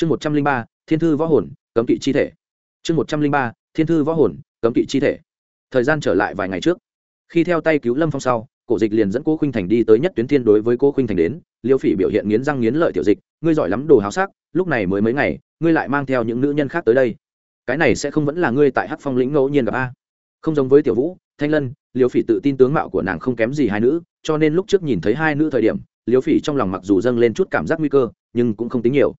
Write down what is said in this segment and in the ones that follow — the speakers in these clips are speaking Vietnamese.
chương một trăm linh ba, thiên thư võ hồn, cấm kỵ chi thể. Chương một trăm linh ba, thiên thư võ hồn, cấm kỵ chi thể. Thời gian trở lại vài ngày trước, khi theo tay cứu lâm phong sau, cổ dịch liền dẫn cố khinh thành đi tới nhất tuyến thiên đối với cố khinh thành đến, liêu phỉ biểu hiện nghiến răng nghiến lợi tiểu dịch, ngươi giỏi lắm đồ háo sắc, lúc này mới mấy ngày, ngươi lại mang theo những nữ nhân khác tới đây. Cái này sẽ không vẫn là ngươi tại hát phong lĩnh ngẫu nhiên gặp a. Không giống với tiểu vũ, thanh lân, liêu phỉ tự tin tướng mạo của nàng không kém gì hai nữ, cho nên lúc trước nhìn thấy hai nữ thời điểm, liêu phỉ trong lòng mặc dù dâng lên chút cảm giác nguy cơ, nhưng cũng không tính nhiều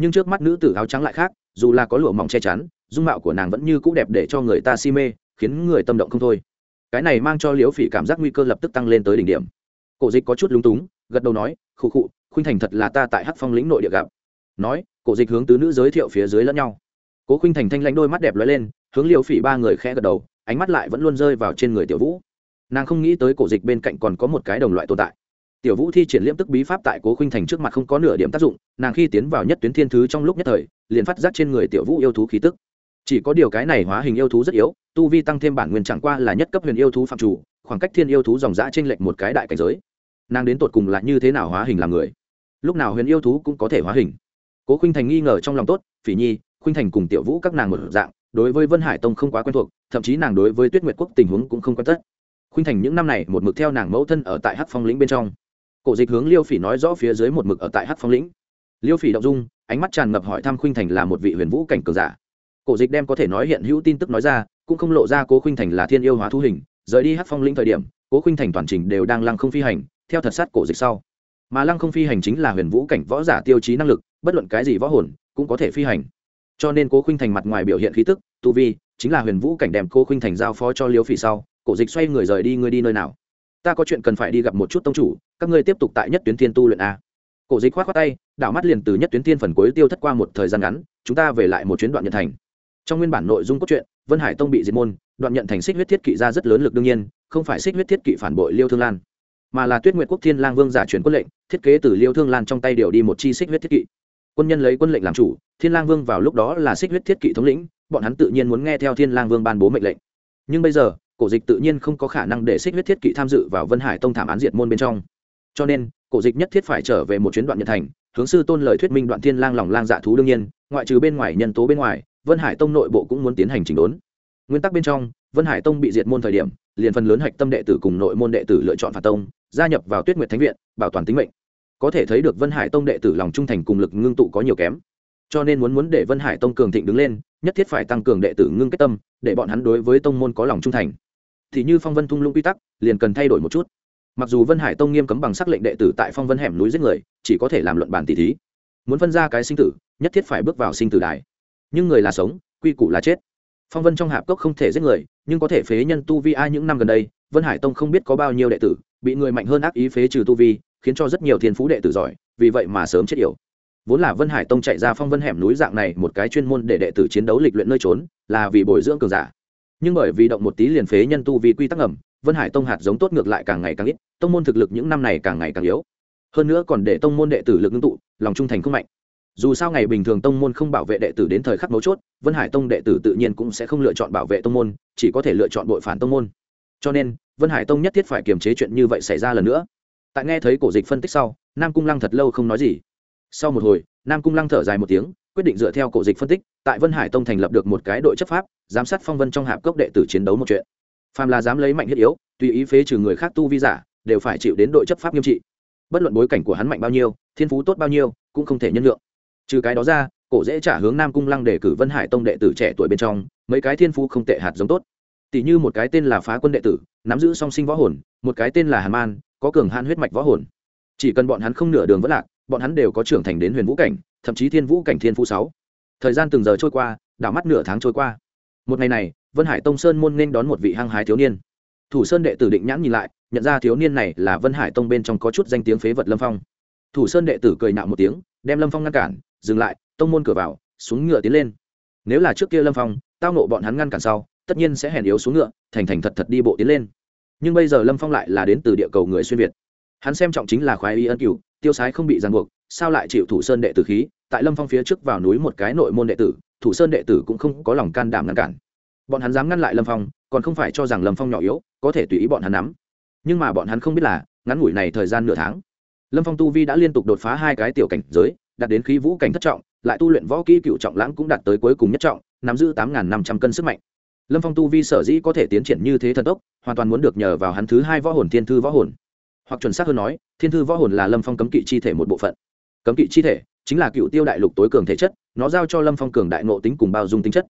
nhưng trước mắt nữ tử áo trắng lại khác, dù là có lụa mỏng che chắn, dung mạo của nàng vẫn như cũ đẹp để cho người ta si mê, khiến người tâm động không thôi. Cái này mang cho liễu phỉ cảm giác nguy cơ lập tức tăng lên tới đỉnh điểm. Cổ dịch có chút lúng túng, gật đầu nói, khụ khụ, khuynh thành thật là ta tại hắc phong lĩnh nội địa gặp. Nói, cổ dịch hướng tứ nữ giới thiệu phía dưới lẫn nhau. Cố khuynh thành thanh lãnh đôi mắt đẹp lóe lên, hướng liễu phỉ ba người khẽ gật đầu, ánh mắt lại vẫn luôn rơi vào trên người tiểu vũ. Nàng không nghĩ tới cổ dịch bên cạnh còn có một cái đồng loại tồn tại tiểu vũ thi triển liễm tức bí pháp tại cố khinh thành trước mặt không có nửa điểm tác dụng, nàng khi tiến vào nhất tuyến thiên thứ trong lúc nhất thời, liền phát giác trên người tiểu vũ yêu thú khí tức. Chỉ có điều cái này hóa hình yêu thú rất yếu, tu vi tăng thêm bản nguyên chẳng qua là nhất cấp huyền yêu thú phạm chủ, khoảng cách thiên yêu thú dòng dã trên lệnh một cái đại cảnh giới. Nàng đến tột cùng là như thế nào hóa hình làm người? Lúc nào huyền yêu thú cũng có thể hóa hình. Cố khinh thành nghi ngờ trong lòng tốt, phỉ nhi khinh thành cùng tiểu vũ các nàng một dạng, đối với vân hải tông không quá quen thuộc, thậm chí nàng đối với tuyết nguyệt quốc tình huống cũng không quen tất. Khuynh thành những năm này một mực theo nàng mẫu thân ở tại hắc phong lĩnh bên trong cổ dịch hướng liêu phỉ nói rõ phía dưới một mực ở tại hắc phong lĩnh. Liêu phỉ động dung, ánh mắt tràn ngập hỏi thăm khuynh thành là một vị huyền vũ cảnh cường giả. Cổ dịch đem có thể nói hiện hữu tin tức nói ra, cũng không lộ ra cố khuynh thành là thiên yêu hóa thu hình. Rời đi hắc phong lĩnh thời điểm, cố khuynh thành toàn trình đều đang lăng không phi hành, theo thật sát cổ dịch sau. Mà lăng không phi hành chính là huyền vũ cảnh võ giả tiêu chí năng lực, bất luận cái gì võ hồn, cũng có thể phi hành. Cho nên cố khuynh thành mặt ngoài biểu hiện khí tức, tu vi, chính là huyền vũ cảnh đem cố khuynh thành giao phó cho liêu phỉ sau. Cổ dịch xoay người rời đi, ngươi đi nơi nào? Ta có chuyện cần phải đi gặp một chút tông chủ, các ngươi tiếp tục tại nhất tuyến thiên tu luyện a. Cổ dịch khoát khoát tay, đảo mắt liền từ nhất tuyến thiên phần cuối tiêu thất qua một thời gian ngắn, chúng ta về lại một chuyến đoạn nhận thành. Trong nguyên bản nội dung cốt truyện, vân hải tông bị diệt môn, đoạn nhận thành xích huyết thiết kỵ ra rất lớn lực đương nhiên, không phải xích huyết thiết kỵ phản bội liêu thương lan, mà là tuyết nguyệt quốc thiên lang vương giả truyền quân lệnh, thiết kế từ liêu thương lan trong tay điều đi một chi xích huyết thiết kỵ. Quân nhân lấy quân lệnh làm chủ, thiên lang vương vào lúc đó là xích huyết thiết kỵ thống lĩnh, bọn hắn tự nhiên muốn nghe theo thiên lang vương ban bố mệnh lệnh. Nhưng bây giờ cổ dịch tự nhiên không có khả năng để xích huyết thiết kỵ tham dự vào vân hải tông thảm án diệt môn bên trong. Cho nên, cổ dịch nhất thiết phải trở về một chuyến đoạn nhật thành, hướng sư tôn lời thuyết minh đoạn thiên lang lòng lang dạ thú đương nhiên, ngoại trừ bên ngoài nhân tố bên ngoài, vân hải tông nội bộ cũng muốn tiến hành chỉnh đốn. Nguyên tắc bên trong, vân hải tông bị diệt môn thời điểm, liền phần lớn hạch tâm đệ tử cùng nội môn đệ tử lựa chọn phạt tông, gia nhập vào tuyết nguyệt thánh viện, bảo toàn tính mệnh. Có thể thấy được vân hải tông đệ tử lòng trung thành cùng lực ngưng tụ có nhiều kém. Cho nên muốn muốn để vân hải tông cường thịnh đứng lên, nhất thiết phải tăng cường đệ tử ngưng kết tâm, để bọn hắn đối với tông môn có lòng trung thành thì như phong vân thung lũng quy tắc, liền cần thay đổi một chút. Mặc dù vân hải tông nghiêm cấm bằng sắc lệnh đệ tử tại phong vân hẻm núi giết người, chỉ có thể làm luận bản tỷ thí. Muốn phân ra cái sinh tử, nhất thiết phải bước vào sinh tử đài. Nhưng người là sống, quy củ là chết. Phong vân trong hạp cốc không thể giết người, nhưng có thể phế nhân tu vi ai những năm gần đây, vân hải tông không biết có bao nhiêu đệ tử, bị người mạnh hơn ác ý phế trừ tu vi, khiến cho rất nhiều thiên phú đệ tử giỏi, vì vậy mà sớm chết yểu. Vốn là vân hải tông chạy ra phong vân hẻm núi dạng này một cái chuyên môn để đệ tử chiến đấu lịch luyện nơi trốn, là vì bồi dưỡng cường giả nhưng bởi vì động một tí liền phế nhân tu vì quy tắc ẩm vân hải tông hạt giống tốt ngược lại càng ngày càng ít, tông môn thực lực những năm này càng ngày càng yếu. Hơn nữa còn để tông môn đệ tử lực ngưng tụ, lòng trung thành không mạnh. Dù sao ngày bình thường tông môn không bảo vệ đệ tử đến thời khắc mấu chốt, vân hải tông đệ tử tự nhiên cũng sẽ không lựa chọn bảo vệ tông môn, chỉ có thể lựa chọn bội phản tông môn. Cho nên, vân hải tông nhất thiết phải kiềm chế chuyện như vậy xảy ra lần nữa. Tại nghe thấy cổ dịch phân tích sau, nam cung lăng thật lâu không nói gì. Sau một hồi, nam cung lăng thở dài một tiếng, quyết định dựa theo cổ dịch phân tích, tại vân hải tông thành lập được một cái đội chấp pháp giám sát phong vân trong hạp cốc đệ tử chiến đấu một chuyện. Phàm là dám lấy mạnh thiết yếu, tùy ý phế trừ người khác tu vi giả, đều phải chịu đến đội chấp pháp nghiêm trị. Bất luận bối cảnh của hắn mạnh bao nhiêu, thiên phú tốt bao nhiêu, cũng không thể nhân lượng trừ cái đó ra, cổ dễ trả hướng nam cung lăng để cử vân hải tông đệ tử trẻ tuổi bên trong, mấy cái thiên phú không tệ hạt giống tốt. Tỷ như một cái tên là phá quân đệ tử, nắm giữ song sinh võ hồn, một cái tên là hàn man, có cường han huyết mạch võ hồn. Chỉ cần bọn hắn không nửa đường vất lạc, bọn hắn đều có trưởng thành đến huyền vũ cảnh, thậm chí thiên vũ cảnh thiên phú sáu. Thời gian từng giờ trôi qua, đảo mắt nửa tháng trôi qua một ngày này, vân hải tông sơn môn nên đón một vị hăng hái thiếu niên. Thủ sơn đệ tử định nhãn nhìn lại, nhận ra thiếu niên này là vân hải tông bên trong có chút danh tiếng phế vật lâm phong. Thủ sơn đệ tử cười nạo một tiếng, đem lâm phong ngăn cản, dừng lại, tông môn cửa vào, xuống ngựa tiến lên. Nếu là trước kia lâm phong, tao nộ bọn hắn ngăn cản sau, tất nhiên sẽ hèn yếu xuống ngựa, thành thành thật thật đi bộ tiến lên. Nhưng bây giờ lâm phong lại là đến từ địa cầu người xuyên việt. Hắn xem trọng chính là khoái y ân cửu, tiêu sái không bị ràng buộc, sao lại chịu thủ sơn đệ tử khí? Tại lâm phong phía trước vào núi một cái nội môn đệ tử thủ sơn đệ tử cũng không có lòng can đảm ngăn cản. Bọn hắn dám ngăn lại lâm phong, còn không phải cho rằng lâm phong nhỏ yếu, có thể tùy ý bọn hắn nắm. Nhưng mà bọn hắn không biết là, ngắn ngủi này thời gian nửa tháng, lâm phong tu vi đã liên tục đột phá hai cái tiểu cảnh giới, đạt đến khí vũ cảnh thất trọng, lại tu luyện võ kỹ cựu trọng lãng cũng đạt tới cuối cùng nhất trọng, nắm giữ tám năm trăm cân sức mạnh. Lâm phong tu vi sở dĩ có thể tiến triển như thế thần tốc, hoàn toàn muốn được nhờ vào hắn thứ hai võ hồn thiên thư võ hồn. Hoặc chuẩn xác hơn nói, thiên thư võ hồn là lâm phong cấm kỵ chi thể một bộ phận. Cấm kỵ chi thể chính là cựu tiêu đại lục tối cường thể chất nó giao cho lâm phong cường đại nộ tính cùng bao dung tính chất.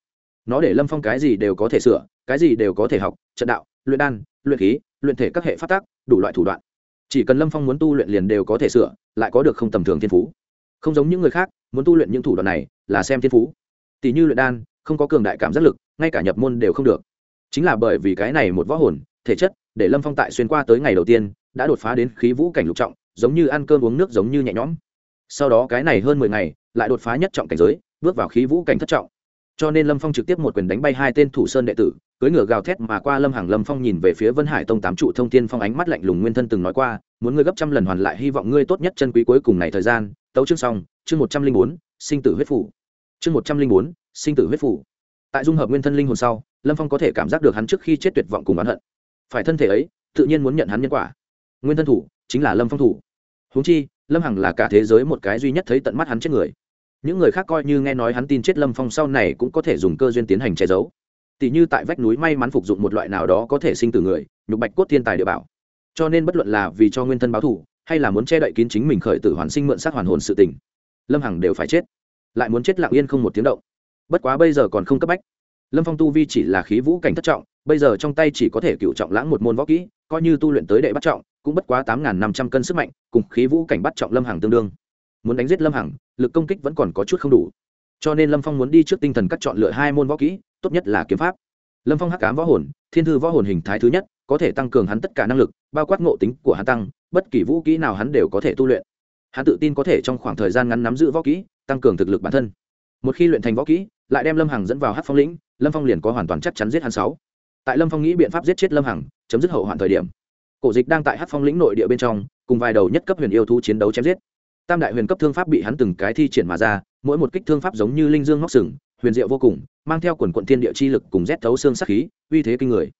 Nó để lâm phong cái gì đều có thể sửa, cái gì đều có thể học, trận đạo, luyện đan, luyện khí, luyện thể các hệ phát tác đủ loại thủ đoạn. Chỉ cần lâm phong muốn tu luyện liền đều có thể sửa, lại có được không tầm thường thiên phú. Không giống những người khác, muốn tu luyện những thủ đoạn này là xem thiên phú. Tỷ như luyện đan, không có cường đại cảm giác lực, ngay cả nhập môn đều không được. Chính là bởi vì cái này một võ hồn, thể chất, để lâm phong tại xuyên qua tới ngày đầu tiên, đã đột phá đến khí vũ cảnh lục trọng, giống như ăn cơm uống nước giống như nhẹ nhõm. Sau đó cái này hơn mười ngày lại đột phá nhất trọng cảnh giới, bước vào khí vũ cảnh thất trọng. Cho nên lâm phong trực tiếp một quyền đánh bay hai tên thủ sơn đệ tử cưới ngựa gào thét mà qua lâm hàng lâm phong nhìn về phía vân hải tông tám trụ thông tiên phong ánh mắt lạnh lùng nguyên thân từng nói qua, muốn ngươi gấp trăm lần hoàn lại hy vọng ngươi tốt nhất chân quý cuối cùng này thời gian. Tấu chương xong, chương một trăm linh bốn, sinh tử huyết phủ. Chương một trăm linh bốn, sinh tử huyết phủ. Tại dung hợp nguyên thân linh hồn sau, lâm phong có thể cảm giác được hắn trước khi chết tuyệt vọng cùng oán hận. Phải thân thể ấy, tự nhiên muốn nhận hắn nhân quả. Nguyên thân thủ chính là lâm phong thủ. Húng chi, lâm hằng là cả thế giới một cái duy nhất thấy tận mắt hắn chết người những người khác coi như nghe nói hắn tin chết lâm phong sau này cũng có thể dùng cơ duyên tiến hành che giấu. Tỷ như tại vách núi may mắn phục dụng một loại nào đó có thể sinh từ người, nhục bạch cốt thiên tài địa bảo. Cho nên bất luận là vì cho nguyên thân báo thù, hay là muốn che đậy kín chính mình khởi tử hoàn sinh mượn sát hoàn hồn sự tình, lâm hằng đều phải chết. Lại muốn chết lặng yên không một tiếng động. Bất quá bây giờ còn không cấp bách. Lâm phong tu vi chỉ là khí vũ cảnh thất trọng, bây giờ trong tay chỉ có thể cựu trọng lãng một môn võ kỹ, coi như tu luyện tới đệ bắt trọng, cũng bất quá tám năm trăm cân sức mạnh, cùng khí vũ cảnh bắt trọng lâm hằng tương đương muốn đánh giết lâm hằng, lực công kích vẫn còn có chút không đủ. Cho nên lâm phong muốn đi trước tinh thần cắt chọn lựa hai môn võ kỹ, tốt nhất là kiếm pháp. Lâm phong hắc cám võ hồn, thiên thư võ hồn hình thái thứ nhất, có thể tăng cường hắn tất cả năng lực, bao quát ngộ tính của hắn tăng, bất kỳ vũ kỹ nào hắn đều có thể tu luyện. Hắn tự tin có thể trong khoảng thời gian ngắn nắm giữ võ kỹ, tăng cường thực lực bản thân. Một khi luyện thành võ kỹ, lại đem lâm hằng dẫn vào hát phong lĩnh, lâm phong liền có hoàn toàn chắc chắn giết hắn sáu. Tại lâm phong nghĩ biện pháp giết chết lâm hằng, chấm dứt hậu hoạn thời điểm. Cổ dịch đang tại hát phong lĩnh nội địa bên trong, cùng vài đầu nhất cấp huyền yêu thú chiến đấu chém giết tam đại huyền cấp thương pháp bị hắn từng cái thi triển mà ra, mỗi một kích thương pháp giống như linh dương móc sừng, huyền diệu vô cùng, mang theo quần quận thiên địa chi lực cùng rét thấu xương sắc khí, uy thế kinh người.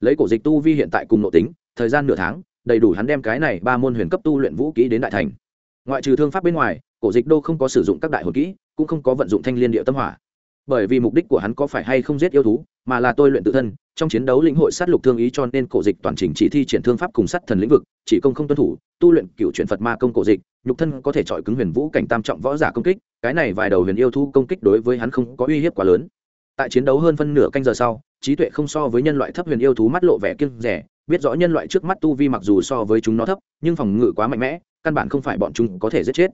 Lấy cổ dịch tu vi hiện tại cùng nội tính, thời gian nửa tháng, đầy đủ hắn đem cái này ba môn huyền cấp tu luyện vũ kỹ đến đại thành. Ngoại trừ thương pháp bên ngoài, cổ dịch đô không có sử dụng các đại hồn kỹ, cũng không có vận dụng thanh liên địa tâm hỏa. Bởi vì mục đích của hắn có phải hay không giết yêu thú, mà là tôi luyện tự thân trong chiến đấu lĩnh hội sát lục thương ý cho nên cổ dịch toàn trình chỉ thi triển thương pháp cùng sát thần lĩnh vực, chỉ công không tuân thủ, tu luyện cựu chuyển phật ma công cổ dịch, nhục thân có thể chọi cứng huyền vũ cảnh tam trọng võ giả công kích, cái này vài đầu huyền yêu thú công kích đối với hắn không có uy hiếp quá lớn. Tại chiến đấu hơn phân nửa canh giờ sau, trí tuệ không so với nhân loại thấp huyền yêu thú mắt lộ vẻ kiêng rẻ, biết rõ nhân loại trước mắt tu vi mặc dù so với chúng nó thấp, nhưng phòng ngự quá mạnh mẽ, căn bản không phải bọn chúng có thể giết chết.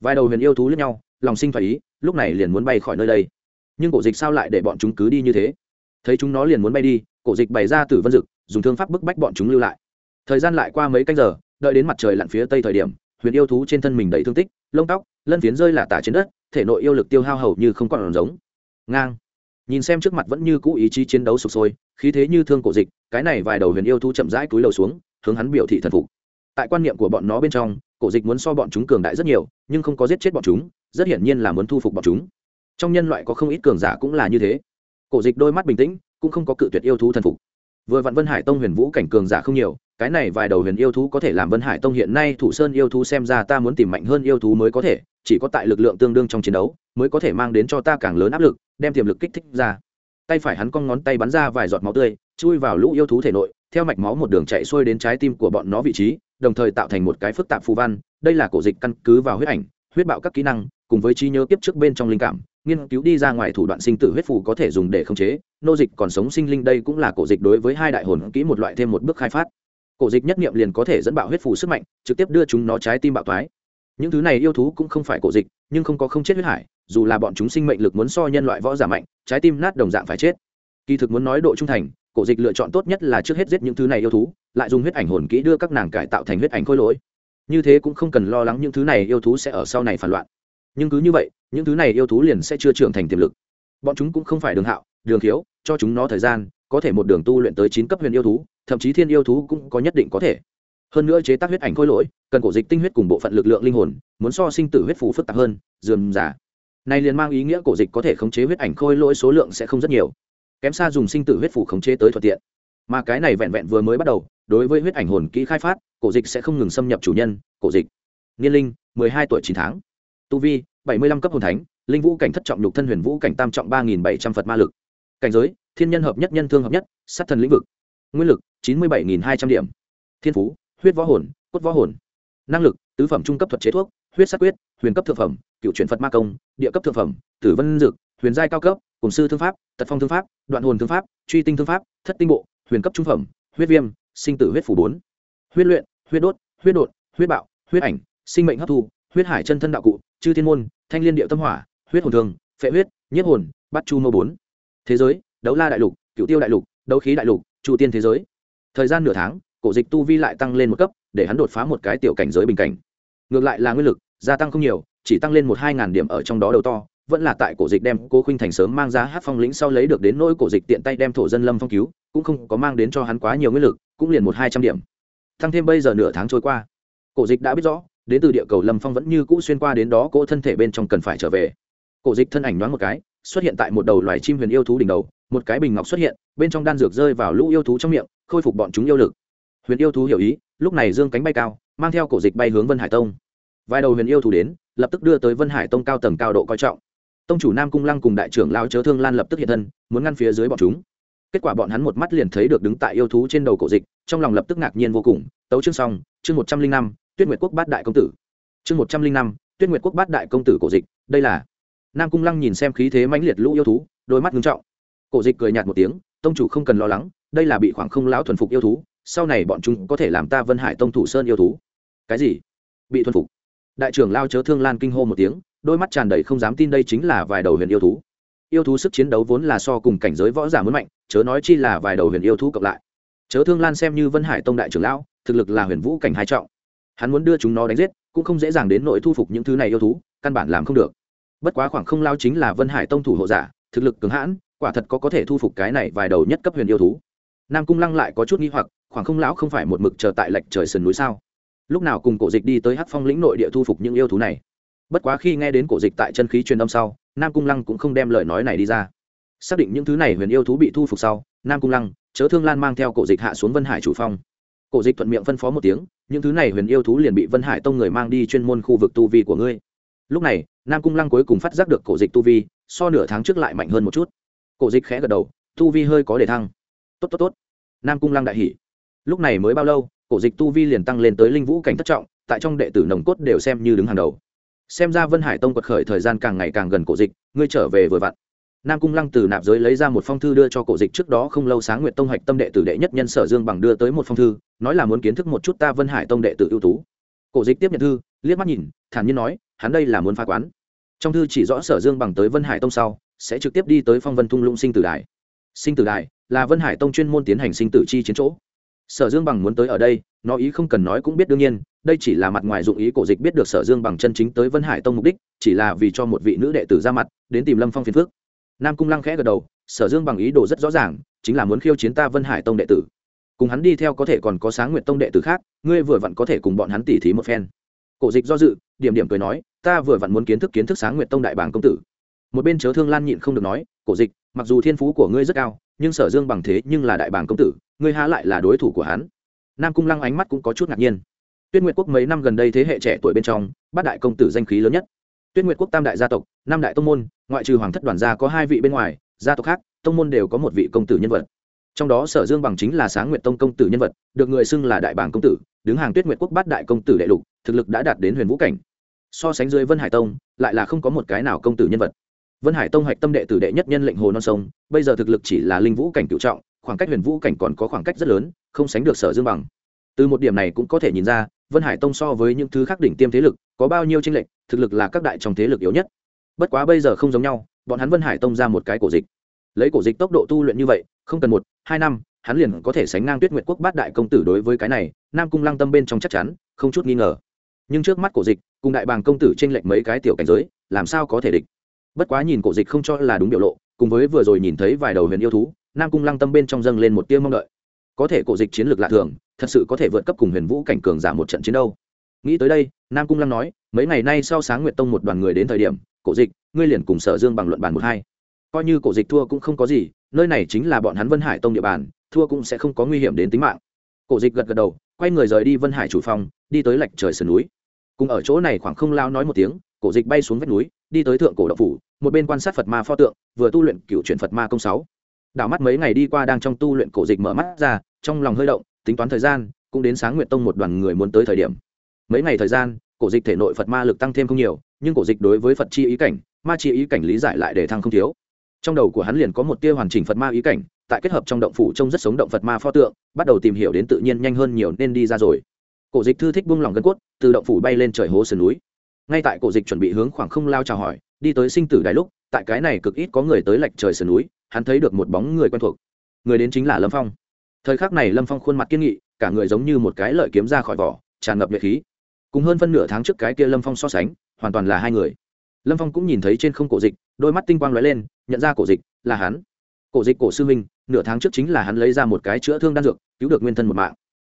Vài đầu huyền yêu thú lẫn nhau, lòng sinh phải ý, lúc này liền muốn bay khỏi nơi đây. Nhưng cổ dịch sao lại để bọn chúng cứ đi như thế? Thấy chúng nó liền muốn bay đi, cổ dịch bày ra tử vân dực, dùng thương pháp bức bách bọn chúng lưu lại. Thời gian lại qua mấy canh giờ, đợi đến mặt trời lặn phía tây thời điểm, huyền yêu thú trên thân mình đầy thương tích, lông tóc, lân phiến rơi lả tả trên đất, thể nội yêu lực tiêu hao hầu như không còn giống. Ngang. Nhìn xem trước mặt vẫn như cũ ý chí chiến đấu sụp sôi, khí thế như thương cổ dịch, cái này vài đầu huyền yêu thú chậm rãi cúi đầu xuống, hướng hắn biểu thị thần phục. Tại quan niệm của bọn nó bên trong, cổ dịch muốn so bọn chúng cường đại rất nhiều, nhưng không có giết chết bọn chúng, rất hiển nhiên là muốn thu phục bọn chúng. Trong nhân loại có không ít cường giả cũng là như thế cổ dịch đôi mắt bình tĩnh, cũng không có cự tuyệt yêu thú thần phục. Vừa vặn vân hải tông huyền vũ cảnh cường giả không nhiều, cái này vài đầu huyền yêu thú có thể làm vân hải tông hiện nay thủ sơn yêu thú xem ra ta muốn tìm mạnh hơn yêu thú mới có thể, chỉ có tại lực lượng tương đương trong chiến đấu, mới có thể mang đến cho ta càng lớn áp lực, đem tiềm lực kích thích ra. Tay phải hắn cong ngón tay bắn ra vài giọt máu tươi, chui vào lũ yêu thú thể nội, theo mạch máu một đường chạy xuôi đến trái tim của bọn nó vị trí, đồng thời tạo thành một cái phức tạp phù văn, đây là cổ dịch căn cứ vào huyết ảnh, huyết bạo các kỹ năng, cùng với trí nhớ kiếp trước bên trong linh cảm nghiên cứu đi ra ngoài thủ đoạn sinh tử huyết phù có thể dùng để khống chế. Nô dịch còn sống sinh linh đây cũng là cổ dịch đối với hai đại hồn kỹ một loại thêm một bước khai phát. Cổ dịch nhất nghiệm liền có thể dẫn bạo huyết phù sức mạnh, trực tiếp đưa chúng nó trái tim bạo thoái. Những thứ này yêu thú cũng không phải cổ dịch, nhưng không có không chết huyết hải, dù là bọn chúng sinh mệnh lực muốn so nhân loại võ giả mạnh, trái tim nát đồng dạng phải chết. Kỳ thực muốn nói độ trung thành, cổ dịch lựa chọn tốt nhất là trước hết giết những thứ này yêu thú, lại dùng huyết ảnh hồn kỹ đưa các nàng cải tạo thành huyết ảnh khôi lỗi. Như thế cũng không cần lo lắng những thứ này yêu thú sẽ ở sau này phản loạn. Nhưng cứ như vậy những thứ này yêu thú liền sẽ chưa trưởng thành tiềm lực. Bọn chúng cũng không phải đường hạo, đường thiếu cho chúng nó thời gian, có thể một đường tu luyện tới chín cấp huyền yêu thú, thậm chí thiên yêu thú cũng có nhất định có thể. Hơn nữa chế tác huyết ảnh khôi lỗi, cần cổ dịch tinh huyết cùng bộ phận lực lượng linh hồn, muốn so sinh tử huyết phù phức tạp hơn, dườm giả này liền mang ý nghĩa cổ dịch có thể khống chế huyết ảnh khôi lỗi số lượng sẽ không rất nhiều. Kém xa dùng sinh tử huyết phù khống chế tới thuận tiện. Mà cái này vẹn vẹn vừa mới bắt đầu, đối với huyết ảnh hồn kỹ khai phát, cổ dịch sẽ không ngừng xâm nhập chủ nhân, cổ dịch. Niên linh, mười hai tuổi chín tháng. Tu vi bảy mươi lăm cấp hồn thánh, linh vũ cảnh thất trọng nhục thân huyền vũ cảnh tam trọng ba nghìn bảy trăm phật ma lực. Cảnh giới, thiên nhân hợp nhất, nhân thương hợp nhất, sát thần lĩnh vực. Nguyên lực, chín mươi bảy nghìn hai trăm điểm. Thiên phú, huyết võ hồn, cốt võ hồn. Năng lực, tứ phẩm trung cấp thuật chế thuốc, huyết sát quyết, huyền cấp thượng phẩm, cựu chuyển phật ma công, địa cấp thượng phẩm, tử vân dược, huyền giai cao cấp, cùng sư thương pháp, tật phong thương pháp, đoạn hồn thương pháp, truy tinh thương pháp, thất tinh bộ, huyền cấp trung phẩm, huyết viêm, sinh tử huyết phủ bốn. Huyết luyện, huyết đốt, huyết đột, huyết bạo, huyết ảnh, sinh mệnh hấp thu huyết hải chân thân đạo cụ, chư thiên môn, thanh liên điệu tâm hỏa, huyết hồn thương phệ huyết, nhiếp hồn, bắt chu mâu bốn. Thế giới, đấu la đại lục cựu tiêu đại lục, đấu khí đại lục, chu tiên thế giới. Thời gian nửa tháng, cổ dịch tu vi lại tăng lên một cấp, để hắn đột phá một cái tiểu cảnh giới bình cảnh. Ngược lại là nguyên lực, gia tăng không nhiều, chỉ tăng lên một hai ngàn điểm ở trong đó đầu to, vẫn là tại cổ dịch đem cố khuynh thành sớm mang ra hát phong lĩnh sau lấy được đến nỗi cổ dịch tiện tay đem thổ dân lâm phong cứu, cũng không có mang đến cho hắn quá nhiều nguyên lực, cũng liền một hai trăm điểm. Tăng thêm bây giờ nửa tháng trôi qua, cổ dịch đã biết rõ đến từ địa cầu lâm phong vẫn như cũ xuyên qua đến đó cỗ thân thể bên trong cần phải trở về. Cổ dịch thân ảnh nhoáng một cái, xuất hiện tại một đầu loài chim huyền yêu thú đỉnh đầu, một cái bình ngọc xuất hiện, bên trong đan dược rơi vào lũ yêu thú trong miệng, khôi phục bọn chúng yêu lực. Huyền yêu thú hiểu ý, lúc này dương cánh bay cao, mang theo cổ dịch bay hướng vân hải tông. Vài đầu huyền yêu thú đến, lập tức đưa tới vân hải tông cao tầng cao độ coi trọng. Tông chủ nam cung lăng cùng đại trưởng lao chớ thương lan lập tức hiện thân, muốn ngăn phía dưới bọn chúng. Kết quả bọn hắn một mắt liền thấy được đứng tại yêu thú trên đầu cổ dịch, trong lòng lập tức ngạc nhiên vô cùng. Tấu chương xong, chương một trăm linh năm tuyết nguyệt quốc bát đại công tử. Chương một trăm linh năm, tuyết nguyệt quốc bát đại công tử cổ dịch, đây là nam cung lăng nhìn xem khí thế mãnh liệt lũ yêu thú, đôi mắt ngưng trọng. Cổ dịch cười nhạt một tiếng, tông chủ không cần lo lắng, đây là bị khoảng không lão thuần phục yêu thú, sau này bọn chúng có thể làm ta vân hải tông thủ sơn yêu thú. Cái gì? Bị thuần phục? Đại trưởng lao chớ thương lan kinh hô một tiếng, đôi mắt tràn đầy không dám tin đây chính là vài đầu huyền yêu thú. Yêu thú sức chiến đấu vốn là so cùng cảnh giới võ giả muốn mạnh, chớ nói chi là vài đầu huyền yêu thú cộng lại. Chớ thương lan xem như vân hải tông đại trưởng lão, thực lực là huyền vũ cảnh hai trọng hắn muốn đưa chúng nó đánh giết, cũng không dễ dàng đến nội thu phục những thứ này yêu thú, căn bản làm không được. Bất quá khoảng không lao chính là vân hải tông thủ hộ giả, thực lực cứng hãn, quả thật có có thể thu phục cái này vài đầu nhất cấp huyền yêu thú. Nam cung lăng lại có chút nghi hoặc, khoảng không lão không phải một mực chờ tại lệch trời sườn núi sao? Lúc nào cùng cổ dịch đi tới hắc phong lĩnh nội địa thu phục những yêu thú này? Bất quá khi nghe đến cổ dịch tại chân khí truyền âm sau, nam cung lăng cũng không đem lời nói này đi ra. Xác định những thứ này huyền yêu thú bị thu phục sau, nam cung lăng chớ thương lan mang theo cổ dịch hạ xuống vân hải chủ phong cổ dịch thuận miệng phân phó một tiếng, những thứ này huyền yêu thú liền bị vân hải tông người mang đi chuyên môn khu vực tu vi của ngươi. Lúc này, nam cung lăng cuối cùng phát giác được cổ dịch tu vi, so nửa tháng trước lại mạnh hơn một chút. Cổ dịch khẽ gật đầu, tu vi hơi có để thăng. Tốt tốt tốt. Nam cung lăng đại hỷ lúc này mới bao lâu, cổ dịch tu vi liền tăng lên tới linh vũ cảnh thất trọng, tại trong đệ tử nồng cốt đều xem như đứng hàng đầu. Xem ra vân hải tông quật khởi thời gian càng ngày càng gần cổ dịch, ngươi trở về vừa vặn nam cung lăng từ nạp giới lấy ra một phong thư đưa cho cổ dịch trước đó không lâu sáng nguyệt tông hạch tâm đệ tử đệ nhất nhân sở dương bằng đưa tới một phong thư, nói là muốn kiến thức một chút ta vân hải tông đệ tử ưu tú. Cổ dịch tiếp nhận thư, liếc mắt nhìn, thản nhiên nói, hắn đây là muốn phá quán. Trong thư chỉ rõ sở dương bằng tới vân hải tông sau, sẽ trực tiếp đi tới phong vân thung lũng sinh tử đài. Sinh tử đài là vân hải tông chuyên môn tiến hành sinh tử chi chiến chỗ. Sở dương bằng muốn tới ở đây, nó ý không cần nói cũng biết đương nhiên, đây chỉ là mặt ngoài dụng ý cổ dịch biết được sở dương bằng chân chính tới vân hải tông mục đích, chỉ là vì cho một vị nữ đệ tử ra mặt, đến tìm lâm phong phiền phước nam cung lăng khẽ gật đầu, sở dương bằng ý đồ rất rõ ràng, chính là muốn khiêu chiến ta vân hải tông đệ tử. Cùng hắn đi theo có thể còn có sáng nguyệt tông đệ tử khác, ngươi vừa vặn có thể cùng bọn hắn tỉ thí một phen. Cổ dịch do dự, điểm điểm cười nói, ta vừa vặn muốn kiến thức kiến thức sáng nguyệt tông đại bảng công tử. Một bên chớ thương lan nhịn không được nói, cổ dịch, mặc dù thiên phú của ngươi rất cao, nhưng sở dương bằng thế nhưng là đại bảng công tử, ngươi há lại là đối thủ của hắn. Nam cung lăng ánh mắt cũng có chút ngạc nhiên. Tuyết nguyệt quốc mấy năm gần đây thế hệ trẻ tuổi bên trong, bát đại công tử danh khí lớn nhất. Tuyết nguyệt quốc tam đại gia tộc, năm đại tông môn ngoại trừ hoàng thất đoàn gia có hai vị bên ngoài, gia tộc khác, tông môn đều có một vị công tử nhân vật. Trong đó sở dương bằng chính là sáng nguyện tông công tử nhân vật, được người xưng là đại bảng công tử, đứng hàng tuyết nguyệt quốc bát đại công tử đệ lục, thực lực đã đạt đến huyền vũ cảnh. So sánh dưới vân hải tông, lại là không có một cái nào công tử nhân vật. Vân hải tông hạch tâm đệ tử đệ nhất nhân lệnh hồ non sông, bây giờ thực lực chỉ là linh vũ cảnh cựu trọng, khoảng cách huyền vũ cảnh còn có khoảng cách rất lớn, không sánh được sở dương bằng. Từ một điểm này cũng có thể nhìn ra, vân hải tông so với những thứ khác đỉnh tiêm thế lực, có bao nhiêu tranh lệch, thực lực là các đại trong thế lực yếu nhất bất quá bây giờ không giống nhau, bọn hắn vân hải tông ra một cái cổ dịch. Lấy cổ dịch tốc độ tu luyện như vậy, không cần một, hai năm, hắn liền có thể sánh ngang tuyết nguyệt quốc bát đại công tử đối với cái này, nam cung lăng tâm bên trong chắc chắn, không chút nghi ngờ. Nhưng trước mắt cổ dịch, cùng đại bàng công tử t r ê n lệch mấy cái tiểu cảnh giới, làm sao có thể địch? Bất quá nhìn cổ dịch không cho là đúng biểu lộ, cùng với vừa rồi nhìn thấy vài đầu huyền yêu thú, nam cung lăng tâm bên trong dâng lên một tiêu mong đợi. Có thể cổ dịch chiến lược lạ thường, thật sự có thể vượt cấp cùng huyền vũ cảnh cường giảm một trận chiến đâu. Nghĩ tới đây, nam cung lăng nói, mấy ngày nay sau sáng nguyệt tông một đoàn người đến thời điểm cổ dịch, ngươi liền cùng sở dương bằng luận bàn một hai. Coi như cổ dịch thua cũng không có gì, nơi này chính là bọn hắn vân hải tông địa bàn, thua cũng sẽ không có nguy hiểm đến tính mạng. Cổ dịch gật gật đầu, quay người rời đi vân hải chủ phòng, đi tới lạch trời sườn núi. Cùng ở chỗ này khoảng không lao nói một tiếng, cổ dịch bay xuống vách núi, đi tới thượng cổ động phủ, một bên quan sát phật ma pho tượng, vừa tu luyện cựu chuyển phật ma công sáu. Đảo mắt mấy ngày đi qua đang trong tu luyện cổ dịch mở mắt ra, trong lòng hơi động, tính toán thời gian, cũng đến sáng nguyện tông một đoàn người muốn tới thời điểm. Mấy ngày thời gian, cổ dịch thể nội phật ma lực tăng thêm không nhiều nhưng cổ dịch đối với phật chi ý cảnh, ma chi ý cảnh lý giải lại để thăng không thiếu. Trong đầu của hắn liền có một tia hoàn chỉnh phật ma ý cảnh, tại kết hợp trong động phủ trông rất sống động phật ma pho tượng, bắt đầu tìm hiểu đến tự nhiên nhanh hơn nhiều nên đi ra rồi. Cổ dịch thư thích buông lỏng gân cốt, từ động phủ bay lên trời hố sườn núi. Ngay tại cổ dịch chuẩn bị hướng khoảng không lao chào hỏi, đi tới sinh tử đài lúc, tại cái này cực ít có người tới lệch trời sườn núi, hắn thấy được một bóng người quen thuộc. Người đến chính là lâm phong. Thời khắc này lâm phong khuôn mặt kiên nghị, cả người giống như một cái lợi kiếm ra khỏi vỏ, tràn ngập nhiệt khí. Cùng hơn phân nửa tháng trước cái kia lâm phong so sánh hoàn toàn là hai người. Lâm phong cũng nhìn thấy trên không cổ dịch, đôi mắt tinh quang lóe lên, nhận ra cổ dịch là hắn. Cổ dịch cổ sư minh nửa tháng trước chính là hắn lấy ra một cái chữa thương đan dược, cứu được nguyên thân một mạng.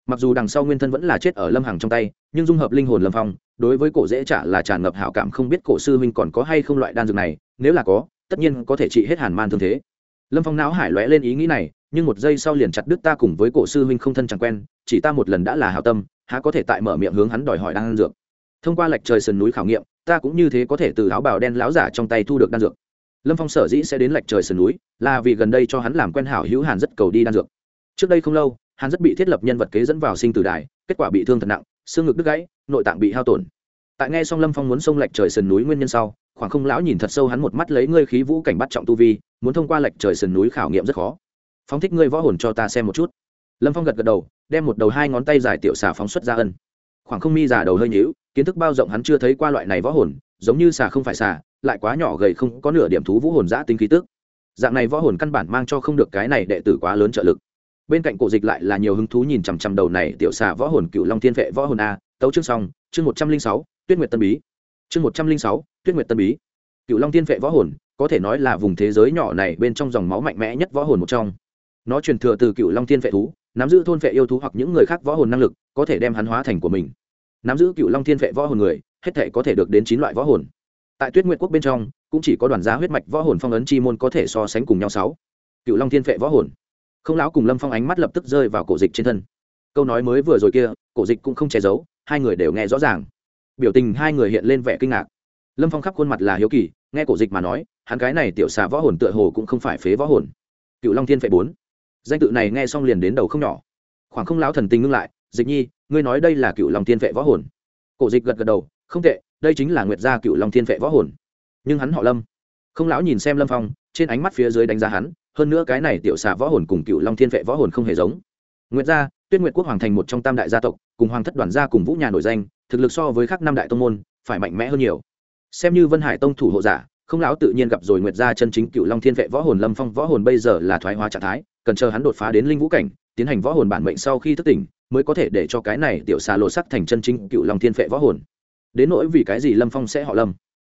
Mặc dù đằng sau nguyên thân vẫn là chết ở lâm hằng trong tay, nhưng dung hợp linh hồn lâm phong, đối với cổ dễ trả là tràn ngập hảo cảm không biết cổ sư minh còn có hay không loại đan dược này, nếu là có, tất nhiên có thể trị hết hàn man thương thế. Lâm phong não hải lóe lên ý nghĩ này, nhưng một giây sau liền chặt đứt ta cùng với cổ sư huynh không thân chẳng quen, chỉ ta một lần đã là hào tâm, há có thể tại mở miệng hướng hắn đòi hỏi đan dược. Thông qua lệch trời sườn núi khảo nghiệm ta cũng như thế có thể từ áo bào đen láo giả trong tay thu được đan dược. Lâm phong sở dĩ sẽ đến lệch trời sườn núi, là vì gần đây cho hắn làm quen hảo hữu hàn rất cầu đi đan dược. Trước đây không lâu, hắn rất bị thiết lập nhân vật kế dẫn vào sinh tử đài, kết quả bị thương thật nặng, xương ngực đứt gãy, nội tạng bị hao tổn. Tại nghe xong lâm phong muốn xông lệch trời sườn núi nguyên nhân sau, khoảng không lão nhìn thật sâu hắn một mắt lấy ngươi khí vũ cảnh bắt trọng tu vi, muốn thông qua lệch trời sườn núi khảo nghiệm rất khó. Phóng thích ngươi võ hồn cho ta xem một chút. Lâm phong gật gật đầu, đem một đầu hai ngón tay dài tiểu xà phóng xuất ra ân khoảng không mi giả đầu hơi nhíu, kiến thức bao rộng hắn chưa thấy qua loại này võ hồn, giống như xà không phải xà, lại quá nhỏ gầy không có nửa điểm thú vũ hồn giã tính khí tức. Dạng này võ hồn căn bản mang cho không được cái này đệ tử quá lớn trợ lực. Bên cạnh cổ dịch lại là nhiều hứng thú nhìn chằm chằm đầu này tiểu xà võ hồn cựu long thiên vệ võ hồn a, tấu chương xong, chương một trăm linh sáu, tuyết nguyệt tân bí. Chương một trăm linh sáu, tuyết nguyệt tân bí. Cựu long thiên vệ võ hồn, có thể nói là vùng thế giới nhỏ này bên trong dòng máu mạnh mẽ nhất võ hồn một trong. Nó truyền thừa từ cựu long thiên vệ thú nắm giữ thôn vệ yêu thú hoặc những người khác võ hồn năng lực, có thể đem hắn hóa thành của mình. Nắm giữ cựu long thiên vệ võ hồn người, hết thể có thể được đến chín loại võ hồn. Tại tuyết nguyệt quốc bên trong, cũng chỉ có đoàn gia huyết mạch võ hồn phong ấn chi môn có thể so sánh cùng nhau sáu. Cựu long thiên vệ võ hồn. Không lão cùng lâm phong ánh mắt lập tức rơi vào cổ dịch trên thân. Câu nói mới vừa rồi kia, cổ dịch cũng không che giấu, hai người đều nghe rõ ràng. Biểu tình hai người hiện lên vẻ kinh ngạc. Lâm phong khắp khuôn mặt là hiếu kỳ, nghe cổ dịch mà nói, hắn cái này tiểu xà võ hồn tựa hồ cũng không phải phế võ hồn. Cựu long thiên phệ bốn danh tự này nghe xong liền đến đầu không nhỏ. Khoảng không lão thần tình ngưng lại, dịch nhi, ngươi nói đây là cựu long thiên vệ võ hồn. Cổ dịch gật gật đầu, không tệ, đây chính là nguyệt gia cựu long thiên vệ võ hồn. Nhưng hắn họ lâm. Không lão nhìn xem lâm phong, trên ánh mắt phía dưới đánh giá hắn, hơn nữa cái này tiểu xà võ hồn cùng cựu long thiên vệ võ hồn không hề giống. Nguyệt gia, tuyết nguyệt quốc hoàng thành một trong tam đại gia tộc, cùng hoàng thất đoàn gia cùng vũ nhà nổi danh, thực lực so với các năm đại tông môn, phải mạnh mẽ hơn nhiều. Xem như vân hải tông thủ hộ giả không lão tự nhiên gặp rồi nguyệt gia chân chính cựu long thiên vệ võ hồn lâm phong. Võ hồn bây giờ là thoái hóa trạng thái, cần chờ hắn đột phá đến linh vũ cảnh, tiến hành võ hồn bản mệnh sau khi thức tỉnh, mới có thể để cho cái này tiểu xà lộ sắc thành chân chính cựu long thiên vệ võ hồn. Đến nỗi vì cái gì lâm phong sẽ họ lâm?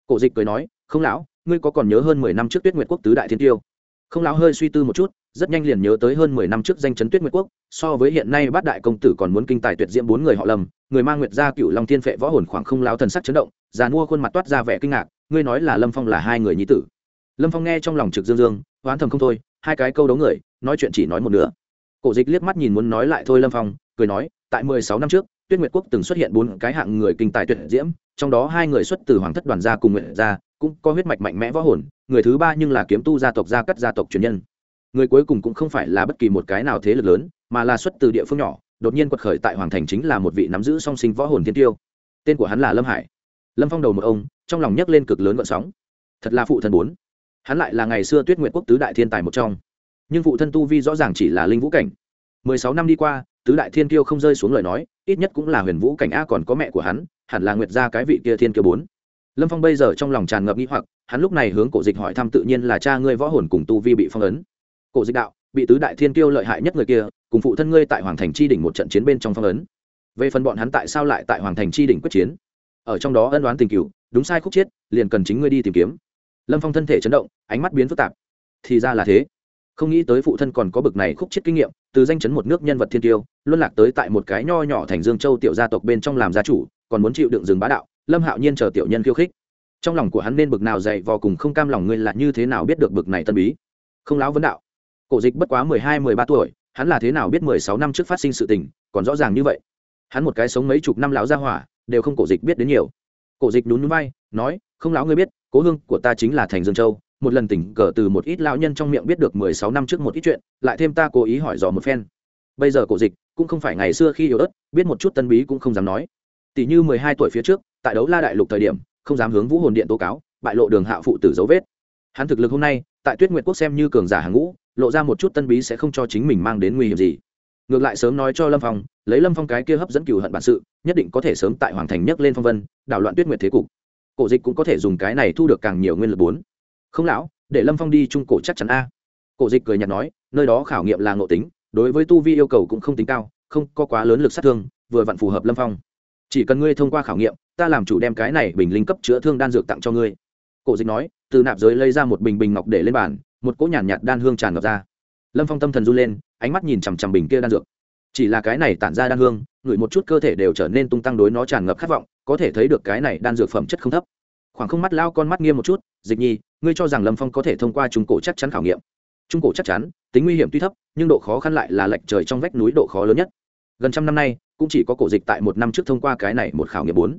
Cổ dịch cười nói, không lão, ngươi có còn nhớ hơn mười năm trước tuyết nguyệt quốc tứ đại thiên tiêu? Không lão hơi suy tư một chút, rất nhanh liền nhớ tới hơn mười năm trước danh chấn tuyết nguyệt quốc, so với hiện nay bát đại công tử còn muốn kinh tài tuyệt diễm bốn người họ lâm, người mang nguyệt gia cựu long thiên phệ võ hồn khoảng không lão thần sắc chấn động, già mua khuôn mặt toát ra vẻ kinh ngạc ngươi nói là lâm phong là hai người nhi tử lâm phong nghe trong lòng trực dương dương oán thầm không thôi hai cái câu đấu người nói chuyện chỉ nói một nửa cổ dịch liếc mắt nhìn muốn nói lại thôi lâm phong cười nói tại mười sáu năm trước tuyết nguyệt quốc từng xuất hiện bốn cái hạng người kinh tài tuyệt diễm trong đó hai người xuất từ hoàng thất đoàn gia cùng nguyệt gia cũng có huyết mạch mạnh mẽ võ hồn người thứ ba nhưng là kiếm tu gia tộc gia cắt gia tộc truyền nhân người cuối cùng cũng không phải là bất kỳ một cái nào thế lực lớn mà là xuất từ địa phương nhỏ đột nhiên quật khởi tại hoàng thành chính là một vị nắm giữ song sinh võ hồn thiên tiêu tên của hắn là lâm hải lâm phong đầu một ông trong lòng nhấc lên cực lớn gợn sóng. Thật là phụ thân bốn. Hắn lại là ngày xưa tuyết nguyện quốc tứ đại thiên tài một trong. Nhưng phụ thân tu vi rõ ràng chỉ là linh vũ cảnh. Mười sáu năm đi qua, tứ đại thiên kiêu không rơi xuống lời nói, ít nhất cũng là huyền vũ cảnh a còn có mẹ của hắn, hẳn là nguyệt gia cái vị kia thiên kiêu bốn. Lâm phong bây giờ trong lòng tràn ngập nghĩ hoặc, hắn lúc này hướng cổ dịch hỏi thăm tự nhiên là cha ngươi võ hồn cùng tu vi bị phong ấn. Cổ dịch đạo, bị tứ đại thiên kiêu lợi hại nhất người kia, cùng phụ thân ngươi tại hoàng thành chi đỉnh một trận chiến bên trong phong ấn. Về phần bọn hắn tại sao lại tại hoàng thành chi đỉnh quyết chiến? Ở trong đó ân đoán tình cựu đúng sai khúc chiết liền cần chính ngươi đi tìm kiếm. Lâm phong thân thể chấn động, ánh mắt biến phức tạp. Thì ra là thế. Không nghĩ tới phụ thân còn có bực này khúc chiết kinh nghiệm, từ danh chấn một nước nhân vật thiên tiêu, luân lạc tới tại một cái nho nhỏ thành dương châu tiểu gia tộc bên trong làm gia chủ, còn muốn chịu đựng rừng bá đạo, lâm hạo nhiên chờ tiểu nhân khiêu khích. Trong lòng của hắn nên bực nào dậy vò cùng không cam lòng ngươi là như thế nào biết được bực này tân bí. Không láo vấn đạo. Cổ dịch bất quá mười hai, mười ba tuổi, hắn là thế nào biết mười sáu năm trước phát sinh sự tình, còn rõ ràng như vậy. Hắn một cái sống mấy chục năm lão gia hỏa, đều không cổ dịch biết đến nhiều cổ dịch nhún núi bay nói, không lão ngươi biết, cố hương của ta chính là thành dương châu, một lần tỉnh cờ từ một ít lão nhân trong miệng biết được mười sáu năm trước một ít chuyện, lại thêm ta cố ý hỏi dò một phen. Bây giờ cổ dịch cũng không phải ngày xưa khi yếu ớt, biết một chút tân bí cũng không dám nói. Tỷ như mười hai tuổi phía trước, tại đấu la đại lục thời điểm, không dám hướng vũ hồn điện tố cáo, bại lộ đường hạ phụ tử dấu vết. Hắn thực lực hôm nay, tại tuyết nguyệt quốc xem như cường giả hàng ngũ, lộ ra một chút tân bí sẽ không cho chính mình mang đến nguy hiểm gì. Ngược lại sớm nói cho lâm phong lấy lâm phong cái kia hấp dẫn cựu hận bản sự nhất định có thể sớm tại hoàng thành nhấc lên phong vân đảo loạn tuyết nguyệt thế cục. Cổ dịch cũng có thể dùng cái này thu được càng nhiều nguyên lực bốn. Không lão để lâm phong đi trung cổ chắc chắn a. Cổ dịch cười nhạt nói nơi đó khảo nghiệm là ngộ tính đối với tu vi yêu cầu cũng không tính cao không có quá lớn lực sát thương vừa vặn phù hợp lâm phong. Chỉ cần ngươi thông qua khảo nghiệm ta làm chủ đem cái này bình linh cấp chữa thương đan dược tặng cho ngươi. Cổ dịch nói từ nạp giới lấy ra một bình bình ngọc để lên bàn một cỗ nhàn nhạt, nhạt đan hương tràn ngập ra. Lâm phong tâm thần run lên ánh mắt nhìn chằm chằm bình kia đan dược chỉ là cái này tản ra đan hương, ngửi một chút cơ thể đều trở nên tung tăng đối nó tràn ngập khát vọng, có thể thấy được cái này đan dược phẩm chất không thấp. Khoảng không mắt lao con mắt nghiêm một chút, dịch nhi, ngươi cho rằng lâm phong có thể thông qua trung cổ chắc chắn khảo nghiệm? Trung cổ chắc chắn, tính nguy hiểm tuy thấp, nhưng độ khó khăn lại là lệch trời trong vách núi độ khó lớn nhất. Gần trăm năm nay, cũng chỉ có cổ dịch tại một năm trước thông qua cái này một khảo nghiệm bốn.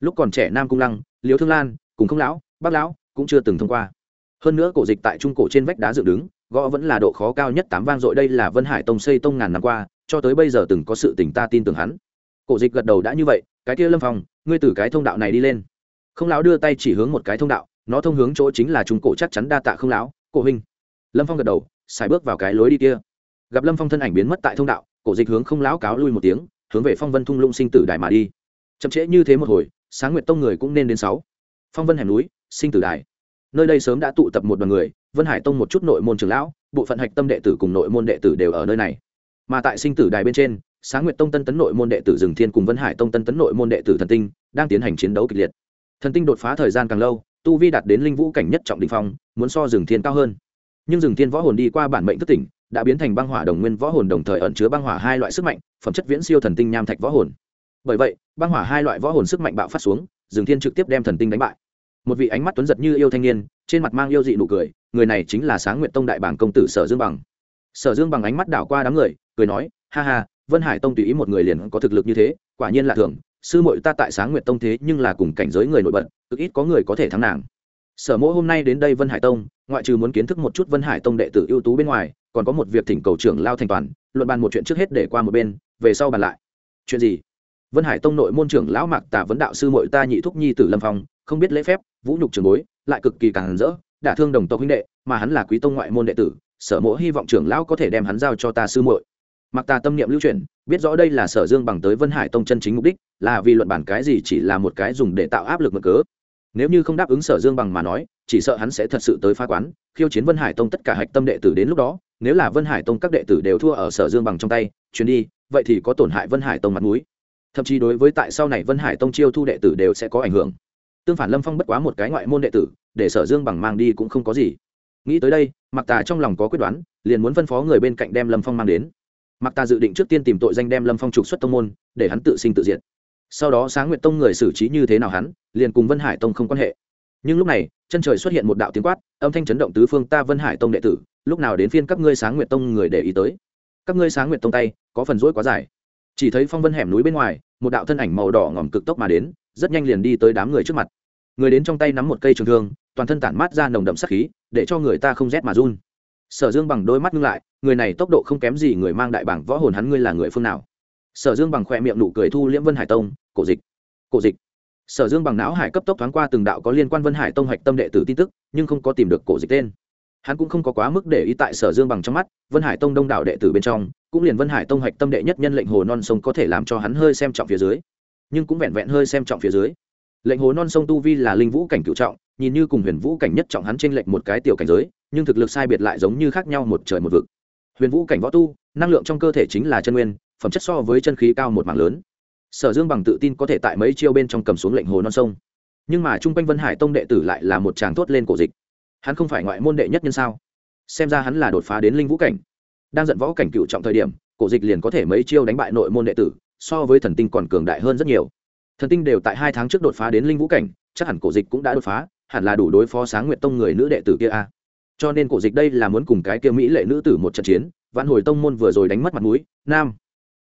Lúc còn trẻ nam cung lăng, liễu thương lan, cùng không lão, bác lão cũng chưa từng thông qua. Hơn nữa cổ dịch tại trung cổ trên vách đá dựng đứng, gõ vẫn là độ khó cao nhất tám vang dội đây là vân hải tông xây tông ngàn năm qua cho tới bây giờ từng có sự tình ta tin tưởng hắn. Cổ dịch gật đầu đã như vậy, cái kia lâm phong, ngươi từ cái thông đạo này đi lên. Không lão đưa tay chỉ hướng một cái thông đạo, nó thông hướng chỗ chính là trung cổ chắc chắn đa tạ không lão, cổ huynh. Lâm phong gật đầu, xài bước vào cái lối đi kia. Gặp lâm phong thân ảnh biến mất tại thông đạo, cổ dịch hướng không lão cáo lui một tiếng, hướng về phong vân thung lũng sinh tử đài mà đi. Chậm trễ như thế một hồi, sáng nguyệt tông người cũng nên đến sáu. Phong vân hẻm núi, sinh tử đài. Nơi đây sớm đã tụ tập một đoàn người, vân hải tông một chút nội môn trường lão, bộ phận hạch tâm đệ tử cùng nội môn đệ tử đều ở nơi này mà tại sinh tử đài bên trên, sáng nguyệt tông tân tấn nội môn đệ tử rừng thiên cùng vân hải tông tân tấn nội môn đệ tử thần tinh đang tiến hành chiến đấu kịch liệt. Thần tinh đột phá thời gian càng lâu, tu vi đạt đến linh vũ cảnh nhất trọng đình phong, muốn so rừng thiên cao hơn. Nhưng rừng thiên võ hồn đi qua bản mệnh thất tỉnh, đã biến thành băng hỏa đồng nguyên võ hồn đồng thời ẩn chứa băng hỏa hai loại sức mạnh, phẩm chất viễn siêu thần tinh nham thạch võ hồn. Bởi vậy, băng hỏa hai loại võ hồn sức mạnh bạo phát xuống rừng thiên trực tiếp đem thần tinh đánh bại. Một vị ánh mắt tuấn giật như yêu thanh niên, trên mặt mang yêu dị nụ cười, người này chính là sáng nguyện tông đại bảng công tử sở dương bằng. Sở dương bằng ánh mắt đảo qua đám người cười nói, ha ha, vân hải tông tùy ý một người liền có thực lực như thế, quả nhiên là thường. Sư muội ta tại sáng nguyện tông thế nhưng là cùng cảnh giới người nổi bật, cực ít có người có thể thắng nàng. Sở mỗ hôm nay đến đây vân hải tông, ngoại trừ muốn kiến thức một chút vân hải tông đệ tử ưu tú bên ngoài, còn có một việc thỉnh cầu trưởng lao thành toàn, luận bàn một chuyện trước hết để qua một bên, về sau bàn lại. Chuyện gì? Vân hải tông nội môn trưởng lão mạc tả vấn đạo sư mội ta nhị thúc nhi tử lâm phong, không biết lễ phép, vũ nhục trường bối, lại cực kỳ càng rỡ đả thương đồng tộc huynh đệ, mà hắn là quý tông ngoại môn đệ tử, sở mỗ hy vọng trưởng lão có thể đem hắn giao cho ta sư muội mặc tà tâm niệm lưu truyền biết rõ đây là sở dương bằng tới vân hải tông chân chính mục đích là vì luận bản cái gì chỉ là một cái dùng để tạo áp lực mở cớ. Nếu như không đáp ứng sở dương bằng mà nói chỉ sợ hắn sẽ thật sự tới phá quán khiêu chiến vân hải tông tất cả hạch tâm đệ tử đến lúc đó nếu là vân hải tông các đệ tử đều thua ở sở dương bằng trong tay chuyến đi vậy thì có tổn hại vân hải tông mặt mũi, thậm chí đối với tại sau này vân hải tông chiêu thu đệ tử đều sẽ có ảnh hưởng. Tương phản lâm phong bất quá một cái ngoại môn đệ tử để sở dương bằng mang đi cũng không có gì. Nghĩ tới đây mặc tà trong lòng có quyết đoán liền muốn phân phó người bên cạnh đem lâm phong mang đến mặc ta dự định trước tiên tìm tội danh đem lâm phong trục xuất tông môn, để hắn tự sinh tự diệt. Sau đó sáng nguyện tông người xử trí như thế nào hắn, liền cùng vân hải tông không quan hệ. Nhưng lúc này, chân trời xuất hiện một đạo tiếng quát, âm thanh chấn động tứ phương ta vân hải tông đệ tử, lúc nào đến phiên các ngươi sáng nguyện tông người để ý tới? Các ngươi sáng nguyện tông tay, có phần rỗi quá dài. Chỉ thấy phong vân hẻm núi bên ngoài, một đạo thân ảnh màu đỏ ngòm cực tốc mà đến, rất nhanh liền đi tới đám người trước mặt. Người đến trong tay nắm một cây trường thương, toàn thân tản mát ra nồng đậm sắc khí, để cho người ta không rét mà run sở dương bằng đôi mắt ngưng lại, người này tốc độ không kém gì người mang đại bảng võ hồn hắn ngươi là người phương nào? Sở dương bằng khoe miệng nụ cười thu liễm vân hải tông, cổ dịch cổ dịch. Sở dương bằng não hải cấp tốc thoáng qua từng đạo có liên quan vân hải tông hạch tâm đệ tử tin tức, nhưng không có tìm được cổ dịch tên. Hắn cũng không có quá mức để ý tại sở dương bằng trong mắt, vân hải tông đông đảo đệ tử bên trong, cũng liền vân hải tông hạch tâm đệ nhất nhân lệnh hồ non sông có thể làm cho hắn hơi xem trọng phía dưới, nhưng cũng vẹn vẹn hơi xem trọng phía dưới. Lệnh hồ non sông tu vi là linh vũ cảnh cựu trọng, nhìn như cùng huyền vũ cảnh nhất trọng hắn t r ê n lệnh một cái tiểu cảnh giới nhưng thực lực sai biệt lại giống như khác nhau một trời một vực. Huyền vũ cảnh võ tu, năng lượng trong cơ thể chính là chân nguyên, phẩm chất so với chân khí cao một mảng lớn. Sở dương bằng tự tin có thể tại mấy chiêu bên trong cầm xuống lệnh hồ non sông. Nhưng mà Trung quanh vân hải tông đệ tử lại là một chàng thốt lên cổ dịch. Hắn không phải ngoại môn đệ nhất nhân sao? Xem ra hắn là đột phá đến linh vũ cảnh. Đang giận võ cảnh cựu trọng thời điểm, cổ dịch liền có thể mấy chiêu đánh bại nội môn đệ tử, so với thần tinh còn cường đại hơn rất nhiều. Thần tinh đều tại hai tháng trước đột phá đến linh vũ cảnh, chắc hẳn cổ dịch cũng đã đột phá, hẳn là đủ đối phó sáng nguyện tông người nữ đệ tử kia a cho nên cổ dịch đây là muốn cùng cái kia mỹ lệ nữ tử một trận chiến, vạn hồi tông môn vừa rồi đánh mất mặt mũi, nam,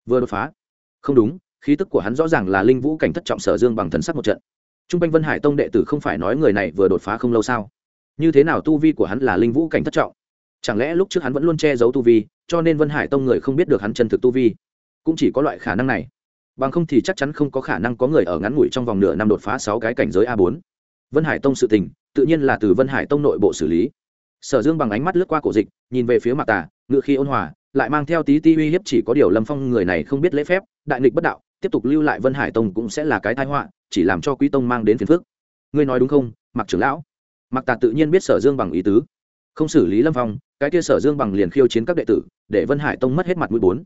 vừa đột phá. Không đúng, khí tức của hắn rõ ràng là linh vũ cảnh thất trọng sở dương bằng thần sắc một trận. T r u n g quanh vân hải tông đệ tử không phải nói người này vừa đột phá không lâu sao? Như thế nào tu vi của hắn là linh vũ cảnh thất trọng? Chẳng lẽ lúc trước hắn vẫn luôn che giấu tu vi, cho nên vân hải tông người không biết được hắn chân thực tu vi? Cũng chỉ có loại khả năng này. Bằng không thì chắc chắn không có khả năng có người ở ngắn ngủi trong vòng nửa năm đột phá sáu cái cảnh giới a bốn. Vân hải tông sự tình, tự nhiên là từ vân hải tông nội bộ xử lý sở dương bằng ánh mắt lướt qua cổ dịch, nhìn về phía mạc tà ngự khi ôn hòa, lại mang theo tí ti uy hiếp chỉ có điều lâm phong người này không biết lễ phép, đại nghịch bất đạo, tiếp tục lưu lại vân hải tông cũng sẽ là cái thái họa, chỉ làm cho quý tông mang đến phiền phước ngươi nói đúng không mặc trưởng lão? Mặc tà tự nhiên biết sở dương bằng ý tứ. Không xử lý lâm phong, cái kia sở dương bằng liền khiêu chiến các đệ tử, để vân hải tông mất hết mặt mũi bốn.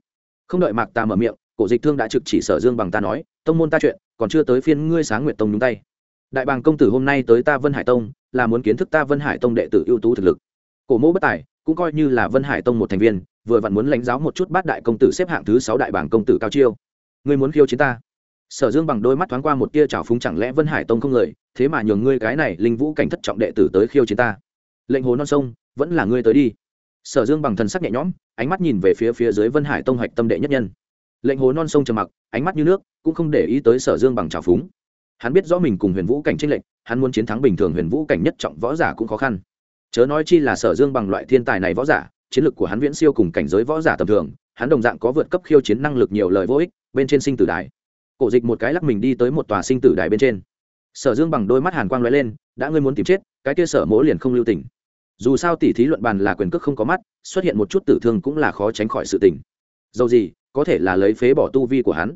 Không đợi mạc tà mở miệng, cổ dịch thương đã trực chỉ sở dương bằng ta nói, tông môn ta chuyện, còn chưa tới phiên ngươi sáng nguyện tông nhúng tay. Đại bàng công tử hôm nay tới ta vân hải tông, là muốn kiến thức ta vân hải tông đệ tử ưu tú thực lực cổ mẫu bất tài, cũng coi như là vân hải tông một thành viên, vừa vặn muốn lãnh giáo một chút bát đại công tử xếp hạng thứ sáu đại bảng công tử cao chiêu. Ngươi muốn khiêu chiến ta? Sở dương bằng đôi mắt thoáng qua một tia trào phúng chẳng lẽ vân hải tông không người thế mà nhường ngươi cái này linh vũ cảnh thất trọng đệ tử tới khiêu chiến ta? Lệnh hồ non sông, vẫn là ngươi tới đi. Sở dương bằng thần sắc nhẹ nhõm, ánh mắt nhìn về phía phía dưới vân hải tông hạch tâm đệ nhất nhân. Lệnh hồ non sông trầm mặc, ánh mắt như nước, cũng không để ý tới sở dương bằng trào phúng. Hắn biết rõ mình cùng huyền vũ cảnh tranh lệnh hắn muốn chiến thắng bình thường huyền vũ cảnh nhất trọng võ giả cũng khó khăn chớ nói chi là sở dương bằng loại thiên tài này võ giả, chiến lược của hắn viễn siêu cùng cảnh giới võ giả tầm thường, hắn đồng dạng có vượt cấp khiêu chiến năng lực nhiều lời vô ích, bên trên sinh tử đài. Cổ dịch một cái lắc mình đi tới một tòa sinh tử đài bên trên. Sở dương bằng đôi mắt hàn quang l ó e lên, đã ngươi muốn tìm chết, cái kia sở mỗ liền không lưu tỉnh dù sao tỉ thí luận bàn là quyền cước không có mắt, xuất hiện một chút tử thương cũng là khó tránh khỏi sự tình. Dầu gì, có thể là lấy phế bỏ tu vi của hắn.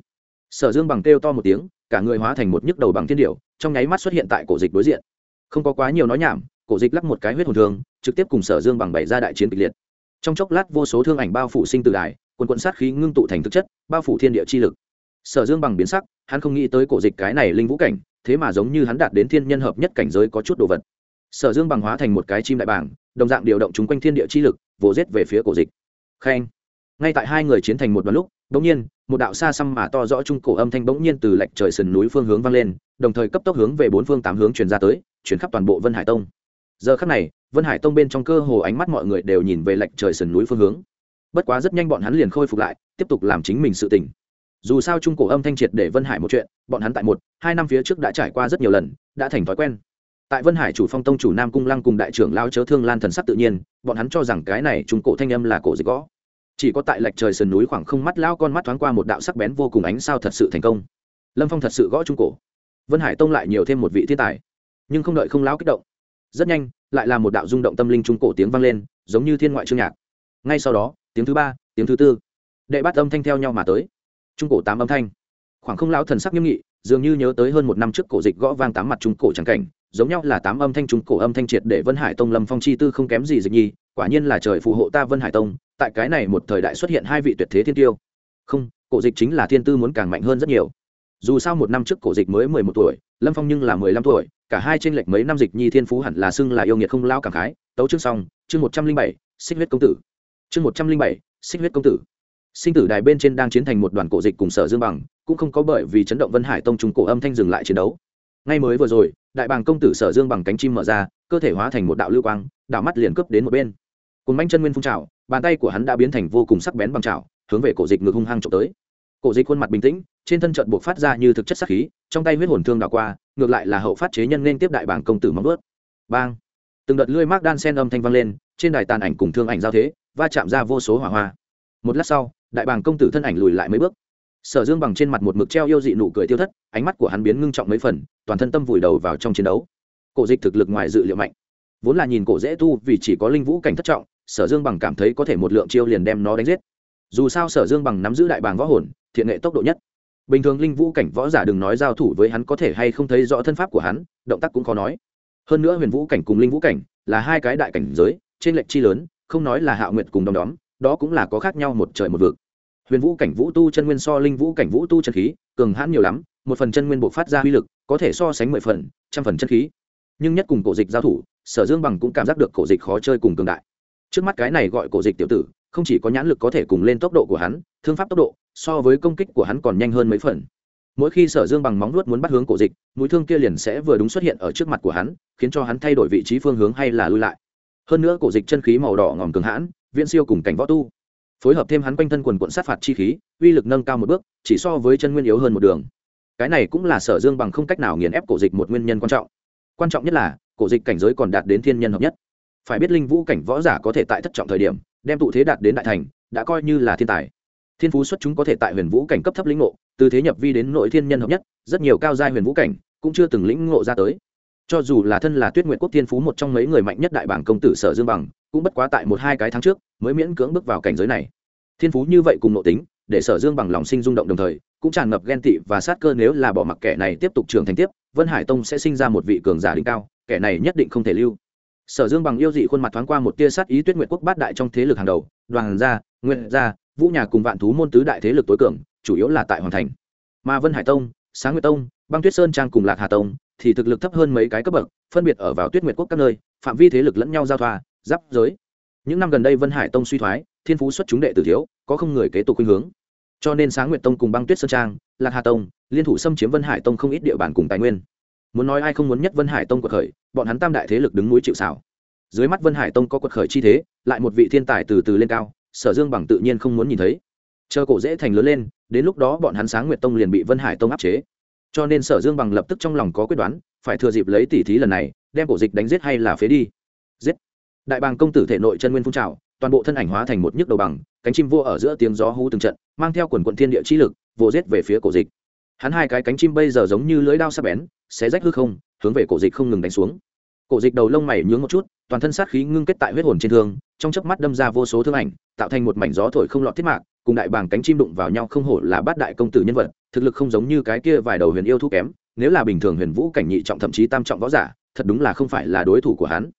Sở dương bằng kêu to một tiếng, cả người hóa thành một nhức đầu bằng thiên điệu trong nháy mắt xuất hiện tại cổ dịch đối diện. Không có quá nhiều nói nhảm cổ dịch lắc một cái huyết hồn thương, trực tiếp cùng sở dương bằng bảy ra đại chiến kịch liệt. Trong chốc lát vô số thương ảnh bao phủ sinh từ đài, quần quận sát khí ngưng tụ thành thực chất, bao phủ thiên địa chi lực. Sở dương bằng biến sắc, hắn không nghĩ tới cổ dịch cái này linh vũ cảnh, thế mà giống như hắn đạt đến thiên nhân hợp nhất cảnh giới có chút đồ vật. Sở dương bằng hóa thành một cái chim đại bảng đồng dạng điều động chúng quanh thiên địa chi lực, vồ rết về phía cổ dịch. Khen. Ngay tại hai người chiến thành một đoạn lúc bỗng nhiên, một đạo xa xăm mà to rõ trung cổ âm thanh bỗng nhiên từ lệch trời sườn núi phương hướng vang lên, đồng thời cấp tốc hướng về bốn phương tám hướng truyền ra tới chuyển khắp toàn bộ vân hải tông giờ khắc này, vân hải tông bên trong cơ hồ ánh mắt mọi người đều nhìn về lệch trời sườn núi phương hướng. Bất quá rất nhanh bọn hắn liền khôi phục lại, tiếp tục làm chính mình sự tỉnh dù sao trung cổ âm thanh triệt để vân hải một chuyện, bọn hắn tại một, hai năm phía trước đã trải qua rất nhiều lần, đã thành thói quen. Tại vân hải chủ phong tông chủ nam cung lăng cùng đại trưởng lao chớ thương lan thần sắc tự nhiên, bọn hắn cho rằng cái này trung cổ thanh âm là cổ dịch gõ. Chỉ có tại lệch trời sườn núi khoảng không mắt lao con mắt thoáng qua một đạo sắc bén vô cùng ánh sao thật sự thành công. Lâm phong thật sự gõ trung cổ. Vân hải tông lại nhiều thêm một vị thiên tài, nhưng không đợi không lao kích động rất nhanh, lại là một đạo rung động tâm linh trung cổ tiếng vang lên, giống như thiên ngoại chương nhạc. Ngay sau đó, tiếng thứ ba, tiếng thứ tư, đệ bát âm thanh theo nhau mà tới. Trung cổ tám âm thanh. Khoảng không lão thần sắc nghiêm nghị, dường như nhớ tới hơn một năm trước cổ dịch gõ vang tám mặt trung cổ trắng cảnh, giống nhau là tám âm thanh trung cổ âm thanh triệt để vân hải tông lâm phong chi tư không kém gì dịch nhi, quả nhiên là trời phù hộ ta vân hải tông, tại cái này một thời đại xuất hiện hai vị tuyệt thế thiên tiêu. Không, cổ dịch chính là thiên tư muốn càng mạnh hơn rất nhiều. Dù sao một năm trước cổ dịch mới mười một tuổi lâm phong nhưng là mười lăm tuổi, cả hai t r ê n lệch mấy năm dịch nhi thiên phú hẳn là xưng là yêu nghiệt không lao cảm khái. Tấu chương xong, chương một trăm linh bảy, xích huyết công tử. Chương một trăm linh bảy, xích huyết công tử. Sinh tử đài bên trên đang chiến thành một đoàn cổ dịch cùng sở dương bằng, cũng không có bởi vì chấn động vân hải tông trung cổ âm thanh dừng lại chiến đấu. Ngay mới vừa rồi, đại bàng công tử sở dương bằng cánh chim mở ra, cơ thể hóa thành một đạo lưu quang, đạo mắt liền cướp đến một bên. Cùng manh chân nguyên phun trào, bàn tay của hắn đã biến thành vô cùng sắc bén bằng trào hướng về cổ dịch ngược hung hăng trộm tới. Cổ dịch khuôn mặt bình tĩnh, trên thân trận buộc phát ra như thực chất sắc khí trong tay huyết hồn thương đảo qua, ngược lại là hậu phát chế nhân nên tiếp đại bảng công tử móng vớt bang! Từng đợt lưỡi mác đan sen âm thanh vang lên, trên đài tàn ảnh cùng thương ảnh giao thế, va chạm ra vô số hỏa hoa. Một lát sau, đại bàng công tử thân ảnh lùi lại mấy bước. Sở dương bằng trên mặt một mực treo yêu dị nụ cười tiêu thất, ánh mắt của hắn biến ngưng trọng mấy phần, toàn thân tâm vùi đầu vào trong chiến đấu. Cổ dịch thực lực ngoài dự liệu mạnh. Vốn là nhìn cổ dễ tu vì chỉ có linh vũ cảnh thất trọng, sở dương bằng cảm thấy có thể một lượng chiêu liền đem nó đánh giết. Dù sao sở dương bằng nắm giữ đại bàng võ hồn, thiện nghệ tốc độ nhất bình thường linh vũ cảnh võ giả đừng nói giao thủ với hắn có thể hay không thấy rõ thân pháp của hắn, động tác cũng khó nói. Hơn nữa huyền vũ cảnh cùng linh vũ cảnh là hai cái đại cảnh giới trên lệnh chi lớn, không nói là hạ nguyệt cùng đom đóm, đó cũng là có khác nhau một trời một vực. Huyền vũ cảnh vũ tu chân nguyên so linh vũ cảnh vũ tu chân khí cường hãn nhiều lắm, một phần chân nguyên buộc phát ra uy lực có thể so sánh mười phần, trăm phần chân khí. Nhưng nhất cùng cổ dịch giao thủ, sở dương bằng cũng cảm giác được cổ dịch khó chơi cùng cường đại. Trước mắt cái này gọi cổ dịch tiểu tử, không chỉ có nhãn lực có thể cùng lên tốc độ của hắn, thương pháp tốc độ so với công kích của hắn còn nhanh hơn mấy phần. Mỗi khi sở dương bằng móng nuốt muốn bắt hướng cổ dịch, mũi thương kia liền sẽ vừa đúng xuất hiện ở trước mặt của hắn, khiến cho hắn thay đổi vị trí phương hướng hay là lui lại. Hơn nữa cổ dịch chân khí màu đỏ ngòm cường hãn, viễn siêu cùng cảnh võ tu. Phối hợp thêm hắn quanh thân quần quận sát phạt chi khí, uy lực nâng cao một bước, chỉ so với chân nguyên yếu hơn một đường. Cái này cũng là sở dương bằng không cách nào nghiền ép cổ dịch một nguyên nhân quan trọng. Quan trọng nhất là, cổ dịch cảnh giới còn đạt đến thiên nhân hợp nhất. Phải biết linh vũ cảnh võ giả có thể tại thất trọng thời điểm, đem tụ thế đạt đến đại thành, đã coi như là thiên tài thiên phú xuất chúng có thể tại huyền vũ cảnh cấp thấp lĩnh ngộ, từ thế nhập vi đến nội thiên nhân hợp nhất, rất nhiều cao giai huyền vũ cảnh cũng chưa từng lĩnh ngộ ra tới. Cho dù là thân là tuyết nguyện quốc thiên phú một trong mấy người mạnh nhất đại bảng công tử sở dương bằng, cũng bất quá tại một hai cái tháng trước mới miễn cưỡng bước vào cảnh giới này. Thiên phú như vậy cùng nội tính, để sở dương bằng lòng sinh rung động đồng thời, cũng tràn ngập ghen tị và sát cơ nếu là bỏ mặc kẻ này tiếp tục trưởng thành tiếp, vân hải tông sẽ sinh ra một vị cường giả đỉnh cao, kẻ này nhất định không thể lưu. Sở dương bằng yêu dị khuôn mặt thoáng qua một tia sát ý tuyết nguyện quốc bát đại trong thế lực hàng đầu, đoàn gia nguyện gia vũ nhà cùng vạn thú môn tứ đại thế lực tối cường, chủ yếu là tại hoàn thành. Mà vân hải tông, sáng nguyệt tông, băng tuyết sơn trang cùng lạc hà tông thì thực lực thấp hơn mấy cái cấp bậc, phân biệt ở vào tuyết nguyệt quốc các nơi, phạm vi thế lực lẫn nhau giao thoa, giáp giới. Những năm gần đây vân hải tông suy thoái, thiên phú xuất chúng đệ tử thiếu, có không người kế tục khuynh hướng. Cho nên sáng nguyệt tông cùng băng tuyết sơn trang, lạc hà tông, liên thủ xâm chiếm vân hải tông không ít địa bàn cùng tài nguyên. Muốn nói ai không muốn nhất vân hải tông quật khởi, bọn hắn tam đại thế lực đứng núi chịu xảo dưới mắt vân hải tông có quật khởi chi thế, lại một vị thiên tài từ từ lên cao sở dương bằng tự nhiên không muốn nhìn thấy. Chờ cổ dễ thành lớn lên, đến lúc đó bọn hắn sáng nguyệt tông liền bị vân hải tông áp chế. Cho nên sở dương bằng lập tức trong lòng có quyết đoán, phải thừa dịp lấy tỉ thí lần này, đem cổ dịch đánh giết hay là phế đi. Giết. Đại bàng công tử thể nội chân nguyên phun trào, toàn bộ thân ảnh hóa thành một nhức đầu bằng, cánh chim vua ở giữa tiếng gió hú từng trận, mang theo quần quận thiên địa chi lực vô giết về phía cổ dịch. Hắn hai cái cánh chim bây giờ giống như lưỡi đao sắc bén, xé rách hư không, hướng về cổ dịch không ngừng đánh xuống. Cổ dịch đầu lông mày nhướng một chút, toàn thân sát khí ngưng kết tại huyết hồn trên thương, trong chớp mắt đâm ra vô số thương ảnh tạo thành một mảnh gió thổi không lọt thiết mạc, cùng đại bàng cánh chim đụng vào nhau không hổ là bát đại công tử nhân vật, thực lực không giống như cái kia vài đầu huyền yêu thú kém, nếu là bình thường huyền vũ cảnh nhị trọng thậm chí tam trọng võ giả, thật đúng là không phải là đối thủ của hắn.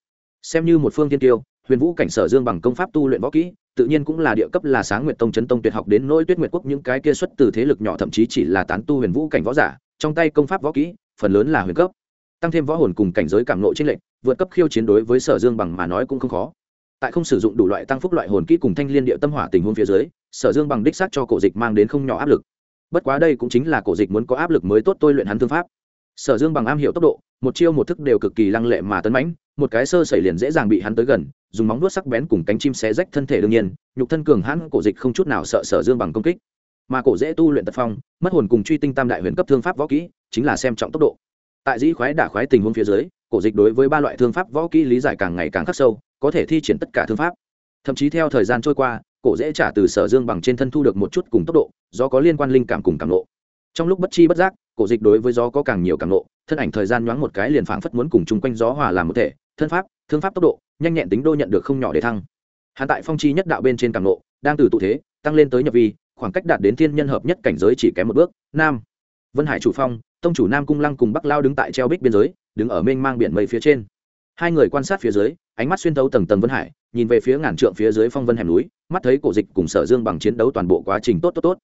Xem như một phương tiên tiêu, huyền vũ cảnh sở dương bằng công pháp tu luyện võ kỹ, tự nhiên cũng là địa cấp là sáng nguyệt tông chấn tông tuyệt học đến nỗi tuyết nguyệt quốc những cái kia xuất từ thế lực nhỏ thậm chí chỉ là tán tu huyền vũ cảnh võ giả, trong tay công pháp võ kỹ, phần lớn là huyền cấp. Tăng thêm võ hồn cùng cảnh giới cảm nộ trên lệnh vượt cấp khiêu chiến đối với sở dương bằng mà nói cũng không khó tại không sử dụng đủ loại tăng phúc loại hồn kỹ cùng thanh liên địa tâm hỏa tình huống phía dưới, sở dương bằng đích xác cho cổ dịch mang đến không nhỏ áp lực. Bất quá đây cũng chính là cổ dịch muốn có áp lực mới tốt tôi luyện hắn thương pháp. Sở dương bằng am hiểu tốc độ, một chiêu một thức đều cực kỳ lăng lệ mà tấn mãnh, một cái sơ xảy liền dễ dàng bị hắn tới gần, dùng móng vuốt sắc bén cùng cánh chim xé rách thân thể đương nhiên, nhục thân cường hãn, cổ dịch không chút nào sợ sở dương bằng công kích. Mà cổ dễ tu luyện tật phong, mất hồn cùng truy tinh tam đại huyền cấp thương pháp võ kỹ, chính là xem trọng tốc độ. Tại dĩ khoái đả khoái tình huống phía dưới, cổ dịch đối với ba loại thương pháp võ kỹ lý giải càng ngày càng khắc sâu có thể thi triển tất cả thương pháp. Thậm chí theo thời gian trôi qua, cổ dễ trả từ sở dương bằng trên thân thu được một chút cùng tốc độ do có liên quan linh cảm cùng cảm nộ trong lúc bất chi bất giác, cổ dịch đối với gió có càng nhiều càng nộ thân ảnh thời gian nhoáng một cái liền phảng phất muốn cùng chung quanh gió hòa làm một thể, thân pháp, thương pháp tốc độ, nhanh nhẹn tính đô nhận được không nhỏ để thăng. Hạn tại phong chi nhất đạo bên trên càng nộ đang từ tụ thế, tăng lên tới nhập vi, khoảng cách đạt đến thiên nhân hợp nhất cảnh giới chỉ kém một bước, nam. Vân hải chủ phong, tông chủ nam cung lăng cùng bắc lao đứng tại treo bích biên giới, đứng ở mênh mang biển mây phía trên. Hai người quan sát phía dưới ánh mắt xuyên thấu tầng tầng vân hải, nhìn về phía ngàn trượng phía dưới phong vân hẻm núi, mắt thấy cổ dịch cùng sở dương bằng chiến đấu toàn bộ quá trình tốt tốt tốt.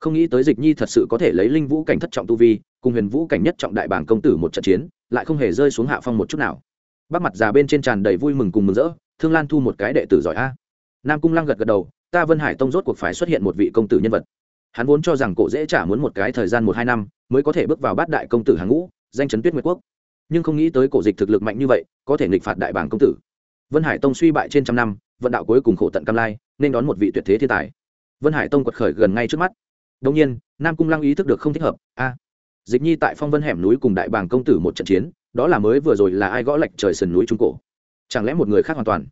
Không nghĩ tới dịch nhi thật sự có thể lấy linh vũ cảnh thất trọng tu vi, cùng huyền vũ cảnh nhất trọng đại bảng công tử một trận chiến, lại không hề rơi xuống hạ phong một chút nào. Bác mặt già bên trên tràn đầy vui mừng cùng mừng rỡ, thương lan thu một cái đệ tử giỏi a. Nam cung lăng gật gật đầu, ta vân hải tông rốt cuộc phải xuất hiện một vị công tử nhân vật. Hắn vốn cho rằng cổ dễ trả muốn một cái thời gian một hai năm, mới có thể bước vào bát đại công tử hàng ngũ, danh chấn tuyết nguyệt quốc. Nhưng không nghĩ tới cổ dịch thực lực mạnh như vậy, có thể nghịch phạt đại bảng công tử vân hải tông suy bại trên trăm năm, vận đạo cuối cùng khổ tận cam lai, nên đón một vị tuyệt thế thiên tài. Vân hải tông quật khởi gần ngay trước mắt. Đông nhiên, nam cung lăng ý thức được không thích hợp, a. Dịch nhi tại phong vân hẻm núi cùng đại bàng công tử một trận chiến, đó là mới vừa rồi là ai gõ lệch trời sườn núi trung cổ. Chẳng lẽ một người khác hoàn toàn?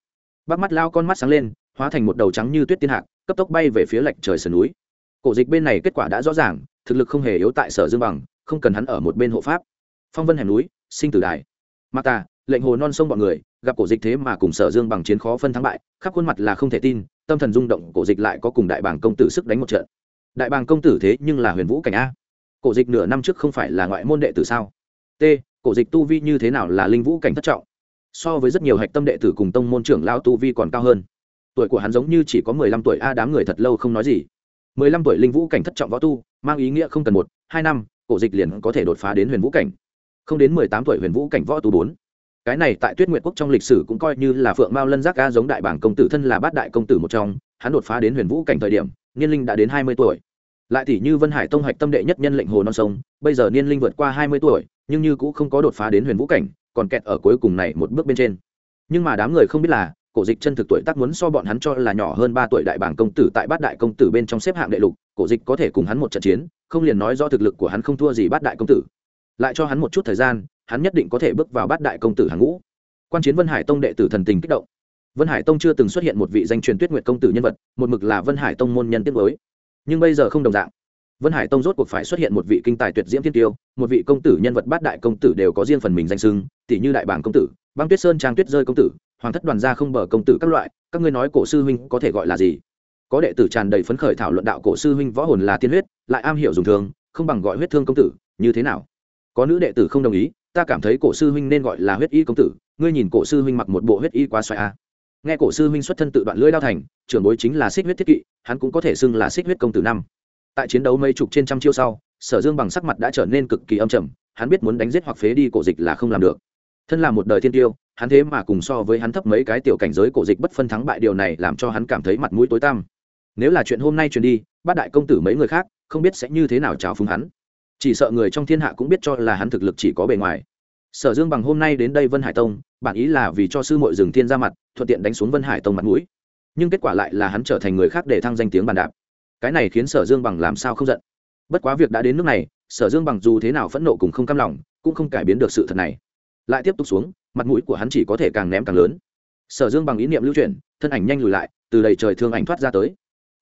Bác mắt lao con mắt sáng lên, hóa thành một đầu trắng như tuyết tiên hạc, cấp tốc bay về phía lệch trời sườn núi. Cổ dịch bên này kết quả đã rõ ràng, thực lực không hề yếu tại sở dương bằng, không cần hắn ở một bên hộ pháp. Phong vân hẻm núi, sinh tử đài. Mà lệnh hồ non sông bọn người, gặp cổ dịch thế mà cùng sở dương bằng chiến khó phân thắng bại, khắp khuôn mặt là không thể tin, tâm thần rung động, cổ dịch lại có cùng đại bàng công tử sức đánh một trận. Đại bàng công tử thế nhưng là huyền vũ cảnh a. Cổ dịch nửa năm trước không phải là ngoại môn đệ tử sao? T, cổ dịch tu vi như thế nào là linh vũ cảnh thất trọng? So với rất nhiều hạch tâm đệ tử cùng tông môn trưởng lao tu vi còn cao hơn. Tuổi của hắn giống như chỉ có mười lăm tuổi, a, đám người thật lâu không nói gì. Mười lăm tuổi linh vũ cảnh thất trọng võ tu, mang ý nghĩa không cần một, hai năm, cổ dịch liền có thể đột phá đến huyền vũ cảnh. Không đến mười tám tuổi huyền vũ cảnh võ tu bốn cái này tại tuyết nguyệt quốc trong lịch sử cũng coi như là phượng mao lân giác ca giống đại bảng công tử thân là bát đại công tử một trong, hắn đột phá đến huyền vũ cảnh thời điểm, niên linh đã đến hai mươi tuổi. Lại tỷ như vân hải tông hạch tâm đệ nhất nhân lệnh hồ non sông, bây giờ niên linh vượt qua hai mươi tuổi, nhưng như cũng không có đột phá đến huyền vũ cảnh, còn kẹt ở cuối cùng này một bước bên trên. Nhưng mà đám người không biết là, cổ dịch chân thực tuổi tác muốn so bọn hắn cho là nhỏ hơn ba tuổi đại bảng công tử tại bát đại công tử bên trong xếp hạng đệ lục, cổ dịch có thể cùng hắn một trận chiến, không liền nói do thực lực của hắn không thua gì bát đại công tử. Lại cho hắn một chút thời gian hắn nhất định có thể bước vào bát đại công tử hàng ngũ. Quan chiến vân hải tông đệ tử thần tình kích động. Vân hải tông chưa từng xuất hiện một vị danh truyền tuyết nguyệt công tử nhân vật, một mực là vân hải tông môn nhân tiết mới. Nhưng bây giờ không đồng dạng. Vân hải tông rốt cuộc phải xuất hiện một vị kinh tài tuyệt diễm thiên tiêu, một vị công tử nhân vật bát đại công tử đều có riêng phần mình danh sưng tỷ như đại bảng công tử, băng tuyết sơn trang tuyết rơi công tử, hoàng thất đoàn gia không bờ công tử các loại, các ngươi nói cổ sư huynh có thể gọi là gì? Có đệ tử tràn đầy phấn khởi thảo luận đạo cổ sư huynh võ hồn là tiên huyết, lại am hiểu dùng thương, không bằng gọi huyết thương công tử, như thế nào? Có nữ đệ tử không đồng ý ta cảm thấy cổ sư huynh nên gọi là huyết y công tử, ngươi nhìn cổ sư huynh mặc một bộ huyết y quá xoài a. Nghe cổ sư huynh xuất thân tự đoạn lưỡi đao thành, trưởng bối chính là xích huyết thiết kỵ, hắn cũng có thể xưng là xích huyết công tử năm. Tại chiến đấu mấy chục trên trăm chiêu sau, sở dương bằng sắc mặt đã trở nên cực kỳ âm trầm, hắn biết muốn đánh giết hoặc phế đi cổ dịch là không làm được. Thân là một đời thiên tiêu, hắn thế mà cùng so với hắn thấp mấy cái tiểu cảnh giới cổ dịch bất phân thắng bại điều này làm cho hắn cảm thấy mặt mũi tối tăm. Nếu là chuyện hôm nay truyền đi, bát đại công tử mấy người khác, không biết sẽ như thế nào chào phúng hắn chỉ sợ người trong thiên hạ cũng biết cho là hắn thực lực chỉ có bề ngoài. Sở dương bằng hôm nay đến đây vân hải tông, bản ý là vì cho sư mội rừng thiên ra mặt, thuận tiện đánh xuống vân hải tông mặt mũi. Nhưng kết quả lại là hắn trở thành người khác để thăng danh tiếng bàn đạp. Cái này khiến sở dương bằng làm sao không giận. Bất quá việc đã đến nước này, sở dương bằng dù thế nào phẫn nộ cùng không cam lòng, cũng không cải biến được sự thật này. Lại tiếp tục xuống, mặt mũi của hắn chỉ có thể càng ném càng lớn. Sở dương bằng ý niệm lưu chuyển, thân ảnh nhanh lùi lại, từ đầy trời thương ảnh thoát ra tới.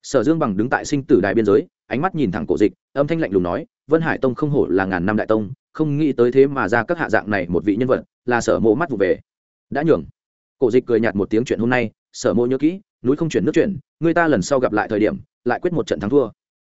Sở dương bằng đứng tại sinh tử đài biên giới, ánh mắt nhìn thẳng cổ dịch, âm thanh lạnh lùng nói vân hải tông không hổ là ngàn năm đại tông, không nghĩ tới thế mà ra các hạ dạng này một vị nhân vật, là sở mộ mắt vụ về. Đã nhường. Cổ dịch cười nhạt một tiếng chuyện hôm nay, sở mộ nhớ kỹ, núi không chuyển nước chuyển, người ta lần sau gặp lại thời điểm, lại quyết một trận thắng thua.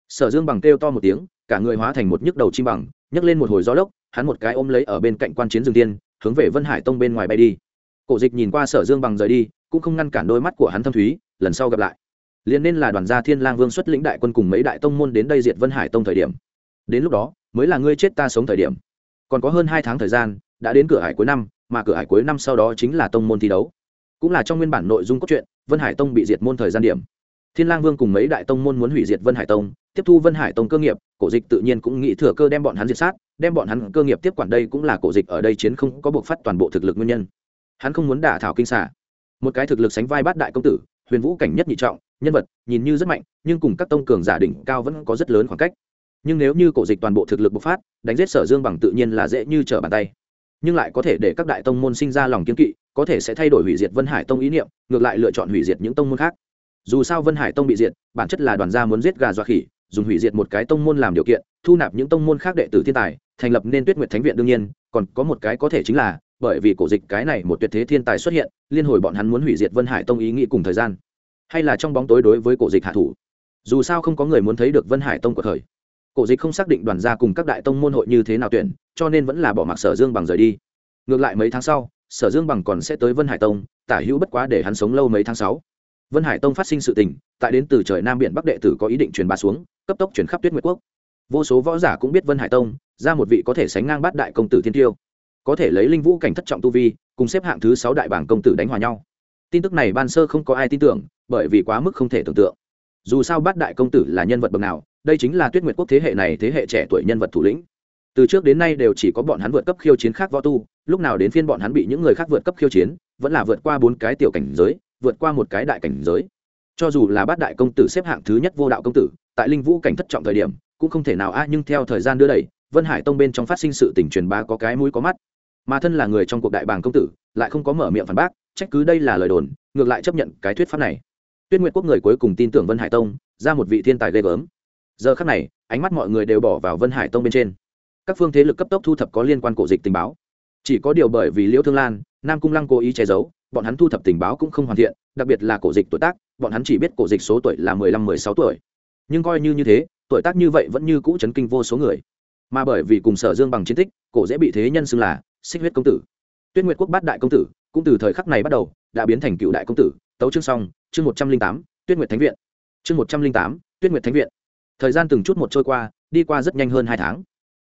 Sở dương bằng kêu to một tiếng, cả người hóa thành một nhức đầu chim bằng, nhấc lên một hồi gió lốc, hắn một cái ôm lấy ở bên cạnh quan chiến dương tiên, hướng về vân hải tông bên ngoài bay đi. Cổ dịch nhìn qua sở dương bằng rời đi, cũng không ngăn cản đôi mắt của hắn thâm thúy, lần sau gặp lại. Liền nên là đoàn gia thiên lang vương xuất lĩnh đại quân cùng mấy đại tông môn đến đây diệt vân hải tông thời điểm đến lúc đó mới là ngươi chết ta sống thời điểm. Còn có hơn hai tháng thời gian, đã đến cửa hải cuối năm, mà cửa hải cuối năm sau đó chính là tông môn thi đấu. Cũng là trong nguyên bản nội dung cốt truyện, vân hải tông bị diệt môn thời gian điểm. Thiên lang vương cùng mấy đại tông môn muốn hủy diệt vân hải tông, tiếp thu vân hải tông cơ nghiệp, cổ dịch tự nhiên cũng nghĩ thừa cơ đem bọn hắn diệt sát, đem bọn hắn cơ nghiệp tiếp quản đây cũng là cổ dịch ở đây chiến không có buộc phát toàn bộ thực lực nguyên nhân. Hắn không muốn đả thảo kinh xả một cái thực lực sánh vai bát đại công tử, huyền vũ cảnh nhất nhị trọng, nhân vật, nhìn như rất mạnh, nhưng cùng các tông cường giả đỉnh cao vẫn có rất lớn khoảng cách nhưng nếu như cổ dịch toàn bộ thực lực bộc phát, đánh giết sở dương bằng tự nhiên là dễ như trở bàn tay. Nhưng lại có thể để các đại tông môn sinh ra lòng kiên kỵ, có thể sẽ thay đổi hủy diệt vân hải tông ý niệm, ngược lại lựa chọn hủy diệt những tông môn khác. Dù sao vân hải tông bị diệt, bản chất là đoàn gia muốn giết gà dọa khỉ, dùng hủy diệt một cái tông môn làm điều kiện, thu nạp những tông môn khác đệ tử thiên tài, thành lập nên tuyết nguyệt thánh viện đương nhiên, còn có một cái có thể chính là, bởi vì cổ dịch cái này một tuyệt thế thiên tài xuất hiện, liên hồi bọn hắn muốn hủy diệt vân hải tông ý nghĩ cùng thời gian. Hay là trong bóng tối đối với cổ dịch hạ thủ. Dù sao không có người muốn thấy được vân hải tông của thời cổ dịch không xác định đoàn gia cùng các đại tông môn hội như thế nào tuyển, cho nên vẫn là bỏ mặc sở dương bằng rời đi. Ngược lại mấy tháng sau, sở dương bằng còn sẽ tới vân hải tông, tả hữu bất quá để hắn sống lâu mấy tháng sáu. Vân hải tông phát sinh sự tình, tại đến từ trời nam biển bắc đệ tử có ý định truyền bá xuống, cấp tốc chuyển khắp tuyết nguyệt quốc. Vô số võ giả cũng biết vân hải tông, ra một vị có thể sánh ngang bát đại công tử thiên tiêu. Có thể lấy linh vũ cảnh thất trọng tu vi, cùng xếp hạng thứ sáu đại bảng công tử đánh hòa nhau. Tin tức này ban sơ không có ai tin tưởng, bởi vì quá mức không thể tưởng tượng. Dù sao bát đại công tử là nhân vật bậc nào đây chính là tuyết nguyệt quốc thế hệ này thế hệ trẻ tuổi nhân vật thủ lĩnh. Từ trước đến nay đều chỉ có bọn hắn vượt cấp khiêu chiến khác võ tu, lúc nào đến phiên bọn hắn bị những người khác vượt cấp khiêu chiến, vẫn là vượt qua bốn cái tiểu cảnh giới, vượt qua một cái đại cảnh giới. Cho dù là bát đại công tử xếp hạng thứ nhất vô đạo công tử, tại linh vũ cảnh thất trọng thời điểm, cũng không thể nào a, nhưng theo thời gian đưa đẩy, vân hải tông bên trong phát sinh sự tình truyền bá có cái mũi có mắt. Mà thân là người trong cuộc đại bàng công tử, lại không có mở miệng phản bác, trách cứ đây là lời đồn, ngược lại chấp nhận cái thuyết pháp này. Tuyết nguyệt quốc người cuối cùng tin tưởng vân hải tông, ra một vị thiên tài ghê gớm giờ khắc này, ánh mắt mọi người đều bỏ vào vân hải tông bên trên. Các phương thế lực cấp tốc thu thập có liên quan cổ dịch tình báo. Chỉ có điều bởi vì liễu thương lan, nam cung lăng cố ý che giấu, bọn hắn thu thập tình báo cũng không hoàn thiện, đặc biệt là cổ dịch tuổi tác, bọn hắn chỉ biết cổ dịch số tuổi là mười lăm, mười sáu tuổi. Nhưng coi như như thế, tuổi tác như vậy vẫn như cũ chấn kinh vô số người. Mà bởi vì cùng sở dương bằng chiến tích, cổ dễ bị thế nhân xưng là xích huyết công tử. Tuyết nguyệt quốc bát đại công tử, cũng từ thời khắc này bắt đầu, đã biến thành cựu đại công tử. Tấu chương xong, chương một trăm linh tám, tuyết nguyệt thánh viện. Chương một trăm linh tám, tuyết nguyệt thánh viện thời gian từng chút một trôi qua, đi qua rất nhanh hơn hai tháng.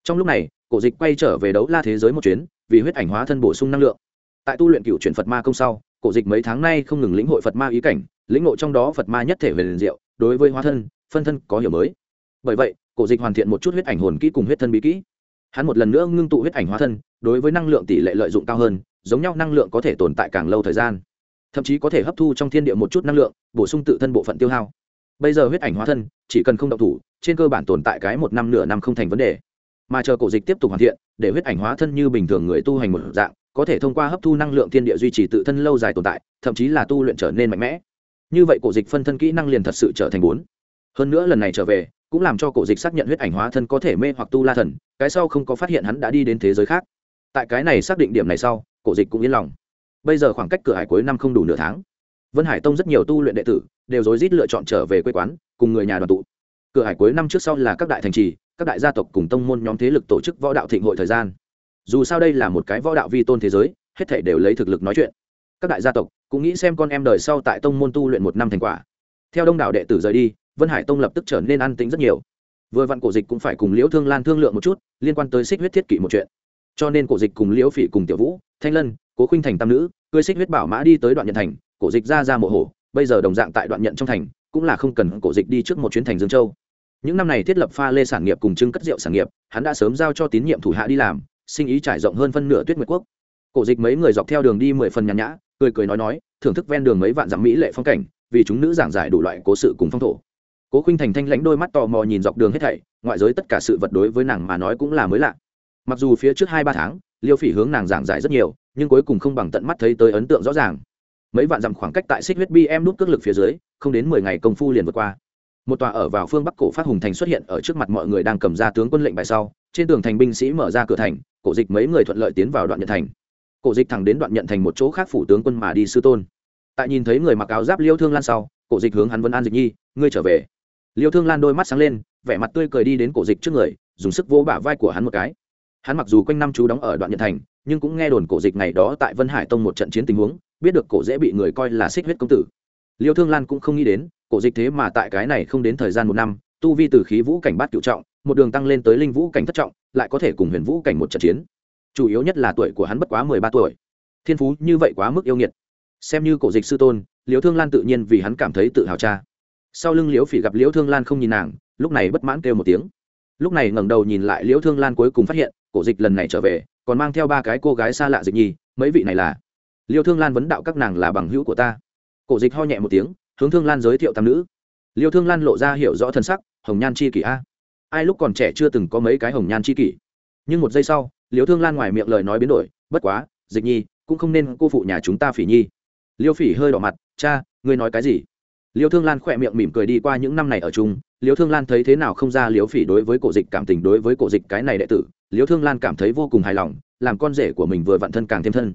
Trong lúc này, cổ dịch quay trở về đấu la thế giới một chuyến, vì huyết ảnh hóa thân bổ sung năng lượng. Tại tu luyện cựu chuyển phật ma công sau, cổ dịch mấy tháng nay không ngừng lĩnh hội phật ma ý cảnh, lĩnh ngộ trong đó phật ma nhất thể về liền diệu, đối với hóa thân, phân thân có hiểu mới. Bởi vậy, cổ dịch hoàn thiện một chút huyết ảnh hồn kỹ cùng huyết thân bí kỹ. Hắn một lần nữa ngưng tụ huyết ảnh hóa thân, đối với năng lượng tỷ lệ lợi dụng cao hơn, giống nhau năng lượng có thể tồn tại càng lâu thời gian. Thậm chí có thể hấp thu trong thiên địa một chút năng lượng, bổ sung tự thân bộ phận tiêu hao bây giờ huyết ảnh hóa thân, chỉ cần không động thủ, trên cơ bản tồn tại cái một năm nửa năm không thành vấn đề. Mà chờ cổ dịch tiếp tục hoàn thiện, để huyết ảnh hóa thân như bình thường người tu hành một dạng, có thể thông qua hấp thu năng lượng thiên địa duy trì tự thân lâu dài tồn tại, thậm chí là tu luyện trở nên mạnh mẽ. Như vậy cổ dịch phân thân kỹ năng liền thật sự trở thành bốn. Hơn nữa lần này trở về, cũng làm cho cổ dịch xác nhận huyết ảnh hóa thân có thể mê hoặc tu la thần, cái sau không có phát hiện hắn đã đi đến thế giới khác. Tại cái này xác định điểm này sau, cổ dịch cũng yên lòng. Bây giờ khoảng cách cửa hải cuối năm không đủ nửa tháng. Vân hải tông rất nhiều tu luyện đệ tử đều rối rít lựa chọn trở về quê quán, cùng người nhà đoàn tụ. Cửa hải cuối năm trước sau là các đại thành trì, các đại gia tộc cùng tông môn nhóm thế lực tổ chức võ đạo thịnh hội thời gian. Dù sao đây là một cái võ đạo vi tôn thế giới, hết thể đều lấy thực lực nói chuyện. Các đại gia tộc cũng nghĩ xem con em đời sau tại tông môn tu luyện một năm thành quả. Theo đông đảo đệ tử rời đi, vân hải tông lập tức trở nên an tĩnh rất nhiều. Vừa vặn cổ dịch cũng phải cùng liễu thương lan thương lượng một chút, liên quan tới xích huyết thiết kỷ một chuyện. Cho nên cổ dịch cùng liễu phỉ cùng tiểu vũ, thanh lân, cố khinh thành tam nữ, cưới xích huyết bảo mã đi tới đoạn nhận thành, cổ dịch ra ra mộ hồ bây giờ đồng dạng tại đoạn nhận trong thành, cũng là không cần cổ dịch đi trước một chuyến thành dương châu. Những năm này thiết lập pha lê sản nghiệp cùng trưng cất rượu sản nghiệp, hắn đã sớm giao cho tín nhiệm thủ hạ đi làm, sinh ý trải rộng hơn phân nửa tuyết nguyệt quốc. Cổ dịch mấy người dọc theo đường đi mười phần nhàn nhã, cười cười nói nói, thưởng thức ven đường mấy vạn dặm mỹ lệ phong cảnh, vì chúng nữ giảng giải đủ loại cố sự cùng phong thổ. Cố khinh thành thanh lãnh đôi mắt tò mò nhìn dọc đường hết thảy, ngoại giới tất cả sự vật đối với nàng mà nói cũng là mới lạ. Mặc dù phía trước hai ba tháng, liêu phỉ hướng nàng giảng giải rất nhiều, nhưng cuối cùng không bằng tận mắt thấy tới ấn tượng rõ ràng mấy vạn dặm khoảng cách tại xích huyết bi em nút cước lực phía dưới, không đến mười ngày công phu liền vượt qua. Một tòa ở vào phương bắc cổ phát hùng thành xuất hiện ở trước mặt mọi người đang cầm ra tướng quân lệnh bài sau, trên tường thành binh sĩ mở ra cửa thành, cổ dịch mấy người thuận lợi tiến vào đoạn nhận thành. Cổ dịch thẳng đến đoạn nhận thành một chỗ khác phủ tướng quân mà đi sư tôn. Tại nhìn thấy người mặc áo giáp liêu thương lan sau, cổ dịch hướng hắn vân an dịch nhi, ngươi trở về. Liêu thương lan đôi mắt sáng lên, vẻ mặt tươi cười đi đến cổ dịch trước người, dùng sức vỗ bả vai của hắn một cái. Hắn mặc dù quanh năm chú đóng ở đoạn nhận thành, nhưng cũng nghe đồn cổ dịch ngày đó tại vân hải tông một trận chiến tình huống biết được cổ dễ bị người coi là xích huyết công tử. Liêu thương lan cũng không nghĩ đến, cổ dịch thế mà tại cái này không đến thời gian một năm, tu vi từ khí vũ cảnh bát cựu trọng, một đường tăng lên tới linh vũ cảnh thất trọng, lại có thể cùng huyền vũ cảnh một trận chiến. Chủ yếu nhất là tuổi của hắn bất quá mười ba tuổi. Thiên phú như vậy quá mức yêu nghiệt. Xem như cổ dịch sư tôn, liêu thương lan tự nhiên vì hắn cảm thấy tự hào cha. Sau lưng liễu phỉ gặp liễu thương lan không nhìn nàng, lúc này bất mãn kêu một tiếng. Lúc này ngẩng đầu nhìn lại liễu thương lan cuối cùng phát hiện, cổ dịch lần này trở về, còn mang theo ba cái cô gái xa lạ dịch nhi, mấy vị này là Liêu thương lan vấn đạo các nàng là bằng hữu của ta. Cổ dịch ho nhẹ một tiếng, hướng thương lan giới thiệu tam nữ. Liêu thương lan lộ ra hiểu rõ thân sắc, hồng nhan chi kỷ a. Ai lúc còn trẻ chưa từng có mấy cái hồng nhan chi kỷ. Nhưng một giây sau, Liêu thương lan ngoài miệng lời nói biến đổi, bất quá, dịch nhi, cũng không nên cô phụ nhà chúng ta phỉ nhi. Liêu phỉ hơi đỏ mặt, cha, ngươi nói cái gì? Liêu thương lan khỏe miệng mỉm cười đi qua những năm này ở chung, liêu thương lan thấy thế nào không ra liêu phỉ đối với cổ dịch cảm tình đối với cổ dịch cái này đệ tử, liêu thương lan cảm thấy vô cùng hài lòng, làm con rể của mình vừa vặn thân càng thêm thân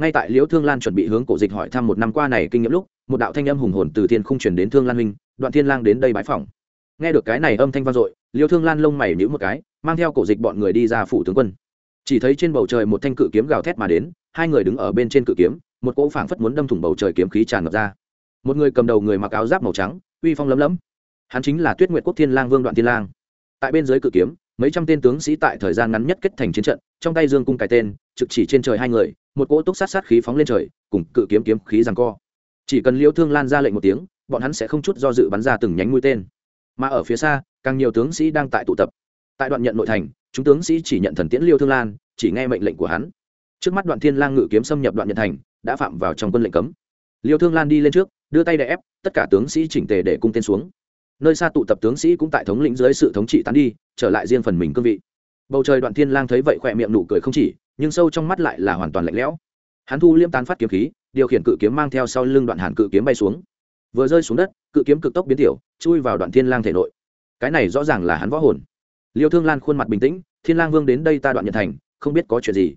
ngay tại Liễu thương lan chuẩn bị hướng cổ dịch hỏi thăm một năm qua này kinh nghiệm lúc, một đạo thanh âm hùng hồn từ thiên không chuyển đến thương lan huynh, đoạn thiên lang đến đây bãi phòng nghe được cái này âm thanh vang dội, Liễu thương lan lông mày nhíu một cái, mang theo cổ dịch bọn người đi ra phủ tướng quân. Chỉ thấy trên bầu trời một thanh cự kiếm gào thét mà đến, hai người đứng ở bên trên cự kiếm, một cỗ phảng phất muốn đâm thủng bầu trời kiếm khí tràn ngập ra. Một người cầm đầu người mặc áo giáp màu trắng, uy phong lấm lấm. Hắn chính là tuyết nguyệt quốc thiên lang vương đoạn thiên lang. Tại bên dưới cự kiếm mấy trăm tên tướng sĩ tại thời gian ngắn nhất kết thành chiến trận, trong tay dương cung cài tên, trực chỉ trên trời hai người, một cỗ túc sát sát khí phóng lên trời, cùng cự kiếm kiếm khí rằng co. Chỉ cần liêu thương lan ra lệnh một tiếng, bọn hắn sẽ không chút do dự bắn ra từng nhánh mũi tên. Mà ở phía xa, càng nhiều tướng sĩ đang tại tụ tập. Tại đoạn nhận nội thành, chúng tướng sĩ chỉ nhận thần tiễn liêu thương lan, chỉ nghe mệnh lệnh của hắn. Trước mắt đoạn thiên lang ngự kiếm xâm nhập đoạn nhận thành, đã phạm vào trong quân lệnh cấm. Liêu thương lan đi lên trước, đưa tay đè ép, tất cả tướng sĩ chỉnh tề để cung tên xuống nơi xa tụ tập tướng sĩ cũng tại thống lĩnh dưới sự thống trị tán đi, trở lại riêng phần mình cương vị. Bầu trời đoạn thiên lang thấy vậy khỏe miệng nụ cười không chỉ, nhưng sâu trong mắt lại là hoàn toàn lạnh lẽo. Hắn thu liêm tán phát kiếm khí, điều khiển cự kiếm mang theo sau lưng đoạn hàn cự kiếm bay xuống. Vừa rơi xuống đất, cự kiếm cực tốc biến tiểu, chui vào đoạn thiên lang thể nội. Cái này rõ ràng là hắn võ hồn. Liêu thương lan khuôn mặt bình tĩnh, thiên lang vương đến đây ta đoạn nhận thành, không biết có chuyện gì.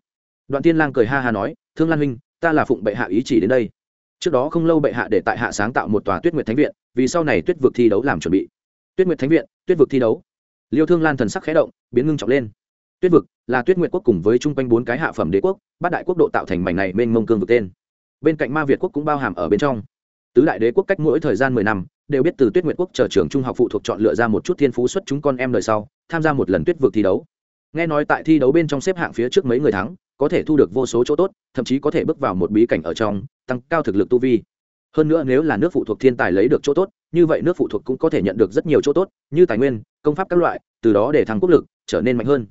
Đoạn thiên lang cười ha ha nói, thương lan huynh, ta là phụng bệ hạ ý chỉ đến đây. Trước đó không lâu bệ hạ để tại hạ sáng tạo một tòa tuyết nguyệt thánh viện vì sau này tuyết vực thi đấu làm chuẩn bị. Tuyết nguyệt thánh viện, tuyết vực thi đấu. Liêu thương lan thần sắc khẽ động, biến ngưng trọng lên. Tuyết vực là tuyết nguyệt quốc cùng với chung quanh bốn cái hạ phẩm đế quốc, bát đại quốc độ tạo thành mảnh này bên mông cương vực tên. Bên cạnh ma việt quốc cũng bao hàm ở bên trong. Tứ đại đế quốc cách mỗi thời gian mười năm, đều biết từ tuyết nguyệt quốc trở trường trung học phụ thuộc chọn lựa ra một chút thiên phú xuất chúng con em đời sau, tham gia một lần tuyết vực thi đấu. Nghe nói tại thi đấu bên trong xếp hạng phía trước mấy người thắng, có thể thu được vô số chỗ tốt, thậm chí có thể bước vào một bí cảnh ở trong, tăng cao thực lực tu vi hơn nữa nếu là nước phụ thuộc thiên tài lấy được chỗ tốt, như vậy nước phụ thuộc cũng có thể nhận được rất nhiều chỗ tốt, như tài nguyên, công pháp các loại, từ đó để thăng quốc lực, trở nên mạnh hơn.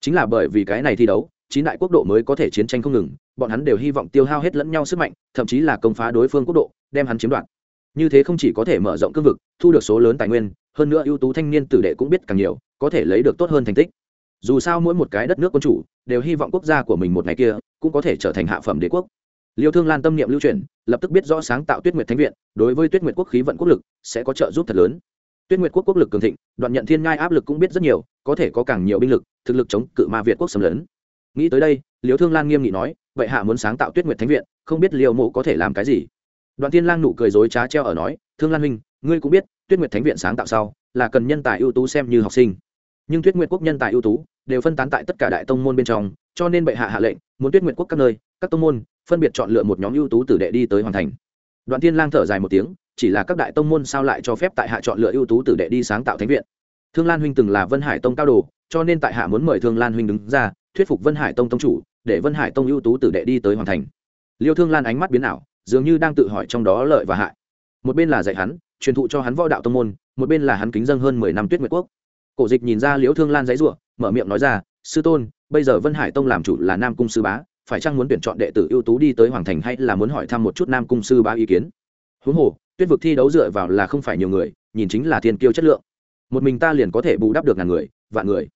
Chính là bởi vì cái này thi đấu, chín đại quốc độ mới có thể chiến tranh không ngừng, bọn hắn đều hy vọng tiêu hao hết lẫn nhau sức mạnh, thậm chí là công phá đối phương quốc độ, đem hắn chiếm đoạt. Như thế không chỉ có thể mở rộng cương vực, thu được số lớn tài nguyên, hơn nữa ưu tú thanh niên tử đệ cũng biết càng nhiều, có thể lấy được tốt hơn thành tích. Dù sao mỗi một cái đất nước quân chủ, đều hy vọng quốc gia của mình một ngày kia, cũng có thể trở thành hạ phẩm đế quốc liêu thương lan tâm niệm lưu truyền lập tức biết rõ sáng tạo tuyết nguyệt thánh viện, đối với tuyết nguyệt quốc khí vận quốc lực, sẽ có trợ giúp thật lớn. Tuyết nguyệt quốc quốc lực cường thịnh, đoạn nhận thiên ngai áp lực cũng biết rất nhiều, có thể có càng nhiều binh lực, thực lực chống cự ma việt quốc xâm lấn. Nghĩ tới đây, liêu thương lan nghiêm nghị nói, vậy hạ muốn sáng tạo tuyết nguyệt thánh viện, không biết liêu mộ có thể làm cái gì? Đoạn thiên lang nụ cười dối trá treo ở nói, thương lan huynh, ngươi cũng biết, tuyết nguyệt thánh viện sáng tạo sau, là cần nhân tài ưu tú xem như học sinh. Nhưng tuyết nguyệt quốc nhân tài ưu tú, đều phân tán tại tất cả đại tông môn bên trong, cho nên bệ hạ hạ lệnh, muốn tuyết nguyệt quốc các nơi các tông môn, phân biệt chọn lựa một nhóm ưu tú tử đệ đi tới hoàn thành. Đoạn thiên lang thở dài một tiếng, chỉ là các đại tông môn sao lại cho phép tại hạ chọn lựa ưu tú tử đệ đi sáng tạo thánh viện? Thương lan huynh từng là vân hải tông cao đồ, cho nên tại hạ muốn mời thương lan huynh đứng ra, thuyết phục vân hải tông tông chủ, để vân hải tông ưu tú tử đệ đi tới hoàn thành. Liêu thương lan ánh mắt biến ảo, dường như đang tự hỏi trong đó lợi và hại. Một bên là dạy hắn, truyền thụ cho hắn võ đạo tông môn, một bên là hắn kính dân hơn mười năm tuyết nguyệt quốc. Cổ dịch nhìn ra liễu thương lan giấy ruộng mở miệng nói ra, sư tôn, bây giờ vân hải tông làm chủ là nam cung sư bá phải chăng muốn tuyển chọn đệ tử ưu tú đi tới hoàng thành hay là muốn hỏi thăm một chút nam cung sư bá ý kiến? Huống hồ, tuyết vực thi đấu dựa vào là không phải nhiều người, nhìn chính là thiên kiêu chất lượng. Một mình ta liền có thể bù đắp được ngàn người, vạn người.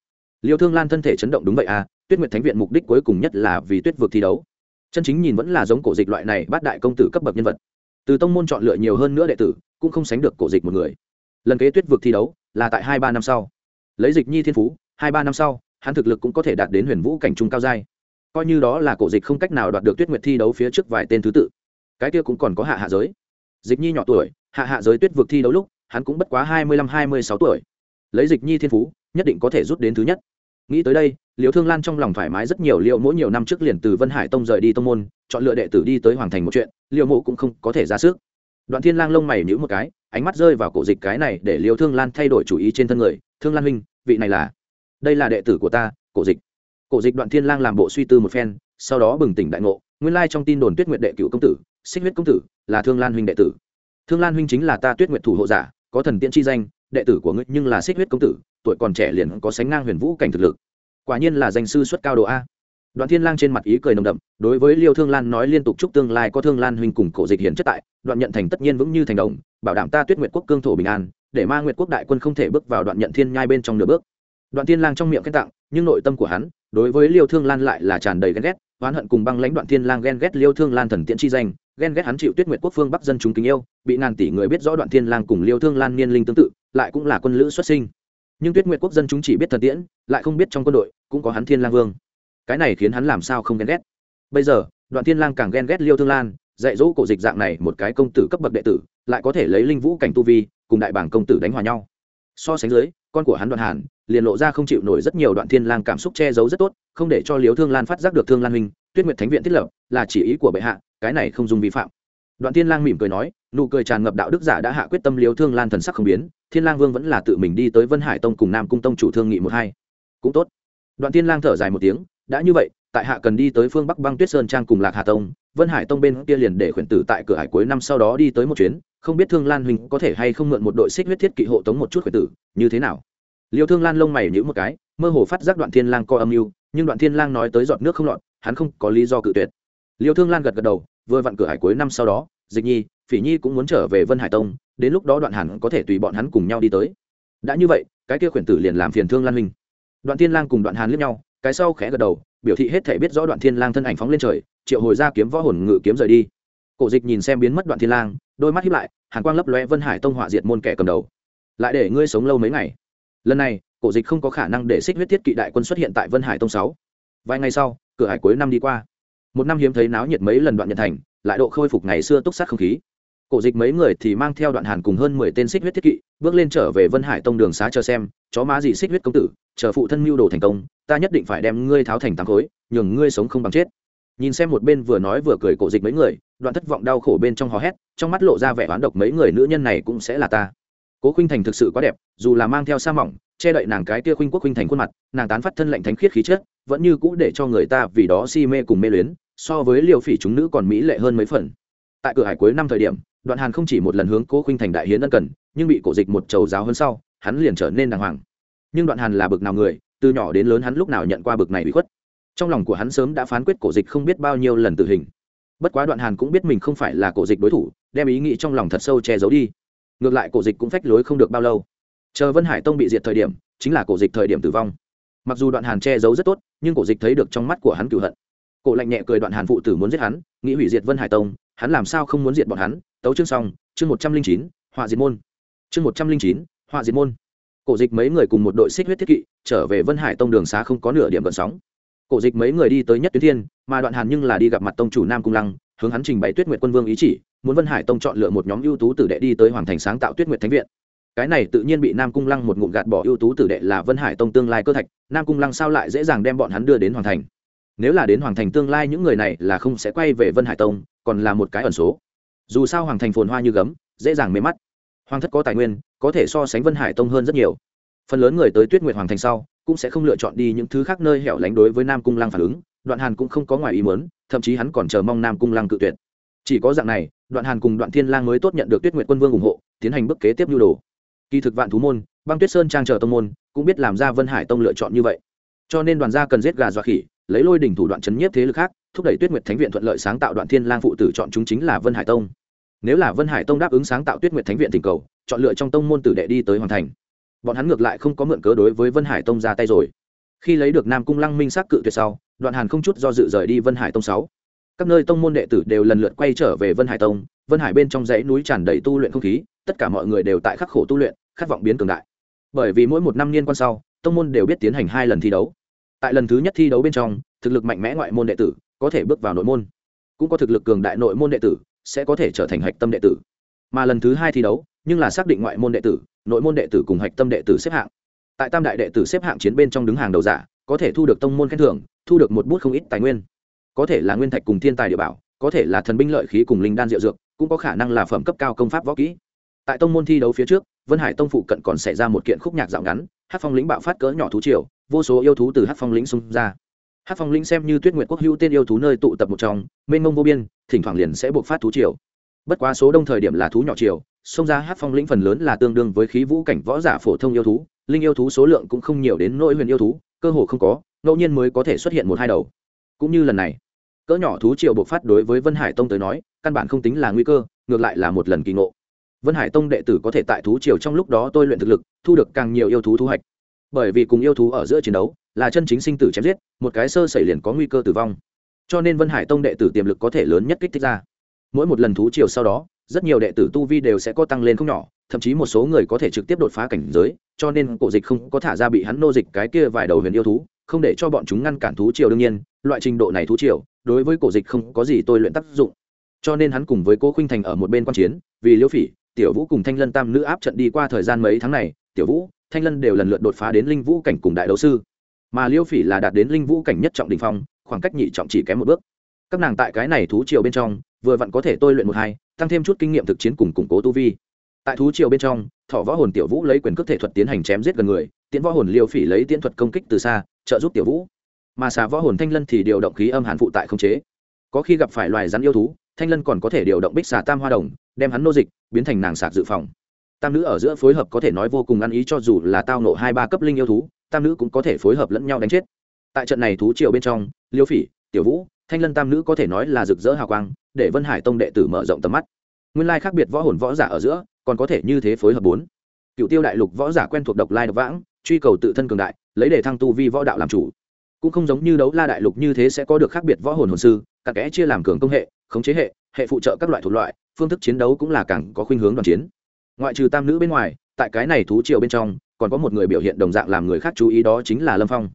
Liêu thương lan thân thể chấn động đúng vậy à tuyết nguyệt thánh viện mục đích cuối cùng nhất là vì tuyết vực thi đấu. Chân chính nhìn vẫn là giống cổ dịch loại này bát đại công tử cấp bậc nhân vật. Từ tông môn chọn lựa nhiều hơn nữa đệ tử, cũng không sánh được cổ dịch một người. Lần kế tuyết vực thi đấu là tại hai ba năm sau. Lấy dịch nhi thiên phú, hai ba năm sau, hắn thực lực cũng có thể đạt đến huyền vũ cảnh trung cao giai coi như đó là cổ dịch không cách nào đoạt được tuyết nguyệt thi đấu phía trước vài tên thứ tự. Cái kia cũng còn có hạ hạ giới. Dịch nhi nhỏ tuổi, hạ hạ giới tuyết vực thi đấu lúc, hắn cũng bất quá hai mươi lăm, hai mươi sáu tuổi. Lấy dịch nhi thiên phú, nhất định có thể rút đến thứ nhất. Nghĩ tới đây liều thương lan trong lòng thoải mái rất nhiều liệu mỗi nhiều năm trước liền từ vân hải tông rời đi tông môn, chọn lựa đệ tử đi tới hoàng thành một chuyện liệu mộ cũng không có thể ra sức. Đoạn thiên lang lông mày nhữ một cái, ánh mắt rơi vào cổ dịch cái này để liều thương lan thay đổi chủ ý trên thân người. Thương lan huynh, vị này là? Đây là đệ tử của ta, cổ dịch cổ dịch đoạn thiên lang làm bộ suy tư một phen, sau đó bừng tỉnh đại ngộ, nguyên lai trong tin đồn tuyết nguyệt đệ cựu công tử, xích huyết công tử, là thương lan huynh đệ tử. Thương lan huynh chính là ta tuyết nguyệt thủ hộ giả, có thần tiễn chi danh, đệ tử của ngươi nhưng là xích huyết công tử, tuổi còn trẻ liền có sánh ngang huyền vũ cảnh thực lực. Quả nhiên là danh sư xuất cao độ a. Đoạn thiên lang trên mặt ý cười nồng đậm, đối với liêu thương lan nói liên tục chúc tương lai có thương lan huynh cùng cổ dịch hiển chất tại, đoạn nhận thành tất nhiên vững như thành đồng, bảo đảm ta tuyết nguyệt quốc cương thổ bình an, để ma nguyệt quốc đại quân không thể bước vào đoạn nhận thiên nhai bên trong nửa bước. Đoạn thiên lang trong miệng khen tặng, nhưng nội tâm của hắn đối với liêu thương lan lại là tràn đầy ghen ghét, oán hận cùng băng lãnh đoạn thiên lang ghen ghét liêu thương lan thần tiễn chi danh, ghen ghét hắn chịu tuyết nguyệt quốc phương bắc dân chúng kính yêu, bị ngàn tỷ người biết rõ đoạn thiên lang cùng liêu thương lan niên linh tương tự, lại cũng là quân lữ xuất sinh. Nhưng tuyết nguyệt quốc dân chúng chỉ biết thần tiễn, lại không biết trong quân đội, cũng có hắn thiên lang vương. Cái này khiến hắn làm sao không ghen ghét. Bây giờ, đoạn thiên lang càng ghen ghét liêu thương lan, dạy dỗ cổ dịch dạng này một cái công tử cấp bậc đệ tử, lại có thể lấy linh vũ cảnh tu vi, cùng đại bảng công tử đánh hòa nhau. So sánh dưới, con của hắn đoạn hàn liền lộ ra không chịu nổi rất nhiều đoạn thiên lang cảm xúc che giấu rất tốt, không để cho Liễu thương lan phát giác được thương lan huynh, tuyết nguyệt thánh viện thiết lập là chỉ ý của bệ hạ, cái này không dung vi phạm. Đoạn thiên lang mỉm cười nói, nụ cười tràn ngập đạo đức giả đã hạ quyết tâm Liễu thương lan thần sắc không biến, thiên lang vương vẫn là tự mình đi tới vân hải tông cùng nam cung tông chủ thương nghị một hai. Cũng tốt. Đoạn thiên lang thở dài một tiếng, đã như vậy, tại hạ cần đi tới phương bắc băng tuyết sơn trang cùng lạc hà tông, vân hải tông bên kia liền để khuyển tử tại cửa hải cuối năm sau đó đi tới một chuyến, không biết thương lan huynh có thể hay không mượn một đội xích huyết thiết kỵ hộ tống một chút khuyển tử, như thế nào? Liêu thương lan lông mày nhíu một cái, mơ hồ phát giác đoạn thiên lang co âm mưu, nhưng đoạn thiên lang nói tới giọt nước không lọt, hắn không có lý do cự tuyệt. Liêu thương lan gật gật đầu, vừa vặn cửa hải cuối năm sau đó, dịch nhi, phỉ nhi cũng muốn trở về vân hải tông, đến lúc đó đoạn hẳn có thể tùy bọn hắn cùng nhau đi tới. Đã như vậy, cái kia khuyển tử liền làm phiền thương lan huynh. Đoạn thiên lang cùng đoạn hàn liếc nhau, cái sau khẽ gật đầu, biểu thị hết thể biết rõ đoạn thiên lang thân ảnh phóng lên trời, triệu hồi ra kiếm võ hồn ngự kiếm rời đi. Cổ dịch nhìn xem biến mất đoạn thiên lang, đôi mắt híp lại, hàn quang lấp lóe vân hải tông hỏa diệt môn kẻ cầm đầu. Lại để ngươi sống lâu mấy ngày lần này, cổ dịch không có khả năng để xích huyết thiết kỵ đại quân xuất hiện tại vân hải tông sáu. Vài ngày sau, cửa hải cuối năm đi qua. Một năm hiếm thấy náo nhiệt mấy lần đoạn nhận thành, lại độ khôi phục ngày xưa túc sát không khí. Cổ dịch mấy người thì mang theo đoạn hàn cùng hơn mười tên xích huyết thiết kỵ, bước lên trở về vân hải tông đường xá chờ xem, chó má gì xích huyết công tử, chờ phụ thân mưu đồ thành công, ta nhất định phải đem ngươi tháo thành tám khối, nhường ngươi sống không bằng chết. Nhìn xem một bên vừa nói vừa cười cổ dịch mấy người, đoạn thất vọng đau khổ bên trong hò hét, trong mắt lộ ra vẻ oán độc mấy người nữ nhân này cũng sẽ là ta cố khuynh thành thực sự quá đẹp, dù là mang theo sa mỏng, che đậy nàng cái kia khuynh quốc khuynh thành khuôn mặt, nàng tán phát thân lệnh thánh khiết khí chất, vẫn như cũ để cho người ta vì đó si mê cùng mê luyến, so với liều phỉ chúng nữ còn mỹ lệ hơn mấy phần. Tại cửa hải cuối năm thời điểm, đoạn hàn không chỉ một lần hướng cố khuynh thành đại hiến ân cần, nhưng bị cổ dịch một trầu giáo hơn sau, hắn liền trở nên đàng hoàng. Nhưng đoạn hàn là bực nào người, từ nhỏ đến lớn hắn lúc nào nhận qua bực này bị khuất. Trong lòng của hắn sớm đã phán quyết cổ dịch không biết bao nhiêu lần tử hình. Bất quá đoạn hàn cũng biết mình không phải là cổ dịch đối thủ, đem ý nghĩ trong lòng thật sâu che giấu đi ngược lại cổ dịch cũng phách lối không được bao lâu. Chờ vân hải tông bị diệt thời điểm, chính là cổ dịch thời điểm tử vong. Mặc dù đoạn hàn che giấu rất tốt, nhưng cổ dịch thấy được trong mắt của hắn cựu hận. Cổ lạnh nhẹ cười đoạn hàn phụ tử muốn giết hắn, nghĩ hủy diệt vân hải tông, hắn làm sao không muốn diệt bọn hắn? Tấu chương xong, chương một trăm linh chín, họa diệt môn. Chương một trăm linh chín, họa diệt môn. Cổ dịch mấy người cùng một đội xích huyết thiết kỵ, trở về vân hải tông đường xá không có nửa điểm gợn sóng. Cổ dịch mấy người đi tới nhất tuyến thiên, mà đoạn hàn nhưng là đi gặp mặt tông chủ nam cung lăng, hướng hắn trình bày tuyết nguyệt quân vương ý chỉ muốn vân hải tông chọn lựa một nhóm ưu tú tử đệ đi tới hoàng thành sáng tạo tuyết nguyệt thánh viện. Cái này tự nhiên bị nam cung lăng một ngụm gạt bỏ ưu tú tử đệ là vân hải tông tương lai cơ thạch, nam cung lăng sao lại dễ dàng đem bọn hắn đưa đến hoàng thành? Nếu là đến hoàng thành tương lai những người này là không sẽ quay về vân hải tông, còn là một cái ẩn số. Dù sao hoàng thành phồn hoa như gấm, dễ dàng mê mắt. Hoàng thất có tài nguyên, có thể so sánh vân hải tông hơn rất nhiều. Phần lớn người tới tuyết nguyệt hoàng thành sau, cũng sẽ không lựa chọn đi những thứ khác nơi hẻo lánh đối với nam cung lăng phản ứng, đoạn hàn cũng không có ngoài ý muốn, thậm chí hắn còn chờ mong nam cung lăng cự tuyệt chỉ có dạng này, đoạn hàn cùng đoạn thiên lang mới tốt nhận được tuyết nguyệt quân vương ủng hộ, tiến hành bước kế tiếp nhu đồ. Kỳ thực vạn thú môn, băng tuyết sơn trang chờ tông môn, cũng biết làm ra vân hải tông lựa chọn như vậy. Cho nên đoàn gia cần giết gà dọa khỉ, lấy lôi đỉnh thủ đoạn chấn nhiếp thế lực khác, thúc đẩy tuyết nguyệt thánh viện thuận lợi sáng tạo đoạn thiên lang phụ tử chọn chúng chính là vân hải tông. Nếu là vân hải tông đáp ứng sáng tạo tuyết nguyệt thánh viện tình cầu, chọn lựa trong tông môn tử đệ đi tới hoàn thành. Bọn hắn ngược lại không có mượn cớ đối với vân hải tông ra tay rồi. Khi lấy được nam cung lăng minh xác cự tuyệt sau, đoạn hàn không chút do dự rời đi vân hải tông sáu các nơi tông môn đệ tử đều lần lượt quay trở về vân hải tông. Vân hải bên trong dãy núi tràn đầy tu luyện không khí, tất cả mọi người đều tại khắc khổ tu luyện, khát vọng biến cường đại. Bởi vì mỗi một năm niên quan sau, tông môn đều biết tiến hành hai lần thi đấu. Tại lần thứ nhất thi đấu bên trong, thực lực mạnh mẽ ngoại môn đệ tử có thể bước vào nội môn, cũng có thực lực cường đại nội môn đệ tử sẽ có thể trở thành hạch tâm đệ tử. Mà lần thứ hai thi đấu, nhưng là xác định ngoại môn đệ tử, nội môn đệ tử cùng hạch tâm đệ tử xếp hạng. Tại tam đại đệ tử xếp hạng chiến bên trong đứng hàng đầu giả, có thể thu được tông môn khen thưởng, thu được một bút không ít tài nguyên có thể là nguyên thạch cùng thiên tài địa bảo, có thể là thần binh lợi khí cùng linh đan diệu dược, cũng có khả năng là phẩm cấp cao công pháp võ kỹ. Tại tông môn thi đấu phía trước, vân hải tông phụ cận còn xảy ra một kiện khúc nhạc dạo ngắn hát phong lĩnh bạo phát cỡ nhỏ thú triều, vô số yêu thú từ hát phong lĩnh xung ra. Hát phong lĩnh xem như tuyết nguyệt quốc hữu tên yêu thú nơi tụ tập một trong, mênh mông vô biên, thỉnh thoảng liền sẽ buộc phát thú triều. Bất quá số đông thời điểm là thú nhỏ triều, xông ra hát phong lĩnh phần lớn là tương đương với khí vũ cảnh võ giả phổ thông yêu thú, linh yêu thú số lượng cũng không nhiều đến nỗi huyền yêu thú, cơ hồ không có, ngẫu nhiên mới có thể xuất hiện một hai đầu. Cũng như lần này cỡ nhỏ thú triều bộc phát đối với vân hải tông tới nói, căn bản không tính là nguy cơ, ngược lại là một lần kỳ ngộ. Vân hải tông đệ tử có thể tại thú triều trong lúc đó tôi luyện thực lực, thu được càng nhiều yêu thú thu hoạch. Bởi vì cùng yêu thú ở giữa chiến đấu, là chân chính sinh tử chém giết, một cái sơ xảy liền có nguy cơ tử vong. Cho nên vân hải tông đệ tử tiềm lực có thể lớn nhất kích thích ra. Mỗi một lần thú triều sau đó, rất nhiều đệ tử tu vi đều sẽ có tăng lên không nhỏ, thậm chí một số người có thể trực tiếp đột phá cảnh giới, cho nên cổ dịch không có thả ra bị hắn nô dịch cái kia vài đầu huyền yêu thú không để cho bọn chúng ngăn cản thú triều đương nhiên, loại trình độ này thú triều, đối với cổ dịch không có gì tôi luyện tác dụng. Cho nên hắn cùng với cô khinh thành ở một bên quan chiến, vì liễu phỉ, tiểu vũ cùng thanh lân tam nữ áp trận đi qua thời gian mấy tháng này, tiểu vũ, thanh lân đều lần lượt đột phá đến linh vũ cảnh cùng đại đấu sư. Mà liễu phỉ là đạt đến linh vũ cảnh nhất trọng đình phong, khoảng cách nhị trọng chỉ kém một bước. Các nàng tại cái này thú triều bên trong, vừa vặn có thể tôi luyện một hai, tăng thêm chút kinh nghiệm thực chiến cùng củng cố tu vi. Tại thú triều bên trong, thọ võ hồn tiểu vũ lấy quyền cước thể thuật tiến hành chém giết gần người, tiễn võ hồn liêu phỉ lấy tiễn thuật công kích từ xa trợ giúp tiểu vũ. Mà xà võ hồn thanh lân thì điều động khí âm hàn phụ tại không chế. Có khi gặp phải loài rắn yêu thú, thanh lân còn có thể điều động bích xà tam hoa đồng, đem hắn nô dịch, biến thành nàng sạc dự phòng. Tam nữ ở giữa phối hợp có thể nói vô cùng ăn ý cho dù là tao nộ hai ba cấp linh yêu thú, tam nữ cũng có thể phối hợp lẫn nhau đánh chết. Tại trận này thú triều bên trong, liêu phỉ, tiểu vũ, thanh lân tam nữ có thể nói là rực rỡ hào quang, để vân hải tông đệ tử mở rộng tầm mắt. Nguyên lai khác biệt võ hồn võ giả ở giữa, còn có thể như thế phối hợp bốn. Cựu tiêu đại lục võ giả quen thuộc độc lai độc vãng, truy cầu tự thân cường đại lấy để thăng tu vi võ đạo làm chủ. Cũng không giống như đấu la đại lục như thế sẽ có được khác biệt võ hồn hồn sư cặn kẽ chia làm cường công hệ, khống chế hệ hệ phụ trợ các loại thuộc loại, phương thức chiến đấu cũng là càng có khuynh hướng đoàn chiến. Ngoại trừ tam nữ bên ngoài, tại cái này thú triều bên trong, còn có một người biểu hiện đồng dạng làm người khác chú ý đó chính là lâm phong.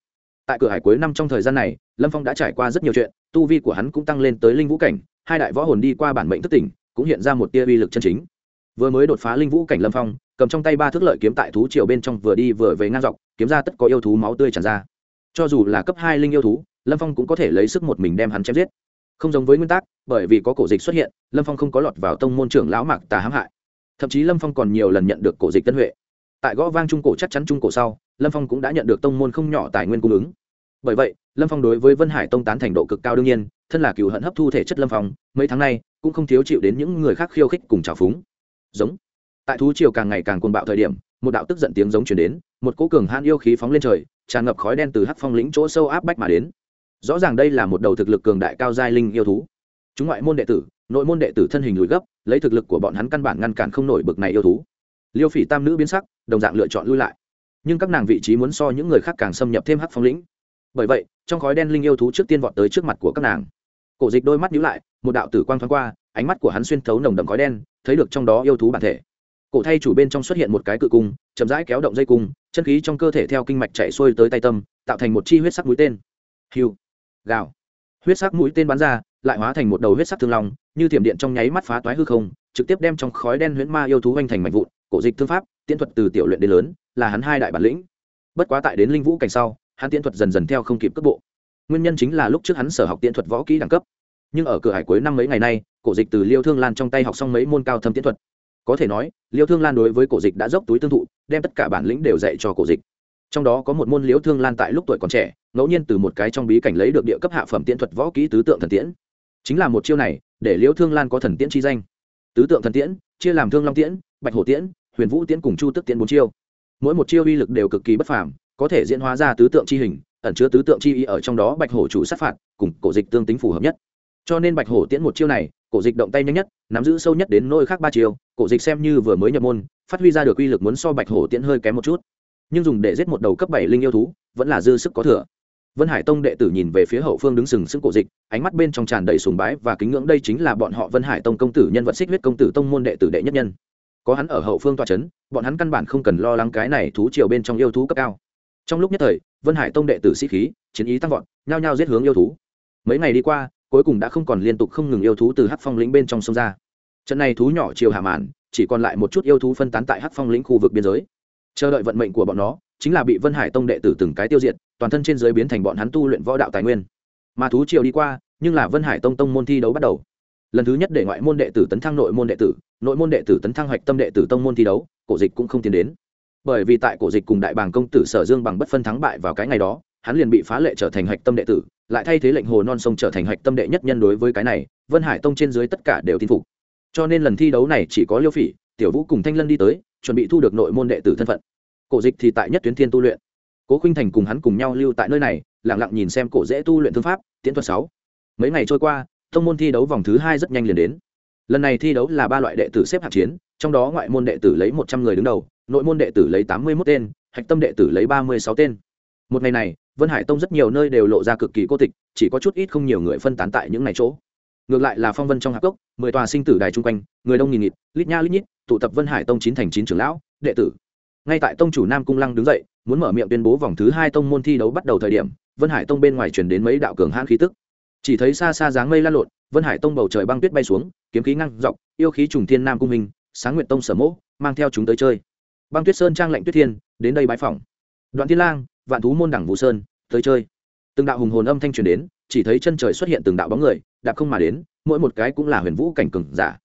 Tại cửa hải cuối năm trong thời gian này, lâm phong đã trải qua rất nhiều chuyện, tu vi của hắn cũng tăng lên tới linh vũ cảnh, hai đại võ hồn đi qua bản mệnh thất tỉnh, cũng hiện ra một tia uy lực chân chính. Vừa mới đột phá linh vũ cảnh lâm phong cầm trong tay ba thước lợi kiếm tại thú triều bên trong vừa đi vừa về ngang dọc, kiếm ra tất có yêu thú máu tươi tràn ra. Cho dù là cấp hai linh yêu thú, lâm phong cũng có thể lấy sức một mình đem hắn chém giết. Không giống với nguyên tắc, bởi vì có cổ dịch xuất hiện, lâm phong không có lọt vào tông môn trưởng lão mạc tà hãm hại. Thậm chí lâm phong còn nhiều lần nhận được cổ dịch tân huệ. Tại gõ vang trung cổ chắc chắn trung cổ sau, lâm phong cũng đã nhận được tông môn không nhỏ tài nguyên cung ứng. Bởi vậy, lâm phong đối với vân hải tông tán thành độ cực cao đương nhiên, thân là cựu hận hấp thu thể chất lâm phong, mấy tháng nay cũng không thiếu chịu đến những người khác khiêu khích cùng trào phúng. Giống tại thú triều càng ngày càng cuồng bạo thời điểm, một đạo tức giận tiếng giống chuyển đến, một cỗ cường han yêu khí phóng lên trời, tràn ngập khói đen từ hắc phong lĩnh chỗ sâu áp bách mà đến. Rõ ràng đây là một đầu thực lực cường đại cao giai linh yêu thú. Chúng ngoại môn đệ tử, nội môn đệ tử thân hình lùi gấp, lấy thực lực của bọn hắn căn bản ngăn cản không nổi bực này yêu thú. Liêu phỉ tam nữ biến sắc, đồng dạng lựa chọn lui lại. Nhưng các nàng vị trí muốn so những người khác càng xâm nhập thêm hắc phong lĩnh. Bởi vậy, trong khói đen linh yêu thú trước tiên vọt tới trước mặt của các nàng. Cổ dịch đôi mắt nhíu lại, một đạo tử quang thoáng qua, ánh mắt của hắn xuyên thấu nồng đậm khói đen, thấy được trong đó yêu thú bản thể cổ thay chủ bên trong xuất hiện một cái cự cung, chậm rãi kéo động dây cung, chân khí trong cơ thể theo kinh mạch chạy xuôi tới tay tâm, tạo thành một chi huyết sắc mũi tên. Hiu gào. Huyết sắc mũi tên bắn ra, lại hóa thành một đầu huyết sắc thương long, như thiểm điện trong nháy mắt phá toái hư không, trực tiếp đem trong khói đen huyễn ma yêu thú hoành thành mạnh vụn, cổ dịch thương pháp, tiễn thuật từ tiểu luyện đến lớn, là hắn hai đại bản lĩnh. Bất quá tại đến linh vũ cảnh sau, hắn tiễn thuật dần dần theo không kịp cấp bộ. Nguyên nhân chính là lúc trước hắn sở học tiễn thuật võ kỹ đẳng cấp. Nhưng ở cửa hải cuối năm mấy ngày nay, cổ dịch từ liêu thương lan trong tay học xong mấy môn cao thâm tiễn thuật có thể nói, liêu thương lan đối với cổ dịch đã dốc túi tương thụ, đem tất cả bản lĩnh đều dạy cho cổ dịch. Trong đó có một môn liễu thương lan tại lúc tuổi còn trẻ, ngẫu nhiên từ một cái trong bí cảnh lấy được địa cấp hạ phẩm tiễn thuật võ kỹ tứ tượng thần tiễn. Chính là một chiêu này, để liễu thương lan có thần tiễn chi danh. Tứ tượng thần tiễn, chia làm thương long tiễn, bạch hổ tiễn, huyền vũ tiễn cùng chu tức tiễn bốn chiêu. Mỗi một chiêu uy lực đều cực kỳ bất phàm, có thể diễn hóa ra tứ tượng chi hình, ẩn chứa tứ tượng chi ý ở trong đó bạch hổ chủ sát phạt, cùng cổ dịch tương tính phù hợp nhất. Cho nên bạch hổ tiễn một chiêu này cổ dịch động tay nhanh nhất, nắm giữ sâu nhất đến nôi khác ba chiều. cổ dịch xem như vừa mới nhập môn, phát huy ra được uy lực muốn so bạch hổ tiễn hơi kém một chút. Nhưng dùng để giết một đầu cấp bảy linh yêu thú, vẫn là dư sức có thừa. Vân hải tông đệ tử nhìn về phía hậu phương đứng sừng sững cổ dịch, ánh mắt bên trong tràn đầy sùng bái và kính ngưỡng đây chính là bọn họ vân hải tông công tử nhân vật xích huyết công tử tông môn đệ tử đệ nhất nhân. Có hắn ở hậu phương toa c h ấ n bọn hắn căn bản không cần lo lắng cái này thú triều bên trong yêu thú cấp cao. Trong lúc nhất thời, vân hải tông đệ tử sĩ khí, chiến ý tăng vọt, nhao nhao giết hướng yêu thú. Mấy ngày đi qua cuối cùng đã không còn liên tục không ngừng yêu thú từ hắc phong lĩnh bên trong sông ra. Trận này thú nhỏ chiều hạ màn, chỉ còn lại một chút yêu thú phân tán tại hắc phong lĩnh khu vực biên giới. Chờ đợi vận mệnh của bọn nó, chính là bị vân hải tông đệ tử từng cái tiêu diệt, toàn thân trên giới biến thành bọn hắn tu luyện võ đạo tài nguyên. Mà thú triều đi qua, nhưng là vân hải tông tông môn thi đấu bắt đầu. Lần thứ nhất để ngoại môn đệ tử tấn thăng nội môn đệ tử, nội môn đệ tử tấn thăng hoạch tâm đệ tử tông môn thi đấu, cổ dịch cũng không tiến đến. Bởi vì tại cổ dịch cùng đại bàng công tử sở dương bằng bất phân thắng bại vào cái ngày đó hắn liền bị phá lệ trở thành hạch tâm đệ tử, lại thay thế lệnh hồ non sông trở thành hạch tâm đệ nhất nhân đối với cái này, vân hải tông trên dưới tất cả đều tin phục. Cho nên lần thi đấu này chỉ có liêu phỉ, tiểu vũ cùng thanh lân đi tới, chuẩn bị thu được nội môn đệ tử thân phận. Cổ dịch thì tại nhất tuyến thiên tu luyện. Cố khinh thành cùng hắn cùng nhau lưu tại nơi này lẳng lặng nhìn xem cổ dễ tu luyện thương pháp tiễn thuật sáu. Mấy ngày trôi qua thông môn thi đấu vòng thứ hai rất nhanh liền đến. Lần này thi đấu là ba loại đệ tử xếp hạng chiến, trong đó ngoại môn đệ tử lấy một trăm người đứng đầu, nội môn đệ tử lấy tám mươi mốt tên, hạch tâm đệ tử lấy ba mươi sáu tên. Một ngày này vân hải tông rất nhiều nơi đều lộ ra cực kỳ cô tịch, chỉ có chút ít không nhiều người phân tán tại những ngày chỗ. Ngược lại là phong vân trong hạc cốc, mười tòa sinh tử đài chung quanh, người đông nghìn nghịt, lít nha lít nhít, tụ tập vân hải tông chín thành chín trưởng lão, đệ tử. Ngay tại tông chủ nam cung lăng đứng dậy, muốn mở miệng tuyên bố vòng thứ hai tông môn thi đấu bắt đầu thời điểm, vân hải tông bên ngoài chuyển đến mấy đạo cường hãn khí tức. Chỉ thấy xa xa dáng mây lan lộn, vân hải tông bầu trời băng tuyết bay xuống, kiếm khí ngăn dọc, yêu khí trùng thiên nam cung minh, sáng nguyện tông sở mỗ, mang theo chúng tới chơi. Băng tuyết sơn trang lệnh tuyết thiên, đến đây bãi phòng đoạn thiên lang vạn thú môn đẳng vũ sơn, tới chơi. Từng đạo hùng hồn âm thanh truyền đến, chỉ thấy chân trời xuất hiện từng đạo bóng người, đạp không mà đến, mỗi một cái cũng là huyền vũ cảnh cừng giả.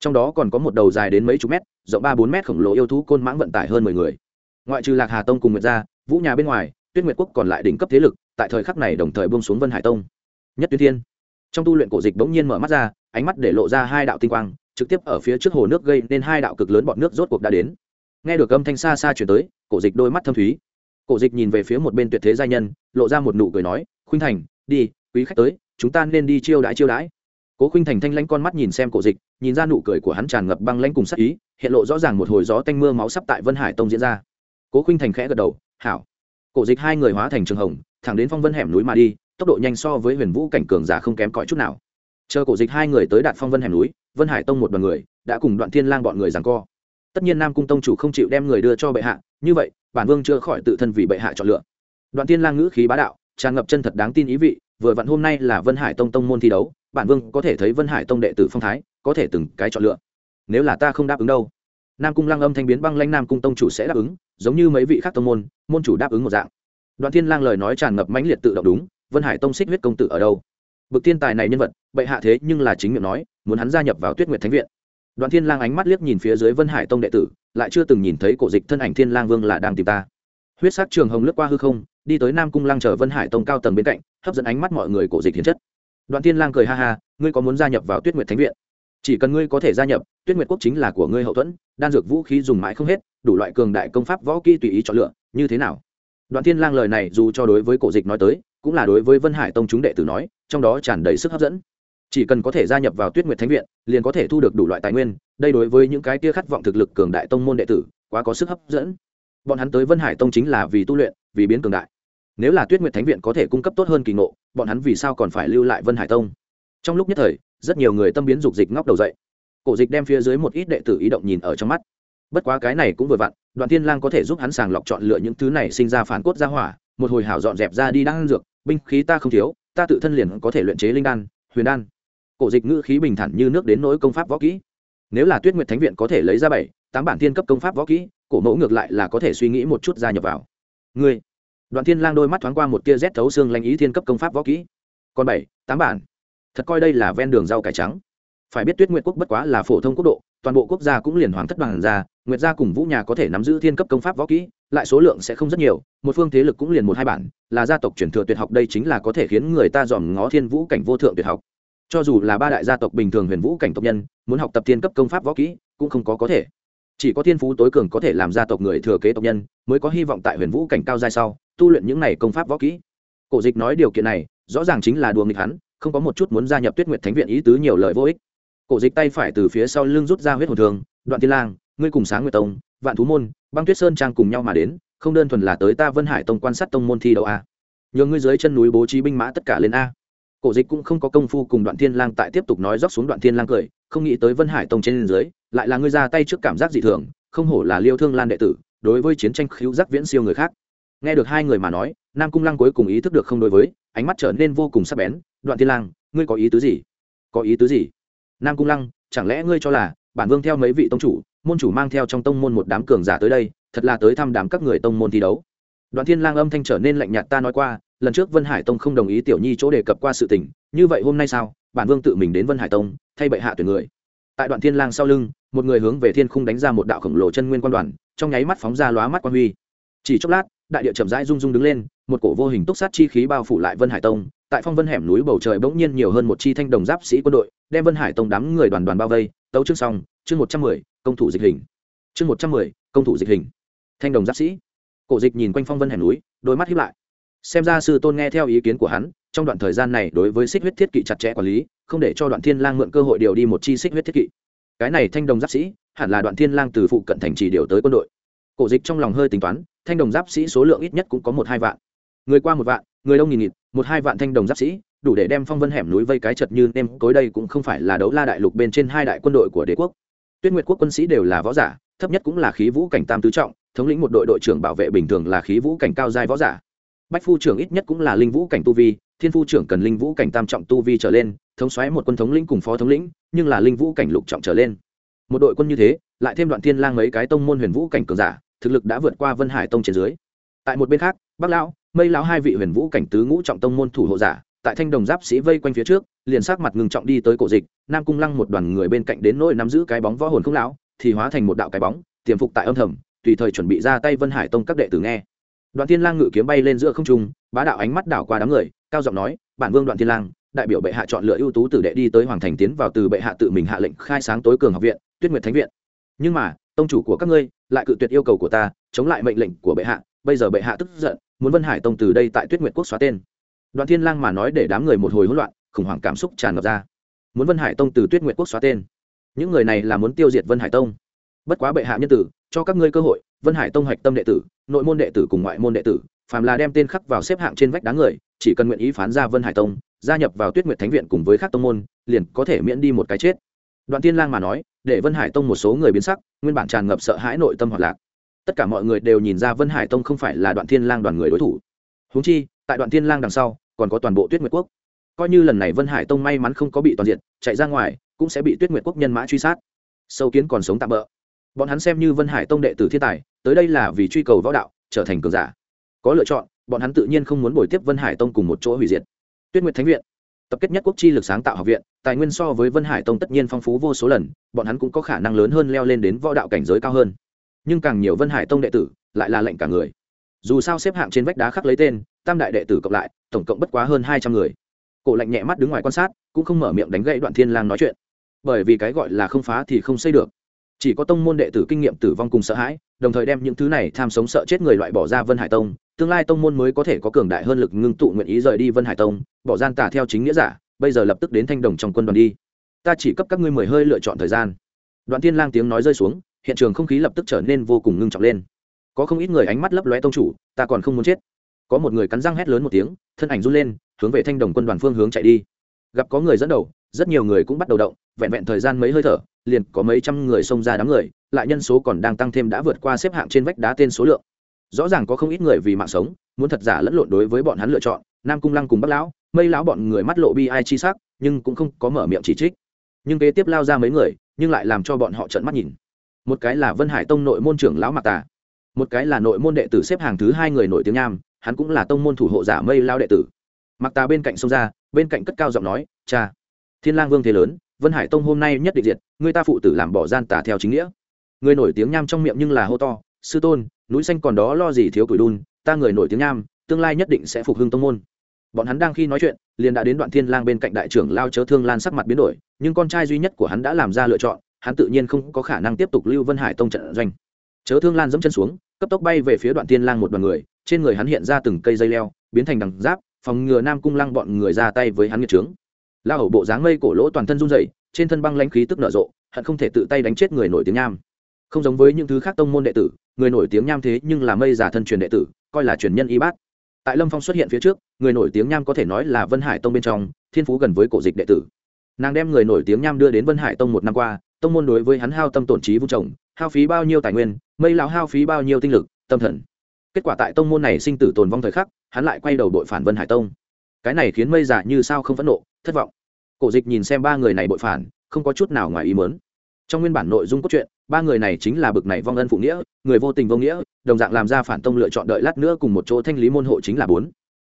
Trong đó còn có một đầu dài đến mấy chục mét, rộng ba bốn mét khổng lồ yêu thú côn mãng vận tải hơn mười người. Ngoại trừ lạc hà tông cùng nguyệt gia, vũ nhà bên ngoài, tuyết nguyệt quốc còn lại đỉnh cấp thế lực, tại thời khắc này đồng thời buông xuống vân hải tông. Nhất tuyến thiên. Trong tu luyện cổ dịch bỗng nhiên mở mắt ra, ánh mắt để lộ ra hai đạo tinh quang, trực tiếp ở phía trước hồ nước gây nên hai đạo cực lớn bọn nước rốt cuộc đã đến. Nghe được âm thanh xa xa chuyển tới, cổ dịch đôi mắt thâm thúy cổ dịch nhìn về phía một bên tuyệt thế gia nhân, lộ ra một nụ cười nói, khuynh thành, đi, quý khách tới, chúng ta nên đi chiêu đãi chiêu đãi. Cố khuynh thành thanh lãnh con mắt nhìn xem cổ dịch, nhìn ra nụ cười của hắn tràn ngập băng lãnh cùng sắc ý, hiện lộ rõ ràng một hồi gió tanh mưa máu sắp tại vân hải tông diễn ra. Cố khuynh thành khẽ gật đầu, hảo. Cổ dịch hai người hóa thành trường hồng, thẳng đến phong vân hẻm núi mà đi, tốc độ nhanh so với huyền vũ cảnh cường giả không kém cỏi chút nào. Chờ cổ dịch hai người tới đạt phong vân hẻm núi, vân hải tông một đoàn người, đã cùng đoạn thiên lang bọn người giằng co. Tất nhiên nam cung tông chủ không chịu đem người đưa cho bệ hạ, như vậy bản vương chưa khỏi tự thân vì bệ hạ chọn lựa. Đoạn thiên lang ngữ khí bá đạo, tràn ngập chân thật đáng tin ý vị, vừa vặn hôm nay là vân hải tông tông môn thi đấu, bản vương có thể thấy vân hải tông đệ tử phong thái, có thể từng cái chọn lựa. Nếu là ta không đáp ứng đâu. Nam cung lăng âm thanh biến băng lanh nam cung tông chủ sẽ đáp ứng, giống như mấy vị khác tông môn môn chủ đáp ứng một dạng. Đoạn thiên lang lời nói tràn ngập mãnh liệt tự động đúng, vân hải tông xích huyết công tử ở đâu? Bực thiên tài này nhân vật, bệ hạ thế nhưng là chính miệng nói, muốn hắn gia nhập vào tuyết nguyệt thánh viện. Đoạn thiên lang ánh mắt liếc nhìn phía dưới vân hải tông đệ tử lại chưa từng nhìn thấy cổ dịch thân ảnh thiên lang vương là đang tìm ta. Huyết sắc trường hồng lướt qua hư không, đi tới nam cung lang chờ vân hải tông cao tầng bên cạnh, hấp dẫn ánh mắt mọi người cổ dịch hiến chất. Đoạn thiên lang cười ha ha, ngươi có muốn gia nhập vào tuyết nguyệt thánh viện? Chỉ cần ngươi có thể gia nhập, tuyết nguyệt quốc chính là của ngươi hậu thuẫn, đan dược vũ khí dùng mãi không hết, đủ loại cường đại công pháp võ kỹ tùy ý chọn lựa, như thế nào? Đoạn thiên lang lời này dù cho đối với cổ dịch nói tới, cũng là đối với vân hải tông chúng đệ tử nói, trong đó tràn đầy sức hấp dẫn chỉ cần có thể gia nhập vào tuyết nguyệt thánh viện, liền có thể thu được đủ loại tài nguyên, đây đối với những cái tia khát vọng thực lực cường đại tông môn đệ tử, quá có sức hấp dẫn. Bọn hắn tới vân hải tông chính là vì tu luyện, vì biến cường đại. Nếu là tuyết nguyệt thánh viện có thể cung cấp tốt hơn kỳ ngộ, bọn hắn vì sao còn phải lưu lại vân hải tông? Trong lúc nhất thời, rất nhiều người tâm biến dục dịch ngóc đầu dậy. Cổ dịch đem phía dưới một ít đệ tử ý động nhìn ở trong mắt. Bất quá cái này cũng vừa vặn, đoạn thiên lang có thể giúp hắn sàng lọc chọn lựa những thứ này sinh ra phản cốt ra hỏa, một hồi hảo dọn dẹp ra đi đang dược, binh khí ta không thiếu, ta tự thân liền có thể luyện chế linh đan, huyền đan cổ dịch ngữ khí bình thản như nước đến nỗi công pháp võ kỹ. Nếu là tuyết nguyệt thánh viện có thể lấy ra bảy, tám bản thiên cấp công pháp võ kỹ, cổ mẫu ngược lại là có thể suy nghĩ một chút gia nhập vào. Người đoạn thiên lang đôi mắt thoáng qua một tia rét thấu xương lanh ý thiên cấp công pháp võ kỹ. Còn bảy, tám bản. Thật coi đây là ven đường rau cải trắng. Phải biết tuyết nguyệt quốc bất quá là phổ thông quốc độ, toàn bộ quốc gia cũng liền hoàng thất bằng ra, nguyệt gia cùng vũ nhà có thể nắm giữ thiên cấp công pháp võ kỹ, lại số lượng sẽ không rất nhiều, một phương thế lực cũng liền một hai bản, là gia tộc truyền thừa tuyệt học đây chính là có thể khiến người ta dòm ngó thiên vũ cảnh vô thượng tuyệt học cho dù là ba đại gia tộc bình thường huyền vũ cảnh tộc nhân, muốn học tập thiên cấp công pháp võ kỹ, cũng không có có thể. Chỉ có thiên phú tối cường có thể làm gia tộc người thừa kế tộc nhân, mới có hy vọng tại huyền vũ cảnh cao giai sau, tu luyện những này công pháp võ kỹ. Cổ dịch nói điều kiện này, rõ ràng chính là đùa nghịch hắn, không có một chút muốn gia nhập tuyết nguyệt thánh viện ý tứ nhiều lời vô ích. Cổ dịch tay phải từ phía sau lưng rút ra huyết hồn thường, đoạn tiên lang, ngươi cùng sáng nguyệt tông, vạn thú môn, băng tuyết sơn trang cùng nhau mà đến, không đơn thuần là tới ta vân hải tông quan sát tông môn thi đấu a nhờ ngươi dưới chân núi bố trí binh mã tất cả lên a cổ dịch cũng không có công phu cùng đoạn thiên lang tại tiếp tục nói róc xuống đoạn thiên lang cười, không nghĩ tới vân hải tông trên dưới, lại là ngươi ra tay trước cảm giác dị thường, không hổ là liêu thương lan đệ tử, đối với chiến tranh khiếu giác viễn siêu người khác. Nghe được hai người mà nói, nam cung lăng cuối cùng ý thức được không đối với, ánh mắt trở nên vô cùng sắc bén, đoạn thiên lang, ngươi có ý tứ gì? Có ý tứ gì? Nam cung lăng, chẳng lẽ ngươi cho là bản vương theo mấy vị tông chủ, môn chủ mang theo trong tông môn một đám cường giả tới đây, thật là tới thăm đám các người tông môn thi đấu? Đoạn thiên lang âm thanh trở nên lạnh nhạt, ta nói qua lần trước vân hải tông không đồng ý tiểu nhi chỗ đề cập qua sự tình, như vậy hôm nay sao? Bản vương tự mình đến vân hải tông, thay bệ hạ tuyển người. Tại đoạn thiên lang sau lưng, một người hướng về thiên khung đánh ra một đạo khổng lồ chân nguyên quan đoàn, trong nháy mắt phóng ra lóa mắt quan huy. Chỉ chốc lát, đại địa chậm rãi rung rung đứng lên, một cổ vô hình túc sát chi khí bao phủ lại vân hải tông. Tại phong vân hẻm núi bầu trời bỗng nhiên nhiều hơn một chi thanh đồng giáp sĩ quân đội, đem vân hải tông đám người đoàn đoàn bao vây. Tấu chương xong, chương một trăm mười, công thủ dịch hình. Chương một trăm mười, công thủ dịch hình. Thanh đồng giáp sĩ. Cổ dịch nhìn quanh phong vân hẻm núi, đôi mắt hiếp lại xem ra sư tôn nghe theo ý kiến của hắn, trong đoạn thời gian này đối với xích huyết thiết kỵ chặt chẽ quản lý, không để cho đoạn thiên lang mượn cơ hội điều đi một chi xích huyết thiết kỵ. Cái này thanh đồng giáp sĩ, hẳn là đoạn thiên lang từ phụ cận thành chỉ điều tới quân đội. Cổ dịch trong lòng hơi tính toán, thanh đồng giáp sĩ số lượng ít nhất cũng có một hai vạn. Người qua một vạn, người đông nghìn nghịt, một hai vạn thanh đồng giáp sĩ, đủ để đem phong vân hẻm núi vây cái chật như nem cối đây cũng không phải là đấu la đại lục bên trên hai đại quân đội của đế quốc. Tuyết nguyệt quốc quân sĩ đều là võ giả, thấp nhất cũng là khí vũ cảnh tam tứ trọng, thống lĩnh một đội đội trưởng bảo vệ bình thường là khí vũ cảnh cao giai võ giả bách phu trưởng ít nhất cũng là linh vũ cảnh tu vi, thiên phu trưởng cần linh vũ cảnh tam trọng tu vi trở lên, thống xoáy một quân thống lĩnh cùng phó thống lĩnh, nhưng là linh vũ cảnh lục trọng trở lên. Một đội quân như thế, lại thêm đoạn thiên lang mấy cái tông môn huyền vũ cảnh cường giả, thực lực đã vượt qua vân hải tông trên dưới. Tại một bên khác, bắc lão, mây lão hai vị huyền vũ cảnh tứ ngũ trọng tông môn thủ hộ giả, tại thanh đồng giáp sĩ vây quanh phía trước, liền sắc mặt ngừng trọng đi tới cổ dịch, nam cung lăng một đoàn người bên cạnh đến nỗi nắm giữ cái bóng võ hồn không lão, thì hóa thành một đạo cái bóng, tiềm phục tại âm thầm, tùy thời chuẩn bị ra tay vân hải tông các đệ tử nghe đoạn thiên lang ngự kiếm bay lên giữa không trung, bá đạo ánh mắt đảo qua đám người, cao giọng nói, bản vương đoạn thiên lang, đại biểu bệ hạ chọn lựa ưu tú tử đệ đi tới hoàng thành tiến vào từ bệ hạ tự mình hạ lệnh khai sáng tối cường học viện, tuyết nguyệt thánh viện. Nhưng mà, tông chủ của các ngươi lại cự tuyệt yêu cầu của ta, chống lại mệnh lệnh của bệ hạ, bây giờ bệ hạ tức giận, muốn vân hải tông từ đây tại tuyết nguyệt quốc xóa tên. Đoạn thiên lang mà nói để đám người một hồi hỗn loạn, khủng hoảng cảm xúc tràn ngập ra. Muốn vân hải tông từ tuyết nguyệt quốc xóa tên? Những người này là muốn tiêu diệt vân hải tông. Bất quá bệ hạ nhân tử, cho các ngươi cơ hội vân hải tông hạch tâm đệ tử, nội môn đệ tử cùng ngoại môn đệ tử, phàm là đem tên khắc vào xếp hạng trên vách đá người, chỉ cần nguyện ý phán ra vân hải tông, gia nhập vào tuyết nguyệt thánh viện cùng với các tông môn, liền có thể miễn đi một cái chết. Đoạn tiên lang mà nói, để vân hải tông một số người biến sắc, nguyên bản tràn ngập sợ hãi nội tâm hoạt lạc. Tất cả mọi người đều nhìn ra vân hải tông không phải là đoạn thiên lang đoàn người đối thủ. Húng chi, tại đoạn thiên lang đằng sau, còn có toàn bộ tuyết nguyệt quốc. Coi như lần này vân hải tông may mắn không có bị toàn diện chạy ra ngoài, cũng sẽ bị tuyết nguyệt quốc nhân mã truy sát. Sâu kiến còn sống tạm bỡ. Bọn hắn xem như vân hải tông đệ tử thiên tài tới đây là vì truy cầu võ đạo, trở thành cường giả. Có lựa chọn, bọn hắn tự nhiên không muốn bồi tiếp vân hải tông cùng một chỗ hủy diệt. Tuyết nguyệt thánh viện, tập kết nhất quốc chi lực sáng tạo học viện, tài nguyên so với vân hải tông tất nhiên phong phú vô số lần, bọn hắn cũng có khả năng lớn hơn leo lên đến võ đạo cảnh giới cao hơn. Nhưng càng nhiều vân hải tông đệ tử, lại là lệnh cả người. Dù sao xếp hạng trên vách đá khắc lấy tên, tam đại đệ tử cộng lại, tổng cộng bất quá hơn hai trăm người. Cổ lạnh nhẹ mắt đứng ngoài quan sát, cũng không mở miệng đánh gậy đoạn thiên lang nói chuyện. Bởi vì cái gọi là không phá thì không xây được chỉ có tông môn đệ tử kinh nghiệm tử vong cùng sợ hãi, đồng thời đem những thứ này tham sống sợ chết người loại bỏ ra vân hải tông, tương lai tông môn mới có thể có cường đại hơn lực ngưng tụ nguyện ý rời đi vân hải tông, bỏ gian tả theo chính nghĩa giả, bây giờ lập tức đến thanh đồng trong quân đoàn đi. Ta chỉ cấp các ngươi mười hơi lựa chọn thời gian. Đoạn tiên lang tiếng nói rơi xuống, hiện trường không khí lập tức trở nên vô cùng ngưng trọng lên. Có không ít người ánh mắt lấp lóe tông chủ, ta còn không muốn chết. Có một người cắn răng hét lớn một tiếng, thân ảnh run lên, hướng về thanh đồng quân đoàn phương hướng chạy đi. Gặp có người dẫn đầu rất nhiều người cũng bắt đầu động, vẹn vẹn thời gian mấy hơi thở, liền có mấy trăm người xông ra đám người, lại nhân số còn đang tăng thêm đã vượt qua xếp hạng trên vách đá tên số lượng. Rõ ràng có không ít người vì mạng sống, muốn thật giả lẫn lộn đối với bọn hắn lựa chọn, nam cung lăng cùng bắc lão mây lão bọn người mắt lộ bi ai chi sắc, nhưng cũng không có mở miệng chỉ trích. Nhưng kế tiếp lao ra mấy người, nhưng lại làm cho bọn họ trợn mắt nhìn. Một cái là vân hải tông nội môn trưởng lão mạc tà, một cái là nội môn đệ tử xếp hàng thứ hai người nổi tiếng nham hắn cũng là tông môn thủ hộ giả mây lao đệ tử. Mạc tà bên cạnh sông ra, bên cạnh cất cao giọng nói, cha thiên lang vương thế lớn, vân hải tông hôm nay nhất định diệt, người ta phụ tử làm bỏ gian tả theo chính nghĩa. Người nổi tiếng nham trong miệng nhưng là hô to, sư tôn, núi xanh còn đó lo gì thiếu cửi đun, ta người nổi tiếng nham, tương lai nhất định sẽ phục hưng tông môn. Bọn hắn đang khi nói chuyện, liền đã đến đoạn thiên lang bên cạnh đại trưởng lao chớ thương lan sắc mặt biến đổi, nhưng con trai duy nhất của hắn đã làm ra lựa chọn, hắn tự nhiên không có khả năng tiếp tục lưu vân hải tông trận doanh. Chớ thương lan dẫm chân xuống, cấp tốc bay về phía đoạn thiên lang một đoàn người, trên người hắn hiện ra từng cây dây leo, biến thành đằng giáp, phòng ngừa nam cung lăng bọn người ra tay với hắn nghiệt trướng la hầu bộ dáng mây cổ lỗ toàn thân run rẩy, trên thân băng lãnh khí tức nở rộ, hận không thể tự tay đánh chết người nổi tiếng nham. Không giống với những thứ khác tông môn đệ tử, người nổi tiếng nham thế nhưng là mây giả thân truyền đệ tử, coi là truyền nhân y bát. Tại lâm phong xuất hiện phía trước, người nổi tiếng nham có thể nói là vân hải tông bên trong, thiên phú gần với cổ dịch đệ tử. Nàng đem người nổi tiếng nham đưa đến vân hải tông một năm qua, tông môn đối với hắn hao tâm tổn trí vung trồng hao phí bao nhiêu tài nguyên, mây lão hao phí bao nhiêu tinh lực, tâm thần. Kết quả tại tông môn này sinh tử tồn vong thời khắc, hắn lại quay đầu đội phản vân hải tông. Cái này khiến mây giả như sao không phẫn nộ thất vọng. Cổ dịch nhìn xem ba người này bội phản, không có chút nào ngoài ý mớn trong nguyên bản nội dung cốt truyện, ba người này chính là bực này vong ân phụ nghĩa, người vô tình vô nghĩa, đồng dạng làm ra phản tông lựa chọn đợi lát nữa cùng một chỗ thanh lý môn hộ chính là bốn.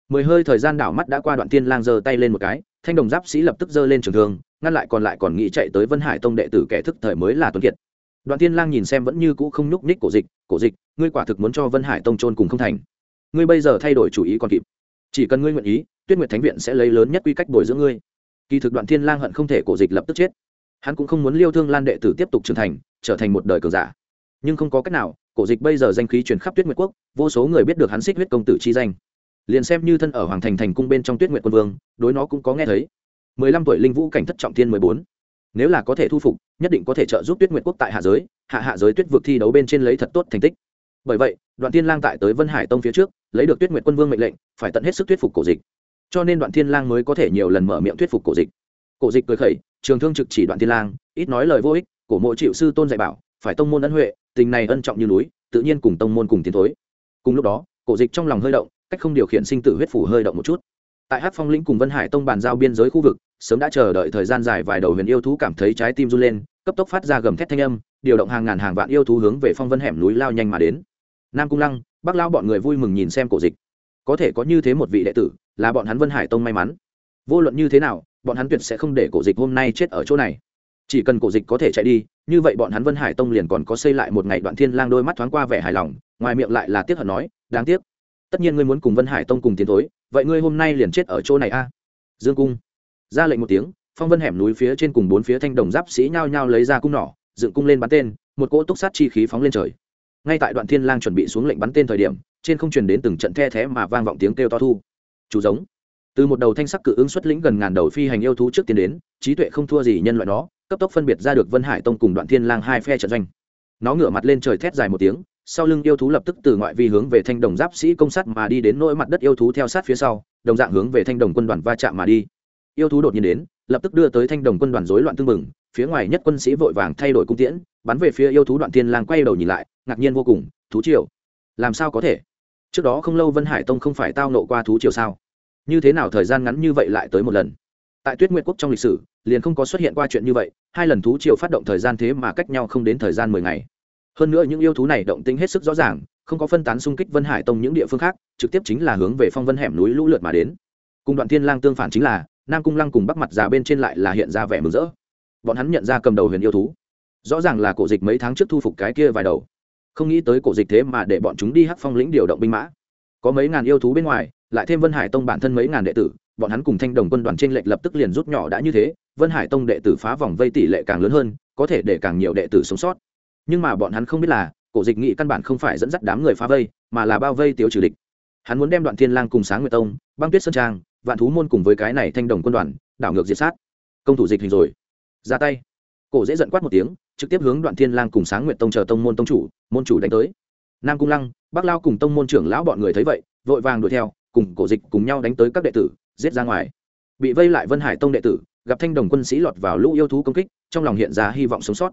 Mười hơi thời gian đảo mắt đã qua đoạn tiên lang giơ tay lên một cái, thanh đồng giáp sĩ lập tức giơ lên trường thương, ngăn lại còn lại còn nghĩ chạy tới vân hải tông đệ tử kẻ thức thời mới là tuấn kiệt. Đoạn tiên lang nhìn xem vẫn như cũ không nhúc nhích cổ dịch cổ dịch, ngươi quả thực muốn cho vân hải tông trôn cùng không thành. Ngươi bây giờ thay đổi chủ ý còn kịp chỉ cần ngươi nguyện ý, tuyết nguyệt thánh viện sẽ lấy lớn nhất quy cách bồi dưỡng ngươi. Kỳ thực đoạn thiên lang hận không thể cổ dịch lập tức chết. Hắn cũng không muốn liêu thương lan đệ tử tiếp tục trưởng thành, trở thành một đời cường giả. Nhưng không có cách nào, cổ dịch bây giờ danh khí truyền khắp tuyết nguyệt quốc, vô số người biết được hắn xích huyết công tử chi danh. Liền xem như thân ở hoàng thành thành cung bên trong tuyết nguyệt quân vương, đối nó cũng có nghe thấy. Mười lăm tuổi linh vũ cảnh thất trọng thiên mười bốn. Nếu là có thể thu phục, nhất định có thể trợ giúp tuyết nguyệt quốc tại hạ giới, hạ hạ giới tuyết vực thi đấu bên trên lấy thật tốt thành tích bởi vậy, đoạn thiên lang tại tới vân hải tông phía trước, lấy được tuyết nguyệt quân vương mệnh lệnh, phải tận hết sức thuyết phục cổ dịch. Cho nên đoạn thiên lang mới có thể nhiều lần mở miệng thuyết phục cổ dịch. Cổ dịch cười khẩy, trường thương trực chỉ đoạn thiên lang, ít nói lời vô ích, cổ mộ chịu sư tôn dạy bảo, phải tông môn ân huệ, tình này ân trọng như núi, tự nhiên cùng tông môn cùng tiến thối. Cùng lúc đó, cổ dịch trong lòng hơi động, cách không điều khiển sinh tử huyết phủ hơi động một chút. Tại hát phong lĩnh cùng vân hải tông bàn giao biên giới khu vực, sớm đã chờ đợi thời gian dài vài đầu huyền yêu thú cảm thấy trái tim run lên, cấp tốc phát ra gầm thét thanh âm, điều động hàng ngàn hàng vạn yêu thú hướng về phong vân hẻm núi lao nhanh mà đến nam cung lăng bắc lao bọn người vui mừng nhìn xem cổ dịch. Có thể có như thế một vị đệ tử, là bọn hắn vân hải tông may mắn. Vô luận như thế nào, bọn hắn tuyệt sẽ không để cổ dịch hôm nay chết ở chỗ này. Chỉ cần cổ dịch có thể chạy đi, như vậy bọn hắn vân hải tông liền còn có xây lại một ngày đoạn thiên lang đôi mắt thoáng qua vẻ hài lòng, ngoài miệng lại là tiếc hận nói, đáng tiếc. Tất nhiên ngươi muốn cùng vân hải tông cùng tiến thối, vậy ngươi hôm nay liền chết ở chỗ này a. Dương cung. Ra lệnh một tiếng, phong vân hẻm núi phía trên cùng bốn phía thanh đồng giáp sĩ nhao nhao lấy ra cung nỏ, dựng cung lên bắn tên, một cỗ túc sát chi khí phóng lên trời ngay tại đoạn thiên lang chuẩn bị xuống lệnh bắn tên thời điểm, trên không truyền đến từng trận the thé mà vang vọng tiếng kêu to thu. Chú giống. Từ một đầu thanh sắc cự ứng xuất lĩnh gần ngàn đầu phi hành yêu thú trước tiến đến, trí tuệ không thua gì nhân loại nó, cấp tốc phân biệt ra được vân hải tông cùng đoạn thiên lang hai phe trận doanh. Nó ngửa mặt lên trời thét dài một tiếng, sau lưng yêu thú lập tức từ ngoại vi hướng về thanh đồng giáp sĩ công sát mà đi đến nỗi mặt đất yêu thú theo sát phía sau, đồng dạng hướng về thanh đồng quân đoàn va chạm mà đi. Yêu thú đột nhiên đến, lập tức đưa tới thanh đồng quân đoàn rối loạn tương mừng phía ngoài nhất quân sĩ vội vàng thay đổi cung tiễn bắn về phía yêu thú đoạn thiên lang quay đầu nhìn lại, ngạc nhiên vô cùng, thú triều, làm sao có thể? Trước đó không lâu vân hải tông không phải tao nộ qua thú triều sao? Như thế nào thời gian ngắn như vậy lại tới một lần? Tại tuyết nguyệt quốc trong lịch sử, liền không có xuất hiện qua chuyện như vậy, hai lần thú triều phát động thời gian thế mà cách nhau không đến thời gian mười ngày. Hơn nữa những yêu thú này động tính hết sức rõ ràng, không có phân tán xung kích vân hải tông những địa phương khác, trực tiếp chính là hướng về phong vân hẻm núi lũ lượt mà đến. Cùng đoạn thiên lang tương phản chính là, nam cung lăng cùng bắc mặt già bên trên lại là hiện ra vẻ mừng rỡ. Bọn hắn nhận ra cầm đầu huyền yêu thú rõ ràng là cổ dịch mấy tháng trước thu phục cái kia vài đầu. Không nghĩ tới cổ dịch thế mà để bọn chúng đi hắc phong lĩnh điều động binh mã. Có mấy ngàn yêu thú bên ngoài, lại thêm vân hải tông bản thân mấy ngàn đệ tử, bọn hắn cùng thanh đồng quân đoàn trên lệch lập tức liền rút nhỏ đã như thế, vân hải tông đệ tử phá vòng vây tỷ lệ càng lớn hơn, có thể để càng nhiều đệ tử sống sót. Nhưng mà bọn hắn không biết là, cổ dịch nghị căn bản không phải dẫn dắt đám người phá vây, mà là bao vây tiêu trừ địch. Hắn muốn đem đoạn thiên lang cùng sáng nguyệt tông, băng tuyết sơn trang, vạn thú môn cùng với cái này thanh đồng quân đoàn, đảo ngược diệt sát. Công thủ dịch hình rồi. Ra tay. Cổ dễ giận quát một tiếng trực tiếp hướng đoạn thiên lang cùng sáng nguyệt tông chờ tông môn tông chủ, môn chủ đánh tới. Nam cung lăng, bắc lao cùng tông môn trưởng lão bọn người thấy vậy, vội vàng đuổi theo, cùng cổ dịch cùng nhau đánh tới các đệ tử, giết ra ngoài. Bị vây lại vân hải tông đệ tử, gặp thanh đồng quân sĩ lọt vào lũ yêu thú công kích, trong lòng hiện ra hy vọng sống sót.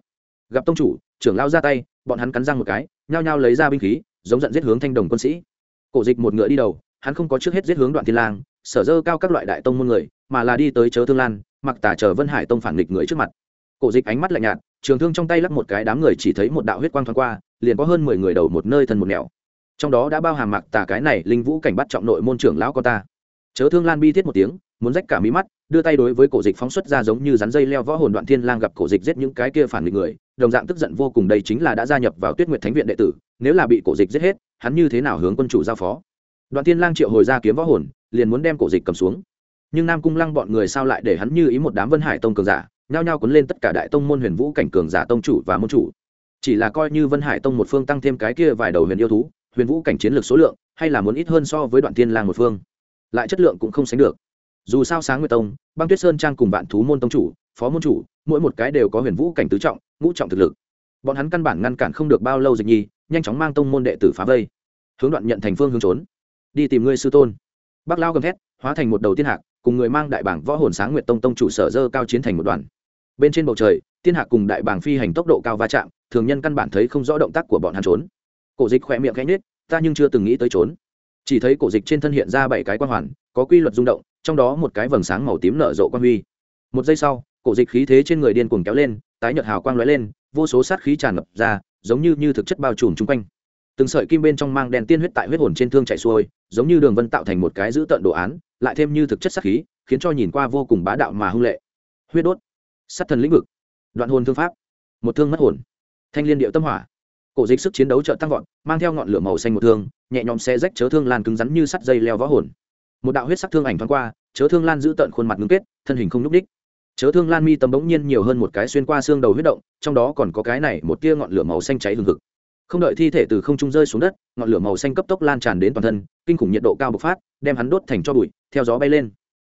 Gặp tông chủ, trưởng lao ra tay, bọn hắn cắn răng một cái, nhao nhao lấy ra binh khí, giống giận giết hướng thanh đồng quân sĩ. Cổ dịch một ngựa đi đầu, hắn không có trước hết giết hướng đoạn thiên lang, sở dơ cao các loại đại tông môn người, mà là đi tới chớ thương lan, mặc tả chờ vân hải tông phản nghịch người trước mặt cổ dịch ánh mắt lạnh nhạt, trường thương trong tay lắc một cái đám người chỉ thấy một đạo huyết quang thoáng qua, liền có hơn mười người đầu một nơi thân một nẻo. Trong đó đã bao hàm mặc tả cái này linh vũ cảnh bắt trọng nội môn trưởng lão con ta. Chớ thương lan bi thiết một tiếng, muốn rách cả mí mắt, đưa tay đối với cổ dịch phóng xuất ra giống như rắn dây leo võ hồn đoạn thiên lang gặp cổ dịch giết những cái kia phản nghịch người, đồng dạng tức giận vô cùng đây chính là đã gia nhập vào tuyết nguyệt thánh viện đệ tử, nếu là bị cổ dịch giết hết, hắn như thế nào hướng quân chủ giao phó? Đoạn thiên lang triệu hồi ra kiếm võ hồn, liền muốn đem cổ dịch cầm xuống. Nhưng nam cung lăng bọn người sao lại để hắn như ý một đám vân hải tông cường giả? Nhao nhao cuốn lên tất cả đại tông môn huyền vũ cảnh cường giả tông chủ và môn chủ. Chỉ là coi như vân hải tông một phương tăng thêm cái kia vài đầu huyền yêu thú, huyền vũ cảnh chiến lược số lượng hay là muốn ít hơn so với đoạn thiên lang một phương. Lại chất lượng cũng không sánh được. Dù sao sáng nguyệt tông, băng tuyết sơn trang cùng vạn thú môn tông chủ, phó môn chủ, mỗi một cái đều có huyền vũ cảnh tứ trọng, ngũ trọng thực lực. Bọn hắn căn bản ngăn cản không được bao lâu dịch nhi, nhanh chóng mang tông môn đệ tử phá vây. Hướng đoạn nhận thành phương hướng trốn. Đi tìm ngươi sư tôn. Bác lao gầm thét, hóa thành một đầu tiên hạc, cùng người mang đại bảng võ hồn sáng nguyệt tông tông chủ sở dơ cao chiến thành một đoàn bên trên bầu trời, tiên hạc cùng đại bảng phi hành tốc độ cao va chạm, thường nhân căn bản thấy không rõ động tác của bọn hắn trốn. Cổ dịch khỏe miệng khẽ nhết ta nhưng chưa từng nghĩ tới trốn. Chỉ thấy cổ dịch trên thân hiện ra bảy cái quan hoàn, có quy luật rung động, trong đó một cái vầng sáng màu tím nở rộ quan huy. Một giây sau, cổ dịch khí thế trên người điên cuồng kéo lên, tái nhợt hào quang lóe lên, vô số sát khí tràn ngập ra, giống như như thực chất bao trùm chung quanh. Từng sợi kim bên trong mang đèn tiên huyết tại huyết hồn trên thương chạy xuôi, giống như đường vân tạo thành một cái giữ tận đồ án, lại thêm như thực chất sát khí, khiến cho nhìn qua vô cùng bá đạo mà hung lệ. Huyết đốt sát thần lĩnh vực. Đoạn hồn thương pháp. Một thương mất hồn. Thanh liên điệu tâm hỏa. Cổ dịch sức chiến đấu trợ tăng vọt, mang theo ngọn lửa màu xanh một thương, nhẹ nhõm xe rách chớ thương lan cứng rắn như sắt dây leo võ hồn. Một đạo huyết sắc thương ảnh thoáng qua, chớ thương lan giữ tận khuôn mặt ngưng kết, thân hình không nhúc đích chớ thương lan mi tầm bỗng nhiên nhiều hơn một cái xuyên qua xương đầu huyết động, trong đó còn có cái này một tia ngọn lửa màu xanh cháy hừng hực. Không đợi thi thể từ không trung rơi xuống đất, ngọn lửa màu xanh cấp tốc lan tràn đến toàn thân, kinh khủng nhiệt độ cao bộc phát, đem hắn đốt thành cho bụi, theo gió bay lên.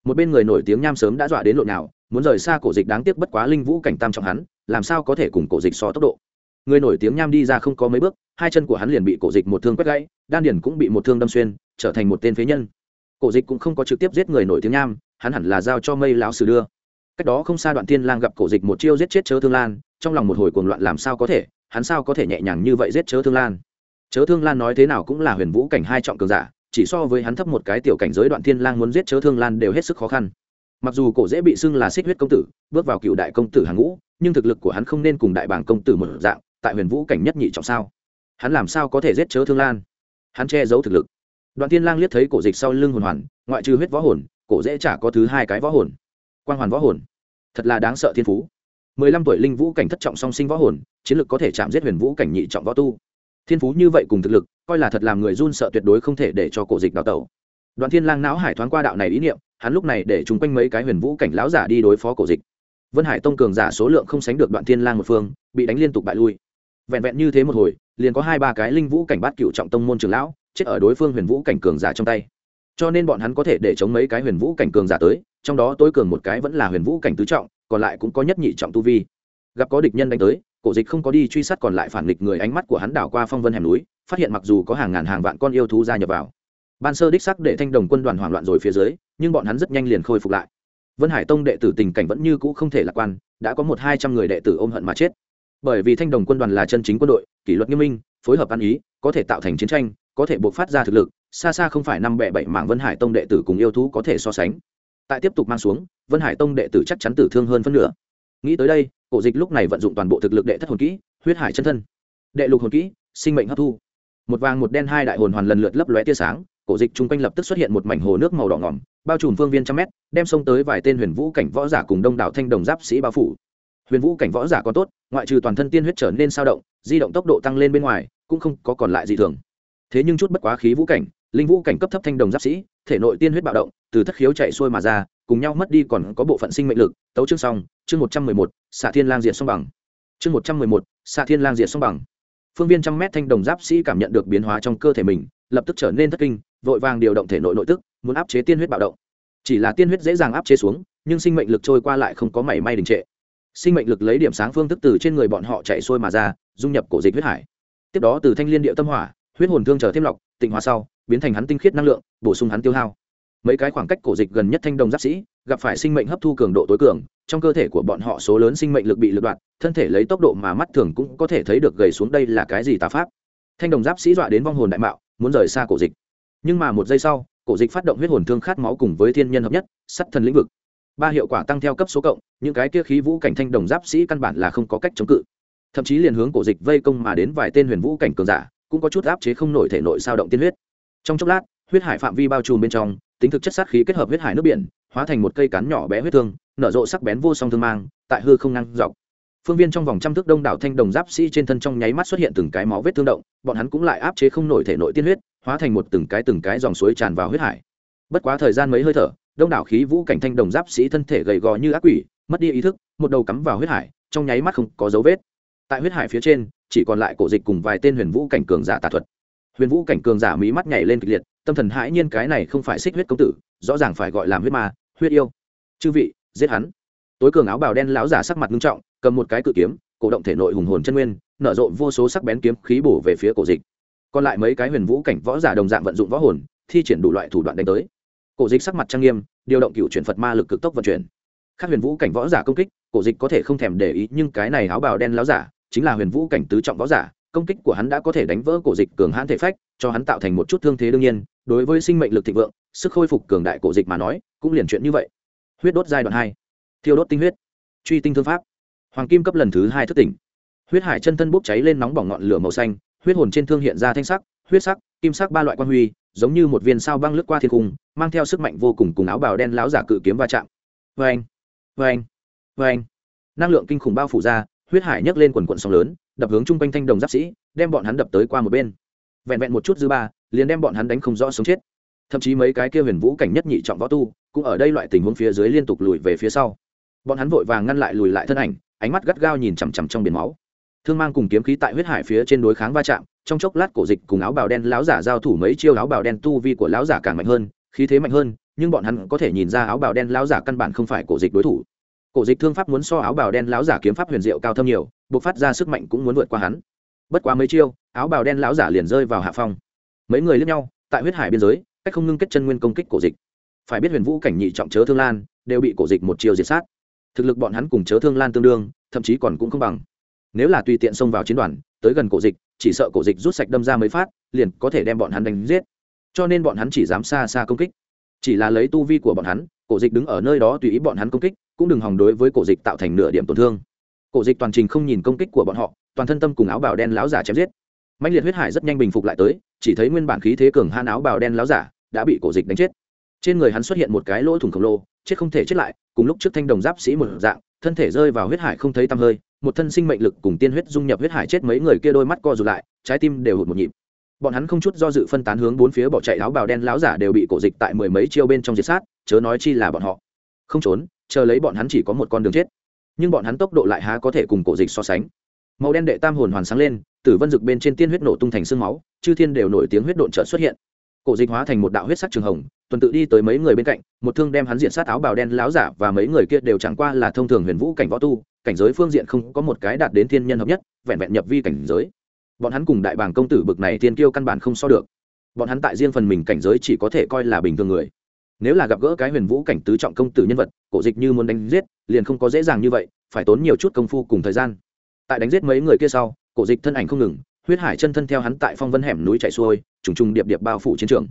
Một bên người nổi tiếng nham sớm đã dọa đến lộn nào muốn rời xa cổ dịch đáng tiếc bất quá linh vũ cảnh tam trọng hắn, làm sao có thể cùng cổ dịch so tốc độ? Người nổi tiếng nham đi ra không có mấy bước, hai chân của hắn liền bị cổ dịch một thương quét gãy, đan điển cũng bị một thương đâm xuyên, trở thành một tên phế nhân. Cổ dịch cũng không có trực tiếp giết người nổi tiếng nham, hắn hẳn là giao cho mây lão sử đưa. Cách đó không xa đoạn tiên lang gặp cổ dịch một chiêu giết chết chớ thương lan, trong lòng một hồi cuồng loạn làm sao có thể, hắn sao có thể nhẹ nhàng như vậy giết chớ thương lan? Chớ thương lan nói thế nào cũng là huyền vũ cảnh hai trọng cường giả, chỉ so với hắn thấp một cái tiểu cảnh giới đoạn thiên lang muốn giết chớ thương lan đều hết sức khó khăn mặc dù cổ dễ bị xưng là xích huyết công tử, bước vào cựu đại công tử hàng ngũ, nhưng thực lực của hắn không nên cùng đại bảng công tử một dạng, tại huyền vũ cảnh nhất nhị trọng sao? Hắn làm sao có thể giết chớ thương lan? Hắn che giấu thực lực. Đoạn thiên lang liếc thấy cổ dịch sau lưng hồn hoàn, ngoại trừ huyết võ hồn, cổ dễ chả có thứ hai cái võ hồn. Quang hoàn võ hồn. Thật là đáng sợ thiên phú. Mười lăm tuổi linh vũ cảnh thất trọng song sinh võ hồn, chiến lực có thể chạm giết huyền vũ cảnh nhị trọng võ tu. Thiên phú như vậy cùng thực lực, coi là thật làm người run sợ tuyệt đối không thể để cho cổ dịch đào tẩu. Đoạn thiên lang não hải thoáng qua đạo này ý niệm hắn lúc này để chúng quanh mấy cái huyền vũ cảnh lão giả đi đối phó cổ dịch. Vân hải tông cường giả số lượng không sánh được đoạn thiên lang một phương, bị đánh liên tục bại lui. Vẹn vẹn như thế một hồi, liền có hai ba cái linh vũ cảnh bát cựu trọng tông môn trường lão chết ở đối phương huyền vũ cảnh cường giả trong tay. Cho nên bọn hắn có thể để chống mấy cái huyền vũ cảnh cường giả tới, trong đó tối cường một cái vẫn là huyền vũ cảnh tứ trọng, còn lại cũng có nhất nhị trọng tu vi. Gặp có địch nhân đánh tới, cổ dịch không có đi truy sát còn lại phản địch người ánh mắt của hắn đảo qua phong vân hẻm núi, phát hiện mặc dù có hàng ngàn hàng vạn con yêu thú gia nhập vào ban sơ đích sắc để thanh đồng quân đoàn hoảng loạn rồi phía dưới, nhưng bọn hắn rất nhanh liền khôi phục lại. Vân hải tông đệ tử tình cảnh vẫn như cũ không thể lạc quan, đã có một hai trăm người đệ tử ôm hận mà chết. Bởi vì thanh đồng quân đoàn là chân chính quân đội, kỷ luật nghiêm minh, phối hợp ăn ý, có thể tạo thành chiến tranh, có thể buộc phát ra thực lực, xa xa không phải năm bẹ bảy mạng vân hải tông đệ tử cùng yêu thú có thể so sánh. Tại tiếp tục mang xuống, vân hải tông đệ tử chắc chắn tử thương hơn phân nửa. Nghĩ tới đây, cổ dịch lúc này vận dụng toàn bộ thực lực đệ thất hồn kỹ, huyết hải chân thân. Đệ lục hồn kỹ, sinh mệnh hấp thu. Một vàng một đen hai đại hồn hoàn lần lượt lấp lóe tia sáng cổ dịch chung quanh lập tức xuất hiện một mảnh hồ nước màu đỏ ngỏm, bao trùm phương viên trăm mét, đem xông tới vài tên huyền vũ cảnh võ giả cùng đông đảo thanh đồng giáp sĩ bao phủ. Huyền vũ cảnh võ giả có tốt, ngoại trừ toàn thân tiên huyết trở nên sao động, di động tốc độ tăng lên bên ngoài, cũng không có còn lại gì thường. Thế nhưng chút bất quá khí vũ cảnh, linh vũ cảnh cấp thấp thanh đồng giáp sĩ, thể nội tiên huyết bạo động, từ thất khiếu chạy xuôi mà ra, cùng nhau mất đi còn có bộ phận sinh mệnh lực. Tấu chương xong, chương một trăm mười một, xạ thiên lang diệt song bằng. Chương một trăm mười một, xạ thiên lang diệt song bằng. Phương viên trăm mét thanh đồng giáp sĩ cảm nhận được biến hóa trong cơ thể mình, lập tức trở nên thất kinh vội vàng điều động thể nội nội tức, muốn áp chế tiên huyết bạo động. Chỉ là tiên huyết dễ dàng áp chế xuống, nhưng sinh mệnh lực trôi qua lại không có mảy may đình trệ. Sinh mệnh lực lấy điểm sáng phương thức từ trên người bọn họ chạy xuôi mà ra, dung nhập cổ dịch huyết hải. Tiếp đó từ thanh liên địa tâm hỏa, huyết hồn thương chờ thêm lọc, tịnh hóa sau, biến thành hắn tinh khiết năng lượng, bổ sung hắn tiêu hao. Mấy cái khoảng cách cổ dịch gần nhất thanh đồng giáp sĩ, gặp phải sinh mệnh hấp thu cường độ tối cường, trong cơ thể của bọn họ số lớn sinh mệnh lực bị lật đoạn, thân thể lấy tốc độ mà mắt thường cũng có thể thấy được gầy xuống đây là cái gì tà pháp. Thanh đồng giáp sĩ dọa đến vong hồn đại mạo, muốn rời xa cổ dịch nhưng mà một giây sau, cổ dịch phát động huyết hồn thương khát máu cùng với thiên nhân hợp nhất, sắt thần lĩnh vực. Ba hiệu quả tăng theo cấp số cộng, những cái kia khí vũ cảnh thanh đồng giáp sĩ căn bản là không có cách chống cự. Thậm chí liền hướng cổ dịch vây công mà đến vài tên huyền vũ cảnh cường giả, cũng có chút áp chế không nổi thể nội sao động tiên huyết. Trong chốc lát, huyết hải phạm vi bao trùm bên trong, tính thực chất sát khí kết hợp huyết hải nước biển, hóa thành một cây cán nhỏ bé huyết thương, nở rộ sắc bén vô song thương mang, tại hư không năng dọc. Phương viên trong vòng trăm thước đông đảo thanh đồng giáp sĩ trên thân trong nháy mắt xuất hiện từng cái máu vết thương động, bọn hắn cũng lại áp chế không nổi thể nội tiên huyết hóa thành một từng cái từng cái dòng suối tràn vào huyết hải. Bất quá thời gian mấy hơi thở, đông đảo khí vũ cảnh thanh đồng giáp sĩ thân thể gầy gò như ác quỷ, mất đi ý thức, một đầu cắm vào huyết hải, trong nháy mắt không có dấu vết. Tại huyết hải phía trên, chỉ còn lại cổ dịch cùng vài tên huyền vũ cảnh cường giả tà thuật. Huyền vũ cảnh cường giả mí mắt nhảy lên kịch liệt, tâm thần hãi nhiên cái này không phải xích huyết công tử, rõ ràng phải gọi làm huyết ma, huyết yêu. Chư vị, giết hắn. Tối cường áo bào đen lão giả sắc mặt nghiêm trọng, cầm một cái cự kiếm, cổ động thể nội hùng hồn chân nguyên, nở rộ vô số sắc bén kiếm khí bổ về phía cổ dịch còn lại mấy cái huyền vũ cảnh võ giả đồng dạng vận dụng võ hồn, thi triển đủ loại thủ đoạn đánh tới. Cổ dịch sắc mặt trang nghiêm, điều động cựu chuyển phật ma lực cực tốc vận chuyển. Các huyền vũ cảnh võ giả công kích, cổ dịch có thể không thèm để ý, nhưng cái này áo bào đen láo giả, chính là huyền vũ cảnh tứ trọng võ giả, công kích của hắn đã có thể đánh vỡ cổ dịch cường hãn thể phách, cho hắn tạo thành một chút thương thế đương nhiên, đối với sinh mệnh lực thịnh vượng, sức khôi phục cường đại cổ dịch mà nói, cũng liền chuyện như vậy. Huyết đốt giai đoạn hai. Thiêu đốt tinh huyết. Truy tinh thương pháp. Hoàng kim cấp lần thứ hai thất tỉnh. Huyết hải chân thân bốc cháy lên nóng bỏng ngọn lửa màu xanh huyết hồn trên thương hiện ra thanh sắc, huyết sắc, kim sắc ba loại quan huy, giống như một viên sao băng lướt qua thiên cung, mang theo sức mạnh vô cùng cùng áo bào đen láo giả cự kiếm va chạm. Vê anh vê anh vê anh năng lượng kinh khủng bao phủ ra, huyết hải nhấc lên quần quận sóng lớn, đập hướng chung quanh thanh đồng giáp sĩ, đem bọn hắn đập tới qua một bên. Vẹn vẹn một chút dư ba, liền đem bọn hắn đánh không rõ sống chết. Thậm chí mấy cái kia huyền vũ cảnh nhất nhị trọng võ tu, cũng ở đây loại tình huống phía dưới liên tục lùi về phía sau. Bọn hắn vội vàng ngăn lại lùi lại thân ảnh, ánh mắt gắt gao nhìn chằm chằm trong biển máu thương mang cùng kiếm khí tại huyết hải phía trên đối kháng va chạm, trong chốc lát cổ dịch cùng áo bào đen láo giả giao thủ mấy chiêu áo bào đen tu vi của láo giả càng mạnh hơn, khí thế mạnh hơn, nhưng bọn hắn có thể nhìn ra áo bào đen láo giả căn bản không phải cổ dịch đối thủ. Cổ dịch thương pháp muốn so áo bào đen láo giả kiếm pháp huyền diệu cao thâm nhiều buộc phát ra sức mạnh cũng muốn vượt qua hắn. Bất quá mấy chiêu, áo bào đen láo giả liền rơi vào hạ phong. Mấy người lướt nhau, tại huyết hải biên giới, cách không ngưng kết chân nguyên công kích cổ dịch. Phải biết huyền vũ cảnh nhị trọng chớ thương lan, đều bị cổ dịch một chiều diệt sát. Thực lực bọn hắn cùng chớ thương lan tương đương, thậm chí còn cũng không bằng nếu là tùy tiện xông vào chiến đoàn, tới gần cổ dịch, chỉ sợ cổ dịch rút sạch đâm ra mấy phát, liền có thể đem bọn hắn đánh giết. Cho nên bọn hắn chỉ dám xa xa công kích. Chỉ là lấy tu vi của bọn hắn, cổ dịch đứng ở nơi đó tùy ý bọn hắn công kích, cũng đừng hòng đối với cổ dịch tạo thành nửa điểm tổn thương. Cổ dịch toàn trình không nhìn công kích của bọn họ, toàn thân tâm cùng áo bào đen láo giả chém giết. Mạnh liệt huyết hải rất nhanh bình phục lại tới, chỉ thấy nguyên bản khí thế cường han áo bào đen láo giả đã bị cổ dịch đánh chết. Trên người hắn xuất hiện một cái lỗ thủng khổng lồ, chết không thể chết lại, cùng lúc trước thanh đồng giáp sĩ một dạng, thân thể rơi vào huyết hải không thấy tăm hơi một thân sinh mệnh lực cùng tiên huyết dung nhập huyết hải chết mấy người kia đôi mắt co rụt lại, trái tim đều hụt một nhịp. Bọn hắn không chút do dự phân tán hướng bốn phía bỏ chạy áo bào đen láo giả đều bị cổ dịch tại mười mấy chiêu bên trong diệt sát, chớ nói chi là bọn họ. Không trốn, chờ lấy bọn hắn chỉ có một con đường chết. Nhưng bọn hắn tốc độ lại há có thể cùng cổ dịch so sánh. Màu đen đệ tam hồn hoàn sáng lên, tử vân rực bên trên tiên huyết nổ tung thành sương máu, chư thiên đều nổi tiếng huyết độn trợ xuất hiện. Cổ dịch hóa thành một đạo huyết sắc trường hồng, tuần tự đi tới mấy người bên cạnh, một thương đem hắn diện sát áo bào đen láo giả và mấy người kia đều chẳng qua là thông thường huyền vũ cảnh võ tu cảnh giới phương diện không có một cái đạt đến thiên nhân hợp nhất, vẹn vẹn nhập vi cảnh giới. Bọn hắn cùng đại bàng công tử bực này tiên kiêu căn bản không so được. Bọn hắn tại riêng phần mình cảnh giới chỉ có thể coi là bình thường người. Nếu là gặp gỡ cái huyền vũ cảnh tứ trọng công tử nhân vật, cổ dịch như muốn đánh giết, liền không có dễ dàng như vậy, phải tốn nhiều chút công phu cùng thời gian. Tại đánh giết mấy người kia sau, cổ dịch thân ảnh không ngừng, huyết hải chân thân theo hắn tại phong vân hẻm núi chạy xuôi, trùng trùng điệp điệp bao phủ chiến trường.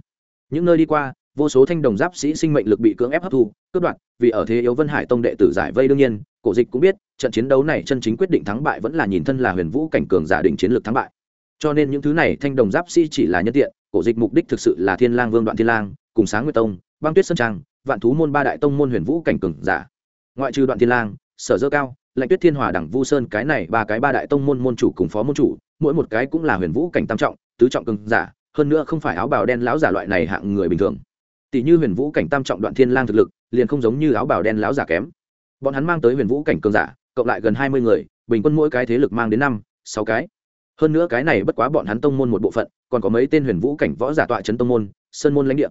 Những nơi đi qua vô số thanh đồng giáp sĩ sinh mệnh lực bị cưỡng ép hấp thu, cướp đoạt, vì ở thế yếu vân hải tông đệ tử giải vây đương nhiên, cổ dịch cũng biết, trận chiến đấu này chân chính quyết định thắng bại vẫn là nhìn thân là huyền vũ cảnh cường giả định chiến lược thắng bại. Cho nên những thứ này thanh đồng giáp sĩ chỉ là nhân tiện, cổ dịch mục đích thực sự là thiên lang vương đoạn thiên lang, cùng sáng nguyệt tông, băng tuyết sơn trang, vạn thú môn ba đại tông môn huyền vũ cảnh cường giả. Ngoại trừ đoạn thiên lang, sở dơ cao lệnh tuyết thiên hòa đẳng vu sơn, cái này ba cái ba đại tông môn môn chủ cùng phó môn chủ, mỗi một cái cũng là huyền vũ cảnh tam trọng, tứ trọng cường giả, hơn nữa không phải áo bào đen lão giả loại này hạng người bình thường tỷ như huyền vũ cảnh tam trọng đoạn thiên lang thực lực, liền không giống như áo bào đen láo giả kém. Bọn hắn mang tới huyền vũ cảnh cường giả, cộng lại gần hai mươi người, bình quân mỗi cái thế lực mang đến năm, sáu cái. Hơn nữa cái này bất quá bọn hắn tông môn một bộ phận, còn có mấy tên huyền vũ cảnh võ giả tọa trấn tông môn, sơn môn lãnh địa.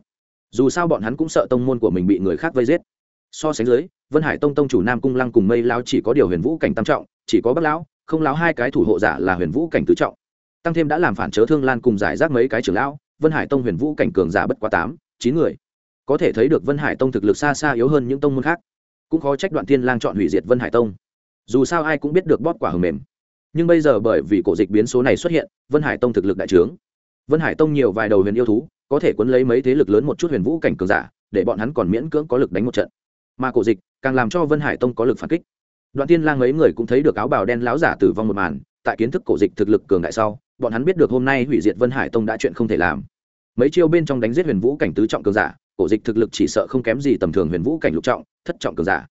Dù sao bọn hắn cũng sợ tông môn của mình bị người khác vây giết. So sánh dưới, vân hải tông tông chủ nam cung lăng cùng mây lao chỉ có điều huyền vũ cảnh tam trọng, chỉ có bắc lão, không lão hai cái thủ hộ giả là huyền vũ cảnh tứ trọng. Tăng thêm đã làm phản chớ thương lan cùng giải rác mấy cái trưởng lão, vân hải tông huyền vũ cảnh cường giả bất quá tám, chín người có thể thấy được vân hải tông thực lực xa xa yếu hơn những tông môn khác. Cũng khó trách đoạn thiên lang chọn hủy diệt vân hải tông. Dù sao ai cũng biết được bóp quả hầm mềm. Nhưng bây giờ bởi vì cổ dịch biến số này xuất hiện, vân hải tông thực lực đại trướng. Vân hải tông nhiều vài đầu huyền yêu thú, có thể quấn lấy mấy thế lực lớn một chút huyền vũ cảnh cường giả, để bọn hắn còn miễn cưỡng có lực đánh một trận. Mà cổ dịch càng làm cho vân hải tông có lực phản kích. Đoạn tiên lang mấy người cũng thấy được áo bào đen láo giả tử vong một màn, tại kiến thức cổ dịch thực lực cường đại sau, bọn hắn biết được hôm nay hủy diệt vân hải tông đã chuyện không thể làm. Mấy chiêu bên trong đánh giết huyền vũ cảnh tứ trọng cường giả cổ dịch thực lực chỉ sợ không kém gì tầm thường huyền vũ cảnh lục trọng, thất trọng cường giả.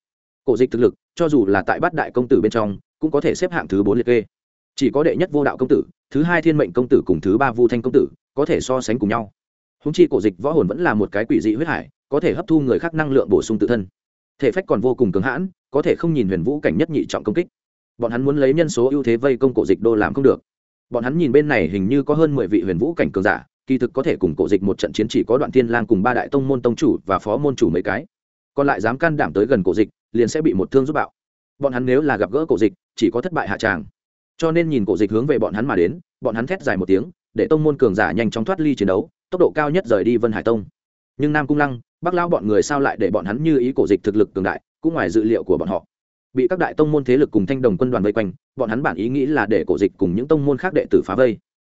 Cổ dịch thực lực, cho dù là tại bát đại công tử bên trong, cũng có thể xếp hạng thứ bốn liệt kê. Chỉ có đệ nhất vô đạo công tử, thứ hai thiên mệnh công tử cùng thứ ba vu thanh công tử có thể so sánh cùng nhau. Húng chi cổ dịch võ hồn vẫn là một cái quỷ dị huyết hải, có thể hấp thu người khác năng lượng bổ sung tự thân. Thể phách còn vô cùng cứng hãn, có thể không nhìn huyền vũ cảnh nhất nhị trọng công kích. Bọn hắn muốn lấy nhân số ưu thế vây công cổ dịch đô làm không được. Bọn hắn nhìn bên này hình như có hơn mười vị huyền vũ cảnh cường giả kỳ thực có thể cùng cổ dịch một trận chiến chỉ có đoạn tiên lang cùng ba đại tông môn tông chủ và phó môn chủ mấy cái. Còn lại dám can đảm tới gần cổ dịch, liền sẽ bị một thương giúp bạo. Bọn hắn nếu là gặp gỡ cổ dịch, chỉ có thất bại hạ tràng. Cho nên nhìn cổ dịch hướng về bọn hắn mà đến, bọn hắn thét dài một tiếng, để tông môn cường giả nhanh chóng thoát ly chiến đấu, tốc độ cao nhất rời đi vân hải tông. Nhưng nam cung lăng, bắc lao bọn người sao lại để bọn hắn như ý cổ dịch thực lực cường đại, cũng ngoài dự liệu của bọn họ. Bị các đại tông môn thế lực cùng thanh đồng quân đoàn vây quanh, bọn hắn bản ý nghĩ là để cổ dịch cùng những tông môn khác đệ tử phá vây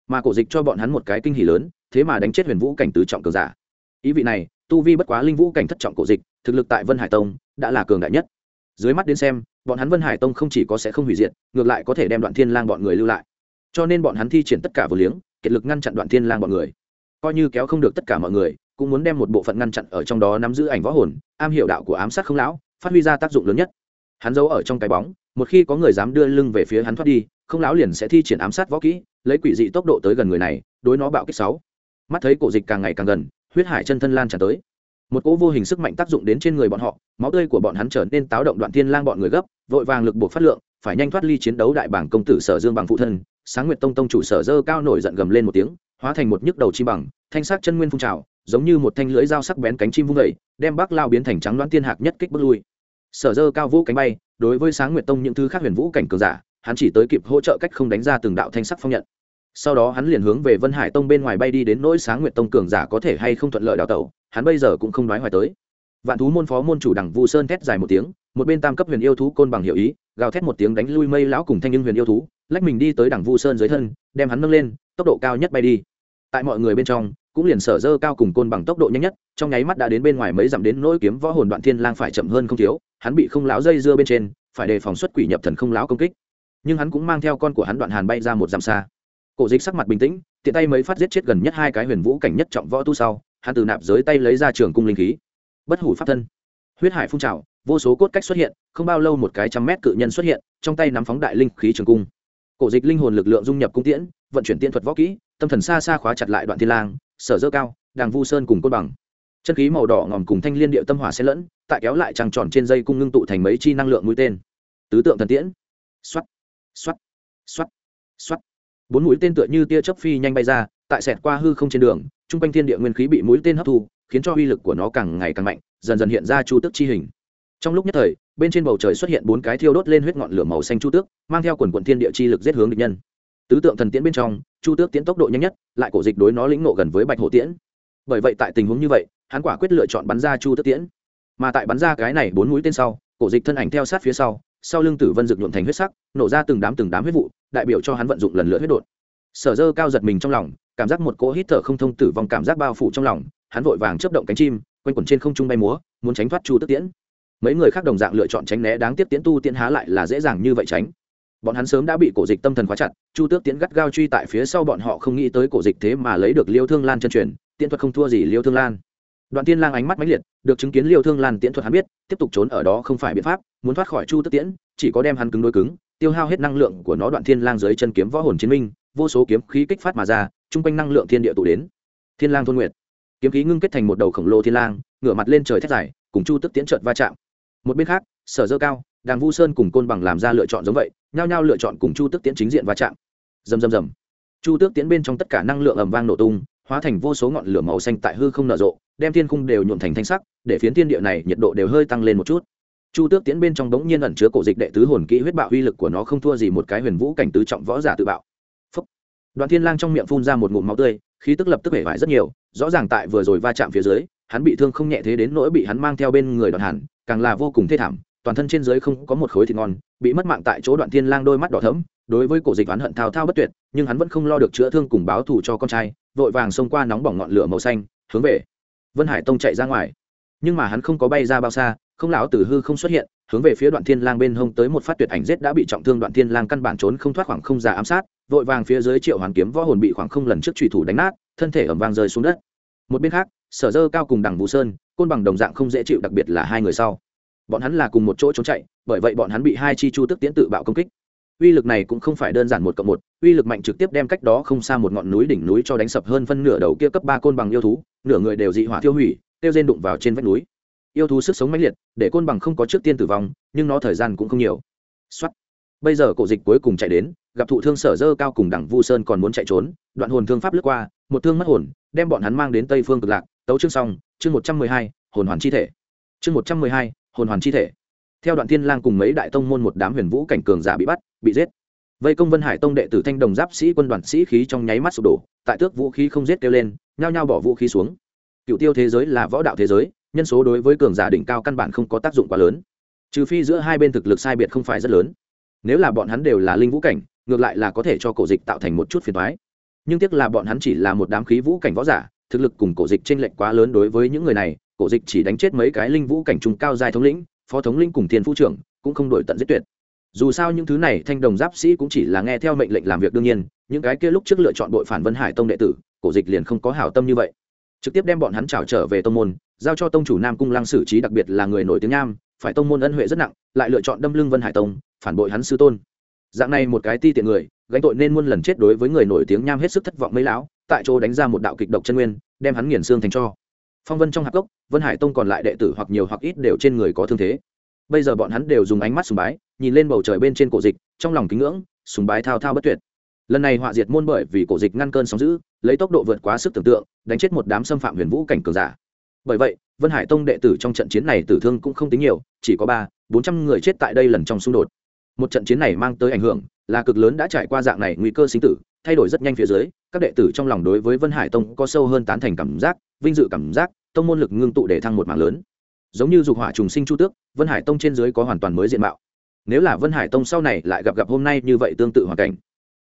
mà cổ dịch cho bọn hắn một cái kinh hỉ lớn, thế mà đánh chết huyền vũ cảnh tứ trọng cường giả. Ý vị này, tu vi bất quá linh vũ cảnh thất trọng cổ dịch, thực lực tại vân hải tông đã là cường đại nhất. Dưới mắt đến xem, bọn hắn vân hải tông không chỉ có sẽ không hủy diệt, ngược lại có thể đem đoạn thiên lang bọn người lưu lại. Cho nên bọn hắn thi triển tất cả vừa liếng, kiệt lực ngăn chặn đoạn thiên lang bọn người. Coi như kéo không được tất cả mọi người, cũng muốn đem một bộ phận ngăn chặn ở trong đó nắm giữ ảnh võ hồn, am hiểu đạo của ám sát không lão, phát huy ra tác dụng lớn nhất. Hắn giấu ở trong cái bóng, một khi có người dám đưa lưng về phía hắn thoát đi không lão liền sẽ thi triển ám sát võ kỹ, lấy quỷ dị tốc độ tới gần người này, đối nó bạo kích sáu. Mắt thấy cổ dịch càng ngày càng gần, huyết hải chân thân lan tràn tới. Một cỗ vô hình sức mạnh tác dụng đến trên người bọn họ, máu tươi của bọn hắn trở nên táo động đoạn thiên lang bọn người gấp, vội vàng lực buộc phát lượng, phải nhanh thoát ly chiến đấu đại bảng công tử sở dương bằng phụ thân, sáng nguyệt tông tông chủ sở dơ cao nổi giận gầm lên một tiếng, hóa thành một nhức đầu chi bằng, thanh sắc chân nguyên phun trào, giống như một thanh lưỡi dao sắc bén cánh chim vung vẩy đem bắc lao biến thành trắng đoán tiên hạc nhất kích bước lui. Sở dơ cao vũ cánh bay, đối với sáng nguyệt tông những thứ khác huyền vũ cảnh cường giả hắn chỉ tới kịp hỗ trợ cách không đánh ra từng đạo thanh sắc phong nhận. Sau đó hắn liền hướng về vân hải tông bên ngoài bay đi đến nỗi sáng nguyệt tông cường giả có thể hay không thuận lợi đào tẩu, hắn bây giờ cũng không nói hoài tới. Vạn thú môn phó môn chủ đẳng vu sơn thét dài một tiếng, một bên tam cấp huyền yêu thú côn bằng hiệu ý, gào thét một tiếng đánh lui mây lão cùng thanh nhưng huyền yêu thú, lách mình đi tới đẳng vu sơn dưới thân, đem hắn nâng lên, tốc độ cao nhất bay đi. Tại mọi người bên trong, cũng liền sở dơ cao cùng côn bằng tốc độ nhanh nhất, trong nháy mắt đã đến bên ngoài mấy dặm đến nỗi kiếm võ hồn đoạn thiên lang phải chậm hơn không thiếu, hắn bị không lão dây dưa bên trên, phải đề phòng xuất quỷ nhập thần không lão công kích nhưng hắn cũng mang theo con của hắn đoạn hàn bay ra một dặm xa. Cổ dịch sắc mặt bình tĩnh, tiện tay mấy phát giết chết gần nhất hai cái huyền vũ cảnh nhất trọng võ tu sau, hắn từ nạp dưới tay lấy ra trường cung linh khí. Bất hủ pháp thân. Huyết hải phun trào, vô số cốt cách xuất hiện, không bao lâu một cái trăm mét cự nhân xuất hiện, trong tay nắm phóng đại linh khí trường cung. Cổ dịch linh hồn lực lượng dung nhập cung tiễn, vận chuyển tiên thuật võ kỹ, tâm thần xa xa khóa chặt lại đoạn thiên lang, sở dơ cao, đàng vu sơn cùng côn bằng. Chân khí màu đỏ ngòm cùng thanh liên điệu tâm hỏa xen lẫn, tại kéo lại trăng tròn trên dây cung ngưng tụ thành mấy chi năng lượng mũi tên. Tứ tượng thần tiễn. Xuất xoắt xoắt xoắt bốn mũi tên tựa như tia chớp phi nhanh bay ra, tại xẹt qua hư không trên đường trung quanh thiên địa nguyên khí bị mũi tên hấp thu, khiến cho uy lực của nó càng ngày càng mạnh, dần dần hiện ra chu tức chi hình. Trong lúc nhất thời, bên trên bầu trời xuất hiện bốn cái thiêu đốt lên huyết ngọn lửa màu xanh chu tước, mang theo quần quận thiên địa chi lực giết hướng địch nhân. Tứ tượng thần tiễn bên trong, chu tước tiến tốc độ nhanh nhất, lại cổ dịch đối nó lĩnh nộ gần với bạch hổ tiễn. Bởi vậy tại tình huống như vậy, hắn quả quyết lựa chọn bắn ra chu tước tiễn. Mà tại bắn ra cái này bốn mũi tên sau, cổ dịch thân ảnh theo sát phía sau sau lưng tử vân dực nhuộm thành huyết sắc, nổ ra từng đám từng đám huyết vụ, đại biểu cho hắn vận dụng lần lượt huyết đột. Sở dơ cao giật mình trong lòng, cảm giác một cỗ hít thở không thông tử vong cảm giác bao phủ trong lòng, hắn vội vàng chấp động cánh chim, quanh quẩn trên không trung bay múa, muốn tránh thoát chu tức tiễn. Mấy người khác đồng dạng lựa chọn tránh né, đáng tiếc tiễn tu tiễn há lại là dễ dàng như vậy tránh. Bọn hắn sớm đã bị cổ dịch tâm thần khóa chặt, chu tước tiễn gắt gao truy tại phía sau bọn họ không nghĩ tới cổ dịch thế mà lấy được liêu thương lan chân truyền, tiễn thuật không thua gì liêu thương lan đoạn tiên lang ánh mắt mãnh liệt, được chứng kiến liêu thương lan tiễn thuật hắn biết, tiếp tục trốn ở đó không phải biện pháp, muốn thoát khỏi chu tức tiễn, chỉ có đem hắn cứng đối cứng, tiêu hao hết năng lượng của nó đoạn thiên lang dưới chân kiếm võ hồn chiến minh, vô số kiếm khí kích phát mà ra trung quanh năng lượng thiên địa tụ đến. Thiên lang thôn nguyệt. Kiếm khí ngưng kết thành một đầu khổng lồ thiên lang, ngửa mặt lên trời thét dài, cùng chu tức Tiễn trợt va chạm. Một bên khác, sở dơ cao, đàng vu sơn cùng côn bằng làm ra lựa chọn giống vậy, nhao nhao lựa chọn cùng chu tức Tiễn chính diện va chạm. Rầm rầm rầm. Chu tước Tiễn bên trong tất cả năng lượng ầm vang nổ tung, hóa thành vô số ngọn lửa màu xanh tại hư không nở rộ đem thiên khung đều nhuộm thành thanh sắc, để phiến thiên địa này nhiệt độ đều hơi tăng lên một chút. Chu tước tiến bên trong đống nhiên ẩn chứa cổ dịch đệ tứ hồn kỹ huyết bạo uy lực của nó không thua gì một cái huyền vũ cảnh tứ trọng võ giả tự bạo. Đoạn thiên lang trong miệng phun ra một ngụm máu tươi, khí tức lập tức hể vải rất nhiều, rõ ràng tại vừa rồi va chạm phía dưới, hắn bị thương không nhẹ thế đến nỗi bị hắn mang theo bên người đoạn hàn càng là vô cùng thê thảm, toàn thân trên dưới không có một khối thịt ngon, bị mất mạng tại chỗ đoạn thiên lang đôi mắt đỏ thẫm, đối với cổ dịch oán hận thao thao bất tuyệt, nhưng hắn vẫn không lo được chữa thương cùng báo thù cho con trai, vội vàng xông qua nóng bỏng ngọn lửa màu xanh, hướng về vân hải tông chạy ra ngoài. Nhưng mà hắn không có bay ra bao xa, không lão tử hư không xuất hiện, hướng về phía đoạn thiên lang bên hông tới một phát tuyệt ảnh giết đã bị trọng thương đoạn thiên lang căn bản trốn không thoát khoảng không ra ám sát, vội vàng phía dưới triệu hoàn kiếm võ hồn bị khoảng không lần trước trùy thủ đánh nát, thân thể ầm vang rơi xuống đất. Một bên khác, sở dơ cao cùng đằng vũ sơn, côn bằng đồng dạng không dễ chịu, đặc biệt là hai người sau. Bọn hắn là cùng một chỗ trốn chạy, bởi vậy bọn hắn bị hai chi chu tức tiễn tự bạo công kích uy lực này cũng không phải đơn giản một cộng một, uy lực mạnh trực tiếp đem cách đó không xa một ngọn núi đỉnh núi cho đánh sập hơn phân nửa đầu kia cấp ba côn bằng yêu thú, nửa người đều dị hỏa tiêu hủy, tiêu rên đụng vào trên vách núi. Yêu thú sức sống mãnh liệt, để côn bằng không có trước tiên tử vong, nhưng nó thời gian cũng không nhiều. Xuất bây giờ cổ dịch cuối cùng chạy đến, gặp thụ thương sở dơ cao cùng đẳng vu sơn còn muốn chạy trốn, đoạn hồn thương pháp lướt qua, một thương mất hồn, đem bọn hắn mang đến tây phương cực lạc, tấu chương xong, chương một trăm mười hai, hồn hoàn chi thể. Chương một trăm mười hai, hồn hoàn chi thể. Theo đoạn thiên lang cùng mấy đại tông môn một đám huyền vũ cảnh cường giả bị bắt bị giết. Vây công vân hải tông đệ tử thanh đồng giáp sĩ quân đoàn sĩ khí trong nháy mắt sụp đổ, tại tước vũ khí không giết kêu lên, nhao nhao bỏ vũ khí xuống. Cựu tiêu thế giới là võ đạo thế giới, nhân số đối với cường giả đỉnh cao căn bản không có tác dụng quá lớn. Trừ phi giữa hai bên thực lực sai biệt không phải rất lớn. Nếu là bọn hắn đều là linh vũ cảnh, ngược lại là có thể cho cổ dịch tạo thành một chút phiền thoái nhưng tiếc là bọn hắn chỉ là một đám khí vũ cảnh võ giả, thực lực cùng cổ dịch t r ê n lệch quá lớn đối với những người này, cổ dịch chỉ đánh chết mấy cái linh vũ cảnh trung cao dài thống lĩnh, phó thống linh cùng thiên phu trưởng, cũng không đổi tận giết tuyệt dù sao những thứ này thanh đồng giáp sĩ cũng chỉ là nghe theo mệnh lệnh làm việc đương nhiên, những cái kia lúc trước lựa chọn đội phản vân hải tông đệ tử, cổ dịch liền không có hảo tâm như vậy. Trực tiếp đem bọn hắn trào trở về tông môn, giao cho tông chủ nam cung lăng xử trí đặc biệt là người nổi tiếng nham phải tông môn ân huệ rất nặng, lại lựa chọn đâm lưng vân hải tông, phản bội hắn sư tôn. Dạng này một cái ti tiện người, gánh tội nên muôn lần chết đối với người nổi tiếng nham hết sức thất vọng mấy lão, tại chỗ đánh ra một đạo kịch độc chân nguyên, đem hắn nghiền xương thành cho. Phong vân trong hạt gốc vân hải tông còn lại đệ tử hoặc nhiều hoặc ít đều trên người có thương thế. Bây giờ bọn hắn đều dùng ánh mắt sùng bái nhìn lên bầu trời bên trên cổ dịch, trong lòng kính ngưỡng, sùng bái thao thao bất tuyệt. Lần này họa diệt môn bởi vì cổ dịch ngăn cơn sóng giữ lấy tốc độ vượt quá sức tưởng tượng, đánh chết một đám xâm phạm huyền vũ cảnh cường giả. Bởi vậy, vân hải tông đệ tử trong trận chiến này tử thương cũng không tính nhiều, chỉ có ba, bốn trăm người chết tại đây lần trong xung đột. Một trận chiến này mang tới ảnh hưởng, là cực lớn đã trải qua dạng này nguy cơ sinh tử, thay đổi rất nhanh phía dưới, các đệ tử trong lòng đối với vân hải tông có sâu hơn tán thành cảm giác, vinh dự cảm giác, tông môn lực ngưng tụ để thăng một mạng lớn. Giống như dục hỏa trùng sinh chu tước, vân hải tông trên dưới có hoàn toàn mới diện mạo nếu là vân hải tông sau này lại gặp gặp hôm nay như vậy tương tự hoàn cảnh,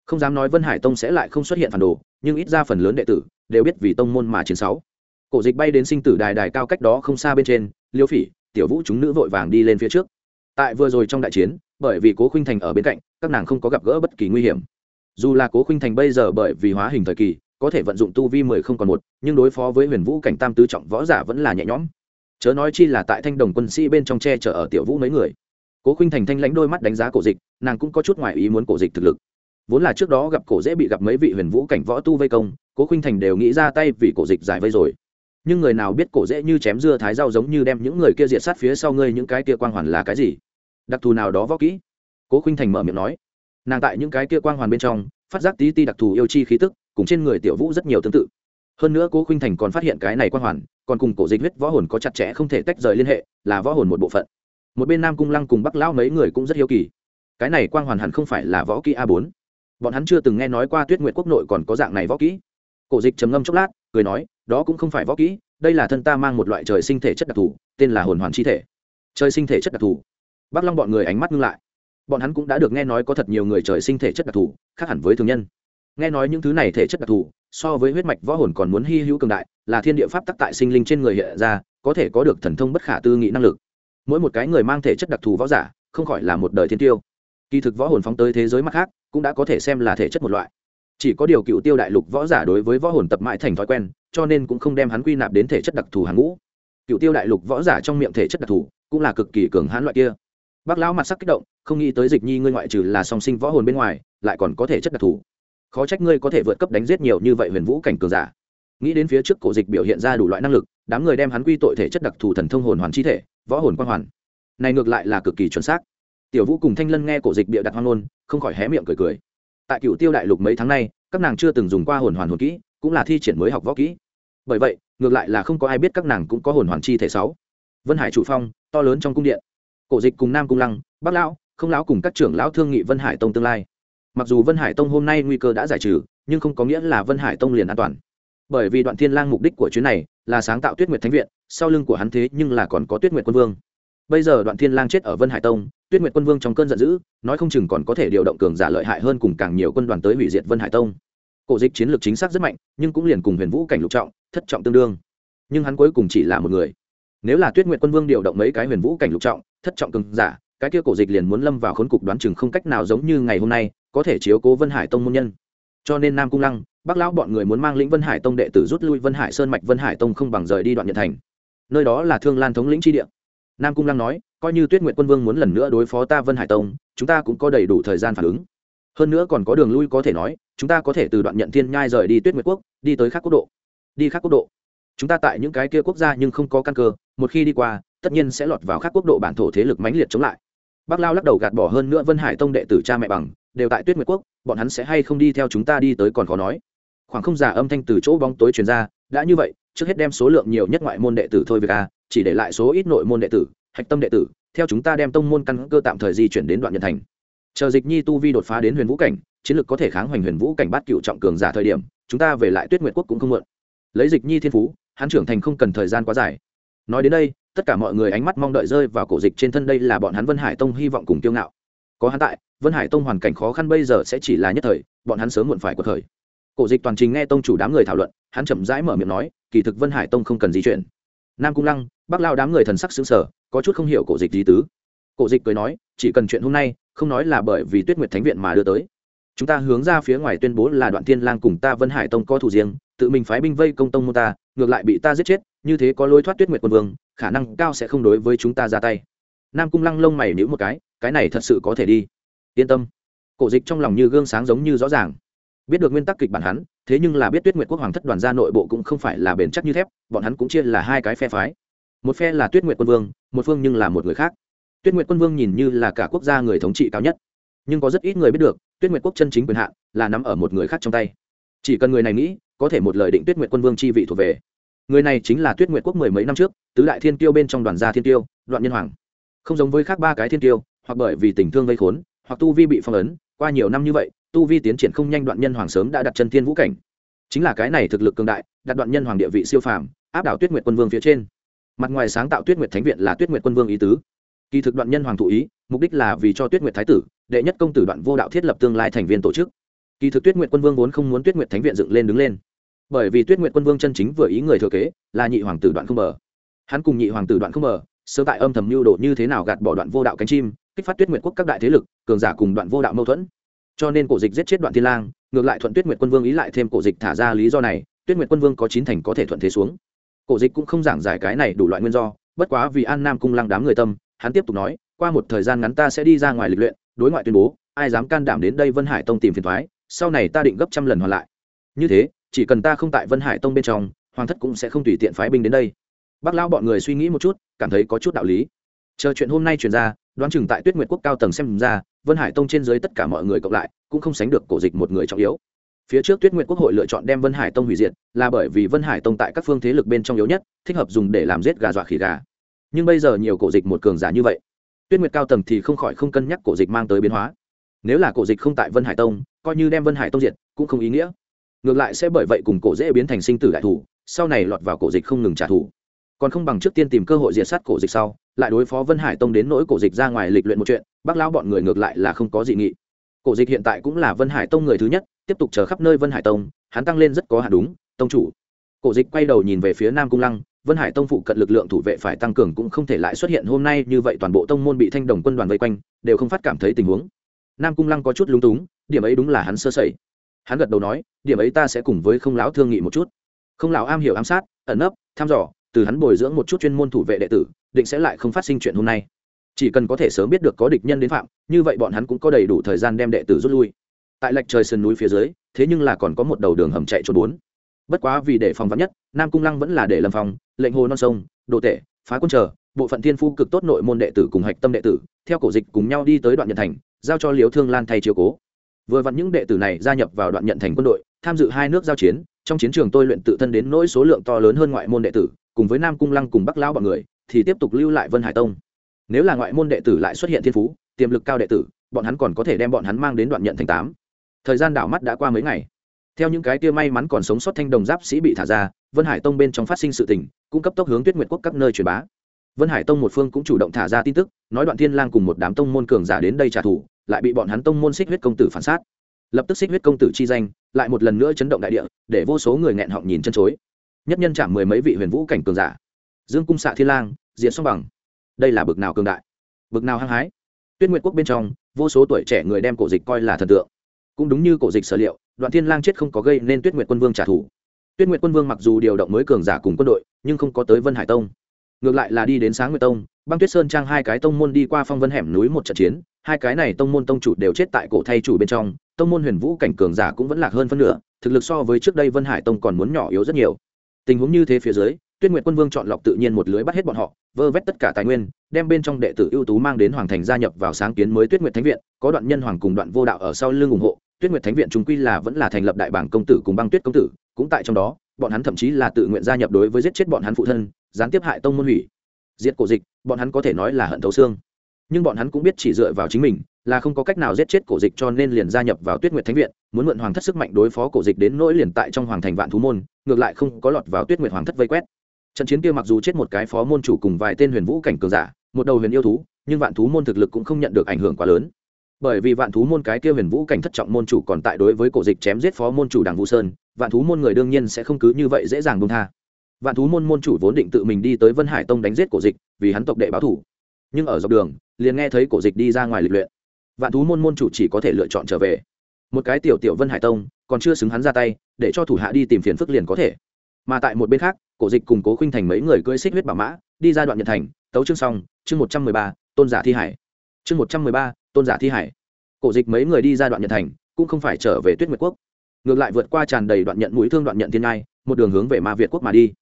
không dám nói vân hải tông sẽ lại không xuất hiện phản đồ, nhưng ít ra phần lớn đệ tử đều biết vì tông môn mà chiến sáu. Cổ dịch bay đến sinh tử đài đài cao cách đó không xa bên trên, liêu phỉ, tiểu vũ chúng nữ vội vàng đi lên phía trước. Tại vừa rồi trong đại chiến, bởi vì cố khinh thành ở bên cạnh, các nàng không có gặp gỡ bất kỳ nguy hiểm. Dù là cố khinh thành bây giờ bởi vì hóa hình thời kỳ, có thể vận dụng tu vi mười không còn một, nhưng đối phó với huyền vũ cảnh tam tứ trọng võ giả vẫn là nhẹ nhõm. Chớ nói chi là tại thanh đồng quân sĩ bên trong tre chở ở tiểu vũ mấy người cố khinh thành thanh lãnh đôi mắt đánh giá cổ dịch, nàng cũng có chút ngoài ý muốn cổ dịch thực lực. Vốn là trước đó gặp cổ dễ bị gặp mấy vị huyền vũ cảnh võ tu vây công, cố khinh thành đều nghĩ ra tay vì cổ dịch giải vây rồi. Nhưng người nào biết cổ dễ như chém dưa thái rau giống như đem những người kia diệt sát phía sau ngươi những cái kia quang hoàn là cái gì? Đặc thù nào đó võ kỹ? Cố khinh thành mở miệng nói. Nàng tại những cái kia quang hoàn bên trong, phát giác tí ti đặc thù yêu chi khí tức, cùng trên người tiểu vũ rất nhiều tương tự. Hơn nữa cố khinh thành còn phát hiện cái này quang hoàn, còn cùng cổ dịch huyết võ hồn có chặt chẽ không thể tách rời liên hệ, là võ hồn một bộ phận một bên nam cung lăng cùng bắc lão mấy người cũng rất hiếu kỳ. Cái này quang hoàn hẳn không phải là võ kỹ a bốn. Bọn hắn chưa từng nghe nói qua tuyết nguyện quốc nội còn có dạng này võ kỹ. Cổ dịch trầm ngâm chốc lát, cười nói, đó cũng không phải võ kỹ, đây là thân ta mang một loại trời sinh thể chất đặc thù, tên là hồn hoàn chi thể. Trời sinh thể chất đặc thù. Bác long bọn người ánh mắt ngưng lại. Bọn hắn cũng đã được nghe nói có thật nhiều người trời sinh thể chất đặc thù, khác hẳn với thường nhân. Nghe nói những thứ này thể chất đặc thù, so với huyết mạch võ hồn còn muốn hy hữu cường đại, là thiên địa pháp tắc tại sinh linh trên người hiện ra, có thể có được thần thông bất khả tư nghị năng lực mỗi một cái người mang thể chất đặc thù võ giả, không khỏi là một đời thiên tiêu. Kỳ thực võ hồn phóng tới thế giới mặt khác, cũng đã có thể xem là thể chất một loại. Chỉ có điều cựu tiêu đại lục võ giả đối với võ hồn tập mãi thành thói quen, cho nên cũng không đem hắn quy nạp đến thể chất đặc thù hàng ngũ. Cựu tiêu đại lục võ giả trong miệng thể chất đặc thù, cũng là cực kỳ cường hãn loại kia. Bác lão mặt sắc kích động, không nghĩ tới dịch nhi ngươi ngoại trừ là song sinh võ hồn bên ngoài, lại còn có thể chất đặc thù. Khó trách ngươi có thể vượt cấp đánh giết nhiều như vậy huyền vũ cảnh cường giả. Nghĩ đến phía trước cổ dịch biểu hiện ra đủ loại năng lực, đám người đem hắn quy tội thể chất đặc thù thần thông hồn hoàn chi thể võ hồn quan hoàn. Này ngược lại là cực kỳ chuẩn xác. Tiểu vũ cùng thanh lân nghe cổ dịch bịa đặt hoang nôn không khỏi hé miệng cười cười. Tại cựu tiêu đại lục mấy tháng nay, các nàng chưa từng dùng qua hồn hoàn hồn kỹ, cũng là thi triển mới học võ kỹ. Bởi vậy, ngược lại là không có ai biết các nàng cũng có hồn hoàn chi thể sáu. Vân hải chủ phong, to lớn trong cung điện. Cổ dịch cùng nam cung lăng, bác lão, không lão cùng các trưởng lão thương nghị vân hải tông tương lai. Mặc dù vân hải tông hôm nay nguy cơ đã giải trừ, nhưng không có nghĩa là vân hải tông liền an toàn bởi vì đoạn thiên lang mục đích của chuyến này là sáng tạo tuyết nguyệt thánh viện, sau lưng của hắn thế nhưng là còn có tuyết nguyệt quân vương. Bây giờ đoạn thiên lang chết ở vân hải tông, tuyết nguyệt quân vương trong cơn giận dữ, nói không chừng còn có thể điều động cường giả lợi hại hơn cùng càng nhiều quân đoàn tới hủy diệt vân hải tông. Cổ dịch chiến lược chính xác rất mạnh, nhưng cũng liền cùng huyền vũ cảnh lục trọng, thất trọng tương đương. Nhưng hắn cuối cùng chỉ là một người. Nếu là tuyết nguyệt quân vương điều động mấy cái huyền vũ cảnh lục trọng, thất trọng cường giả, cái kia cổ dịch liền muốn lâm vào khốn cục đoán chừng không cách nào giống như ngày hôm nay, có thể chiếu cố vân hải tông môn nhân cho nên nam cung lăng, bác lão bọn người muốn mang lĩnh vân hải tông đệ tử rút lui vân hải sơn mạch vân hải tông không bằng rời đi đoạn nhật thành. Nơi đó là thương lan thống lĩnh tri địa. Nam cung lăng nói, coi như tuyết nguyện quân vương muốn lần nữa đối phó ta vân hải tông, chúng ta cũng có đầy đủ thời gian phản ứng. Hơn nữa còn có đường lui có thể nói, chúng ta có thể từ đoạn nhận thiên nhai rời đi tuyết nguyệt quốc, đi tới khác quốc độ. Đi khác quốc độ. Chúng ta tại những cái kia quốc gia nhưng không có căn cơ, một khi đi qua, tất nhiên sẽ lọt vào khác quốc độ bản thổ thế lực mãnh liệt chống lại. Bác lao lắc đầu gạt bỏ hơn nữa vân hải tông đệ tử cha mẹ bằng đều tại tuyết nguyệt quốc, bọn hắn sẽ hay không đi theo chúng ta đi tới còn khó nói. Khoảng không giả âm thanh từ chỗ bóng tối truyền ra, đã như vậy, trước hết đem số lượng nhiều nhất ngoại môn đệ tử thôi việc a, chỉ để lại số ít nội môn đệ tử, hạch tâm đệ tử, theo chúng ta đem tông môn căn cơ tạm thời di chuyển đến đoạn nhân thành. Chờ dịch nhi tu vi đột phá đến huyền vũ cảnh, chiến lược có thể kháng hoành huyền vũ cảnh bát cựu trọng cường giả thời điểm, chúng ta về lại tuyết nguyệt quốc cũng không mượn. Lấy dịch nhi thiên phú, hắn trưởng thành không cần thời gian quá dài. Nói đến đây, tất cả mọi người ánh mắt mong đợi rơi vào cổ dịch trên thân đây là bọn hắn vân hải tông hy vọng cùng kiêu ngạo. Có hắn tại vân hải tông hoàn cảnh khó khăn bây giờ sẽ chỉ là nhất thời, bọn hắn sớm muộn phải của thời cổ dịch toàn trình nghe tông chủ đám người thảo luận, hắn chậm rãi mở miệng nói, kỳ thực vân hải tông không cần di chuyển. Nam cung lăng bác lao đám người thần sắc xứng sở có chút không hiểu cổ dịch gì tứ. Cổ dịch cười nói, chỉ cần chuyện hôm nay, không nói là bởi vì tuyết nguyệt thánh viện mà đưa tới. Chúng ta hướng ra phía ngoài tuyên bố là đoạn thiên lang cùng ta vân hải tông có thủ riêng, tự mình phái binh vây công tông môn ta, ngược lại bị ta giết chết, như thế có lối thoát tuyết nguyệt quân vương, khả năng cao sẽ không đối với chúng ta ra tay. Nam cung lăng lông mày nhíu một cái cái này thật sự có thể đi yên tâm. Cổ dịch trong lòng như gương sáng giống như rõ ràng. Biết được nguyên tắc kịch bản hắn, thế nhưng là biết tuyết nguyệt quốc hoàng thất đoàn gia nội bộ cũng không phải là bền chắc như thép, bọn hắn cũng chia là hai cái phe phái. Một phe là tuyết nguyệt quân vương, một phương nhưng là một người khác. Tuyết nguyệt quân vương nhìn như là cả quốc gia người thống trị cao nhất. Nhưng có rất ít người biết được, tuyết nguyệt quốc chân chính quyền hạn là nắm ở một người khác trong tay. Chỉ cần người này nghĩ, có thể một lời định tuyết nguyệt quân vương chi vị thuộc về. Người này chính là tuyết nguyệt quốc mười mấy năm trước, tứ đại thiên tiêu bên trong đoàn gia thiên tiêu đoạn nhân hoàng. Không giống với khác ba cái thiên tiêu hoặc bởi vì tình thương gây khốn hoặc tu vi bị phong ấn, qua nhiều năm như vậy, tu vi tiến triển không nhanh đoạn nhân hoàng sớm đã đặt chân thiên vũ cảnh. Chính là cái này thực lực cường đại, đặt đoạn nhân hoàng địa vị siêu phàm, áp đảo tuyết nguyệt quân vương phía trên. Mặt ngoài sáng tạo tuyết nguyệt thánh viện là tuyết nguyệt quân vương ý tứ. Kỳ thực đoạn nhân hoàng thụ ý, mục đích là vì cho tuyết nguyệt thái tử, đệ nhất công tử đoạn vô đạo thiết lập tương lai thành viên tổ chức. Kỳ thực tuyết nguyệt quân vương vốn không muốn tuyết nguyệt thánh viện dựng lên đứng lên. Bởi vì tuyết nguyệt quân vương chân chính vừa ý người thừa kế, là nhị hoàng tử đoạn không bờ. Hắn cùng nhị hoàng tử đoạn không bờ sơ tại âm thầm mưu đồ như thế nào gạt bỏ đoạn vô đạo cánh chim kích phát tuyết nguyệt quốc các đại thế lực, cường giả cùng đoạn vô đạo mâu thuẫn. Cho nên cổ dịch giết chết đoạn thiên lang, ngược lại thuận tuyết nguyệt quân vương ý lại thêm cổ dịch thả ra lý do này, tuyết nguyệt quân vương có chín thành có thể thuận thế xuống. Cổ dịch cũng không giảng giải cái này đủ loại nguyên do, bất quá vì an nam cung lăng đám người tâm, hắn tiếp tục nói, qua một thời gian ngắn ta sẽ đi ra ngoài lịch luyện, đối ngoại tuyên bố, ai dám can đảm đến đây vân hải tông tìm phiền thoái sau này ta định gấp trăm lần hoàn lại. Như thế, chỉ cần ta không tại vân hải tông bên trong, hoàng thất cũng sẽ không tùy tiện phái binh đến đây. Bác lão bọn người suy nghĩ một chút, cảm thấy có chút đạo lý chờ chuyện hôm nay chuyển ra, đoán chừng tại tuyết nguyệt quốc cao tầng xem ra, vân hải tông trên dưới tất cả mọi người cộng lại, cũng không sánh được cổ dịch một người trọng yếu. Phía trước tuyết nguyệt quốc hội lựa chọn đem vân hải tông hủy diệt, là bởi vì vân hải tông tại các phương thế lực bên trong yếu nhất, thích hợp dùng để làm giết gà dọa khỉ gà. Nhưng bây giờ nhiều cổ dịch một cường giả như vậy, tuyết nguyệt cao tầng thì không khỏi không cân nhắc cổ dịch mang tới biến hóa. Nếu là cổ dịch không tại vân hải tông, coi như đem vân hải tông diệt, cũng không ý nghĩa. Ngược lại sẽ bởi vậy cùng cổ dễ biến thành sinh tử đại thủ, sau này lọt vào cổ dịch không ngừng trả thù. Còn không bằng trước tiên tìm cơ hội diệt sát cổ dịch sau lại đối phó vân hải tông đến nỗi cổ dịch ra ngoài lịch luyện một chuyện, bác lão bọn người ngược lại là không có dị nghị. Cổ dịch hiện tại cũng là vân hải tông người thứ nhất, tiếp tục chờ khắp nơi vân hải tông, hắn tăng lên rất có hạt đúng, tông chủ. Cổ dịch quay đầu nhìn về phía nam cung lăng, vân hải tông phụ cận lực lượng thủ vệ phải tăng cường cũng không thể lại xuất hiện hôm nay như vậy toàn bộ tông môn bị thanh đồng quân đoàn vây quanh, đều không phát cảm thấy tình huống. Nam cung lăng có chút lúng túng, điểm ấy đúng là hắn sơ sẩy. Hắn gật đầu nói, điểm ấy ta sẽ cùng với không lão thương nghị một chút. Không lão am hiểu ám sát, ẩn nấp, thăm dò, từ hắn bồi dưỡng một chút chuyên môn thủ vệ đệ tử định sẽ lại không phát sinh chuyện hôm nay. Chỉ cần có thể sớm biết được có địch nhân đến phạm, như vậy bọn hắn cũng có đầy đủ thời gian đem đệ tử rút lui. Tại lệch trời sườn núi phía dưới, thế nhưng là còn có một đầu đường hầm chạy trốn bốn. Bất quá vì để phòng vắn nhất, nam cung lăng vẫn là để lâm phòng lệnh hồ non sông, đồ tể, phá quân chờ, bộ phận thiên phu cực tốt nội môn đệ tử cùng hạch tâm đệ tử, theo cổ dịch cùng nhau đi tới đoạn nhận thành, giao cho liếu thương lan thay chiều cố. Vừa vặn những đệ tử này gia nhập vào đoạn nhận thành quân đội, tham dự hai nước giao chiến, trong chiến trường tôi luyện tự thân đến nỗi số lượng to lớn hơn ngoại môn đệ tử, cùng với nam cung lăng cùng bắc lão bọn người thì tiếp tục lưu lại vân hải tông. Nếu là ngoại môn đệ tử lại xuất hiện thiên phú, tiềm lực cao đệ tử, bọn hắn còn có thể đem bọn hắn mang đến đoạn nhận thành tám. Thời gian đảo mắt đã qua mấy ngày. Theo những cái kia may mắn còn sống sót thanh đồng giáp sĩ bị thả ra, vân hải tông bên trong phát sinh sự tình cũng cấp tốc hướng tuyết nguyệt quốc các nơi truyền bá. Vân hải tông một phương cũng chủ động thả ra tin tức, nói đoạn thiên lang cùng một đám tông môn cường giả đến đây trả thù, lại bị bọn hắn tông môn xích huyết công tử phản sát. Lập tức xích huyết công tử chi danh, lại một lần nữa chấn động đại địa, để vô số người nghẹn họng nhìn chân chối. Nhất nhân chạm mười mấy vị huyền vũ cảnh cường giả dương cung xạ thiên lang, diện song bằng. Đây là bực nào cường đại? Bực nào hăng hái? Tuyết nguyệt quốc bên trong, vô số tuổi trẻ người đem cổ dịch coi là thần tượng. Cũng đúng như cổ dịch sở liệu, đoạn thiên lang chết không có gây nên tuyết nguyệt quân vương trả thù. Tuyết nguyệt quân vương mặc dù điều động mới cường giả cùng quân đội, nhưng không có tới vân hải tông. Ngược lại là đi đến sáng nguyệt tông, băng tuyết sơn trang hai cái tông môn đi qua phong vân hẻm núi một trận chiến, hai cái này tông môn tông chủ đều chết tại cổ thay chủ bên trong, tông môn huyền vũ cảnh cường giả cũng vẫn lạc hơn phân nửa, thực lực so với trước đây vân hải tông còn muốn nhỏ yếu rất nhiều. Tình huống như thế phía dưới tuyết nguyệt quân vương chọn lọc tự nhiên một lưới bắt hết bọn họ, vơ vét tất cả tài nguyên, đem bên trong đệ tử ưu tú mang đến hoàng thành gia nhập vào sáng kiến mới tuyết nguyệt thánh viện, có đoạn nhân hoàng cùng đoạn vô đạo ở sau lưng ủng hộ. Tuyết nguyệt thánh viện chúng quy là vẫn là thành lập đại bảng công tử cùng băng tuyết công tử, cũng tại trong đó, bọn hắn thậm chí là tự nguyện gia nhập đối với giết chết bọn hắn phụ thân, gián tiếp hại tông môn hủy. Diệt cổ dịch, bọn hắn có thể nói là hận thấu xương. Nhưng bọn hắn cũng biết chỉ dựa vào chính mình, là không có cách nào giết chết cổ dịch cho nên liền gia nhập vào tuyết nguyệt thánh viện, muốn mượn hoàng thất sức mạnh đối phó cổ dịch đến nỗi liền tại trong hoàng thành vạn thú môn, ngược lại không có lọt vào tuyết nguyệt hoàng thất vây quét trận chiến kia mặc dù chết một cái phó môn chủ cùng vài tên huyền vũ cảnh cường giả, một đầu huyền yêu thú, nhưng vạn thú môn thực lực cũng không nhận được ảnh hưởng quá lớn. Bởi vì vạn thú môn cái kia huyền vũ cảnh thất trọng môn chủ còn tại đối với cổ dịch chém giết phó môn chủ đảng vũ sơn, vạn thú môn người đương nhiên sẽ không cứ như vậy dễ dàng buông tha. Vạn thú môn môn chủ vốn định tự mình đi tới vân hải tông đánh giết cổ dịch, vì hắn tộc đệ báo thủ. Nhưng ở dọc đường, liền nghe thấy cổ dịch đi ra ngoài lịch luyện. Vạn thú môn môn chủ chỉ có thể lựa chọn trở về. Một cái tiểu tiểu vân hải tông, còn chưa xứng hắn ra tay, để cho thủ hạ đi tìm phiền phức liền có thể mà tại một bên khác, cổ dịch cùng cố khinh thành mấy người cưỡi xích huyết bảo mã, đi ra đoạn nhận thành, tấu chương xong, chương một trăm mười ba, tôn giả thi hải. Chương một trăm mười ba, tôn giả thi hải. Cổ dịch mấy người đi ra đoạn nhận thành, cũng không phải trở về tuyết nguyệt quốc. Ngược lại vượt qua tràn đầy đoạn nhận mũi thương đoạn nhận thiên ngai, một đường hướng về ma việt quốc mà đi.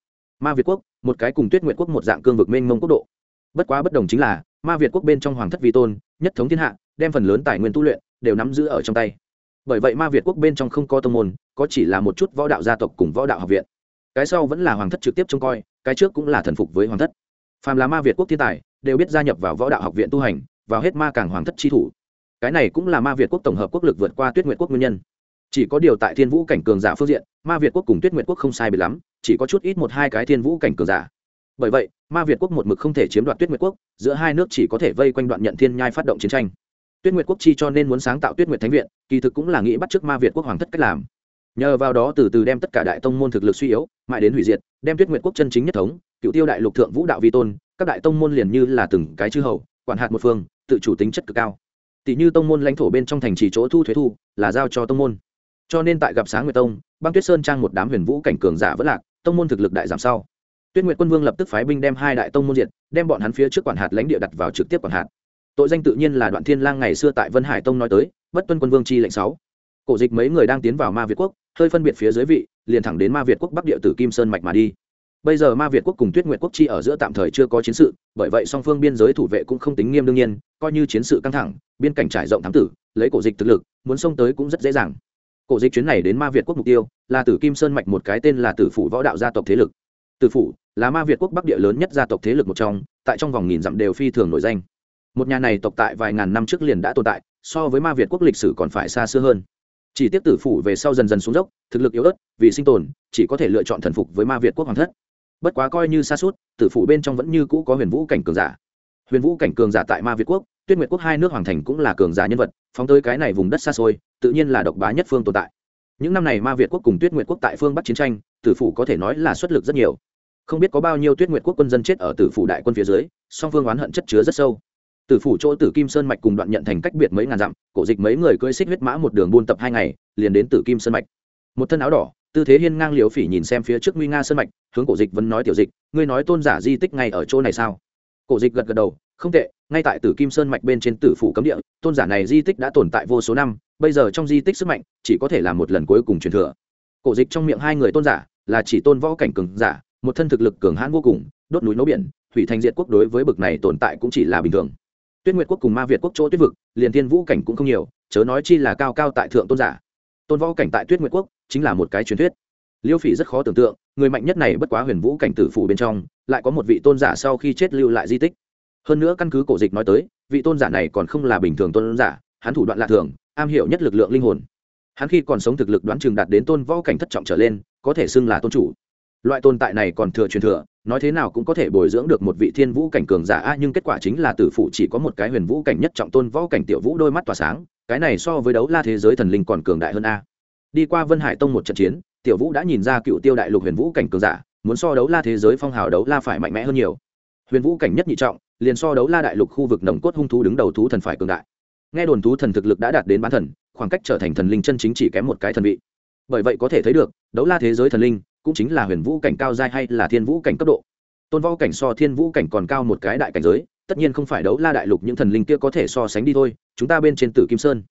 Ma việt quốc, một cái cùng tuyết nguyệt quốc một dạng cương vực mênh mông quốc độ. Bất quá bất đồng chính là, ma việt quốc bên trong hoàng thất vi tôn, nhất thống thiên hạ, đem phần lớn tài nguyên tu luyện, đều nắm giữ ở trong tay. Bởi vậy ma việt quốc bên trong không có tông môn, có chỉ là một chút võ đạo gia tộc cùng võ đạo học viện cái sau vẫn là hoàng thất trực tiếp trông coi, cái trước cũng là thần phục với hoàng thất. Phàm là ma việt quốc thiên tài, đều biết gia nhập vào võ đạo học viện tu hành, vào hết ma càng hoàng thất chi thủ. Cái này cũng là ma việt quốc tổng hợp quốc lực vượt qua tuyết nguyệt quốc nguyên nhân. Chỉ có điều tại thiên vũ cảnh cường giả phương diện, ma việt quốc cùng tuyết nguyệt quốc không sai bị lắm, chỉ có chút ít một hai cái thiên vũ cảnh cường giả. Bởi vậy, ma việt quốc một mực không thể chiếm đoạt tuyết nguyệt quốc, giữa hai nước chỉ có thể vây quanh đoạn nhận thiên nhai phát động chiến tranh. Tuyết nguyệt quốc chi cho nên muốn sáng tạo tuyết nguyệt thánh viện, kỳ thực cũng là nghĩ bắt t r ư ớ c ma việt quốc hoàng thất cách làm nhờ vào đó từ từ đem tất cả đại tông môn thực lực suy yếu, mãi đến hủy diệt, đem tuyết nguyệt quốc chân chính nhất thống, cựu tiêu đại lục thượng vũ đạo vi tôn, các đại tông môn liền như là từng cái chư hầu, quản hạt một phương, tự chủ tính chất cực cao. Tỷ như tông môn lãnh thổ bên trong thành trì chỗ thu thuế thu, là giao cho tông môn. Cho nên tại gặp sáng nguyệt tông, băng tuyết sơn trang một đám huyền vũ cảnh cường giả vất lạc, tông môn thực lực đại giảm sau. Tuyết nguyệt quân vương lập tức phái binh đem hai đại tông môn diệt, đem bọn hắn phía trước quản hạt lãnh địa đặt vào trực tiếp quản hạt. Tội danh tự nhiên là đoạn thiên lang ngày xưa tại vân hải tông nói tới, bất tuân quân vương chi lệnh sáu. Cổ dịch mấy người đang tiến vào ma việt quốc hơi phân biệt phía dưới vị, liền thẳng đến ma việt quốc bắc địa tử kim sơn mạch mà đi. Bây giờ ma việt quốc cùng tuyết nguyệt quốc chi ở giữa tạm thời chưa có chiến sự, bởi vậy song phương biên giới thủ vệ cũng không tính nghiêm đương nhiên, coi như chiến sự căng thẳng, biên cảnh trải rộng thám tử, lấy cổ dịch thực lực, muốn xông tới cũng rất dễ dàng. Cổ dịch chuyến này đến ma việt quốc mục tiêu là tử kim sơn mạch một cái tên là tử phủ võ đạo gia tộc thế lực. Tử phủ là ma việt quốc bắc địa lớn nhất gia tộc thế lực một trong, tại trong vòng nghìn dặm đều phi thường nổi danh. Một nhà này tộc tại vài ngàn năm trước liền đã tồn tại, so với ma việt quốc lịch sử còn phải xa xưa hơn chỉ tiếp tử phủ về sau dần dần xuống dốc, thực lực yếu ớt, vì sinh tồn, chỉ có thể lựa chọn thần phục với ma việt quốc hoàng thất. Bất quá coi như xa suốt, tử phủ bên trong vẫn như cũ có huyền vũ cảnh cường giả. Huyền vũ cảnh cường giả tại ma việt quốc, tuyết nguyệt quốc hai nước hoàng thành cũng là cường giả nhân vật, phóng tới cái này vùng đất xa xôi, tự nhiên là độc bá nhất phương tồn tại. Những năm này ma việt quốc cùng tuyết nguyệt quốc tại phương bắc chiến tranh, tử phủ có thể nói là xuất lực rất nhiều. Không biết có bao nhiêu tuyết nguyệt quốc quân dân chết ở tử phủ đại quân phía dưới, song phương oán hận chất chứa rất sâu tử phủ chỗ tử kim sơn mạch cùng đoạn nhận thành cách biệt mấy ngàn dặm, cổ dịch mấy người cưỡi xích huyết mã một đường buôn tập hai ngày, liền đến tử kim sơn mạch. Một thân áo đỏ, tư thế hiên ngang liều phỉ nhìn xem phía trước nguy nga sơn mạch, hướng cổ dịch vẫn nói tiểu dịch, ngươi nói tôn giả di tích ngay ở chỗ này sao? Cổ dịch gật gật đầu, không tệ, ngay tại tử kim sơn mạch bên trên tử phủ cấm địa, tôn giả này di tích đã tồn tại vô số năm, bây giờ trong di tích sức mạnh chỉ có thể là một lần cuối cùng truyền thừa. Cổ dịch trong miệng hai người tôn giả, là chỉ tôn võ cảnh cường giả, một thân thực lực cường hãn vô cùng, đốt núi nấu biển thủy thành diệt quốc đối với bực này tồn tại cũng chỉ là bình thường tuyết nguyệt quốc cùng ma việt quốc chỗ tuyết vực, liền thiên vũ cảnh cũng không nhiều, chớ nói chi là cao cao tại thượng tôn giả. Tôn võ cảnh tại tuyết nguyệt quốc chính là một cái truyền thuyết. Liêu phỉ rất khó tưởng tượng, người mạnh nhất này bất quá huyền vũ cảnh tử phủ bên trong, lại có một vị tôn giả sau khi chết lưu lại di tích. Hơn nữa căn cứ cổ dịch nói tới, vị tôn giả này còn không là bình thường tôn giả, hắn thủ đoạn lạ thường, am hiểu nhất lực lượng linh hồn. Hắn khi còn sống thực lực đoán chừng đạt đến tôn võ cảnh thất trọng trở lên, có thể xưng là tôn chủ. Loại tồn tại này còn thừa truyền thừa nói thế nào cũng có thể bồi dưỡng được một vị thiên vũ cảnh cường giả a, nhưng kết quả chính là tử phụ chỉ có một cái huyền vũ cảnh nhất trọng tôn võ cảnh tiểu vũ đôi mắt tỏa sáng, cái này so với đấu la thế giới thần linh còn cường đại hơn a. Đi qua vân hải tông một trận chiến, tiểu vũ đã nhìn ra cựu tiêu đại lục huyền vũ cảnh cường giả, muốn so đấu la thế giới phong hào đấu la phải mạnh mẽ hơn nhiều. Huyền vũ cảnh nhất nhị trọng, liền so đấu la đại lục khu vực nồng cốt hung thú đứng đầu thú thần phải cường đại. Nghe đồn thú thần thực lực đã đạt đến bán thần, khoảng cách trở thành thần linh chân chính chỉ kém một cái thần vị. Bởi vậy có thể thấy được, đấu la thế giới thần linh cũng chính là huyền vũ cảnh cao giai hay là thiên vũ cảnh cấp độ. Tôn võ cảnh so thiên vũ cảnh còn cao một cái đại cảnh giới, tất nhiên không phải đấu la đại lục những thần linh kia có thể so sánh đi thôi, chúng ta bên trên tử kim sơn.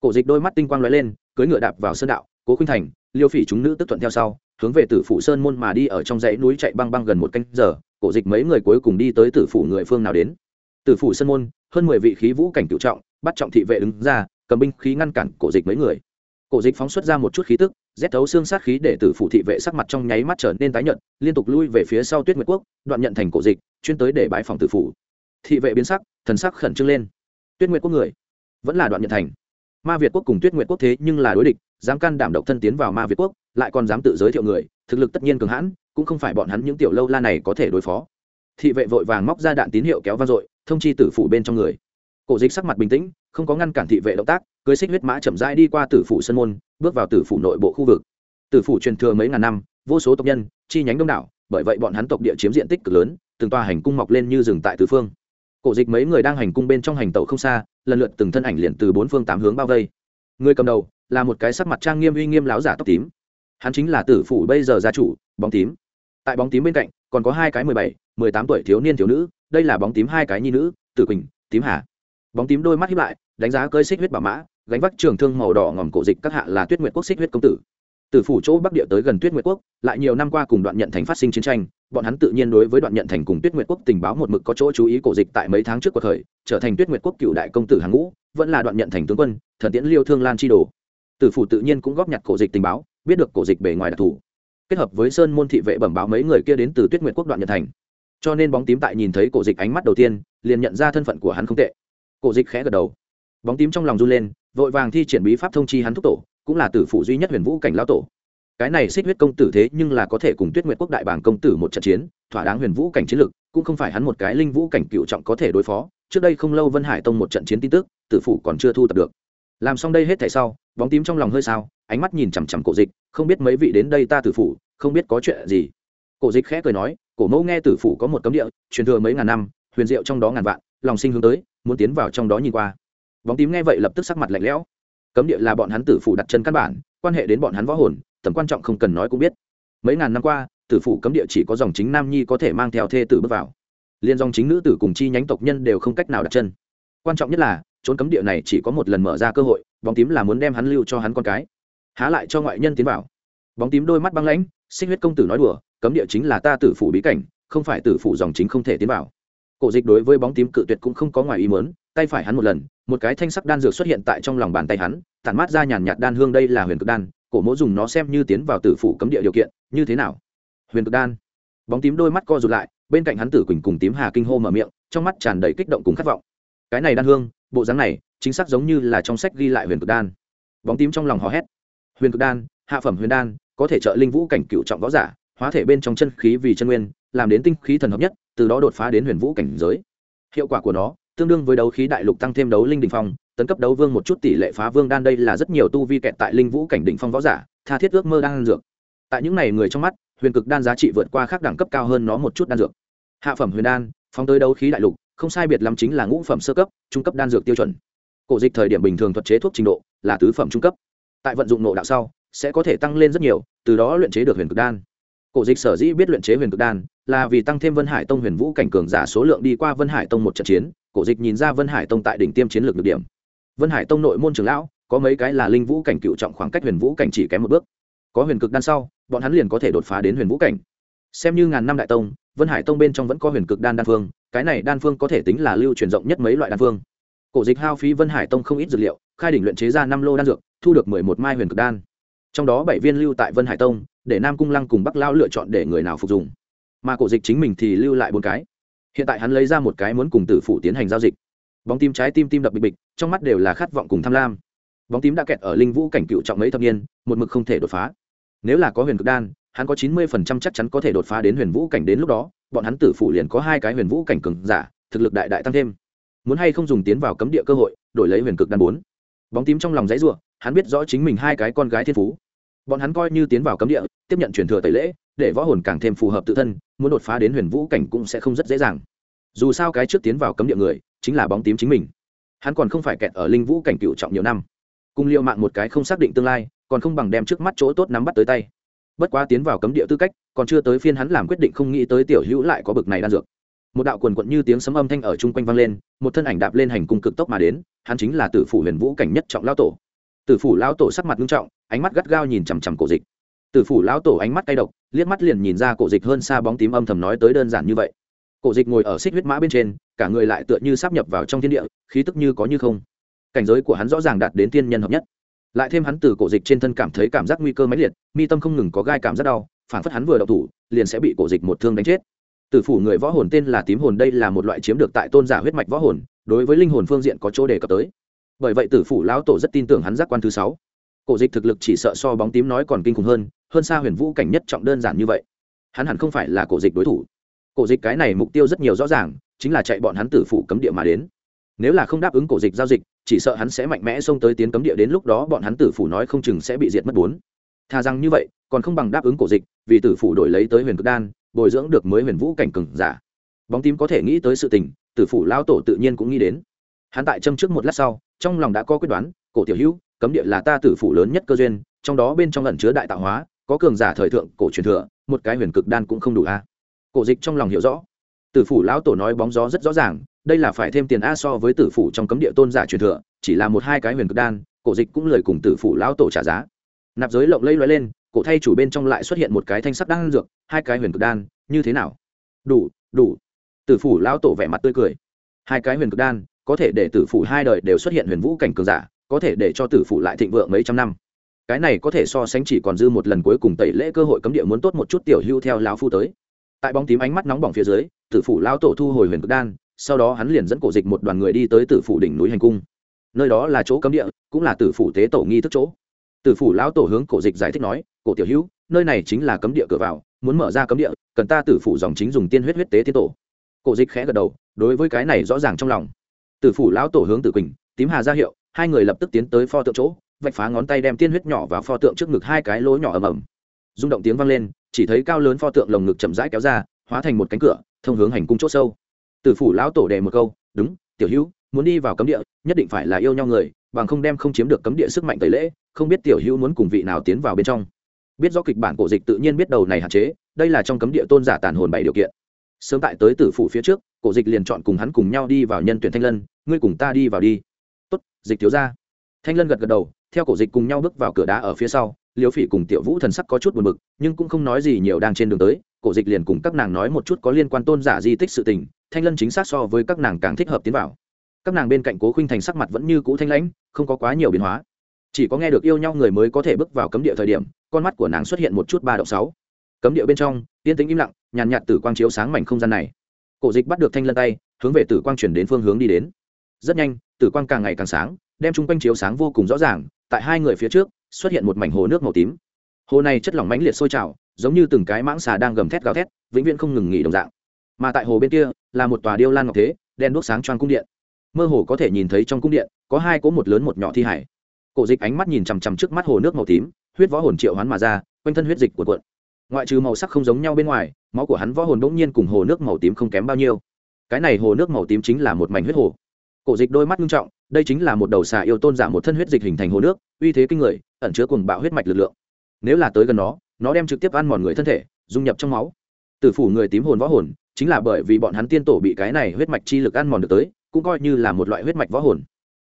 Cổ dịch đôi mắt tinh quang lóe lên, cưỡi ngựa đạp vào sơn đạo, cố khuynh thành, liêu phỉ chúng nữ tức thuận theo sau, hướng về tử phủ sơn môn mà đi ở trong dãy núi chạy băng băng gần một canh giờ, cổ dịch mấy người cuối cùng đi tới tử phủ người phương nào đến. Tử phủ sơn môn, hơn mười vị khí vũ cảnh cựu trọng, bắt trọng thị vệ đứng ra, cầm binh khí ngăn cản cổ dịch mấy người. Cổ dịch phóng xuất ra một chút khí tức rét thấu xương sát khí để tử phụ thị vệ sắc mặt trong nháy mắt trở nên tái nhợt, liên tục lui về phía sau tuyết nguyệt quốc, đoạn nhận thành cổ dịch, chuyên tới để bãi phòng tử phụ. thị vệ biến sắc, thần sắc khẩn trương lên. Tuyết nguyệt quốc người, vẫn là đoạn nhận thành. Ma việt quốc cùng tuyết nguyệt quốc thế nhưng là đối địch, dám can đảm độc thân tiến vào ma việt quốc, lại còn dám tự giới thiệu người, thực lực tất nhiên cường hãn, cũng không phải bọn hắn những tiểu lâu la này có thể đối phó. Thị vệ vội vàng móc ra đạn tín hiệu kéo vang dội, thông chi tử phủ bên trong người. Cổ dịch sắc mặt bình tĩnh, không có ngăn cản thị vệ động tác cưới xích huyết mã chậm rãi đi qua tử phủ sân môn, bước vào tử phủ nội bộ khu vực. Tử phủ truyền thừa mấy ngàn năm, vô số tộc nhân, chi nhánh đông đảo, bởi vậy bọn hắn tộc địa chiếm diện tích cực lớn, từng tòa hành cung mọc lên như rừng tại tứ phương. Cổ dịch mấy người đang hành cung bên trong hành tàu không xa, lần lượt từng thân ảnh liền từ bốn phương tám hướng bao vây. Người cầm đầu là một cái sắc mặt trang nghiêm uy nghiêm láo giả tóc tím. Hắn chính là tử phủ bây giờ gia chủ, bóng tím. Tại bóng tím bên cạnh, còn có hai cái mười bảy, mười tám tuổi thiếu niên thiếu nữ, đây là bóng tím hai cái nhi nữ, tử quỳnh, tím hà. Bóng tím đôi mắt hiếp lại đánh giá cơi xích huyết bảo mã, gánh vác trường thương màu đỏ ngòm cổ dịch các hạ là tuyết nguyệt quốc xích huyết công tử. Từ phủ chỗ bắc địa tới gần tuyết nguyệt quốc, lại nhiều năm qua cùng đoạn nhận thành phát sinh chiến tranh, bọn hắn tự nhiên đối với đoạn nhận thành cùng tuyết nguyệt quốc tình báo một mực có chỗ chú ý cổ dịch tại mấy tháng trước cuộc khởi trở thành tuyết nguyệt quốc cựu đại công tử hàng ngũ, vẫn là đoạn nhận thành tướng quân, thần tiễn liêu thương lan chi đồ. Từ phủ tự nhiên cũng góp nhặt cổ dịch tình báo, biết được cổ dịch bề ngoài đặc thù. Kết hợp với sơn môn thị vệ bẩm báo mấy người kia đến từ tuyết nguyệt quốc đoạn nhận thành. Cho nên bóng tím tại nhìn thấy cổ dịch ánh mắt đầu tiên, liền nhận ra thân phận của hắn không tệ. Cổ dịch khẽ gật đầu bóng tím trong lòng run lên, vội vàng thi triển bí pháp thông chi hắn thúc tổ, cũng là tử phụ duy nhất huyền vũ cảnh lao tổ. Cái này xích huyết công tử thế nhưng là có thể cùng tuyết nguyệt quốc đại bảng công tử một trận chiến, thỏa đáng huyền vũ cảnh chiến lực, cũng không phải hắn một cái linh vũ cảnh cựu trọng có thể đối phó. Trước đây không lâu vân hải tông một trận chiến tin tức, tử phụ còn chưa thu tập được. Làm xong đây hết thảy sau, bóng tím trong lòng hơi sao, ánh mắt nhìn chằm chằm cổ dịch, không biết mấy vị đến đây ta tử phụ không biết có chuyện gì. Cổ dịch khẽ cười nói, cổ mẫu nghe tử phụ có một cấm địa, truyền thừa mấy ngàn năm, huyền diệu trong đó ngàn vạn, lòng sinh hướng tới, muốn tiến vào trong đó nhìn qua bóng tím nghe vậy lập tức sắc mặt lạnh lẽo. Cấm địa là bọn hắn tử phủ đặt chân căn bản, quan hệ đến bọn hắn võ hồn, tầm quan trọng không cần nói cũng biết. Mấy ngàn năm qua, tử phủ cấm địa chỉ có dòng chính nam nhi có thể mang theo thê tử bước vào. Liên dòng chính nữ tử cùng chi nhánh tộc nhân đều không cách nào đặt chân. Quan trọng nhất là trốn cấm địa này chỉ có một lần mở ra cơ hội, bóng tím là muốn đem hắn lưu cho hắn con cái. Há lại cho ngoại nhân tiến vào. Bóng tím đôi mắt băng lãnh, xích huyết công tử nói đùa, cấm địa chính là ta tử phủ bí cảnh, không phải tử phủ dòng chính không thể tiến vào cổ dịch đối với bóng tím cự tuyệt cũng không có ngoài ý mớn tay phải hắn một lần, một cái thanh sắc đan dược xuất hiện tại trong lòng bàn tay hắn, tản mát ra nhàn nhạt đan hương đây là huyền cực đan, cổ mỗ dùng nó xem như tiến vào tử phủ cấm địa điều kiện, như thế nào? Huyền cực đan. Bóng tím đôi mắt co rụt lại, bên cạnh hắn tử quỳnh cùng tím hà kinh hô mở miệng, trong mắt tràn đầy kích động cùng khát vọng. Cái này đan hương, bộ dáng này, chính xác giống như là trong sách ghi lại huyền cực đan. Bóng tím trong lòng hò hét. Huyền cực đan, hạ phẩm huyền đan, có thể trợ linh vũ cảnh cựu trọng võ giả, hóa thể bên trong chân khí vì chân nguyên, làm đến tinh khí thần hợp nhất từ đó đột phá đến huyền vũ cảnh giới. Hiệu quả của nó, tương đương với đấu khí đại lục tăng thêm đấu linh đình phong, tấn cấp đấu vương một chút tỷ lệ phá vương đan đây là rất nhiều tu vi kẹt tại linh vũ cảnh đỉnh phong võ giả, tha thiết ước mơ đan dược. Tại những này người trong mắt, huyền cực đan giá trị vượt qua khác đẳng cấp cao hơn nó một chút đan dược. Hạ phẩm huyền đan, phóng tới đấu khí đại lục, không sai biệt lắm chính là ngũ phẩm sơ cấp, trung cấp đan dược tiêu chuẩn. Cổ dịch thời điểm bình thường thuật chế thuốc trình độ, là tứ phẩm trung cấp. Tại vận dụng nộ đạo sau, sẽ có thể tăng lên rất nhiều, từ đó luyện chế được huyền cực đan. Cổ dịch sở dĩ biết luyện chế huyền cực đan là vì tăng thêm vân hải tông huyền vũ cảnh cường giả số lượng đi qua vân hải tông một trận chiến, cổ dịch nhìn ra vân hải tông tại đỉnh tiêm chiến lược được điểm. Vân hải tông nội môn trường lão, có mấy cái là linh vũ cảnh cựu trọng khoảng cách huyền vũ cảnh chỉ kém một bước. Có huyền cực đan sau, bọn hắn liền có thể đột phá đến huyền vũ cảnh. Xem như ngàn năm đại tông, vân hải tông bên trong vẫn có huyền cực đan đan phương, cái này đan phương có thể tính là lưu truyền rộng nhất mấy loại đan phương. Cổ dịch hao phí vân hải tông không ít dược liệu, khai đỉnh luyện chế ra năm lô đan dược, thu được mười một mai huyền cực đan. Trong đó bảy viên lưu tại vân hải tông, để nam cung lăng cùng bắc lao lựa chọn để người nào phục dùng mà cổ dịch chính mình thì lưu lại bốn cái. Hiện tại hắn lấy ra một cái muốn cùng tử phủ tiến hành giao dịch. Bóng tím trái tim tim đập bịch bịch, trong mắt đều là khát vọng cùng tham lam. Bóng tím đã kẹt ở linh vũ cảnh cựu trọng mấy thập niên, một mực không thể đột phá. Nếu là có huyền cực đan, hắn có chín mươi phần trăm chắc chắn có thể đột phá đến huyền vũ cảnh đến lúc đó, bọn hắn tử phủ liền có hai cái huyền vũ cảnh cường giả, thực lực đại đại tăng thêm. Muốn hay không dùng tiến vào cấm địa cơ hội, đổi lấy huyền cực đan bốn. Bóng tím trong lòng giấy ruộng hắn biết rõ chính mình hai cái con gái thiên phú bọn hắn coi như tiến vào cấm địa, tiếp nhận truyền thừa tẩy lễ, để võ hồn càng thêm phù hợp tự thân, muốn đột phá đến huyền vũ cảnh cũng sẽ không rất dễ dàng. Dù sao cái trước tiến vào cấm địa người, chính là bóng tím chính mình. Hắn còn không phải kẹt ở linh vũ cảnh cựu trọng nhiều năm. Cùng liệu mạng một cái không xác định tương lai, còn không bằng đem trước mắt chỗ tốt nắm bắt tới tay. Bất quá tiến vào cấm địa tư cách, còn chưa tới phiên hắn làm quyết định không nghĩ tới tiểu hữu lại có bực này đan dược. Một đạo quần quận như tiếng sấm âm thanh ở chung quanh vang lên, một thân ảnh đạp lên hành cung cực tốc mà đến, hắn chính là tử phủ huyền vũ cảnh nhất trọng lao tổ tử phủ Lão tổ sắc mặt nghiêm trọng, ánh mắt gắt gao nhìn chằm chằm cổ dịch. Tử phủ Lão tổ ánh mắt cay độc, liếc mắt liền nhìn ra cổ dịch hơn xa bóng tím âm thầm nói tới đơn giản như vậy. Cổ dịch ngồi ở xích huyết mã bên trên, cả người lại tựa như sắp nhập vào trong thiên địa, khí tức như có như không. Cảnh giới của hắn rõ ràng đạt đến tiên nhân hợp nhất. Lại thêm hắn từ cổ dịch trên thân cảm thấy cảm giác nguy cơ mãnh liệt, mi tâm không ngừng có gai cảm giác đau, phản phất hắn vừa đậu thủ, liền sẽ bị cổ dịch một thương đánh chết. Tử phủ người võ hồn tên là tím hồn, đây là một loại chiếm được tại tôn giả huyết mạch võ hồn, đối với linh hồn phương diện có chỗ đề cập tới bởi vậy tử phủ lão tổ rất tin tưởng hắn giác quan thứ sáu. Cổ dịch thực lực chỉ sợ so bóng tím nói còn kinh khủng hơn hơn xa huyền vũ cảnh nhất trọng đơn giản như vậy. Hắn hẳn không phải là cổ dịch đối thủ. Cổ dịch cái này mục tiêu rất nhiều rõ ràng, chính là chạy bọn hắn tử phủ cấm địa mà đến. Nếu là không đáp ứng cổ dịch giao dịch, chỉ sợ hắn sẽ mạnh mẽ xông tới tiến cấm địa đến lúc đó bọn hắn tử phủ nói không chừng sẽ bị diệt mất bốn. Thà rằng như vậy, còn không bằng đáp ứng cổ dịch, vì tử phủ đổi lấy tới huyền cực đan, bồi dưỡng được mới huyền vũ cảnh cừng giả. Bóng tím có thể nghĩ tới sự tình, tử phủ lao tổ tự nhiên cũng nghĩ đến. Hắn tại châm trước một lát sau trong lòng đã có quyết đoán, cổ tiểu hữu, cấm địa là ta tử phủ lớn nhất cơ duyên, trong đó bên trong ẩn chứa đại tạo hóa, có cường giả thời thượng, cổ truyền thừa, một cái huyền cực đan cũng không đủ a. Cổ dịch trong lòng hiểu rõ. Tử phủ lão tổ nói bóng gió rất rõ ràng, đây là phải thêm tiền a so với tử phủ trong cấm địa tôn giả truyền thừa, chỉ là một hai cái huyền cực đan, cổ dịch cũng lời cùng tử phủ lão tổ trả giá. Nạp giới lộng lây loay lên, cổ thay chủ bên trong lại xuất hiện một cái thanh sắc đan dược, hai cái huyền cực đan, như thế nào? Đủ đủ. Tử phủ lão tổ vẻ mặt tươi cười. Hai cái huyền cực đan có thể để tử phủ hai đời đều xuất hiện huyền vũ cảnh cường giả, có thể để cho tử phủ lại thịnh vượng mấy trăm năm. Cái này có thể so sánh chỉ còn dư một lần cuối cùng tẩy lễ cơ hội cấm địa muốn tốt một chút tiểu hưu theo lão phu tới. Tại bóng tím ánh mắt nóng bỏng phía dưới, tử phủ lão tổ thu hồi huyền cực đan, sau đó hắn liền dẫn cổ dịch một đoàn người đi tới tử phủ đỉnh núi hành cung. Nơi đó là chỗ cấm địa, cũng là tử phủ tế tổ nghi thức chỗ. Tử phủ lão tổ hướng cổ dịch giải thích nói, cổ tiểu hữu nơi này chính là cấm địa cửa vào, muốn mở ra cấm địa, cần ta tử phủ dòng chính dùng tiên huyết huyết tế tiên tổ. Cổ dịch khẽ gật đầu, đối với cái này rõ ràng trong lòng tử phủ lão tổ hướng tử quỳnh, tím hà ra hiệu, hai người lập tức tiến tới pho tượng chỗ, vạch phá ngón tay đem tiên huyết nhỏ vào pho tượng trước ngực hai cái lỗ nhỏ ầm ầm. Rung động tiếng vang lên, chỉ thấy cao lớn pho tượng lồng ngực chậm rãi kéo ra, hóa thành một cánh cửa, thông hướng hành cung c h ỗ sâu. Tử phủ lão tổ đề một câu, đúng, tiểu hữu, muốn đi vào cấm địa, nhất định phải là yêu nhau người, bằng không đem không chiếm được cấm địa sức mạnh tẩy lễ, không biết tiểu hữu muốn cùng vị nào tiến vào bên trong. Biết do kịch bản cổ dịch tự nhiên biết đầu này hạn chế, đây là trong cấm địa tôn giả tàn hồn bảy điều kiện sớm tại tới tử phủ phía trước, cổ dịch liền chọn cùng hắn cùng nhau đi vào nhân tuyển thanh lân, ngươi cùng ta đi vào đi. Tốt, dịch thiếu ra thanh lân gật gật đầu, theo cổ dịch cùng nhau bước vào cửa đá ở phía sau liêu phỉ cùng tiểu vũ thần sắc có chút buồn bực, nhưng cũng không nói gì nhiều đang trên đường tới, cổ dịch liền cùng các nàng nói một chút có liên quan tôn giả di tích sự tình, thanh lân chính xác so với các nàng càng thích hợp tiến vào. Các nàng bên cạnh cố khinh thành sắc mặt vẫn như cũ thanh lãnh, không có quá nhiều biến hóa. Chỉ có nghe được yêu nhau người mới có thể bước vào cấm địa thời điểm, con mắt của nàng xuất hiện một chút ba độ sáu cấm địa bên trong, yên tĩnh im lặng, nhàn nhạt tử quang chiếu sáng mảnh không gian này. Cổ dịch bắt được thanh lân tay, hướng về tử quang chuyển đến phương hướng đi đến. Rất nhanh, tử quang càng ngày càng sáng, đem chung quanh chiếu sáng vô cùng rõ ràng, tại hai người phía trước, xuất hiện một mảnh hồ nước màu tím. Hồ này chất lỏng mãnh liệt sôi trào, giống như từng cái mãng xà đang gầm thét gào thét, vĩnh viễn không ngừng nghỉ đồng dạng. Mà tại hồ bên kia, là một tòa điêu lan ngọc thế, đen đuốc sáng choang cung điện. Mơ hồ có thể nhìn thấy trong cung điện, có hai cỗ một lớn một nhỏ thi hải. Cổ dịch ánh mắt nhìn chằm chằm trước mắt hồ nước màu tím, huyết võ hồn triệu hoán mà ra, quanh thân huyết dịch của quận ngoại trừ màu sắc không giống nhau bên ngoài, máu của hắn võ hồn bỗng nhiên cùng hồ nước màu tím không kém bao nhiêu. Cái này hồ nước màu tím chính là một mảnh huyết hồ. Cổ dịch đôi mắt nghiêm trọng, đây chính là một đầu xà yêu tôn giả một thân huyết dịch hình thành hồ nước, uy thế kinh người, ẩn chứa cùng bạo huyết mạch lực lượng. Nếu là tới gần nó nó đem trực tiếp ăn mòn người thân thể, dung nhập trong máu. Tử phủ người tím hồn võ hồn, chính là bởi vì bọn hắn tiên tổ bị cái này huyết mạch chi lực ăn mòn được tới, cũng coi như là một loại huyết mạch võ hồn.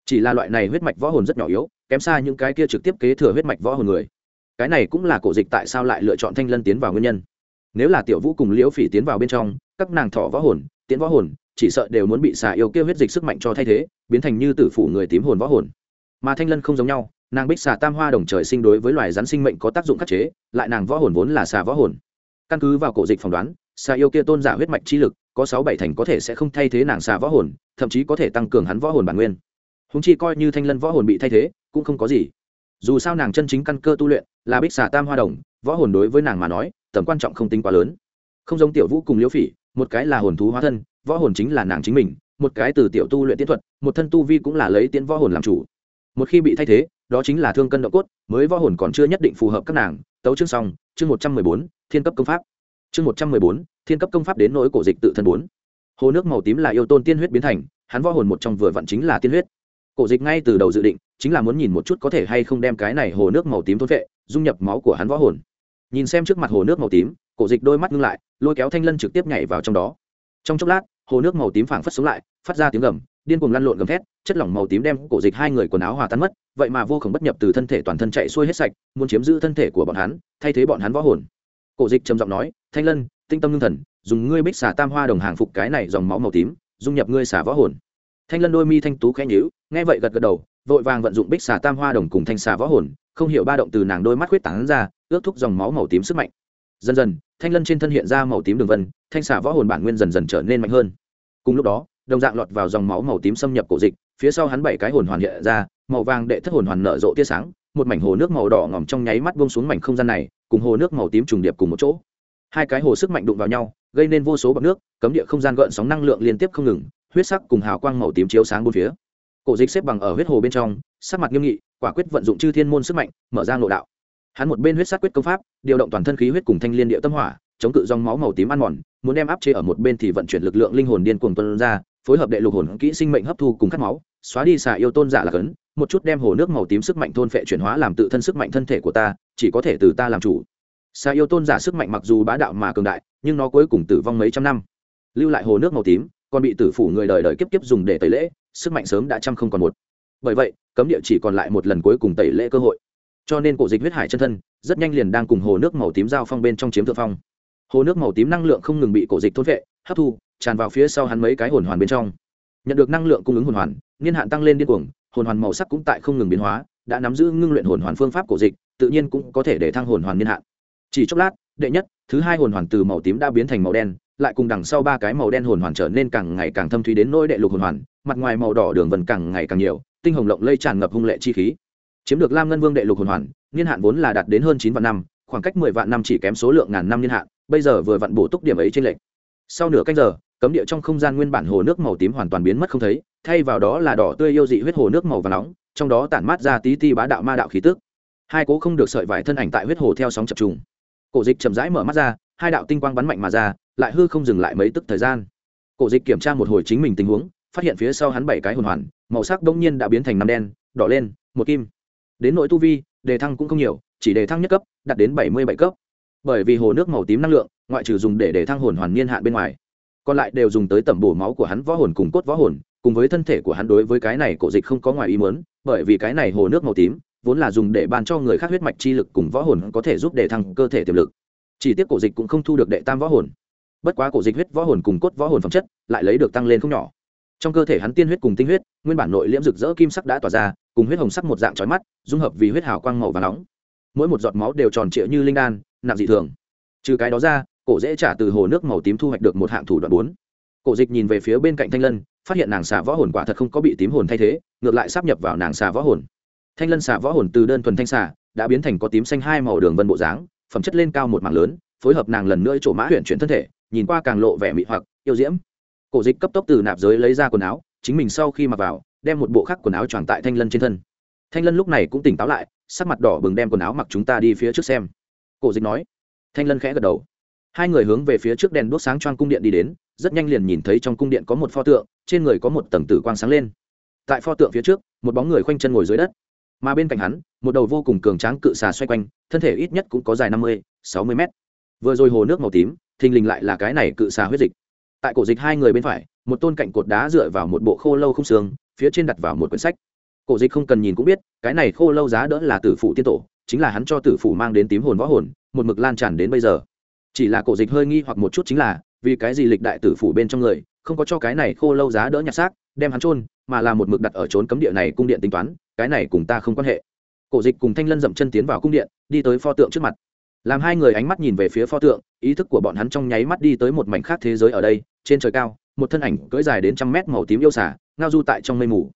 Chỉ là loại này huyết mạch võ hồn rất nhỏ yếu, kém xa những cái kia trực tiếp kế thừa huyết mạch võ hồn người cái này cũng là cổ dịch tại sao lại lựa chọn thanh lân tiến vào nguyên nhân. Nếu là tiểu vũ cùng liễu phỉ tiến vào bên trong, các nàng thọ võ hồn tiến võ hồn, chỉ sợ đều muốn bị xà yêu kêu huyết dịch sức mạnh cho thay thế, biến thành như tử phủ người tím hồn võ hồn. Mà thanh lân không giống nhau, nàng bích xà tam hoa đồng trời sinh đối với loài rắn sinh mệnh có tác dụng khắc chế, lại nàng võ hồn vốn là xà võ hồn. Căn cứ vào cổ dịch phỏng đoán, xà yêu kia tôn giả huyết mạch chi lực, có sáu bảy thành có thể sẽ không thay thế nàng xà võ hồn, thậm chí có thể tăng cường hắn võ hồn bản nguyên. Húng chi coi như thanh lân võ hồn bị thay thế, cũng không có gì. Dù sao nàng chân chính căn cơ tu luyện là bích xà tam hoa đồng, võ hồn đối với nàng mà nói, tầm quan trọng không tính quá lớn. Không giống tiểu vũ cùng liễu phỉ, một cái là hồn thú hóa thân, võ hồn chính là nàng chính mình, một cái từ tiểu tu luyện tiến thuật, một thân tu vi cũng là lấy tiến võ hồn làm chủ. Một khi bị thay thế, đó chính là thương cân độ cốt, mới võ hồn còn chưa nhất định phù hợp các nàng, tấu chương xong, chương một trăm mười bốn, thiên cấp công pháp. Chương một trăm mười bốn, thiên cấp công pháp đến nỗi cổ dịch tự thân bốn. Hồ nước màu tím là yêu tôn tiên huyết biến thành, hắn võ hồn một trong vừa vặn chính là tiên huyết. Cổ dịch ngay từ đầu dự định, chính là muốn nhìn một chút có thể hay không đem cái này hồ nước màu tím thôn vệ dung nhập máu của hắn võ hồn. Nhìn xem trước mặt hồ nước màu tím, cổ dịch đôi mắt ngưng lại, lôi kéo thanh lân trực tiếp nhảy vào trong đó. Trong chốc lát, hồ nước màu tím phảng phất xuống lại, phát ra tiếng gầm, điên cuồng lăn lộn gầm thét, chất lỏng màu tím đem cổ dịch hai người quần áo hòa tan mất, vậy mà vô khổng bất nhập từ thân thể toàn thân chạy xuôi hết sạch, muốn chiếm giữ thân thể của bọn hắn, thay thế bọn hắn võ hồn. Cổ dịch trầm giọng nói, thanh lân, tinh tâm ngưng thần, dùng ngươi bích xà tam hoa đồng hàng phục cái này dòng máu màu tím, dung nhập ngươi xà võ hồn. Thanh lân đôi mi thanh tú khẽ nhíu, nghe vậy gật gật đầu, vội vàng vận dụng bích xà tam hoa đồng cùng thanh xà võ hồn không hiểu ba động từ nàng đôi mắt khuyết tán ra, ước thúc dòng máu màu tím sức mạnh. Dần dần, thanh lân trên thân hiện ra màu tím đường vân, thanh xà võ hồn bản nguyên dần dần trở nên mạnh hơn. Cùng lúc đó, đồng dạng lọt vào dòng máu màu tím xâm nhập cổ dịch, phía sau hắn bảy cái hồn hoàn hiện ra, màu vàng đệ thất hồn hoàn nở rộ tia sáng, một mảnh hồ nước màu đỏ ngòm trong nháy mắt bông xuống mảnh không gian này, cùng hồ nước màu tím trùng điệp cùng một chỗ. Hai cái hồ sức mạnh đụng vào nhau, gây nên vô số bọc nước, cấm địa không gian gợn sóng năng lượng liên tiếp không ngừng, huyết sắc cùng hào quang màu tím chiếu sáng bốn phía. Cổ dịch xếp bằng ở huyết hồ bên trong, sắc mặt nghiêm nghị quả quyết vận dụng chư thiên môn sức mạnh, mở ra ngộ đạo. Hắn một bên huyết sát quyết công pháp, điều động toàn thân khí huyết cùng thanh liên địa tâm hỏa, chống cự dòng máu màu tím ăn mòn, muốn đem áp chế ở một bên thì vận chuyển lực lượng linh hồn điên cuồng tuân ra, phối hợp đệ lục hồn kỹ sinh mệnh hấp thu cùng cắt máu, xóa đi xà yêu tôn giả là cấn một chút đem hồ nước màu tím sức mạnh thôn phệ chuyển hóa làm tự thân sức mạnh thân thể của ta, chỉ có thể từ ta làm chủ. Xà yêu tôn giả sức mạnh mặc dù bá đạo mà cường đại, nhưng nó cuối cùng tử vong mấy trăm năm. Lưu lại hồ nước màu tím, còn bị tử phủ người đời đời kiếp kiếp dùng để tẩy lễ, sức mạnh sớm đã trăm không còn một. Bởi vậy cấm địa chỉ còn lại một lần cuối cùng tẩy lễ cơ hội. Cho nên cổ dịch huyết hải chân thân rất nhanh liền đang cùng hồ nước màu tím giao phong bên trong chiếm thượng phong. Hồ nước màu tím năng lượng không ngừng bị cổ dịch thôn vệ, hấp thu, tràn vào phía sau hắn mấy cái hồn hoàn bên trong. Nhận được năng lượng cung ứng hồn hoàn, niên hạn tăng lên điên cuồng, hồn hoàn màu sắc cũng tại không ngừng biến hóa, đã nắm giữ ngưng luyện hồn hoàn phương pháp cổ dịch, tự nhiên cũng có thể để thăng hồn hoàn niên hạn. Chỉ chốc lát, đệ nhất, thứ hai hồn hoàn từ màu tím đã biến thành màu đen, lại cùng đằng sau ba cái màu đen hồn hoàn trở nên càng ngày càng thâm thúy đến nỗi đệ lục hồn hoàn, mặt ngoài màu đỏ đường vần càng ngày càng nhiều tinh hồng lộng lây tràn ngập hung lệ chi khí. Chiếm được lam ngân vương đệ lục hồn hoàn, niên hạn vốn là đạt đến hơn chín vạn năm, khoảng cách mười vạn năm chỉ kém số lượng ngàn năm niên hạn, bây giờ vừa vặn bổ túc điểm ấy trên lệnh sau nửa canh giờ, cấm địa trong không gian nguyên bản hồ nước màu tím hoàn toàn biến mất không thấy, thay vào đó là đỏ tươi yêu dị huyết hồ nước màu và nóng, trong đó tản mát ra tí ti bá đạo ma đạo khí tức. Hai cố không được sợi vải thân ảnh tại huyết hồ theo sóng chập trùng. Cổ dịch chậm rãi mở mắt ra, hai đạo tinh quang bắn mạnh mà ra, lại hư không dừng lại mấy tức thời gian. Cổ dịch kiểm tra một hồi chính mình tình huống, phát hiện phía sau hắn bảy cái hồn hoàn màu sắc đông nhiên đã biến thành năm đen, đỏ lên, một kim. Đến nội tu vi, đề thăng cũng không nhiều, chỉ đề thăng nhất cấp, đạt đến bảy mươi bảy cấp. Bởi vì hồ nước màu tím năng lượng, ngoại trừ dùng để đề thăng hồn hoàn niên hạn bên ngoài, còn lại đều dùng tới tẩm bổ máu của hắn võ hồn cùng cốt võ hồn, cùng với thân thể của hắn đối với cái này cổ dịch không có ngoài ý muốn, bởi vì cái này hồ nước màu tím, vốn là dùng để ban cho người khác huyết mạch chi lực cùng võ hồn có thể giúp đề thăng cơ thể tiềm lực. Chỉ tiếc cổ dịch cũng không thu được đệ tam võ hồn. Bất quá cổ dịch huyết võ hồn cùng cốt võ hồn phẩm chất lại lấy được tăng lên không nhỏ trong cơ thể hắn tiên huyết cùng tinh huyết, nguyên bản nội liễm rực rỡ kim sắc đã tỏa ra, cùng huyết hồng sắc một dạng trói mắt, dung hợp vì huyết hào quang màu và nóng. Mỗi một giọt máu đều tròn trịa như linh đan, nặng dị thường. Trừ cái đó ra, cổ dễ trả từ hồ nước màu tím thu hoạch được một hạng thủ đoạn bốn. Cổ dịch nhìn về phía bên cạnh thanh lân, phát hiện nàng xà võ hồn quả thật không có bị tím hồn thay thế, ngược lại sắp nhập vào nàng xà võ hồn. Thanh lân xà võ hồn từ đơn thuần thanh xà, đã biến thành có tím xanh hai màu đường vân bộ dáng, phẩm chất lên cao một mảng lớn, phối hợp nàng lần nữa chỗ mã huyện chuyển thân thể, nhìn qua càng lộ vẻ mị hoặc, yêu diễm cổ dịch cấp tốc từ nạp giới lấy ra quần áo, chính mình sau khi mặc vào, đem một bộ khác quần áo tròn tại thanh lân trên thân. Thanh lân lúc này cũng tỉnh táo lại, sắc mặt đỏ bừng đem quần áo mặc chúng ta đi phía trước xem. Cổ dịch nói. Thanh lân khẽ gật đầu. Hai người hướng về phía trước đèn đốt sáng choang cung điện đi đến, rất nhanh liền nhìn thấy trong cung điện có một pho tượng, trên người có một tầng tử quang sáng lên. Tại pho tượng phía trước, một bóng người khoanh chân ngồi dưới đất. Mà bên cạnh hắn, một đầu vô cùng cường tráng cự xà xoay quanh, thân thể ít nhất cũng có dài năm mươi, sáu mươi mét. Vừa rồi hồ nước màu tím, thình lình lại là cái này cự xà huyết dịch tại cổ dịch hai người bên phải, một tôn cạnh cột đá dựa vào một bộ khô lâu không xương, phía trên đặt vào một quyển sách. Cổ dịch không cần nhìn cũng biết, cái này khô lâu giá đỡ là tử phụ tiên tổ, chính là hắn cho tử phụ mang đến tím hồn võ hồn, một mực lan tràn đến bây giờ. Chỉ là cổ dịch hơi nghi hoặc một chút chính là, vì cái gì lịch đại tử phủ bên trong người, không có cho cái này khô lâu giá đỡ nhặt xác, đem hắn trôn mà là một mực đặt ở trốn cấm địa này cung điện tính toán, cái này cùng ta không quan hệ. Cổ dịch cùng thanh lân dậm chân tiến vào cung điện, đi tới pho tượng trước mặt làm hai người ánh mắt nhìn về phía pho tượng, ý thức của bọn hắn trong nháy mắt đi tới một mảnh khác thế giới ở đây, trên trời cao, một thân ảnh cưỡi dài đến trăm mét màu tím yêu xả ngao du tại trong mây mù.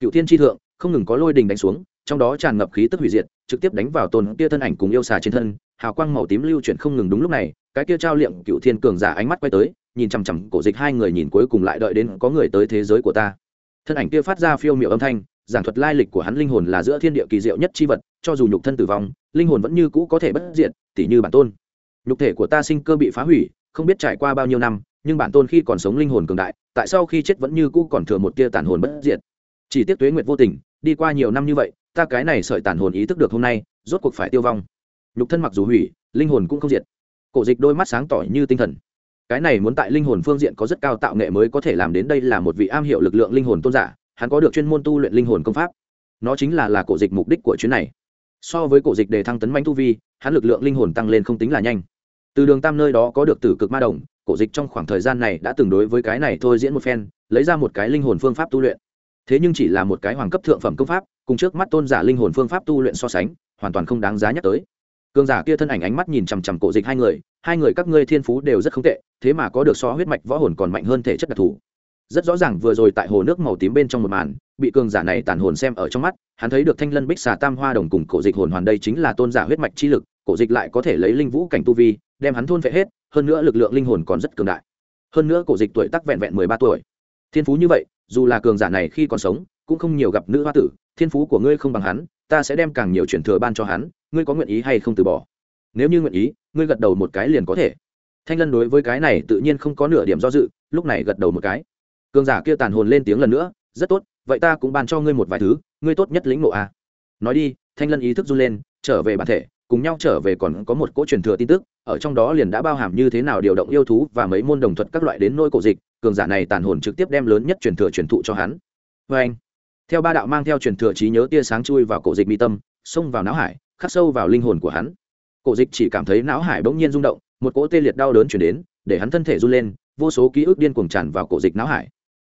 Cựu thiên tri thượng, không ngừng có lôi đình đánh xuống, trong đó tràn ngập khí tức hủy diệt, trực tiếp đánh vào tôn kia thân ảnh cùng yêu xà trên thân, hào quang màu tím lưu chuyển không ngừng đúng lúc này, cái kia trao liệm cựu thiên cường giả ánh mắt quay tới, nhìn chằm chằm cổ dịch hai người nhìn cuối cùng lại đợi đến có người tới thế giới của ta. Thân ảnh kia phát ra phiêu miệu âm thanh, giảng thuật lai lịch của hắn linh hồn là giữa thiên địa kỳ diệu nhất chi vật, cho dù nhục thân tử vong linh hồn vẫn như cũ có thể bất diệt, tỉ như bản tôn. Nhục thể của ta sinh cơ bị phá hủy, không biết trải qua bao nhiêu năm, nhưng bản tôn khi còn sống linh hồn cường đại, tại sao khi chết vẫn như cũ còn thừa một tia tàn hồn bất diệt? Chỉ tiếc tuế nguyệt vô tình, đi qua nhiều năm như vậy, ta cái này sợi tàn hồn ý thức được hôm nay, rốt cuộc phải tiêu vong. Nhục thân mặc dù hủy, linh hồn cũng không diệt. Cổ dịch đôi mắt sáng tỏ như tinh thần. Cái này muốn tại linh hồn phương diện có rất cao tạo nghệ mới có thể làm đến đây là một vị am hiểu lực lượng linh hồn tôn giả, hắn có được chuyên môn tu luyện linh hồn công pháp. Nó chính là là cổ dịch mục đích của chuyến này so với cổ dịch đề thăng tấn manh tu vi, hắn lực lượng linh hồn tăng lên không tính là nhanh. Từ đường tam nơi đó có được tử cực ma đồng, cổ dịch trong khoảng thời gian này đã từng đối với cái này thôi diễn một phen, lấy ra một cái linh hồn phương pháp tu luyện. Thế nhưng chỉ là một cái hoàng cấp thượng phẩm công pháp, cùng trước mắt tôn giả linh hồn phương pháp tu luyện so sánh, hoàn toàn không đáng giá nhắc tới. Cường giả kia thân ảnh ánh mắt nhìn chằm chằm cổ dịch hai người hai người các ngươi thiên phú đều rất không tệ, thế mà có được so huyết mạch võ hồn còn mạnh hơn thể chất đặc thù rất rõ ràng vừa rồi tại hồ nước màu tím bên trong một màn, bị cường giả này tàn hồn xem ở trong mắt, hắn thấy được thanh lân bích xà tam hoa đồng cùng cổ dịch hồn hoàn đây chính là tôn giả huyết mạch chi lực, cổ dịch lại có thể lấy linh vũ cảnh tu vi, đem hắn thôn vệ hết, hơn nữa lực lượng linh hồn còn rất cường đại. Hơn nữa cổ dịch tuổi tắc vẹn vẹn mười ba tuổi. Thiên phú như vậy, dù là cường giả này khi còn sống, cũng không nhiều gặp nữ hoa tử, thiên phú của ngươi không bằng hắn, ta sẽ đem càng nhiều chuyển thừa ban cho hắn, ngươi có nguyện ý hay không từ bỏ? Nếu như nguyện ý, ngươi gật đầu một cái liền có thể. Thanh lân đối với cái này tự nhiên không có nửa điểm do dự, lúc này gật đầu một cái cường giả kia tàn hồn lên tiếng lần nữa, rất tốt, vậy ta cũng ban cho ngươi một vài thứ, ngươi tốt nhất lĩnh ngộ a à. nói đi, thanh lân ý thức run lên, trở về bản thể, cùng nhau trở về còn có một cỗ truyền thừa tin tức, ở trong đó liền đã bao hàm như thế nào điều động yêu thú và mấy môn đồng thuật các loại đến nôi cổ dịch, cường giả này tàn hồn trực tiếp đem lớn nhất truyền thừa truyền thụ cho hắn. Vê anh, theo ba đạo mang theo truyền thừa trí nhớ tia sáng chui vào cổ dịch mi tâm, xông vào não hải, khắc sâu vào linh hồn của hắn. Cổ dịch chỉ cảm thấy não hải bỗng nhiên rung động, một cỗ tê liệt đau đớn chuyển đến, để hắn thân thể run lên, vô số ký ức điên cuồng tràn vào cổ dịch não hải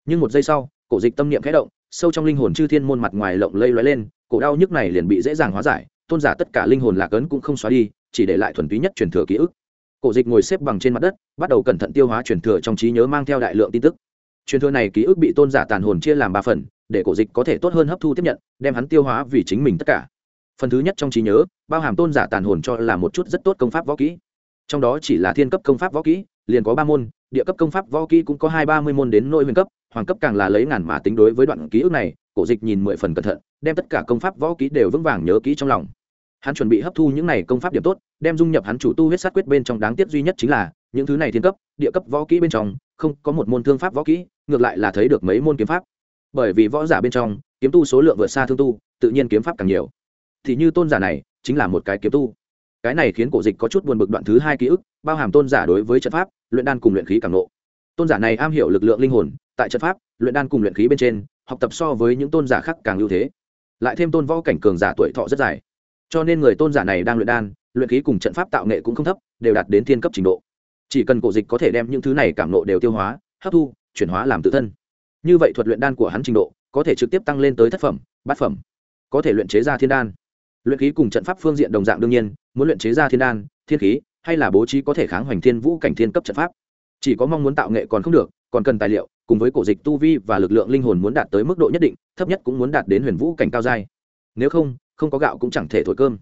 nhưng một giây sau, cổ dịch tâm niệm khẽ động, sâu trong linh hồn chư thiên môn mặt ngoài lộng lây lóe lên, cổ đau nhức này liền bị dễ dàng hóa giải, tôn giả tất cả linh hồn lạc ấn cũng không xóa đi, chỉ để lại thuần túy nhất truyền thừa ký ức. Cổ dịch ngồi xếp bằng trên mặt đất, bắt đầu cẩn thận tiêu hóa truyền thừa trong trí nhớ mang theo đại lượng tin tức. Truyền thừa này ký ức bị tôn giả tàn hồn chia làm ba phần, để cổ dịch có thể tốt hơn hấp thu tiếp nhận, đem hắn tiêu hóa vì chính mình tất cả. Phần thứ nhất trong trí nhớ, bao hàm tôn giả tàn hồn cho là một chút rất tốt công pháp võ kỹ. Trong đó chỉ là thiên cấp công pháp võ kỹ, liền có ba môn, địa cấp công pháp võ kỹ cũng có hai ba mươi môn đến nội huyền cấp hoàng cấp càng là lấy ngàn mà tính đối với đoạn ký ức này, cổ dịch nhìn mười phần cẩn thận, đem tất cả công pháp võ kỹ đều vững vàng nhớ kỹ trong lòng. Hắn chuẩn bị hấp thu những này công pháp điểm tốt, đem dung nhập hắn chủ tu huyết sát quyết bên trong đáng tiếc duy nhất chính là, những thứ này thiên cấp, địa cấp võ kỹ bên trong, không có một môn thương pháp võ kỹ, ngược lại là thấy được mấy môn kiếm pháp. Bởi vì võ giả bên trong, kiếm tu số lượng vượt xa thương tu, tự nhiên kiếm pháp càng nhiều. Thì như tôn giả này, chính là một cái kiếm tu. Cái này khiến cổ dịch có chút buồn bực đoạn thứ hai ký ức, bao hàm tôn giả đối với trận pháp, luyện đan cùng luyện khí càng nộ tôn giả này am hiểu lực lượng linh hồn tại trận pháp, luyện đan cùng luyện khí bên trên, học tập so với những tôn giả khác càng ưu thế. Lại thêm tôn võ cảnh cường giả tuổi thọ rất dài. Cho nên người tôn giả này đang luyện đan, luyện khí cùng trận pháp tạo nghệ cũng không thấp, đều đạt đến thiên cấp trình độ. Chỉ cần cổ dịch có thể đem những thứ này cảm nộ đều tiêu hóa, hấp thu, chuyển hóa làm tự thân. Như vậy thuật luyện đan của hắn trình độ, có thể trực tiếp tăng lên tới thất phẩm, bát phẩm. Có thể luyện chế ra thiên đan. Luyện khí cùng trận pháp phương diện đồng dạng đương nhiên, muốn luyện chế ra thiên đan, thiên khí, hay là bố trí có thể kháng hoành thiên vũ cảnh thiên cấp trận pháp. Chỉ có mong muốn tạo nghệ còn không được, còn cần tài liệu cùng với cổ dịch tu vi và lực lượng linh hồn muốn đạt tới mức độ nhất định, thấp nhất cũng muốn đạt đến huyền vũ cảnh cao giai. Nếu không không có gạo cũng chẳng thể thổi cơm.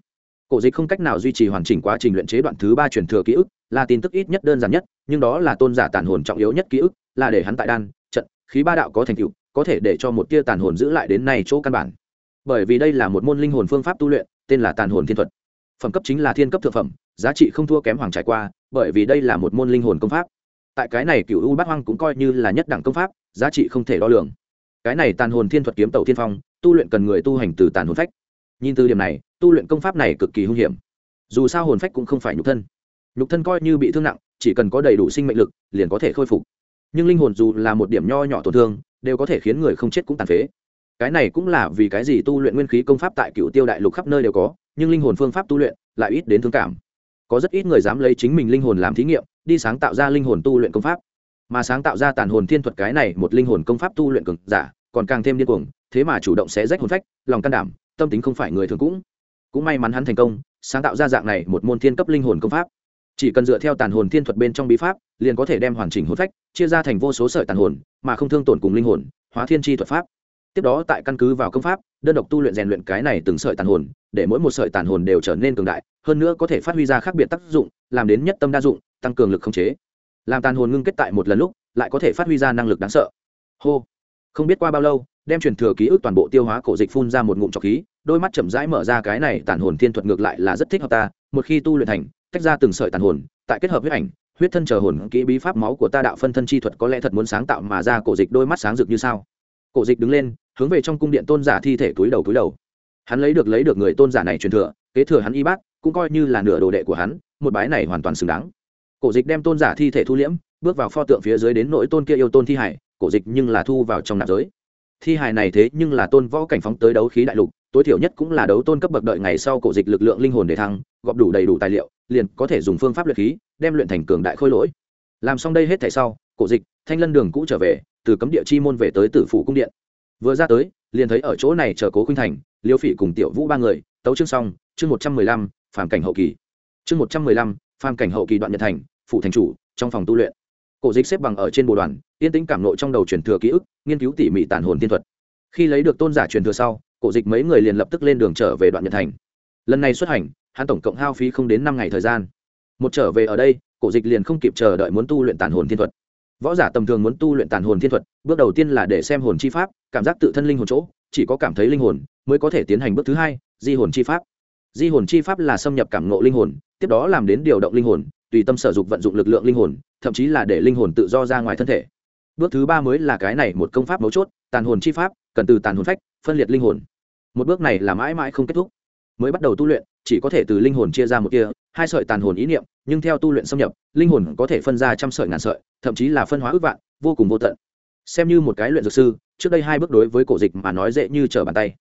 Cổ dịch không cách nào duy trì hoàn chỉnh quá trình luyện chế đoạn thứ ba truyền thừa ký ức, là tin tức ít nhất đơn giản nhất, nhưng đó là tôn giả tàn hồn trọng yếu nhất ký ức, là để hắn tại đan, trận, khí ba đạo có thành tựu, có thể để cho một tia tàn hồn giữ lại đến nay chỗ căn bản. Bởi vì đây là một môn linh hồn phương pháp tu luyện, tên là tàn hồn thiên thuật. Phẩm cấp chính là thiên cấp thượng phẩm, giá trị không thua kém hoàng trải qua, bởi vì đây là một môn linh hồn công pháp tại cái này cựu u bát hoang cũng coi như là nhất đẳng công pháp, giá trị không thể đo lường. Cái này tàn hồn thiên thuật kiếm tàu thiên phong, tu luyện cần người tu hành từ tàn hồn phách. Nhìn từ điểm này, tu luyện công pháp này cực kỳ hung hiểm. Dù sao hồn phách cũng không phải nhục thân. Nhục thân coi như bị thương nặng, chỉ cần có đầy đủ sinh mệnh lực, liền có thể khôi phục. Nhưng linh hồn dù là một điểm nho nhỏ tổn thương, đều có thể khiến người không chết cũng tàn phế. Cái này cũng là vì cái gì tu luyện nguyên khí công pháp tại cựu tiêu đại lục khắp nơi đều có, nhưng linh hồn phương pháp tu luyện lại ít đến thương cảm. Có rất ít người dám lấy chính mình linh hồn làm thí nghiệm đi sáng tạo ra linh hồn tu luyện công pháp. Mà sáng tạo ra tàn hồn thiên thuật cái này một linh hồn công pháp tu luyện cường giả, còn càng thêm điên cuồng, thế mà chủ động sẽ rách hồn phách, lòng can đảm, tâm tính không phải người thường cũng. Cũng may mắn hắn thành công, sáng tạo ra dạng này một môn thiên cấp linh hồn công pháp. Chỉ cần dựa theo tàn hồn thiên thuật bên trong bí pháp, liền có thể đem hoàn chỉnh hồn phách chia ra thành vô số sợi tàn hồn, mà không thương tổn cùng linh hồn, hóa thiên tri thuật pháp. Tiếp đó tại căn cứ vào công pháp đơn độc tu luyện rèn luyện cái này từng sợi tàn hồn, để mỗi một sợi tàn hồn đều trở nên cường đại, hơn nữa có thể phát huy ra khác biệt tác dụng, làm đến nhất tâm đa dụng, tăng cường lực không chế. Làm tàn hồn ngưng kết tại một lần lúc, lại có thể phát huy ra năng lực đáng sợ. Hô. Không biết qua bao lâu, đem truyền thừa ký ức toàn bộ tiêu hóa cổ dịch phun ra một ngụm trọc khí, đôi mắt chậm rãi mở ra cái này tàn hồn thiên thuật ngược lại là rất thích hợp ta, một khi tu luyện thành, tách ra từng sợi tàn hồn, tại kết hợp với ảnh, huyết thân chờ hồn kỹ bí pháp máu của ta đạo phân thân chi thuật có lẽ thật muốn sáng tạo mà ra cổ dịch đôi mắt sáng rực như sao. Cổ dịch đứng lên hướng về trong cung điện tôn giả thi thể túi đầu túi đầu. Hắn lấy được lấy được người tôn giả này truyền thừa, kế thừa hắn y bát, cũng coi như là nửa đồ đệ của hắn, một bái này hoàn toàn xứng đáng. Cổ dịch đem tôn giả thi thể thu liễm, bước vào pho tượng phía dưới đến nỗi tôn kia yêu tôn thi hải, cổ dịch nhưng là thu vào trong nạp giới. Thi hài này thế nhưng là tôn võ cảnh phóng tới đấu khí đại lục, tối thiểu nhất cũng là đấu tôn cấp bậc đợi ngày sau cổ dịch lực lượng linh hồn để thăng, gọp đủ đầy đủ tài liệu, liền có thể dùng phương pháp luyện khí, đem luyện thành cường đại khôi lỗi. Làm xong đây hết thảy sau, cổ dịch, thanh lân đường cũ trở về, từ cấm địa chi môn về tới tử phủ cung điện vừa ra tới, liền thấy ở chỗ này chờ cố khuynh thành, liêu phỉ cùng tiểu vũ ba người, tấu chương xong, chương một trăm mười lăm, phàm cảnh hậu kỳ. Chương một trăm mười lăm, phàm cảnh hậu kỳ đoạn nhật thành, phủ thành chủ, trong phòng tu luyện. Cổ dịch xếp bằng ở trên bồ đoàn, yên tĩnh cảm nội trong đầu truyền thừa ký ức, nghiên cứu tỉ mỉ tản hồn tiên thuật. Khi lấy được tôn giả truyền thừa sau, cổ dịch mấy người liền lập tức lên đường trở về đoạn nhật thành. Lần này xuất hành, hắn tổng cộng hao phí không đến năm ngày thời gian. Một trở về ở đây, cổ dịch liền không kịp chờ đợi muốn tu luyện tản hồn thiên thuật võ giả tầm thường muốn tu luyện tản hồn thiên thuật, bước đầu tiên là để xem hồn chi pháp, cảm giác tự thân linh hồn chỗ, chỉ có cảm thấy linh hồn mới có thể tiến hành bước thứ hai, di hồn chi pháp. Di hồn chi pháp là xâm nhập cảm ngộ linh hồn, tiếp đó làm đến điều động linh hồn, tùy tâm sở dục vận dụng lực lượng linh hồn, thậm chí là để linh hồn tự do ra ngoài thân thể. Bước thứ ba mới là cái này một công pháp mấu chốt, tàn hồn chi pháp, cần từ tàn hồn phách, phân liệt linh hồn. Một bước này là mãi mãi không kết thúc. Mới bắt đầu tu luyện chỉ có thể từ linh hồn chia ra một kia, hai sợi tàn hồn ý niệm, nhưng theo tu luyện xâm nhập, linh hồn có thể phân ra trăm sợi ngàn sợi, thậm chí là phân hóa ước vạn, vô cùng vô tận. Xem như một cái luyện dược sư, trước đây hai bước đối với cổ dịch mà nói dễ như trở bàn tay.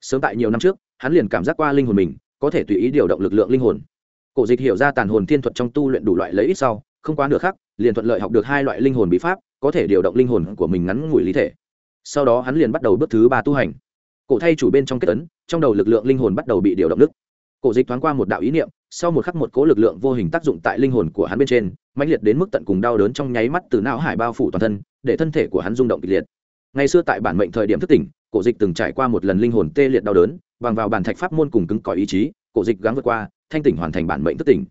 Sớm tại nhiều năm trước, hắn liền cảm giác qua linh hồn mình, có thể tùy ý điều động lực lượng linh hồn. Cổ dịch hiểu ra tàn hồn thiên thuật trong tu luyện đủ loại lấy ít sau, không quá nửa khác liền thuận lợi học được hai loại linh hồn bí pháp, có thể điều động linh hồn của mình ngắn ngủi lý thể. Sau đó hắn liền bắt đầu bước thứ ba tu hành. Cổ thay chủ bên trong kết ấn, trong đầu lực lượng linh hồn bắt đầu bị điều động đức cổ dịch thoáng qua một đạo ý niệm, sau một khắc một cố lực lượng vô hình tác dụng tại linh hồn của hắn bên trên, mãnh liệt đến mức tận cùng đau đớn trong nháy mắt từ não hải bao phủ toàn thân, để thân thể của hắn rung động kịch liệt. Ngày xưa tại bản mệnh thời điểm thức tỉnh, cổ dịch từng trải qua một lần linh hồn tê liệt đau đớn, bằng vào bản thạch pháp môn cùng cứng cỏi ý chí, cổ dịch gắng vượt qua, thanh tỉnh hoàn thành bản mệnh thức tỉnh.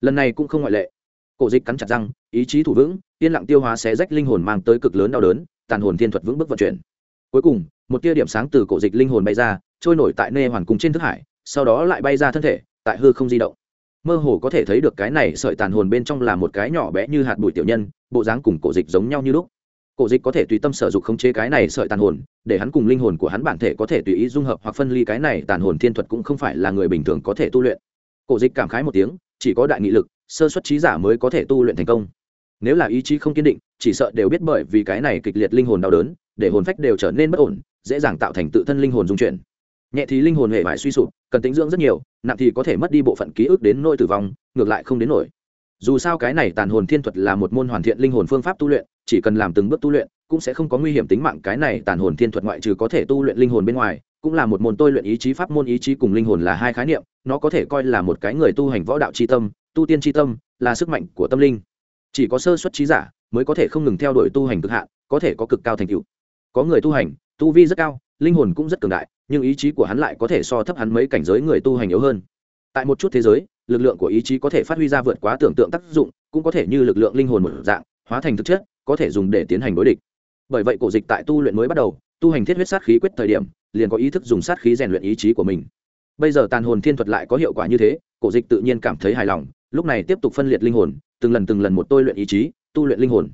Lần này cũng không ngoại lệ. Cổ dịch cắn chặt răng, ý chí thủ vững, yên lặng tiêu hóa xé rách linh hồn mang tới cực lớn đau đớn, tàn hồn thiên thuật vững bước vận chuyển. Cuối cùng, một tia điểm sáng từ cổ dịch linh hồn bay ra, trôi nổi tại nê hoàn cùng trên thức hải sau đó lại bay ra thân thể, tại hư không di động. Mơ hồ có thể thấy được cái này sợi tàn hồn bên trong là một cái nhỏ bé như hạt bụi tiểu nhân, bộ dáng cùng cổ dịch giống nhau như lúc. Cổ dịch có thể tùy tâm sở dục khống chế cái này sợi tàn hồn, để hắn cùng linh hồn của hắn bản thể có thể tùy ý dung hợp hoặc phân ly cái này tàn hồn thiên thuật cũng không phải là người bình thường có thể tu luyện. Cổ dịch cảm khái một tiếng, chỉ có đại nghị lực, sơ xuất trí giả mới có thể tu luyện thành công. Nếu là ý chí không kiên định, chỉ sợ đều biết bởi vì cái này kịch liệt linh hồn đau đớn, để hồn phách đều trở nên bất ổn, dễ dàng tạo thành tự thân linh hồn dung chuyển nhẹ thì linh hồn hệ vải suy sụp, cần tính dưỡng rất nhiều, nặng thì có thể mất đi bộ phận ký ức đến nỗi tử vong, ngược lại không đến nổi. Dù sao cái này tàn hồn thiên thuật là một môn hoàn thiện linh hồn phương pháp tu luyện, chỉ cần làm từng bước tu luyện, cũng sẽ không có nguy hiểm tính mạng. Cái này tàn hồn thiên thuật ngoại trừ có thể tu luyện linh hồn bên ngoài, cũng là một môn tôi luyện ý chí, pháp môn ý chí cùng linh hồn là hai khái niệm, nó có thể coi là một cái người tu hành võ đạo tri tâm, tu tiên tri tâm, là sức mạnh của tâm linh. Chỉ có sơ xuất trí giả mới có thể không ngừng theo đuổi tu hành cực hạn, có thể có cực cao thành tựu. Có người tu hành, tu vi rất cao linh hồn cũng rất cường đại, nhưng ý chí của hắn lại có thể so thấp hắn mấy cảnh giới người tu hành yếu hơn. Tại một chút thế giới, lực lượng của ý chí có thể phát huy ra vượt quá tưởng tượng tác dụng, cũng có thể như lực lượng linh hồn một dạng, hóa thành thực chất, có thể dùng để tiến hành đối địch. Bởi vậy cổ dịch tại tu luyện mới bắt đầu, tu hành thiết huyết sát khí quyết thời điểm, liền có ý thức dùng sát khí rèn luyện ý chí của mình. Bây giờ tàn hồn thiên thuật lại có hiệu quả như thế, cổ dịch tự nhiên cảm thấy hài lòng, lúc này tiếp tục phân liệt linh hồn, từng lần từng lần một tôi luyện ý chí, tu luyện linh hồn.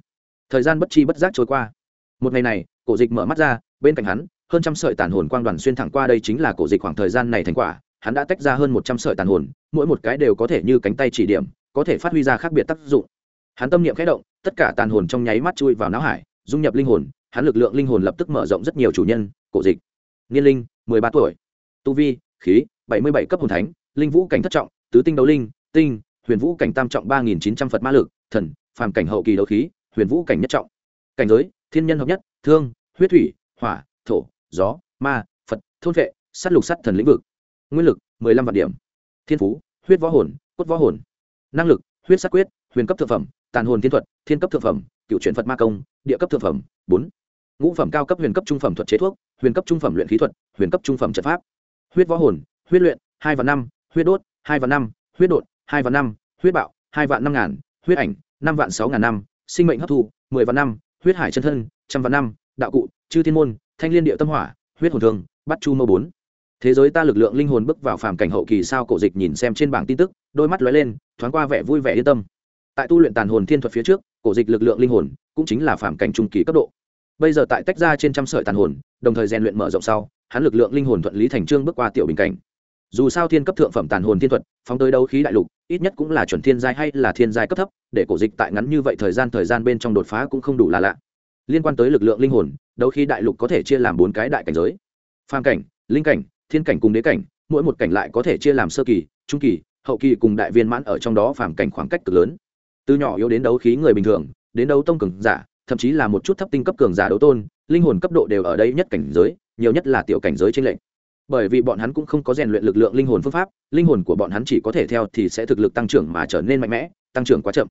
Thời gian bất chi bất giác trôi qua. Một ngày này, cổ dịch mở mắt ra, bên cạnh hắn hơn trăm sợi tàn hồn quang đoàn xuyên thẳng qua đây chính là cổ dịch khoảng thời gian này thành quả, hắn đã tách ra hơn một trăm sợi tàn hồn, mỗi một cái đều có thể như cánh tay chỉ điểm, có thể phát huy ra khác biệt tác dụng. Hắn tâm niệm khẽ động, tất cả tàn hồn trong nháy mắt chui vào não hải, dung nhập linh hồn, hắn lực lượng linh hồn lập tức mở rộng rất nhiều chủ nhân, cổ dịch. Niên linh, mười ba tuổi. Tu vi, khí, bảy mươi bảy cấp hồn thánh, linh vũ cảnh thất trọng, tứ tinh đấu linh, tinh, huyền vũ cảnh tam trọng ba nghìn chín trăm phật ma lực, thần, phàm cảnh hậu kỳ đấu khí, huyền vũ cảnh nhất trọng. Cảnh giới, thiên nhân hợp nhất, thương, huyết thủy, hỏa, thổ gió, ma, phật, thôn vệ s á t lục sắt thần lĩnh vực. Nguyên lực, mười lăm vạn điểm. Thiên phú, huyết võ hồn, cốt võ hồn. Năng lực, huyết sát quyết, huyền cấp thượng phẩm, tàn hồn thiên thuật, thiên cấp thượng phẩm, cựu chuyển phật ma công, địa cấp thượng phẩm, bốn. Ngũ phẩm cao cấp huyền cấp trung phẩm thuật chế thuốc, huyền cấp trung phẩm luyện khí thuật, huyền cấp trung phẩm trận pháp. Huyết võ hồn, huyết luyện, hai và năm, huyết đốt, hai và năm, huyết đột, hai và năm, huyết bạo, hai vạn năm ngàn, huyết ảnh, năm vạn sáu ngàn năm, sinh mệnh hấp thu, mười vạn năm, huyết hải chân thân, trăm vạn năm đạo cụ chư thiên môn thanh liên địa tâm hỏa huyết hồn thương, bắt chu mơ bốn. Thế giới ta lực lượng linh hồn bước vào phàm cảnh hậu kỳ sao cổ dịch nhìn xem trên bảng tin tức đôi mắt lóe lên thoáng qua vẻ vui vẻ yên tâm. Tại tu luyện tàn hồn thiên thuật phía trước cổ dịch lực lượng linh hồn cũng chính là phàm cảnh trung kỳ cấp độ. Bây giờ tại tách ra trên trăm sợi tàn hồn đồng thời rèn luyện mở rộng sau hắn lực lượng linh hồn thuận lý thành trương bước qua tiểu bình cảnh. Dù sao thiên cấp thượng phẩm tàn hồn thiên thuật phóng tới đấu khí đại lục ít nhất cũng là chuẩn thiên giai hay là thiên giai cấp thấp để cổ dịch tại ngắn như vậy thời gian thời gian bên trong đột phá cũng không đủ là lạ liên quan tới lực lượng linh hồn, đấu khí đại lục có thể chia làm bốn cái đại cảnh giới. Phàm cảnh, linh cảnh, thiên cảnh cùng đế cảnh, mỗi một cảnh lại có thể chia làm sơ kỳ, trung kỳ, hậu kỳ cùng đại viên mãn ở trong đó phàm cảnh khoảng cách cực lớn. Từ nhỏ yếu đến đấu khí người bình thường, đến đấu tông cường giả, thậm chí là một chút thấp tinh cấp cường giả đấu tôn, linh hồn cấp độ đều ở đây nhất cảnh giới, nhiều nhất là tiểu cảnh giới trên lệnh bởi vì bọn hắn cũng không có rèn luyện lực lượng linh hồn phương pháp, linh hồn của bọn hắn chỉ có thể theo thì sẽ thực lực tăng trưởng mà trở nên mạnh mẽ, tăng trưởng quá chậm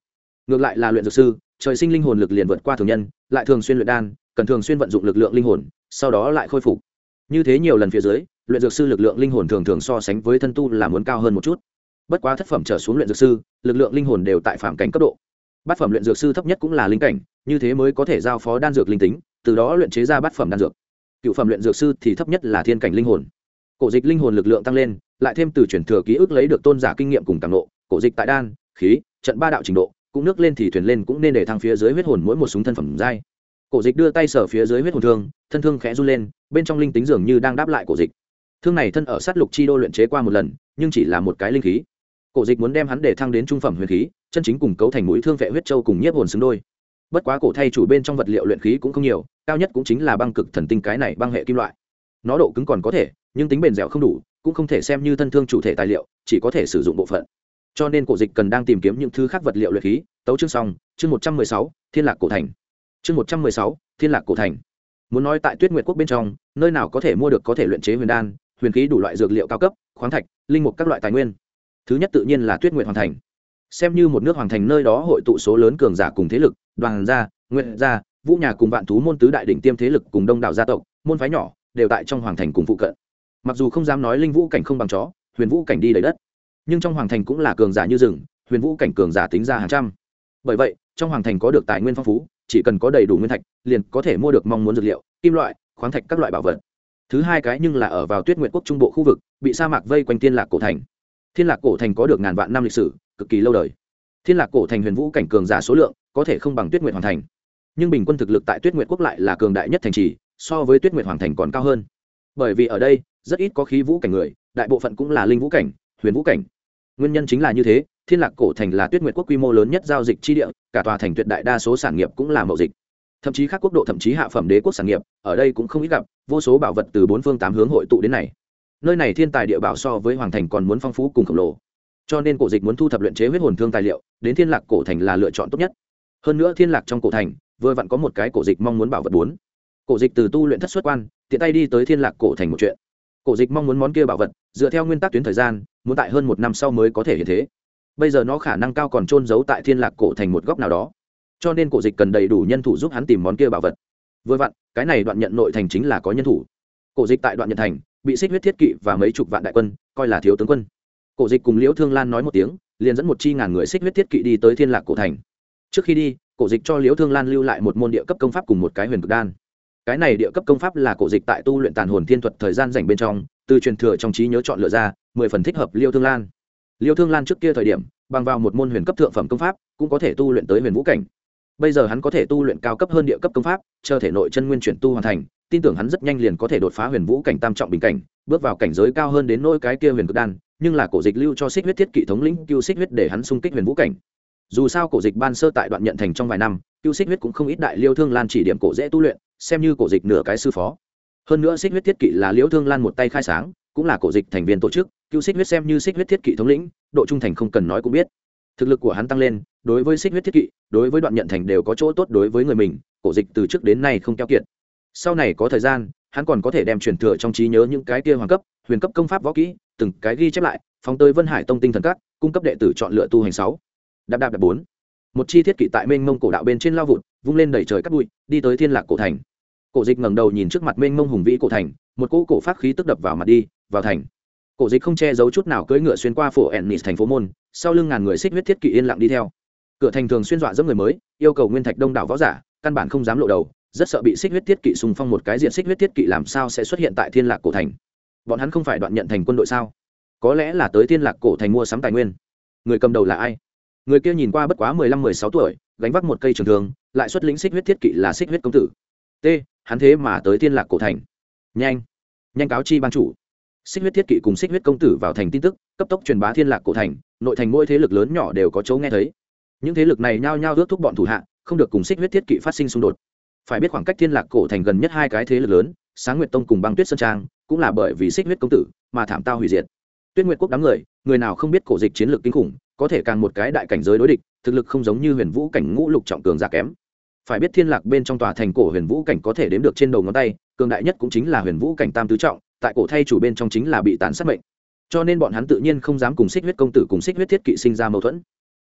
ngược lại là luyện dược sư, trời sinh linh hồn lực liền vượt qua thường nhân, lại thường xuyên luyện đan, cần thường xuyên vận dụng lực lượng linh hồn, sau đó lại khôi phục. Như thế nhiều lần phía dưới, luyện dược sư lực lượng linh hồn thường thường so sánh với thân tu là muốn cao hơn một chút. Bất quá thất phẩm trở xuống luyện dược sư, lực lượng linh hồn đều tại phạm cảnh cấp độ. Bát phẩm luyện dược sư thấp nhất cũng là linh cảnh, như thế mới có thể giao phó đan dược linh tính, từ đó luyện chế ra bát phẩm đan dược. Cựu phẩm luyện dược sư thì thấp nhất là thiên cảnh linh hồn. Cổ dịch linh hồn lực lượng tăng lên, lại thêm từ chuyển thừa ký ức lấy được tôn giả kinh nghiệm cùng tàng độ cổ dịch tại đan, khí, trận ba đạo trình độ cũng nước lên thì thuyền lên cũng nên để thang phía dưới huyết hồn mỗi một súng thân phẩm dai. Cổ dịch đưa tay sở phía dưới huyết hồn thương, thân thương khẽ run lên, bên trong linh tính dường như đang đáp lại cổ dịch. Thương này thân ở sát lục chi đô luyện chế qua một lần, nhưng chỉ là một cái linh khí. Cổ dịch muốn đem hắn để thăng đến trung phẩm huyền khí, chân chính cùng cấu thành mũi thương vệ huyết châu cùng nhiếp hồn xứng đôi. Bất quá cổ thay chủ bên trong vật liệu luyện khí cũng không nhiều, cao nhất cũng chính là băng cực thần tinh cái này băng hệ kim loại. Nó độ cứng còn có thể, nhưng tính bền dẻo không đủ, cũng không thể xem như thân thương chủ thể tài liệu, chỉ có thể sử dụng bộ phận cho nên cổ dịch cần đang tìm kiếm những thứ khác vật liệu luyện khí. Tấu chương xong, chương một trăm mười sáu, thiên lạc cổ thành. Chương một trăm mười sáu, thiên lạc cổ thành. Muốn nói tại tuyết nguyệt quốc bên trong, nơi nào có thể mua được có thể luyện chế huyền đan, huyền khí đủ loại dược liệu cao cấp, khoáng thạch, linh mục các loại tài nguyên. Thứ nhất tự nhiên là tuyết nguyệt hoàng thành. Xem như một nước hoàng thành nơi đó hội tụ số lớn cường giả cùng thế lực, đoàn gia nguyện gia, vũ nhà cùng vạn thú môn tứ đại đỉnh tiêm thế lực cùng đông đảo gia tộc, môn phái nhỏ, đều tại trong hoàng thành cùng phụ cận. Mặc dù không dám nói linh vũ cảnh không bằng chó, huyền vũ cảnh đi đầy đất nhưng trong hoàng thành cũng là cường giả như rừng, huyền vũ cảnh cường giả tính ra hàng trăm. Bởi vậy, trong hoàng thành có được tài nguyên phong phú, chỉ cần có đầy đủ nguyên thạch, liền có thể mua được mong muốn dược liệu, kim loại, khoáng thạch các loại bảo vật. Thứ hai cái nhưng là ở vào tuyết nguyện quốc trung bộ khu vực, bị sa mạc vây quanh thiên lạc cổ thành. Thiên lạc cổ thành có được ngàn vạn năm lịch sử, cực kỳ lâu đời. Thiên lạc cổ thành huyền vũ cảnh cường giả số lượng, có thể không bằng tuyết nguyện hoàng thành. Nhưng bình quân thực lực tại tuyết nguyện quốc lại là cường đại nhất thành trì, so với tuyết nguyện hoàng thành còn cao hơn. Bởi vì ở đây, rất ít có khí vũ cảnh người, đại bộ phận cũng là linh vũ cảnh, huyền vũ cảnh nguyên nhân chính là như thế, thiên lạc cổ thành là tuyết nguyệt quốc quy mô lớn nhất giao dịch chi địa, cả tòa thành tuyệt đại đa số sản nghiệp cũng là mậu dịch. Thậm chí các quốc độ thậm chí hạ phẩm đế quốc sản nghiệp, ở đây cũng không ít gặp, vô số bảo vật từ bốn phương tám hướng hội tụ đến này. Nơi này thiên tài địa bảo so với hoàng thành còn muốn phong phú cùng khổng lồ. Cho nên cổ dịch muốn thu thập luyện chế huyết hồn thương tài liệu, đến thiên lạc cổ thành là lựa chọn tốt nhất. Hơn nữa thiên lạc trong cổ thành, vừa vặn có một cái cổ dịch mong muốn bảo vật bốn. Cổ dịch từ tu luyện thất xuất quan, tiện tay đi tới thiên lạc cổ thành một chuyện. Cổ dịch mong muốn món kia bảo vật, dựa theo nguyên tắc tuyến thời gian muốn tại hơn một năm sau mới có thể hiện thế. Bây giờ nó khả năng cao còn trôn giấu tại thiên lạc cổ thành một góc nào đó. Cho nên cổ dịch cần đầy đủ nhân thủ giúp hắn tìm món kia bảo vật. Vừa vặn, cái này đoạn nhận nội thành chính là có nhân thủ. Cổ dịch tại đoạn nhận thành, bị xích huyết thiết kỵ và mấy chục vạn đại quân, coi là thiếu tướng quân. Cổ dịch cùng liễu thương lan nói một tiếng, liền dẫn một chi ngàn người xích huyết thiết kỵ đi tới thiên lạc cổ thành. Trước khi đi, cổ dịch cho liễu thương lan lưu lại một môn địa cấp công pháp cùng một cái huyền cực đan. Cái này địa cấp công pháp là cổ dịch tại tu luyện tàn hồn thiên thuật thời gian dành bên trong, từ truyền thừa trong trí nhớ chọn lựa ra mười phần thích hợp liêu thương lan. Liêu thương lan trước kia thời điểm, bằng vào một môn huyền cấp thượng phẩm công pháp, cũng có thể tu luyện tới huyền vũ cảnh. Bây giờ hắn có thể tu luyện cao cấp hơn địa cấp công pháp, chờ thể nội chân nguyên chuyển tu hoàn thành, tin tưởng hắn rất nhanh liền có thể đột phá huyền vũ cảnh tam trọng bình cảnh, bước vào cảnh giới cao hơn đến nỗi cái kia huyền cực đan, nhưng là cổ dịch lưu cho xích huyết thiết kỵ thống lĩnh, cưu xích huyết để hắn xung kích huyền vũ cảnh. Dù sao cổ dịch ban sơ tại đoạn nhận thành trong vài năm, cưu xích huyết cũng không ít đại liêu thương lan chỉ điểm cổ dễ tu luyện, xem như cổ dịch nửa cái sư phó. Hơn nữa xích huyết thiết kỵ là liễu thương lan một tay khai sáng cũng là cổ dịch thành viên tổ chức, cứu xích huyết xem như xích huyết thiết kỵ thống lĩnh, độ trung thành không cần nói cũng biết. Thực lực của hắn tăng lên, đối với xích huyết thiết kỵ, đối với đoạn nhận thành đều có chỗ tốt đối với người mình, cổ dịch từ trước đến nay không keo kiệt. Sau này có thời gian, hắn còn có thể đem truyền thừa trong trí nhớ những cái kia hoàng cấp, huyền cấp công pháp võ kỹ, từng cái ghi chép lại, phóng tới vân hải tông tinh thần các, cung cấp đệ tử chọn lựa tu hành sáu. Đạp đạp đạp bốn. Một chi thiết kỵ tại mênh mông cổ đạo bên trên lao vụt, vung lên đẩy trời cắt bụi, đi tới thiên lạc cổ thành. Cổ dịch ngẩng đầu nhìn trước mặt mênh mông hùng vĩ cổ thành, một cỗ cổ phát khí tức đập vào mặt đi vào thành. Cổ dịch không che giấu chút nào cưỡi ngựa xuyên qua phổ ennis thành phố môn, sau lưng ngàn người xích huyết thiết kỵ yên lặng đi theo. Cửa thành thường xuyên dọa dẫm người mới, yêu cầu nguyên thạch đông đảo võ giả, căn bản không dám lộ đầu, rất sợ bị xích huyết thiết kỵ xung phong một cái diện xích huyết thiết kỵ làm sao sẽ xuất hiện tại thiên lạc cổ thành. Bọn hắn không phải đoạn nhận thành quân đội sao? Có lẽ là tới thiên lạc cổ thành mua sắm tài nguyên. Người cầm đầu là ai? Người kia nhìn qua bất quá mười lăm mười sáu tuổi, gánh vác một cây trường thường lại xuất lĩnh xích huyết thiết kỵ là xích huyết công tử. T, hắn thế mà tới thiên lạc cổ thành. Nhanh. Nhanh cáo chi ban chủ xích huyết thiết kỵ cùng xích huyết công tử vào thành tin tức, cấp tốc truyền bá thiên lạc cổ thành, nội thành mỗi thế lực lớn nhỏ đều có chỗ nghe thấy. Những thế lực này nhao nhao ước thúc bọn thủ hạ, không được cùng xích huyết thiết kỵ phát sinh xung đột. Phải biết khoảng cách thiên lạc cổ thành gần nhất hai cái thế lực lớn, sáng nguyệt tông cùng băng tuyết sơn trang, cũng là bởi vì xích huyết công tử mà thảm tao hủy diệt. Tuyết nguyệt quốc đám người người nào không biết cổ dịch chiến lược kinh khủng, có thể càng một cái đại cảnh giới đối địch, thực lực không giống như huyền vũ cảnh ngũ lục trọng cường giả kém. Phải biết thiên lạc bên trong tòa thành cổ huyền vũ cảnh có thể đếm được trên đầu ngón tay, cường đại nhất cũng chính là huyền vũ cảnh tam tứ trọng tại cổ thay chủ bên trong chính là bị tàn sát mệnh. Cho nên bọn hắn tự nhiên không dám cùng xích huyết công tử cùng xích huyết thiết kỵ sinh ra mâu thuẫn.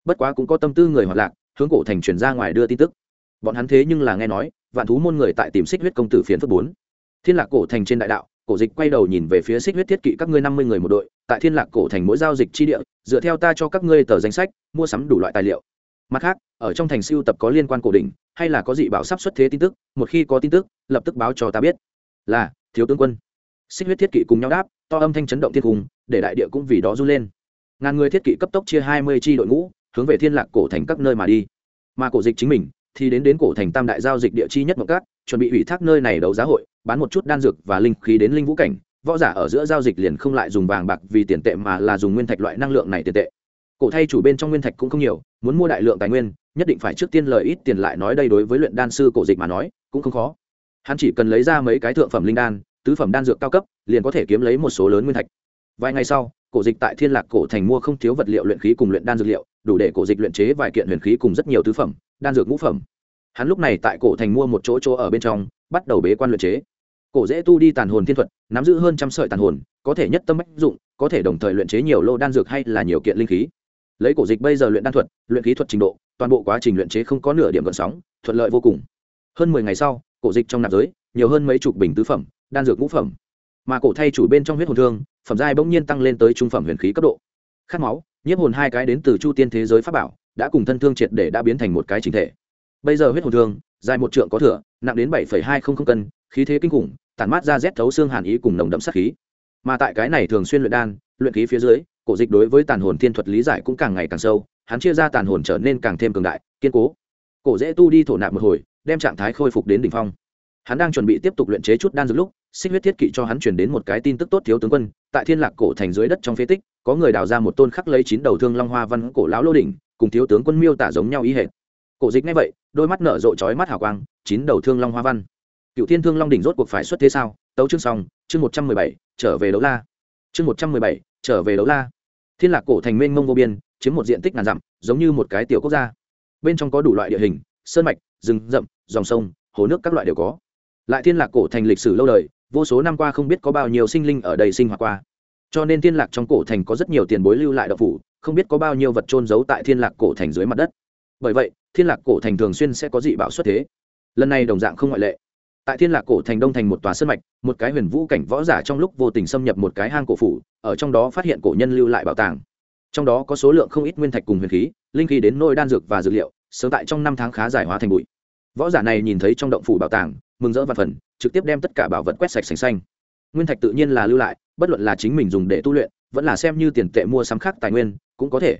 Bất quá cũng có tâm tư người hoạt lạc, hướng cổ thành chuyển ra ngoài đưa tin tức. Bọn hắn thế nhưng là nghe nói, vạn thú môn người tại tìm xích huyết công tử phiến phước bốn. Thiên lạc cổ thành trên đại đạo, cổ dịch quay đầu nhìn về phía xích huyết thiết kỵ các ngươi năm mươi người một đội, tại thiên lạc cổ thành mỗi giao dịch chi địa, dựa theo ta cho các ngươi tờ danh sách, mua sắm đủ loại tài liệu. Mặt khác, ở trong thành siêu tập có liên quan cổ đỉnh, hay là có dị bảo sắp xuất thế tin tức, một khi có tin tức, lập tức báo cho ta biết. Là, thiếu tướng quân xích huyết thiết kỵ cùng nhau đáp, to âm thanh chấn động thiên cung, để đại địa cũng vì đó run lên. Ngàn người thiết kỵ cấp tốc chia hai mươi tri đội ngũ, hướng về thiên lạc cổ thành các nơi mà đi. Mà cổ dịch chính mình, thì đến đến cổ thành tam đại giao dịch địa chi nhất mộng cát chuẩn bị ủy thác nơi này đấu giá hội, bán một chút đan dược và linh khí đến linh vũ cảnh. Võ giả ở giữa giao dịch liền không lại dùng vàng bạc vì tiền tệ mà là dùng nguyên thạch loại năng lượng này tiền tệ. Cổ thay chủ bên trong nguyên thạch cũng không nhiều, muốn mua đại lượng tài nguyên, nhất định phải trước tiên lời ít tiền lại nói đây đối với luyện đan sư cổ dịch mà nói, cũng không khó. Hắn chỉ cần lấy ra mấy cái thượng phẩm linh đan tứ phẩm đan dược cao cấp, liền có thể kiếm lấy một số lớn nguyên thạch. Vài ngày sau, cổ dịch tại thiên lạc cổ thành mua không thiếu vật liệu luyện khí cùng luyện đan dược liệu, đủ để cổ dịch luyện chế vài kiện huyền khí cùng rất nhiều tứ phẩm, đan dược ngũ phẩm. Hắn lúc này tại cổ thành mua một chỗ chỗ ở bên trong, bắt đầu bế quan luyện chế. Cổ dễ tu đi tàn hồn thiên thuật, nắm giữ hơn trăm sợi tàn hồn, có thể nhất tâm bách dụng, có thể đồng thời luyện chế nhiều lô đan dược hay là nhiều kiện linh khí. Lấy cổ dịch bây giờ luyện đan thuật, luyện khí thuật trình độ, toàn bộ quá trình luyện chế không có nửa điểm gợn sóng, thuận lợi vô cùng. Hơn mười ngày sau, cổ dịch trong nạp giới, nhiều hơn mấy chục bình tứ phẩm đan dược ngũ phẩm. Mà cổ thay chủ bên trong huyết hồn thương, phẩm giai bỗng nhiên tăng lên tới trung phẩm huyền khí cấp độ. Khát máu, nhiếp hồn hai cái đến từ chu tiên thế giới pháp bảo, đã cùng thân thương triệt để đã biến thành một cái chính thể. Bây giờ huyết hồn thương, dài một trượng có thừa, nặng đến bảy hai không không cân, khí thế kinh khủng, tản mát ra rét thấu xương hàn ý cùng nồng đậm sát khí. Mà tại cái này thường xuyên luyện đan, luyện khí phía dưới, cổ dịch đối với tàn hồn thiên thuật lý giải cũng càng ngày càng sâu, hắn chia ra tàn hồn trở nên càng thêm cường đại, kiên cố. Cổ dễ tu đi thổ nạp một hồi, đem trạng thái khôi phục đến đỉnh phong. Hắn đang chuẩn bị tiếp tục luyện chế chút đan dược lúc xích huyết thiết kỵ cho hắn truyền đến một cái tin tức tốt thiếu tướng quân, tại thiên lạc cổ thành dưới đất trong phế tích, có người đào ra một tôn khắc lấy chín đầu thương long hoa văn cổ lão lô đỉnh, cùng thiếu tướng quân miêu tả giống nhau ý hệt. Cổ dịch ngay vậy, đôi mắt nở rộ trói mắt hào quang, chín đầu thương long hoa văn. Cựu thiên thương long đỉnh rốt cuộc phải xuất thế sao? Tấu chương xong, chương một trăm mười bảy, trở về đấu la. Chương một trăm mười bảy, trở về đấu la. Thiên lạc cổ thành mênh mông vô biên, chiếm một diện tích ngàn dặm, giống như một cái tiểu quốc gia. Bên trong có đủ loại địa hình, sơn mạch, rừng rậm, dòng sông, hồ nước các loại đều có. Lại thiên lạc cổ thành lịch sử lâu đời vô số năm qua không biết có bao nhiêu sinh linh ở đây sinh hoạt qua. Cho nên thiên lạc trong cổ thành có rất nhiều tiền bối lưu lại đậu phủ, không biết có bao nhiêu vật trôn giấu tại thiên lạc cổ thành dưới mặt đất. Bởi vậy, thiên lạc cổ thành thường xuyên sẽ có dị bão xuất thế. Lần này đồng dạng không ngoại lệ. Tại thiên lạc cổ thành đông thành một tòa sân mạch, một cái huyền vũ cảnh võ giả trong lúc vô tình xâm nhập một cái hang cổ phủ, ở trong đó phát hiện cổ nhân lưu lại bảo tàng. Trong đó có số lượng không ít nguyên thạch cùng huyền khí, linh khí đến nôi đan dược và dược liệu, sớm tại trong năm tháng khá giải hóa thành bụi. Võ giả này nhìn thấy trong động phủ bảo tàng, mừng rỡ và phần trực tiếp đem tất cả bảo vật quét sạch sành xanh. Nguyên thạch tự nhiên là lưu lại, bất luận là chính mình dùng để tu luyện, vẫn là xem như tiền tệ mua sắm khác tài nguyên, cũng có thể.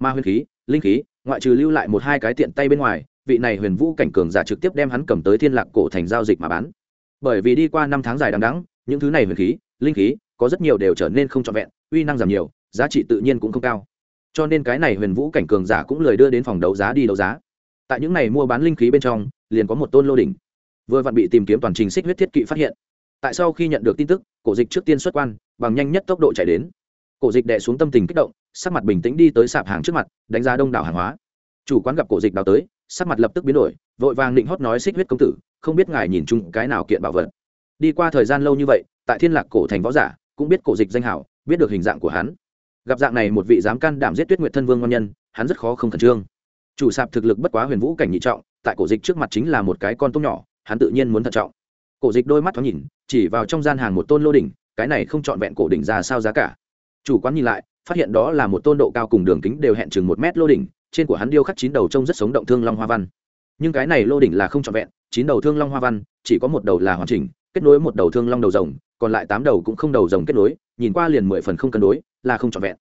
Ma huyền khí, linh khí, ngoại trừ lưu lại một hai cái tiện tay bên ngoài, vị này huyền vũ cảnh cường giả trực tiếp đem hắn cầm tới thiên lạc cổ thành giao dịch mà bán. Bởi vì đi qua năm tháng dài đằng đắng những thứ này huyền khí, linh khí, có rất nhiều đều trở nên không trọn vẹn, uy năng giảm nhiều, giá trị tự nhiên cũng không cao. Cho nên cái này huyền vũ cảnh cường giả cũng lời đưa đến phòng đấu giá đi đấu giá. Tại những này mua bán linh khí bên trong, liền có một tôn lô đỉnh vừa vặn bị tìm kiếm toàn trình xích huyết thiết kỵ phát hiện. Tại sau khi nhận được tin tức, cổ dịch trước tiên xuất quan, bằng nhanh nhất tốc độ chạy đến. Cổ dịch đè xuống tâm tình kích động, sắc mặt bình tĩnh đi tới sạp hàng trước mặt, đánh giá đông đảo hàng hóa. Chủ quán gặp cổ dịch đào tới, sắc mặt lập tức biến đổi, vội vàng định hót nói xích huyết công tử, không biết ngài nhìn chung cái nào kiện bảo vật. Đi qua thời gian lâu như vậy, tại thiên lạc cổ thành võ giả, cũng biết cổ dịch danh hảo, biết được hình dạng của hắn. Gặp dạng này một vị dám can đảm giết tuyết nguyệt thân vương ngon nhân, hắn rất khó không khẩn trương. Chủ sạp thực lực bất quá huyền vũ cảnh nhị trọng, tại cổ dịch trước mặt chính là một cái con tốt nhỏ hắn tự nhiên muốn thận trọng. Cổ dịch đôi mắt thoáng nhìn, chỉ vào trong gian hàng một tôn lô đỉnh, cái này không trọn vẹn cổ đỉnh ra sao giá cả. Chủ quán nhìn lại, phát hiện đó là một tôn độ cao cùng đường kính đều hẹn chừng một mét lô đỉnh, trên của hắn điêu khắc chín đầu trông rất sống động thương long hoa văn. Nhưng cái này lô đỉnh là không trọn vẹn, chín đầu thương long hoa văn, chỉ có một đầu là hoàn chỉnh, kết nối một đầu thương long đầu rồng, còn lại tám đầu cũng không đầu rồng kết nối, nhìn qua liền mười phần không cân đối, là không trọn vẹn.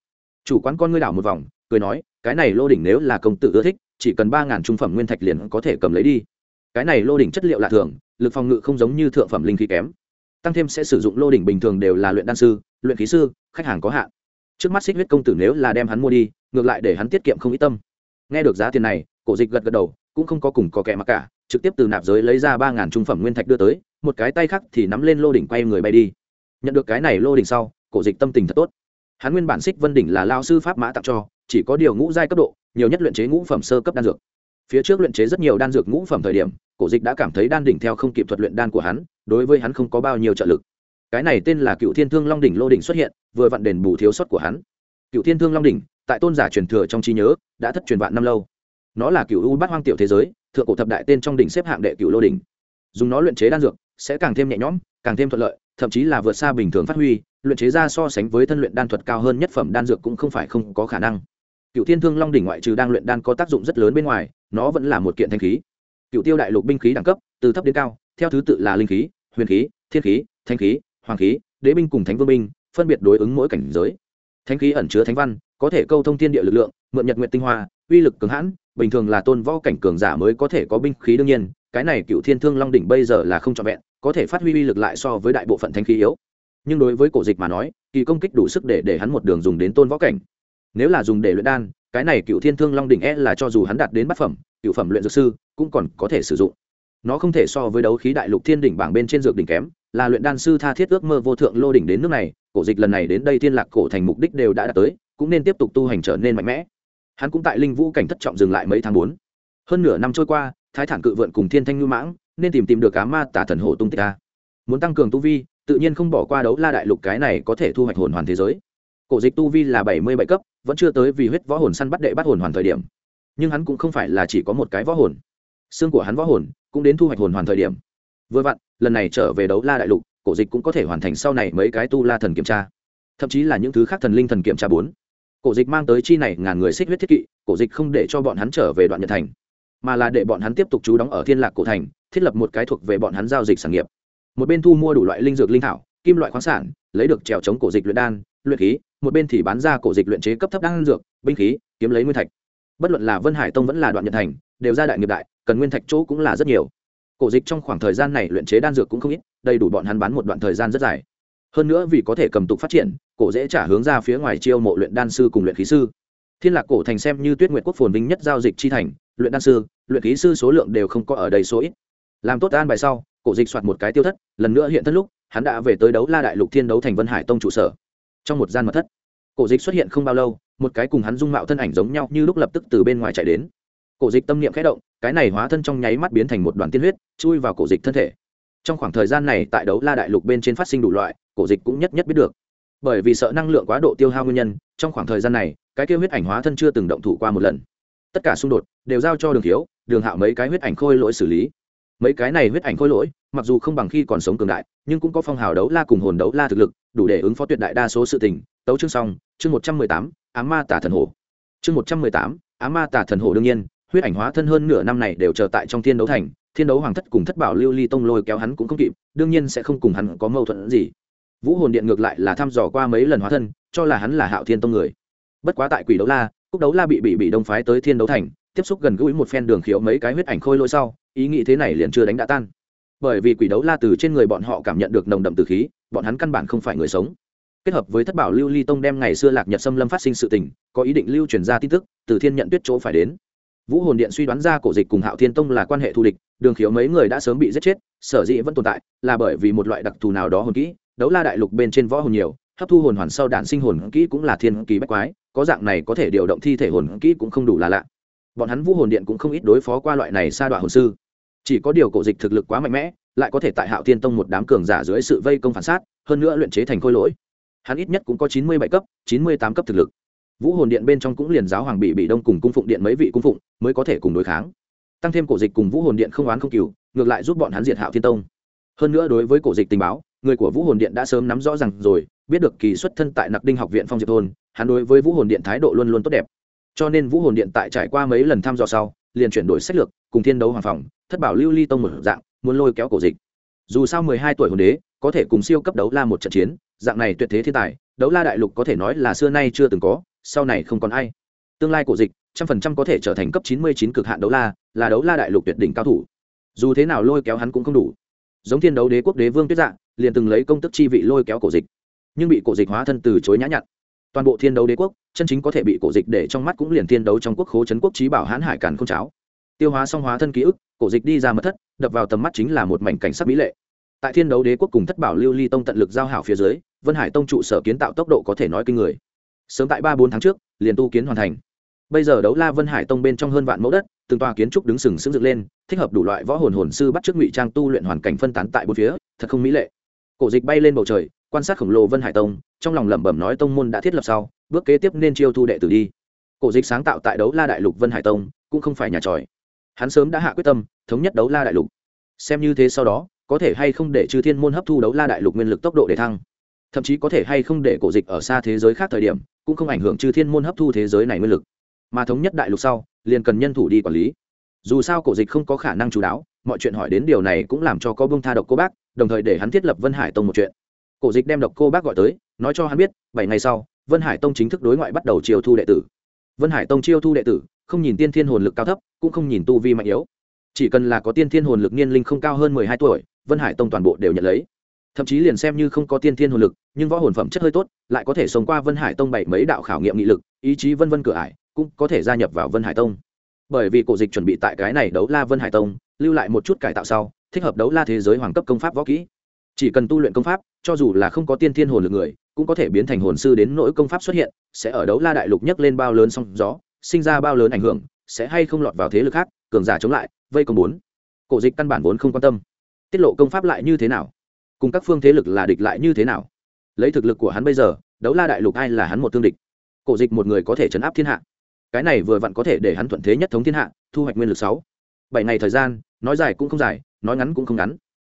Chủ quán con ngươi đảo một vòng, cười nói, cái này lô đỉnh nếu là công tử ưa thích, chỉ cần ba ngàn trung phẩm nguyên thạch liền có thể cầm lấy đi cái này lô đỉnh chất liệu lạ thường, lực phòng ngự không giống như thượng phẩm linh khí kém. Tăng thêm sẽ sử dụng lô đỉnh bình thường đều là luyện đan sư, luyện khí sư, khách hàng có hạn. Trước mắt xích huyết công tử nếu là đem hắn mua đi, ngược lại để hắn tiết kiệm không ít tâm. Nghe được giá tiền này, cổ dịch gật gật đầu, cũng không có cùng có kẻ mặc cả, trực tiếp từ nạp giới lấy ra ba ngàn trung phẩm nguyên thạch đưa tới, một cái tay khác thì nắm lên lô đỉnh quay người bay đi. Nhận được cái này lô đỉnh sau, cổ dịch tâm tình thật tốt. Hắn nguyên bản xích vân đỉnh là lao sư pháp mã tặng cho, chỉ có điều ngũ giai cấp độ, nhiều nhất luyện chế ngũ phẩm sơ cấp đan dược phía trước luyện chế rất nhiều đan dược ngũ phẩm thời điểm, cổ dịch đã cảm thấy đan đỉnh theo không kịp thuật luyện đan của hắn, đối với hắn không có bao nhiêu trợ lực. Cái này tên là cựu thiên thương long đỉnh lô đỉnh xuất hiện, vừa vặn đền bù thiếu sót của hắn. Cựu thiên thương long đỉnh, tại tôn giả truyền thừa trong trí nhớ, đã thất truyền vạn năm lâu. Nó là cựu u bát hoang tiểu thế giới, thượng cổ thập đại tên trong đỉnh xếp hạng đệ cựu lô đỉnh. Dùng nó luyện chế đan dược, sẽ càng thêm nhẹ nhõm, càng thêm thuận lợi, thậm chí là vượt xa bình thường phát huy, luyện chế ra so sánh với thân luyện đan thuật cao hơn nhất phẩm đan dược cũng không phải không có khả năng cựu thiên thương long đỉnh ngoại trừ đang luyện đan có tác dụng rất lớn bên ngoài, nó vẫn là một kiện thanh khí. Cựu tiêu đại lục binh khí đẳng cấp, từ thấp đến cao, theo thứ tự là linh khí, huyền khí, thiên khí, thanh khí, hoàng khí, đế binh cùng thánh vương binh, phân biệt đối ứng mỗi cảnh giới. Thanh khí ẩn chứa thánh văn, có thể câu thông thiên địa lực lượng, mượn nhật nguyện tinh hoa, uy lực cường hãn, bình thường là tôn võ cảnh cường giả mới có thể có binh khí đương nhiên, cái này cựu thiên thương long đỉnh bây giờ là không trọn vẹn, có thể phát huy uy lực lại so với đại bộ phận thanh khí yếu. Nhưng đối với cổ dịch mà nói, kỳ công kích đủ sức để để hắn một đường dùng đến tôn võ cảnh nếu là dùng để luyện đan, cái này cựu thiên thương long đỉnh e là cho dù hắn đạt đến bát phẩm, cựu phẩm luyện dược sư cũng còn có thể sử dụng. Nó không thể so với đấu khí đại lục thiên đỉnh bảng bên trên dược đỉnh kém, là luyện đan sư tha thiết ước mơ vô thượng lô đỉnh đến nước này, cổ dịch lần này đến đây thiên lạc cổ thành mục đích đều đã đạt tới, cũng nên tiếp tục tu hành trở nên mạnh mẽ. Hắn cũng tại linh vũ cảnh thất trọng dừng lại mấy tháng bốn. Hơn nửa năm trôi qua, thái thản cự vượn cùng thiên thanh ngư mãng nên tìm tìm được cá ma tả thần hổ tung tích ta muốn tăng cường tu vi, tự nhiên không bỏ qua đấu la đại lục cái này có thể thu hoạch hồn hoàn thế giới cổ dịch tu vi là bảy mươi bảy cấp, vẫn chưa tới vì huyết võ hồn săn bắt đệ bắt hồn hoàn thời điểm. Nhưng hắn cũng không phải là chỉ có một cái võ hồn. Xương của hắn võ hồn cũng đến thu hoạch hồn hoàn thời điểm. Vừa vặn, lần này trở về đấu la đại lục, cổ dịch cũng có thể hoàn thành sau này mấy cái tu la thần kiểm tra. Thậm chí là những thứ khác thần linh thần kiểm tra bốn. Cổ dịch mang tới chi này ngàn người xích huyết thiết kỵ, cổ dịch không để cho bọn hắn trở về đoạn nhật thành, mà là để bọn hắn tiếp tục trú đóng ở thiên lạc cổ thành, thiết lập một cái thuộc về bọn hắn giao dịch sản nghiệp. Một bên thu mua đủ loại linh dược linh thảo, kim loại khoáng sản, lấy được trèo chống cổ dịch luyện đan, luyện khí một bên thì bán ra cổ dịch luyện chế cấp thấp đan dược, binh khí, kiếm lấy nguyên thạch. Bất luận là vân hải tông vẫn là đoạn nhật thành, đều ra đại nghiệp đại, cần nguyên thạch chỗ cũng là rất nhiều. Cổ dịch trong khoảng thời gian này luyện chế đan dược cũng không ít, đầy đủ bọn hắn bán một đoạn thời gian rất dài. Hơn nữa vì có thể cầm tục phát triển, cổ dễ trả hướng ra phía ngoài chiêu mộ luyện đan sư cùng luyện khí sư. Thiên lạc cổ thành xem như tuyết nguyệt quốc phồn vinh nhất giao dịch chi thành, luyện đan sư, luyện khí sư số lượng đều không có ở đây số ít. Làm tốt an bài sau, cổ dịch soạt một cái tiêu thất, lần nữa hiện thân lúc, hắn đã về tới đấu la đại lục thiên đấu thành vân hải tông trụ sở trong một gian mật thất. Cổ dịch xuất hiện không bao lâu, một cái cùng hắn dung mạo thân ảnh giống nhau như lúc lập tức từ bên ngoài chạy đến. Cổ dịch tâm niệm khẽ động, cái này hóa thân trong nháy mắt biến thành một đoàn tiên huyết, chui vào cổ dịch thân thể. Trong khoảng thời gian này tại đấu la đại lục bên trên phát sinh đủ loại, cổ dịch cũng nhất nhất biết được. Bởi vì sợ năng lượng quá độ tiêu hao nguyên nhân, trong khoảng thời gian này, cái kêu huyết ảnh hóa thân chưa từng động thủ qua một lần. Tất cả xung đột đều giao cho đường thiếu, đường hạo mấy cái huyết ảnh khôi lỗi xử lý. Mấy cái này huyết ảnh khôi lỗi mặc dù không bằng khi còn sống cường đại, nhưng cũng có phong hào đấu la cùng hồn đấu la thực lực, đủ để ứng phó tuyệt đại đa số sự tình. Tấu chương xong, chương một trăm mười tám, á ma tả thần hồ chương một trăm mười tám, á ma tả thần hồ đương nhiên, huyết ảnh hóa thân hơn nửa năm này đều chờ tại trong thiên đấu thành, thiên đấu hoàng thất cùng thất bảo lưu ly tông lôi kéo hắn cũng không kịp, đương nhiên sẽ không cùng hắn có mâu thuẫn gì. Vũ hồn điện ngược lại là thăm dò qua mấy lần hóa thân, cho là hắn là hạo thiên tông người. Bất quá tại quỷ đấu la, cúc đấu la bị bị bị đông phái tới thiên đấu thành, tiếp xúc gần gũi một phen đường khiếu mấy cái huyết ảnh khôi lôi sau, ý nghĩ thế này liền chưa đánh đã tan bởi vì quỷ đấu la từ trên người bọn họ cảm nhận được nồng đậm từ khí, bọn hắn căn bản không phải người sống. Kết hợp với thất bảo lưu ly tông đem ngày xưa lạc nhật xâm lâm phát sinh sự tình, có ý định lưu truyền ra tin tức, từ thiên nhận tuyết chỗ phải đến. Vũ hồn điện suy đoán ra cổ dịch cùng hạo thiên tông là quan hệ thù địch, đường khiếu mấy người đã sớm bị giết chết, sở dĩ vẫn tồn tại, là bởi vì một loại đặc thù nào đó hồn kỹ, đấu la đại lục bên trên võ hồn nhiều, hấp thu hồn hoàn sau đạn sinh hồn kỹ cũng là thiên kỳ bách quái, có dạng này có thể điều động thi thể hồn kỹ cũng không đủ là lạ. Bọn hắn vũ hồn điện cũng không ít đối phó qua loại này sa đoạn hồn sư chỉ có điều cổ dịch thực lực quá mạnh mẽ, lại có thể tại hạo thiên tông một đám cường giả dưới sự vây công phản sát, hơn nữa luyện chế thành khôi lỗi. Hắn ít nhất cũng có chín mươi bảy cấp, chín mươi tám cấp thực lực. Vũ hồn điện bên trong cũng liền giáo hoàng bị bị đông cùng cung phụng điện mấy vị cung phụng mới có thể cùng đối kháng. Tăng thêm cổ dịch cùng vũ hồn điện không oán không cừu, ngược lại giúp bọn hắn diệt hạo thiên tông. Hơn nữa đối với cổ dịch tình báo, người của vũ hồn điện đã sớm nắm rõ rằng rồi, biết được kỳ xuất thân tại nặc đinh học viện phong diệp thôn, hắn đối với vũ hồn điện thái độ luôn luôn tốt đẹp. Cho nên vũ hồn điện tại trải qua mấy lần thăm dò sau, liền chuyển đổi sách lược cùng thiên đấu hoàng phòng, thất bảo lưu ly tông một dạng, muốn lôi kéo cổ dịch. Dù sao mười hai tuổi hồn đế, có thể cùng siêu cấp đấu la một trận chiến, dạng này tuyệt thế thiên tài, đấu la đại lục có thể nói là xưa nay chưa từng có, sau này không còn ai. Tương lai cổ dịch, trăm phần trăm có thể trở thành cấp chín mươi chín cực hạn đấu la, là đấu la đại lục tuyệt đỉnh cao thủ. Dù thế nào lôi kéo hắn cũng không đủ. Giống thiên đấu đế quốc đế vương tuyết dạng, liền từng lấy công tức chi vị lôi kéo cổ dịch. Nhưng bị cổ dịch hóa thân từ chối nhã nhặn. Toàn bộ thiên đấu đế quốc, chân chính có thể bị cổ dịch để trong mắt cũng liền thiên đấu trong quốc khố trấn quốc trí bảo hãn hải càn không cháo tiêu hóa xong hóa thân ký ức, cổ dịch đi ra mất thất, đập vào tầm mắt chính là một mảnh cảnh sắc mỹ lệ. Tại thiên đấu đế quốc cùng thất bảo lưu ly tông tận lực giao hảo phía dưới, vân hải tông trụ sở kiến tạo tốc độ có thể nói kinh người. Sớm tại ba bốn tháng trước, liền tu kiến hoàn thành. Bây giờ đấu la vân hải tông bên trong hơn vạn mẫu đất, từng tòa kiến trúc đứng sừng sững dựng lên, thích hợp đủ loại võ hồn hồn sư bắt trước ngụy trang tu luyện hoàn cảnh phân tán tại bốn phía, thật không mỹ lệ. Cổ dịch bay lên bầu trời, quan sát khổng lồ vân hải tông, trong lòng lẩm bẩm nói tông môn đã thiết lập sau, bước kế tiếp nên chiêu thu đệ tử đi. Cổ dịch sáng tạo tại đấu la đại lục vân hải tông, cũng không phải nhà tròi hắn sớm đã hạ quyết tâm, thống nhất đấu la đại lục. Xem như thế sau đó, có thể hay không để chư thiên môn hấp thu đấu la đại lục nguyên lực tốc độ để thăng. Thậm chí có thể hay không để cổ dịch ở xa thế giới khác thời điểm, cũng không ảnh hưởng chư thiên môn hấp thu thế giới này nguyên lực. Mà thống nhất đại lục sau, liền cần nhân thủ đi quản lý. Dù sao cổ dịch không có khả năng chú đáo, mọi chuyện hỏi đến điều này cũng làm cho có bông tha độc cô bác, đồng thời để hắn thiết lập vân hải tông một chuyện. Cổ dịch đem độc cô bác gọi tới, nói cho hắn biết, bảy ngày sau, vân hải tông chính thức đối ngoại bắt đầu chiêu thu đệ tử. Vân hải tông chiêu thu đệ tử không nhìn tiên thiên hồn lực cao thấp, cũng không nhìn tu vi mạnh yếu. Chỉ cần là có tiên thiên hồn lực niên linh không cao hơn mười hai tuổi, vân hải tông toàn bộ đều nhận lấy. Thậm chí liền xem như không có tiên thiên hồn lực, nhưng võ hồn phẩm chất hơi tốt, lại có thể sống qua vân hải tông bảy mấy đạo khảo nghiệm nghị lực, ý chí vân vân cửa ải, cũng có thể gia nhập vào vân hải tông. Bởi vì cổ dịch chuẩn bị tại cái này đấu la vân hải tông, lưu lại một chút cải tạo sau, thích hợp đấu la thế giới hoàng cấp công pháp võ kỹ. Chỉ cần tu luyện công pháp, cho dù là không có tiên thiên hồn lực người, cũng có thể biến thành hồn sư đến nỗi công pháp xuất hiện, sẽ ở đấu la đại lục nhấc lên bao lớn song gió sinh ra bao lớn ảnh hưởng, sẽ hay không lọt vào thế lực khác, cường giả chống lại, vây công bốn. Cổ dịch căn bản vốn không quan tâm. Tiết lộ công pháp lại như thế nào? Cùng các phương thế lực là địch lại như thế nào? Lấy thực lực của hắn bây giờ, đấu la đại lục ai là hắn một tương địch? Cổ dịch một người có thể chấn áp thiên hạ. Cái này vừa vặn có thể để hắn thuận thế nhất thống thiên hạ, thu hoạch nguyên lực sáu. Bảy ngày thời gian, nói dài cũng không dài, nói ngắn cũng không ngắn.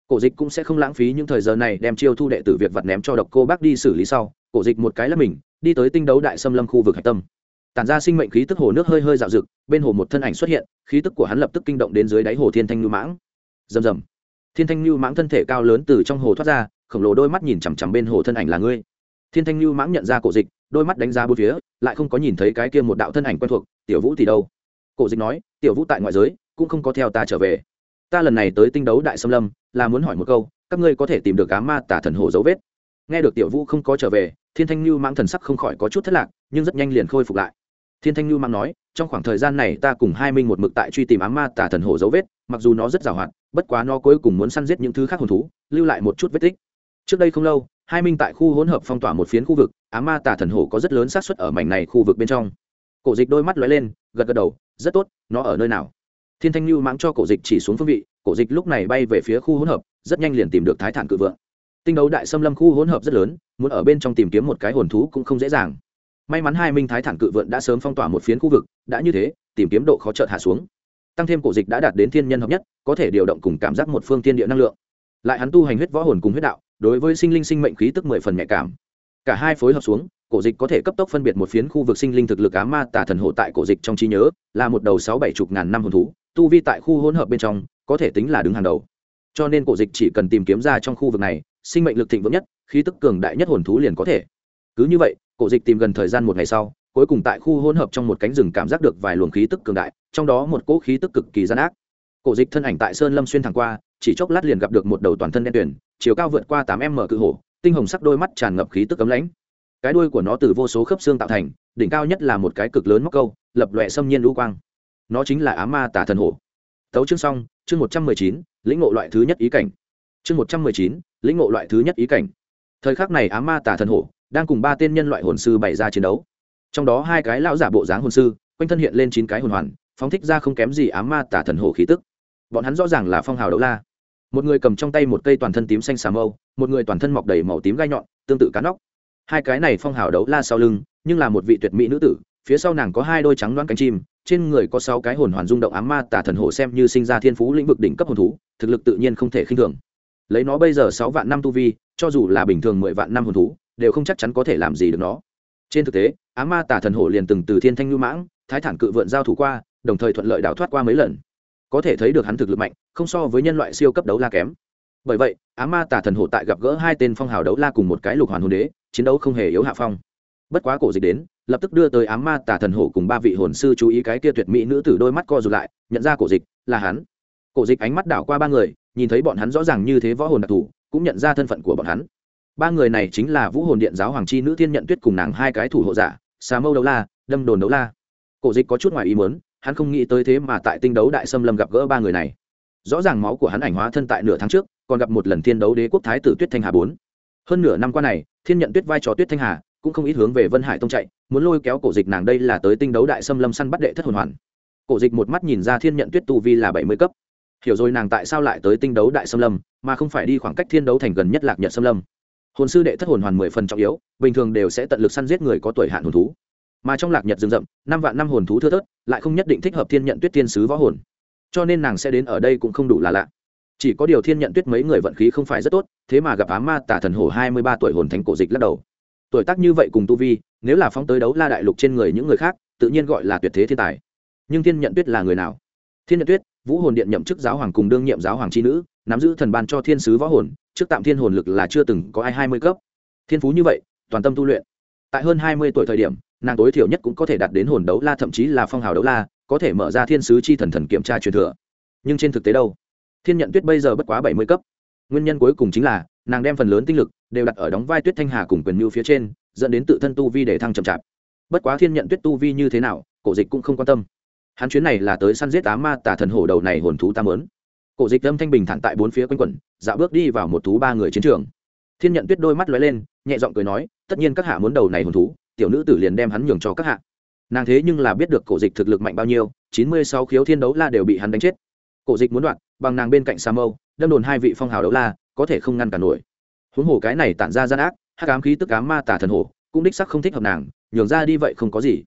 Cổ dịch cũng sẽ không lãng phí những thời giờ này đem chiêu thu đệ tử việc vặt ném cho độc cô bác đi xử lý sau. Cổ dịch một cái là mình, đi tới tinh đấu đại xâm lâm khu vực hạch tâm tản ra sinh mệnh khí tức hồ nước hơi hơi dạo rực, bên hồ một thân ảnh xuất hiện, khí tức của hắn lập tức kinh động đến dưới đáy hồ thiên thanh lưu mãng. Rầm rầm. Thiên thanh lưu mãng thân thể cao lớn từ trong hồ thoát ra, khổng lồ đôi mắt nhìn chằm chằm bên hồ thân ảnh là ngươi. Thiên thanh lưu mãng nhận ra cổ dịch, đôi mắt đánh ra bốn phía, lại không có nhìn thấy cái kia một đạo thân ảnh quen thuộc, tiểu vũ thì đâu? Cổ dịch nói, tiểu vũ tại ngoại giới, cũng không có theo ta trở về. Ta lần này tới tinh đấu đại xâm lâm, là muốn hỏi một câu, các ngươi có thể tìm được cá ma tả thần hồ dấu vết? Nghe được tiểu vũ không có trở về, thiên thanh lưu mãng thần sắc không khỏi có chút thất lạc, nhưng rất nhanh liền khôi phục lại thiên thanh lưu mãng nói, trong khoảng thời gian này ta cùng hai minh một mực tại truy tìm ám ma tả thần hổ dấu vết, mặc dù nó rất giàu hoạt, bất quá nó cuối cùng muốn săn giết những thứ khác hồn thú, lưu lại một chút vết tích. Trước đây không lâu, hai minh tại khu hỗn hợp phong tỏa một phiến khu vực, ám ma tả thần hổ có rất lớn xác suất ở mảnh này khu vực bên trong. Cổ dịch đôi mắt lóe lên, gật gật đầu, rất tốt, nó ở nơi nào? Thiên thanh lưu mãng cho cổ dịch chỉ xuống phương vị, cổ dịch lúc này bay về phía khu hỗn hợp, rất nhanh liền tìm được thái thản cự vượng. Tinh đấu đại xâm lâm khu hỗn hợp rất lớn, muốn ở bên trong tìm kiếm một cái hồn thú cũng không dễ dàng may mắn hai minh thái thản cự vượn đã sớm phong tỏa một phiến khu vực, đã như thế, tìm kiếm độ khó chợt hạ xuống. Tăng thêm cổ dịch đã đạt đến thiên nhân hợp nhất, có thể điều động cùng cảm giác một phương thiên địa năng lượng. Lại hắn tu hành huyết võ hồn cùng huyết đạo, đối với sinh linh sinh mệnh khí tức mười phần nhạy cảm. Cả hai phối hợp xuống, cổ dịch có thể cấp tốc phân biệt một phiến khu vực sinh linh thực lực á ma tả thần hộ tại cổ dịch trong trí nhớ, là một đầu sáu bảy chục ngàn năm hồn thú, tu vi tại khu hỗn hợp bên trong, có thể tính là đứng hàng đầu. Cho nên cổ dịch chỉ cần tìm kiếm ra trong khu vực này, sinh mệnh lực thịnh vượng nhất, khí tức cường đại nhất hồn thú liền có thể. Cứ như vậy cổ dịch tìm gần thời gian một ngày sau, cuối cùng tại khu hỗn hợp trong một cánh rừng cảm giác được vài luồng khí tức cường đại, trong đó một cỗ khí tức cực kỳ gian ác. Cổ dịch thân ảnh tại sơn lâm xuyên thẳng qua, chỉ chốc lát liền gặp được một đầu toàn thân đen tuyển chiều cao vượt qua tám m cự hổ, tinh hồng sắc đôi mắt tràn ngập khí tức cấm lãnh. Cái đuôi của nó từ vô số khớp xương tạo thành, đỉnh cao nhất là một cái cực lớn móc câu, lập lòe xâm nhiên lũ quang. Nó chính là á ma tả thần hổ. Tấu chương xong, chương một trăm mười chín, lĩnh ngộ loại thứ nhất ý cảnh. Chương một trăm mười chín, lĩnh ngộ loại thứ nhất ý cảnh. Thời khắc này á ma tả thần hổ đang cùng ba tên nhân loại hồn sư bày ra chiến đấu. Trong đó hai cái lão giả bộ dáng hồn sư, quanh thân hiện lên chín cái hồn hoàn, phóng thích ra không kém gì ám ma tả thần hồ khí tức. Bọn hắn rõ ràng là phong hào đấu la. Một người cầm trong tay một cây toàn thân tím xanh xà mâu, một người toàn thân mọc đầy màu tím gai nhọn, tương tự cá nóc. Hai cái này phong hào đấu la sau lưng, nhưng là một vị tuyệt mỹ nữ tử, phía sau nàng có hai đôi trắng đoán cánh chim, trên người có sáu cái hồn hoàn rung động ám ma tả thần hồ xem như sinh ra thiên phú lĩnh vực đỉnh cấp hồn thú, thực lực tự nhiên không thể khinh thường. Lấy nó bây giờ sáu vạn năm tu vi, cho dù là bình thường mười vạn năm hồn thú đều không chắc chắn có thể làm gì được nó. Trên thực tế á ma tả thần hổ liền từng từ thiên thanh Lưu mãng, thái thản cự vượn giao thủ qua, đồng thời thuận lợi đào thoát qua mấy lần. Có thể thấy được hắn thực lực mạnh, không so với nhân loại siêu cấp đấu la kém. Bởi vậy á ma tả thần hổ tại gặp gỡ hai tên phong hào đấu la cùng một cái lục hoàn hồn đế, chiến đấu không hề yếu hạ phong. Bất quá cổ dịch đến, lập tức đưa tới Á ma tả thần hổ cùng ba vị hồn sư chú ý cái kia tuyệt mỹ nữ tử đôi mắt co rụt lại, nhận ra cổ dịch là hắn. Cổ dịch ánh mắt đảo qua ba người, nhìn thấy bọn hắn rõ ràng như thế võ hồn đặc thù, cũng nhận ra thân phận của bọn hắn ba người này chính là vũ hồn điện giáo hoàng chi nữ thiên nhận tuyết cùng nàng hai cái thủ hộ giả, xà mâu đấu la, đâm đồn đấu la. Cổ dịch có chút ngoài ý muốn, hắn không nghĩ tới thế mà tại tinh đấu đại xâm lâm gặp gỡ ba người này. Rõ ràng máu của hắn ảnh hóa thân tại nửa tháng trước, còn gặp một lần thiên đấu đế quốc thái tử tuyết thanh hà bốn. Hơn nửa năm qua này, thiên nhận tuyết vai trò tuyết thanh hà cũng không ít hướng về vân hải tông chạy, muốn lôi kéo cổ dịch nàng đây là tới tinh đấu đại xâm lâm săn bắt đệ thất hồn hoàn. Cổ dịch một mắt nhìn ra thiên nhận tuyết tu vi là bảy mươi cấp. Hiểu rồi nàng tại sao lại tới tinh đấu đại xâm lâm, mà không phải đi khoảng cách thiên đấu thành gần nhất lạc nhật xâm lâm hồn sư đệ thất hồn hoàn mười phần trọng yếu, bình thường đều sẽ tận lực săn giết người có tuổi hạn hồn thú. Mà trong lạc nhật rừng rậm, năm vạn năm hồn thú thưa thớt, lại không nhất định thích hợp thiên nhận tuyết thiên sứ võ hồn. Cho nên nàng sẽ đến ở đây cũng không đủ là lạ. Chỉ có điều thiên nhận tuyết mấy người vận khí không phải rất tốt, thế mà gặp á ma tả thần hổ hai mươi ba tuổi hồn thánh cổ dịch lắc đầu. Tuổi tác như vậy cùng tu vi, nếu là phóng tới đấu la đại lục trên người những người khác, tự nhiên gọi là tuyệt thế thiên tài. Nhưng thiên nhận tuyết là người nào? Thiên nhận tuyết, vũ hồn điện nhậm chức giáo hoàng cùng đương nhiệm giáo hoàng c h i nữ, nắm giữ thần ban cho thiên sứ võ hồn trước tạm thiên hồn lực là chưa từng có ai hai mươi cấp. Thiên phú như vậy, toàn tâm tu luyện. Tại hơn hai mươi tuổi thời điểm, nàng tối thiểu nhất cũng có thể đạt đến hồn đấu la, thậm chí là phong hào đấu la, có thể mở ra thiên sứ chi thần thần kiểm tra truyền thừa. Nhưng trên thực tế đâu? Thiên nhận tuyết bây giờ bất quá bảy mươi cấp. Nguyên nhân cuối cùng chính là, nàng đem phần lớn tinh lực đều đặt ở đóng vai tuyết thanh hà cùng quyền mưu phía trên, dẫn đến tự thân tu vi để thăng chậm chạp. Bất quá thiên nhận tuyết tu vi như thế nào, cổ dịch cũng không quan tâm. Hắn chuyến này là tới săn giết á ma tả thần hổ đầu này hồn thú tam lớn cổ dịch âm thanh bình thản tại bốn phía quanh quẩn, dạo bước đi vào một thú ba người chiến trường. Thiên nhận tuyết đôi mắt lóe lên, nhẹ giọng cười nói, tất nhiên các hạ muốn đầu này hồn thú, tiểu nữ tử liền đem hắn nhường cho các hạ. Nàng thế nhưng là biết được cổ dịch thực lực mạnh bao nhiêu, chín mươi sáu khiếu thiên đấu la đều bị hắn đánh chết. Cổ dịch muốn đoạn bằng nàng bên cạnh sa mâu, đâm đồn hai vị phong hào đấu la, có thể không ngăn cản nổi. Huống hồ cái này tản ra gian ác, hắc ám khí tức ám ma tả thần hổ, cũng đích sắc không thích hợp nàng, nhường ra đi vậy không có gì.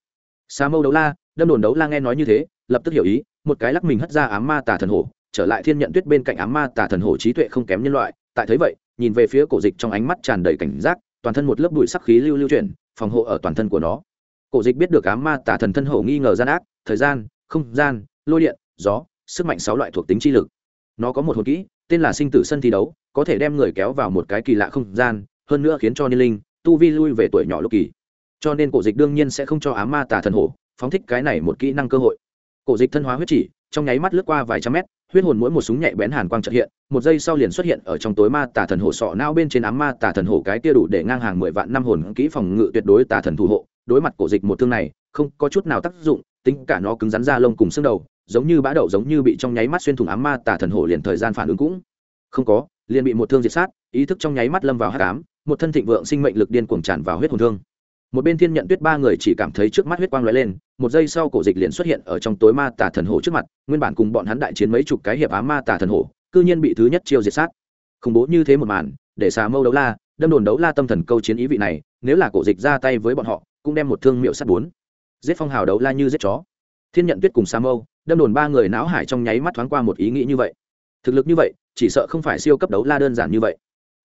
Sa mâu đấu la, đâm đồn đấu la nghe nói như thế, lập tức hiểu ý, một cái lắc mình hất ra ám ma tả thần hổ trở lại thiên nhận tuyết bên cạnh ám ma tả thần hổ trí tuệ không kém nhân loại, tại thấy vậy, nhìn về phía cổ dịch trong ánh mắt tràn đầy cảnh giác, toàn thân một lớp bụi sắc khí lưu lưu chuyển, phòng hộ ở toàn thân của nó. Cổ dịch biết được ám ma tả thần thân hổ nghi ngờ gian ác, thời gian, không gian, lôi điện, gió, sức mạnh sáu loại thuộc tính chi lực. Nó có một hồn kỹ, tên là sinh tử sân thi đấu, có thể đem người kéo vào một cái kỳ lạ không gian, hơn nữa khiến cho niên linh, tu vi lui về tuổi nhỏ lúc kỳ. Cho nên cổ dịch đương nhiên sẽ không cho ám ma tà thần hổ phóng thích cái này một kỹ năng cơ hội. Cổ dịch thân hóa huyết chỉ, trong nháy mắt lướt qua vài trăm mét huyết hồn mỗi một súng nhạy bén hàn quang trợ hiện, một giây sau liền xuất hiện ở trong tối ma tà thần hổ sọ nao bên trên ám ma tà thần hổ cái kia đủ để ngang hàng mười vạn năm hồn kỹ phòng ngự tuyệt đối tà thần thủ hộ. Đối mặt cổ dịch một thương này, không có chút nào tác dụng, tính cả nó cứng rắn ra lông cùng xương đầu, giống như bã đậu giống như bị trong nháy mắt xuyên thủng ám ma tà thần hổ liền thời gian phản ứng cũng không có, liền bị một thương diệt sát, ý thức trong nháy mắt lâm vào hát cám một thân thịnh vượng sinh mệnh lực điên cuồng tràn vào huyết hồn thương một bên thiên nhận tuyết ba người chỉ cảm thấy trước mắt huyết quang lóe lên, một giây sau cổ dịch liền xuất hiện ở trong tối ma tà thần hổ trước mặt, nguyên bản cùng bọn hắn đại chiến mấy chục cái hiệp á ma tà thần hổ, cư nhiên bị thứ nhất chiêu diệt sát. Khủng bố như thế một màn, để xà mâu đấu la, đâm đồn đấu la tâm thần câu chiến ý vị này, nếu là cổ dịch ra tay với bọn họ, cũng đem một thương miệu sắt bốn. Giết phong hào đấu la như giết chó. Thiên nhận tuyết cùng sa mâu, đâm đồn ba người não hải trong nháy mắt thoáng qua một ý nghĩ như vậy. Thực lực như vậy, chỉ sợ không phải siêu cấp đấu la đơn giản như vậy.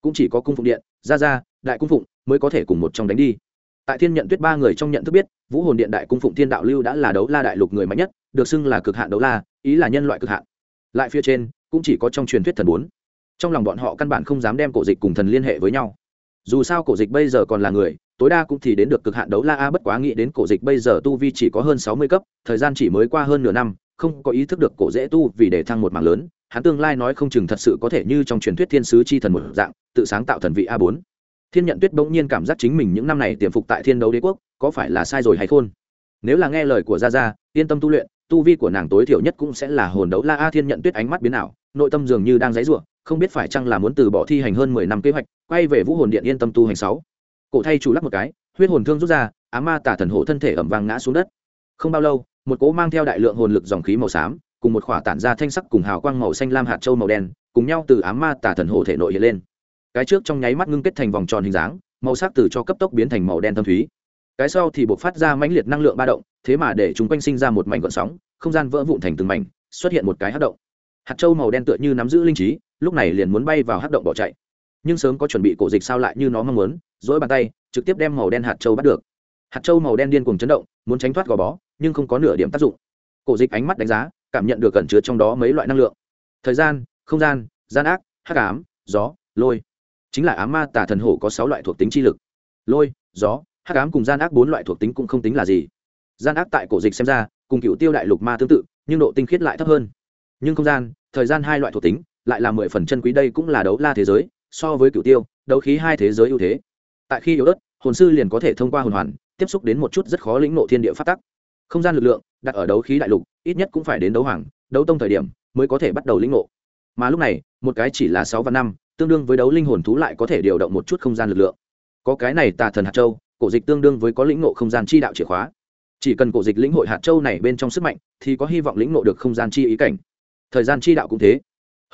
Cũng chỉ có cung phụng điện, ra ra, đại cung phụng mới có thể cùng một trong đánh đi tại thiên nhận tuyết ba người trong nhận thức biết, vũ hồn điện đại cung phụng thiên đạo lưu đã là đấu la đại lục người mạnh nhất, được xưng là cực hạn đấu la, ý là nhân loại cực hạn. Lại phía trên, cũng chỉ có trong truyền thuyết thần bốn. Trong lòng bọn họ căn bản không dám đem cổ dịch cùng thần liên hệ với nhau. Dù sao cổ dịch bây giờ còn là người, tối đa cũng thì đến được cực hạn đấu la a, bất quá nghĩ đến cổ dịch bây giờ tu vi chỉ có hơn sáu mươi cấp, thời gian chỉ mới qua hơn nửa năm, không có ý thức được cổ dễ tu vì để thăng một mảng lớn, hắn tương lai nói không chừng thật sự có thể như trong truyền thuyết thiên sứ chi thần một dạng, tự sáng tạo thần vị a bốn thiên nhận tuyết bỗng nhiên cảm giác chính mình những năm này tiềm phục tại thiên đấu đế quốc, có phải là sai rồi hay khôn? Nếu là nghe lời của gia gia, yên tâm tu luyện, tu vi của nàng tối thiểu nhất cũng sẽ là hồn đấu la a thiên nhận tuyết ánh mắt biến ảo, nội tâm dường như đang dãy ruộng không biết phải chăng là muốn từ bỏ thi hành hơn mười năm kế hoạch, quay về vũ hồn điện yên tâm tu hành sáu. Cổ thay chủ lắc một cái, huyết hồn thương rút ra, á ma tả thần hộ thân thể ẩm vàng ngã xuống đất. Không bao lâu, một cỗ mang theo đại lượng hồn lực dòng khí màu xám, cùng một khỏa tản ra thanh sắc cùng hào quang màu xanh lam hạt châu màu đen, cùng nhau từ ám ma tả thần hộ thể nội hiện lên cái trước trong nháy mắt ngưng kết thành vòng tròn hình dáng, màu sắc từ cho cấp tốc biến thành màu đen thâm thúy. Cái sau thì buộc phát ra mãnh liệt năng lượng ba động, thế mà để chúng quanh sinh ra một mảnh gọn sóng, không gian vỡ vụn thành từng mảnh, xuất hiện một cái hát động. Hạt châu màu đen tựa như nắm giữ linh trí, lúc này liền muốn bay vào hát động bỏ chạy. Nhưng sớm có chuẩn bị cổ dịch sao lại như nó mong muốn dỗi bàn tay, trực tiếp đem màu đen hạt châu bắt được. Hạt châu màu đen điên cùng chấn động, muốn tránh thoát gò bó, nhưng không có nửa điểm tác dụng. Cổ dịch ánh mắt đánh giá, cảm nhận được cẩn chứa trong đó mấy loại năng lượng. Thời gian, không gian gian ác, hắc ám, gió, lôi chính là á ma tà thần hổ có sáu loại thuộc tính chi lực. Lôi, gió, hắc ám cùng gian ác bốn loại thuộc tính cũng không tính là gì. Gian ác tại cổ dịch xem ra, cùng cựu tiêu đại lục ma tương tự, nhưng độ tinh khiết lại thấp hơn. Nhưng không gian, thời gian hai loại thuộc tính, lại là mười phần chân quý đây cũng là đấu la thế giới, so với cựu tiêu, đấu khí hai thế giới ưu thế. Tại khi yếu ớt, hồn sư liền có thể thông qua hồn hoàn, tiếp xúc đến một chút rất khó lĩnh nộ thiên địa phát tắc. Không gian lực lượng, đặt ở đấu khí đại lục, ít nhất cũng phải đến đấu hoàng, đấu tông thời điểm mới có thể bắt đầu lĩnh nộ. Mà lúc này, một cái chỉ là sáu và năm tương đương với đấu linh hồn thú lại có thể điều động một chút không gian lực lượng. Có cái này tà thần hạt châu, cổ dịch tương đương với có lĩnh ngộ không gian chi đạo chìa khóa. Chỉ cần cổ dịch lĩnh hội hạt châu này bên trong sức mạnh, thì có hy vọng lĩnh ngộ được không gian chi ý cảnh. Thời gian chi đạo cũng thế.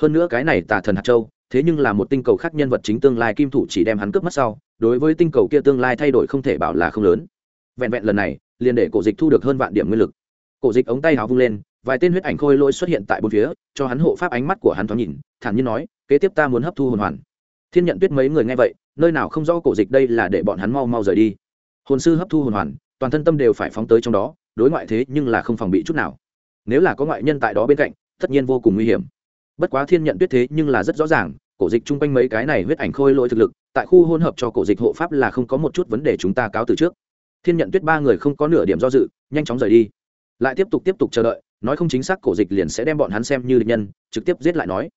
Hơn nữa cái này tà thần hạt châu, thế nhưng là một tinh cầu khác nhân vật chính tương lai kim thủ chỉ đem hắn cướp mất sau, đối với tinh cầu kia tương lai thay đổi không thể bảo là không lớn. Vẹn vẹn lần này, liền để cổ dịch thu được hơn vạn điểm nguyên lực. Cổ dịch ống tay áo vung lên vài tên huyết ảnh khôi lỗi xuất hiện tại bốn phía, cho hắn hộ pháp ánh mắt của hắn thoáng nhìn, thản nhiên nói, kế tiếp ta muốn hấp thu hồn hoàn. Thiên nhận tuyết mấy người nghe vậy, nơi nào không rõ cổ dịch đây là để bọn hắn mau mau rời đi. Hồn sư hấp thu hồn hoàn, toàn thân tâm đều phải phóng tới trong đó, đối ngoại thế nhưng là không phòng bị chút nào. Nếu là có ngoại nhân tại đó bên cạnh, tất nhiên vô cùng nguy hiểm. Bất quá thiên nhận tuyết thế nhưng là rất rõ ràng, cổ dịch chung quanh mấy cái này huyết ảnh khôi lỗi thực lực, tại khu hôn hợp cho cổ dịch hộ pháp là không có một chút vấn đề chúng ta cáo từ trước. Thiên nhận tuyết ba người không có nửa điểm do dự, nhanh chóng rời đi. Lại tiếp tục tiếp tục chờ đợi nói không chính xác cổ dịch liền sẽ đem bọn hắn xem như địch nhân, trực tiếp giết lại nói.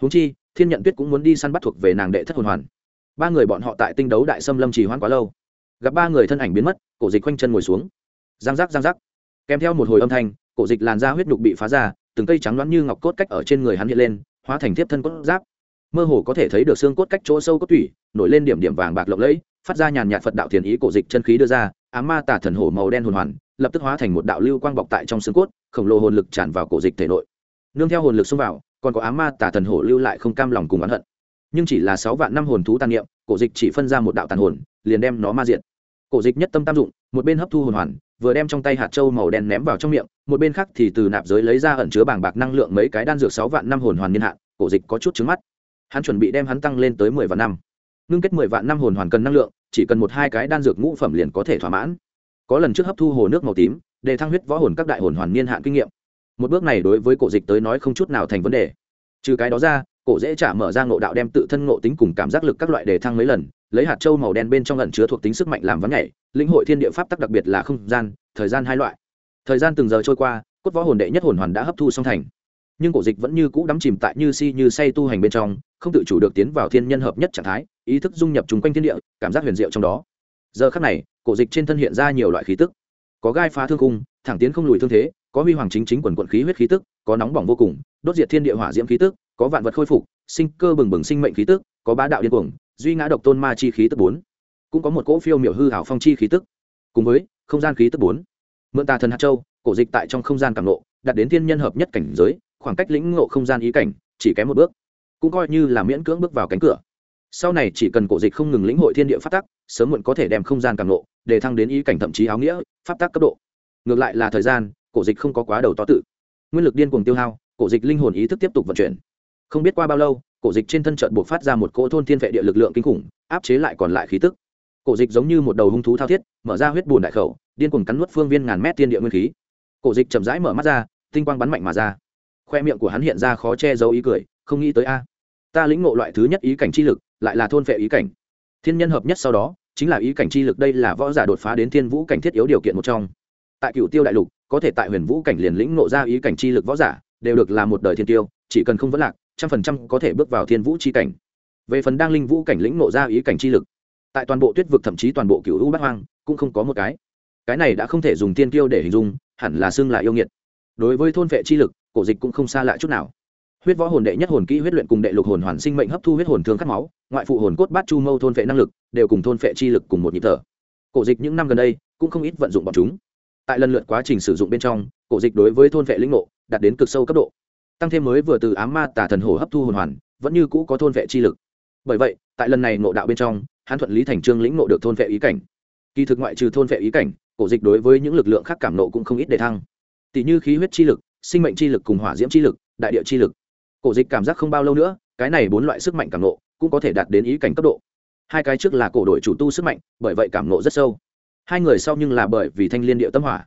Húng chi, thiên nhận tuyết cũng muốn đi săn bắt thuộc về nàng đệ thất hồn hoàn. Ba người bọn họ tại tinh đấu đại xâm lâm trì hoãn quá lâu. Gặp ba người thân ảnh biến mất, cổ dịch quanh chân ngồi xuống. Giang giác giang giác. Kèm theo một hồi âm thanh, cổ dịch làn da huyết nhục bị phá ra, từng cây trắng loáng như ngọc cốt cách ở trên người hắn hiện lên, hóa thành thiếp thân cốt giáp. Mơ hồ có thể thấy được xương cốt cách chỗ sâu cốt thủy nổi lên điểm điểm vàng bạc lộng lẫy, phát ra nhàn nhạt phật đạo thiền ý cổ dịch chân khí đưa ra á ma tả thần hổ màu đen hồn hoàn, lập tức hóa thành một đạo lưu quang bọc tại trong xương cốt khổng lồ hồn lực tràn vào cổ dịch thể nội. Nương theo hồn lực xông vào, còn có á ma tả thần hổ lưu lại không cam lòng cùng oán hận. Nhưng chỉ là sáu vạn năm hồn thú tàn niệm, cổ dịch chỉ phân ra một đạo tàn hồn, liền đem nó ma diện cổ dịch nhất tâm tam dụng, một bên hấp thu hồn hoàn, vừa đem trong tay hạt trâu màu đen ném vào trong miệng, một bên khác thì từ nạp giới lấy ra ẩn chứa bảng bạc năng lượng mấy cái đan dược sáu vạn năm hồn hoàn niên hạn, cổ dịch có chút trứng mắt. Hắn chuẩn bị đem hắn tăng lên tới mười vạn năm. Ngưng kết mười vạn năm hồn hoàn cần năng lượng, chỉ cần một hai cái đan dược ngũ phẩm liền có thể thỏa mãn. Có lần trước hấp thu hồ nước màu tím để thăng huyết võ hồn các đại hồn hoàn niên hạn kinh nghiệm. Một bước này đối với cổ dịch tới nói không chút nào thành vấn đề. Trừ cái đó ra, cổ dễ trả mở ra ngộ đạo đem tự thân ngộ tính cùng cảm giác lực các loại đề thăng mấy lần, lấy hạt châu màu đen bên trong lần chứa thuộc tính sức mạnh làm vắng nhảy, lĩnh hội thiên địa pháp tắc đặc biệt là không gian, thời gian hai loại. Thời gian từng giờ trôi qua, cốt võ hồn đệ nhất hồn hoàn đã hấp thu song thành. Nhưng cổ dịch vẫn như cũ đắm chìm tại như si như say tu hành bên trong, không tự chủ được tiến vào thiên nhân hợp nhất trạng thái, ý thức dung nhập chung quanh thiên địa, cảm giác huyền diệu trong đó. Giờ khắc này, cổ dịch trên thân hiện ra nhiều loại khí tức có gai phá thương cung thẳng tiến không lùi thương thế, có huy hoàng chính chính quần quận khí huyết khí tức, có nóng bỏng vô cùng, đốt diệt thiên địa hỏa diễm khí tức, có vạn vật khôi phục, sinh cơ bừng bừng sinh mệnh khí tức, có bá đạo điên cuồng, duy ngã độc tôn ma chi khí tức bốn. Cũng có một cỗ phiêu miểu hư hảo phong chi khí tức. Cùng với, không gian khí tức bốn. Mượn tà thần hạt châu, cổ dịch tại trong không gian càng lộ đạt đến thiên nhân hợp nhất cảnh giới, khoảng cách lĩnh ngộ không gian ý cảnh, chỉ kém một bước. Cũng coi như là miễn cưỡng bước vào cánh cửa sau này chỉ cần cổ dịch không ngừng lĩnh hội thiên địa pháp tắc, sớm muộn có thể đem không gian càng lộ để thăng đến ý cảnh thậm chí áo nghĩa, pháp tắc cấp độ. Ngược lại là thời gian, cổ dịch không có quá đầu to tự. Nguyên lực điên cuồng tiêu hao, cổ dịch linh hồn ý thức tiếp tục vận chuyển. Không biết qua bao lâu, cổ dịch trên thân trận buộc phát ra một cỗ thôn thiên vệ địa lực lượng kinh khủng, áp chế lại còn lại khí tức. Cổ dịch giống như một đầu hung thú thao thiết, mở ra huyết bùn đại khẩu, điên cuồng cắn nuốt phương viên ngàn mét thiên địa nguyên khí. Cổ dịch chậm rãi mở mắt ra, tinh quang bắn mạnh mà ra. Khoe miệng của hắn hiện ra khó che giấu ý cười, không nghĩ tới a ta lĩnh ngộ loại thứ nhất ý cảnh chi lực, lại là thôn vệ ý cảnh. Thiên nhân hợp nhất sau đó, chính là ý cảnh chi lực đây là võ giả đột phá đến thiên vũ cảnh thiết yếu điều kiện một trong. Tại cựu tiêu đại lục, có thể tại huyền vũ cảnh liền lĩnh ngộ ra ý cảnh chi lực võ giả, đều được là một đời thiên tiêu, chỉ cần không vấn lạc, trăm phần trăm có thể bước vào thiên vũ chi cảnh. Về phần đang linh vũ cảnh lĩnh ngộ ra ý cảnh chi lực, tại toàn bộ tuyết vực thậm chí toàn bộ cựu u bát hoang, cũng không có một cái. Cái này đã không thể dùng thiên tiêu để hình dung, hẳn là xưng là yêu nghiệt. Đối với thôn vệ chi lực, cổ dịch cũng không xa lạ chút nào huyết võ hồn đệ nhất hồn kỹ huyết luyện cùng đệ lục hồn hoàn sinh mệnh hấp thu huyết hồn thương cắt máu, ngoại phụ hồn cốt bát chu mâu thôn vệ năng lực, đều cùng thôn vệ chi lực cùng một nhịp thở. Cổ dịch những năm gần đây, cũng không ít vận dụng bọn chúng. Tại lần lượt quá trình sử dụng bên trong, cổ dịch đối với thôn vệ lĩnh ngộ đạt đến cực sâu cấp độ. Tăng thêm mới vừa từ ám ma tà thần hồ hấp thu hồn hoàn, vẫn như cũ có thôn vệ chi lực. Bởi vậy, tại lần này ngộ đạo bên trong, hắn thuận lý thành trương lĩnh ngộ được thôn vệ ý cảnh. Kỳ thực ngoại trừ thôn vệ ý cảnh, cổ dịch đối với những lực lượng khác cảm nộ cũng không ít để thăng. Tỷ như khí huyết chi lực, sinh mệnh chi lực cùng hỏa diễm chi lực, đại địa chi lực cổ dịch cảm giác không bao lâu nữa, cái này bốn loại sức mạnh cảm nộ cũng có thể đạt đến ý cảnh cấp độ. Hai cái trước là cổ đội chủ tu sức mạnh, bởi vậy cảm nộ rất sâu. Hai người sau nhưng là bởi vì thanh liên địa tâm hỏa.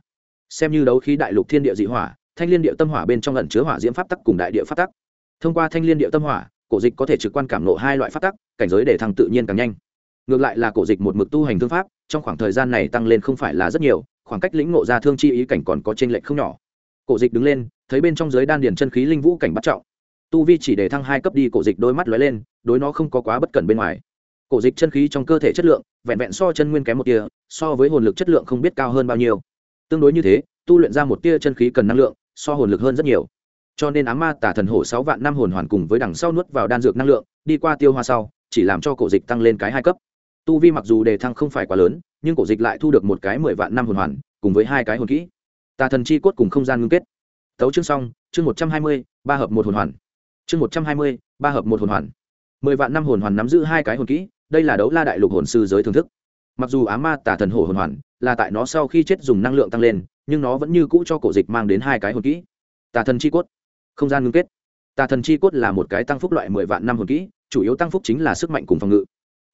Xem như đấu khí đại lục thiên địa dị hỏa, thanh liên địa tâm hỏa bên trong lần chứa hỏa diễm pháp tắc cùng đại địa pháp tắc. Thông qua thanh liên địa tâm hỏa, cổ dịch có thể trực quan cảm nộ hai loại pháp tắc, cảnh giới để thăng tự nhiên càng nhanh. Ngược lại là cổ dịch một mực tu hành thương pháp, trong khoảng thời gian này tăng lên không phải là rất nhiều, khoảng cách lĩnh ngộ ra thương chi ý cảnh còn có tranh lệch không nhỏ. Cổ dịch đứng lên, thấy bên trong giới đan điền chân khí linh vũ cảnh bắt trọng tu vi chỉ để thăng hai cấp đi, cổ dịch đôi mắt lóe lên, đối nó không có quá bất cẩn bên ngoài. Cổ dịch chân khí trong cơ thể chất lượng, vẹn vẹn so chân nguyên kém một tia, so với hồn lực chất lượng không biết cao hơn bao nhiêu. Tương đối như thế, tu luyện ra một tia chân khí cần năng lượng, so hồn lực hơn rất nhiều. Cho nên ám ma tả thần hổ sáu vạn năm hồn hoàn cùng với đằng sau nuốt vào đan dược năng lượng, đi qua tiêu hoa sau, chỉ làm cho cổ dịch tăng lên cái hai cấp. Tu vi mặc dù đề thăng không phải quá lớn, nhưng cổ dịch lại thu được một cái mười vạn năm hồn hoàn, cùng với hai cái hồn kỹ. Tà thần chi cốt cùng không gian ngưng kết. Tấu chương xong, chương một trăm hai mươi, ba hợp một hồn hoàn chương một trăm hai mươi, ba hợp một hồn hoàn. Mười vạn năm hồn hoàn nắm giữ hai cái hồn kỹ, đây là đấu la đại lục hồn sư giới thưởng thức. Mặc dù á ma tả thần hổ hồn hoàn là tại nó sau khi chết dùng năng lượng tăng lên, nhưng nó vẫn như cũ cho cổ dịch mang đến hai cái hồn kỹ. Tà thần chi cốt. Không gian ngưng kết. Tà thần chi cốt là một cái tăng phúc loại mười vạn năm hồn kỹ, chủ yếu tăng phúc chính là sức mạnh cùng phòng ngự.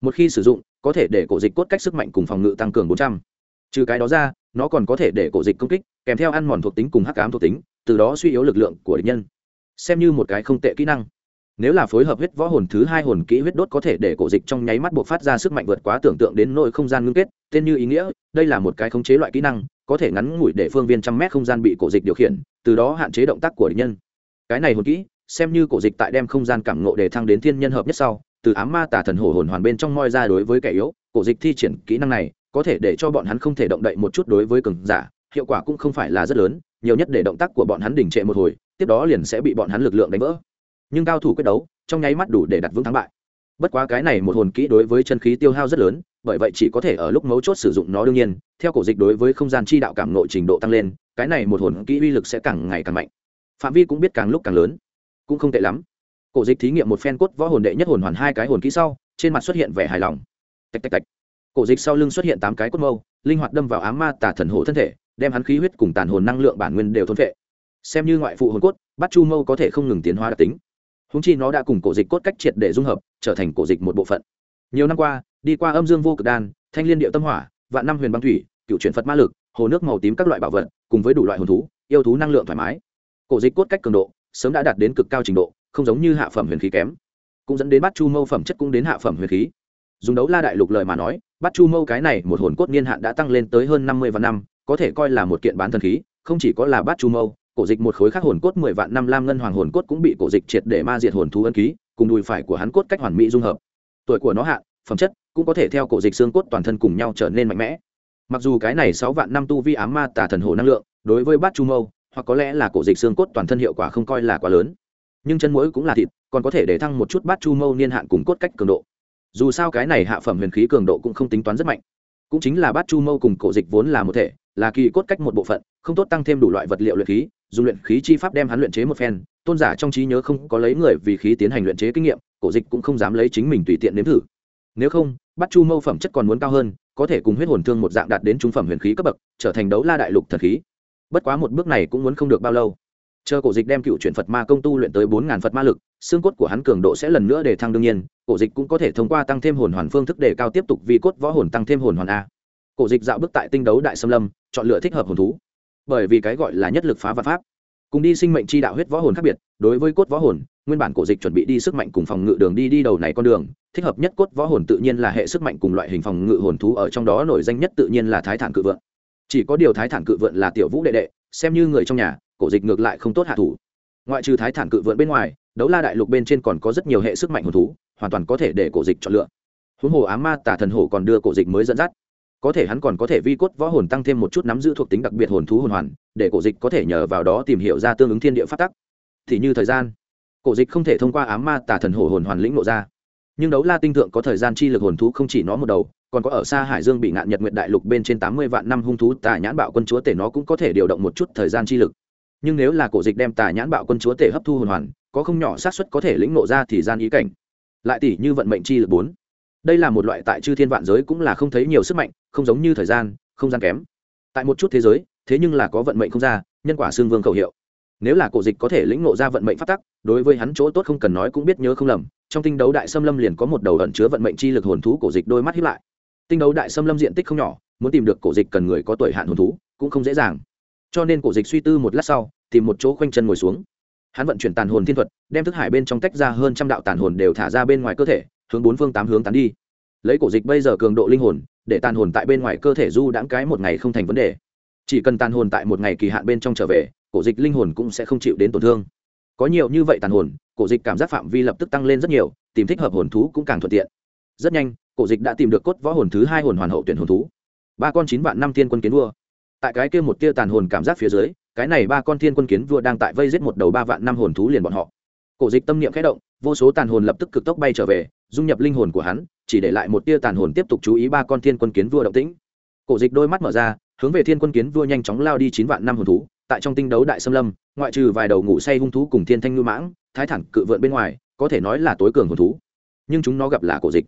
Một khi sử dụng, có thể để cổ dịch cốt cách sức mạnh cùng phòng ngự tăng cường bốn trăm. Trừ cái đó ra, nó còn có thể để cổ dịch công kích, kèm theo ăn mòn thuộc tính cùng hắc ám thuộc tính, từ đó suy yếu lực lượng của địch nhân xem như một cái không tệ kỹ năng. Nếu là phối hợp huyết võ hồn thứ hai hồn kỹ huyết đốt có thể để cổ dịch trong nháy mắt buộc phát ra sức mạnh vượt quá tưởng tượng đến nội không gian ngưng kết, tên như ý nghĩa, đây là một cái khống chế loại kỹ năng, có thể ngắn ngủi để phương viên trăm mét không gian bị cổ dịch điều khiển, từ đó hạn chế động tác của địch nhân. Cái này hồn kỹ, xem như cổ dịch tại đem không gian cảm ngộ để thăng đến thiên nhân hợp nhất sau, từ ám ma tả thần hổ hồn hoàn bên trong moi ra đối với kẻ yếu, cổ dịch thi triển kỹ năng này, có thể để cho bọn hắn không thể động đậy một chút đối với cường giả, hiệu quả cũng không phải là rất lớn, nhiều nhất để động tác của bọn hắn đình trệ một hồi tiếp đó liền sẽ bị bọn hắn lực lượng đánh vỡ. Nhưng cao thủ quyết đấu, trong nháy mắt đủ để đặt vững thắng bại. Bất quá cái này một hồn kỹ đối với chân khí tiêu hao rất lớn, bởi vậy chỉ có thể ở lúc mấu chốt sử dụng nó đương nhiên, theo cổ dịch đối với không gian chi đạo cảm nội trình độ tăng lên, cái này một hồn kỹ uy lực sẽ càng ngày càng mạnh. Phạm vi cũng biết càng lúc càng lớn, cũng không tệ lắm. Cổ dịch thí nghiệm một phen cốt võ hồn đệ nhất hồn hoàn hai cái hồn kỹ sau, trên mặt xuất hiện vẻ hài lòng. Tạch tạch tạch. Cổ dịch sau lưng xuất hiện tám cái cốt mâu, linh hoạt đâm vào ám ma tà thần hổ thân thể, đem hắn khí huyết cùng tàn hồn năng lượng bản nguyên đều thôn vệ xem như ngoại phụ hồn cốt, bắt chu mâu có thể không ngừng tiến hóa đặc tính. Húng chi nó đã cùng cổ dịch cốt cách triệt để dung hợp, trở thành cổ dịch một bộ phận. Nhiều năm qua, đi qua âm dương vô cực đan, thanh liên điệu tâm hỏa, vạn năm huyền băng thủy, cựu chuyển phật ma lực, hồ nước màu tím các loại bảo vật, cùng với đủ loại hồn thú, yêu thú năng lượng thoải mái. Cổ dịch cốt cách cường độ sớm đã đạt đến cực cao trình độ, không giống như hạ phẩm huyền khí kém. Cũng dẫn đến bắt chu mâu phẩm chất cũng đến hạ phẩm huyền khí. Dùng đấu la đại lục lời mà nói, bắt chu mâu cái này một hồn cốt niên hạn đã tăng lên tới hơn năm mươi vạn năm, có thể coi là một kiện bán thần khí, không chỉ có là bắt chu mâu cổ dịch một khối khác hồn cốt mười vạn năm lam ngân hoàng hồn cốt cũng bị cổ dịch triệt để ma diệt hồn thú ân ký, cùng đùi phải của hắn cốt cách hoàn mỹ dung hợp. Tuổi của nó hạ, phẩm chất cũng có thể theo cổ dịch xương cốt toàn thân cùng nhau trở nên mạnh mẽ. Mặc dù cái này sáu vạn năm tu vi ám ma tà thần hồ năng lượng, đối với bát chu mâu, hoặc có lẽ là cổ dịch xương cốt toàn thân hiệu quả không coi là quá lớn, nhưng chân mũi cũng là thịt, còn có thể để thăng một chút bát chu mâu niên hạn cùng cốt cách cường độ. Dù sao cái này hạ phẩm huyền khí cường độ cũng không tính toán rất mạnh. Cũng chính là bát chu mâu cùng cổ dịch vốn là một thể là kỳ cốt cách một bộ phận, không tốt tăng thêm đủ loại vật liệu luyện khí, dùng luyện khí chi pháp đem hắn luyện chế một phen, tôn giả trong trí nhớ không có lấy người vì khí tiến hành luyện chế kinh nghiệm, cổ dịch cũng không dám lấy chính mình tùy tiện nếm thử. Nếu không, bắt chu mâu phẩm chất còn muốn cao hơn, có thể cùng huyết hồn thương một dạng đạt đến trung phẩm huyền khí cấp bậc, trở thành đấu la đại lục thần khí. Bất quá một bước này cũng muốn không được bao lâu. Chờ cổ dịch đem cựu chuyển phật ma công tu luyện tới bốn ngàn phật ma lực, xương cốt của hắn cường độ sẽ lần nữa để thăng đương nhiên, cổ dịch cũng có thể thông qua tăng thêm hồn hoàn phương thức để cao tiếp tục vì cốt võ hồn tăng thêm hồn hoàn a. Cổ dịch dạo bước tại tinh đấu đại xâm lâm chọn lựa thích hợp hồn thú. Bởi vì cái gọi là nhất lực phá vật pháp, cùng đi sinh mệnh chi đạo huyết võ hồn khác biệt, đối với cốt võ hồn, nguyên bản cổ dịch chuẩn bị đi sức mạnh cùng phòng ngự đường đi đi đầu này con đường, thích hợp nhất cốt võ hồn tự nhiên là hệ sức mạnh cùng loại hình phòng ngự hồn thú ở trong đó nổi danh nhất tự nhiên là thái thản cự vượn. Chỉ có điều thái thản cự vượn là tiểu vũ đệ đệ, xem như người trong nhà, cổ dịch ngược lại không tốt hạ thủ. Ngoại trừ thái thản cự vượn bên ngoài, đấu la đại lục bên trên còn có rất nhiều hệ sức mạnh hồn thú, hoàn toàn có thể để cổ dịch chọn lựa. Huống hồ á ma tả thần hổ còn đưa cổ dịch mới dẫn dắt có thể hắn còn có thể vi cốt võ hồn tăng thêm một chút nắm giữ thuộc tính đặc biệt hồn thú hồn hoàn, để cổ dịch có thể nhờ vào đó tìm hiểu ra tương ứng thiên địa phát tắc. Thì như thời gian, cổ dịch không thể thông qua ám ma tả thần hổ hồn hoàn lĩnh nộ ra. Nhưng đấu la tinh thượng có thời gian chi lực hồn thú không chỉ nó một đầu, còn có ở xa hải dương bị ngạn nhật nguyệt đại lục bên trên tám mươi vạn năm hung thú tà nhãn bạo quân chúa tể nó cũng có thể điều động một chút thời gian chi lực. Nhưng nếu là cổ dịch đem tà nhãn bạo quân chúa tể hấp thu hồn hoàn, có không nhỏ xác suất có thể lĩnh nộ ra thì gian ý cảnh. Lại tỷ như vận mệnh chi lực bốn đây là một loại tại chư thiên vạn giới cũng là không thấy nhiều sức mạnh, không giống như thời gian, không gian kém. Tại một chút thế giới, thế nhưng là có vận mệnh không ra, nhân quả xương vương khẩu hiệu. Nếu là cổ dịch có thể lĩnh ngộ ra vận mệnh phát tắc, đối với hắn chỗ tốt không cần nói cũng biết nhớ không lầm, trong tinh đấu đại xâm lâm liền có một đầu ẩn chứa vận mệnh chi lực hồn thú cổ dịch đôi mắt hiếp lại. Tinh đấu đại xâm lâm diện tích không nhỏ, muốn tìm được cổ dịch cần người có tuổi hạn hồn thú, cũng không dễ dàng. Cho nên cổ dịch suy tư một lát sau, tìm một chỗ khoanh chân ngồi xuống. Hắn vận chuyển tàn hồn thiên thuật, đem thức hải bên trong tách ra hơn trăm đạo tàn hồn đều thả ra bên ngoài cơ thể hướng bốn phương tám hướng tán đi. Lấy cổ dịch bây giờ cường độ linh hồn, để tàn hồn tại bên ngoài cơ thể du đãng cái một ngày không thành vấn đề. Chỉ cần tàn hồn tại một ngày kỳ hạn bên trong trở về, cổ dịch linh hồn cũng sẽ không chịu đến tổn thương. Có nhiều như vậy tàn hồn, cổ dịch cảm giác phạm vi lập tức tăng lên rất nhiều, tìm thích hợp hồn thú cũng càng thuận tiện. Rất nhanh, cổ dịch đã tìm được cốt võ hồn thứ hai hồn hoàn hậu tuyển hồn thú. Ba con chín vạn năm thiên quân kiến vua. Tại cái kia một tia tàn hồn cảm giác phía dưới, cái này ba con thiên quân kiến vua đang tại vây giết một đầu ba vạn năm hồn thú liền bọn họ. Cổ dịch tâm niệm khẽ động vô số tàn hồn lập tức cực tốc bay trở về, dung nhập linh hồn của hắn, chỉ để lại một tia tàn hồn tiếp tục chú ý ba con thiên quân kiến vua động tĩnh. Cổ dịch đôi mắt mở ra, hướng về thiên quân kiến vua nhanh chóng lao đi chín vạn năm hồn thú, tại trong tinh đấu đại xâm lâm, ngoại trừ vài đầu ngủ say hung thú cùng thiên thanh ngư mãng, thái thẳng cự vượn bên ngoài, có thể nói là tối cường hồn thú. Nhưng chúng nó gặp là cổ dịch.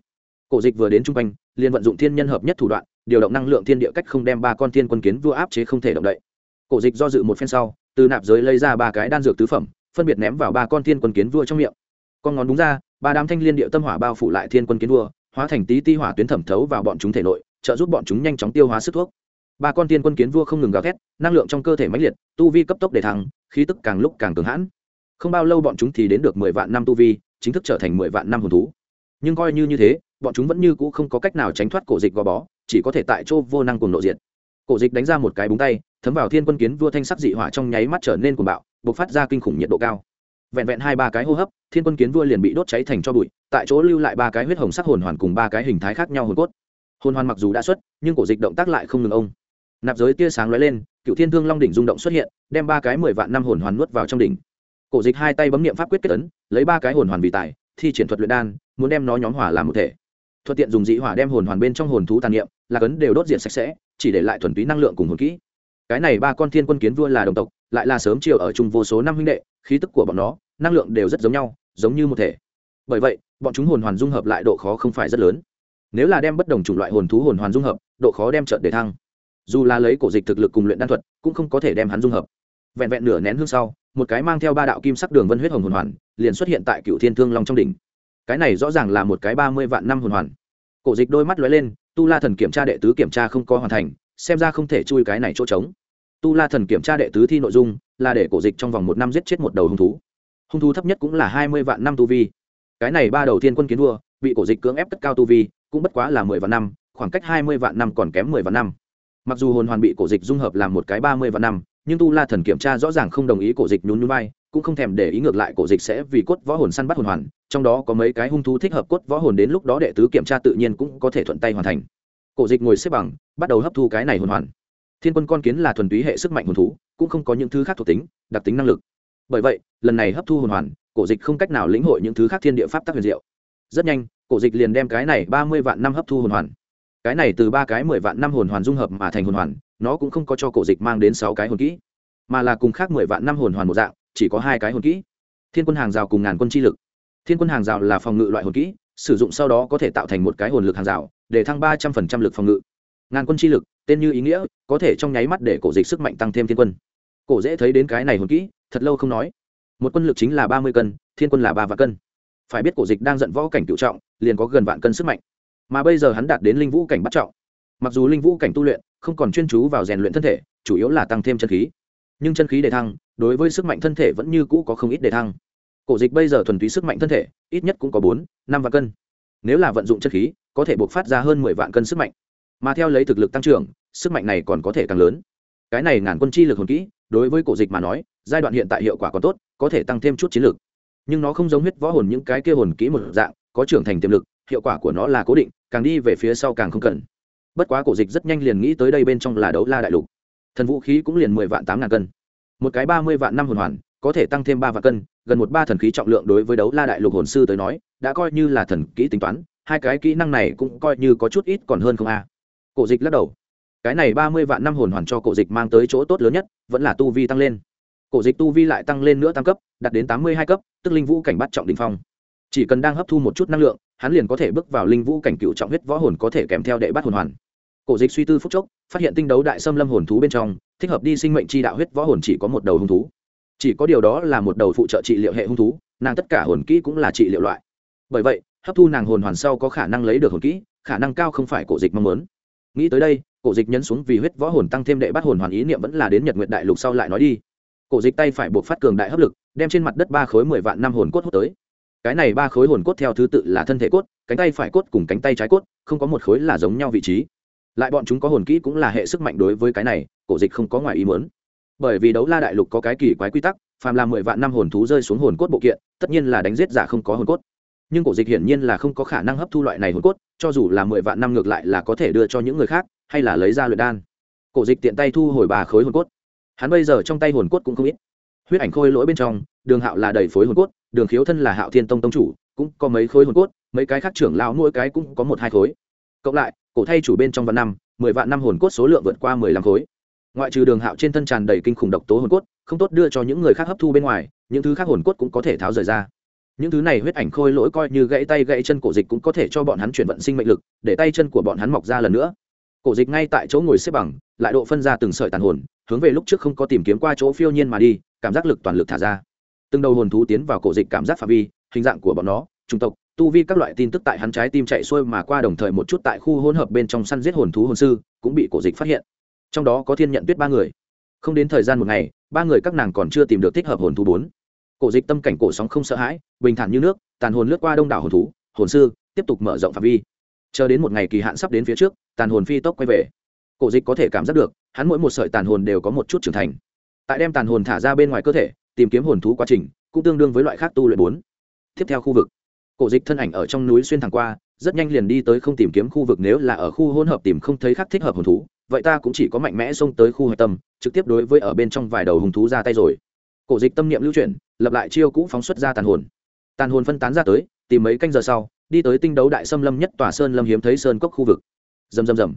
Cổ dịch vừa đến chung quanh, liền vận dụng thiên nhân hợp nhất thủ đoạn, điều động năng lượng thiên địa cách không đem ba con thiên quân kiến vua áp chế không thể động đậy. Cổ dịch do dự một phen sau, từ nạp giới lấy ra ba cái đan dược tứ phẩm, phân biệt ném vào ba con thiên quân kiến vua trong miệng con ngón đúng ra, ba đám thanh liên địa tâm hỏa bao phủ lại thiên quân kiến vua, hóa thành tí ti hỏa tuyến thẩm thấu vào bọn chúng thể nội, trợ giúp bọn chúng nhanh chóng tiêu hóa sức thuốc. Ba con thiên quân kiến vua không ngừng gào thét, năng lượng trong cơ thể mãnh liệt, tu vi cấp tốc để thắng khí tức càng lúc càng cường hãn. Không bao lâu bọn chúng thì đến được mười vạn năm tu vi, chính thức trở thành mười vạn năm hồn thú. Nhưng coi như như thế, bọn chúng vẫn như cũ không có cách nào tránh thoát cổ dịch gò bó, chỉ có thể tại chỗ vô năng cùng nội diện cổ dịch đánh ra một cái búng tay, thấm vào thiên quân kiến vua thanh sắc dị hỏa trong nháy mắt trở nên cuồng bạo b ộ c phát ra kinh khủng nhiệt độ cao vẹn vẹn hai ba cái hô hấp, thiên quân kiến vua liền bị đốt cháy thành cho bụi, tại chỗ lưu lại ba cái huyết hồng sắc hồn hoàn cùng ba cái hình thái khác nhau hồn cốt. Hồn hoàn mặc dù đã xuất, nhưng cổ dịch động tác lại không ngừng ông. Nạp giới tia sáng lóe lên, cựu thiên thương long đỉnh rung động xuất hiện, đem ba cái mười vạn năm hồn hoàn nuốt vào trong đỉnh. Cổ dịch hai tay bấm nghiệm pháp quyết kết ấn, lấy ba cái hồn hoàn vì tài, thi triển thuật luyện đan, muốn đem nó nhóm hỏa làm một thể. Thuận tiện dùng dị hỏa đem hồn hoàn bên trong hồn thú tàn niệm, là cấn đều đốt diện sạch sẽ, chỉ để lại thuần túy năng lượng cùng hồn kỹ. Cái này ba con thiên quân kiến vua là đồng tộc lại là sớm chiều ở chung vô số năm huynh đệ, khí tức của bọn nó, năng lượng đều rất giống nhau, giống như một thể. Bởi vậy, bọn chúng hồn hoàn dung hợp lại độ khó không phải rất lớn. Nếu là đem bất đồng chủng loại hồn thú hồn hoàn dung hợp, độ khó đem trợn để thăng. Dù là lấy cổ dịch thực lực cùng luyện đan thuật, cũng không có thể đem hắn dung hợp. Vẹn vẹn nửa nén hương sau, một cái mang theo ba đạo kim sắc đường vân huyết hồng hồn hoàn, liền xuất hiện tại cựu thiên thương long trong đỉnh. Cái này rõ ràng là một cái ba mươi vạn năm hồn hoàn. Cổ dịch đôi mắt lóe lên, tu la thần kiểm tra đệ tứ kiểm tra không có hoàn thành, xem ra không thể chui cái này chỗ trống tu la thần kiểm tra đệ tứ thi nội dung, là để cổ dịch trong vòng một năm giết chết một đầu hung thú. Hung thú thấp nhất cũng là hai mươi vạn năm tu vi. Cái này ba đầu tiên quân kiến vua, bị cổ dịch cưỡng ép cất cao tu vi, cũng bất quá là mười vạn năm, khoảng cách hai mươi vạn năm còn kém mười vạn năm. Mặc dù hồn hoàn bị cổ dịch dung hợp làm một cái ba mươi vạn năm, nhưng tu la thần kiểm tra rõ ràng không đồng ý cổ dịch nhún nhún bay cũng không thèm để ý ngược lại cổ dịch sẽ vì cốt võ hồn săn bắt hồn hoàn, trong đó có mấy cái hung thú thích hợp cốt võ hồn đến lúc đó đệ tứ kiểm tra tự nhiên cũng có thể thuận tay hoàn thành. Cổ dịch ngồi xếp bằng, bắt đầu hấp thu cái này hồn hoàn thiên quân con kiến là thuần túy hệ sức mạnh hồn thú, cũng không có những thứ khác thuộc tính, đặc tính năng lực. Bởi vậy, lần này hấp thu hồn hoàn, cổ dịch không cách nào lĩnh hội những thứ khác thiên địa pháp tác huyền diệu. Rất nhanh, cổ dịch liền đem cái này ba mươi vạn năm hấp thu hồn hoàn. Cái này từ ba cái mười vạn năm hồn hoàn dung hợp mà thành hồn hoàn, nó cũng không có cho cổ dịch mang đến sáu cái hồn kỹ, mà là cùng khác mười vạn năm hồn hoàn một dạng, chỉ có hai cái hồn kỹ. Thiên quân hàng rào cùng ngàn quân chi lực. Thiên quân hàng rào là phòng ngự loại hồn kỹ, sử dụng sau đó có thể tạo thành một cái hồn lực hàng rào, để thăng ba trăm phần trăm lực phòng ngự. Ngàn quân chi lực tên như ý nghĩa, có thể trong nháy mắt để cổ dịch sức mạnh tăng thêm thiên quân. Cổ dễ thấy đến cái này hồn kỹ, thật lâu không nói. Một quân lực chính là ba mươi cân, thiên quân là ba vạn cân. Phải biết cổ dịch đang giận võ cảnh cựu trọng, liền có gần vạn cân sức mạnh. Mà bây giờ hắn đạt đến linh vũ cảnh bắt trọng. Mặc dù linh vũ cảnh tu luyện, không còn chuyên chú vào rèn luyện thân thể, chủ yếu là tăng thêm chân khí. Nhưng chân khí đề thăng, đối với sức mạnh thân thể vẫn như cũ có không ít đề thăng. Cổ dịch bây giờ thuần túy sức mạnh thân thể, ít nhất cũng có bốn, năm vạn cân. Nếu là vận dụng chân khí, có thể buộc phát ra hơn mười vạn cân sức mạnh. Mà theo lấy thực lực tăng trưởng sức mạnh này còn có thể càng lớn. Cái này ngàn quân chi lực hồn kỹ, đối với cổ dịch mà nói, giai đoạn hiện tại hiệu quả còn tốt, có thể tăng thêm chút chiến lược nhưng nó không giống huyết võ hồn những cái kia hồn kỹ một dạng, có trưởng thành tiềm lực, hiệu quả của nó là cố định, càng đi về phía sau càng không cần. Bất quá cổ dịch rất nhanh liền nghĩ tới đây bên trong là đấu la đại lục. Thần vũ khí cũng liền mười vạn tám ngàn cân. Một cái ba mươi vạn năm hồn hoàn, có thể tăng thêm ba vạn cân, gần một ba thần khí trọng lượng đối với đấu la đại lục hồn sư tới nói, đã coi như là thần kỹ tính toán, hai cái kỹ năng này cũng coi như có chút ít còn hơn không a. Cổ dịch lắc đầu cái này ba mươi vạn năm hồn hoàn cho cổ dịch mang tới chỗ tốt lớn nhất, vẫn là tu vi tăng lên. Cổ dịch tu vi lại tăng lên nữa tăng cấp, đạt đến tám mươi hai cấp, tức linh vũ cảnh bắt trọng đ ỉ n h phong. Chỉ cần đang hấp thu một chút năng lượng, hắn liền có thể bước vào linh vũ cảnh cựu trọng huyết võ hồn có thể kèm theo đệ bắt hồn hoàn. Cổ dịch suy tư phúc chốc, phát hiện tinh đấu đại xâm lâm hồn thú bên trong, thích hợp đi sinh mệnh chi đạo huyết võ hồn chỉ có một đầu hung thú. Chỉ có điều đó là một đầu phụ trợ trị liệu hệ hung thú, nàng tất cả hồn kỹ cũng là trị liệu loại. Bởi vậy, hấp thu nàng hồn hoàn sau có khả năng lấy được hồn kỹ, khả năng cao không phải cổ dịch mong muốn. Nghĩ tới đây cổ dịch nhấn xuống vì huyết võ hồn tăng thêm đệ bắt hồn hoàn ý niệm vẫn là đến nhật nguyện đại lục sau lại nói đi. Cổ dịch tay phải buộc phát cường đại hấp lực, đem trên mặt đất ba khối mười vạn năm hồn cốt hút tới. Cái này ba khối hồn cốt theo thứ tự là thân thể cốt, cánh tay phải cốt cùng cánh tay trái cốt, không có một khối là giống nhau vị trí. Lại bọn chúng có hồn kỹ cũng là hệ sức mạnh đối với cái này, cổ dịch không có ngoài ý muốn. Bởi vì đấu la đại lục có cái kỳ quái quy tắc, phàm là mười vạn năm hồn thú rơi xuống hồn cốt bộ kiện, tất nhiên là đánh giết giả không có hồn cốt nhưng cổ dịch hiển nhiên là không có khả năng hấp thu loại này hồn cốt, cho dù là mười vạn năm ngược lại là có thể đưa cho những người khác, hay là lấy ra luyện đan. Cổ dịch tiện tay thu hồi bà khối hồn cốt. Hắn bây giờ trong tay hồn cốt cũng không ít. Huyết ảnh khôi lỗi bên trong, đường hạo là đầy phối hồn cốt, đường khiếu thân là hạo thiên tông tông chủ, cũng có mấy khối hồn cốt, mấy cái khác trưởng lão mỗi cái cũng có một hai khối. Cộng lại, cổ thay chủ bên trong vạn năm, mười vạn năm hồn cốt số lượng vượt qua mười lăm khối. Ngoại trừ đường hạo trên thân tràn đầy kinh khủng độc tố hồn cốt, không tốt đưa cho những người khác hấp thu bên ngoài, những thứ khác hồn cốt cũng có thể tháo rời ra những thứ này huyết ảnh khôi lỗi coi như gãy tay gãy chân cổ dịch cũng có thể cho bọn hắn chuyển vận sinh mệnh lực, để tay chân của bọn hắn mọc ra lần nữa. Cổ dịch ngay tại chỗ ngồi xếp bằng, lại độ phân ra từng sợi tàn hồn, hướng về lúc trước không có tìm kiếm qua chỗ phiêu nhiên mà đi, cảm giác lực toàn lực thả ra. Từng đầu hồn thú tiến vào cổ dịch cảm giác phạm vi, hình dạng của bọn nó, chủng tộc, tu vi các loại tin tức tại hắn trái tim chạy xuôi mà qua đồng thời một chút tại khu hỗn hợp bên trong săn giết hồn thú hồn sư, cũng bị cổ dịch phát hiện. Trong đó có thiên nhận tuyết ba người. Không đến thời gian một ngày, ba người các nàng còn chưa tìm được thích hợp hồn thú bốn cổ dịch tâm cảnh cổ sóng không sợ hãi, bình thản như nước, tàn hồn lướt qua đông đảo hồn thú, hồn sư, tiếp tục mở rộng phạm vi. Chờ đến một ngày kỳ hạn sắp đến phía trước, tàn hồn phi tốc quay về. Cổ dịch có thể cảm giác được, hắn mỗi một sợi tàn hồn đều có một chút trưởng thành. Tại đem tàn hồn thả ra bên ngoài cơ thể, tìm kiếm hồn thú quá trình, cũng tương đương với loại khác tu luyện bốn. Tiếp theo khu vực. Cổ dịch thân ảnh ở trong núi xuyên thẳng qua, rất nhanh liền đi tới không tìm kiếm khu vực nếu là ở khu hỗn hợp tìm không thấy khác thích hợp hồn thú, vậy ta cũng chỉ có mạnh mẽ xông tới khu hạch tâm, trực tiếp đối với ở bên trong vài đầu hùng thú ra tay rồi cổ dịch tâm niệm lưu chuyển, lập lại chiêu cũ phóng xuất ra tàn hồn. Tàn hồn phân tán ra tới, tìm mấy canh giờ sau, đi tới tinh đấu đại xâm lâm nhất tòa sơn lâm hiếm thấy sơn cốc khu vực. Rầm rầm rầm.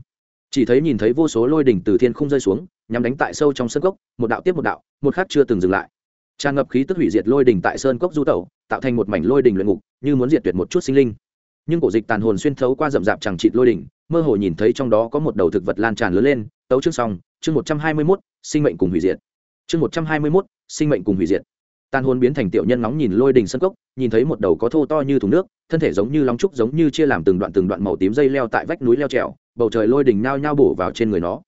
Chỉ thấy nhìn thấy vô số lôi đỉnh từ thiên không rơi xuống nhằm đánh tại sâu trong sơn cốc, một đạo tiếp một đạo, một khác chưa từng dừng lại. Tràn ngập khí tức hủy diệt lôi đỉnh tại sơn cốc du tẩu, tạo thành một mảnh lôi đỉnh luyện ngục, như muốn diệt tuyệt một chút sinh linh. Nhưng cổ dịch tàn hồn xuyên thấu qua rậm rạp chẳng trịt lôi đỉnh, mơ hồ nhìn thấy trong đó có một đầu thực vật lan tràn lớn lên, tấu chương xong, chương một trăm hai mươi mốt, sinh mệnh cùng hủy diệt. Chương một trăm hai mươi mốt sinh mệnh cùng hủy diệt. Tàn hồn biến thành tiểu nhân nóng nhìn lôi đình sân cốc, nhìn thấy một đầu có thô to như thùng nước, thân thể giống như lóng trúc giống như chia làm từng đoạn từng đoạn màu tím dây leo tại vách núi leo trèo, bầu trời lôi đình nao nhao bổ vào trên người nó.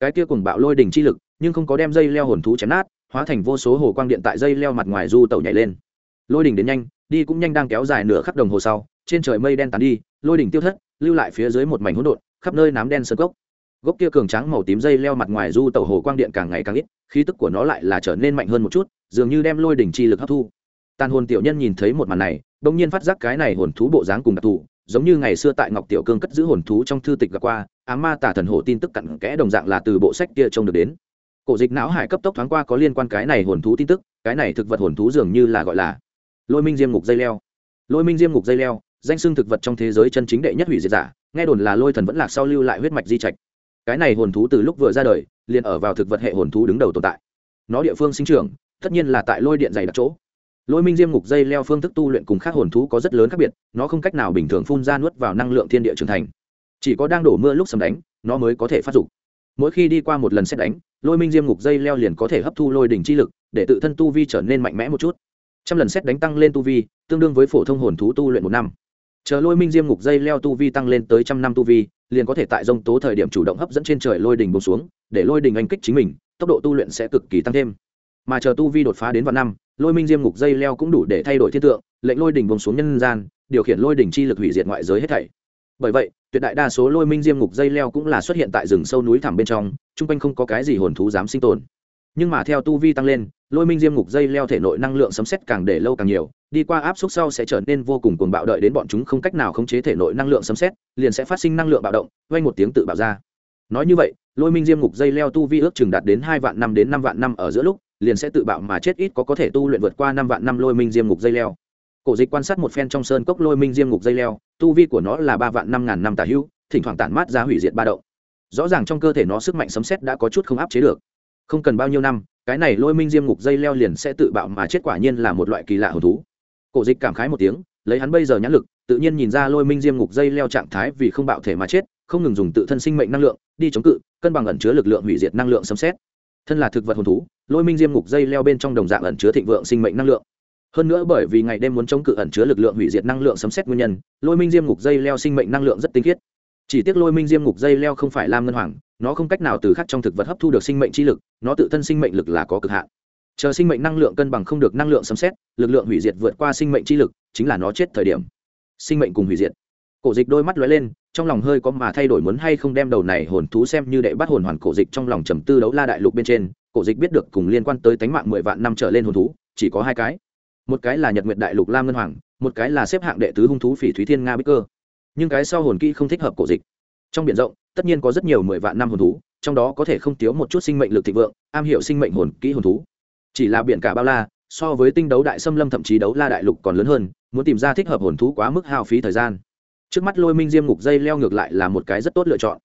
Cái kia cùng bạo lôi đình chi lực, nhưng không có đem dây leo hồn thú chém nát, hóa thành vô số hồ quang điện tại dây leo mặt ngoài du tẩu nhảy lên. Lôi đình đến nhanh, đi cũng nhanh đang kéo dài nửa khắp đồng hồ sau, trên trời mây đen tàn đi, lôi đình tiêu thất, lưu lại phía dưới một mảnh hỗn độn, khắp nơi nám đen sơn cốc gốc kia cường trắng màu tím dây leo mặt ngoài du tẩu hồ quang điện càng ngày càng ít, khí tức của nó lại là trở nên mạnh hơn một chút, dường như đem lôi đỉnh chi lực hấp thu. Tàn hồn tiểu nhân nhìn thấy một màn này đông nhiên phát giác cái này hồn thú bộ dáng cùng đặc thù, giống như ngày xưa tại ngọc tiểu cương cất giữ hồn thú trong thư tịch gặp qua á ma tả thần hồ tin tức cặn kẽ đồng dạng là từ bộ sách kia trông được đến. Cổ dịch não hải cấp tốc thoáng qua có liên quan cái này hồn thú tin tức, cái này thực vật hồn thú dường như là gọi là lôi minh diêm ngục dây leo. Lôi minh diêm ngục dây leo, danh xưng thực vật trong thế giới chân chính đệ nhất hủy diệt giả, nghe đồn là lôi thần vẫn lạc sau lưu lại huyết mạch di trạch cái này hồn thú từ lúc vừa ra đời, liền ở vào thực vật hệ hồn thú đứng đầu tồn tại. Nó địa phương sinh trưởng, tất nhiên là tại lôi điện dày đặc chỗ. Lôi minh diêm ngục dây leo phương thức tu luyện cùng khác hồn thú có rất lớn khác biệt, nó không cách nào bình thường phun ra nuốt vào năng lượng thiên địa trưởng thành. Chỉ có đang đổ mưa lúc sầm đánh, nó mới có thể phát dục. Mỗi khi đi qua một lần xét đánh, lôi minh diêm ngục dây leo liền có thể hấp thu lôi đỉnh chi lực, để tự thân tu vi trở nên mạnh mẽ một chút. Trăm lần xét đánh tăng lên tu vi, tương đương với phổ thông hồn thú tu luyện một năm. Chờ lôi minh diêm ngục dây leo tu vi tăng lên tới trăm năm tu vi liền có thể tại dông tố thời điểm chủ động hấp dẫn trên trời lôi đình bông xuống, để lôi đình anh kích chính mình, tốc độ tu luyện sẽ cực kỳ tăng thêm. Mà chờ tu vi đột phá đến vạn năm, lôi minh diêm ngục dây leo cũng đủ để thay đổi thiên tượng, lệnh lôi đình bông xuống nhân gian, điều khiển lôi đình chi lực hủy diệt ngoại giới hết thảy. Bởi vậy, tuyệt đại đa số lôi minh diêm ngục dây leo cũng là xuất hiện tại rừng sâu núi thẳm bên trong, chung quanh không có cái gì hồn thú dám sinh tồn nhưng mà theo tu vi tăng lên, lôi minh diêm ngục dây leo thể nội năng lượng sấm xét càng để lâu càng nhiều, đi qua áp suất sau sẽ trở nên vô cùng cuồng bạo đợi đến bọn chúng không cách nào khống chế thể nội năng lượng sấm xét liền sẽ phát sinh năng lượng bạo động vay một tiếng tự bạo ra. Nói như vậy, lôi minh diêm ngục dây leo tu vi ước chừng đạt đến hai vạn năm đến năm vạn năm ở giữa lúc, liền sẽ tự bạo mà chết ít có có thể tu luyện vượt qua năm vạn năm lôi minh diêm ngục dây leo. Cổ dịch quan sát một phen trong sơn cốc lôi minh diêm ngục dây leo, tu vi của nó là ba vạn năm ngàn năm tả hữu thỉnh thoảng tản mát ra hủy diệt ba động. Rõ ràng trong cơ thể nó sức mạnh sấm xét đã có chút không áp chế được không cần bao nhiêu năm, cái này lôi minh diêm ngục dây leo liền sẽ tự bạo mà chết quả nhiên là một loại kỳ lạ hồn thú. Cổ dịch cảm khái một tiếng, lấy hắn bây giờ nhãn lực, tự nhiên nhìn ra lôi minh diêm ngục dây leo trạng thái vì không bạo thể mà chết, không ngừng dùng tự thân sinh mệnh năng lượng, đi chống cự, cân bằng ẩn chứa lực lượng hủy diệt năng lượng sấm xét thân là thực vật hồn thú, lôi minh diêm ngục dây leo bên trong đồng dạng ẩn chứa thịnh vượng sinh mệnh năng lượng. Hơn nữa bởi vì ngày đêm muốn chống cự ẩn chứa lực lượng hủy diệt năng lượng sấm xét nguyên nhân, lôi minh diêm ngục dây leo sinh mệnh năng lượng rất tinh khiết. Chỉ tiếc lôi minh diêm ngục dây leo không phải lam ngân hoàng nó không cách nào từ khác trong thực vật hấp thu được sinh mệnh chi lực, nó tự thân sinh mệnh lực là có cực hạn. Chờ sinh mệnh năng lượng cân bằng không được năng lượng sấm xét lực lượng hủy diệt vượt qua sinh mệnh chi lực, chính là nó chết thời điểm. Sinh mệnh cùng hủy diệt. Cổ dịch đôi mắt lóe lên, trong lòng hơi có mà thay đổi muốn hay không đem đầu này hồn thú xem như đệ bắt hồn hoàn cổ dịch trong lòng trầm tư đấu la đại lục bên trên, cổ dịch biết được cùng liên quan tới tánh mạng mười vạn năm trở lên hồn thú, chỉ có hai cái. Một cái là nhật nguyệt đại lục lam ngân hoàng, một cái là xếp hạng đệ tứ hung thú phỉ thúy thiên nga bích cơ. Nhưng cái sau hồn kỹ không thích hợp cổ dịch trong biển rộng, tất nhiên có rất nhiều mười vạn năm hồn thú, trong đó có thể không thiếu một chút sinh mệnh lực thịnh vượng, am hiểu sinh mệnh hồn kỹ hồn thú. Chỉ là biển cả bao la, so với tinh đấu đại xâm lâm thậm chí đấu la đại lục còn lớn hơn, muốn tìm ra thích hợp hồn thú quá mức hao phí thời gian. Trước mắt lôi minh diêm ngục dây leo ngược lại là một cái rất tốt lựa chọn.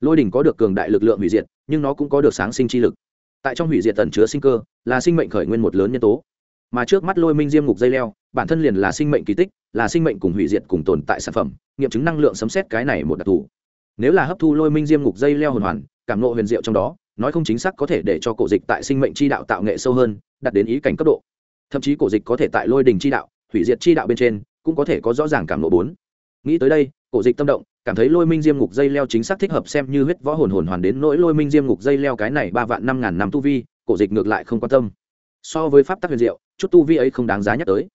Lôi đỉnh có được cường đại lực lượng hủy diệt, nhưng nó cũng có được sáng sinh chi lực. Tại trong hủy diệt tần chứa sinh cơ, là sinh mệnh khởi nguyên một lớn nhân tố. Mà trước mắt lôi minh diêm ngục dây leo, bản thân liền là sinh mệnh kỳ tích, là sinh mệnh cùng hủy diệt cùng tồn tại sản phẩm, nghiệm chứng năng lượng sấm xét cái này một đặc thù nếu là hấp thu lôi minh diêm ngục dây leo hồn hoàn, cảm nộ huyền diệu trong đó, nói không chính xác có thể để cho cổ dịch tại sinh mệnh chi đạo tạo nghệ sâu hơn đặt đến ý cảnh cấp độ. Thậm chí cổ dịch có thể tại lôi đình chi đạo, hủy diệt chi đạo bên trên, cũng có thể có rõ ràng cảm nộ bốn. Nghĩ tới đây, cổ dịch tâm động, cảm thấy lôi minh diêm ngục dây leo chính xác thích hợp xem như huyết võ hồn hồn hoàn đến nỗi lôi minh diêm ngục dây leo cái này ba vạn năm ngàn năm tu vi, cổ dịch ngược lại không quan tâm. So với pháp tắc huyền diệu, chút tu vi ấy không đáng giá nhắc tới.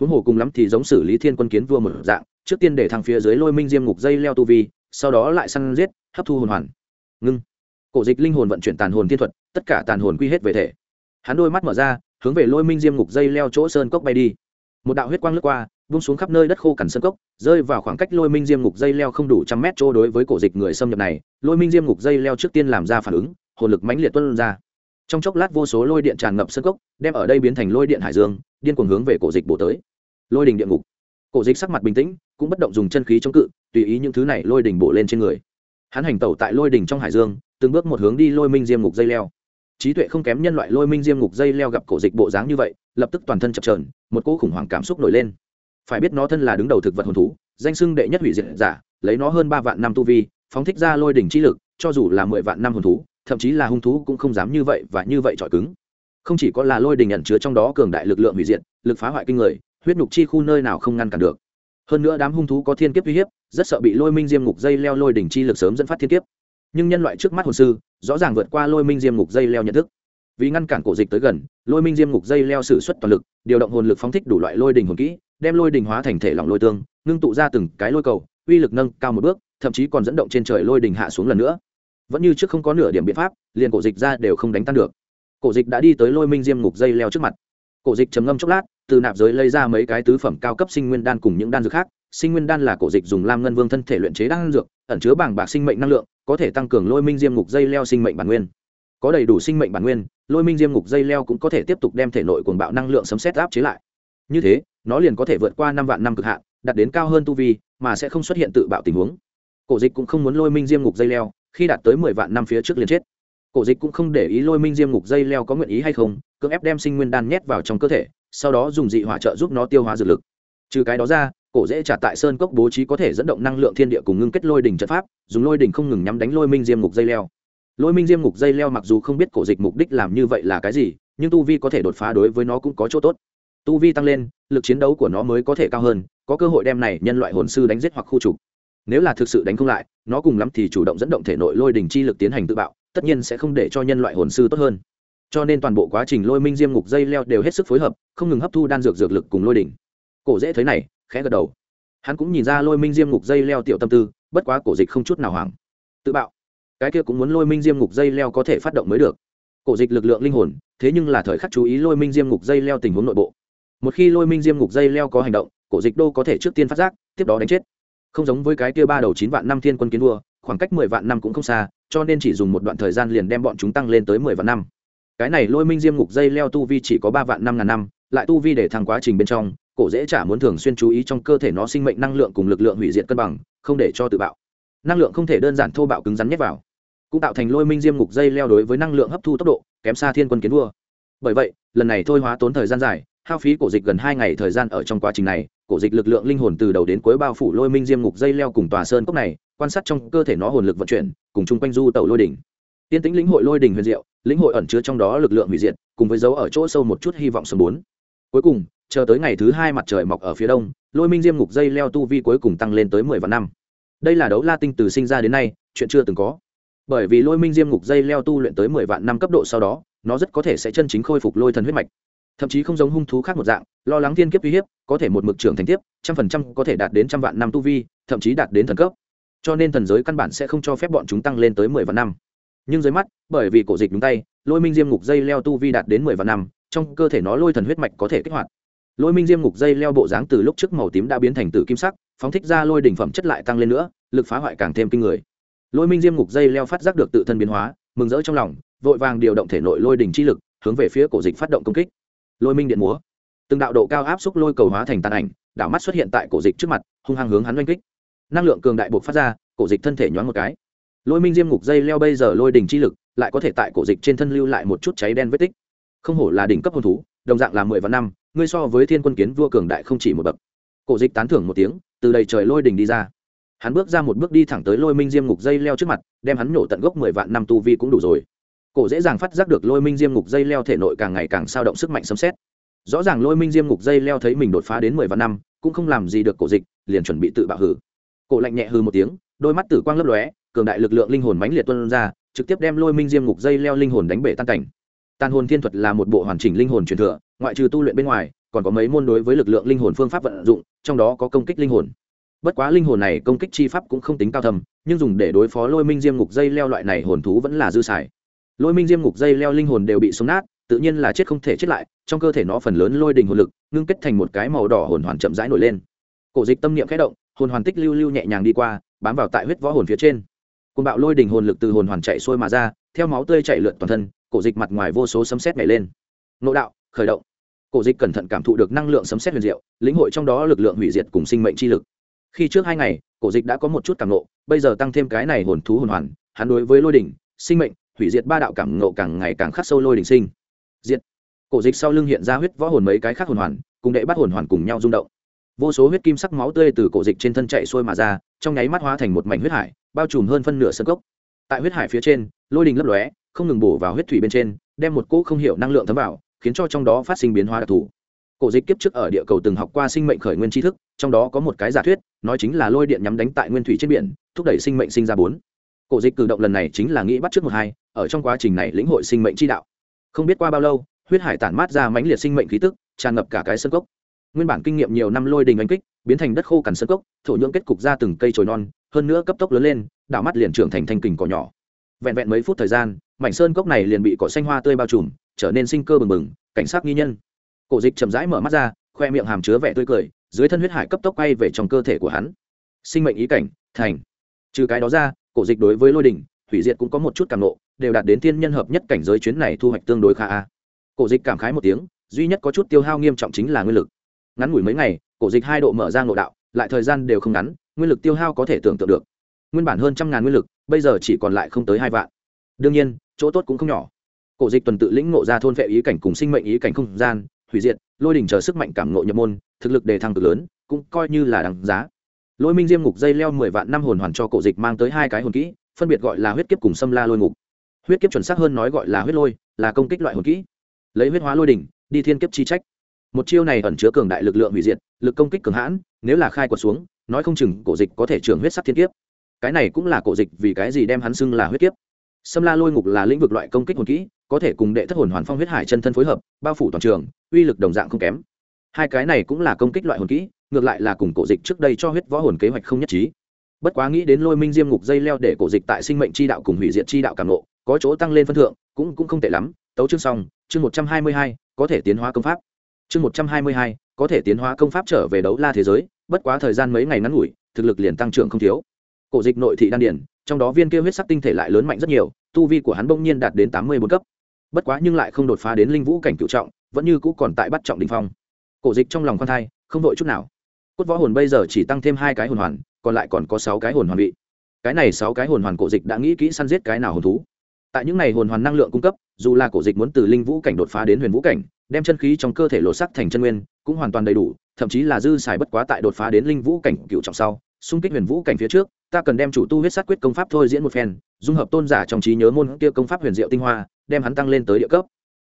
Huống hồ cùng lắm thì giống xử lý thiên quân kiến vua một dạng, trước tiên để thằng phía dưới lôi minh diêm ngục dây leo tu vi sau đó lại săn giết, hấp thu hồn hoàn. Ngưng. Cổ dịch linh hồn vận chuyển tàn hồn thiên thuật, tất cả tàn hồn quy hết về thể. Hắn đôi mắt mở ra, hướng về lôi minh diêm ngục dây leo chỗ sơn cốc bay đi. Một đạo huyết quang lướt qua bung xuống khắp nơi đất khô cằn sơn cốc, rơi vào khoảng cách lôi minh diêm ngục dây leo không đủ trăm mét chỗ đối với cổ dịch người xâm nhập này, lôi minh diêm ngục dây leo trước tiên làm ra phản ứng, hồn lực mãnh liệt tuân ra. Trong chốc lát vô số lôi điện tràn ngập sơn cốc, đem ở đây biến thành lôi điện hải dương, điên cuồng hướng về cổ dịch bổ tới. Lôi đình địa ngục. Cổ dịch sắc mặt bình tĩnh, cũng bất động dùng chân khí chống cự tùy ý những thứ này lôi đỉnh bổ lên trên người. Hắn hành tẩu tại lôi đỉnh trong hải dương, từng bước một hướng đi lôi minh diêm ngục dây leo. Trí tuệ không kém nhân loại lôi minh diêm ngục dây leo gặp cổ dịch bộ dáng như vậy, lập tức toàn thân chập trờn một cỗ khủng hoảng cảm xúc nổi lên. Phải biết nó thân là đứng đầu thực vật hồn thú, danh sưng đệ nhất hủy diệt giả, lấy nó hơn ba vạn năm tu vi, phóng thích ra lôi đỉnh trí lực, cho dù là mười vạn năm hồn thú, thậm chí là hung thú cũng không dám như vậy và như vậy trọi cứng. Không chỉ có là lôi đình ẩn chứa trong đó cường đại lực lượng hủy diệt, lực phá hoại kinh người, huyết nhục chi khu nơi nào không ngăn cản được hơn nữa đám hung thú có thiên kiếp uy hiếp, rất sợ bị lôi minh diêm ngục dây leo lôi đỉnh chi lực sớm dẫn phát thiên kiếp. Nhưng nhân loại trước mắt hồn sư, rõ ràng vượt qua lôi minh diêm ngục dây leo nhận thức. Vì ngăn cản cổ dịch tới gần, lôi minh diêm ngục dây leo sử xuất toàn lực, điều động hồn lực phóng thích đủ loại lôi đình hồn kỹ, đem lôi đình hóa thành thể lỏng lôi tương, ngưng tụ ra từng cái lôi cầu, uy lực nâng cao một bước, thậm chí còn dẫn động trên trời lôi đình hạ xuống lần nữa. Vẫn như trước không có nửa điểm biện pháp, liền cổ dịch ra đều không đánh tan được. Cổ dịch đã đi tới lôi minh diêm ngục dây leo trước mặt cổ dịch trầm ngâm chốc lát, từ nạp giới lấy ra mấy cái tứ phẩm cao cấp sinh nguyên đan cùng những đan dược khác. Sinh nguyên đan là cổ dịch dùng lam ngân vương thân thể luyện chế đan dược, ẩn chứa bảng bạc sinh mệnh năng lượng, có thể tăng cường lôi minh diêm ngục dây leo sinh mệnh bản nguyên. Có đầy đủ sinh mệnh bản nguyên, lôi minh diêm ngục dây leo cũng có thể tiếp tục đem thể nội cuồng bạo năng lượng sấm xét áp chế lại. Như thế, nó liền có thể vượt qua năm vạn năm cực hạn, đạt đến cao hơn tu vi, mà sẽ không xuất hiện tự bạo tình huống. Cổ dịch cũng không muốn lôi minh diêm ngục dây leo, khi đạt tới mười vạn năm phía trước liền chết cổ dịch cũng không để ý lôi minh diêm ngục dây leo có nguyện ý hay không, cưỡng ép đem sinh nguyên đan nhét vào trong cơ thể, sau đó dùng dị hỏa trợ giúp nó tiêu hóa dược lực. Trừ cái đó ra, cổ dễ trả tại sơn cốc bố trí có thể dẫn động năng lượng thiên địa cùng ngưng kết lôi đỉnh trận pháp, dùng lôi đỉnh không ngừng nhắm đánh lôi minh diêm ngục dây leo. Lôi minh diêm ngục dây leo mặc dù không biết cổ dịch mục đích làm như vậy là cái gì, nhưng tu vi có thể đột phá đối với nó cũng có chỗ tốt. Tu vi tăng lên, lực chiến đấu của nó mới có thể cao hơn, có cơ hội đem này nhân loại hồn sư đánh giết hoặc khu trục. Nếu là thực sự đánh không lại, nó cùng lắm thì chủ động dẫn động thể nội lôi đình chi lực tiến hành tự bạo tất nhiên sẽ không để cho nhân loại hồn sư tốt hơn. Cho nên toàn bộ quá trình lôi minh diêm ngục dây leo đều hết sức phối hợp, không ngừng hấp thu đan dược dược lực cùng lôi đỉnh. Cổ dễ thấy này, khẽ gật đầu. Hắn cũng nhìn ra lôi minh diêm ngục dây leo tiểu tâm tư, bất quá cổ dịch không chút nào hoảng. Tự bạo. Cái kia cũng muốn lôi minh diêm ngục dây leo có thể phát động mới được. Cổ dịch lực lượng linh hồn, thế nhưng là thời khắc chú ý lôi minh diêm ngục dây leo tình huống nội bộ. Một khi lôi minh diêm ngục dây leo có hành động, cổ dịch đô có thể trước tiên phát giác, tiếp đó đánh chết. Không giống với cái kia ba đầu chín vạn năm thiên quân kiến đua khoảng cách mười vạn năm cũng không xa, cho nên chỉ dùng một đoạn thời gian liền đem bọn chúng tăng lên tới mười vạn năm. Cái này lôi minh diêm ngục dây leo tu vi chỉ có ba vạn năm ngàn năm, lại tu vi để thăng quá trình bên trong, cổ dễ chả muốn thường xuyên chú ý trong cơ thể nó sinh mệnh năng lượng cùng lực lượng hủy diệt cân bằng, không để cho tự bạo. Năng lượng không thể đơn giản thô bạo cứng rắn nhét vào, cũng tạo thành lôi minh diêm ngục dây leo đối với năng lượng hấp thu tốc độ, kém xa thiên quân kiến vua. Bởi vậy, lần này thôi hóa tốn thời gian dài hao phí cổ dịch gần hai ngày thời gian ở trong quá trình này, cổ dịch lực lượng linh hồn từ đầu đến cuối bao phủ lôi minh diêm ngục dây leo cùng tòa sơn cốc này, quan sát trong cơ thể nó hồn lực vận chuyển, cùng chung quanh du tàu lôi đỉnh. Tiên tĩnh lĩnh hội lôi đỉnh huyền diệu, lĩnh hội ẩn chứa trong đó lực lượng hủy diệt, cùng với dấu ở chỗ sâu một chút hy vọng sớm bốn. Cuối cùng, chờ tới ngày thứ hai mặt trời mọc ở phía đông, lôi minh diêm ngục dây leo tu vi cuối cùng tăng lên tới mười vạn năm. Đây là đấu la tinh từ sinh ra đến nay, chuyện chưa từng có. Bởi vì lôi minh diêm ngục dây leo tu luyện tới mười vạn năm cấp độ sau đó, nó rất có thể sẽ chân chính khôi phục lôi thần huyết mạch thậm chí không giống hung thú khác một dạng, lo lắng thiên kiếp uy hiếp, có thể một mực trưởng thành tiếp, trăm phần trăm có thể đạt đến trăm vạn năm tu vi, thậm chí đạt đến thần cấp. Cho nên thần giới căn bản sẽ không cho phép bọn chúng tăng lên tới mười vạn năm. Nhưng dưới mắt, bởi vì cổ dịch đúng tay, lôi minh diêm ngục dây leo tu vi đạt đến mười vạn năm, trong cơ thể nó lôi thần huyết mạch có thể kích hoạt. Lôi minh diêm ngục dây leo bộ dáng từ lúc trước màu tím đã biến thành tử kim sắc, phóng thích ra lôi đỉnh phẩm chất lại tăng lên nữa, lực phá hoại càng thêm kinh người. Lôi minh diêm ngục dây leo phát giác được tự thân biến hóa, mừng rỡ trong lòng, vội vàng điều động thể nội lôi đỉnh chi lực, hướng về phía cổ dịch phát động công kích lôi minh điện múa. Từng đạo độ cao áp xúc lôi cầu hóa thành tàn ảnh, đảo mắt xuất hiện tại cổ dịch trước mặt, hung hăng hướng hắn oanh kích. Năng lượng cường đại buộc phát ra, cổ dịch thân thể nhoáng một cái. Lôi minh diêm ngục dây leo bây giờ lôi đỉnh chi lực, lại có thể tại cổ dịch trên thân lưu lại một chút cháy đen vết tích. Không hổ là đỉnh cấp hồn thú, đồng dạng là mười vạn năm, ngươi so với thiên quân kiến vua cường đại không chỉ một bậc. Cổ dịch tán thưởng một tiếng, từ đầy trời lôi đỉnh đi ra. Hắn bước ra một bước đi thẳng tới lôi minh diêm ngục dây leo trước mặt, đem hắn nhổ tận gốc mười vạn năm tu vi cũng đủ rồi cổ dễ dàng phát giác được lôi minh diêm ngục dây leo thể nội càng ngày càng sao động sức mạnh sấm xét rõ ràng lôi minh diêm ngục dây leo thấy mình đột phá đến mười vạn năm, cũng không làm gì được cổ dịch, liền chuẩn bị tự bạo hử. Cổ lạnh nhẹ hư một tiếng, đôi mắt tử quang lấp lóe, cường đại lực lượng linh hồn mãnh liệt tuân ra, trực tiếp đem lôi minh diêm ngục dây leo linh hồn đánh bể tan cảnh. Tàn hồn thiên thuật là một bộ hoàn chỉnh linh hồn truyền thừa, ngoại trừ tu luyện bên ngoài, còn có mấy môn đối với lực lượng linh hồn phương pháp vận dụng, trong đó có công kích linh hồn. Bất quá linh hồn này công kích chi pháp cũng không tính cao thầm nhưng dùng để đối phó lôi minh diêm ngục dây leo loại này hồn thú vẫn là dư xài lôi minh diêm ngục dây leo linh hồn đều bị sống nát, tự nhiên là chết không thể chết lại, trong cơ thể nó phần lớn lôi đình hồn lực, ngưng kết thành một cái màu đỏ hồn hoàn chậm rãi nổi lên. Cổ dịch tâm niệm khẽ động, hồn hoàn tích lưu lưu nhẹ nhàng đi qua, bám vào tại huyết võ hồn phía trên. Côn bạo lôi đình hồn lực từ hồn hoàn chạy xuôi mà ra, theo máu tươi chạy lượn toàn thân, cổ dịch mặt ngoài vô số sấm xét nhảy lên. Nộ đạo, khởi động. Cổ dịch cẩn thận cảm thụ được năng lượng sấm xét huyền diệu, lĩnh hội trong đó lực lượng hủy diệt cùng sinh mệnh chi lực. Khi trước hai ngày, cổ dịch đã có một chút cảm nộ bây giờ tăng thêm cái này hồn thú hồn hoàn, hắn đối với lôi đỉnh sinh mệnh hủy diệt ba đạo cảm nộ càng ngày càng khắc sâu lôi đình sinh. Diệt. Cổ dịch sau lưng hiện ra huyết võ hồn mấy cái khác hồn hoàn, cùng đệ bắt hồn hoàn cùng nhau rung động. Vô số huyết kim sắc máu tươi từ cổ dịch trên thân chạy xuôi mà ra, trong nháy mắt hóa thành một mảnh huyết hải, bao trùm hơn phân nửa sân cốc. Tại huyết hải phía trên, lôi đình lấp lóe, không ngừng bổ vào huyết thủy bên trên, đem một cỗ không hiểu năng lượng thấm vào, khiến cho trong đó phát sinh biến hóa đặc thù. Cổ dịch kiếp trước ở địa cầu từng học qua sinh mệnh khởi nguyên tri thức, trong đó có một cái giả thuyết, nói chính là lôi điện nhắm đánh tại nguyên thủy trên biển, thúc đẩy sinh mệnh sinh ra bốn cổ dịch cử động lần này chính là nghĩ bắt trước một hai, ở trong quá trình này lĩnh hội sinh mệnh chi đạo. Không biết qua bao lâu, huyết hải tản mát ra mãnh liệt sinh mệnh khí tức, tràn ngập cả cái sân cốc. Nguyên bản kinh nghiệm nhiều năm lôi đình đánh kích, biến thành đất khô cằn sân cốc, thổ nhưỡng kết cục ra từng cây trồi non, hơn nữa cấp tốc lớn lên, đảo mắt liền trưởng thành thanh kình cỏ nhỏ. Vẹn vẹn mấy phút thời gian, mảnh sơn cốc này liền bị cỏ xanh hoa tươi bao trùm, trở nên sinh cơ bừng bừng, cảnh sát nghi nhân. Cổ dịch chậm rãi mở mắt ra, khoe miệng hàm chứa vẻ tươi cười, dưới thân huyết hải cấp tốc quay về trong cơ thể của hắn. Sinh mệnh ý cảnh, thành. Trừ cái đó ra cổ dịch đối với lôi đình hủy diệt cũng có một chút cảm nộ, đều đạt đến thiên nhân hợp nhất cảnh giới chuyến này thu hoạch tương đối khá a. Cổ dịch cảm khái một tiếng, duy nhất có chút tiêu hao nghiêm trọng chính là nguyên lực. Ngắn ngủi mấy ngày, cổ dịch hai độ mở ra ngộ đạo, lại thời gian đều không ngắn, nguyên lực tiêu hao có thể tưởng tượng được. Nguyên bản hơn trăm ngàn nguyên lực, bây giờ chỉ còn lại không tới hai vạn. Đương nhiên, chỗ tốt cũng không nhỏ. Cổ dịch tuần tự lĩnh ngộ ra thôn vệ ý cảnh cùng sinh mệnh ý cảnh không gian, hủy diệt, lôi đỉnh chờ sức mạnh cảm ngộ nhập môn, thực lực đề thăng cực lớn, cũng coi như là đằng giá lôi minh diêm ngục dây leo mười vạn năm hồn hoàn cho cổ dịch mang tới hai cái hồn kỹ phân biệt gọi là huyết kiếp cùng xâm la lôi ngục. Huyết kiếp chuẩn xác hơn nói gọi là huyết lôi là công kích loại hồn kỹ. Lấy huyết hóa lôi đỉnh đi thiên kiếp chi trách. Một chiêu này ẩn chứa cường đại lực lượng hủy diệt lực công kích cường hãn nếu là khai quật xuống nói không chừng cổ dịch có thể trường huyết sắc thiên kiếp. Cái này cũng là cổ dịch vì cái gì đem hắn xưng là huyết kiếp. Xâm La Lôi Ngục là lĩnh vực loại công kích hồn kỹ, có thể cùng đệ thất hồn hoàn phong huyết hải chân thân phối hợp, bao phủ toàn trường, uy lực đồng dạng không kém. Hai cái này cũng là công kích loại hồn kỹ, ngược lại là cùng cổ dịch trước đây cho huyết võ hồn kế hoạch không nhất trí. Bất quá nghĩ đến Lôi Minh Diêm Ngục dây leo để cổ dịch tại sinh mệnh chi đạo cùng hủy diệt chi đạo cảm ngộ, có chỗ tăng lên phân thượng, cũng cũng không tệ lắm. Tấu chương xong, chương một trăm hai mươi hai, có thể tiến hóa công pháp. Chương một trăm hai mươi hai, có thể tiến hóa công pháp trở về đấu la thế giới, bất quá thời gian mấy ngày ngắn ngủi, thực lực liền tăng trưởng không thiếu. Cổ dịch nội thị đan điển, trong đó viên kia huyết sắc tinh thể lại lớn mạnh rất nhiều tu vi của hắn bỗng nhiên đạt đến tám mươi bốn cấp bất quá nhưng lại không đột phá đến linh vũ cảnh cựu trọng vẫn như cũ còn tại bắt trọng đình phong cổ dịch trong lòng khoan thai không vội chút nào cốt võ hồn bây giờ chỉ tăng thêm hai cái hồn hoàn, còn lại còn có sáu cái hồn hoàn vị. Cái này sáu cái hồn hoàn cổ dịch đã nghĩ kỹ săn giết cái nào hồn thú. Tại những này hồn hoàn năng lượng cung cấp, dù là cổ dịch muốn từ linh vũ cảnh đột phá đến huyền vũ cảnh, đem chân khí trong cơ thể lột sắc thành chân nguyên, cũng hoàn toàn đầy đủ, thậm chí là dư xài bất quá tại đột phá đến linh vũ cảnh cựu trọng sau, xung kích huyền vũ cảnh phía trước, ta cần đem chủ tu huyết sát quyết công pháp thôi diễn một phen, dung hợp tôn giả trong trí nhớ môn kia công pháp huyền diệu tinh hoa, đem hắn tăng lên tới địa cấp.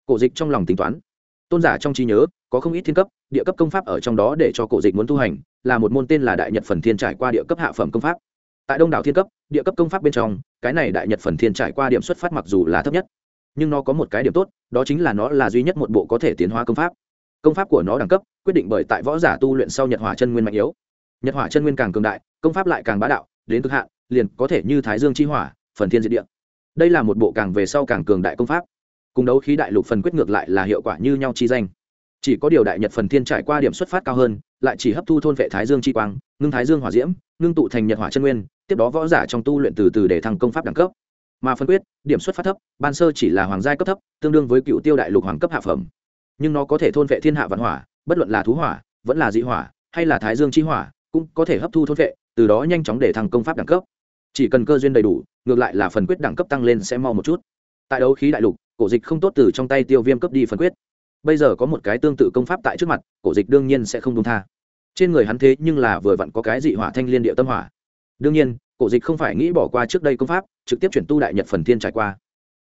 Cổ dịch trong lòng tính toán. Tôn giả trong trí nhớ, có không ít thiên cấp địa cấp công pháp ở trong đó để cho cổ dịch muốn tu hành, là một môn tên là đại nhật phần thiên trải qua địa cấp hạ phẩm công pháp. Tại đông đảo thiên cấp, địa cấp công pháp bên trong, cái này đại nhật phần thiên trải qua điểm xuất phát mặc dù là thấp nhất, nhưng nó có một cái điểm tốt, đó chính là nó là duy nhất một bộ có thể tiến hóa công pháp. Công pháp của nó đẳng cấp, quyết định bởi tại võ giả tu luyện sau nhật hỏa chân nguyên mạnh yếu. Nhật hỏa chân nguyên càng cường đại, công pháp lại càng bá đạo, đến cực hạn, liền có thể như thái dương chi hỏa, phần thiên diệt địa. Đây là một bộ càng về sau càng cường đại công pháp. Cùng đấu khí đại lục phần quyết ngược lại là hiệu quả như nhau chi danh chỉ có điều đại nhật phần thiên trải qua điểm xuất phát cao hơn, lại chỉ hấp thu thôn vệ thái dương chi quang, ngưng thái dương hỏa diễm, ngưng tụ thành nhật hỏa chân nguyên, tiếp đó võ giả trong tu luyện từ từ để thăng công pháp đẳng cấp. Mà phân quyết, điểm xuất phát thấp, ban sơ chỉ là hoàng giai cấp thấp, tương đương với cựu tiêu đại lục hoàng cấp hạ phẩm. Nhưng nó có thể thôn vệ thiên hạ văn hỏa, bất luận là thú hỏa, vẫn là dị hỏa, hay là thái dương chi hỏa, cũng có thể hấp thu thôn vệ, từ đó nhanh chóng để thăng công pháp đẳng cấp. Chỉ cần cơ duyên đầy đủ, ngược lại là phần quyết đẳng cấp tăng lên sẽ mau một chút. Tại đấu khí đại lục, cổ dịch không tốt từ trong tay tiêu viêm cấp đi phần quyết bây giờ có một cái tương tự công pháp tại trước mặt, cổ dịch đương nhiên sẽ không công tha. Trên người hắn thế nhưng là vừa vặn có cái dị hỏa thanh liên địa tâm hỏa. Đương nhiên, cổ dịch không phải nghĩ bỏ qua trước đây công pháp, trực tiếp chuyển tu đại nhật phần thiên trải qua,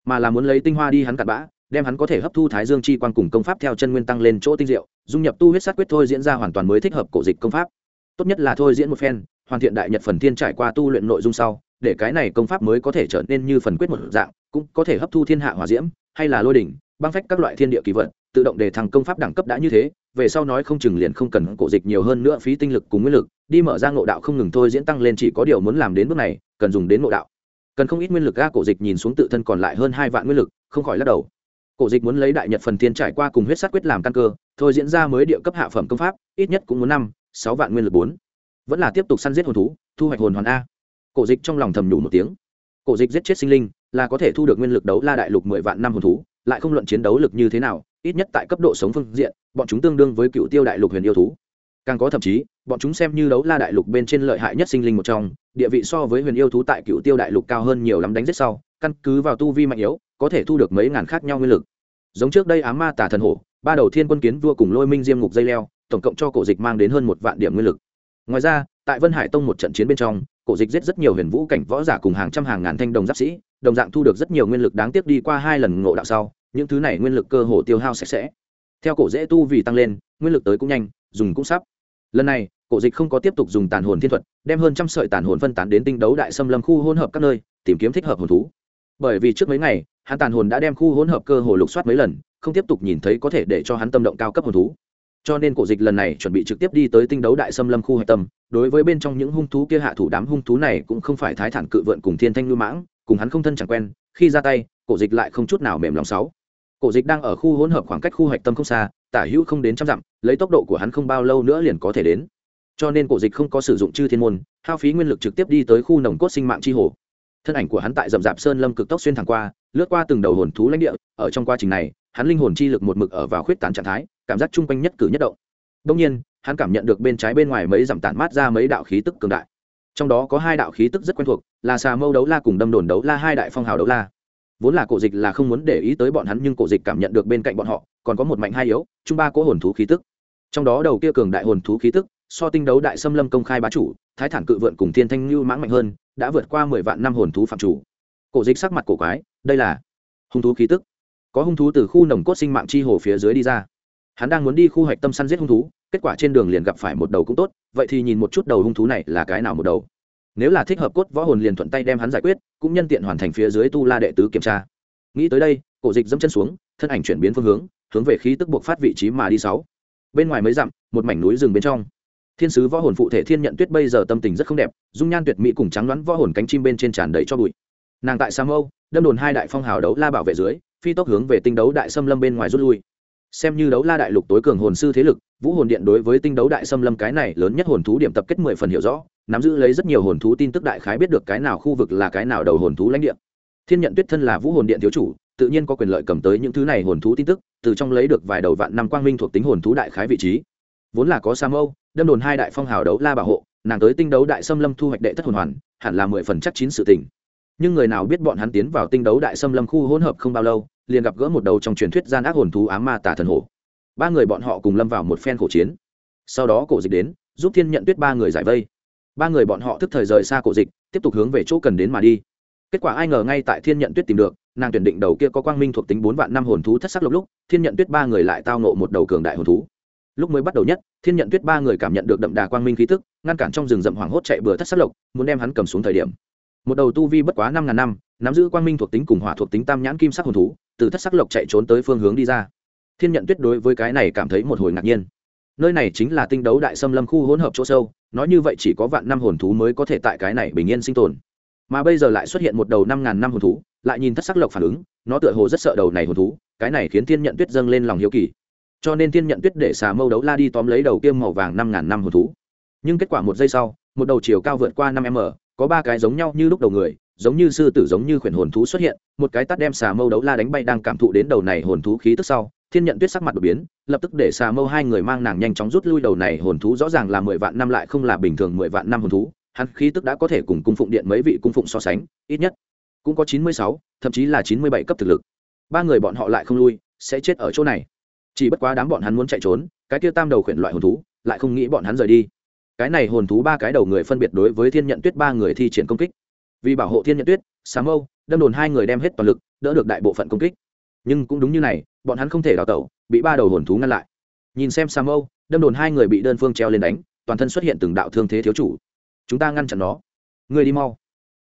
mà là muốn lấy tinh hoa đi hắn cặn bã, đem hắn có thể hấp thu thái dương chi quan cùng công pháp theo chân nguyên tăng lên chỗ tinh diệu, dung nhập tu huyết sát quyết thôi diễn ra hoàn toàn mới thích hợp cổ dịch công pháp. Tốt nhất là thôi diễn một phen, hoàn thiện đại nhật phần thiên trải qua tu luyện nội dung sau, để cái này công pháp mới có thể trở nên như phần quyết một dạng, cũng có thể hấp thu thiên hạ hòa diễm, hay là lôi đỉnh, băng phách các loại thiên địa kỳ vật tự động để thằng công pháp đẳng cấp đã như thế, về sau nói không chừng liền không cần cổ dịch nhiều hơn nữa phí tinh lực cùng nguyên lực, đi mở ra ngộ đạo không ngừng thôi diễn tăng lên chỉ có điều muốn làm đến bước này, cần dùng đến ngộ đạo. Cần không ít nguyên lực ga cổ dịch nhìn xuống tự thân còn lại hơn hai vạn nguyên lực, không khỏi lắc đầu. Cổ dịch muốn lấy đại nhật phần thiên trải qua cùng huyết sát quyết làm căn cơ, thôi diễn ra mới địa cấp hạ phẩm công pháp, ít nhất cũng muốn năm, sáu vạn nguyên lực bốn. Vẫn là tiếp tục săn giết hồn thú, thu hoạch hồn hoàn a. Cổ dịch trong lòng thầm nhủ một tiếng. Cổ dịch giết chết sinh linh, là có thể thu được nguyên lực đấu la đại lục mười vạn năm hồn thú, lại không luận chiến đấu lực như thế nào ít nhất tại cấp độ sống phương diện, bọn chúng tương đương với cựu tiêu đại lục huyền yêu thú. Càng có thậm chí, bọn chúng xem như đấu la đại lục bên trên lợi hại nhất sinh linh một trong, địa vị so với huyền yêu thú tại cựu tiêu đại lục cao hơn nhiều lắm đánh rất sau, căn cứ vào tu vi mạnh yếu, có thể thu được mấy ngàn khác nhau nguyên lực. Giống trước đây ám ma tả thần hổ, ba đầu thiên quân kiến vua cùng lôi minh diêm ngục dây leo, tổng cộng cho cổ dịch mang đến hơn một vạn điểm nguyên lực. Ngoài ra, tại vân hải tông một trận chiến bên trong, cổ dịch giết rất nhiều huyền vũ cảnh võ giả cùng hàng trăm hàng ngàn thanh đồng giáp sĩ, đồng dạng thu được rất nhiều nguyên lực đáng tiếc đi qua hai lần ngộ đạo sau những thứ này nguyên lực cơ hồ tiêu hao sạch sẽ. Theo cổ dễ tu vì tăng lên, nguyên lực tới cũng nhanh, dùng cũng sắp. Lần này, cổ dịch không có tiếp tục dùng tàn hồn thiên thuật, đem hơn trăm sợi tàn hồn phân tán đến tinh đấu đại xâm lâm khu hỗn hợp các nơi, tìm kiếm thích hợp hồn thú. Bởi vì trước mấy ngày, hắn tàn hồn đã đem khu hỗn hợp cơ hồ lục soát mấy lần, không tiếp tục nhìn thấy có thể để cho hắn tâm động cao cấp hồn thú. Cho nên cổ dịch lần này chuẩn bị trực tiếp đi tới tinh đấu đại xâm lâm khu hạch tâm, đối với bên trong những hung thú kia hạ thủ đám hung thú này cũng không phải thái thản cự vượn cùng thiên thanh ngư mãng, cùng hắn không thân chẳng quen, khi ra tay, cổ dịch lại không chút nào mềm lòng sáu cổ dịch đang ở khu hỗn hợp khoảng cách khu hạch tâm không xa, tả hữu không đến trăm dặm, lấy tốc độ của hắn không bao lâu nữa liền có thể đến. Cho nên cổ dịch không có sử dụng chư thiên môn, hao phí nguyên lực trực tiếp đi tới khu nồng cốt sinh mạng chi hồ. Thân ảnh của hắn tại rậm rạp sơn lâm cực tốc xuyên thẳng qua, lướt qua từng đầu hồn thú lãnh địa, ở trong quá trình này, hắn linh hồn chi lực một mực ở vào khuyết tán trạng thái, cảm giác chung quanh nhất cử nhất động. Đông nhiên, hắn cảm nhận được bên trái bên ngoài mấy dặm tản mát ra mấy đạo khí tức cường đại. Trong đó có hai đạo khí tức rất quen thuộc, là xà mâu đấu la cùng đâm đồn đấu la, hai đại phong hào đấu la vốn là cổ dịch là không muốn để ý tới bọn hắn nhưng cổ dịch cảm nhận được bên cạnh bọn họ, còn có một mạnh hai yếu chung ba cỗ hồn thú khí tức. Trong đó đầu kia cường đại hồn thú khí tức, so tinh đấu đại xâm lâm công khai bá chủ, thái thản cự vượn cùng thiên thanh lưu mãng mạnh hơn, đã vượt qua mười vạn năm hồn thú phạm chủ. Cổ dịch sắc mặt cổ quái, đây là hung thú khí tức. Có hung thú từ khu nồng cốt sinh mạng chi hồ phía dưới đi ra. Hắn đang muốn đi khu hạch tâm săn giết hung thú, kết quả trên đường liền gặp phải một đầu cũng tốt, vậy thì nhìn một chút đầu hung thú này là cái nào một đầu nếu là thích hợp cốt võ hồn liền thuận tay đem hắn giải quyết, cũng nhân tiện hoàn thành phía dưới tu la đệ tứ kiểm tra. Nghĩ tới đây, cổ dịch dẫm chân xuống, thân ảnh chuyển biến phương hướng hướng về khí tức buộc phát vị trí mà đi sáu. Bên ngoài mới dặm, một mảnh núi rừng bên trong. Thiên sứ võ hồn phụ thể thiên nhận tuyết bây giờ tâm tình rất không đẹp, dung nhan tuyệt mỹ cùng trắng đoán võ hồn cánh chim bên trên tràn đầy cho bụi. Nàng tại sa mâu, đâm đồn hai đại phong hào đấu la bảo vệ dưới, phi tốc hướng về tinh đấu đại xâm lâm bên ngoài rút lui xem như đấu la đại lục tối cường hồn sư thế lực, vũ hồn điện đối với tinh đấu đại xâm lâm cái này lớn nhất hồn thú điểm tập kết mười phần hiểu rõ, nắm giữ lấy rất nhiều hồn thú tin tức đại khái biết được cái nào khu vực là cái nào đầu hồn thú lãnh địa. Thiên nhận tuyết thân là vũ hồn điện thiếu chủ, tự nhiên có quyền lợi cầm tới những thứ này hồn thú tin tức, từ trong lấy được vài đầu vạn năm quang minh thuộc tính hồn thú đại khái vị trí. Vốn là có sa mâu đâm đồn hai đại phong hào đấu la bảo hộ, nàng tới tinh đấu đại xâm lâm thu hoạch đệ thất hồn hoàn, hẳn là mười phần chắc chín sự tình. Nhưng người nào biết bọn hắn tiến vào tinh đấu đại xâm lâm khu hỗn hợp không bao lâu liền gặp gỡ một đầu trong truyền thuyết gian ác hồn thú ám ma tả thần hổ. Ba người bọn họ cùng lâm vào một phen khổ chiến. Sau đó cổ dịch đến, giúp thiên nhận tuyết ba người giải vây. Ba người bọn họ thức thời rời xa cổ dịch, tiếp tục hướng về chỗ cần đến mà đi. Kết quả ai ngờ ngay tại thiên nhận tuyết tìm được, nàng tuyển định đầu kia có quang minh thuộc tính bốn vạn năm hồn thú thất sắc lộc lúc, thiên nhận tuyết ba người lại tao nộ một đầu cường đại hồn thú. Lúc mới bắt đầu nhất, thiên nhận tuyết ba người cảm nhận được đậm đà quang minh khí tức, ngăn cản trong rừng rậm hoảng hốt chạy bừa thất sắc lộc, muốn đem hắn cầm xuống thời điểm một đầu tu vi bất quá năm ngàn năm, nắm giữ quang minh thuộc tính cùng hỏa thuộc tính tam nhãn kim sắc hồn thú, từ thất sắc lộc chạy trốn tới phương hướng đi ra. Thiên nhận tuyết đối với cái này cảm thấy một hồi ngạc nhiên. Nơi này chính là tinh đấu đại xâm lâm khu hỗn hợp chỗ sâu, nói như vậy chỉ có vạn năm hồn thú mới có thể tại cái này bình yên sinh tồn. Mà bây giờ lại xuất hiện một đầu năm ngàn năm hồn thú, lại nhìn thất sắc lộc phản ứng, nó tựa hồ rất sợ đầu này hồn thú, cái này khiến thiên nhận tuyết dâng lên lòng hiếu kỳ. Cho nên thiên nhận tuyết để xà mâu đấu la đi tóm lấy đầu kiêm màu vàng năm ngàn năm hồn thú. Nhưng kết quả một giây sau, một đầu chiều cao vượt qua năm m có ba cái giống nhau như lúc đầu người, giống như sư tử giống như khuyển hồn thú xuất hiện, một cái tắt đem xà mâu đấu la đánh bay đang cảm thụ đến đầu này hồn thú khí tức sau, thiên nhận tuyết sắc mặt đột biến, lập tức để xà mâu hai người mang nàng nhanh chóng rút lui đầu này hồn thú, rõ ràng là mười vạn năm lại không là bình thường mười vạn năm hồn thú, hắn khí tức đã có thể cùng cung phụng điện mấy vị cung phụng so sánh, ít nhất cũng có chín mươi sáu, thậm chí là chín mươi bảy cấp thực lực. Ba người bọn họ lại không lui, sẽ chết ở chỗ này. Chỉ bất quá đám bọn hắn muốn chạy trốn, cái kia tam đầu khuyển loại hồn thú lại không nghĩ bọn hắn rời đi cái này hồn thú ba cái đầu người phân biệt đối với thiên nhận tuyết ba người thi triển công kích. Vì bảo hộ thiên nhận tuyết sáng âu, đâm đồn hai người đem hết toàn lực, đỡ được đại bộ phận công kích. Nhưng cũng đúng như này, bọn hắn không thể đào tẩu, bị ba đầu hồn thú ngăn lại. Nhìn xem sáng âu, đâm đồn hai người bị đơn phương treo lên đánh, toàn thân xuất hiện từng đạo thương thế thiếu chủ. Chúng ta ngăn chặn nó. Người đi mau.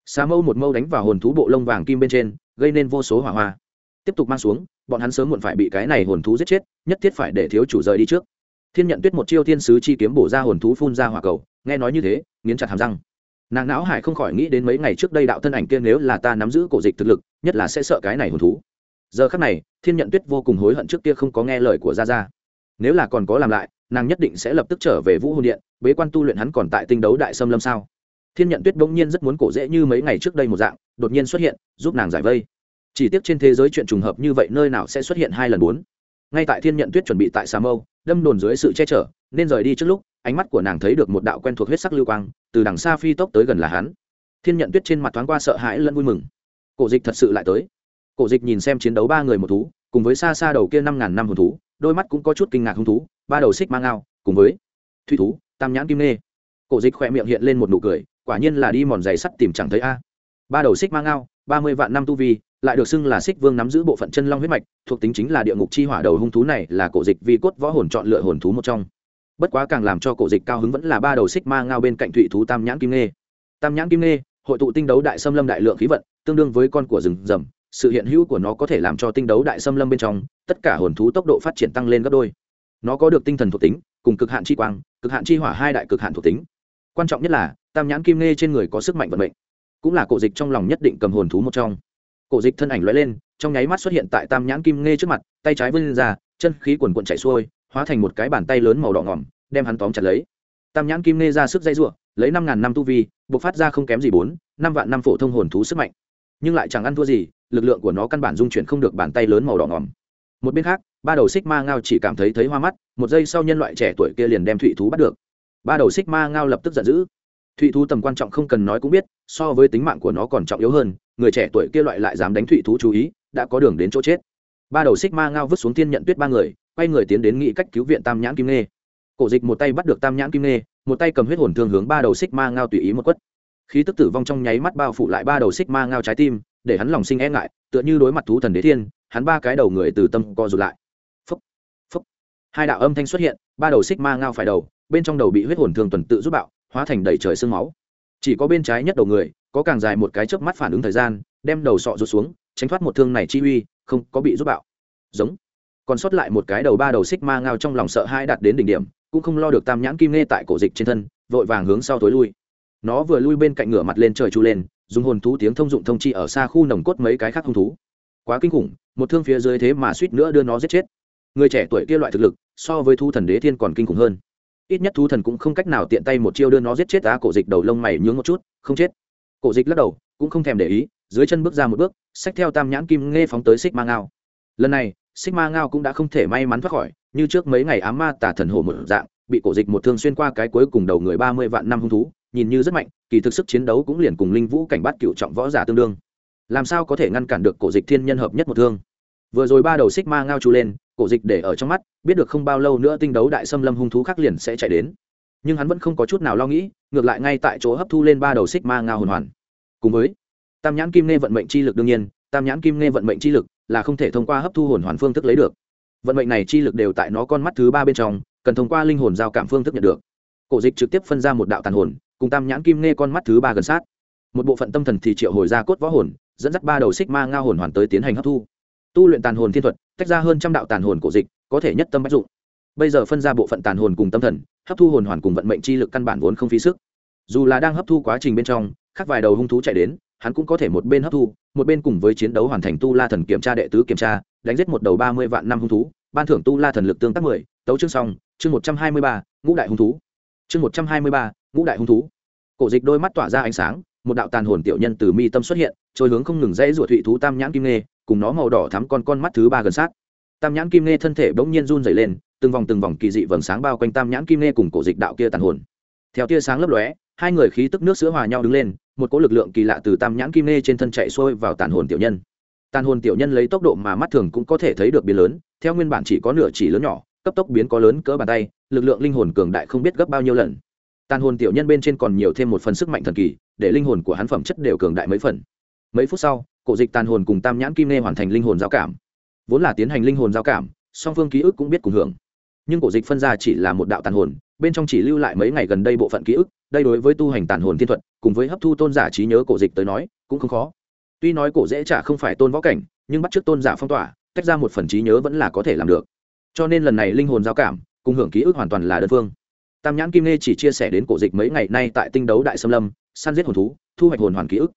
Sáng âu một mâu đánh vào hồn thú bộ lông vàng kim bên trên, gây nên vô số hỏa hoa. Tiếp tục mang xuống, bọn hắn sớm muộn phải bị cái này hồn thú giết chết, nhất thiết phải để thiếu chủ rời đi trước thiên nhận tuyết một chiêu thiên sứ chi kiếm bổ ra hồn thú phun ra hỏa cầu, nghe nói như thế, nghiến chặt hàm răng. Nàng não hải không khỏi nghĩ đến mấy ngày trước đây đạo thân ảnh kia nếu là ta nắm giữ cổ dịch thực lực, nhất là sẽ sợ cái này hồn thú. Giờ khắc này, thiên nhận tuyết vô cùng hối hận trước kia không có nghe lời của gia gia. Nếu là còn có làm lại, nàng nhất định sẽ lập tức trở về vũ hồn điện, bế quan tu luyện hắn còn tại tinh đấu đại sâm lâm sao? Thiên nhận tuyết bỗng nhiên rất muốn cổ dễ như mấy ngày trước đây một dạng, đột nhiên xuất hiện, giúp nàng giải vây. Chỉ tiếc trên thế giới chuyện trùng hợp như vậy nơi nào sẽ xuất hiện hai lần bốn? Ngay tại thiên nhận tuyết chuẩn bị tại sa mâu đâm đồn dưới sự che chở, nên rời đi trước lúc, ánh mắt của nàng thấy được một đạo quen thuộc huyết sắc lưu quang, từ đằng xa phi tốc tới gần là hắn. Thiên nhận tuyết trên mặt thoáng qua sợ hãi lẫn vui mừng. Cổ dịch thật sự lại tới. Cổ dịch nhìn xem chiến đấu ba người một thú, cùng với xa xa đầu kia năm ngàn năm hồn thú, đôi mắt cũng có chút kinh ngạc hứng thú, ba đầu xích mang ao cùng với thủy thú, tam nhãn kim nê. Cổ dịch khỏe miệng hiện lên một nụ cười, quả nhiên là đi mòn giày sắt tìm chẳng thấy a. Ba đầu xích mang ao ba mươi vạn năm tu vi lại được xưng là xích vương nắm giữ bộ phận chân long huyết mạch, thuộc tính chính là địa ngục chi hỏa đầu hung thú này là cổ dịch vi cốt võ hồn chọn lựa hồn thú một trong. Bất quá càng làm cho cổ dịch cao hứng vẫn là ba đầu xích ma ngao bên cạnh thụy thú tam nhãn kim nê tam nhãn kim nê hội tụ tinh đấu đại xâm lâm đại lượng khí vận, tương đương với con của rừng rầm sự hiện hữu của nó có thể làm cho tinh đấu đại xâm lâm bên trong, tất cả hồn thú tốc độ phát triển tăng lên gấp đôi. Nó có được tinh thần thuộc tính, cùng cực hạn chi quang, cực hạn chi hỏa hai đại cực hạn thuộc tính. Quan trọng nhất là, tam nhãn kim nê trên người có sức mạnh vận mệnh, cũng là cổ dịch trong lòng nhất định cầm hồn thú một trong cổ dịch thân ảnh lóe lên, trong nháy mắt xuất hiện tại tam nhãn kim Nghe trước mặt, tay trái vươn ra, chân khí quần quận chạy xuôi, hóa thành một cái bàn tay lớn màu đỏ ngỏm, đem hắn tóm chặt lấy. Tam nhãn kim Nghe ra sức dây ruộng lấy năm ngàn năm tu vi buộc phát ra không kém gì bốn, năm vạn năm phổ thông hồn thú sức mạnh. Nhưng lại chẳng ăn thua gì, lực lượng của nó căn bản dung chuyển không được bàn tay lớn màu đỏ ngỏm. Một bên khác, ba đầu xích ma ngao chỉ cảm thấy thấy hoa mắt, một giây sau nhân loại trẻ tuổi kia liền đem thụy thú bắt được. Ba đầu xích ma ngao lập tức giận dữ. Thụy thú tầm quan trọng không cần nói cũng biết, so với tính mạng của nó còn trọng yếu hơn người trẻ tuổi kia loại lại dám đánh thụy thú chú ý, đã có đường đến chỗ chết. Ba đầu xích ma ngao vứt xuống thiên nhận tuyết ba người, quay người tiến đến nghị cách cứu viện tam nhãn kim nê cổ dịch một tay bắt được tam nhãn kim nê một tay cầm huyết hồn thương hướng ba đầu xích ma ngao tùy ý một quất. Khí tức tử vong trong nháy mắt bao phủ lại ba đầu xích ma ngao trái tim, để hắn lòng sinh e ngại, tựa như đối mặt thú thần đế thiên, hắn ba cái đầu người từ tâm co rụt lại. Phúc phúc. Hai đạo âm thanh xuất hiện, ba đầu xích ma ngao phải đầu, bên trong đầu bị huyết hồn thương tuần tự giúp bạo, hóa thành đầy trời sương máu. Chỉ có bên trái nhất đầu người có càng dài một cái chớp mắt phản ứng thời gian, đem đầu sọ rụt xuống, tránh thoát một thương này chi uy, không có bị giúp bạo. Giống. Còn sót lại một cái đầu ba đầu xích ma ngao trong lòng sợ hai đạt đến đỉnh điểm, cũng không lo được tam nhãn kim nghe tại cổ dịch trên thân, vội vàng hướng sau tối lui. Nó vừa lui bên cạnh ngửa mặt lên trời chu lên, dùng hồn thú tiếng thông dụng thông chi ở xa khu nồng cốt mấy cái khác hung thú. Quá kinh khủng, một thương phía dưới thế mà suýt nữa đưa nó giết chết. Người trẻ tuổi kia loại thực lực, so với thu thần đế thiên còn kinh khủng hơn. Ít nhất thu thần cũng không cách nào tiện tay một chiêu đưa nó giết chết á cổ dịch đầu lông mày nhướng một chút, không chết cổ dịch lắc đầu, cũng không thèm để ý, dưới chân bước ra một bước, xách theo tam nhãn kim nghe phóng tới xích ma ngao. Lần này xích ma ngao cũng đã không thể may mắn thoát khỏi, như trước mấy ngày ám ma tả thần hổ một dạng, bị cổ dịch một thương xuyên qua cái cuối cùng đầu người ba mươi vạn năm hung thú, nhìn như rất mạnh, kỳ thực sức chiến đấu cũng liền cùng linh vũ cảnh bắt cựu trọng võ giả tương đương. Làm sao có thể ngăn cản được cổ dịch thiên nhân hợp nhất một thương? Vừa rồi ba đầu xích ma ngao chu lên, cổ dịch để ở trong mắt, biết được không bao lâu nữa tinh đấu đại xâm lâm hung thú khác liền sẽ chạy đến nhưng hắn vẫn không có chút nào lo nghĩ, ngược lại ngay tại chỗ hấp thu lên ba đầu xích ma ngao hồn hoàn. Cùng với, tam nhãn kim nghe vận mệnh chi lực đương nhiên, tam nhãn kim nghe vận mệnh chi lực là không thể thông qua hấp thu hồn hoàn phương thức lấy được. Vận mệnh này chi lực đều tại nó con mắt thứ ba bên trong, cần thông qua linh hồn giao cảm phương thức nhận được. Cổ dịch trực tiếp phân ra một đạo tàn hồn, cùng tam nhãn kim nghe con mắt thứ ba gần sát. Một bộ phận tâm thần thì triệu hồi ra cốt võ hồn, dẫn dắt ba đầu xích ma ngao hồn hoàn tới tiến hành hấp thu. Tu luyện tàn hồn thiên thuật, tách ra hơn trăm đạo tàn hồn cổ dịch, có thể nhất tâm bách dụng bây giờ phân ra bộ phận tàn hồn cùng tâm thần, hấp thu hồn hoàn cùng vận mệnh chi lực căn bản vốn không phí sức. Dù là đang hấp thu quá trình bên trong, khác vài đầu hung thú chạy đến, hắn cũng có thể một bên hấp thu, một bên cùng với chiến đấu hoàn thành tu la thần kiểm tra đệ tứ kiểm tra, đánh giết một đầu ba mươi vạn năm hung thú, ban thưởng tu la thần lực tương tác mười, tấu chương xong, chương một trăm hai mươi ba, ngũ đại hung thú. Chương một trăm hai mươi ba, ngũ đại hung thú. Cổ dịch đôi mắt tỏa ra ánh sáng, một đạo tàn hồn tiểu nhân từ mi tâm xuất hiện, trôi hướng không ngừng dãy ruột thụy thú tam nhãn kim nghê cùng nó màu đỏ thắm con con mắt thứ ba gần sát. Tam nhãn kim nghê thân thể bỗng nhiên run dày lên từng vòng từng vòng kỳ dị vầng sáng bao quanh tam nhãn kim nê cùng cổ dịch đạo kia tàn hồn. Theo tia sáng lấp lóe, hai người khí tức nước sữa hòa nhau đứng lên, một cỗ lực lượng kỳ lạ từ tam nhãn kim nê trên thân chạy xuôi vào tàn hồn tiểu nhân. Tàn hồn tiểu nhân lấy tốc độ mà mắt thường cũng có thể thấy được biến lớn, theo nguyên bản chỉ có nửa chỉ lớn nhỏ, cấp tốc biến có lớn cỡ bàn tay, lực lượng linh hồn cường đại không biết gấp bao nhiêu lần. Tàn hồn tiểu nhân bên trên còn nhiều thêm một phần sức mạnh thần kỳ, để linh hồn của hắn phẩm chất đều cường đại mấy phần. Mấy phút sau, cổ dịch tàn hồn cùng tam nhãn kim nê hoàn thành linh hồn giao cảm. Vốn là tiến hành linh hồn giao cảm, song phương ký ức cũng biết cùng hưởng nhưng cổ dịch phân ra chỉ là một đạo tàn hồn, bên trong chỉ lưu lại mấy ngày gần đây bộ phận ký ức, đây đối với tu hành tàn hồn thiên thuật, cùng với hấp thu tôn giả trí nhớ cổ dịch tới nói, cũng không khó. Tuy nói cổ dễ trả không phải tôn võ cảnh, nhưng bắt t r ư ớ c tôn giả phong tỏa, tách ra một phần trí nhớ vẫn là có thể làm được. Cho nên lần này linh hồn giao cảm, cùng hưởng ký ức hoàn toàn là đơn phương. Tam nhãn kim nê chỉ chia sẻ đến cổ dịch mấy ngày nay tại tinh đấu đại xâm lâm, săn giết hồn thú, thu hoạch hồn hoàn ký ức.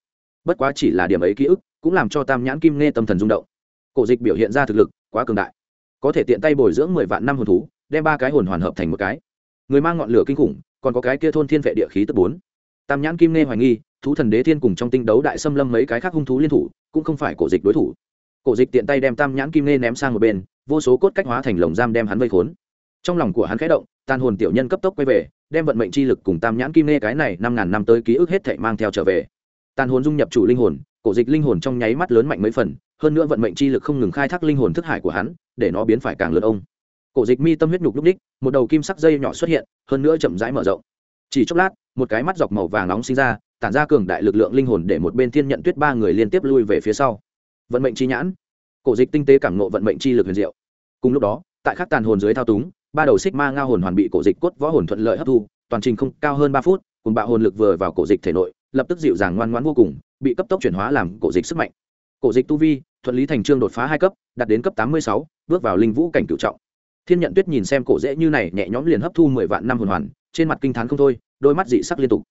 Bất quá chỉ là điểm ấy ký ức, cũng làm cho tam nhãn kim nê tâm thần rung động. Cổ dịch biểu hiện ra thực lực quá cường đại. Có thể tiện tay bồi dưỡng mười vạn năm hồn thú đem ba cái hồn hoàn hợp thành một cái. Người mang ngọn lửa kinh khủng, còn có cái kia thôn thiên vệ địa khí tức bốn. Tam nhãn kim nê hoài nghi, thú thần đế thiên cùng trong tinh đấu đại xâm lâm mấy cái khác hung thú liên thủ, cũng không phải cổ dịch đối thủ. Cổ dịch tiện tay đem tam nhãn kim nê ném sang một bên, vô số cốt cách hóa thành lồng giam đem hắn vây khốn. Trong lòng của hắn khẽ động, tàn hồn tiểu nhân cấp tốc quay về, đem vận mệnh chi lực cùng tam nhãn kim nê cái này năm ngàn năm tới ký ức hết thảy mang theo trở về. Tàn hồn dung nhập chủ linh hồn, cổ dịch linh hồn trong nháy mắt lớn mạnh mấy phần, hơn nữa vận mệnh chi lực không ngừng khai thác linh hồn thức hải của hắn, để nó biến phải càng lớn ông cổ dịch mi tâm huyết nhục lúc đích, một đầu kim sắc dây nhỏ xuất hiện, hơn nữa chậm rãi mở rộng. Chỉ chốc lát, một cái mắt dọc màu vàng nóng sinh ra, tản ra cường đại lực lượng linh hồn để một bên thiên nhận tuyết ba người liên tiếp lui về phía sau. Vận mệnh chi nhãn. Cổ dịch tinh tế cảm nộ vận mệnh chi lực huyền diệu. Cùng lúc đó, tại khắc tàn hồn dưới thao túng, ba đầu xích ma ngao hồn hoàn bị cổ dịch cốt võ hồn thuận lợi hấp thu, toàn trình không cao hơn ba phút, cùng bạo hồn lực vừa vào cổ dịch thể nội, lập tức dịu dàng ngoan ngoãn vô cùng, bị cấp tốc chuyển hóa làm cổ dịch sức mạnh. Cổ dịch tu vi, thuận lý thành trương đột phá hai cấp, đạt đến cấp tám mươi sáu, bước vào linh vũ cảnh cửu trọng thiên nhận tuyết nhìn xem cổ dễ như này, nhẹ nhõm liền hấp thu mười vạn năm hồn hoàn, trên mặt kinh t h á n không thôi, đôi mắt dị sắc liên tục.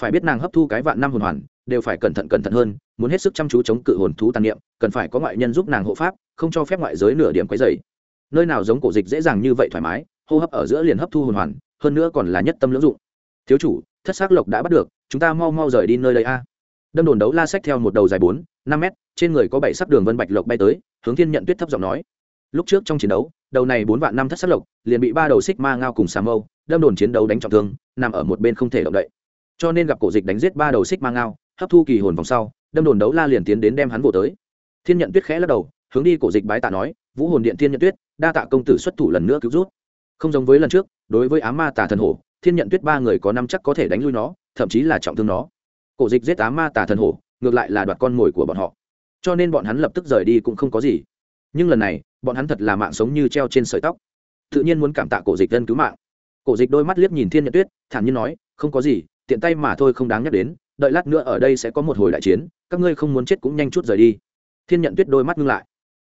Phải biết nàng hấp thu cái vạn năm hồn hoàn, đều phải cẩn thận cẩn thận hơn, muốn hết sức chăm chú chống cự hồn thú tàn niệm, cần phải có ngoại nhân giúp nàng hộ pháp, không cho phép ngoại giới nửa điểm quấy dày nơi nào giống cổ dịch dễ dàng như vậy thoải mái, hô hấp ở giữa liền hấp thu hồn hoàn, hơn nữa còn là nhất tâm lưỡng dụng. Thiếu chủ, thất xác lộc đã bắt được, chúng ta mau mau rời đi nơi đây a. Đâm đồn đấu la sách theo một đầu dài bốn, năm mét, trên người có bảy sắc đường vân bạch lộc bay tới, hướng thiên nhận tuyết thấp giọng nói lúc trước trong chiến đấu, đầu này bốn vạn năm thất sắc lộc, liền bị ba đầu xích ma ngao cùng xà mâu, đâm đồn chiến đấu đánh trọng thương, nằm ở một bên không thể động đậy. Cho nên gặp cổ dịch đánh giết ba đầu xích ma ngao, hấp thu kỳ hồn vòng sau, đâm đồn đấu la liền tiến đến đem hắn vỗ tới. Thiên nhận tuyết khẽ lắc đầu, hướng đi cổ dịch bái tạ nói, vũ hồn điện thiên nhận tuyết, đa tạ công tử xuất thủ lần nữa cứu rút không giống với lần trước, đối với á ma tà thần hổ, thiên nhận tuyết ba người có năm chắc có thể đánh lui nó, thậm chí là trọng thương nó. Cổ dịch giết á ma tà thần hổ, ngược lại là đoạt con mồi của bọn họ. Cho nên bọn hắn lập tức rời đi cũng không có gì nhưng lần này, bọn hắn thật là mạng sống như treo trên sợi tóc. Tự nhiên muốn cảm tạ cổ dịch dân cứu mạng. Cổ dịch đôi mắt liếc nhìn thiên nhật tuyết, thản nhiên nói, không có gì, tiện tay mà thôi không đáng nhắc đến, đợi lát nữa ở đây sẽ có một hồi đại chiến, các ngươi không muốn chết cũng nhanh chút rời đi. Thiên nhận tuyết đôi mắt ngưng lại.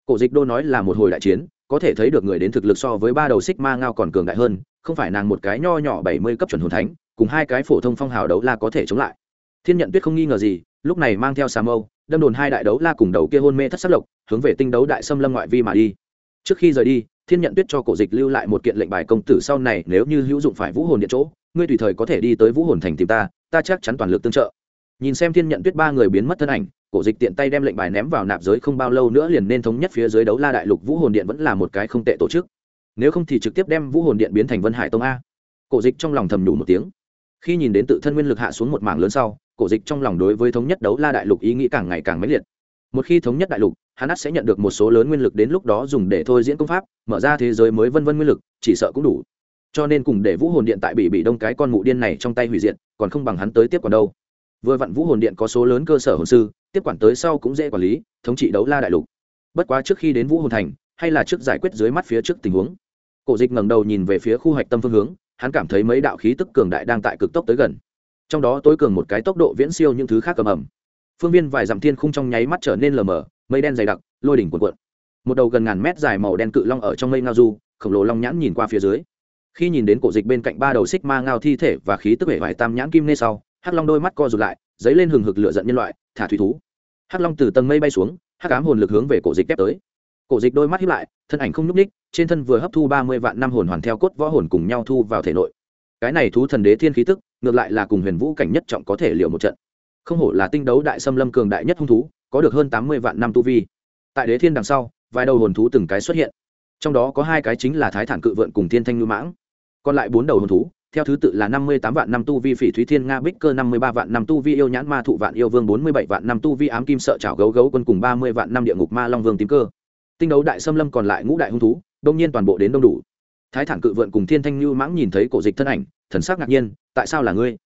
Cổ dịch đô nói là một hồi đại chiến, có thể thấy được người đến thực lực so với ba đầu xích ma ngao còn cường đại hơn, không phải nàng một cái nho nhỏ bảy mươi cấp chuẩn hồn thánh, cùng hai cái phổ thông phong hào đấu la có thể chống lại. Thiên nhận tuyết không nghi ngờ gì, lúc này mang theo xà mâu đâm đồn hai đại đấu la cùng đầu kia hôn mê thất sắc lộc, hướng về tinh đấu đại xâm lâm ngoại vi mà đi. Trước khi rời đi, thiên nhận tuyết cho cổ dịch lưu lại một kiện lệnh bài công tử sau này nếu như hữu dụng phải vũ hồn điện chỗ, ngươi tùy thời có thể đi tới vũ hồn thành tìm ta ta chắc chắn toàn lực tương trợ. Nhìn xem thiên nhận tuyết ba người biến mất thân ảnh, cổ dịch tiện tay đem lệnh bài ném vào nạp giới không bao lâu nữa liền nên thống nhất phía dưới đấu la đại lục vũ hồn điện vẫn là một cái không tệ tổ chức. Nếu không thì trực tiếp đem vũ hồn điện biến thành vân hải tông a. Cổ dịch trong lòng thầm nhủ một tiếng. Khi nhìn đến tự thân nguyên lực hạ xuống một mảng lớn sau cổ dịch trong lòng đối với thống nhất đấu la đại lục ý nghĩ càng ngày càng mãnh liệt. Một khi thống nhất đại lục, hắn sẽ nhận được một số lớn nguyên lực đến lúc đó dùng để thôi diễn công pháp, mở ra thế giới mới vân vân nguyên lực, chỉ sợ cũng đủ. Cho nên cùng để vũ hồn điện tại bị bị đông cái con mụ điên này trong tay hủy diệt, còn không bằng hắn tới tiếp còn đâu. Vừa vặn vũ hồn điện có số lớn cơ sở hồn sư, tiếp quản tới sau cũng dễ quản lý, thống trị đấu la đại lục. Bất quá trước khi đến vũ hồn thành, hay là trước giải quyết dưới mắt phía trước tình huống. Cổ dịch ngẩng đầu nhìn về phía khu hoạch tâm phương hướng, hắn cảm thấy mấy đạo khí tức cường đại đang tại cực tốc tới gần trong đó tối cường một cái tốc độ viễn siêu những thứ khác cầm ẩm. Phương viên vài dặm thiên khung trong nháy mắt trở nên lờ mờ, mây đen dày đặc, lôi đỉnh cuộn cuộn. Một đầu gần ngàn mét dài màu đen cự long ở trong mây ngao du, khổng lồ long nhãn nhìn qua phía dưới. Khi nhìn đến cổ dịch bên cạnh ba đầu xích ma ngao thi thể và khí tức hệ vải tam nhãn kim nê sau, hắc long đôi mắt co rụt lại, dấy lên hừng hực lửa giận nhân loại, thả thủy thú. Hắc long từ tầng mây bay xuống, hắc ám hồn lực hướng về cổ dịch kép tới. Cổ dịch đôi mắt hiếp lại, thân ảnh không nhúc ních trên thân vừa hấp thu ba mươi vạn năm hồn hoàn theo cốt võ hồn cùng nhau thu vào thể nội. Cái này thú thần đế thiên khí tức ngược lại là cùng huyền vũ cảnh nhất trọng có thể liều một trận. Không hổ là tinh đấu đại xâm lâm cường đại nhất hung thú, có được hơn tám mươi vạn năm tu vi. Tại đế thiên đằng sau, vài đầu hồn thú từng cái xuất hiện. Trong đó có hai cái chính là thái thản cự vượn cùng thiên thanh ngư mãng. Còn lại bốn đầu hồn thú, theo thứ tự là năm mươi tám vạn năm tu vi phỉ thúy thiên nga bích cơ, năm mươi ba vạn năm tu vi yêu nhãn ma thụ vạn yêu vương, bốn mươi bảy vạn năm tu vi ám kim sợ chảo gấu gấu quân cùng ba mươi vạn năm địa ngục ma long vương tím cơ. Tinh đấu đại xâm lâm còn lại ngũ đại hung thú, đông nhiên toàn bộ đến đông đủ. Thái thản cự vượn cùng thiên thanh như mãng nhìn thấy cổ dịch thân ảnh, thần sắc ngạc nhiên tại sao là ngươi?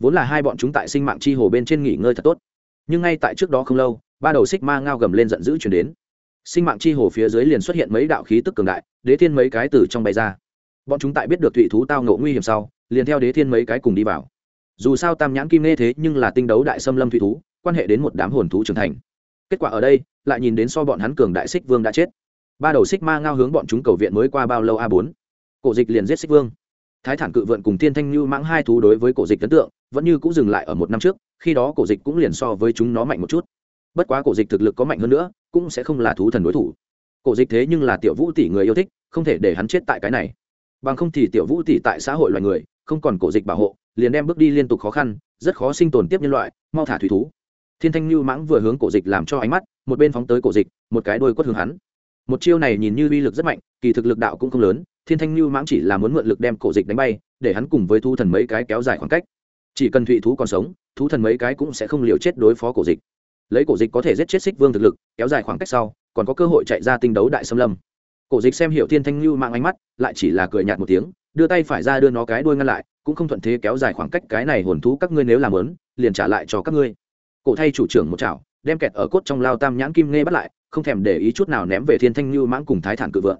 Vốn là hai bọn chúng tại sinh mạng chi hồ bên trên nghỉ ngơi thật tốt. Nhưng ngay tại trước đó không lâu, ba đầu xích ma ngao gầm lên giận dữ chuyển đến. Sinh mạng chi hồ phía dưới liền xuất hiện mấy đạo khí tức cường đại, đế thiên mấy cái từ trong bay ra. Bọn chúng tại biết được thụy thú tao ngộ nguy hiểm sau, liền theo đế thiên mấy cái cùng đi vào. Dù sao tam nhãn kim nê thế nhưng là tinh đấu đại xâm lâm thụy thú, quan hệ đến một đám hồn thú trưởng thành. Kết quả ở đây, lại nhìn đến so bọn hắn cường đại xích vương đã chết. Ba đầu xích ma ngao hướng bọn chúng cầu viện mới qua bao lâu a bốn. Cổ dịch liền giết xích vương thái thản cự vượn cùng thiên thanh như mãng hai thú đối với cổ dịch ấn tượng, vẫn như cũng dừng lại ở một năm trước, khi đó cổ dịch cũng liền so với chúng nó mạnh một chút. Bất quá cổ dịch thực lực có mạnh hơn nữa, cũng sẽ không là thú thần đối thủ. Cổ dịch thế nhưng là tiểu vũ tỷ người yêu thích, không thể để hắn chết tại cái này. Bằng không thì tiểu vũ tỷ tại xã hội loài người, không còn cổ dịch bảo hộ, liền đem bước đi liên tục khó khăn, rất khó sinh tồn tiếp nhân loại, mau thả thủy thú. Thiên thanh lưu mãng vừa hướng cổ dịch làm cho ánh mắt, một bên phóng tới cổ dịch, một cái đôi quất hướng hắn một chiêu này nhìn như uy lực rất mạnh, kỳ thực lực đạo cũng không lớn, thiên thanh lưu mãng chỉ là muốn mượn lực đem cổ dịch đánh bay, để hắn cùng với thu thần mấy cái kéo dài khoảng cách. Chỉ cần thụy thú còn sống, thú thần mấy cái cũng sẽ không liều chết đối phó cổ dịch. Lấy cổ dịch có thể giết chết xích vương thực lực, kéo dài khoảng cách sau, còn có cơ hội chạy ra tinh đấu đại xâm lâm. Cổ dịch xem hiểu thiên thanh lưu mạng ánh mắt, lại chỉ là cười nhạt một tiếng, đưa tay phải ra đưa nó cái đuôi ngăn lại, cũng không thuận thế kéo dài khoảng cách cái này hồn thú các ngươi nếu làm lớn, liền trả lại cho các ngươi. Cổ thay chủ trưởng một chảo đem kẹt ở cốt trong lao tam nhãn kim nghe bắt lại, không thèm để ý chút nào ném về thiên thanh lưu mãng cùng thái thản cự vượng.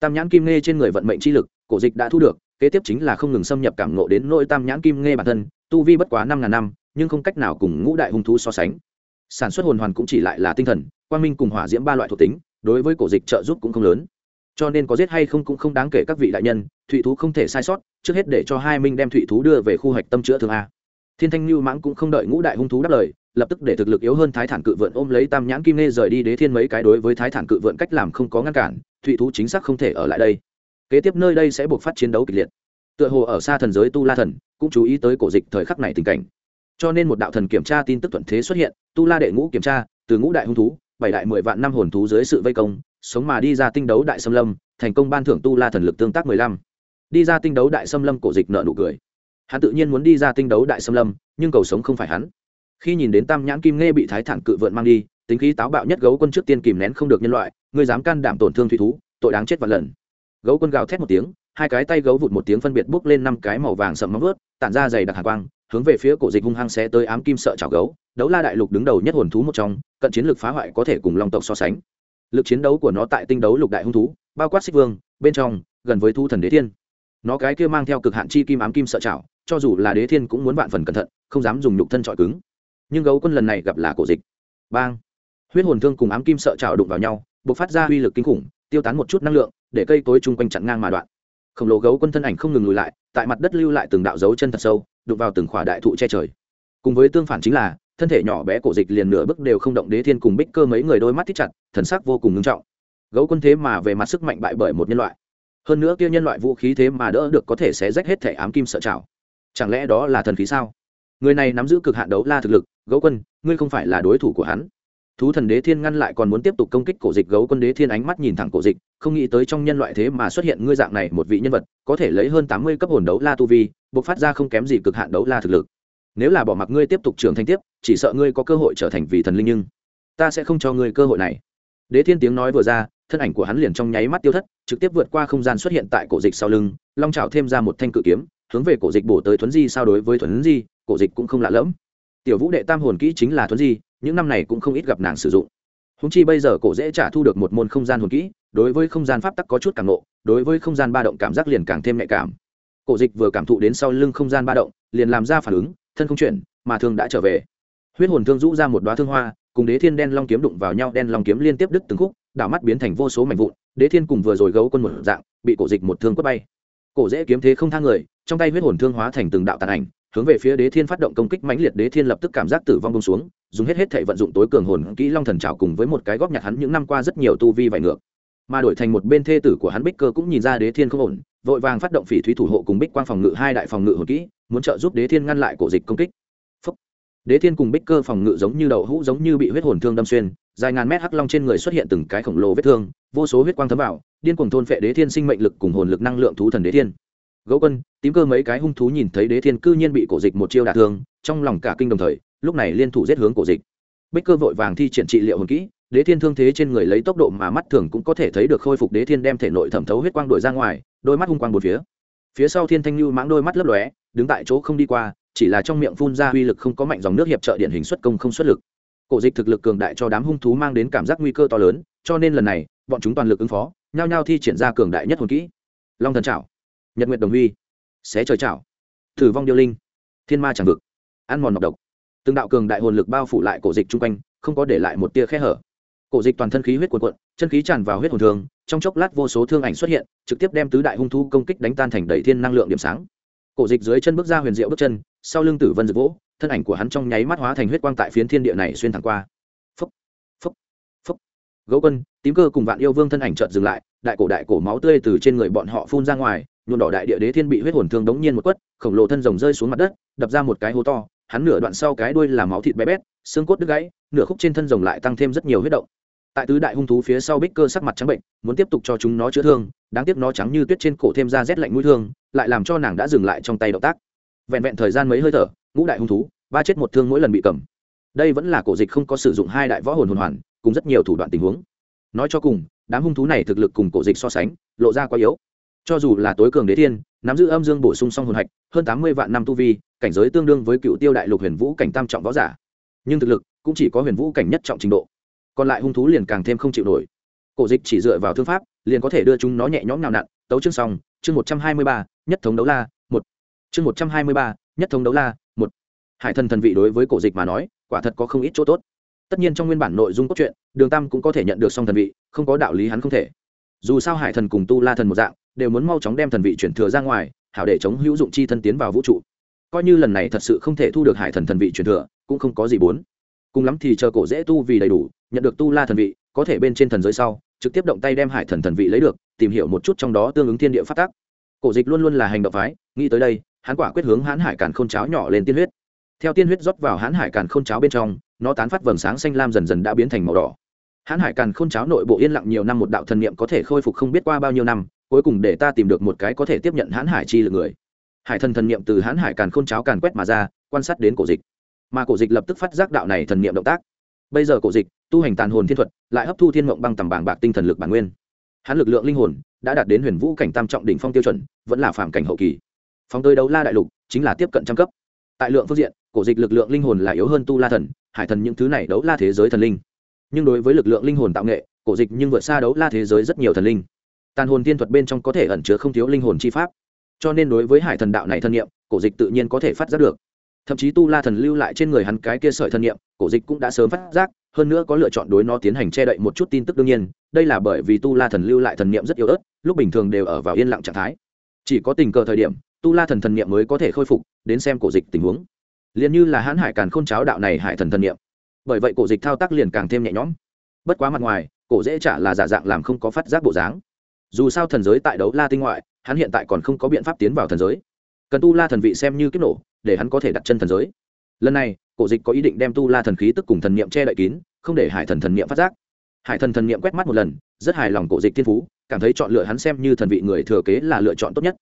Tam nhãn kim nghe trên người vận mệnh chi lực, cổ dịch đã thu được, kế tiếp chính là không ngừng xâm nhập cảm ngộ đến nỗi tam nhãn kim nghe bản thân, tu vi bất quá năm ngàn năm, nhưng không cách nào cùng ngũ đại hung thú so sánh. Sản xuất hồn hoàn cũng chỉ lại là tinh thần, quang minh cùng hỏa diễm ba loại thuộc tính, đối với cổ dịch trợ giúp cũng không lớn. Cho nên có giết hay không cũng không đáng kể các vị đại nhân, thụy thú không thể sai sót, trước hết để cho hai minh đem thụy thú đưa về khu hạch tâm chữa thương a. Thiên thanh lưu mãng cũng không đợi ngũ đại hung thú đáp lời lập tức để thực lực yếu hơn thái thản cự vượn ôm lấy tam nhãn kim nê rời đi đế thiên mấy cái đối với thái thản cự vượn cách làm không có ngăn cản, thụy thú chính xác không thể ở lại đây. Kế tiếp nơi đây sẽ buộc phát chiến đấu kịch liệt. Tựa hồ ở xa thần giới tu la thần cũng chú ý tới cổ dịch thời khắc này tình cảnh. Cho nên một đạo thần kiểm tra tin tức thuận thế xuất hiện, tu la đệ ngũ kiểm tra, từ ngũ đại hung thú, bảy đại mười vạn năm hồn thú dưới sự vây công, sống mà đi ra tinh đấu đại xâm lâm, thành công ban thưởng tu la thần lực tương tác mười lăm. Đi ra tinh đấu đại xâm lâm, cổ dịch nợ nụ cười. Hắn tự nhiên muốn đi ra tinh đấu đại xâm lâm, nhưng cầu sống không phải hắn khi nhìn đến tam nhãn kim nghe bị thái thản cự vượn mang đi, tính khí táo bạo nhất gấu quân trước tiên kìm nén không được nhân loại, ngươi dám can đảm tổn thương thủy thú, tội đáng chết vạn lần. Gấu quân gào thét một tiếng, hai cái tay gấu vụt một tiếng phân biệt bốc lên năm cái màu vàng sậm móng vớt tản ra dày đặc hạ quang, hướng về phía cổ dịch hung hăng sẽ tới ám kim sợ chảo gấu, đấu la đại lục đứng đầu nhất hồn thú một trong, cận chiến lược phá hoại có thể cùng long tộc so sánh. Lực chiến đấu của nó tại tinh đấu lục đại hung thú, bao quát xích vương, bên trong, gần với thu thần đế thiên. Nó cái kia mang theo cực hạn chi kim ám kim sợ chảo, cho dù là đế thiên cũng muốn vạn phần cẩn thận, không dám dùng nhục thân trọi cứng nhưng gấu quân lần này gặp là cổ dịch. Bang! Huyết hồn thương cùng ám kim sợ chảo đụng vào nhau buộc phát ra uy lực kinh khủng, tiêu tán một chút năng lượng, để cây tối chung quanh chặn ngang mà đoạn. Khổng lồ gấu quân thân ảnh không ngừng lùi lại, tại mặt đất lưu lại từng đạo dấu chân thật sâu, đụng vào từng khỏa đại thụ che trời. Cùng với tương phản chính là, thân thể nhỏ bé cổ dịch liền nửa bước đều không động đế thiên cùng bích cơ mấy người đôi mắt thích chặt, thần sắc vô cùng ngưng trọng. Gấu quân thế mà về mặt sức mạnh bại bởi một nhân loại. Hơn nữa kia nhân loại vũ khí thế mà đỡ được có thể sẽ rách hết thể ám kim sợ trào chẳng lẽ đó là thần khí sao? Người này nắm giữ cực hạn đấu la thực lực gấu quân, ngươi không phải là đối thủ của hắn. Thú thần đế thiên ngăn lại còn muốn tiếp tục công kích cổ dịch, gấu quân đế thiên ánh mắt nhìn thẳng cổ dịch, không nghĩ tới trong nhân loại thế mà xuất hiện ngươi dạng này một vị nhân vật, có thể lấy hơn tám mươi cấp hồn đấu la tu vi buộc phát ra không kém gì cực hạn đấu la thực lực. Nếu là bỏ mặc ngươi tiếp tục trưởng thành tiếp, chỉ sợ ngươi có cơ hội trở thành vị thần linh nhưng ta sẽ không cho ngươi cơ hội này. Đế thiên tiếng nói vừa ra, thân ảnh của hắn liền trong nháy mắt tiêu thất, trực tiếp vượt qua không gian xuất hiện tại cổ dịch sau lưng, long trào thêm ra một thanh cự kiếm, hướng về cổ dịch bổ tới thuấn di, sao đối với thuấn di, cổ dịch cũng không lạ lẫm tiểu vũ đệ tam hồn kỹ chính là thuấn di, những năm này cũng không ít gặp nàng sử dụng. Húng chi bây giờ cổ dễ trả thu được một môn không gian hồn kỹ, đối với không gian pháp tắc có chút càng nộ đối với không gian ba động cảm giác liền càng thêm nhạy cảm. Cổ dịch vừa cảm thụ đến sau lưng không gian ba động, liền làm ra phản ứng, thân không chuyển, mà thương đã trở về. Huyết hồn thương rũ ra một đoá thương hoa, cùng đế thiên đen long kiếm đụng vào nhau, đen long kiếm liên tiếp đứt từng khúc, đảo mắt biến thành vô số mảnh vụn, đế thiên cùng vừa rồi gấu quân một dạng, bị cổ dịch một thương quất bay. Cổ dễ kiếm thế không thang người, trong tay huyết hồn thương hóa thành từng đạo tàn ảnh hướng về phía đế thiên phát động công kích mãnh liệt, đế thiên lập tức cảm giác tử vong bông xuống, dùng hết hết thể vận dụng tối cường hồn kỹ long thần trào cùng với một cái góp nhặt hắn những năm qua rất nhiều tu vi vải ngược. Mà đổi thành một bên thê tử của hắn bích cơ cũng nhìn ra đế thiên không ổn, vội vàng phát động phỉ thúy thủ hộ cùng bích quang phòng ngự, hai đại phòng ngự hồn kỹ, muốn trợ giúp đế thiên ngăn lại cổ dịch công kích. Phúc. đế thiên cùng bích cơ phòng ngự giống như đậu hũ giống như bị huyết hồn thương đâm xuyên, dài ngàn mét hắc long trên người xuất hiện từng cái khổng lồ vết thương, vô số huyết quang thấm vào, điên cuồng thôn phệ đế thiên sinh mệnh lực cùng hồn lực năng lượng thú thần đế thiên gấu quân, tím cơ mấy cái hung thú nhìn thấy đế thiên cư nhiên bị cổ dịch một chiêu đả thương, trong lòng cả kinh đồng thời, lúc này liên thủ giết hướng cổ dịch. Bích cơ vội vàng thi triển trị liệu hồn kỹ, đế thiên thương thế trên người lấy tốc độ mà mắt thường cũng có thể thấy được khôi phục đế thiên đem thể nội thẩm thấu huyết quang đổi ra ngoài, đôi mắt hung quang một phía. Phía sau thiên thanh lưu mãng đôi mắt lấp lóe, đứng tại chỗ không đi qua, chỉ là trong miệng phun ra uy lực không có mạnh dòng nước hiệp trợ điện hình xuất công không xuất lực. Cổ dịch thực lực cường đại cho đám hung thú mang đến cảm giác nguy cơ to lớn, cho nên lần này, bọn chúng toàn lực ứng phó, nhao nhao thi triển ra cường đại nhất hồn kỹ. Long thần trảo nhật nguyệt đồng huy, xé trời chảo, thử vong điêu linh, thiên ma chẳng vực, ăn mòn nọc độc. Từng đạo cường đại hồn lực bao phủ lại cổ dịch chung quanh, không có để lại một tia khe hở. Cổ dịch toàn thân khí huyết cuồn cuộn, chân khí tràn vào huyết hồn thường, trong chốc lát vô số thương ảnh xuất hiện, trực tiếp đem tứ đại hung thu công kích đánh tan thành đầy thiên năng lượng điểm sáng. Cổ dịch dưới chân bước ra huyền diệu bước chân, sau lưng tử vân rực vỗ, thân ảnh của hắn trong nháy mắt hóa thành huyết quang tại phiến thiên địa này xuyên thẳng qua. Phúc phúc phúc. Gấu quân, tím cơ cùng vạn yêu vương thân ảnh chợt dừng lại, đại cổ đại cổ máu tươi từ trên người bọn họ phun ra ngoài nhuộm đỏ đại địa đế thiên bị huyết hồn thương đống nhiên một quất, khổng lồ thân rồng rơi xuống mặt đất, đập ra một cái hố to, hắn nửa đoạn sau cái đuôi là máu thịt bé bét, xương cốt đứt gãy, nửa khúc trên thân rồng lại tăng thêm rất nhiều huyết động. Tại tứ đại hung thú phía sau bích cơ sắc mặt trắng bệnh, muốn tiếp tục cho chúng nó chữa thương, đáng tiếc nó trắng như tuyết trên cổ thêm ra rét lạnh mũi thương, lại làm cho nàng đã dừng lại trong tay động tác. Vẹn vẹn thời gian mấy hơi thở, ngũ đại hung thú, ba chết một thương mỗi lần bị cầm. Đây vẫn là cổ dịch không có sử dụng hai đại võ hồn hồn hoàn, cùng rất nhiều thủ đoạn tình huống. Nói cho cùng, đám hung thú này thực lực cùng cổ dịch so sánh, lộ ra quá yếu cho dù là tối cường đế thiên, nắm giữ âm dương bổ sung song hồn hạch, hơn tám mươi vạn năm tu vi, cảnh giới tương đương với cựu tiêu đại lục huyền vũ cảnh tam trọng võ giả. Nhưng thực lực cũng chỉ có huyền vũ cảnh nhất trọng trình độ. Còn lại hung thú liền càng thêm không chịu nổi. Cổ dịch chỉ dựa vào thương pháp, liền có thể đưa chúng nó nhẹ nhõm nào nặn. Tấu chương xong, chương một trăm hai mươi ba, nhất thống đấu la, một. Chương một trăm hai mươi ba, nhất thống đấu la, một. Hải thần thần vị đối với cổ dịch mà nói, quả thật có không ít chỗ tốt. Tất nhiên trong nguyên bản nội dung cốt truyện, đường tam cũng có thể nhận được song thần vị, không có đạo lý hắn không thể. Dù sao hải thần cùng tu la thần một dạng đều muốn mau chóng đem thần vị chuyển thừa ra ngoài, hảo để chống hữu dụng chi thân tiến vào vũ trụ. Coi như lần này thật sự không thể thu được hải thần thần vị truyền thừa, cũng không có gì bốn. Cùng lắm thì chờ cổ dễ tu vì đầy đủ, nhận được tu la thần vị, có thể bên trên thần giới sau, trực tiếp động tay đem hải thần thần vị lấy được, tìm hiểu một chút trong đó tương ứng thiên địa phát tác cổ dịch luôn luôn là hành động phái, nghĩ tới đây, hắn quả quyết hướng hãn hải càn k h ô n cháo nhỏ lên tiên huyết. Theo tiên huyết rót vào hãn hải càn k h ô n cháo bên trong, nó tán phát vầng sáng xanh lam dần dần đã biến thành màu đỏ. Hãn hải càn k h ô n cháo nội bộ yên lặng nhiều năm một đạo thần niệm có thể khôi phục không biết qua bao nhiêu năm cuối cùng để ta tìm được một cái có thể tiếp nhận hãn hải chi lực người. Hải thần thần niệm từ hãn hải càn k h ô n cháo càn quét mà ra, quan sát đến cổ dịch. Mà cổ dịch lập tức phát giác đạo này thần niệm động tác. Bây giờ cổ dịch, tu hành tàn hồn thiên thuật, lại hấp thu thiên mộng băng tầm bảng bạc tinh thần lực bản nguyên. Hắn lực lượng linh hồn đã đạt đến huyền vũ cảnh tam trọng đỉnh phong tiêu chuẩn, vẫn là phạm cảnh hậu kỳ. Phóng tới đấu la đại lục, chính là tiếp cận trăm cấp. Tại lượng phương diện, cổ dịch lực lượng linh hồn là yếu hơn tu la thần, hải thần những thứ này đấu la thế giới thần linh. Nhưng đối với lực lượng linh hồn tạo nghệ, cổ dịch nhưng vượt xa đấu la thế giới rất nhiều thần linh tàn hồn tiên thuật bên trong có thể ẩn chứa không thiếu linh hồn chi pháp. Cho nên đối với hải thần đạo này thân nhiệm cổ dịch tự nhiên có thể phát giác được. Thậm chí tu la thần lưu lại trên người hắn cái kia sợi thân nhiệm cổ dịch cũng đã sớm phát giác, hơn nữa có lựa chọn đối nó tiến hành che đậy một chút tin tức đương nhiên, đây là bởi vì tu la thần lưu lại thần niệm rất yếu ớt, lúc bình thường đều ở vào yên lặng trạng thái. Chỉ có tình cờ thời điểm, tu la thần thần niệm mới có thể khôi phục, đến xem cổ dịch tình huống. Liền như là hãn hải càn khôn cháo đạo này hải thần thần niệm. Bởi vậy cổ dịch thao tác liền càng thêm nhẹ nhõm. Bất quá mặt ngoài, cổ dễ trả là giả dạng làm không có phát giác bộ dáng dù sao thần giới tại đấu la tinh ngoại, hắn hiện tại còn không có biện pháp tiến vào thần giới. Cần tu la thần vị xem như kiếp nổ, để hắn có thể đặt chân thần giới. Lần này, cổ dịch có ý định đem tu la thần khí tức cùng thần niệm che đậy kín, không để hải thần thần niệm phát giác. Hải thần thần niệm quét mắt một lần, rất hài lòng cổ dịch thiên phú, cảm thấy chọn lựa hắn xem như thần vị người thừa kế là lựa chọn tốt nhất.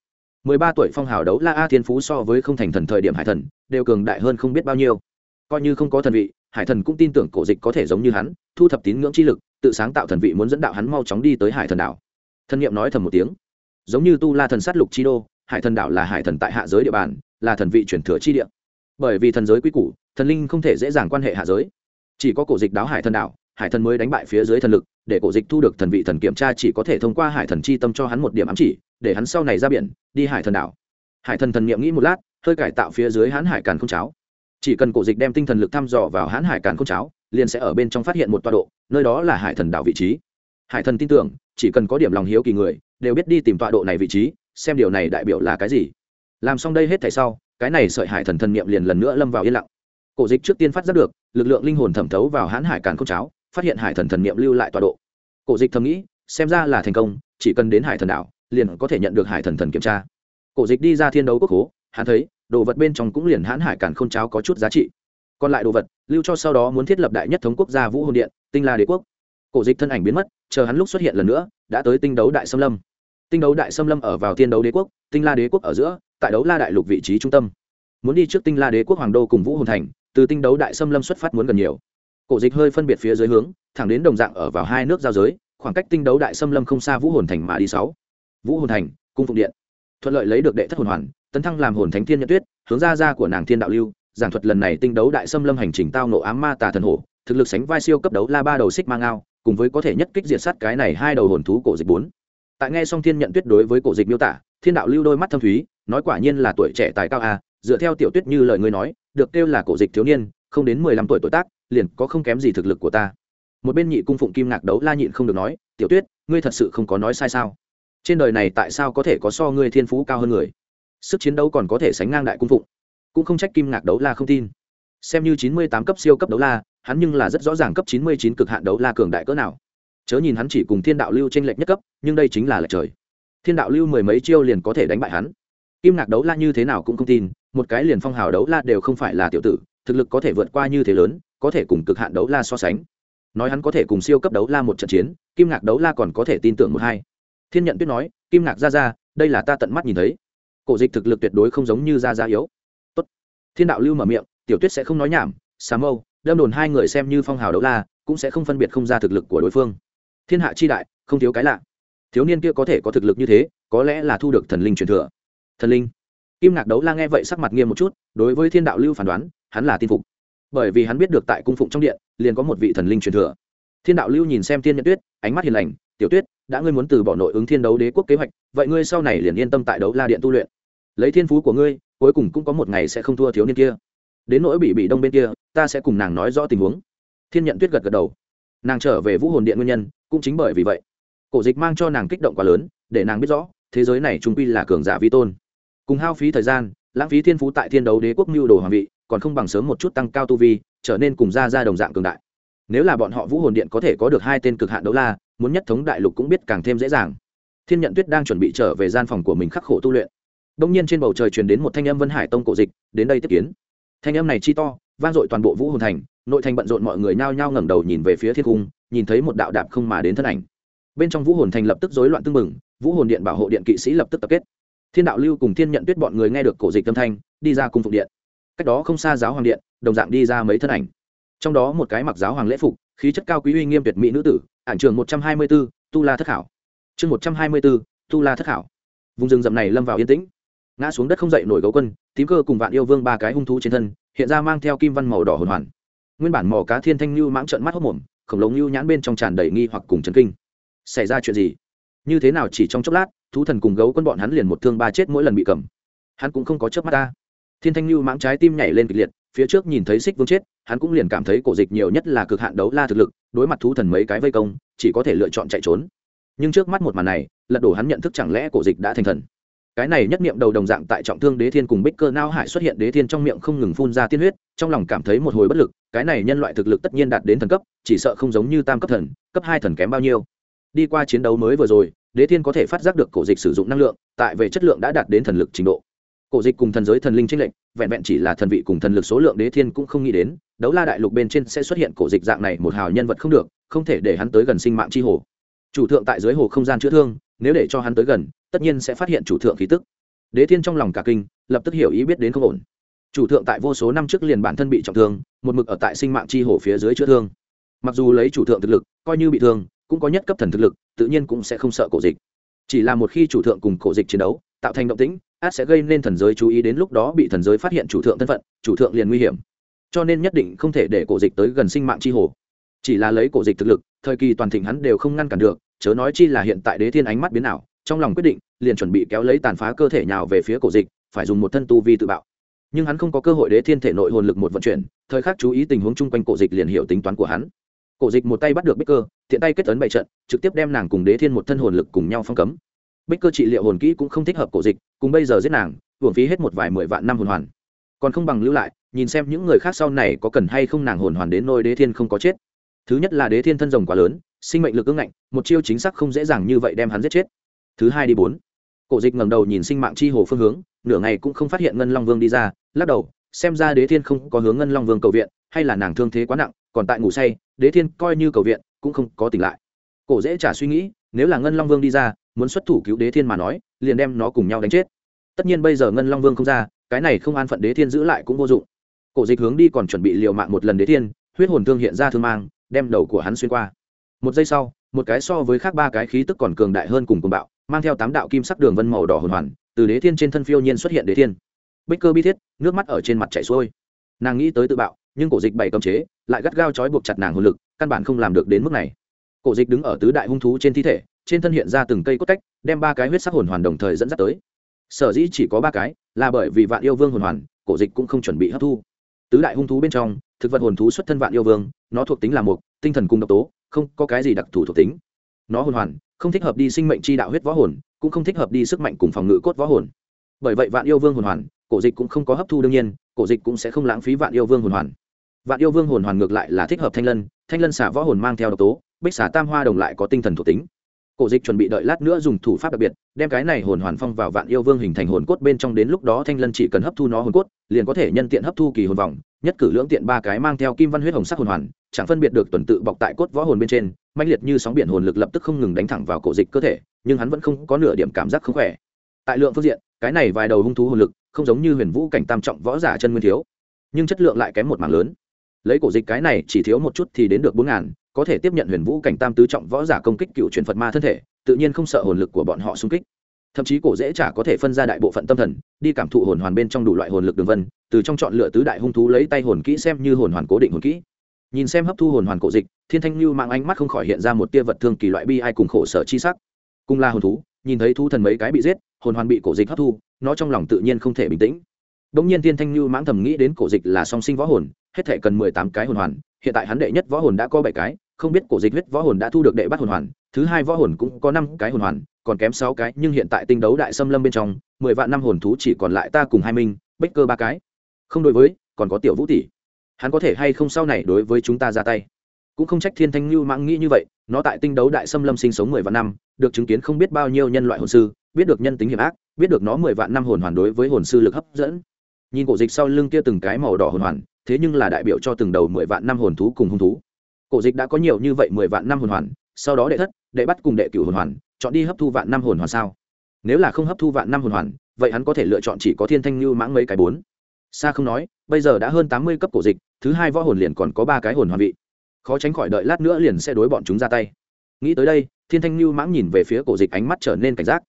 Mười ba tuổi phong hào đấu la a thiên phú so với không thành thần thời điểm hải thần, đều cường đại hơn không biết bao nhiêu. Coi như không có thần vị, hải thần cũng tin tưởng cổ dịch có thể giống như hắn, thu thập tín ngưỡng chi lực, tự sáng tạo thần vị muốn dẫn đạo hắn mau chóng đi tới hải thần đảo thân nhiệm nói thầm một tiếng. Giống như tu la thần sát lục chi đô, hải thần đảo là hải thần tại hạ giới địa bàn, là thần vị chuyển thừa chi địa. Bởi vì thần giới quy củ, thần linh không thể dễ dàng quan hệ hạ giới. Chỉ có cổ dịch đáo hải thần đảo, hải thần mới đánh bại phía dưới thần lực, để cổ dịch thu được thần vị thần kiểm tra chỉ có thể thông qua hải thần chi tâm cho hắn một điểm ám chỉ, để hắn sau này ra biển, đi hải thần đảo. Hải thần thần nghiệm nghĩ một lát, hơi cải tạo phía dưới hãn hải càn không cháo. Chỉ cần cổ dịch đem tinh thần lực thăm dò vào hãn hải càn không cháo, liền sẽ ở bên trong phát hiện một tọa độ, nơi đó là hải thần đảo vị trí hải thần tin tưởng, chỉ cần có điểm lòng hiếu kỳ người, đều biết đi tìm tọa độ này vị trí, xem điều này đại biểu là cái gì. Làm xong đây hết thảy sau, cái này sợi hải thần thần niệm liền lần nữa lâm vào yên lặng. Cổ dịch trước tiên phát giác được, lực lượng linh hồn thẩm thấu vào hãn hải càn không cháo, phát hiện hải thần thần niệm lưu lại tọa độ. Cổ dịch thầm nghĩ, xem ra là thành công, chỉ cần đến hải thần đảo, liền có thể nhận được hải thần thần kiểm tra. Cổ dịch đi ra thiên đấu quốc hố, hắn thấy, đồ vật bên trong cũng liền hãn hải càn không cháo có chút giá trị. Còn lại đồ vật, lưu cho sau đó muốn thiết lập đại nhất thống quốc gia vũ hồn điện, tinh la đế quốc cổ dịch thân ảnh biến mất, chờ hắn lúc xuất hiện lần nữa, đã tới tinh đấu đại xâm lâm. Tinh đấu đại xâm lâm ở vào thiên đấu đế quốc, tinh la đế quốc ở giữa, tại đấu la đại lục vị trí trung tâm. Muốn đi trước tinh la đế quốc hoàng đô cùng vũ hồn thành, từ tinh đấu đại xâm lâm xuất phát muốn gần nhiều. Cổ dịch hơi phân biệt phía dưới hướng, thẳng đến đồng dạng ở vào hai nước giao giới, khoảng cách tinh đấu đại xâm lâm không xa vũ hồn thành mà đi sáu. Vũ hồn thành, cung phụng điện. Thuận lợi lấy được đệ thất hồn hoàn, tấn thăng làm hồn thánh thiên nhận tuyết, hướng ra ra của nàng thiên đạo lưu, giảng thuật lần này tinh đấu đại xâm lâm hành trình tao nộ ám ma tà thần hổ, thực lực sánh vai siêu cấp đấu la ba đầu xích mang ao cùng với có thể nhất kích diệt sát cái này hai đầu hồn thú cổ dịch bốn. Tại nghe song thiên nhận tuyết đối với cổ dịch miêu tả, thiên đạo lưu đôi mắt thâm thúy, nói quả nhiên là tuổi trẻ tài cao a, dựa theo tiểu tuyết như lời ngươi nói, được kêu là cổ dịch thiếu niên, không đến mười lăm tuổi tuổi tác, liền có không kém gì thực lực của ta. Một bên nhị cung phụng kim ngạc đấu la nhịn không được nói, tiểu tuyết, ngươi thật sự không có nói sai sao? Trên đời này tại sao có thể có so ngươi thiên phú cao hơn người? Sức chiến đấu còn có thể sánh ngang đại cung phụng. Cũng không trách kim ngạc đấu la không tin. Xem như chín mươi tám cấp siêu cấp đấu la hắn nhưng là rất rõ ràng cấp chín mươi chín cực hạn đấu la cường đại cỡ nào. Chớ nhìn hắn chỉ cùng thiên đạo lưu tranh lệch nhất cấp, nhưng đây chính là lệch trời. Thiên đạo lưu mười mấy chiêu liền có thể đánh bại hắn. Kim ngạc đấu la như thế nào cũng không tin, một cái liền phong hào đấu la đều không phải là tiểu tử, thực lực có thể vượt qua như thế lớn, có thể cùng cực hạn đấu la so sánh. Nói hắn có thể cùng siêu cấp đấu la một trận chiến, kim ngạc đấu la còn có thể tin tưởng một hai. Thiên nhận tuyết nói, kim ngạc ra ra, đây là ta tận mắt nhìn thấy. Cổ dịch thực lực tuyệt đối không giống như ra ra yếu. Tốt. thiên đạo lưu mở miệng, tiểu tuyết sẽ không nói nhảm, xà mâu đâm đồn hai người xem như phong hào đấu la, cũng sẽ không phân biệt không ra thực lực của đối phương. Thiên hạ chi đại, không thiếu cái lạ. Thiếu niên kia có thể có thực lực như thế, có lẽ là thu được thần linh truyền thừa. Thần linh. Kim ngạc đấu la nghe vậy sắc mặt nghiêm một chút, đối với thiên đạo lưu phán đoán, hắn là tin phục. Bởi vì hắn biết được tại cung phụng trong điện, liền có một vị thần linh truyền thừa. Thiên đạo lưu nhìn xem thiên nhận tuyết, ánh mắt hiền lành, tiểu tuyết, đã ngươi muốn từ bỏ nội ứng thiên đấu đế quốc kế hoạch, vậy ngươi sau này liền yên tâm tại đấu la điện tu luyện. Lấy thiên phú của ngươi, cuối cùng cũng có một ngày sẽ không thua thiếu niên kia. Đến nỗi bị bị đông bên kia ta sẽ cùng nàng nói rõ tình huống. Thiên nhận tuyết gật gật đầu. Nàng trở về vũ hồn điện nguyên nhân cũng chính bởi vì vậy. Cổ dịch mang cho nàng kích động quá lớn, để nàng biết rõ, thế giới này trung quy là cường giả vi tôn. Cùng hao phí thời gian, lãng phí thiên phú tại thiên đấu đế quốc mưu đồ hoàng vị, còn không bằng sớm một chút tăng cao tu vi, trở nên cùng ra ra đồng dạng cường đại. Nếu là bọn họ vũ hồn điện có thể có được hai tên cực hạn đấu la, muốn nhất thống đại lục cũng biết càng thêm dễ dàng. Thiên nhận tuyết đang chuẩn bị trở về gian phòng của mình khắc khổ tu luyện. Đông nhiên trên bầu trời truyền đến một thanh âm vân hải tông cổ dịch, đến đây tiếp kiến. Thanh âm này chi to vang dội toàn bộ vũ hồn thành, nội thành bận rộn mọi người nhao nhao ngẩng đầu nhìn về phía thiên cung, nhìn thấy một đạo đạp không mà đến thân ảnh. Bên trong vũ hồn thành lập tức rối loạn tưng bừng, vũ hồn điện bảo hộ điện kỵ sĩ lập tức tập kết. Thiên đạo lưu cùng thiên nhận tuyết bọn người nghe được cổ dịch âm thanh, đi ra cung phục điện. Cách đó không xa giáo hoàng điện, đồng dạng đi ra mấy thân ảnh. Trong đó một cái mặc giáo hoàng lễ phục, khí chất cao quý uy nghiêm tuyệt mỹ nữ tử, ảnh trường một trăm hai mươi b ố tu la thất khảo. Chương một trăm hai mươi b ố tu la thất khảo. Vùng rừng rậm này lâm vào yên tĩnh. Ngã xuống đất không dậy nổi gấu quân, tím cơ cùng vạn yêu vương ba cái hung thú trên thân hiện ra mang theo kim văn màu đỏ hồn hoàn. Nguyên bản mỏ cá thiên thanh lưu mãng trợn mắt hốc mồm, khổng lồ lưu nhãn bên trong tràn đầy nghi hoặc cùng chấn kinh. Xảy ra chuyện gì? Như thế nào chỉ trong chốc lát, thú thần cùng gấu quân bọn hắn liền một thương ba chết mỗi lần bị cầm. Hắn cũng không có chớp mắt ta. Thiên thanh lưu mãng trái tim nhảy lên kịch liệt, phía trước nhìn thấy xích vương chết, hắn cũng liền cảm thấy cổ dịch nhiều nhất là cực hạn đấu la thực lực, đối mặt thú thần mấy cái vây công, chỉ có thể lựa chọn chạy trốn. Nhưng trước mắt một màn này, lật đổ hắn nhận thức chẳng lẽ cổ dịch đã thành thần cái này nhất niệm đầu đồng dạng tại trọng thương đế thiên cùng bích cơ nao hải xuất hiện đế thiên trong miệng không ngừng phun ra tiên huyết, trong lòng cảm thấy một hồi bất lực, cái này nhân loại thực lực tất nhiên đạt đến thần cấp, chỉ sợ không giống như tam cấp thần, cấp hai thần kém bao nhiêu. Đi qua chiến đấu mới vừa rồi, đế thiên có thể phát giác được cổ dịch sử dụng năng lượng, tại về chất lượng đã đạt đến thần lực trình độ. Cổ dịch cùng thần giới thần linh tranh lệnh vẹn vẹn chỉ là thần vị cùng thần lực số lượng đế thiên cũng không nghĩ đến, đấu la đại lục bên trên sẽ xuất hiện cổ dịch dạng này một hào nhân vật không được, không thể để hắn tới gần sinh mạng c h i hồ. Chủ thượng tại dưới hồ không gian chữa thương, nếu để cho hắn tới gần tất nhiên sẽ phát hiện chủ thượng khí tức. Đế thiên trong lòng cả kinh, lập tức hiểu ý biết đến không ổn. Chủ thượng tại vô số năm trước liền bản thân bị trọng thương, một mực ở tại sinh mạng chi hồ phía dưới chữa thương. Mặc dù lấy chủ thượng thực lực, coi như bị thương, cũng có nhất cấp thần thực lực, tự nhiên cũng sẽ không sợ cổ dịch. Chỉ là một khi chủ thượng cùng cổ dịch chiến đấu, tạo thành động tĩnh, át sẽ gây nên thần giới chú ý đến lúc đó bị thần giới phát hiện chủ thượng thân phận, chủ thượng liền nguy hiểm. Cho nên nhất định không thể để cổ dịch tới gần sinh mạng chi hồ. Chỉ là lấy cổ dịch thực lực, thời kỳ toàn thịnh hắn đều không ngăn cản được, chớ nói chi là hiện tại đế thiên ánh mắt biến ảo trong lòng quyết định, liền chuẩn bị kéo lấy tàn phá cơ thể nhào về phía cổ dịch, phải dùng một thân tu vi tự bạo. Nhưng hắn không có cơ hội đế thiên thể nội hồn lực một vận chuyển, thời khắc chú ý tình huống chung quanh cổ dịch liền hiểu tính toán của hắn. Cổ dịch một tay bắt được bích cơ, thiện tay kết tấn bày trận, trực tiếp đem nàng cùng đế thiên một thân hồn lực cùng nhau phong cấm. Bích cơ trị liệu hồn kỹ cũng không thích hợp cổ dịch, cùng bây giờ giết nàng, hưởng phí hết một vài mười vạn năm hồn hoàn. Còn không bằng lưu lại, nhìn xem những người khác sau này có cần hay không nàng hồn hoàn đến nôi đế thiên không có chết. Thứ nhất là đế thiên thân rồng quá lớn, sinh mệnh lực ưng ngạnh, một chiêu chính xác không dễ dàng như vậy đem hắn giết chết thứ hai đi bốn. Cổ dịch ngẩng đầu nhìn sinh mạng chi hồ phương hướng, nửa ngày cũng không phát hiện ngân long vương đi ra, lắc đầu, xem ra đế thiên không có hướng ngân long vương cầu viện, hay là nàng thương thế quá nặng, còn tại ngủ say, đế thiên coi như cầu viện, cũng không có tỉnh lại. Cổ dễ trả suy nghĩ, nếu là ngân long vương đi ra, muốn xuất thủ cứu đế thiên mà nói, liền đem nó cùng nhau đánh chết. Tất nhiên bây giờ ngân long vương không ra, cái này không an phận đế thiên giữ lại cũng vô dụng. Cổ dịch hướng đi còn chuẩn bị liều mạng một lần đế thiên, huyết hồn thương hiện ra thương mang, đem đầu của hắn xuyên qua. Một giây sau, một cái so với khác ba cái khí tức còn cường đại hơn cùng cùng bạo mang theo tám đạo kim sắc đường vân màu đỏ hồn hoàn, từ đế thiên trên thân phiêu nhiên xuất hiện đế thiên. Bích cơ bi thiết, nước mắt ở trên mặt chảy xuôi. Nàng nghĩ tới tự bạo, nhưng cổ dịch bày cầm chế, lại gắt gao trói buộc chặt nàng hồn lực, căn bản không làm được đến mức này. Cổ dịch đứng ở tứ đại hung thú trên thi thể, trên thân hiện ra từng cây cốt cách, đem ba cái huyết sắc hồn hoàn đồng thời dẫn dắt tới. Sở dĩ chỉ có ba cái, là bởi vì vạn yêu vương hồn hoàn, cổ dịch cũng không chuẩn bị hấp thu. Tứ đại hung thú bên trong, thực vật hồn thú xuất thân vạn yêu vương, nó thuộc tính là mục tinh thần cung độc tố, không có cái gì đặc thù thuộc tính. Nó hồn hoàn không thích hợp đi sinh mệnh chi đạo huyết võ hồn, cũng không thích hợp đi sức mạnh cùng phòng ngự cốt võ hồn. Bởi vậy vạn yêu vương hồn hoàn, cổ dịch cũng không có hấp thu đương nhiên, cổ dịch cũng sẽ không lãng phí vạn yêu vương hồn hoàn. Vạn yêu vương hồn hoàn ngược lại là thích hợp thanh lân thanh lân xả võ hồn mang theo độc tố, bích xả tam hoa đồng lại có tinh thần thuộc tính. Cổ dịch chuẩn bị đợi lát nữa dùng thủ pháp đặc biệt, đem cái này hồn hoàn phong vào vạn yêu vương hình thành hồn cốt bên trong đến lúc đó thanh lân chỉ cần hấp thu nó hồn cốt, liền có thể nhân tiện hấp thu kỳ hồn vòng, nhất cử lưỡng tiện ba cái mang theo kim văn huyết hồng sắc hồn hoàn chẳng phân biệt được tuần tự bọc tại cốt võ hồn bên trên mạnh liệt như sóng biển hồn lực lập tức không ngừng đánh thẳng vào cổ dịch cơ thể, nhưng hắn vẫn không có nửa điểm cảm giác không khỏe. Tại lượng phương diện, cái này vài đầu hung thú hồn lực không giống như huyền vũ cảnh tam trọng võ giả chân nguyên thiếu, nhưng chất lượng lại kém một mảng lớn. Lấy cổ dịch cái này chỉ thiếu một chút thì đến được bốn ngàn, có thể tiếp nhận huyền vũ cảnh tam tứ trọng võ giả công kích cựu truyền phật ma thân thể, tự nhiên không sợ hồn lực của bọn họ xung kích. Thậm chí cổ dễ chả có thể phân ra đại bộ phận tâm thần, đi cảm thụ hồn hoàn bên trong đủ loại hồn lực đường vân, từ trong chọn lựa tứ đại hung thú lấy tay hồn kỹ xem như hồn hoàn cố định hồn kỹ nhìn xem hấp thu hồn hoàn cổ dịch thiên thanh lưu mạng ánh mắt không khỏi hiện ra một tia vật thương kỳ loại bi ai cùng khổ sở chi sắc cùng là hồn thú nhìn thấy thu thần mấy cái bị giết hồn hoàn bị cổ dịch hấp thu nó trong lòng tự nhiên không thể bình tĩnh Đông nhiên Thiên Thanh Lưu mãng thầm nghĩ đến cổ dịch là song sinh võ hồn, hết thể cần mười tám cái hồn hoàn, hiện tại hắn đệ nhất võ hồn đã có bảy cái, không biết cổ dịch huyết võ hồn đã thu được đệ bắt hồn hoàn, thứ hai võ hồn cũng có năm cái hồn hoàn, còn kém sáu cái, nhưng hiện tại tinh đấu đại xâm lâm bên trong, mười vạn năm hồn thú chỉ còn lại ta cùng hai minh, bích cơ ba cái. Không đối với, còn có tiểu Vũ tỷ. Hắn có thể hay không sau này đối với chúng ta ra tay. Cũng không trách Thiên Thanh lưu mãng nghĩ như vậy, nó tại tinh đấu đại xâm lâm sinh sống mười vạn năm, được chứng kiến không biết bao nhiêu nhân loại hồn sư, biết được nhân tính hiểm ác, biết được nó mười vạn năm hồn hoàn đối với hồn sư lực hấp dẫn. Nhìn cổ dịch sau lưng kia từng cái màu đỏ hồn hoàn thế nhưng là đại biểu cho từng đầu mười vạn năm hồn thú cùng hung thú. Cổ dịch đã có nhiều như vậy mười vạn năm hồn hoàn sau đó đệ thất đệ bắt cùng đệ cửu hồn hoàn chọn đi hấp thu vạn năm hồn hoàn sao? Nếu là không hấp thu vạn năm hồn hoàn vậy hắn có thể lựa chọn chỉ có thiên thanh lưu mãng mấy cái bốn. Xa không nói bây giờ đã hơn tám mươi cấp cổ dịch thứ hai võ hồn liền còn có ba cái hồn hoàn vị. Khó tránh khỏi đợi lát nữa liền sẽ đối bọn chúng ra tay. Nghĩ tới đây, thiên thanh lưu mãng nhìn về phía cổ dịch ánh mắt trở nên cảnh giác.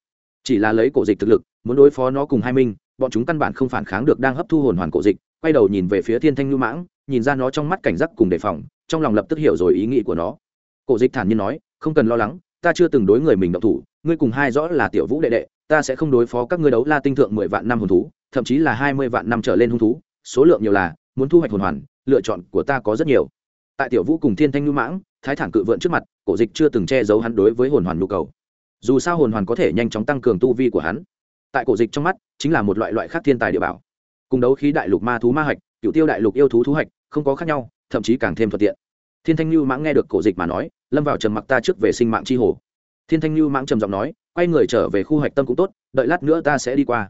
Chỉ là lấy cổ dịch thực lực, muốn đối phó nó cùng hai minh bọn chúng căn bản không phản kháng được đang hấp thu hồn hoàn cổ dịch, quay đầu nhìn về phía thiên thanh lưu mãng, nhìn ra nó trong mắt cảnh giác cùng đề phòng, trong lòng lập tức hiểu rồi ý nghĩ của nó. Cổ dịch thản nhiên nói, không cần lo lắng, ta chưa từng đối người mình động thủ, ngươi cùng hai rõ là tiểu vũ đệ đệ, ta sẽ không đối phó các ngươi đấu la tinh thượng mười vạn năm hồn thú, thậm chí là hai mươi vạn năm trở lên hung thú, số lượng nhiều là, muốn thu hoạch hồn hoàn lựa chọn của ta có rất nhiều. Tại tiểu vũ cùng thiên thanh lưu mãng, thái thản cự vượn trước mặt, cổ dịch chưa từng che giấu hắn đối với hồn hoàn nhu cầu. Dù sao hồn hoàn có thể nhanh chóng tăng cường tu vi của hắn. Tại cổ dịch trong mắt, chính là một loại loại khác thiên tài địa bảo. Cùng đấu khí đại lục ma thú ma hạch, cựu tiêu đại lục yêu thú thú hạch, không có khác nhau, thậm chí càng thêm thuận tiện. Thiên thanh lưu mãng nghe được cổ dịch mà nói, lâm vào trầm mặc ta trước về sinh mạng chi hồ. Thiên thanh lưu mãng trầm giọng nói, quay người trở về khu hạch tâm cũng tốt, đợi lát nữa ta sẽ đi qua.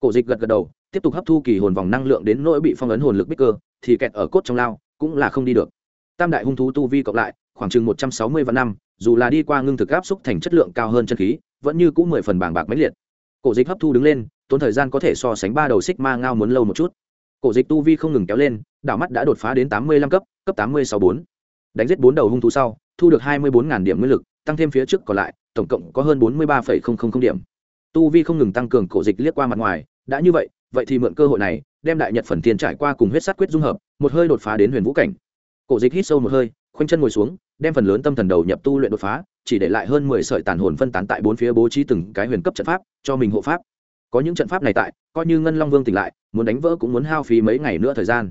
Cổ dịch gật gật đầu tiếp tục hấp thu kỳ hồn vòng năng lượng đến nỗi bị phong ấn hồn lực bích cơ, thì kẹt ở cốt trong lao, cũng là không đi được. Tam đại hung thú tu vi cộng lại, khoảng chừng một trăm sáu mươi vạn năm, dù là đi qua ngưng thực áp xúc thành chất lượng cao hơn chân khí, vẫn như cũng mười phần bàng bạc máy liệt. Cổ dịch hấp thu đứng lên, tốn thời gian có thể so sánh ba đầu xích ma ngao muốn lâu một chút. Cổ dịch tu vi không ngừng kéo lên đảo mắt đã đột phá đến tám mươi lăm cấp cấp tám mươi sáu bốn. Đánh giết bốn đầu hung thú sau, thu được hai mươi bốn điểm nguyên lực, tăng thêm phía trước còn lại, tổng cộng có hơn bốn mươi ba điểm. Tu vi không ngừng tăng cường cổ dịch liếc qua mặt ngoài, đã như vậy vậy thì mượn cơ hội này, đem đại nhật phần thiên trải qua cùng huyết sát quyết dung hợp, một hơi đột phá đến huyền vũ cảnh. Cổ dịch hít sâu một hơi, khoanh chân ngồi xuống, đem phần lớn tâm thần đầu nhập tu luyện đột phá, chỉ để lại hơn mười sợi tàn hồn phân tán tại bốn phía bố trí từng cái huyền cấp trận pháp, cho mình hộ pháp. Có những trận pháp này tại, coi như ngân long vương tỉnh lại, muốn đánh vỡ cũng muốn hao phí mấy ngày nữa thời gian.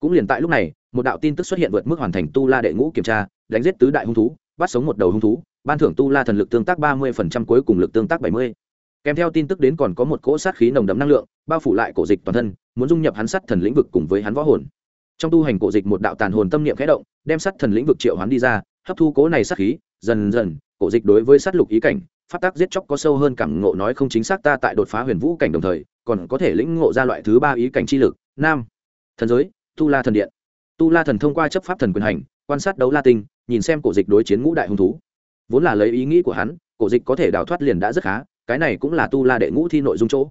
Cũng liền tại lúc này, một đạo tin tức xuất hiện vượt mức hoàn thành tu la đệ ngũ kiểm tra, đánh giết tứ đại hung thú, bắt sống một đầu hung thú, ban thưởng tu la thần lực tương tác ba mươi phần trăm, cuối cùng lực tương tác bảy mươi. Kèm theo tin tức đến còn có một cỗ sát khí nồng đậm năng lượng bao phủ lại cổ dịch toàn thân, muốn dung nhập hắn sắt thần lĩnh vực cùng với hắn võ hồn. Trong tu hành cổ dịch một đạo tàn hồn tâm niệm khẽ động, đem sắt thần lĩnh vực triệu hắn đi ra, hấp thu cố này sát khí, dần dần, cổ dịch đối với sát lục ý cảnh phát tác giết chóc có sâu hơn cảm ngộ nói không chính xác ta tại đột phá huyền vũ cảnh đồng thời, còn có thể lĩnh ngộ ra loại thứ ba ý cảnh chi lực, nam, thần giới, tu la thần điện. Tu la thần thông qua chấp pháp thần quyền hành, quan sát đấu la tinh, nhìn xem cổ dịch đối chiến ngũ đại hung thú. Vốn là lấy ý nghĩ của hắn, cổ dịch có thể đào thoát liền đã rất khá, cái này cũng là tu la đệ ngũ thi nội dung chỗ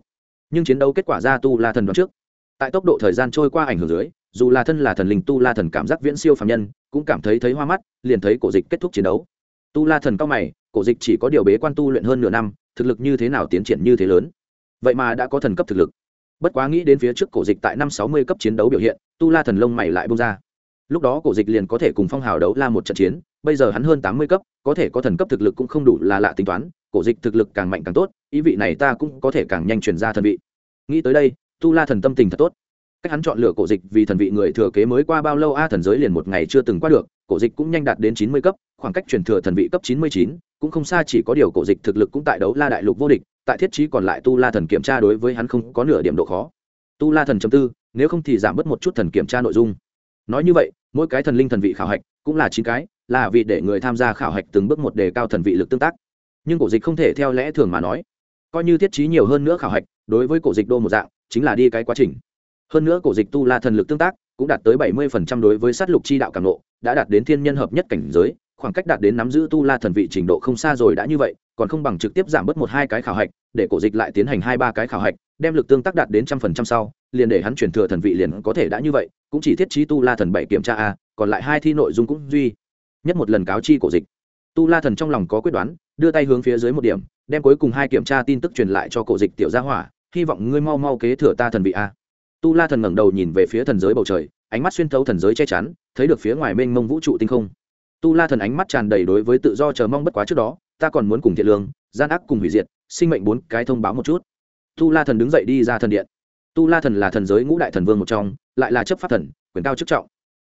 nhưng chiến đấu kết quả ra tu la thần đoán trước. Tại tốc độ thời gian trôi qua ảnh hưởng dưới, dù là thân là thần linh, tu la thần cảm giác viễn siêu phạm nhân, cũng cảm thấy thấy hoa mắt, liền thấy cổ dịch kết thúc chiến đấu. Tu la thần cao mày, cổ dịch chỉ có điều bế quan tu luyện hơn nửa năm, thực lực như thế nào tiến triển như thế lớn? Vậy mà đã có thần cấp thực lực. Bất quá nghĩ đến phía trước cổ dịch tại năm sáu mươi cấp chiến đấu biểu hiện, tu la thần lông mày lại bông ra. Lúc đó cổ dịch liền có thể cùng phong hào đấu la một trận chiến bây giờ hắn hơn tám mươi cấp, có thể có thần cấp thực lực cũng không đủ là lạ tính toán, cổ dịch thực lực càng mạnh càng tốt, ý vị này ta cũng có thể càng nhanh truyền ra thần vị. Nghĩ tới đây, tu la thần tâm tình thật tốt. Cách hắn chọn lựa cổ dịch vì thần vị người thừa kế mới qua bao lâu a thần giới liền một ngày chưa từng qua được, cổ dịch cũng nhanh đạt đến chín mươi cấp, khoảng cách truyền thừa thần vị cấp chín mươi chín, cũng không xa chỉ có điều cổ dịch thực lực cũng tại đấu la đại lục vô địch, tại thiết trí còn lại tu la thần kiểm tra đối với hắn không có nửa điểm độ khó. Tu la thần chấm tư, nếu không thì giảm bớt một chút thần kiểm tra nội dung. Nói như vậy, mỗi cái thần linh thần vị khảo hạch cũng là chín cái là vì để người tham gia khảo hạch từng bước một đề cao thần vị lực tương tác. Nhưng cổ dịch không thể theo lẽ thường mà nói, coi như thiết trí nhiều hơn nữa khảo hạch, đối với cổ dịch đô một dạng, chính là đi cái quá trình. Hơn nữa cổ dịch tu la thần lực tương tác, cũng đạt tới bảy mươi phần trăm đối với sát lục chi đạo cảm nộ đã đạt đến thiên nhân hợp nhất cảnh giới, khoảng cách đạt đến nắm giữ tu la thần vị trình độ không xa rồi đã như vậy, còn không bằng trực tiếp giảm bớt một hai cái khảo hạch, để cổ dịch lại tiến hành hai ba cái khảo hạch, đem lực tương tác đạt đến trăm phần trăm sau, liền để hắn chuyển thừa thần vị liền có thể đã như vậy, cũng chỉ thiết trí tu la thần bảy kiểm tra a, còn lại hai thi nội dung cũng duy nhất một lần cáo chi cổ dịch. Tu la thần trong lòng có quyết đoán, đưa tay hướng phía dưới một điểm, đem cuối cùng hai kiểm tra tin tức truyền lại cho cổ dịch tiểu gia hỏa, hy vọng ngươi mau mau kế thừa ta thần vị a. Tu la thần ngẩng đầu nhìn về phía thần giới bầu trời, ánh mắt xuyên thấu thần giới che chắn, thấy được phía ngoài mênh mông vũ trụ tinh không. Tu la thần ánh mắt tràn đầy đối với tự do chờ mong bất quá trước đó, ta còn muốn cùng thiện lương, gian ác cùng hủy diệt, sinh mệnh bốn cái thông báo một chút. Tu la thần đứng dậy đi ra thần điện. Tu la thần là thần giới ngũ đại thần vương một trong, lại là chấp pháp thần, quyền cao chức trọng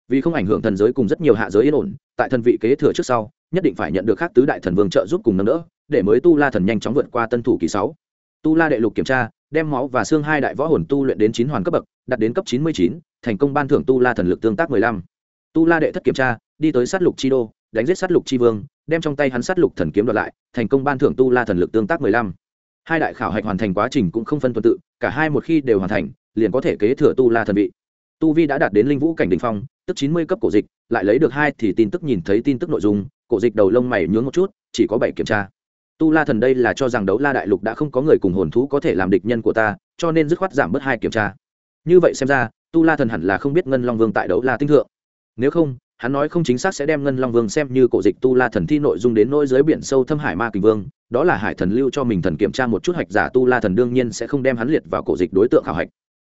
vì không ảnh hưởng thần giới cùng rất nhiều hạ giới yên ổn, tại thần vị kế thừa trước sau, nhất định phải nhận được khác tứ đại thần vương trợ giúp cùng nâng đỡ, để mới tu la thần nhanh chóng vượt qua tân thủ kỳ sáu. Tu la đệ lục kiểm tra, đem máu và xương hai đại võ hồn tu luyện đến chín hoàn cấp bậc, đạt đến cấp chín mươi chín, thành công ban thưởng tu la thần lực tương tác mười lăm. Tu la đệ thất kiểm tra, đi tới sát lục chi đô, đánh giết sát lục chi vương, đem trong tay hắn sát lục thần kiếm đoạt lại, thành công ban thưởng tu la thần lực tương tác mười lăm. Hai đại khảo hạch hoàn thành quá trình cũng không phân tuần tự, cả hai một khi đều hoàn thành, liền có thể kế thừa tu la thần vị tu vi đã đạt đến linh vũ cảnh đình phong, tức chín mươi cấp cổ dịch, lại lấy được hai thì tin tức nhìn thấy tin tức nội dung, cổ dịch đầu lông mày nhướng một chút, chỉ có bảy kiểm tra. Tu la thần đây là cho rằng đấu la đại lục đã không có người cùng hồn thú có thể làm địch nhân của ta, cho nên dứt khoát giảm bớt hai kiểm tra. Như vậy xem ra, tu la thần hẳn là không biết ngân long vương tại đấu la tinh thượng. Nếu không, hắn nói không chính xác sẽ đem ngân long vương xem như cổ dịch tu la thần thi nội dung đến nỗi dưới biển sâu thâm hải ma kình vương, đó là hải thần lưu cho mình thần kiểm tra một chút hạch giả tu la thần đương nhiên sẽ không đem hắn liệt vào cổ dịch đối tượng khảo hạch.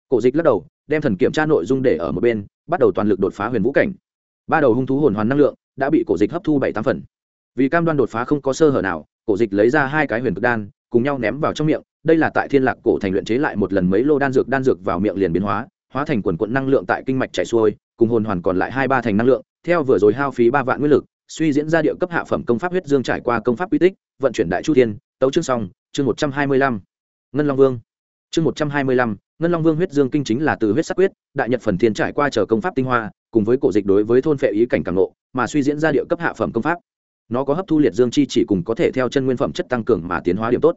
Cổ dịch lắc đầu đem thần kiểm tra nội dung để ở một bên, bắt đầu toàn lực đột phá huyền vũ cảnh. Ba đầu hung thú hồn hoàn năng lượng đã bị cổ dịch hấp thu bảy tám phần. Vì cam đoan đột phá không có sơ hở nào, cổ dịch lấy ra hai cái huyền cực đan, cùng nhau ném vào trong miệng, đây là tại thiên lạc cổ thành luyện chế lại một lần mấy lô đan dược đan dược vào miệng liền biến hóa hóa thành quần quận năng lượng tại kinh mạch chảy xuôi, cùng hồn hoàn còn lại hai ba thành năng lượng, theo vừa rồi hao phí ba vạn nguyên lực, suy diễn ra địa cấp hạ phẩm công pháp huyết dương trải qua công pháp uy tích, vận chuyển đại chu thiên, tấu chương xong, chương một trăm hai mươi lăm. Ngân long vương chương một trăm hai mươi lăm, ngân long vương huyết dương kinh chính là từ huyết sắc quyết, đại nhật phần thiên trải qua chờ công pháp tinh hoa, cùng với cổ dịch đối với thôn phệ ý cảnh càng nộ mà suy diễn ra địa cấp hạ phẩm công pháp. Nó có hấp thu liệt dương chi chỉ cùng có thể theo chân nguyên phẩm chất tăng cường mà tiến hóa điểm tốt.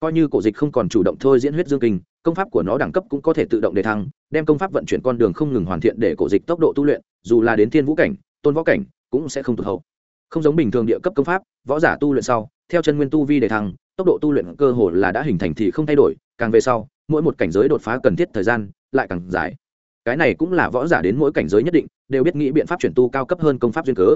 Coi như cổ dịch không còn chủ động thôi diễn huyết dương kinh, công pháp của nó đẳng cấp cũng có thể tự động đề thăng, đem công pháp vận chuyển con đường không ngừng hoàn thiện để cổ dịch tốc độ tu luyện, dù là đến thiên vũ cảnh, tôn võ cảnh, cũng sẽ không tụt hậu. Không giống bình thường địa cấp công pháp, võ giả tu luyện sau, theo chân nguyên tu vi đề thăng, tốc độ tu luyện cơ hồ là đã hình thành thì không thay đổi, càng về sau mỗi một cảnh giới đột phá cần thiết thời gian, lại càng dài. Cái này cũng là võ giả đến mỗi cảnh giới nhất định, đều biết nghĩ biện pháp chuyển tu cao cấp hơn công pháp duyên cớ.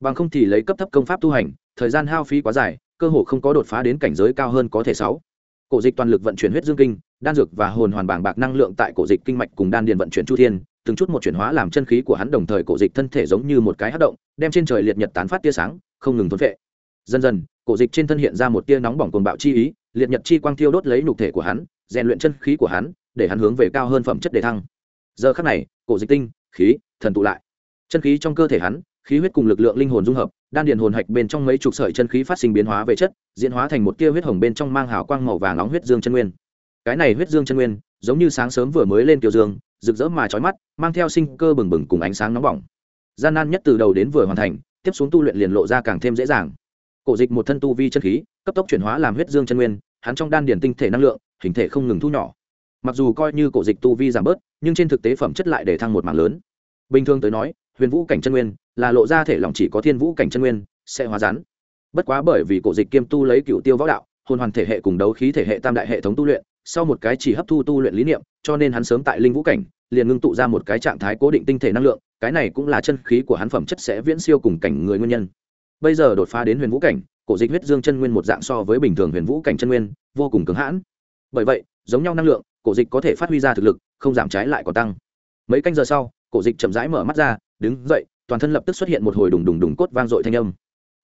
Bằng không thì lấy cấp thấp công pháp tu hành, thời gian hao phí quá dài, cơ hồ không có đột phá đến cảnh giới cao hơn có thể sáu. Cổ dịch toàn lực vận chuyển huyết dương kinh, đan dược và hồn hoàn bảng bạc năng lượng tại cổ dịch kinh mạch cùng đan điền vận chuyển chu thiên, từng chút một chuyển hóa làm chân khí của hắn đồng thời cổ dịch thân thể giống như một cái hát động, đem trên trời liệt nhật tán phát tia sáng, không ngừng thốn vệ dần dần, cổ dịch trên thân hiện ra một tia nóng bỏng cồn bạo chi ý, liệt nhật chi quang thiêu đốt lấy nhục thể của hắn rèn luyện chân khí của hắn, để hắn hướng về cao hơn phẩm chất đề thăng. Giờ khắc này, cổ dịch tinh, khí, thần tụ lại. Chân khí trong cơ thể hắn, khí huyết cùng lực lượng linh hồn dung hợp, đan điền hồn hạch bên trong mấy chục sợi chân khí phát sinh biến hóa về chất, diễn hóa thành một tia huyết hồng bên trong mang hào quang màu vàng nóng huyết dương chân nguyên. Cái này huyết dương chân nguyên, giống như sáng sớm vừa mới lên kiều dương, rực rỡ mà trói mắt, mang theo sinh cơ bừng bừng cùng ánh sáng nóng bỏng. Gian nan nhất từ đầu đến vừa hoàn thành, tiếp xuống tu luyện liền lộ ra càng thêm dễ dàng. Cổ dịch một thân tu vi chân khí, cấp tốc chuyển hóa làm huyết dương chân nguyên, hắn trong đan điền tinh thể năng lượng hình thể không ngừng thu nhỏ. Mặc dù coi như cổ dịch tu vi giảm bớt, nhưng trên thực tế phẩm chất lại để thăng một mảng lớn. Bình thường tới nói, huyền vũ cảnh chân nguyên là lộ ra thể lòng chỉ có thiên vũ cảnh chân nguyên, sẽ hóa rắn. Bất quá bởi vì cổ dịch kiêm tu lấy cựu tiêu võ đạo, hồn hoàn thể hệ cùng đấu khí thể hệ tam đại hệ thống tu luyện, sau một cái chỉ hấp thu tu luyện lý niệm, cho nên hắn sớm tại linh vũ cảnh, liền ngưng tụ ra một cái trạng thái cố định tinh thể năng lượng, cái này cũng là chân khí của hắn phẩm chất sẽ viễn siêu cùng cảnh người nguyên nhân. Bây giờ đột phá đến huyền vũ cảnh, cổ dịch huyết dương chân nguyên một dạng so với bình thường huyền vũ cảnh chân nguyên, vô cùng cứng hãn bởi vậy, giống nhau năng lượng, cổ dịch có thể phát huy ra thực lực, không giảm trái lại còn tăng. Mấy canh giờ sau, cổ dịch chậm rãi mở mắt ra, đứng dậy, toàn thân lập tức xuất hiện một hồi đùng đùng đùng cốt vang dội thanh âm.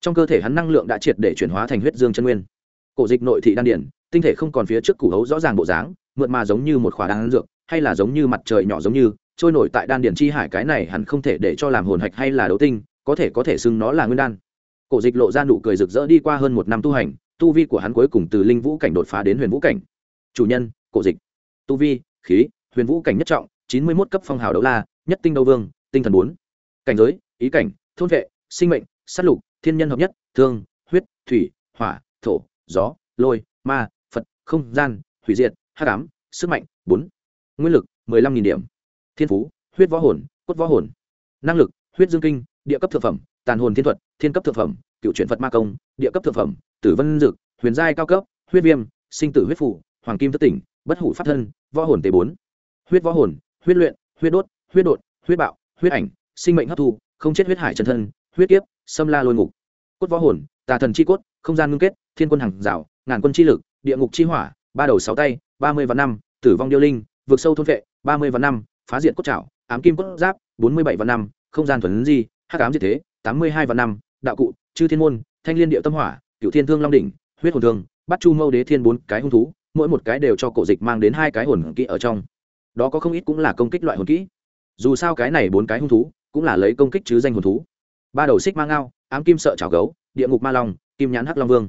Trong cơ thể hắn năng lượng đã triệt để chuyển hóa thành huyết dương chân nguyên. Cổ dịch nội thị đan điển, tinh thể không còn phía trước củ hấu rõ ràng bộ dáng mượn mà giống như một khỏa đan dược, hay là giống như mặt trời nhỏ giống như, trôi nổi tại đan điển chi hải cái này hắn không thể để cho làm hồn hạch hay là đấu tinh, có thể có thể xưng nó là nguyên đan. Cổ dịch lộ ra nụ cười rực rỡ đi qua hơn một năm tu hành, tu vi của hắn cuối cùng từ linh vũ cảnh đột phá đến huyền vũ cảnh chủ nhân, cổ dịch. Tu vi, khí, huyền vũ cảnh nhất trọng, chín mươi mốt cấp phong hào đấu la, nhất tinh đấu vương, tinh thần bốn. Cảnh giới, ý cảnh, thôn vệ, sinh mệnh s á t lục, thiên nhân hợp nhất, thương, huyết, thủy, hỏa, thổ, gió, lôi, ma, phật, không gian, hủy diệt hát cám sức mạnh, bốn. Nguyên lực, mười lăm nghìn điểm. Thiên phú, huyết võ hồn, cốt võ hồn. Năng lực, huyết dương kinh, địa cấp thực phẩm, tàn hồn thiên thuật, thiên cấp thực phẩm, cựu chuyển phật ma công, địa cấp thực phẩm, tử vân dực huyền giai cao cấp, huyết viêm, sinh tử huyết phủ hoàng kim thất tỉnh, bất hủ pháp thân, võ hồn t bốn. Huyết võ hồn, huyết luyện, huyết đốt, huyết đột, huyết bạo, huyết ảnh, sinh mệnh hấp thu, không chết huyết hải chân thân, huyết kiếp, xâm la lôi ngục. Cốt võ hồn, tà thần chi cốt, không gian ngưng kết, thiên quân hàng rào, ngàn quân chi lực, địa ngục chi hỏa, ba đầu sáu tay, ba mươi vạn năm, tử vong điêu linh vượt sâu thôn vệ, ba mươi vạn năm, phá diện cốt trảo, ám kim cốt giáp, bốn mươi bảy vạn năm, không gian thuần di, hắc ám diệt thế, tám mươi hai vạn năm, đạo cụ, chư thiên môn, thanh liên địa tâm hỏa cựu thiên thương long đỉnh, huyết hồn thương bắt chu mâu đế thiên bốn cái hung thú mỗi một cái đều cho cổ dịch mang đến hai cái hồn kỹ ở trong. Đó có không ít cũng là công kích loại hồn kỹ. Dù sao cái này bốn cái hung thú cũng là lấy công kích chứ danh hồn thú. Ba đầu xích mang ao, ám kim sợ chảo gấu địa ngục ma long kim nhãn hắc long vương.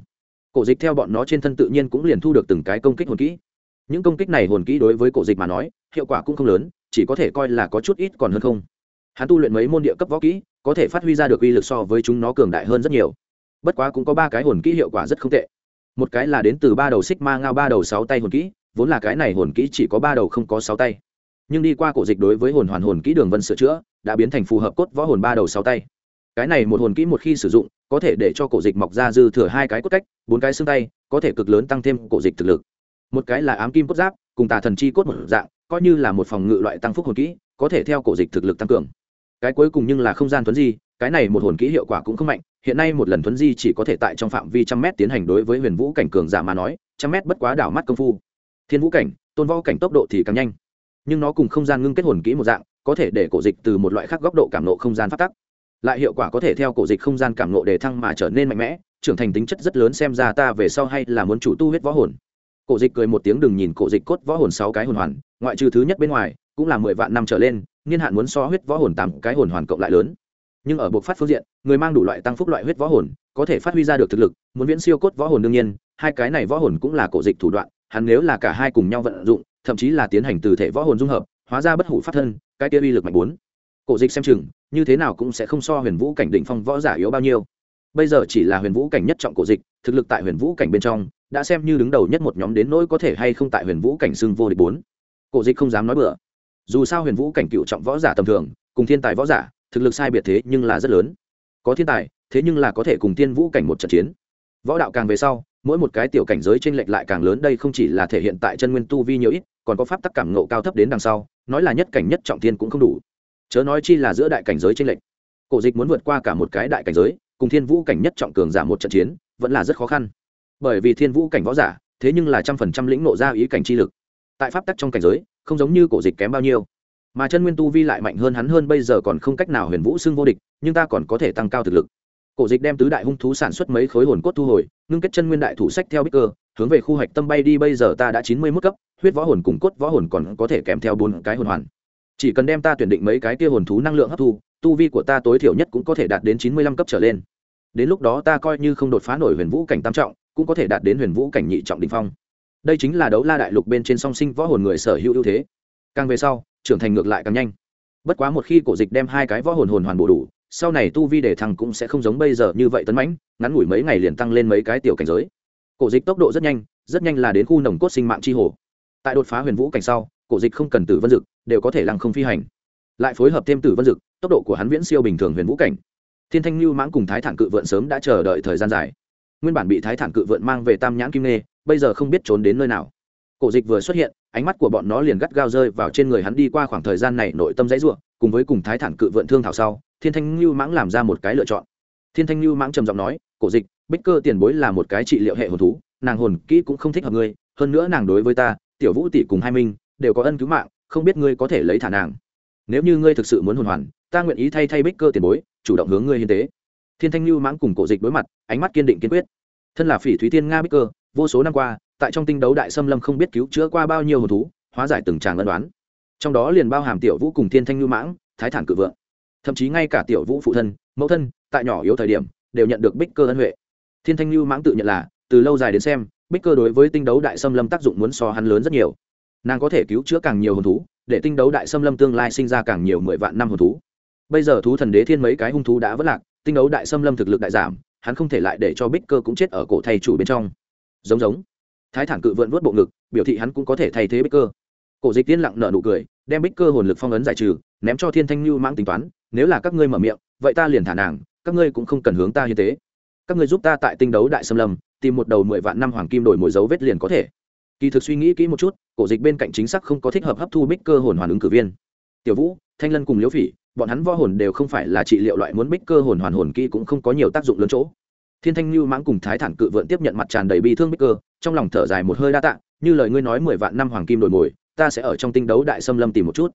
Cổ dịch theo bọn nó trên thân tự nhiên cũng liền thu được từng cái công kích hồn kỹ. Những công kích này hồn kỹ đối với cổ dịch mà nói hiệu quả cũng không lớn chỉ có thể coi là có chút ít còn hơn không. Hắn tu luyện mấy môn địa cấp võ kỹ có thể phát huy ra được uy lực so với chúng nó cường đại hơn rất nhiều. Bất quá cũng có ba cái hồn kỹ hiệu quả rất không tệ một cái là đến từ ba đầu xích ma ngao, ba đầu sáu tay hồn kỹ, vốn là cái này hồn kỹ chỉ có ba đầu không có sáu tay. Nhưng đi qua cổ dịch đối với hồn hoàn hồn kỹ đường vân sửa chữa, đã biến thành phù hợp cốt võ hồn ba đầu sáu tay. Cái này một hồn kỹ một khi sử dụng, có thể để cho cổ dịch mọc ra dư thừa hai cái cốt cách, bốn cái xương tay, có thể cực lớn tăng thêm cổ dịch thực lực. Một cái là ám kim cốt giáp, cùng tà thần chi cốt một dạng, coi như là một phòng ngự loại tăng phúc hồn kỹ, có thể theo cổ dịch thực lực tăng cường. Cái cuối cùng nhưng là không gian thuấn di cái này một hồn kỹ hiệu quả cũng không mạnh, hiện nay một lần thuấn di chỉ có thể tại trong phạm vi trăm mét tiến hành đối với huyền vũ cảnh cường giả mà nói, trăm mét bất quá đảo mắt công phu. Thiên vũ cảnh, tôn võ cảnh tốc độ thì càng nhanh, nhưng nó cùng không gian ngưng kết hồn kỹ một dạng, có thể để cổ dịch từ một loại khác góc độ cảm nộ không gian phát tắc. Lại hiệu quả có thể theo cổ dịch không gian cảm nộ đề thăng mà trở nên mạnh mẽ, trưởng thành tính chất rất lớn xem ra ta về sau hay là muốn chủ tu huyết võ hồn. Cổ dịch cười một tiếng đừng nhìn cổ dịch cốt võ hồn sáu cái hồn hoàn, ngoại trừ thứ nhất bên ngoài, cũng là mười vạn năm trở lên, niên hạn muốn so huyết võ hồn tám cái hồn hoàn cộng lại lớn nhưng ở buộc phát phương diện, người mang đủ loại tăng phúc loại huyết võ hồn, có thể phát huy ra được thực lực, muốn viễn siêu cốt võ hồn đương nhiên, hai cái này võ hồn cũng là cổ dịch thủ đoạn, hắn nếu là cả hai cùng nhau vận dụng, thậm chí là tiến hành từ thể võ hồn dung hợp, hóa ra bất hủ phát thân, cái kia uy lực mạnh bốn. Cổ dịch xem chừng, như thế nào cũng sẽ không so huyền vũ cảnh đỉnh phong võ giả yếu bao nhiêu. Bây giờ chỉ là huyền vũ cảnh nhất trọng cổ dịch, thực lực tại huyền vũ cảnh bên trong, đã xem như đứng đầu nhất một nhóm đến nỗi có thể hay không tại huyền vũ cảnh xưng vô địch bốn. Cổ dịch không dám nói bừa. Dù sao huyền vũ cảnh cựu trọng võ giả tầm thường, cùng thiên tài võ giả thực lực sai biệt thế nhưng là rất lớn. Có thiên tài, thế nhưng là có thể cùng tiên vũ cảnh một trận chiến. Võ đạo càng về sau, mỗi một cái tiểu cảnh giới t r ê n lệch lại càng lớn, đây không chỉ là thể hiện tại chân nguyên tu vi nhiều ít, còn có pháp tắc cảm nộ cao thấp đến đằng sau, nói là nhất cảnh nhất trọng thiên cũng không đủ. Chớ nói chi là giữa đại cảnh giới t r ê n lệch. Cổ dịch muốn vượt qua cả một cái đại cảnh giới, cùng thiên vũ cảnh nhất trọng cường giả một trận chiến, vẫn là rất khó khăn. Bởi vì thiên vũ cảnh võ giả, thế nhưng là trăm phần trăm lĩnh nộ ra ý cảnh chi lực. Tại pháp tắc trong cảnh giới, không giống như cổ dịch kém bao nhiêu mà chân nguyên tu vi lại mạnh hơn hắn hơn bây giờ còn không cách nào huyền vũ xưng vô địch, nhưng ta còn có thể tăng cao thực lực. Cổ dịch đem tứ đại hung thú sản xuất mấy khối hồn cốt thu hồi, ngưng kết chân nguyên đại thủ sách theo bích cơ, hướng về khu hạch tâm bay đi, bây giờ ta đã chín mươi mức cấp, huyết võ hồn cùng cốt võ hồn còn có thể kèm theo bốn cái hồn hoàn. Chỉ cần đem ta tuyển định mấy cái kia hồn thú năng lượng hấp thu, tu vi của ta tối thiểu nhất cũng có thể đạt đến chín mươi lăm cấp trở lên. Đến lúc đó ta coi như không đột phá nổi huyền vũ cảnh tam trọng, cũng có thể đạt đến huyền vũ cảnh nhị trọng đình phong. Đây chính là đấu la đại lục bên trên song sinh võ hồn người sở hữu ưu thế. Càng về sau trưởng thành ngược lại càng nhanh. Bất quá một khi cổ dịch đem hai cái võ hồn hồn hoàn bổ đủ, sau này tu vi để thằng cũng sẽ không giống bây giờ như vậy tấn mãnh, ngắn ngủi mấy ngày liền tăng lên mấy cái tiểu cảnh giới. Cổ dịch tốc độ rất nhanh rất nhanh là đến khu nồng cốt sinh mạng chi hồ. Tại đột phá huyền vũ cảnh sau, cổ dịch không cần tử vân dực, đều có thể lăng không phi hành. Lại phối hợp thêm tử vân dực, tốc độ của hắn viễn siêu bình thường huyền vũ cảnh. Thiên thanh lưu mãng cùng thái thản cự vượn sớm đã chờ đợi thời gian dài. Nguyên bản bị thái thản cự vượn mang về tam nhãn kim nê, bây giờ không biết trốn đến nơi nào cổ dịch vừa xuất hiện, ánh mắt của bọn nó liền gắt gao rơi vào trên người hắn đi qua khoảng thời gian này nội tâm dãy ruộng cùng với cùng thái thản cự vượn thương thảo sau, thiên thanh lưu mãng làm ra một cái lựa chọn. Thiên thanh lưu mãng trầm giọng nói, cổ dịch, bích cơ tiền bối là một cái trị liệu hệ hồn thú, nàng hồn kỹ cũng không thích hợp ngươi, hơn nữa nàng đối với ta, tiểu vũ tỷ cùng hai minh, đều có ân cứu mạng, không biết ngươi có thể lấy thả nàng. Nếu như ngươi thực sự muốn hồn hoàn, ta nguyện ý thay thay bích cơ tiền bối, chủ động hướng ngươi hiến tế. Thiên thanh lưu mãng cùng cổ dịch đối mặt, ánh mắt kiên định kiên quyết. Thân là phỉ thúy thiên nga bích cơ, vô số năm qua tại trong tinh đấu đại xâm lâm không biết cứu chữa qua bao nhiêu hồn thú, hóa giải từng tràng lân đoán. Trong đó liền bao hàm tiểu vũ cùng thiên thanh lưu mãng, thái thản cự vượng. Thậm chí ngay cả tiểu vũ phụ thân, mẫu thân, tại nhỏ yếu thời điểm, đều nhận được bích cơ ân huệ. Thiên thanh lưu mãng tự nhận là, từ lâu dài đến xem, bích cơ đối với tinh đấu đại xâm lâm tác dụng muốn so hắn lớn rất nhiều. Nàng có thể cứu chữa càng nhiều hồn thú, để tinh đấu đại xâm lâm tương lai sinh ra càng nhiều mười vạn năm hồn thú. Bây giờ thú thần đế thiên mấy cái hung thú đã vất lạc, tinh đấu đại xâm lâm thực lực đại giảm, hắn không thể lại để cho bích cơ cũng chết ở cổ thầy chủ bên trong. Giống giống thái thản cự vượn vớt bộ ngực, biểu thị hắn cũng có thể thay thế bích cơ. Cổ dịch tiên lặng nở nụ cười, đem bích cơ hồn lực phong ấn giải trừ, ném cho thiên thanh lưu mãng tính toán, nếu là các ngươi mở miệng, vậy ta liền thả nàng, các ngươi cũng không cần hướng ta như thế các ngươi giúp ta tại tinh đấu đại xâm lâm, tìm một đầu mười vạn năm hoàng kim đổi mỗi dấu vết liền có thể. Kỳ thực suy nghĩ kỹ một chút, cổ dịch bên cạnh chính xác không có thích hợp hấp thu bích cơ hồn hoàn ứng cử viên. Tiểu vũ, thanh lân cùng liễu phỉ, bọn hắn võ hồn đều không phải là trị liệu loại muốn bích cơ hồn hoàn hồn kỹ cũng không có nhiều tác dụng lớn chỗ thiên thanh lưu mãng cùng thái thản cự vượn tiếp nhận mặt tràn đầy bi thương bích cơ, trong lòng thở dài một hơi đa tạ, như lời ngươi nói mười vạn năm hoàng kim đổi mồi, ta sẽ ở trong tinh đấu đại xâm lâm tìm một chút.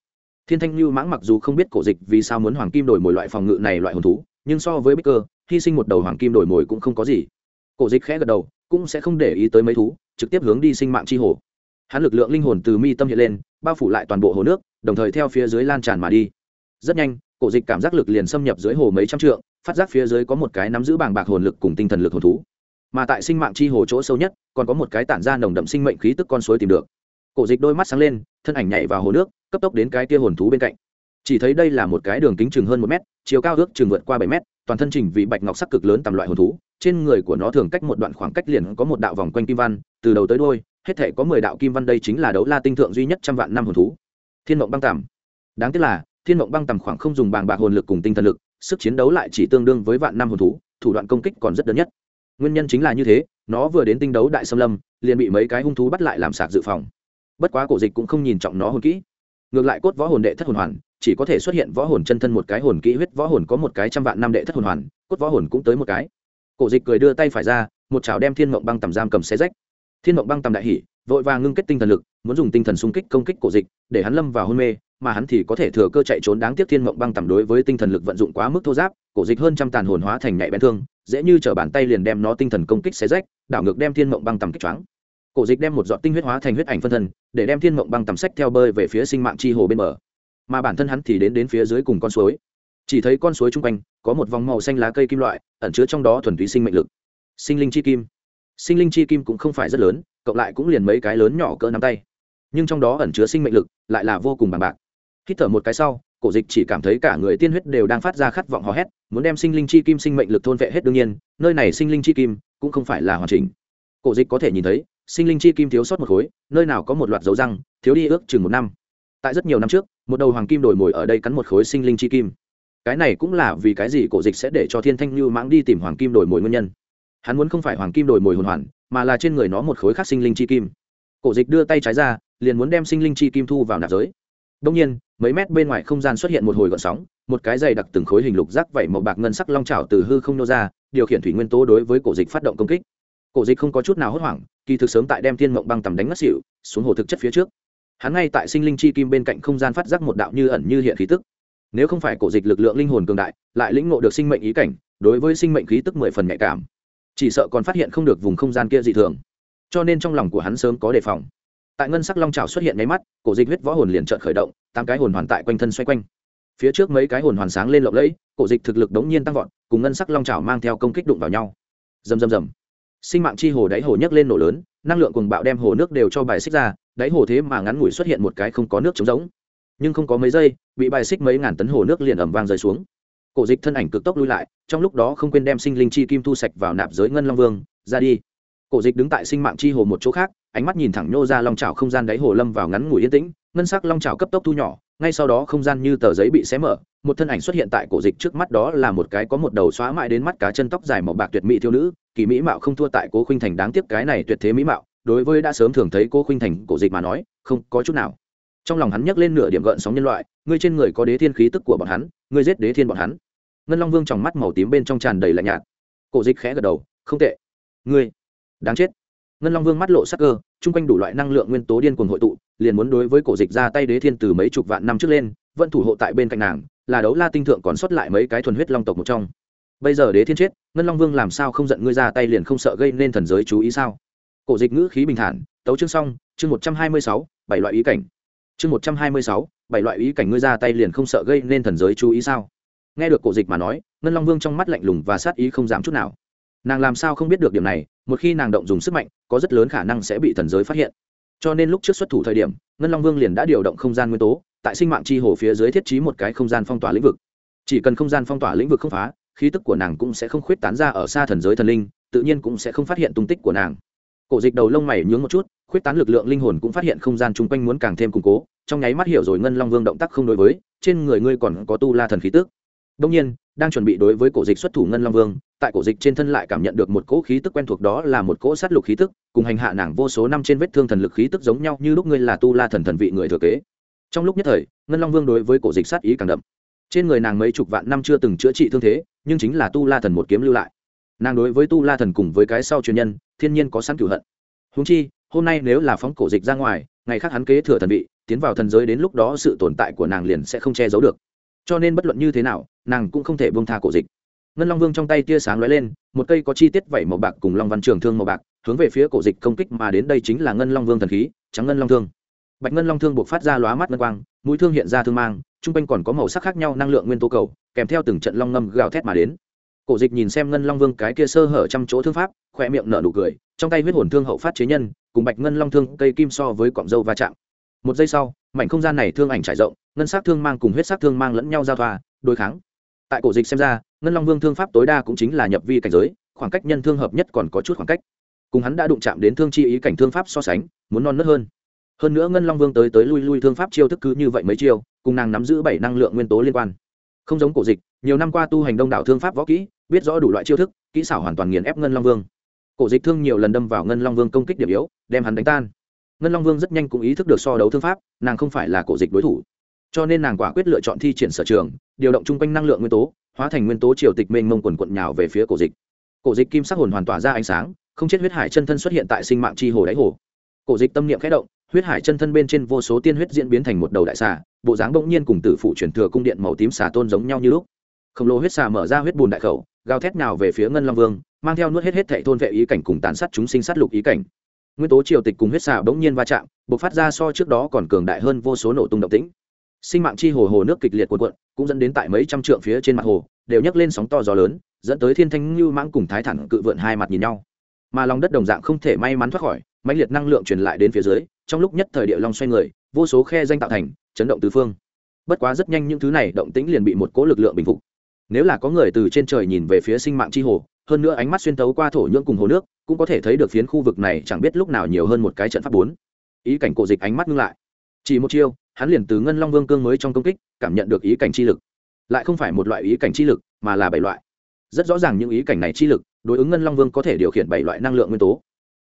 Thiên thanh lưu mãng mặc dù không biết cổ dịch vì sao muốn hoàng kim đổi mồi loại phòng ngự này loại hồn thú, nhưng so với bích cơ, hy sinh một đầu hoàng kim đổi mồi cũng không có gì. Cổ dịch khẽ gật đầu, cũng sẽ không để ý tới mấy thú, trực tiếp hướng đi sinh mạng chi hồ. Hắn lực lượng linh hồn từ mi tâm hiện lên, bao phủ lại toàn bộ hồ nước, đồng thời theo phía dưới lan tràn mà đi. Rất nhanh, cổ dịch cảm giác lực liền xâm nhập dưới hồ mấy trăm trượng phát giác phía dưới có một cái nắm giữ bảng bạc hồn lực cùng tinh thần lực hồn thú. Mà tại sinh mạng chi hồ chỗ sâu nhất, còn có một cái tản ra nồng đậm sinh mệnh khí tức con suối tìm được. Cổ dịch đôi mắt sáng lên, thân ảnh nhảy vào hồ nước, cấp tốc đến cái kia hồn thú bên cạnh. Chỉ thấy đây là một cái đường kính chừng hơn một mét, chiều cao ước chừng vượt qua bảy mét, toàn thân trình vì bạch ngọc sắc cực lớn tầm loại hồn thú, trên người của nó thường cách một đoạn khoảng cách liền có một đạo vòng quanh kim văn, từ đầu tới đôi hết thể có mười đạo kim văn đây chính là đấu la tinh thượng duy nhất trăm vạn năm hồn thú. Thiên mộng băng tằm đáng tiếc là, thiên mộng băng tằm khoảng không dùng bàng bạc hồn lực cùng tinh thần lực sức chiến đấu lại chỉ tương đương với vạn năm hồn thú, thủ đoạn công kích còn rất đơn nhất. Nguyên nhân chính là như thế, nó vừa đến tinh đấu đại xâm lâm, liền bị mấy cái hung thú bắt lại làm sạc dự phòng. Bất quá cổ dịch cũng không nhìn trọng nó hồn kỹ. Ngược lại cốt võ hồn đệ thất hồn hoàn, chỉ có thể xuất hiện võ hồn chân thân một cái hồn kỹ huyết võ hồn có một cái trăm vạn năm đệ thất hồn hoàn, cốt võ hồn cũng tới một cái. Cổ dịch cười đưa tay phải ra, một chảo đem thiên mộng băng tầm giam cầm xé rách. Thiên mộng băng tầm đại hỉ, vội vàng ngưng kết tinh thần lực, muốn dùng tinh thần xung kích công kích cổ dịch, để hắn lâm vào hôn mê mà hắn thì có thể thừa cơ chạy trốn đáng tiếc thiên mộng băng tầm đối với tinh thần lực vận dụng quá mức thô giáp, cổ dịch hơn trăm tàn hồn hóa thành nhạy bén thương, dễ như t bàn tay liền đem nó tinh thần công kích xé rách, đảo ngược đem thiên mộng băng tầm kích choáng. Cổ dịch đem một giọt tinh huyết hóa thành huyết ảnh phân thân, để đem thiên mộng băng tầm sách theo bơi về phía sinh mạng chi hồ bên bờ. Mà bản thân hắn thì đến đến phía dưới cùng con suối. Chỉ thấy con suối chung quanh, có một vòng màu xanh lá cây kim loại, ẩn chứa trong đó thuần túy sinh mệnh lực. Sinh linh chi kim. Sinh linh chi kim cũng không phải rất lớn, cộng lại cũng liền mấy cái lớn nhỏ cỡ nắm tay. Nhưng trong đó ẩn chứa sinh mệnh lực lại là vô cùng bằng bạc hít thở một cái sau, cổ dịch chỉ cảm thấy cả người tiên huyết đều đang phát ra khát vọng hò hét, muốn đem sinh linh chi kim sinh mệnh lực thôn vệ hết đương nhiên, nơi này sinh linh chi kim cũng không phải là hoàn chỉnh. Cổ dịch có thể nhìn thấy, sinh linh chi kim thiếu sót một khối, nơi nào có một loạt dấu răng, thiếu đi ước chừng một năm. Tại rất nhiều năm trước, một đầu hoàng kim đổi mồi ở đây cắn một khối sinh linh chi kim. Cái này cũng là vì cái gì cổ dịch sẽ để cho thiên thanh như mãng đi tìm hoàng kim đổi mồi nguyên nhân. Hắn muốn không phải hoàng kim đổi mồi hồn hoàn, mà là trên người nó một khối khác sinh linh chi kim. Cổ dịch đưa tay trái ra, liền muốn đem sinh linh chi kim thu vào nạp giới. Đông nhiên mấy mét bên ngoài không gian xuất hiện một hồi gọn sóng, một cái dày đặc từng khối hình lục rác vẩy màu bạc ngân sắc long trào từ hư không nô ra, điều khiển thủy nguyên tố đối với cổ dịch phát động công kích. Cổ dịch không có chút nào hốt hoảng, kỳ thực sớm tại đem thiên mộng băng tầm đánh ngất xịu xuống hồ thực chất phía trước. Hắn ngay tại sinh linh chi kim bên cạnh không gian phát giác một đạo như ẩn như hiện khí tức. Nếu không phải cổ dịch lực lượng linh hồn cường đại, lại lĩnh ngộ được sinh mệnh ý cảnh, đối với sinh mệnh khí tức mười phần nhạy cảm. Chỉ sợ còn phát hiện không được vùng không gian kia dị thường. Cho nên trong lòng của hắn sớm có đề phòng tại ngân sắc long trào xuất hiện nháy mắt, cổ dịch huyết võ hồn liền trợn khởi động, tám cái hồn hoàn tại quanh thân xoay quanh. Phía trước mấy cái hồn hoàn sáng lên lộng lẫy, cổ dịch thực lực đống nhiên tăng vọt, cùng ngân sắc long trào mang theo công kích đụng vào nhau. Rầm rầm rầm. Sinh mạng chi hồ đáy hồ nhấc lên nổ lớn, năng lượng cùng bạo đem hồ nước đều cho bài xích ra, đáy hồ thế mà ngắn ngủi xuất hiện một cái không có nước trống rỗng. Nhưng không có mấy giây, bị bài xích mấy ngàn tấn hồ nước liền ẩm vang rơi xuống. Cổ dịch thân ảnh cực tốc lui lại, trong lúc đó không quên đem sinh linh chi kim thu sạch vào nạp giới ngân long vương, ra đi. Cổ dịch đứng tại sinh mạng chi hồ một chỗ khác ánh mắt nhìn thẳng nhô ra long trào không gian đáy hồ lâm vào ngắn ngủi yên tĩnh, ngân sắc long trào cấp tốc thu nhỏ, ngay sau đó không gian như tờ giấy bị xé mở, một thân ảnh xuất hiện tại cổ dịch trước mắt đó là một cái có một đầu xóa mãi đến mắt cá chân tóc dài màu bạc tuyệt mỹ thiếu nữ, kỳ mỹ mạo không thua tại cố khuynh thành đáng tiếc cái này tuyệt thế mỹ mạo, đối với đã sớm thường thấy cố khuynh thành cổ dịch mà nói, không có chút nào. Trong lòng hắn nhấc lên nửa điểm gợn sóng nhân loại, ngươi trên người có đế thiên khí tức của bọn hắn, ngươi giết đế thiên bọn hắn. Ngân long vương trong mắt màu tím bên trong tràn đầy lạnh nhạt. Cổ dịch khẽ gật đầu, không tệ. Ngươi, đáng chết ngân long vương mắt lộ sắc cơ, chung quanh đủ loại năng lượng nguyên tố điên cuồng hội tụ, liền muốn đối với cổ dịch ra tay đế thiên từ mấy chục vạn năm trước lên, vẫn thủ hộ tại bên cạnh nàng, là đấu la tinh thượng còn xuất lại mấy cái thuần huyết long tộc một trong. Bây giờ đế thiên chết, ngân long vương làm sao không giận ngươi ra tay liền không sợ gây nên thần giới chú ý sao? Cổ dịch ngữ khí bình thản, tấu chương xong, chương một trăm hai mươi sáu, bảy loại ý cảnh. Chương một trăm hai mươi sáu, bảy loại ý cảnh ngươi ra tay liền không sợ gây nên thần giới chú ý sao? Nghe được cổ dịch mà nói, ngân long vương trong mắt lạnh lùng và sát ý không dám chút nào. Nàng làm sao không biết được điểm này một khi nàng động dùng sức mạnh, có rất lớn khả năng sẽ bị thần giới phát hiện. Cho nên lúc trước xuất thủ thời điểm, ngân long vương liền đã điều động không gian nguyên tố, tại sinh mạng chi hồ phía dưới thiết trí một cái không gian phong tỏa lĩnh vực. Chỉ cần không gian phong tỏa lĩnh vực không phá, khí tức của nàng cũng sẽ không khuyết tán ra ở xa thần giới thần linh, tự nhiên cũng sẽ không phát hiện tung tích của nàng. Cổ dịch đầu lông mày nhướng một chút, khuyết tán lực lượng linh hồn cũng phát hiện không gian chung quanh muốn càng thêm củng cố, trong nháy mắt hiểu rồi ngân long vương động tác không đối với, trên người ngươi còn có tu la thần khí tức. Đông nhiên, đang chuẩn bị đối với cổ dịch xuất thủ ngân long vương tại cổ dịch trên thân lại cảm nhận được một cỗ khí tức quen thuộc đó là một cỗ sát lục khí tức, cùng hành hạ nàng vô số năm trên vết thương thần lực khí tức giống nhau như lúc ngươi là tu la thần thần vị người thừa kế. Trong lúc nhất thời, ngân long vương đối với cổ dịch sát ý càng đậm. Trên người nàng mấy chục vạn năm chưa từng chữa trị thương thế, nhưng chính là tu la thần một kiếm lưu lại. Nàng đối với tu la thần cùng với cái sau truyền nhân, thiên nhiên có sẵn cửu hận. Húng chi, hôm nay nếu là phóng cổ dịch ra ngoài, ngày khác hắn kế thừa thần vị, tiến vào thần giới đến lúc đó sự tồn tại của nàng liền sẽ không che giấu được. Cho nên bất luận như thế nào, nàng cũng không thể bông tha cổ dịch ngân long vương trong tay tia sáng lóe lên, một cây có chi tiết vẩy màu bạc cùng long văn trường thương màu bạc, hướng về phía cổ dịch công kích mà đến đây chính là ngân long vương thần khí, trắng ngân long thương. Bạch ngân long thương buộc phát ra lóa mắt ngân quang, mũi thương hiện ra thương mang t r u n g quanh còn có màu sắc khác nhau, năng lượng nguyên tố cầu, kèm theo từng trận long ngâm gào thét mà đến. Cổ dịch nhìn xem ngân long vương cái kia sơ hở trăm chỗ thương pháp khoe miệng nở nụ cười, trong tay huyết hồn thương hậu phát chế nhân, cùng bạch ngân long thương cây kim so với cọng dâu va chạm. Một giây sau, mảnh không gian này thương ảnh trải rộng, ngân s á c thương mang cùng huyết s á c thương mang lẫn nhau giao thoa, đối kháng tại cổ dịch xem ra, ngân long vương thương pháp tối đa cũng chính là nhập vi cảnh giới, khoảng cách nhân thương hợp nhất còn có chút khoảng cách. Cùng hắn đã đụng chạm đến thương chi ý cảnh thương pháp so sánh, muốn non nớt hơn. Hơn nữa ngân long vương tới tới lui lui thương pháp chiêu thức cứ như vậy mấy chiêu, cùng nàng nắm giữ bảy năng lượng nguyên tố liên quan. Không giống cổ dịch, nhiều năm qua tu hành đông đảo thương pháp võ kỹ, biết rõ đủ loại chiêu thức, kỹ xảo hoàn toàn nghiền ép ngân long vương. Cổ dịch thương nhiều lần đâm vào ngân long vương công kích điểm yếu, đem hắn đánh tan. Ngân long vương rất nhanh cũng ý thức được so đấu thương pháp, nàng không phải là cổ dịch đối thủ cho nên nàng quả quyết lựa chọn thi triển sở trường, điều động chung quanh năng lượng nguyên tố, hóa thành nguyên tố triều tịch mênh mông quần quận nhào về phía cổ dịch. Cổ dịch kim sắc hồn hoàn tỏa ra ánh sáng, không chết huyết hải chân thân xuất hiện tại sinh mạng chi hồ đáy hồ. Cổ dịch tâm niệm khẽ động, huyết hải chân thân bên trên vô số tiên huyết diễn biến thành một đầu đại xà, bộ dáng bỗng nhiên cùng tử phụ truyền thừa cung điện màu tím xà tôn giống nhau như lúc. Khổng lồ huyết xà mở ra huyết bùn đại khẩu, gào thét nào về phía ngân long vương, mang theo nuốt hết hết thệ thôn vệ ý cảnh cùng tàn sát chúng sinh sát lục ý cảnh. Nguyên tố triều tịch cùng huyết xà bỗng nhiên va chạm b ộ c phát ra so trước đó còn cường đại hơn vô số nổ tung động tĩnh sinh mạng chi hồ hồ nước kịch liệt cuộn cuộn, cũng dẫn đến tại mấy trăm trượng phía trên mặt hồ, đều nhấc lên sóng to gió lớn, dẫn tới thiên thanh lưu mãng cùng thái thẳng cự vượn hai mặt nhìn nhau. Mà lòng đất đồng dạng không thể may mắn thoát khỏi, mãnh liệt năng lượng truyền lại đến phía dưới, trong lúc nhất thời địa long xoay người, vô số khe danh tạo thành, chấn động tứ phương. Bất quá rất nhanh những thứ này động tĩnh liền bị một cố lực lượng bình phục. Nếu là có người từ trên trời nhìn về phía sinh mạng chi hồ, hơn nữa ánh mắt xuyên tấu qua thổ nhưỡng cùng hồ nước, cũng có thể thấy được phiến khu vực này chẳng biết lúc nào nhiều hơn một cái trận pháp bốn. Ý cảnh cổ dịch ánh mắt ngưng lại chỉ một chiêu, hắn liền từ ngân long vương cương mới trong công kích, cảm nhận được ý cảnh chi lực. Lại không phải một loại ý cảnh chi lực, mà là bảy loại. Rất rõ ràng những ý cảnh này chi lực, đối ứng ngân long vương có thể điều khiển bảy loại năng lượng nguyên tố.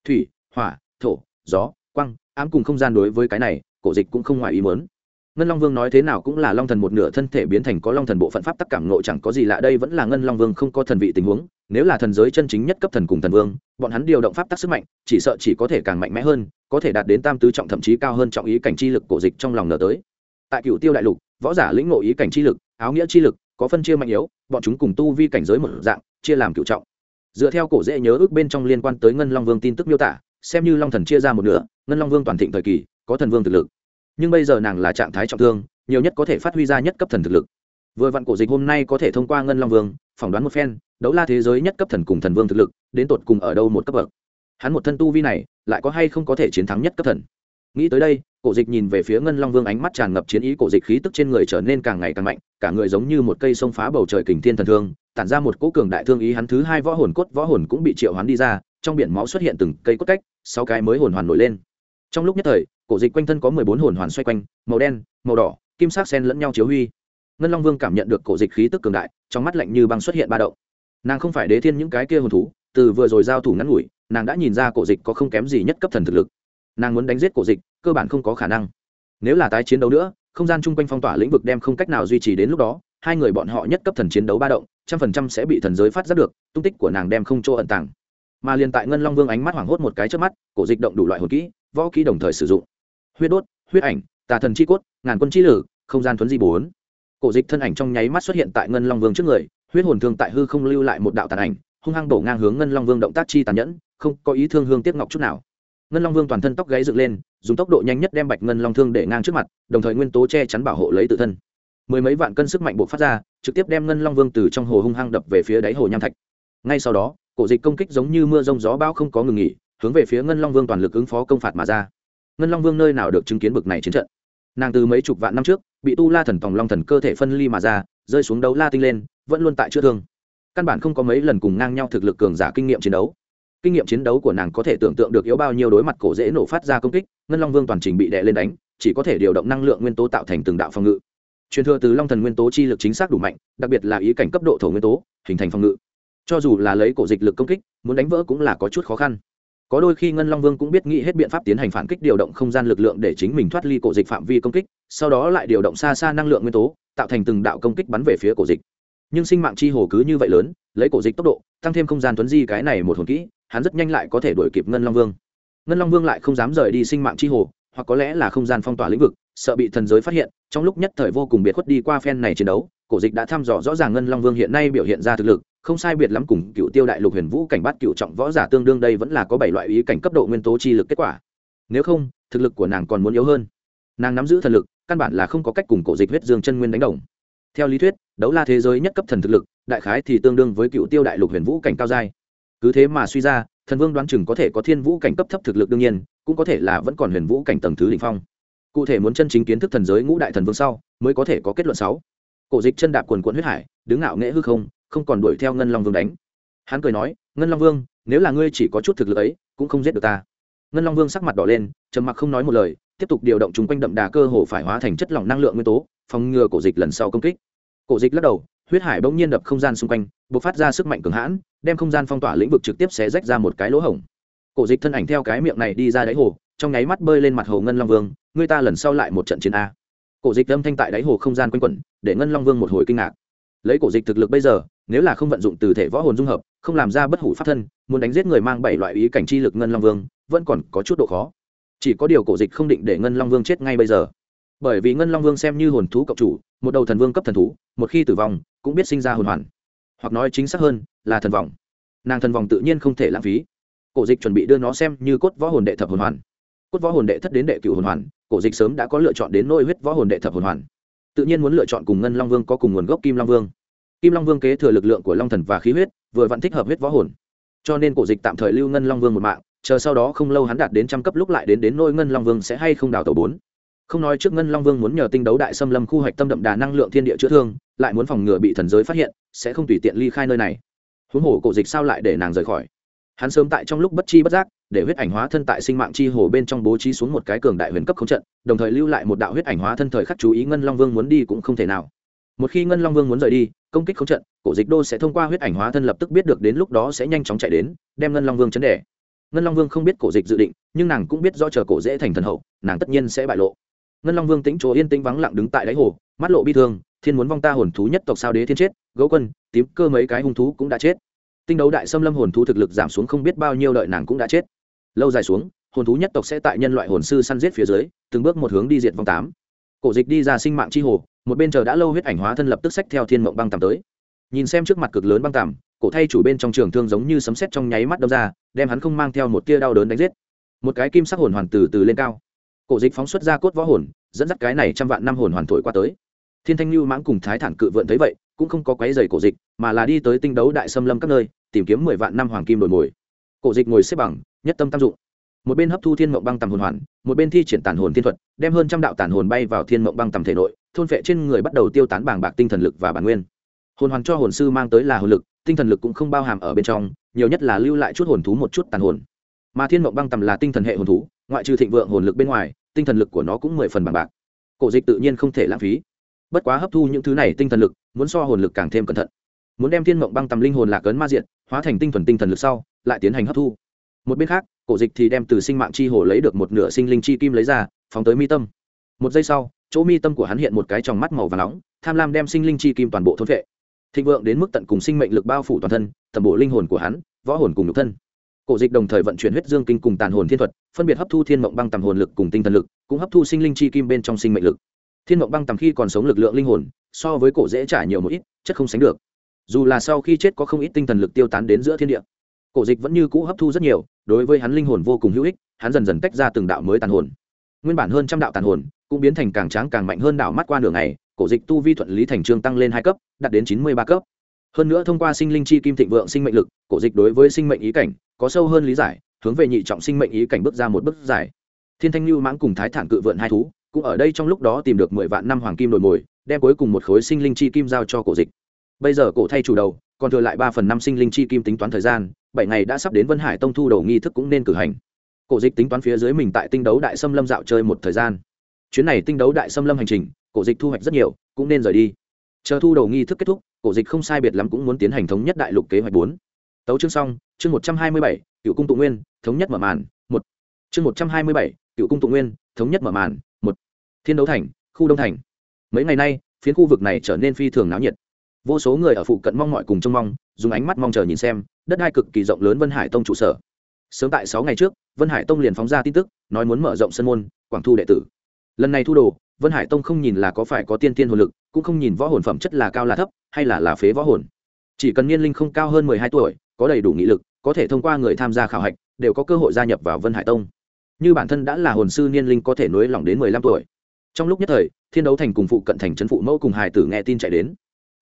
Thủy, hỏa, thổ, gió quăng ám cùng không gian đối với cái này, cổ dịch cũng không ngoài ý mớn ngân long vương nói thế nào cũng là long thần một nửa thân thể biến thành có long thần bộ phận pháp tắc cảm nộ chẳng có gì lạ đây vẫn là ngân long vương không có thần vị tình huống. Nếu là thần giới chân chính nhất cấp thần cùng thần vương, bọn hắn điều động pháp tắc sức mạnh, chỉ sợ chỉ có thể càng mạnh mẽ hơn, có thể đạt đến tam tứ trọng thậm chí cao hơn trọng ý cảnh chi lực cổ dịch trong lòng nở tới. Tại cựu tiêu đại lục, võ giả lĩnh ngộ ý cảnh chi lực, áo nghĩa chi lực, có phân chia mạnh yếu, bọn chúng cùng tu vi cảnh giới một dạng, chia làm cựu trọng. Dựa theo cổ dễ nhớ ước bên trong liên quan tới ngân long vương tin tức miêu tả, xem như long thần chia ra một nửa, ngân long vương toàn thịnh thời kỳ, có thần vương thực lực nhưng bây giờ nàng là trạng thái trọng thương, nhiều nhất có thể phát huy ra nhất cấp thần thực lực. Vừa vặn cổ dịch hôm nay có thể thông qua ngân long vương, phỏng đoán một phen, đấu la thế giới nhất cấp thần cùng thần vương thực lực, đến tột cùng ở đâu một cấp bậc. Hắn một thân tu vi này, lại có hay không có thể chiến thắng nhất cấp thần? Nghĩ tới đây, cổ dịch nhìn về phía ngân long vương ánh mắt tràn ngập chiến ý, cổ dịch khí tức trên người trở nên càng ngày càng mạnh, cả người giống như một cây sông phá bầu trời kình thiên thần thương, tản ra một cỗ cường đại thương ý, hắn thứ hai võ hồn cốt võ hồn cũng bị triệu hoán đi ra, trong biển máu xuất hiện từng cây cốt cách sáu cái mới hồn hoàn nổi lên trong lúc nhất thời, cổ dịch quanh thân có mười bốn hồn hoàn xoay quanh, màu đen, màu đỏ, kim sắc sen lẫn nhau chiếu huy. Ngân long vương cảm nhận được cổ dịch khí tức cường đại, trong mắt lạnh như băng xuất hiện ba động. Nàng không phải đế thiên những cái kia hồn thú, từ vừa rồi giao thủ ngắn ngủi, nàng đã nhìn ra cổ dịch có không kém gì nhất cấp thần thực lực. Nàng muốn đánh giết cổ dịch, cơ bản không có khả năng. Nếu là tái chiến đấu nữa, không gian chung quanh phong tỏa lĩnh vực đem không cách nào duy trì đến lúc đó, hai người bọn họ nhất cấp thần chiến đấu ba động, trăm phần trăm sẽ bị thần giới phát giác được, tung tích của nàng đem không chỗ ẩn tàng. Mà liền tại ngân long vương ánh mắt hoảng hốt một cái trước mắt, cổ dịch động đủ loại hồn kỹ võ kỹ đồng thời sử dụng. Huyết đốt, huyết ảnh, tà thần chi cốt, ngàn quân chi lử, không gian thuấn di bốn. Cổ dịch thân ảnh trong nháy mắt xuất hiện tại ngân long vương trước người, huyết hồn thương tại hư không lưu lại một đạo tàn ảnh, hung hăng đổ ngang hướng ngân long vương động tác chi tàn nhẫn, không có ý thương hương tiếp ngọc chút nào. Ngân long vương toàn thân tóc gáy dựng lên, dùng tốc độ nhanh nhất đem bạch ngân long thương để ngang trước mặt, đồng thời nguyên tố che chắn bảo hộ lấy tự thân. Mười mấy vạn cân sức mạnh buộc phát ra, trực tiếp đem ngân long vương từ trong hồ hung hăng đập về phía đáy hồ nham thạch. Ngay sau đó, cổ dịch công kích giống như mưa rông gió bão không có ngừng nghỉ hướng về phía ngân long vương toàn lực ứng phó công phạt mà ra. Ngân long vương nơi nào được chứng kiến bực này chiến trận? Nàng từ mấy chục vạn năm trước, bị tu la thần tòng long thần cơ thể phân ly mà ra, rơi xuống đấu la tinh lên, vẫn luôn tại chữa thương. Căn bản không có mấy lần cùng ngang nhau thực lực cường giả kinh nghiệm chiến đấu. Kinh nghiệm chiến đấu của nàng có thể tưởng tượng được yếu bao nhiêu đối mặt cổ dễ nổ phát ra công kích, ngân long vương toàn trình bị đè lên đánh, chỉ có thể điều động năng lượng nguyên tố tạo thành từng đạo phòng ngự. Truyền thừa từ long thần nguyên tố chi lực chính xác đủ mạnh, đặc biệt là ý cảnh cấp độ thổ nguyên tố, hình thành phòng ngự. Cho dù là lấy cổ dịch lực công kích, muốn đánh vỡ cũng là có chút khó khăn có đôi khi ngân long vương cũng biết nghĩ hết biện pháp tiến hành phản kích điều động không gian lực lượng để chính mình thoát ly cổ dịch phạm vi công kích, sau đó lại điều động xa xa năng lượng nguyên tố, tạo thành từng đạo công kích bắn về phía cổ dịch. Nhưng sinh mạng chi hồ cứ như vậy lớn, lấy cổ dịch tốc độ, tăng thêm không gian tuấn di cái này một hồn kỹ, hắn rất nhanh lại có thể đuổi kịp ngân long vương. Ngân long vương lại không dám rời đi sinh mạng chi hồ, hoặc có lẽ là không gian phong tỏa lĩnh vực, sợ bị thần giới phát hiện, trong lúc nhất thời vô cùng biệt khuất đi qua phen này chiến đấu, cổ dịch đã thăm dò rõ ràng ngân long vương hiện nay biểu hiện ra thực lực không sai biệt lắm cùng cựu tiêu đại lục huyền vũ cảnh bát cựu trọng võ giả tương đương đây vẫn là có bảy loại ý cảnh cấp độ nguyên tố chi lực kết quả. Nếu không, thực lực của nàng còn muốn yếu hơn. Nàng nắm giữ thần lực, căn bản là không có cách cùng cổ dịch huyết dương chân nguyên đánh đồng. Theo lý thuyết, đấu la thế giới nhất cấp thần thực lực, đại khái thì tương đương với cựu tiêu đại lục huyền vũ cảnh cao giai. Cứ thế mà suy ra, thần vương đoán chừng có thể có thiên vũ cảnh cấp thấp thực lực đương nhiên, cũng có thể là vẫn còn huyền vũ cảnh tầng thứ đ ỉ n h phong. Cụ thể muốn chân chính kiến thức thần giới ngũ đại thần vương sau, mới có thể có kết luận sáu. Cổ dịch chân đạp quần quận huyết hải, đứng ngạo nghễ hư không không còn đuổi theo ngân long vương đánh. Hắn cười nói, ngân long vương, nếu là ngươi chỉ có chút thực lực ấy, cũng không giết được ta. Ngân long vương sắc mặt đỏ lên, trầm mặc không nói một lời, tiếp tục điều động chung quanh đậm đà cơ hồ phải hóa thành chất lỏng năng lượng nguyên tố, phòng ngừa cổ dịch lần sau công kích. Cổ dịch lắc đầu, huyết hải bỗng nhiên đập không gian xung quanh b ộ c phát ra sức mạnh cường hãn, đem không gian phong tỏa lĩnh vực trực tiếp xé rách ra một cái lỗ hổng. Cổ dịch thân ảnh theo cái miệng này đi ra đáy hồ, trong nháy mắt bơi lên mặt hồ ngân long vương, người ta lần sau lại một trận chiến a. Cổ dịch âm thanh tại đáy hồ không gian quanh quẩn, để ngân long vương một hồi kinh ngạc. Lấy cổ dịch thực lực bây giờ nếu là không vận dụng từ thể võ hồn dung hợp, không làm ra bất hủ pháp thân, muốn đánh giết người mang bảy loại ý cảnh chi lực ngân long vương, vẫn còn có chút độ khó. Chỉ có điều cổ dịch không định để ngân long vương chết ngay bây giờ. Bởi vì ngân long vương xem như hồn thú cộng chủ, một đầu thần vương cấp thần thú, một khi tử vong, cũng biết sinh ra hồn hoàn. Hoặc nói chính xác hơn, là thần vòng. Nàng thần vòng tự nhiên không thể lãng phí. Cổ dịch chuẩn bị đưa nó xem như cốt võ hồn đệ thập hồn hoàn. Cốt võ hồn đệ thất đến đệ cựu hồn hoàn, cổ dịch sớm đã có lựa chọn đến nôi huyết võ hồn đệ thập hồn hoàn. Tự nhiên muốn lựa chọn cùng ngân long vương có cùng nguồn gốc kim long vương kim long vương kế thừa lực lượng của long thần và khí huyết, vừa vẫn thích hợp huyết võ hồn. Cho nên cổ dịch tạm thời lưu ngân long vương một mạng, chờ sau đó không lâu hắn đạt đến trăm cấp lúc lại đến đến nôi ngân long vương sẽ hay không đào tổ bốn. Không nói trước ngân long vương muốn nhờ tinh đấu đại xâm lâm khu hoạch tâm đậm đà năng lượng thiên địa chữa thương, lại muốn phòng ngừa bị thần giới phát hiện, sẽ không tùy tiện ly khai nơi này. Huống hồ cổ dịch sao lại để nàng rời khỏi? Hắn sớm tại trong lúc bất chi bất giác, để huyết ảnh hóa thân tại sinh mạng chi hồ bên trong bố trí xuống một cái cường đại huyền cấp không trận, đồng thời lưu lại một đạo huyết ảnh hóa thân thời khắc chú ý ngân long vương muốn đi cũng không thể nào. Một khi ngân long vương muốn rời đi công kích không trận, cổ dịch đô sẽ thông qua huyết ảnh hóa thân lập tức biết được đến lúc đó sẽ nhanh chóng chạy đến, đem ngân long vương chấn đẻ ngân long vương không biết cổ dịch dự định, nhưng nàng cũng biết do chờ cổ dễ thành thần hậu, nàng tất nhiên sẽ bại lộ. Ngân long vương tĩnh chỗ yên tĩnh vắng lặng đứng tại đáy hồ, mắt lộ bi thương, thiên muốn vong ta hồn thú nhất tộc sao đế thiên chết, gấu quân, tím cơ mấy cái hung thú cũng đã chết. Tinh đấu đại xâm lâm hồn thú thực lực giảm xuống không biết bao nhiêu đợi nàng cũng đã chết. Lâu dài xuống, hồn thú nhất tộc sẽ tại nhân loại hồn sư săn giết phía dưới, từng bước một hướng đi diệt vong tám. Cổ dịch đi ra sinh mạng chi hồ một bên chờ đã lâu huyết ảnh hóa thân lập tức xách theo thiên mộng băng tầm tới. Nhìn xem trước mặt cực lớn băng tầm cổ thay chủ bên trong trường thương giống như sấm sét trong nháy mắt đâm ra, đem hắn không mang theo một tia đau đớn đánh giết. Một cái kim sắc hồn hoàn từ từ lên cao. Cổ dịch phóng xuất ra cốt võ hồn, dẫn dắt cái này trăm vạn năm hồn hoàn thổi qua tới. Thiên thanh lưu mãng cùng thái thản cự vượn thấy vậy, cũng không có quấy giày cổ dịch, mà là đi tới tinh đấu đại xâm lâm các nơi, tìm kiếm mười vạn năm hoàng kim đổi mồi. Cổ dịch ngồi xếp bằng, nhất tâm tam dụng. Một bên hấp thu thiên mộng băng tầm hồn hoàn, một bên thi triển tản hồn thiên thuật, đem hơn trăm đạo tản hồn bay vào thiên mộng băng tầm thể nội thôn phệ trên người bắt đầu tiêu tán bảng bạc tinh thần lực và bản nguyên. Hồn hoàn cho hồn sư mang tới là hồn lực, tinh thần lực cũng không bao hàm ở bên trong, nhiều nhất là lưu lại chút hồn thú một chút tàn hồn. Mà thiên mộng băng tầm là tinh thần hệ hồn thú, ngoại trừ thịnh vượng hồn lực bên ngoài, tinh thần lực của nó cũng mười phần bằng bạc. Cổ dịch tự nhiên không thể lãng phí. Bất quá hấp thu những thứ này tinh thần lực, muốn so hồn lực càng thêm cẩn thận. Muốn đem thiên mộng băng tầm linh hồn lạc ấn ma diện, hóa thành tinh thuần tinh thần lực sau, lại tiến hành hấp thu. Một bên khác, cổ dịch thì đem từ sinh mạng chi hồ lấy được một nửa sinh linh chi kim lấy ra, phóng tới mi tâm. Một giây sau chỗ mi tâm của hắn hiện một cái tròng mắt màu và nóng, tham lam đem sinh linh chi kim toàn bộ thôn vệ thịnh vượng đến mức tận cùng sinh mệnh lực bao phủ toàn thân tầm bộ linh hồn của hắn, võ hồn cùng nhục thân. Cổ dịch đồng thời vận chuyển huyết dương kinh cùng tàn hồn thiên thuật, phân biệt hấp thu thiên mộng băng tầm hồn lực cùng tinh thần lực, cũng hấp thu sinh linh chi kim bên trong sinh mệnh lực. Thiên mộng băng tầm khi còn sống lực lượng linh hồn, so với cổ dễ trả nhiều một ít, chất không sánh được. Dù là sau khi chết có không ít tinh thần lực tiêu tán đến giữa thiên địa, cổ dịch vẫn như cũ hấp thu rất nhiều, đối với hắn linh hồn vô cùng hữu ích, hắn dần dần tách ra từng đạo mới tàn hồn. Nguyên bản hơn trăm đạo tàn hồn cũng biến thành càng tráng càng mạnh hơn đảo mắt qua nửa ngày, cổ dịch tu vi thuận lý thành trương tăng lên hai cấp, đạt đến chín mươi ba cấp. Hơn nữa thông qua sinh linh chi kim thịnh vượng sinh mệnh lực, cổ dịch đối với sinh mệnh ý cảnh có sâu hơn lý giải, hướng về nhị trọng sinh mệnh ý cảnh bước ra một bước giải thiên thanh lưu mãng cùng thái thản cự vượn hai thú cũng ở đây trong lúc đó tìm được mười vạn năm hoàng kim đồi mồi, đem cuối cùng một khối sinh linh chi kim giao cho cổ dịch. Bây giờ cổ thay chủ đầu, còn thừa lại ba phần năm sinh linh chi kim tính toán thời gian, bảy ngày đã sắp đến vân hải tông thu đầu nghi thức cũng nên cử hành. Cổ dịch tính toán phía dưới mình tại tinh đấu đại xâm lâm dạo chơi một thời gian chuyến này tinh đấu đại xâm lâm hành trình, cổ dịch thu hoạch rất nhiều, cũng nên rời đi. Chờ thu đầu nghi thức kết thúc, cổ dịch không sai biệt lắm cũng muốn tiến hành thống nhất đại lục kế hoạch bốn. Tấu chương xong, chương một trăm hai mươi bảy, cựu cung tụ nguyên, thống nhất mở màn, một. Chương một trăm hai mươi bảy, cựu cung tụ nguyên, thống nhất mở màn, một. Thiên đấu thành, khu đông thành. Mấy ngày nay, phiến khu vực này trở nên phi thường náo nhiệt. Vô số người ở phụ cận mong mọi cùng trông mong, dùng ánh mắt mong chờ nhìn xem, đất đai cực kỳ rộng lớn vân hải tông trụ sở. Sớm tại sáu ngày trước, vân hải tông liền phóng ra tin tức, nói muốn mở rộng sân môn, quảng thu đệ tử lần này thu đồ, vân hải tông không nhìn là có phải có tiên tiên hồn lực, cũng không nhìn võ hồn phẩm chất là cao là thấp, hay là là phế võ hồn. Chỉ cần niên linh không cao hơn mười hai tuổi, có đầy đủ nghị lực, có thể thông qua người tham gia khảo hạch, đều có cơ hội gia nhập vào vân hải tông. Như bản thân đã là hồn sư niên linh có thể nối lỏng đến mười lăm tuổi. Trong lúc nhất thời, thiên đấu thành cùng phụ cận thành trấn phụ mẫu cùng hải tử nghe tin chạy đến.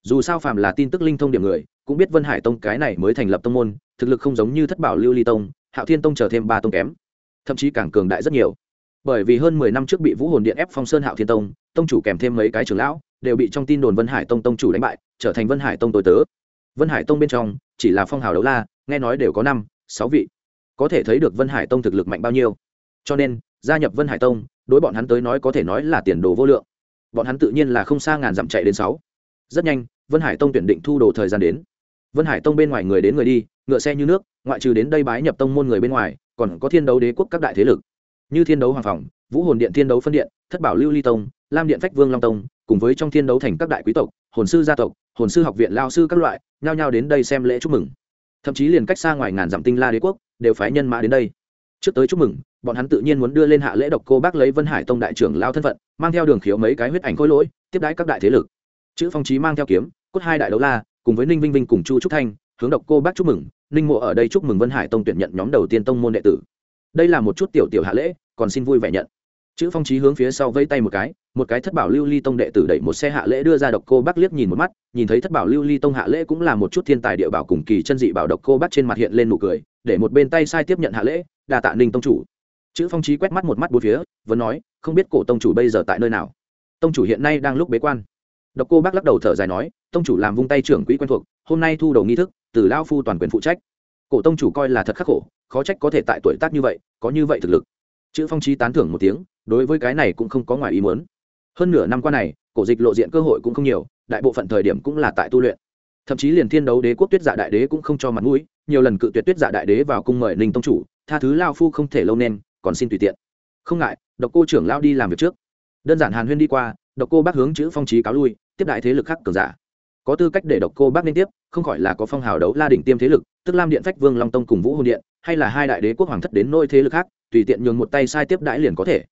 Dù sao phàm là tin tức linh thông điểm người, cũng biết vân hải tông cái này mới thành lập tông môn, thực lực không giống như thất bảo lưu ly tông, hạo thiên tông chờ thêm ba tông kém. Thậm chí càng cường đại rất nhiều bởi vì hơn mười năm trước bị vũ hồn điện ép phong sơn hạo thiên tông tông chủ kèm thêm mấy cái trưởng lão, đều bị trong tin đồn vân hải tông tông chủ đánh bại, trở thành vân hải tông tối tớ. Vân hải tông bên trong, chỉ là phong hào đấu la, nghe nói đều có năm, sáu vị. Có thể thấy được vân hải tông thực lực mạnh bao nhiêu. Cho nên, gia nhập vân hải tông, đối bọn hắn tới nói có thể nói là tiền đồ vô lượng. Bọn hắn tự nhiên là không xa ngàn dặm chạy đến sáu. Rất nhanh, vân hải tông tuyển định thu đồ thời gian đến. Vân hải tông bên ngoài người đến người đi, ngựa xe như nước, ngoại trừ đến đây bái nhập tông môn người bên ngoài, còn có thiên đấu đế quốc các đại thế lực như thiên đấu hoàng phòng, vũ hồn điện thiên đấu phân điện, thất bảo lưu ly tông, lam điện phách vương long tông, cùng với trong thiên đấu thành các đại quý tộc, hồn sư gia tộc, hồn sư học viện lao sư các loại, nhao nhao đến đây xem lễ chúc mừng. Thậm chí liền cách xa ngoài ngàn dặm tinh la đế quốc, đều phái nhân mã đến đây. Trước tới chúc mừng, bọn hắn tự nhiên muốn đưa lên hạ lễ độc cô bác lấy vân hải tông đại trưởng lao thân phận, mang theo đường khiếu mấy cái huyết ảnh khôi lỗi, tiếp đái các đại thế lực. Chữ phong trí mang theo kiếm, cốt hai đại đấu la, cùng với ninh vinh vinh cùng chu trúc thanh, hướng độc cô bác chúc mừng, ninh mộ ở đây chúc mừng vân hải tông tuyển nhận nhóm đầu tiên tông môn đệ tử đây là một chút tiểu tiểu hạ lễ, còn xin vui vẻ nhận. Chữ phong trí hướng phía sau vây tay một cái một cái thất bảo lưu ly tông đệ tử đẩy một xe hạ lễ đưa ra độc cô bác liếc nhìn một mắt, nhìn thấy thất bảo lưu ly tông hạ lễ cũng là một chút thiên tài địa bảo cùng kỳ chân dị bảo độc cô bác trên mặt hiện lên nụ cười, để một bên tay sai tiếp nhận hạ lễ đà tạ ninh tông chủ. Chữ phong trí quét mắt một mắt bốn phía, vẫn nói, không biết cổ tông chủ bây giờ tại nơi nào? Tông chủ hiện nay đang lúc bế quan. Độc cô bác lắc đầu thở dài nói, tông chủ làm vung tay trưởng quỹ quen thuộc, hôm nay thu đầu nghi thức, từ lao phu toàn quyền phụ trách. Cổ tông chủ coi là thật khắc khổ khó trách có thể tại tuổi tác như vậy, có như vậy thực lực. Chữ phong trí tán thưởng một tiếng, đối với cái này cũng không có ngoài ý muốn. Hơn nửa năm qua này, cổ dịch lộ diện cơ hội cũng không nhiều, đại bộ phận thời điểm cũng là tại tu luyện. Thậm chí liền thiên đấu đế quốc tuyết dạ đại đế cũng không cho mặt mũi, nhiều lần cự tuyệt tuyết dạ đại đế vào cung mời ninh tông chủ, tha thứ lao phu không thể lâu nên, còn xin tùy tiện. Không ngại, độc cô trưởng lao đi làm việc trước. Đơn giản hàn huyên đi qua, độc cô bác hướng chữ phong trí cáo lui, tiếp đại thế lực khác cường giả. Có tư cách để độc cô bác liên tiếp, không khỏi là có phong hào đấu la đỉnh tiêm thế lực, tức lam điện phách vương long tông cùng vũ hồn điện hay là hai đại đế quốc hoàng thất đến nôi thế lực khác, tùy tiện nhường một tay sai tiếp đãi liền có thể.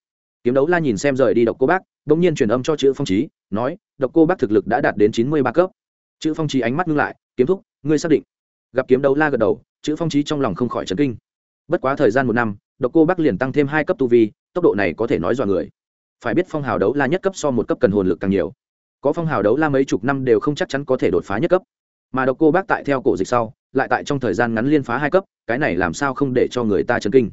Kiếm đấu la nhìn xem rời đi độc cô bác đ ỗ n g nhiên truyền âm cho chữ phong trí nói, độc cô bác thực lực đã đạt đến chín mươi ba cấp. Chữ phong trí ánh mắt ngưng lại, kiếm thúc, ngươi xác định? Gặp kiếm đấu la gật đầu, chữ phong trí trong lòng không khỏi trấn kinh. Bất quá thời gian một năm, độc cô bác liền tăng thêm hai cấp tu vi, tốc độ này có thể nói dọa người. Phải biết phong hào đấu la nhất cấp so một cấp cần hồn lực càng nhiều. Có phong hào đấu la mấy chục năm đều không chắc chắn có thể đột phá nhất cấp. Mà độc cô bác tại theo cổ dịch sau lại tại trong thời gian ngắn liên phá hai cấp, cái này làm sao không để cho người ta chấn kinh?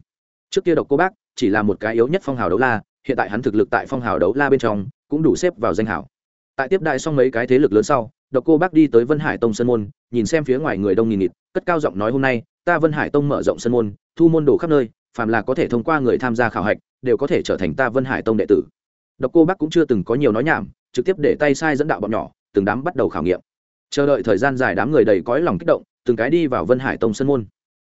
Trước kia độc cô bác chỉ là một cái yếu nhất phong hào đấu la, hiện tại hắn thực lực tại phong hào đấu la bên trong cũng đủ xếp vào danh hảo tại tiếp đại xong mấy cái thế lực lớn sau, độc cô bác đi tới vân hải tông sân môn, nhìn xem phía ngoài người đông nghìn nghịt, cất cao giọng nói hôm nay, ta vân hải tông mở rộng sân môn, thu môn đồ khắp nơi, phàm là có thể thông qua người tham gia khảo hạch, đều có thể trở thành ta vân hải tông đệ tử. Độc cô bác cũng chưa từng có nhiều nói nhảm, trực tiếp để tay sai dẫn đạo bọn nhỏ, từng đám bắt đầu khảo nghiệm. Chờ đợi thời gian dài đám người đầy cõi lòng kích động từng cái đi vào vân hải tông sân môn.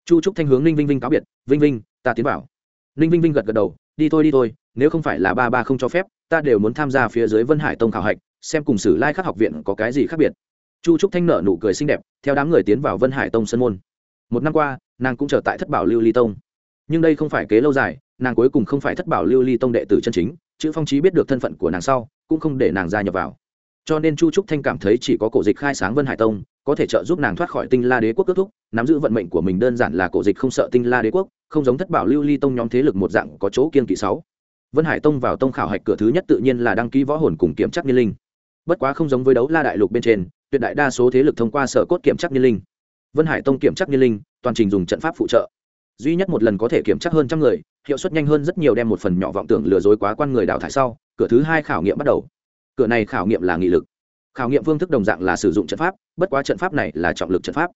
Chu trúc thanh hướng ninh vinh vinh cáo biệt, vinh vinh, ta tiến vào. Ninh vinh vinh gật gật đầu, đi thôi đi thôi, nếu không phải là ba ba không cho phép, ta đều muốn tham gia phía dưới vân hải tông khảo hạch, xem cùng sử lai khắc học viện có cái gì khác biệt. Chu trúc thanh nở nụ cười xinh đẹp, theo đám người tiến vào vân hải tông sân môn. Một năm qua, nàng cũng trở tại thất bảo lưu ly tông. Nhưng đây không phải kế lâu dài, nàng cuối cùng không phải thất bảo lưu ly tông đệ tử chân chính, chữ phong trí biết được thân phận của nàng sau, cũng không để nàng gia nhập vào. Cho nên chu trúc thanh cảm thấy chỉ có cổ dịch khai sáng vân hải tông có thể trợ giúp nàng thoát khỏi tinh la đế quốc kết thúc, nắm giữ vận mệnh của mình đơn giản là cổ dịch không sợ tinh la đế quốc, không giống thất bảo lưu ly tông nhóm thế lực một dạng có chỗ kiên kỵ sáu. Vân hải tông vào tông khảo hạch cửa thứ nhất tự nhiên là đăng ký võ hồn cùng kiểm chắc niên linh. Bất quá không giống với đấu la đại lục bên trên, tuyệt đại đa số thế lực thông qua sở cốt kiểm chắc niên linh. Vân hải tông kiểm chắc niên linh, toàn trình dùng trận pháp phụ trợ. Duy nhất một lần có thể kiểm chắc hơn trăm người, hiệu suất nhanh hơn rất nhiều đem một phần nhỏ vọng tưởng lừa dối quá quan người đào thải sau, cửa thứ hai khảo nghiệm bắt đầu. Cửa này khảo nghiệm là nghị lực khảo nghiệm phương thức đồng dạng là sử dụng trận pháp, bất quá trận pháp này là trọng lực trận pháp.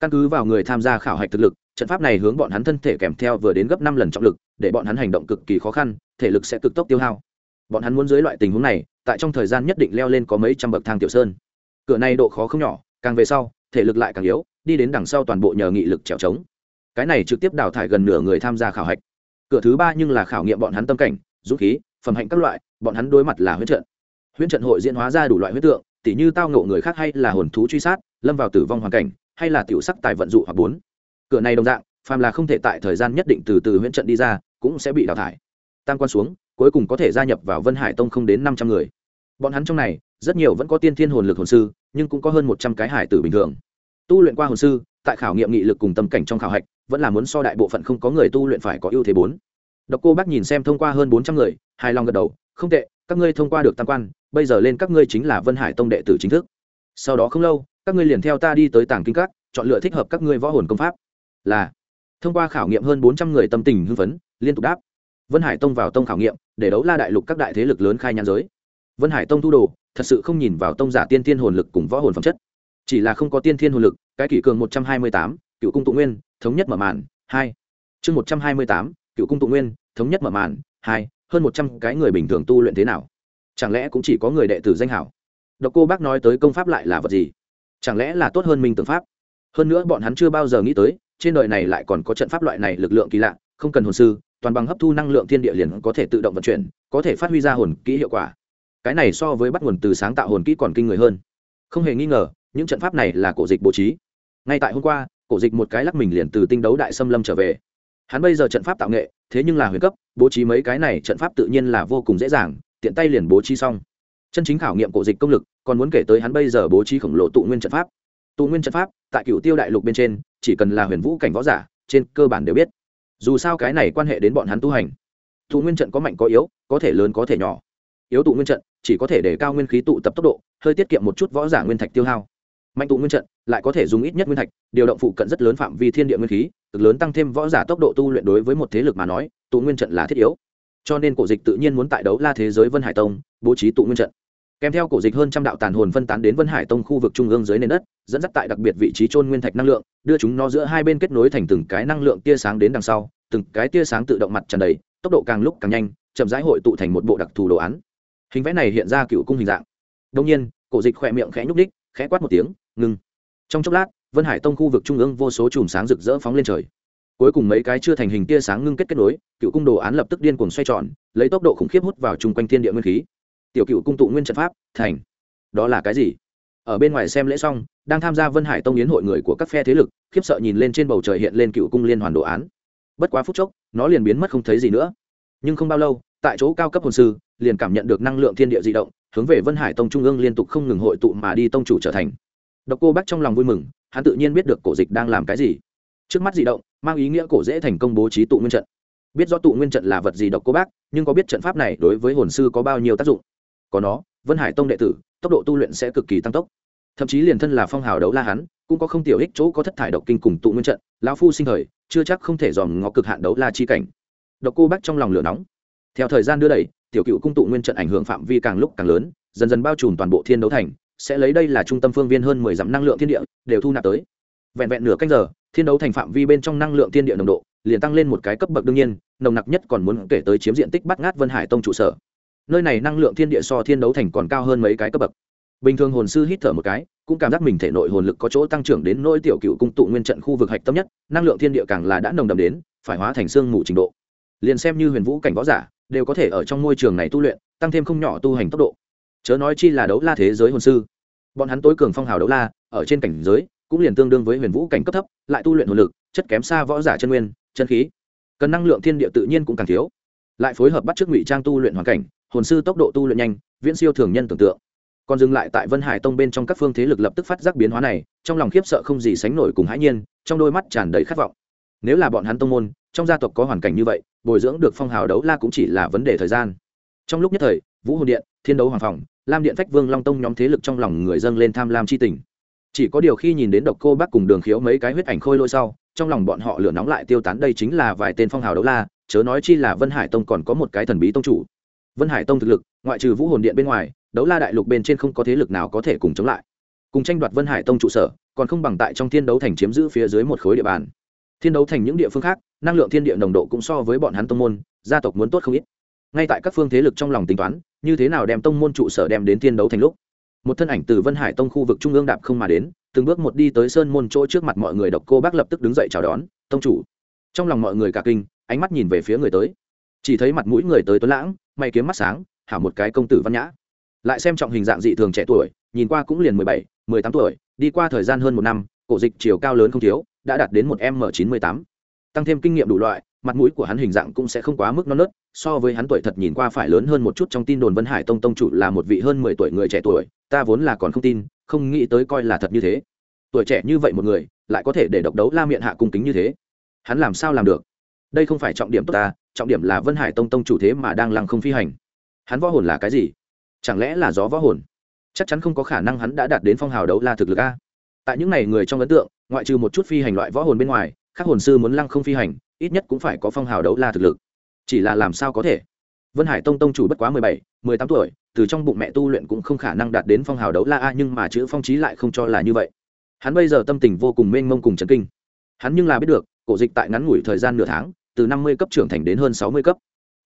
Căn cứ vào người tham gia khảo hạch thực lực, trận pháp này hướng bọn hắn thân thể kèm theo vừa đến gấp năm lần trọng lực, để bọn hắn hành động cực kỳ khó khăn, thể lực sẽ cực tốc tiêu hao. Bọn hắn muốn dưới loại tình huống này, tại trong thời gian nhất định leo lên có mấy trăm bậc thang tiểu sơn. Cửa này độ khó không nhỏ, càng về sau, thể lực lại càng yếu, đi đến đằng sau toàn bộ nhờ nghị lực trèo trống. Cái này trực tiếp đào thải gần nửa người tham gia khảo hạch. Cửa thứ ba nhưng là khảo nghiệm bọn hắn tâm cảnh, dũng khí, phẩm hạnh các loại, bọn hắn đối mặt là huyết trận. Huyễn trận hội diễn hóa ra đủ loại huyết tượng tỉ như tao ngộ người khác hay là hồn thú truy sát, lâm vào tử vong hoàn cảnh, hay là tiểu sắc tài vận dụ hoặc bốn. Cửa này đồng dạng, phàm là không thể tại thời gian nhất định từ từ huyện trận đi ra, cũng sẽ bị đào thải. Tam quan xuống, cuối cùng có thể gia nhập vào vân hải tông không đến năm trăm người. Bọn hắn trong này, rất nhiều vẫn có tiên thiên hồn lực hồn sư, nhưng cũng có hơn một trăm cái hải tử bình thường. Tu luyện qua hồn sư, tại khảo nghiệm nghị lực cùng tâm cảnh trong khảo hạch, vẫn là muốn so đại bộ phận không có người tu luyện phải có ưu thế bốn. Độc cô bác nhìn xem thông qua hơn bốn trăm người, hài lòng gật đầu, không tệ, các ngươi thông qua được tam quan bây giờ lên các ngươi chính là vân hải tông đệ tử chính thức. Sau đó không lâu, các ngươi liền theo ta đi tới tàng kinh các, chọn lựa thích hợp các ngươi võ hồn công pháp. Là, thông qua khảo nghiệm hơn bốn trăm người tâm tình hưng phấn, liên tục đáp. Vân hải tông vào tông khảo nghiệm, để đấu la đại lục các đại thế lực lớn khai nhãn giới. Vân hải tông thu đồ, thật sự không nhìn vào tông giả tiên thiên hồn lực cùng võ hồn phẩm chất. Chỉ là không có tiên thiên hồn lực, cái kỷ cường một trăm hai mươi tám, cựu cung tụ nguyên, thống nhất mở màn, hai. Chương một trăm hai mươi tám, cựu cung tụ nguyên, thống nhất mở màn, hai. Hơn một trăm cái người bình thường tu luyện thế nào? Chẳng lẽ cũng chỉ có người đệ tử danh hảo? Độc cô bác nói tới công pháp lại là vật gì? Chẳng lẽ là tốt hơn minh tưởng pháp? Hơn nữa bọn hắn chưa bao giờ nghĩ tới, trên đời này lại còn có trận pháp loại này lực lượng kỳ lạ, không cần hồn sư, toàn bằng hấp thu năng lượng thiên địa liền có thể tự động vận chuyển, có thể phát huy ra hồn kỹ hiệu quả. Cái này so với bắt nguồn từ sáng tạo hồn kỹ còn kinh người hơn. Không hề nghi ngờ, những trận pháp này là cổ dịch bố trí. Ngay tại hôm qua, cổ dịch một cái lắc mình liền từ tinh đấu đại xâm lâm trở về. Hắn bây giờ trận pháp tạo nghệ, thế nhưng là huyền cấp, bố trí mấy cái này trận pháp tự nhiên là vô cùng dễ dàng tiện tay liền bố trí xong. Chân chính khảo nghiệm cổ dịch công lực, còn muốn kể tới hắn bây giờ bố trí khổng lồ tụ nguyên trận pháp. Tụ nguyên trận pháp, tại cựu tiêu đại lục bên trên, chỉ cần là huyền vũ cảnh võ giả, trên cơ bản đều biết. Dù sao cái này quan hệ đến bọn hắn tu hành. Tụ nguyên trận có mạnh có yếu, có thể lớn có thể nhỏ. Yếu tụ nguyên trận, chỉ có thể để cao nguyên khí tụ tập tốc độ, hơi tiết kiệm một chút võ giả nguyên thạch tiêu hao. Mạnh tụ nguyên trận, lại có thể dùng ít nhất nguyên thạch, điều động phụ cận rất lớn phạm vi thiên địa nguyên khí, cực lớn tăng thêm võ giả tốc độ tu luyện đối với một thế lực mà nói, tụ nguyên trận là thiết yếu cho nên cổ dịch tự nhiên muốn tại đấu la thế giới vân hải tông, bố trí tụ nguyên trận. Kèm theo cổ dịch hơn trăm đạo tàn hồn phân tán đến vân hải tông khu vực trung ương dưới nền đất, dẫn dắt tại đặc biệt vị trí trôn nguyên thạch năng lượng, đưa chúng nó giữa hai bên kết nối thành từng cái năng lượng tia sáng đến đằng sau, từng cái tia sáng tự động mặt tràn đầy, tốc độ càng lúc càng nhanh, chậm rãi hội tụ thành một bộ đặc thù đồ án. Hình vẽ này hiện ra cựu cung hình dạng. Đông nhiên, cổ dịch khỏe miệng khẽ nhúc đích khẽ quát một tiếng ngưng trong chốc lát, vân hải tông khu vực trung ương vô số chùm sáng rực rỡ phóng lên trời cuối cùng mấy cái chưa thành hình tia sáng ngưng kết kết nối, cựu cung đồ án lập tức điên cuồng xoay tròn, lấy tốc độ khủng khiếp hút vào chung quanh thiên địa nguyên khí. Tiểu cựu cung tụ nguyên trận pháp, thành. Đó là cái gì? Ở bên ngoài xem lễ xong, đang tham gia vân hải tông yến hội người của các phe thế lực, khiếp sợ nhìn lên trên bầu trời hiện lên cựu cung liên hoàn đồ án. Bất quá phút chốc, nó liền biến mất không thấy gì nữa. Nhưng không bao lâu, tại chỗ cao cấp hồn sư, liền cảm nhận được năng lượng thiên địa di động, hướng về vân hải tông trung ương liên tục không ngừng hội tụ mà đi tông chủ trở thành. Độc cô bác trong lòng vui mừng, hắn tự nhiên biết được cổ dịch đang làm cái gì trước mắt di động, mang ý nghĩa cổ dễ thành công bố trí tụ nguyên trận. Biết rõ tụ nguyên trận là vật gì độc cô bác, nhưng có biết trận pháp này đối với hồn sư có bao nhiêu tác dụng? Có nó, vân hải tông đệ tử, tốc độ tu luyện sẽ cực kỳ tăng tốc. Thậm chí liền thân là phong hào đấu la hắn, cũng có không tiểu ích chỗ có thất thải độc kinh cùng tụ nguyên trận, lão phu sinh thời, chưa chắc không thể dòm ngó cực hạn đấu la chi cảnh. Độc cô bác trong lòng lửa nóng. Theo thời gian đưa đẩy, tiểu cựu cung tụ nguyên trận ảnh hưởng phạm vi càng lúc càng lớn, dần dần bao trùm toàn bộ thiên đấu thành, sẽ lấy đây là trung tâm phương viên hơn mười dặm năng lượng thiên địa, đều thu nạp tới. Vẹn vẹn nửa canh giờ thiên đấu thành phạm vi bên trong năng lượng thiên địa nồng độ, liền tăng lên một cái cấp bậc đương nhiên, nồng nặc nhất còn muốn kể tới chiếm diện tích bắt ngát vân hải tông trụ sở. Nơi này năng lượng thiên địa so thiên đấu thành còn cao hơn mấy cái cấp bậc. Bình thường hồn sư hít thở một cái, cũng cảm giác mình thể nội hồn lực có chỗ tăng trưởng đến nỗi tiểu cựu cung tụ nguyên trận khu vực hạch tâm nhất, năng lượng thiên địa càng là đã nồng đầm đến, phải hóa thành xương ngủ trình độ. Liền xem như huyền vũ cảnh võ giả, đều có thể ở trong môi trường này tu luyện, tăng thêm không nhỏ tu hành tốc độ. Chớ nói chi là đấu la thế giới hồn sư. Bọn hắn tối cường phong hào đấu la, ở trên cảnh giới cũng liền tương đương với huyền vũ cảnh cấp thấp, lại tu luyện hồn lực, chất kém xa võ giả chân nguyên, chân khí. Cần năng lượng thiên địa tự nhiên cũng càng thiếu. Lại phối hợp bắt trước ngụy trang tu luyện hoàn cảnh, hồn sư tốc độ tu luyện nhanh, viễn siêu thường nhân tưởng tượng. Còn dừng lại tại vân hải tông bên trong các phương thế lực lập tức phát giác biến hóa này, trong lòng khiếp sợ không gì sánh nổi cùng hãi nhiên, trong đôi mắt tràn đầy khát vọng. Nếu là bọn hắn tông môn, trong gia tộc có hoàn cảnh như vậy, bồi dưỡng được phong hào đấu la cũng chỉ là vấn đề thời gian. Trong lúc nhất thời, vũ hồn điện, thiên đấu hoàng phòng, lam điện phách vương long tông nhóm thế lực trong lòng người dân lên tham lam c h i tình chỉ có điều khi nhìn đến độc cô bác cùng đường khiếu mấy cái huyết ảnh khôi lôi sau, trong lòng bọn họ lửa nóng lại tiêu tán đây chính là vài tên phong hào đấu la, chớ nói chi là vân hải tông còn có một cái thần bí tông chủ. Vân hải tông thực lực, ngoại trừ vũ hồn điện bên ngoài, đấu la đại lục bên trên không có thế lực nào có thể cùng chống lại. Cùng tranh đoạt vân hải tông trụ sở, còn không bằng tại trong thiên đấu thành chiếm giữ phía dưới một khối địa bàn. Thiên đấu thành những địa phương khác, năng lượng thiên địa nồng độ cũng so với bọn hắn tông môn, gia tộc muốn tốt không ít. Ngay tại các phương thế lực trong lòng tính toán, như thế nào đem tông môn trụ sở đem đến thiên đấu thành lúc? Một thân ảnh từ vân hải tông khu vực trung ương đạp không mà đến, từng bước một đi tới sơn môn chỗ trước mặt mọi người độc cô bác lập tức đứng dậy chào đón, tông chủ. Trong lòng mọi người cả kinh, ánh mắt nhìn về phía người tới. Chỉ thấy mặt mũi người tới tuấn lãng mày kiếm mắt sáng, hảo một cái công tử văn nhã. Lại xem trọng hình dạng dị thường trẻ tuổi, nhìn qua cũng liền mười bảy, mười tám tuổi, đi qua thời gian hơn một năm, cổ dịch chiều cao lớn không thiếu, đã đạt đến một m chín mươi tám. Tăng thêm kinh nghiệm đủ loại, mặt mũi của hắn hình dạng cũng sẽ không quá mức non nớt, so với hắn tuổi thật nhìn qua phải lớn hơn một chút trong tin đồn vân hải tông tông chủ là một vị hơn mười tuổi người trẻ tuổi ta vốn là còn không tin, không nghĩ tới coi là thật như thế. Tuổi trẻ như vậy một người, lại có thể để độc đấu la miệng hạ cung kính như thế. Hắn làm sao làm được? Đây không phải trọng điểm tốt ta, trọng điểm là vân hải tông tông chủ thế mà đang lăng không phi hành. Hắn võ hồn là cái gì? Chẳng lẽ là gió võ hồn? Chắc chắn không có khả năng hắn đã đạt đến phong hào đấu la thực lực a. Tại những n à y người trong ấn tượng, ngoại trừ một chút phi hành loại võ hồn bên ngoài các hồn sư muốn lăng không phi hành, ít nhất cũng phải có phong hào đấu la thực lực. Chỉ là làm sao có thể? Vân hải tông tông chủ bất quá mười bảy, mười tám tuổi từ trong bụng mẹ tu luyện cũng không khả năng đạt đến phong hào đấu la a, nhưng mà chữ phong trí lại không cho là như vậy. Hắn bây giờ tâm tình vô cùng mênh mông cùng chấn kinh. Hắn nhưng là biết được, cổ dịch tại ngắn ngủi thời gian nửa tháng, từ năm mươi cấp trưởng thành đến hơn sáu mươi cấp.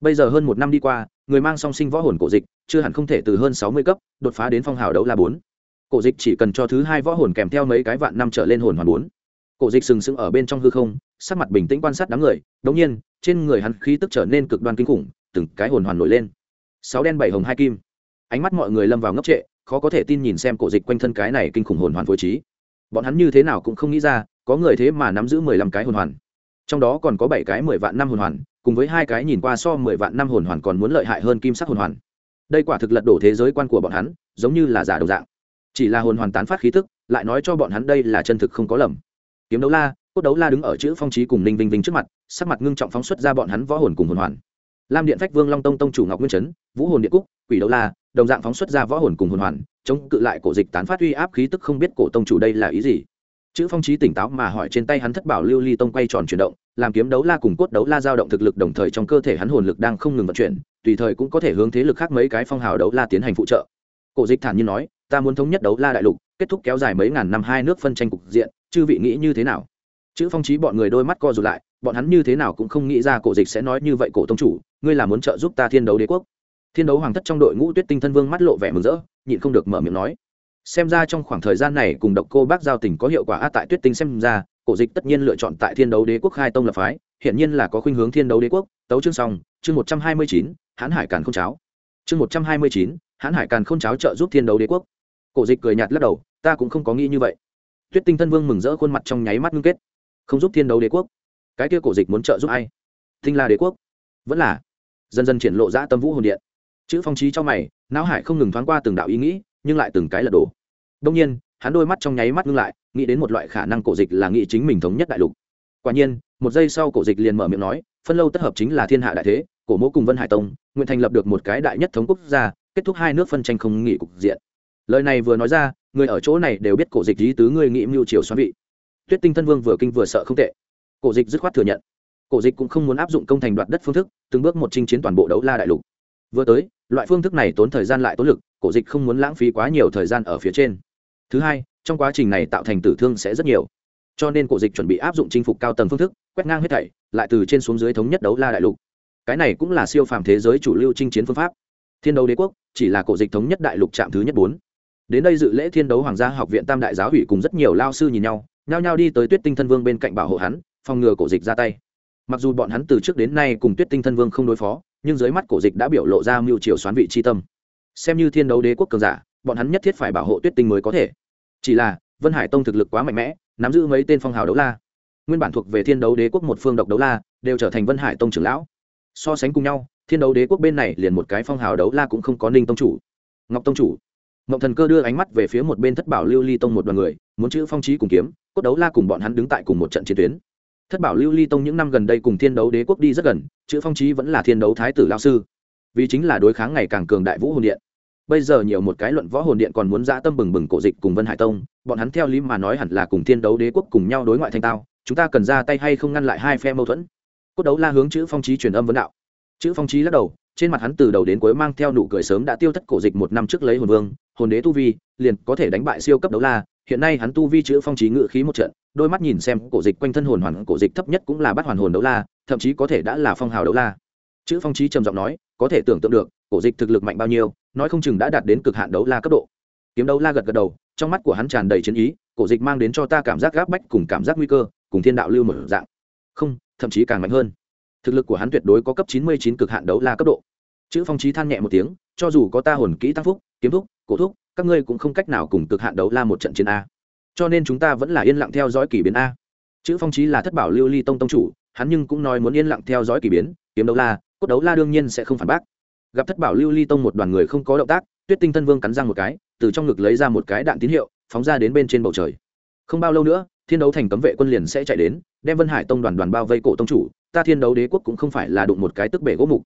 Bây giờ hơn một năm đi qua, người mang song sinh võ hồn cổ dịch, chưa hẳn không thể từ hơn sáu mươi cấp đột phá đến phong hào đấu la bốn. Cổ dịch chỉ cần cho thứ hai võ hồn kèm theo mấy cái vạn năm trở lên hồn hoàn bốn. Cổ dịch sừng sững ở bên trong hư không, sắc mặt bình tĩnh quan sát đám người, đống nhiên, trên người hắn khí tức trở nên cực đoan kinh khủng, từng cái hồn hoàn nổi lên. Sáu đen bảy hồng hai kim ánh mắt mọi người lâm vào ngốc trệ, khó có thể tin nhìn xem cổ dịch quanh thân cái này kinh khủng hồn hoàn phối trí. Bọn hắn như thế nào cũng không nghĩ ra, có người thế mà nắm giữ mười lăm cái hồn hoàn. Trong đó còn có bảy cái mười vạn năm hồn hoàn, cùng với hai cái nhìn qua so mười vạn năm hồn hoàn còn muốn lợi hại hơn kim sắc hồn hoàn. Đây quả thực lật đổ thế giới quan của bọn hắn, giống như là giả đồng dạng. Chỉ là hồn hoàn tán phát khí tức, lại nói cho bọn hắn đây là chân thực không có lầm. Kiếm đấu la, cốt đấu la đứng ở chữ phong trí cùng ninh vinh vinh trước mặt, sắc mặt ngưng trọng phóng xuất ra bọn hắn võ hồn cùng hồn hoàn. Lam điện phách vương long tông tông chủ ngọc nguyên trấn vũ hồn điện cúc, quỷ đấu la đồng dạng phóng xuất ra võ hồn cùng hồn hoàn, chống cự lại cổ dịch tán phát uy áp khí tức không biết cổ tông chủ đây là ý gì. Chữ phong trí tỉnh táo mà hỏi trên tay hắn thất bảo lưu ly tông quay tròn chuyển động, làm kiếm đấu la cùng cốt đấu la giao động thực lực đồng thời trong cơ thể hắn hồn lực đang không ngừng vận chuyển, tùy thời cũng có thể hướng thế lực khác mấy cái phong hào đấu la tiến hành phụ trợ. Cổ dịch thản nhiên nói, ta muốn thống nhất đấu la đại lục, kết thúc kéo dài mấy ngàn năm hai nước phân tranh cục diện, chư vị nghĩ như thế nào? Chữ phong trí bọn người đôi mắt co rụt lại, bọn hắn như thế nào cũng không nghĩ ra cổ dịch sẽ nói như vậy cổ tông chủ, ngươi là muốn trợ giúp ta thiên đấu đế quốc thiên đấu hoàng thất trong đội ngũ tuyết tinh thân vương mắt lộ vẻ mừng rỡ, nhịn không được mở miệng nói. Xem ra trong khoảng thời gian này cùng độc cô bác giao tình có hiệu quả a tại tuyết tinh xem ra, cổ dịch tất nhiên lựa chọn tại thiên đấu đế quốc khai tông lập phái hiện nhiên là có khuynh hướng thiên đấu đế quốc. Tấu chương xong, chương một trăm hai mươi chín, hãn hải càn không cháo. Chương một trăm hai mươi chín, hãn hải càn không cháo trợ giúp thiên đấu đế quốc. Cổ dịch cười nhạt lắc đầu, ta cũng không có nghĩ như vậy. Tuyết tinh thân vương mừng rỡ khuôn mặt trong nháy mắt ngưng kết. Không giúp thiên đấu đế quốc. Cái kia cổ dịch muốn trợ giúp ai? Thinh la đế quốc. Vẫn là. Dần dần triển lộ ra tâm vũ hồn điện chữ phong trí cho mày, não hải không ngừng thoáng qua từng đạo ý nghĩ, nhưng lại từng cái lật đổ. Đông nhiên, hắn đôi mắt trong nháy mắt ngưng lại, nghĩ đến một loại khả năng cổ dịch là nghĩ chính mình thống nhất đại lục. Quả nhiên, một giây sau cổ dịch liền mở miệng nói, phân lâu tất hợp chính là thiên hạ đại thế, cổ mỗ cùng vân hải tông, nguyện thành lập được một cái đại nhất thống quốc gia, kết thúc hai nước phân tranh không nghỉ cục diện. Lời này vừa nói ra, người ở chỗ này đều biết cổ dịch lý tứ ngươi nghĩ mưu triều xoắn vị. Tuyết tinh thân vương vừa kinh vừa sợ không tệ. Cổ dịch dứt khoát thừa nhận. Cổ dịch cũng không muốn áp dụng công thành đoạt đất phương thức, từng bước một chinh chiến toàn bộ đấu la đại lục. Vừa tới loại phương thức này tốn thời gian lại tốn lực, cổ dịch không muốn lãng phí quá nhiều thời gian ở phía trên. Thứ hai, trong quá trình này tạo thành tử thương sẽ rất nhiều. Cho nên cổ dịch chuẩn bị áp dụng chinh phục cao tầng phương thức, quét ngang hết thảy, lại từ trên xuống dưới thống nhất đấu la đại lục. Cái này cũng là siêu phàm thế giới chủ lưu chinh chiến phương pháp. Thiên đấu đế quốc, chỉ là cổ dịch thống nhất đại lục trạm thứ nhất bốn. Đến đây dự lễ thiên đấu hoàng gia học viện tam đại giáo hủy cùng rất nhiều lao sư nhìn nhau, nhao nhao đi tới tuyết tinh thân vương bên cạnh bảo hộ hắn, phòng ngừa cổ dịch ra tay. Mặc dù bọn hắn từ trước đến nay cùng tuyết tinh thân vương không đối phó nhưng dưới mắt cổ dịch đã biểu lộ ra mưu triều xoán vị c tâm. Xem như thiên đấu đế quốc cường giả, bọn hắn nhất thiết phải bảo hộ tuyết tinh mới có thể. Chỉ là, vân hải tông thực lực quá mạnh mẽ, nắm giữ mấy tên phong hào đấu la. Nguyên bản thuộc về thiên đấu đế quốc một phương độc đấu la, đều trở thành vân hải tông trưởng lão. So sánh cùng nhau, thiên đấu đế quốc bên này liền một cái phong hào đấu la cũng không có ninh tông chủ. Ngọc tông chủ. Ngọc thần cơ đưa ánh mắt về phía một bên thất bảo lưu ly tông một đoàn người, muốn chữ phong trí cùng kiếm, cốt đấu la cùng bọn hắn đứng tại cùng một trận chiến tuyến. Thất bảo lưu ly tông những năm gần đây cùng thiên đấu đế quốc đi rất gần chữ phong trí vẫn là thiên đấu thái tử lao sư. Vì chính là đối kháng ngày càng cường đại vũ hồn điện. Bây giờ nhiều một cái luận võ hồn điện còn muốn dã tâm bừng bừng cổ dịch cùng vân hải tông, bọn hắn theo lý mà nói hẳn là cùng thiên đấu đế quốc cùng nhau đối ngoại thanh tao, chúng ta cần ra tay hay không ngăn lại hai phe mâu thuẫn. Cốt đấu la hướng chữ phong trí truyền âm vấn đạo. Chữ phong trí lắc đầu, trên mặt hắn từ đầu đến cuối mang theo nụ cười sớm đã tiêu thất cổ dịch một năm trước lấy hồn vương, hồn đế tu vi, liền có thể đánh bại siêu cấp đấu la hiện nay hắn tu vi chữ phong trí ngự khí một trận, đôi mắt nhìn xem cổ dịch quanh thân hồn hoàn, cổ dịch thấp nhất cũng là bắt hoàn hồn đấu la, thậm chí có thể đã là phong hào đấu la. Chữ phong trí trầm giọng nói, có thể tưởng tượng được, cổ dịch thực lực mạnh bao nhiêu, nói không chừng đã đạt đến cực hạn đấu la cấp độ. Kiếm đấu la gật gật đầu, trong mắt của hắn tràn đầy chiến ý, cổ dịch mang đến cho ta cảm giác gáp bách cùng cảm giác nguy cơ, cùng thiên đạo lưu một dạng. Không, thậm chí càng mạnh hơn. Thực lực của hắn tuyệt đối có cấp chín mươi chín cực hạn đấu la cấp độ. Chữ phong trí than nhẹ một tiếng, cho dù có ta hồn kỹ tăng phúc, kiếm thúc, cổ thúc các ngươi cũng không cách nào cùng cực hạn đấu la một trận chiến a. Cho nên chúng ta vẫn là yên lặng theo dõi kỳ biến a. Chữ phong trí là thất bảo lưu ly tông tông chủ, hắn nhưng cũng nói muốn yên lặng theo dõi kỳ biến, kiếm đấu la, cốt đấu la đương nhiên sẽ không phản bác. Gặp thất bảo lưu ly tông một đoàn người không có động tác, tuyết tinh thân vương cắn răng một cái, từ trong ngực lấy ra một cái đạn tín hiệu, phóng ra đến bên trên bầu trời. Không bao lâu nữa, thiên đấu thành cấm vệ quân liền sẽ chạy đến, đem vân hải tông đoàn đoàn bao vây cổ tông chủ, ta thiên đấu đế quốc cũng không phải là đụng một cái tức bể gỗ mục.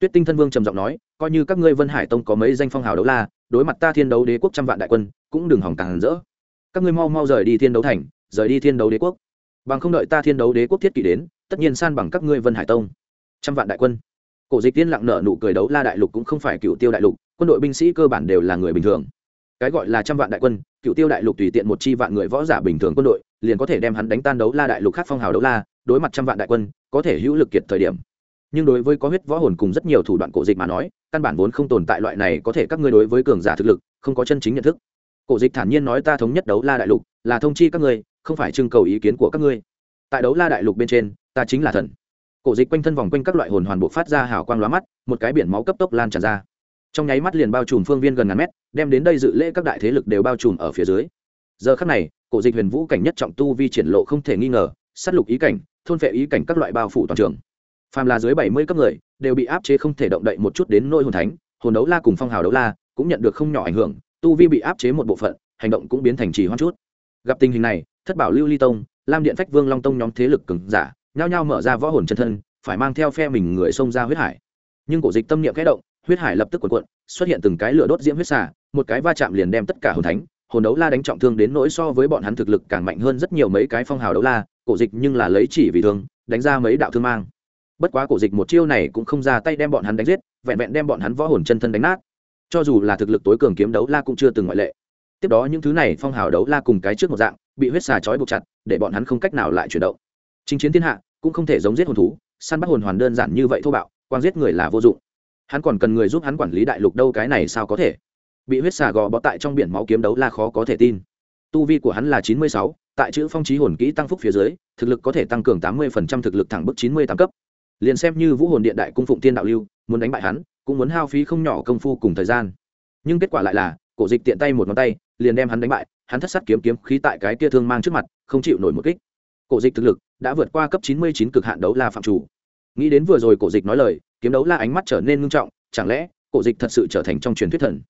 Tuyết tinh thân vương trầm giọng nói, coi như các ngươi vân hải tông có mấy danh phong hào đấu la đối mặt ta thiên đấu đế quốc trăm vạn đại quân, cũng đừng hỏng tàn rỡ. Các ngươi mau mau rời đi thiên đấu thành, rời đi thiên đấu đế quốc. Bằng không đợi ta thiên đấu đế quốc thiết kỷ đến, tất nhiên san bằng các ngươi vân hải tông. Trăm vạn đại quân. Cổ dịch tiên lặng nở nụ cười đấu la đại lục cũng không phải cựu tiêu đại lục, quân đội binh sĩ cơ bản đều là người bình thường. Cái gọi là trăm vạn đại quân, cựu tiêu đại lục tùy tiện một chi vạn người võ giả bình thường quân đội, liền có thể đem hắn đánh tan đấu la đại lục khác phong hào đấu la, đối mặt trăm vạn đại quân, có thể hữu lực kiệt thời điểm nhưng đối với có huyết võ hồn cùng rất nhiều thủ đoạn cổ dịch mà nói, căn bản vốn không tồn tại loại này có thể các ngươi đối với cường giả thực lực, không có chân chính nhận thức. Cổ dịch thản nhiên nói ta thống nhất đấu la đại lục, là thông chi các ngươi, không phải trưng cầu ý kiến của các ngươi. Tại đấu la đại lục bên trên, ta chính là thần. Cổ dịch quanh thân vòng quanh các loại hồn hoàn bộ phát ra hào quang lóa mắt, một cái biển máu cấp tốc lan tràn ra. Trong nháy mắt liền bao trùm phương viên gần ngàn mét, đem đến đây dự lễ các đại thế lực đều bao trùm ở phía dưới. Giờ khắc này, cổ dịch huyền vũ cảnh nhất trọng tu vi triển lộ không thể nghi ngờ s á t lục ý cảnh, thôn vệ ý cảnh các loại bao phủ toàn trường phàm là dưới bảy mươi cấp người, đều bị áp chế không thể động đậy một chút đến nỗi hồn thánh, hồn đấu la cùng phong hào đấu la cũng nhận được không nhỏ ảnh hưởng, tu vi bị áp chế một bộ phận, hành động cũng biến thành trì hoãn chút. Gặp tình hình này, thất bảo lưu ly tông, lam điện phách vương long tông nhóm thế lực cứng giả, nhao nhao mở ra võ hồn chân thân, phải mang theo phe mình người xông ra huyết hải. Nhưng cổ dịch tâm niệm kẽ động, huyết hải lập tức cuộn cuộn, xuất hiện từng cái lửa đốt diễm huyết xả một cái va chạm liền đem tất cả hồn thánh, hồn đấu la đánh trọng thương đến nỗi so với bọn hắn thực lực càng mạnh hơn rất nhiều mấy cái phong hào đấu la, cổ dịch nhưng là lấy chỉ vì thương, đánh ra mấy đạo thương mang bất quá cổ dịch một chiêu này cũng không ra tay đem bọn hắn đánh giết, vẹn vẹn đem bọn hắn võ hồn chân thân đánh nát. Cho dù là thực lực tối cường kiếm đấu la cũng chưa từng ngoại lệ. Tiếp đó những thứ này phong hào đấu la cùng cái trước một dạng, bị huyết xà trói buộc chặt, để bọn hắn không cách nào lại chuyển động. Chính chiến thiên hạ, cũng không thể giống giết hồn thú, săn bắt hồn hoàn đơn giản như vậy thô bạo, quang giết người là vô dụng. Hắn còn cần người giúp hắn quản lý đại lục đâu, cái này sao có thể? Bị huyết xà gò bó tại trong biển máu kiếm đấu la khó có thể tin. Tu vi của hắn là chín mươi sáu, tại chữ phong trí hồn kỹ tăng phúc phía dưới, thực lực có thể tăng cường tám mươi thực lực thẳng bức chín mươi tám cấp liền xem như vũ hồn điện đại cung phụng tiên đạo lưu, muốn đánh bại hắn, cũng muốn hao phí không nhỏ công phu cùng thời gian. Nhưng kết quả lại là, cổ dịch tiện tay một ngón tay, liền đem hắn đánh bại, hắn thất sát kiếm kiếm khí tại cái kia thương mang trước mặt, không chịu nổi một kích. Cổ dịch thực lực đã vượt qua cấp chín mươi chín cực hạn đấu la phạm chủ. Nghĩ đến vừa rồi cổ dịch nói lời, kiếm đấu la ánh mắt trở nên ngưng trọng, chẳng lẽ cổ dịch thật sự trở thành trong truyền thuyết thần?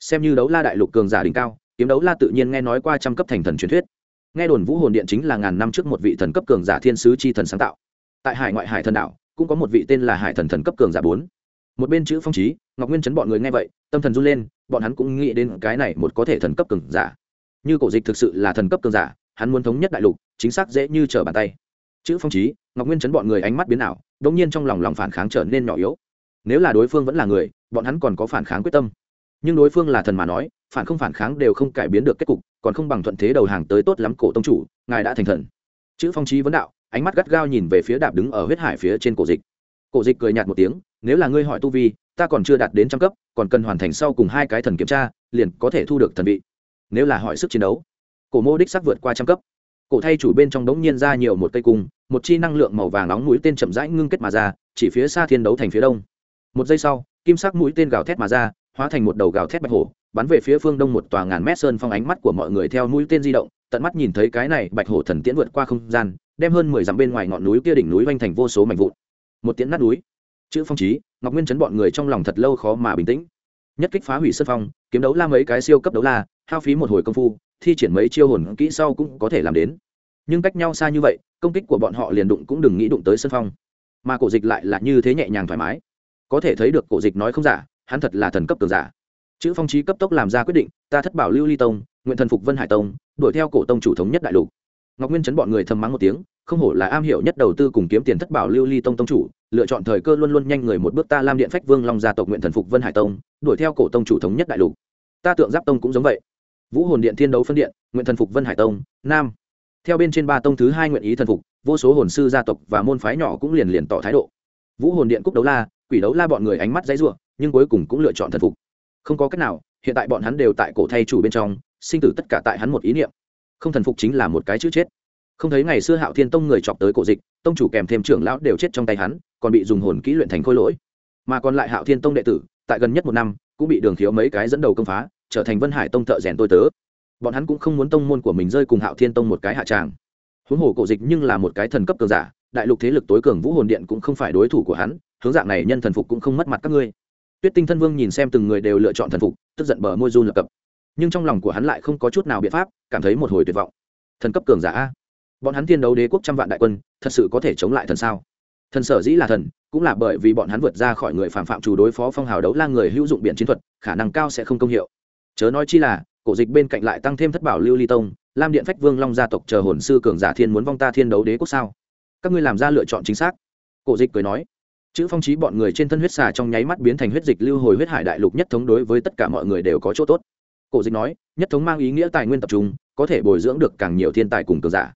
Xem như đấu la đại lục cường giả đỉnh cao, kiếm đấu la tự nhiên nghe nói qua trăm cấp thành thần truyền thuyết. Nghe đồn vũ hồn điện chính là ngàn năm trước một vị thần cấp cường giả thiên sứ chi thần sáng tạo. Tại hải ngoại hải thần đảo cũng có một vị tên là hải thần thần cấp cường giả bốn. Một bên chữ phong trí, ngọc nguyên chấn bọn người nghe vậy, tâm thần run lên, bọn hắn cũng nghĩ đến cái này một có thể thần cấp cường giả. Như cổ dịch thực sự là thần cấp cường giả, hắn muốn thống nhất đại lục, chính xác dễ như trở bàn tay. Chữ phong trí, ngọc nguyên chấn bọn người ánh mắt biến ảo đ ỗ n g nhiên trong lòng lòng phản kháng trở nên nhỏ yếu. Nếu là đối phương vẫn là người, bọn hắn còn có phản kháng quyết tâm. Nhưng đối phương là thần mà nói, phản không phản kháng đều không cải biến được kết cục, còn không bằng thuận thế đầu hàng tới tốt lắm cổ tông chủ, ngài đã thành thần. Chữ phong trí vấn đạo ánh mắt gắt gao nhìn về phía đạp đứng ở huyết hải phía trên cổ dịch. Cổ dịch cười nhạt một tiếng, nếu là ngươi hỏi tu vi, ta còn chưa đạt đến trăm cấp, còn cần hoàn thành sau cùng hai cái thần kiểm tra, liền có thể thu được thần vị. Nếu là hỏi sức chiến đấu, cổ mô đích sắc vượt qua trăm cấp. Cổ thay chủ bên trong đống nhiên ra nhiều một cây cung, một chi năng lượng màu vàng nóng mũi tên chậm rãi ngưng kết mà ra, chỉ phía xa thiên đấu thành phía đông. Một giây sau, kim sắc mũi tên gào thét mà ra, hóa thành một đầu gào thét bạch hổ, bắn về phía phương đông một tòa ngàn mét sơn phong ánh mắt của mọi người theo mũi tên di động, tận mắt nhìn thấy cái này bạch hổ thần tiễn vượt qua không gian đem hơn mười dặm bên ngoài ngọn núi kia đỉnh núi vanh thành vô số mảnh vụn. Một tiễn nát núi. Chữ phong trí ngọc nguyên chấn bọn người trong lòng thật lâu khó mà bình tĩnh. Nhất kích phá hủy sân phong, kiếm đấu la mấy cái siêu cấp đấu la, hao phí một hồi công phu, thi triển mấy chiêu hồn kỹ sau cũng có thể làm đến. Nhưng cách nhau xa như vậy, công kích của bọn họ liền đụng cũng đừng nghĩ đụng tới sân phong. Mà cổ dịch lại là như thế nhẹ nhàng thoải mái. Có thể thấy được cổ dịch nói không giả, hắn thật là thần cấp tường giả. Chữ phong trí cấp tốc làm ra quyết định, ta thất bảo lưu ly tông, nguyện thần phục vân hải tông, đuổi theo cổ tông chủ thống nhất đại lục ngọc nguyên chấn bọn người thầm mắng một tiếng, không hổ là am hiểu nhất đầu tư cùng kiếm tiền thất bảo lưu ly tông tông chủ, lựa chọn thời cơ luôn luôn nhanh người một bước ta lam điện phách vương long gia tộc nguyện thần phục vân hải tông, đuổi theo cổ tông chủ thống nhất đại lục. Ta tượng giáp tông cũng giống vậy. Vũ hồn điện thiên đấu phân điện, nguyện thần phục vân hải tông, nam. Theo bên trên ba tông thứ hai nguyện ý thần phục, vô số hồn sư gia tộc và môn phái nhỏ cũng liền liền tỏ thái độ. Vũ hồn điện cúc đấu la, quỷ đấu la bọn người ánh mắt dãy ruộng nhưng cuối cùng cũng lựa chọn thần phục. Không có cách nào, hiện tại bọn hắn đều tại cổ thay chủ bên trong, sinh tử tất cả tại hắn một ý niệm không thần phục chính là một cái chữ chết. Không thấy ngày xưa hạo thiên tông người chọc tới cổ dịch, tông chủ kèm thêm trưởng lão đều chết trong tay hắn, còn bị dùng hồn kỹ luyện thành khôi lỗi. Mà còn lại hạo thiên tông đệ tử, tại gần nhất một năm, cũng bị đường khiếu mấy cái dẫn đầu công phá, trở thành vân hải tông thợ rèn tôi tớ. Bọn hắn cũng không muốn tông môn của mình rơi cùng hạo thiên tông một cái hạ tràng. Huống hồ cổ dịch nhưng là một cái thần cấp cường giả, đại lục thế lực tối cường vũ hồn điện cũng không phải đối thủ của hắn, hướng dạng này nhân thần phục cũng không mất mặt các ngươi. Tuyết tinh thân vương nhìn xem từng người đều lựa chọn thần phục, tức giận bờ môi run lập cập nhưng trong lòng của hắn lại không có chút nào biện pháp cảm thấy một hồi tuyệt vọng. Thần cấp cường giả a, bọn hắn thiên đấu đế quốc trăm vạn đại quân thật sự có thể chống lại thần sao? Thần sở dĩ là thần cũng là bởi vì bọn hắn vượt ra khỏi người phạm phạm chủ đối phó phong hào đấu la người hữu dụng biện chiến thuật khả năng cao sẽ không công hiệu. Chớ nói chi là cổ dịch bên cạnh lại tăng thêm thất bảo lưu ly tông lam điện phách vương long gia tộc chờ hồn sư cường giả thiên muốn vong ta thiên đấu đế quốc sao? Các ngươi làm ra lựa chọn chính xác. Cổ dịch cười nói. Chữ phong trí bọn người trên thân huyết xà trong nháy mắt biến thành huyết dịch lưu hồi huyết hải đại lục nhất thống đối với tất cả mọi người đều có chỗ tốt cổ dịch nói, nhất thống mang ý nghĩa tài nguyên tập trung, có thể bồi dưỡng được càng nhiều thiên tài cùng cường giả.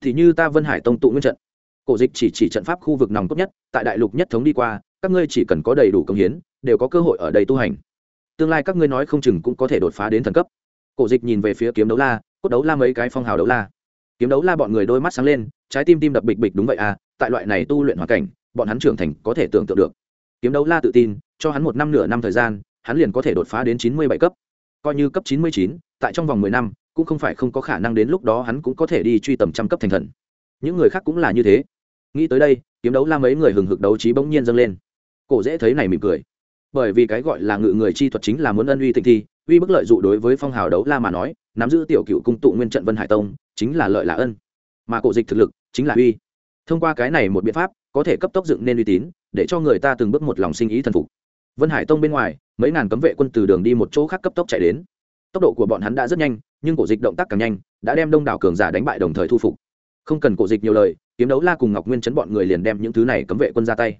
Thì như ta vân hải tông tụ nguyên trận. Cổ dịch chỉ chỉ trận pháp khu vực nòng cốt nhất, tại đại lục nhất thống đi qua, các ngươi chỉ cần có đầy đủ công hiến, đều có cơ hội ở đây tu hành. Tương lai các ngươi nói không chừng cũng có thể đột phá đến thần cấp. Cổ dịch nhìn về phía kiếm đấu la, cốt đấu la mấy cái phong hào đấu la. Kiếm đấu la bọn người đôi mắt sáng lên, trái tim tim đập bịch bịch đúng vậy à tại loại này tu luyện hoàn cảnh, bọn hắn trưởng thành có thể tưởng tượng được. Kiếm đấu la tự tin, cho hắn một năm nửa năm thời gian, hắn liền có thể đột phá đến chín mươi bảy cấp coi như cấp chín mươi chín, tại trong vòng mười năm, cũng không phải không có khả năng đến lúc đó hắn cũng có thể đi truy tầm trăm cấp thành thần. Những người khác cũng là như thế. Nghĩ tới đây, kiếm đấu la mấy người hừng hực đấu trí bỗng nhiên dâng lên. Cổ dễ thấy này mỉm cười. Bởi vì cái gọi là ngự người chi thuật chính là muốn ân uy tịnh thi, uy bức lợi dụ đối với phong hào đấu la mà nói, nắm giữ tiểu cựu cung tụ nguyên trận vân hải tông, chính là lợi là ân. Mà cổ dịch thực lực, chính là uy. Thông qua cái này một biện pháp, có thể cấp tốc dựng nên uy tín, để cho người ta từng bước một lòng sinh ý thần phục vân hải tông bên ngoài, mấy ngàn cấm vệ quân từ đường đi một chỗ khác cấp tốc chạy đến. Tốc độ của bọn hắn đã rất nhanh, nhưng cổ dịch động tác càng nhanh, đã đem đông đảo cường giả đánh bại đồng thời thu phục. Không cần cổ dịch nhiều lời, kiếm đấu la cùng ngọc nguyên chấn bọn người liền đem những thứ này cấm vệ quân ra tay.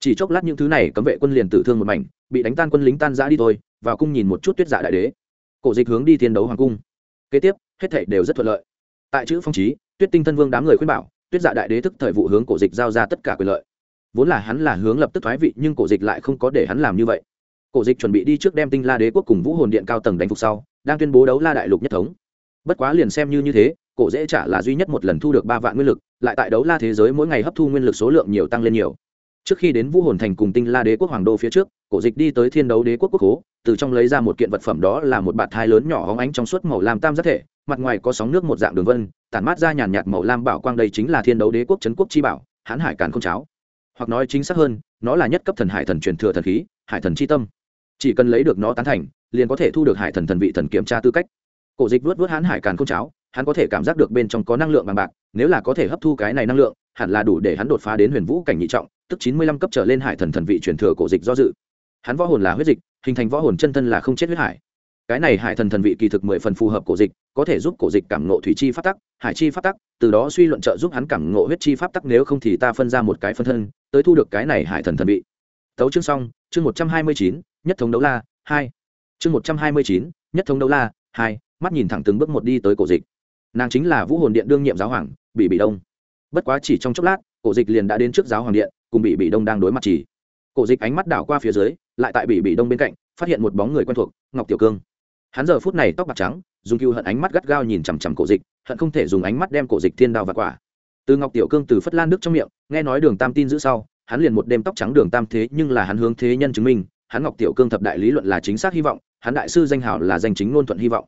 Chỉ chốc lát những thứ này cấm vệ quân liền tử thương một mảnh, bị đánh tan quân lính tan giã đi thôi, vào cung nhìn một chút tuyết dạ đại đế. Cổ dịch hướng đi thiên đấu hoàng cung. Kế tiếp, hết thảy đều rất thuận lợi. Tại chữ phong trí, tuyết tinh thân vương đám người khuyên bảo, tuyết dạ đại đế thức thời vụ hướng cổ dịch giao ra tất cả quyền lợi vốn là hắn là hướng lập tức thoái vị, nhưng cổ dịch lại không có để hắn làm như vậy. Cổ dịch chuẩn bị đi trước đem tinh la đế quốc cùng vũ hồn điện cao tầng đánh phục sau, đang tuyên bố đấu la đại lục nhất thống. Bất quá liền xem như như thế, cổ dễ trả là duy nhất một lần thu được ba vạn nguyên lực, lại tại đấu la thế giới mỗi ngày hấp thu nguyên lực số lượng nhiều tăng lên nhiều. Trước khi đến vũ hồn thành cùng tinh la đế quốc hoàng đô phía trước, cổ dịch đi tới thiên đấu đế quốc quốc hố, từ trong lấy ra một kiện vật phẩm đó là một bạt thai lớn nhỏ hóng ánh trong suốt màu lam tam giác thể, mặt ngoài có sóng nước một dạng đường vân, tản mát ra nhàn nhạt màu lam bảo quang đây chính là thiên đấu đế quốc trấn quốc chi bảo, hãn hải càn không cháo hoặc nói chính xác hơn, nó là nhất cấp thần hải thần truyền thừa thần khí, hải thần c h i tâm. Chỉ cần lấy được nó tán thành, liền có thể thu được hải thần thần vị thần kiểm tra tư cách. Cổ dịch vớt vớt hãn hải càn không cháo, hắn có thể cảm giác được bên trong có năng lượng bằng bạc, nếu là có thể hấp thu cái này năng lượng, hẳn là đủ để hắn đột phá đến huyền vũ cảnh nhị trọng, tức chín mươi lăm cấp trở lên hải thần thần vị truyền thừa cổ dịch do dự. Hắn võ hồn là huyết dịch, hình thành võ hồn chân thân là không chết huyết hải cái này hải thần thần vị kỳ thực mười phần phù hợp cổ dịch, có thể giúp cổ dịch cảm ngộ thủy chi phát tắc, hải chi phát tắc, từ đó suy luận trợ giúp hắn cảm ngộ huyết chi pháp tắc, nếu không thì ta phân ra một cái phân thân, tới thu được cái này hải thần thần vị. Tấu chương xong, chương một trăm hai mươi chín, nhất thống đấu la, hai. Chương một trăm hai mươi chín, nhất thống đấu la, hai, mắt nhìn thẳng từng bước một đi tới cổ dịch. Nàng chính là vũ hồn điện đương nhiệm giáo hoàng bị bị đông. Bất quá chỉ trong chốc lát, cổ dịch liền đã đến trước giáo hoàng điện, cùng bị bị đông đang đối mặt chỉ. Cổ dịch ánh mắt đảo qua phía dưới, lại tại bị bị đông bên cạnh, phát hiện một bóng người quen thuộc, ngọc tiểu cương hắn giờ phút này tóc bạc trắng, dùng cựu hận ánh mắt gắt gao nhìn chằm chằm cổ dịch, hận không thể dùng ánh mắt đem cổ dịch thiên đao và quả. Từ ngọc tiểu cương từ phất lan nước trong miệng, nghe nói đường tam tin giữ sau, hắn liền một đêm tóc trắng đường tam thế nhưng là hắn hướng thế nhân chứng minh, hắn ngọc tiểu cương thập đại lý luận là chính xác hy vọng, hắn đại sư danh hảo là danh chính ngôn thuận hy vọng.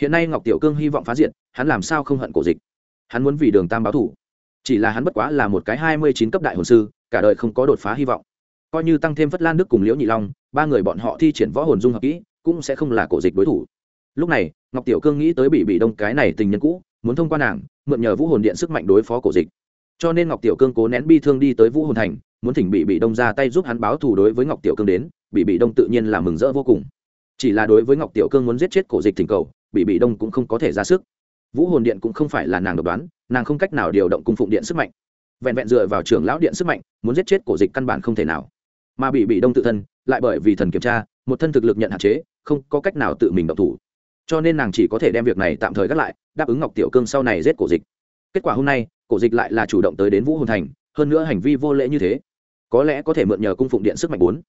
Hiện nay ngọc tiểu cương hy vọng phá diện hắn làm sao không hận cổ dịch? Hắn muốn vì đường tam báo thủ chỉ là hắn bất quá là một cái hai mươi chín cấp đại hồn sư, cả đời không có đột phá hy vọng. Coi như tăng thêm phất lan đức cùng liễu nhị long, ba người bọn họ thi triển võ hồn dung hợp kỹ cũng sẽ không là cổ dịch đối thủ. Lúc này, ngọc tiểu cương nghĩ tới bị bị đông cái này tình nhân cũ, muốn thông qua nàng, mượn nhờ vũ hồn điện sức mạnh đối phó cổ dịch. Cho nên ngọc tiểu cương cố nén bi thương đi tới vũ hồn thành, muốn thỉnh bị bị đông ra tay giúp hắn báo thù đối với ngọc tiểu cương đến. Bị bị đông tự nhiên là mừng rỡ vô cùng. Chỉ là đối với ngọc tiểu cương muốn giết chết cổ dịch thỉnh cầu bị bị đông cũng không có thể ra sức. Vũ hồn điện cũng không phải là nàng độc đoán, nàng không cách nào điều động cung phụng điện sức mạnh. Vẹn vẹn dựa vào trưởng lão điện sức mạnh, muốn giết chết cổ dịch căn bản không thể nào. Mà bị bị đông tự thân, lại bởi vì thần kiểm tra, một thân thực lực nhận hạn chế không có cách nào tự mình động thủ. Cho nên nàng chỉ có thể đem việc này tạm thời gác lại, đáp ứng ngọc tiểu cương sau này giết cổ dịch. Kết quả hôm nay, cổ dịch lại là chủ động tới đến vũ hồn thành, hơn nữa hành vi vô lễ như thế. Có lẽ có thể mượn nhờ cung phụng điện sức mạnh bốn.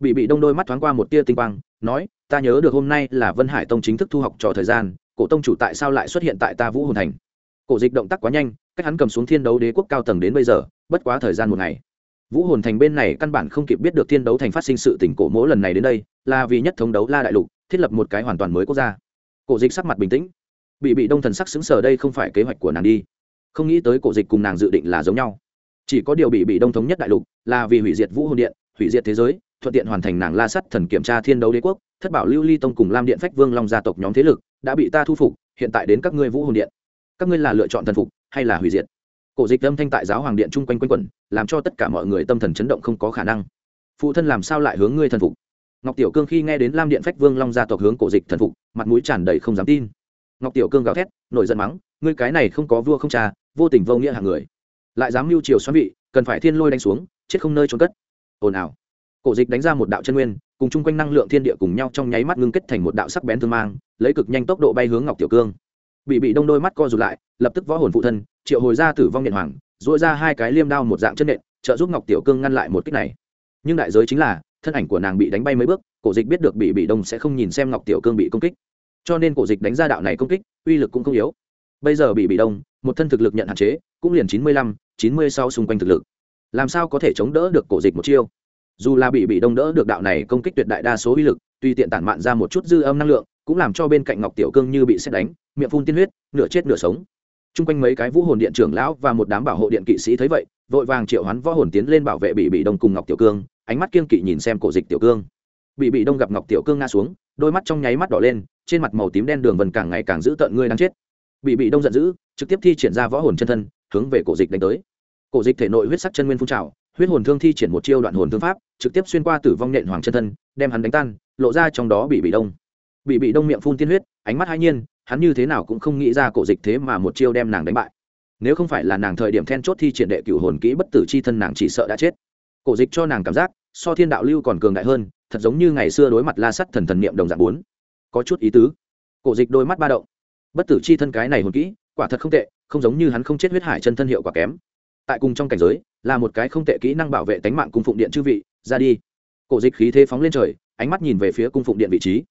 Bị bị đông đôi mắt thoáng qua một tia tinh quang, nói, ta nhớ được hôm nay là vân hải tông chính thức thu học trò thời gian, cổ tông chủ tại sao lại xuất hiện tại ta vũ hồn thành? Cổ dịch động tác quá nhanh, cách hắn cầm xuống thiên đấu đế quốc cao tầng đến bây giờ, bất quá thời gian một ngày vũ hồn thành bên này căn bản không kịp biết được thiên đấu thành phát sinh sự tỉnh cổ mỗ lần này đến đây, là vì nhất thống đấu la đại lục, thiết lập một cái hoàn toàn mới quốc gia. Cổ dịch sắc mặt bình tĩnh. Bị bị đông thần sắc xứng sở đây không phải kế hoạch của nàng đi. Không nghĩ tới cổ dịch cùng nàng dự định là giống nhau. Chỉ có điều bị bị đông thống nhất đại lục, là vì hủy diệt vũ hồn điện, hủy diệt thế giới, thuận tiện hoàn thành nàng la sắt thần kiểm tra thiên đấu đế quốc, thất bảo lưu ly tông cùng lam điện phách vương long gia tộc nhóm thế lực, đã bị ta thu phục, hiện tại đến các ngươi vũ hồn điện. Các ngươi là lựa chọn thần phục hay là hủy diệt? Cổ dịch âm thanh tại giáo hoàng điện chung quanh quanh quẩn, làm cho tất cả mọi người tâm thần chấn động không có khả năng. Phụ thân làm sao lại hướng ngươi thần phục? Ngọc tiểu cương khi nghe đến lam điện phách vương long gia tộc hướng cổ dịch thần phục, mặt mũi tràn đầy không dám tin. Ngọc tiểu cương gào thét, nổi giận mắng, ngươi cái này không có vua không cha, vô tình vô nghĩa hàng người. Lại dám mưu triều xoắn vị, cần phải thiên lôi đánh xuống, chết không nơi trốn cất. Ồn ào. Cổ dịch đánh ra một đạo chân nguyên, cùng chung quanh năng lượng thiên địa cùng nhau trong nháy mắt ngưng kết thành một đạo sắc bén thương mang, lấy cực nhanh tốc độ bay hướng ngọc tiểu cương bị bị đông đôi mắt co rụt lại, lập tức võ hồn phụ thân, triệu hồi ra tử vong điện hoàng dội ra hai cái liêm đao một dạng chân nện, trợ giúp ngọc tiểu cương ngăn lại một kích này. Nhưng đại giới chính là, thân ảnh của nàng bị đánh bay mấy bước, cổ dịch biết được bị bị đông sẽ không nhìn xem ngọc tiểu cương bị công kích. Cho nên cổ dịch đánh ra đạo này công kích, uy lực cũng không yếu. Bây giờ bị bị đông, một thân thực lực nhận hạn chế, cũng liền chín mươi lăm, chín mươi sau xung quanh thực lực. Làm sao có thể chống đỡ được cổ dịch một chiêu? Dù là bị bị đông đỡ được đạo này công kích tuyệt đại đa số uy lực, tuy tiện tản mạn ra một chút dư âm năng lượng, cũng làm cho bên cạnh ngọc tiểu cương như bị xét đánh miệng phun tiên huyết, nửa chết nửa sống. T r u n g quanh mấy cái vũ hồn điện trưởng lão và một đám bảo hộ điện kỵ sĩ thấy vậy, vội vàng triệu hoán võ hồn tiến lên bảo vệ bị bị đông cùng ngọc tiểu cương, ánh mắt kiên kỵ nhìn xem cổ dịch tiểu cương. Bị bị đông gặp ngọc tiểu cương nga xuống, đôi mắt trong nháy mắt đỏ lên, trên mặt màu tím đen đường vần càng ngày càng giữ tợn ngươi đang chết. Bị bị đông giận dữ, trực tiếp thi triển ra võ hồn chân thân, hướng về cổ dịch đánh tới. Cổ dịch thể nội huyết sắc chân nguyên phun trào, huyết hồn thương thi triển một chiêu đoạn hồn thương pháp, trực tiếp xuyên qua tử vong nện hoàng chân thân, đem hắn đánh tan, lộ ra trong đó bị bị đông. Bị bị đông miệng phun tiên huyết, ánh mắt hai nhiên hắn như thế nào cũng không nghĩ ra cổ dịch thế mà một chiêu đem nàng đánh bại. Nếu không phải là nàng thời điểm then chốt thi triển đệ cửu hồn kỹ bất tử c h i thân nàng chỉ sợ đã chết. Cổ dịch cho nàng cảm giác, so thiên đạo lưu còn cường đại hơn, thật giống như ngày xưa đối mặt la sắt thần thần niệm đồng dạng bốn. Có chút ý tứ. Cổ dịch đôi mắt ba động. Bất tử c h i thân cái này hồn kỹ, quả thật không tệ, không giống như hắn không chết huyết hải chân thân hiệu quả kém. Tại cùng trong cảnh giới, là một cái không tệ kỹ năng bảo vệ tánh mạng cung phụng điện chư vị, ra đi. Cổ dịch khí thế phóng lên trời, ánh mắt nhìn về phía cung phụng điện vị trí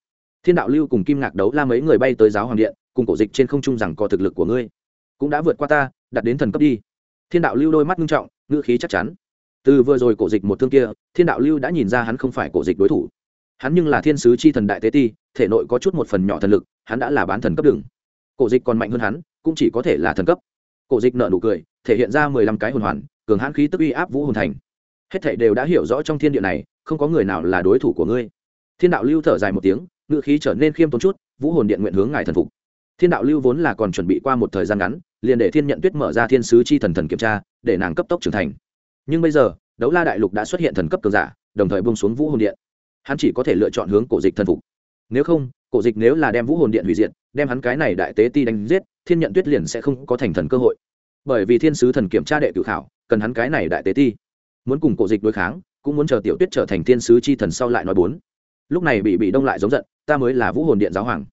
thiên đạo lưu cùng kim ngạc đấu la mấy người bay tới giáo hoàng điện, cùng cổ dịch trên không trung rằng có thực lực của ngươi. Cũng đã vượt qua ta, đặt đến thần cấp đi. Thiên đạo lưu đôi mắt nghiêm trọng, ngữ khí chắc chắn. Từ vừa rồi cổ dịch một thương kia, thiên đạo lưu đã nhìn ra hắn không phải cổ dịch đối thủ. Hắn nhưng là thiên sứ c h i thần đại tế ti, thể nội có chút một phần nhỏ thần lực, hắn đã là bán thần cấp đường. Cổ dịch còn mạnh hơn hắn, cũng chỉ có thể là thần cấp. Cổ dịch nợ nụ cười, thể hiện ra mười lăm cái hồn hoàn, cường hãn khí tức uy áp vũ hồn thành. Hết thảy đều đã hiểu rõ trong thiên địa này, không có người nào là đối thủ của ngươi. Thiên đạo lưu thở dài một tiếng ngựa khí trở nên khiêm tốn chút, vũ hồn điện nguyện hướng ngài thần phục. Thiên đạo lưu vốn là còn chuẩn bị qua một thời gian ngắn, liền để thiên nhận tuyết mở ra thiên sứ chi thần thần kiểm tra, để nàng cấp tốc trưởng thành. Nhưng bây giờ, đấu la đại lục đã xuất hiện thần cấp cường giả, đồng thời bông xuống vũ hồn điện. Hắn chỉ có thể lựa chọn hướng cổ dịch thần phục. Nếu không, cổ dịch nếu là đem vũ hồn điện hủy diệt, đem hắn cái này đại tế ti đánh giết, thiên nhận tuyết liền sẽ không có thành thần cơ hội. Bởi vì thiên sứ thần kiểm tra đệ cử khảo, cần hắn cái này đại tế ti. Muốn cùng cổ dịch đối kháng, cũng muốn chờ tiểu tuyết trở thành thiên sứ chi thần sau lại nói bốn lúc này bị bị đông lại giống giận, ta mới là vũ hồn điện giáo hoàng.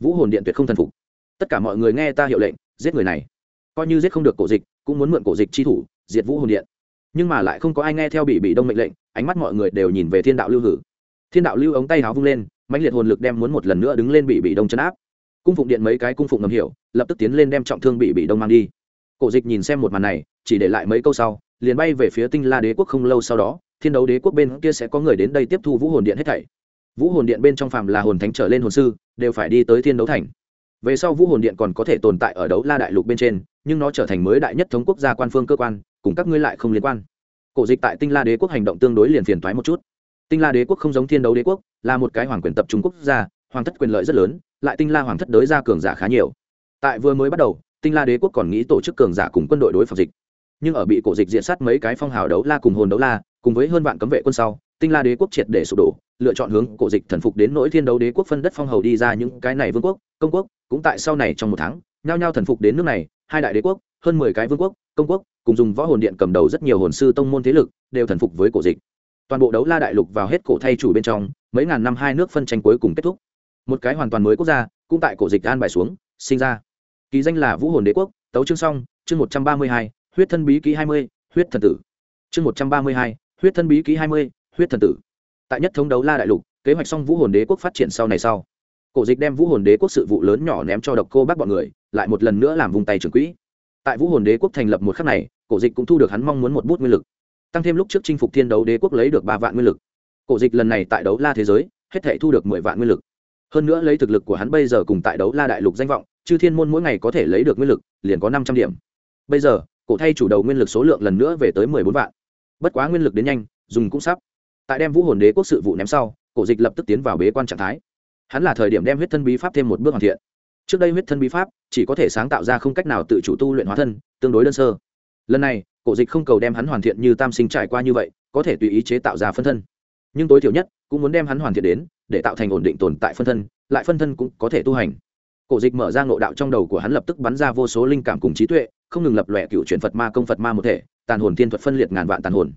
Vũ hồn điện tuyệt không thần phục. Tất cả mọi người nghe ta hiệu lệnh, giết người này. Coi như giết không được cổ dịch, cũng muốn mượn cổ dịch chi thủ, diệt vũ hồn điện. Nhưng mà lại không có ai nghe theo bị bị đông mệnh lệnh, ánh mắt mọi người đều nhìn về thiên đạo lưu hử. Thiên đạo lưu ống tay háo vung lên, mãnh liệt hồn lực đem muốn một lần nữa đứng lên bị bị đông chấn áp. Cung phụng điện mấy cái cung phụng ngầm hiểu, lập tức tiến lên đem trọng thương bị bị đông mang đi. Cổ dịch nhìn xem một màn này, chỉ để lại mấy câu sau, liền bay về phía tinh la đế quốc không lâu sau đó, thiên đấu đế quốc bên kia sẽ có người đến đây tiếp thu vũ hồn điện hết thảy vũ hồn điện bên trong phàm là hồn thánh trở lên hồn sư, đều phải đi tới thiên đấu thành. Về sau vũ hồn điện còn có thể tồn tại ở đấu la đại lục bên trên, nhưng nó trở thành mới đại nhất thống quốc gia quan phương cơ quan, cùng các ngươi lại không liên quan. Cổ dịch tại tinh la đế quốc hành động tương đối liền phiền thoái một chút. Tinh la đế quốc không giống thiên đấu đế quốc, là một cái hoàng quyền tập trung quốc gia, hoàng thất quyền lợi rất lớn, lại tinh la hoàng thất đới ra cường giả khá nhiều. Tại vừa mới bắt đầu, tinh la đế quốc còn nghĩ tổ chức cường giả cùng quân đội đối phó dịch. Nhưng ở bị cổ dịch diện sát mấy cái phong hào đấu la cùng hồn đấu la, cùng với hơn vạn cấm vệ quân sau, tinh la đế quốc triệt để sụp đổ lựa chọn hướng cổ dịch thần phục đến nỗi thiên đấu đế quốc phân đất phong hầu đi ra những cái này vương quốc, công quốc, cũng tại sau này trong một tháng, nhao nhao thần phục đến nước này, hai đại đế quốc, hơn mười cái vương quốc, công quốc, cùng dùng võ hồn điện cầm đầu rất nhiều hồn sư tông môn thế lực, đều thần phục với cổ dịch. Toàn bộ đấu la đại lục vào hết cổ thay chủ bên trong, mấy ngàn năm hai nước phân tranh cuối cùng kết thúc. Một cái hoàn toàn mới quốc gia, cũng tại cổ dịch an bài xuống, sinh ra. Ký danh là vũ hồn đế quốc, tấu chương song chương một trăm ba mươi hai, huyết thân bí ký hai mươi, huyết thần tử. Chương một trăm ba mươi hai, huyết thân bí ký hai mươi, huyết thần tử tại nhất thống đấu la đại lục, kế hoạch xong vũ hồn đế quốc phát triển sau này sau. Cổ dịch đem vũ hồn đế quốc sự vụ lớn nhỏ ném cho độc cô bác bọn người, lại một lần nữa làm vùng tay trưởng quỹ. Tại vũ hồn đế quốc thành lập một khắc này, cổ dịch cũng thu được hắn mong muốn một bút nguyên lực. Tăng thêm lúc trước chinh phục thiên đấu đế quốc lấy được ba vạn nguyên lực. Cổ dịch lần này tại đấu la thế giới, hết thể thu được mười vạn nguyên lực. Hơn nữa lấy thực lực của hắn bây giờ cùng tại đấu la đại lục danh vọng, chư thiên môn mỗi ngày có thể lấy được nguyên lực, liền có năm trăm điểm. Bây giờ, cổ thay chủ đầu nguyên lực số lượng lần nữa về tới mười bốn vạn. Bất quá nguyên lực đến nhanh, dùng cũng sắp tại đem vũ hồn đế quốc sự vụ ném sau, cổ dịch lập tức tiến vào bế quan trạng thái. Hắn là thời điểm đem huyết thân bí pháp thêm một bước hoàn thiện. Trước đây huyết thân bí pháp chỉ có thể sáng tạo ra không cách nào tự chủ tu luyện hóa thân, tương đối đơn sơ. Lần này, cổ dịch không cầu đem hắn hoàn thiện như tam sinh trải qua như vậy, có thể tùy ý chế tạo ra phân thân. Nhưng tối thiểu nhất, cũng muốn đem hắn hoàn thiện đến, để tạo thành ổn định tồn tại phân thân, lại phân thân cũng có thể tu hành. Cổ dịch mở ra ngộ đạo trong đầu của hắn lập tức bắn ra vô số linh cảm cùng trí tuệ, không ngừng lập lòe cựu chuyển phật ma công phật ma một thể, tàn hồn thiên thuật phân liệt ngàn vạn tàn hồn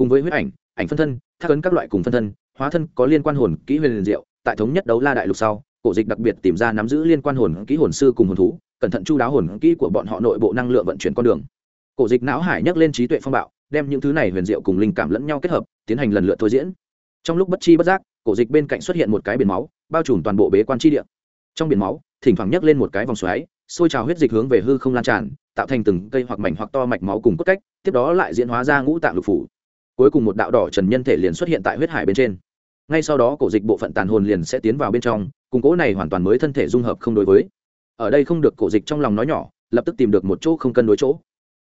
cùng với huyết ảnh ảnh phân thân, thác ấn các loại cùng phân thân, hóa thân có liên quan hồn kỹ huyền liền diệu, tại thống nhất đấu la đại lục sau, cổ dịch đặc biệt tìm ra nắm giữ liên quan hồn kỹ hồn sư cùng hồn thú, cẩn thận chu đáo hồn kỹ của bọn họ nội bộ năng lượng vận chuyển con đường. Cổ dịch não hải nhắc lên trí tuệ phong bạo, đem những thứ này huyền diệu cùng linh cảm lẫn nhau kết hợp, tiến hành lần lượt thôi diễn. Trong lúc bất chi bất giác, cổ dịch bên cạnh xuất hiện một cái biển máu, bao trùm toàn bộ bế quan tri địa. Trong biển máu, thỉnh thoảng nhấc lên một cái vòng xoáy, xôi trào huyết dịch hướng về hư không lan tràn, tạo thành từng cây hoặc mảnh hoặc to mạch máu cùng cốt cách, tiếp đó lại diễn hóa ra ngũ tạng lục phủ cuối cùng một đạo đỏ trần nhân thể liền xuất hiện tại huyết hải bên trên. Ngay sau đó, cổ dịch bộ phận tàn hồn liền sẽ tiến vào bên trong, cùng cỗ này hoàn toàn mới thân thể dung hợp không đối với. Ở đây không được cổ dịch trong lòng nói nhỏ, lập tức tìm được một chỗ không cân đối chỗ.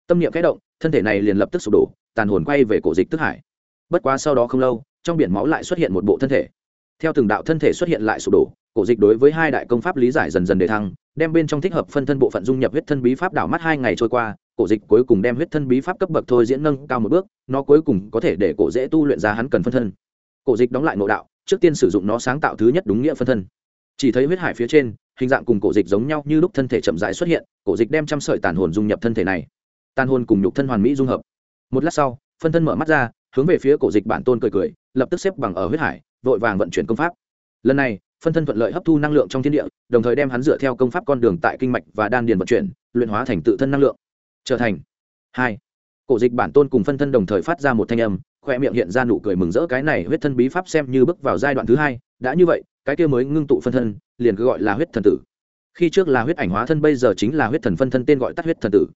Tâm niệm kẽ động, thân thể này liền lập tức sụp đổ, tàn hồn quay về cổ dịch tức hải. Bất quá sau đó không lâu, trong biển máu lại xuất hiện một bộ thân thể. Theo từng đạo thân thể xuất hiện lại sụp đổ, cổ dịch đối với hai đại công pháp lý giải dần dần đề thăng, đem bên trong thích hợp phân thân bộ phận dung nhập huyết thân bí pháp đảo mắt hai ngày trôi qua cổ dịch cuối cùng đem huyết thân bí pháp cấp bậc thôi diễn nâng cao một bước, nó cuối cùng có thể để cổ dễ tu luyện ra hắn cần phân thân. Cổ dịch đóng lại nội đạo, trước tiên sử dụng nó sáng tạo thứ nhất đúng nghĩa phân thân. Chỉ thấy huyết hải phía trên, hình dạng cùng cổ dịch giống nhau như lúc thân thể chậm rãi xuất hiện, cổ dịch đem trăm sợi tàn hồn dung nhập thân thể này. Tàn hồn cùng nhục thân hoàn mỹ dung hợp. Một lát sau, phân thân mở mắt ra, hướng về phía cổ dịch bản tôn cười cười, lập tức xếp bằng ở huyết hải, vội vàng vận chuyển công pháp. Lần này, phân thân thuận lợi hấp thu năng lượng trong thiên địa, đồng thời đem hắn dựa theo công pháp con đường tại kinh mạch và đan điền vận chuyển, luyện hóa thành tự thân năng lượng trở thành. Hai, cổ dịch bản tôn cùng phân thân đồng thời phát ra một thanh âm, khoe miệng hiện ra nụ cười mừng rỡ, cái này huyết thân bí pháp xem như bước vào giai đoạn thứ hai, đã như vậy, cái kia mới ngưng tụ phân thân, liền cứ gọi là huyết thần tử. Khi trước là huyết ảnh hóa thân, bây giờ chính là huyết thần phân thân tên gọi tắt huyết thần tử.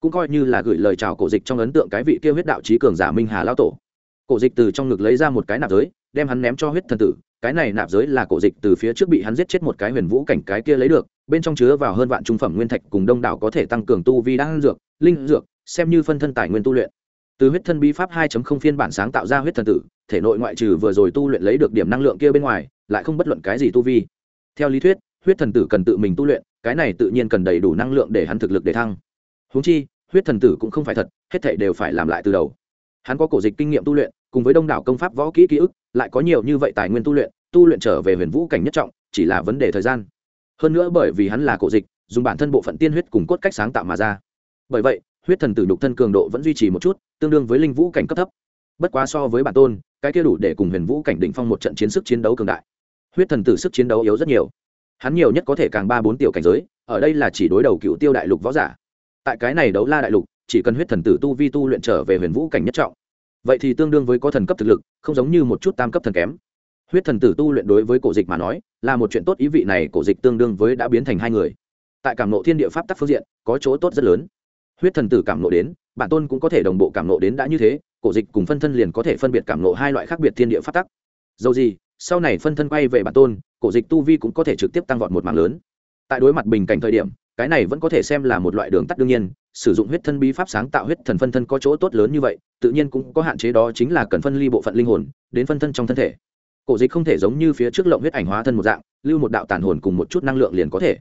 Cũng coi như là gửi lời chào cổ dịch trong ấn tượng cái vị kia huyết đạo trí cường giả minh hà lao tổ. Cổ dịch từ trong ngực lấy ra một cái nạp giới, đem hắn ném cho huyết thần tử. Cái này nạp giới là cổ dịch từ phía trước bị hắn giết chết một cái huyền vũ cảnh cái kia lấy được bên trong chứa vào hơn vạn trung phẩm nguyên thạch cùng đông đảo có thể tăng cường tu vi đan dược, linh dược, xem như phân thân tài nguyên tu luyện. Từ huyết thân bí pháp 2.0 phiên bản sáng tạo ra huyết thần tử, thể nội ngoại trừ vừa rồi tu luyện lấy được điểm năng lượng kia bên ngoài, lại không bất luận cái gì tu vi. Theo lý thuyết, huyết thần tử cần tự mình tu luyện, cái này tự nhiên cần đầy đủ năng lượng để hắn thực lực để thăng. Huống chi, huyết thần tử cũng không phải thật, hết thảy đều phải làm lại từ đầu. Hắn có cổ dịch kinh nghiệm tu luyện, cùng với đông đảo công pháp võ kỹ ký ức, lại có nhiều như vậy tài nguyên tu luyện tu luyện trở về huyền vũ cảnh nhất trọng, chỉ là vấn đề thời gian hơn nữa bởi vì hắn là cổ dịch, dùng bản thân bộ phận tiên huyết cùng cốt cách sáng tạo mà ra. Bởi vậy, huyết thần tử đục thân cường độ vẫn duy trì một chút, tương đương với linh vũ cảnh cấp thấp. Bất quá so với bản tôn, cái kia đủ để cùng huyền vũ cảnh đỉnh phong một trận chiến sức chiến đấu cường đại. Huyết thần tử sức chiến đấu yếu rất nhiều. Hắn nhiều nhất có thể càng ba bốn tiểu cảnh giới, ở đây là chỉ đối đầu cựu tiêu đại lục võ giả. Tại cái này đấu la đại lục, chỉ cần huyết thần tử tu vi tu luyện trở về huyền vũ cảnh nhất trọng. Vậy thì tương đương với có thần cấp thực lực, không giống như một chút tam cấp thần kém huyết thần tử tu luyện đối với cổ dịch mà nói, là một chuyện tốt, ý vị này cổ dịch tương đương với đã biến thành hai người. Tại cảm nộ thiên địa pháp tắc phương diện, có chỗ tốt rất lớn. Huyết thần tử cảm nộ đến, bản tôn cũng có thể đồng bộ cảm nộ đến đã như thế, cổ dịch cùng phân thân liền có thể phân biệt cảm nộ hai loại khác biệt thiên địa pháp tắc. Dầu gì, sau này phân thân quay về bản tôn, cổ dịch tu vi cũng có thể trực tiếp tăng vọt một mạng lớn. Tại đối mặt bình cảnh thời điểm, cái này vẫn có thể xem là một loại đường tắt đương nhiên, sử dụng huyết thân bí pháp sáng tạo huyết thần phân thân có chỗ tốt lớn như vậy, tự nhiên cũng có hạn chế đó chính là cần phân ly bộ phận linh hồn, đến phân thân trong thân thể cổ dịch không thể giống như phía trước lộng huyết ảnh hóa thân một dạng, lưu một đạo tàn hồn cùng một chút năng lượng liền có thể.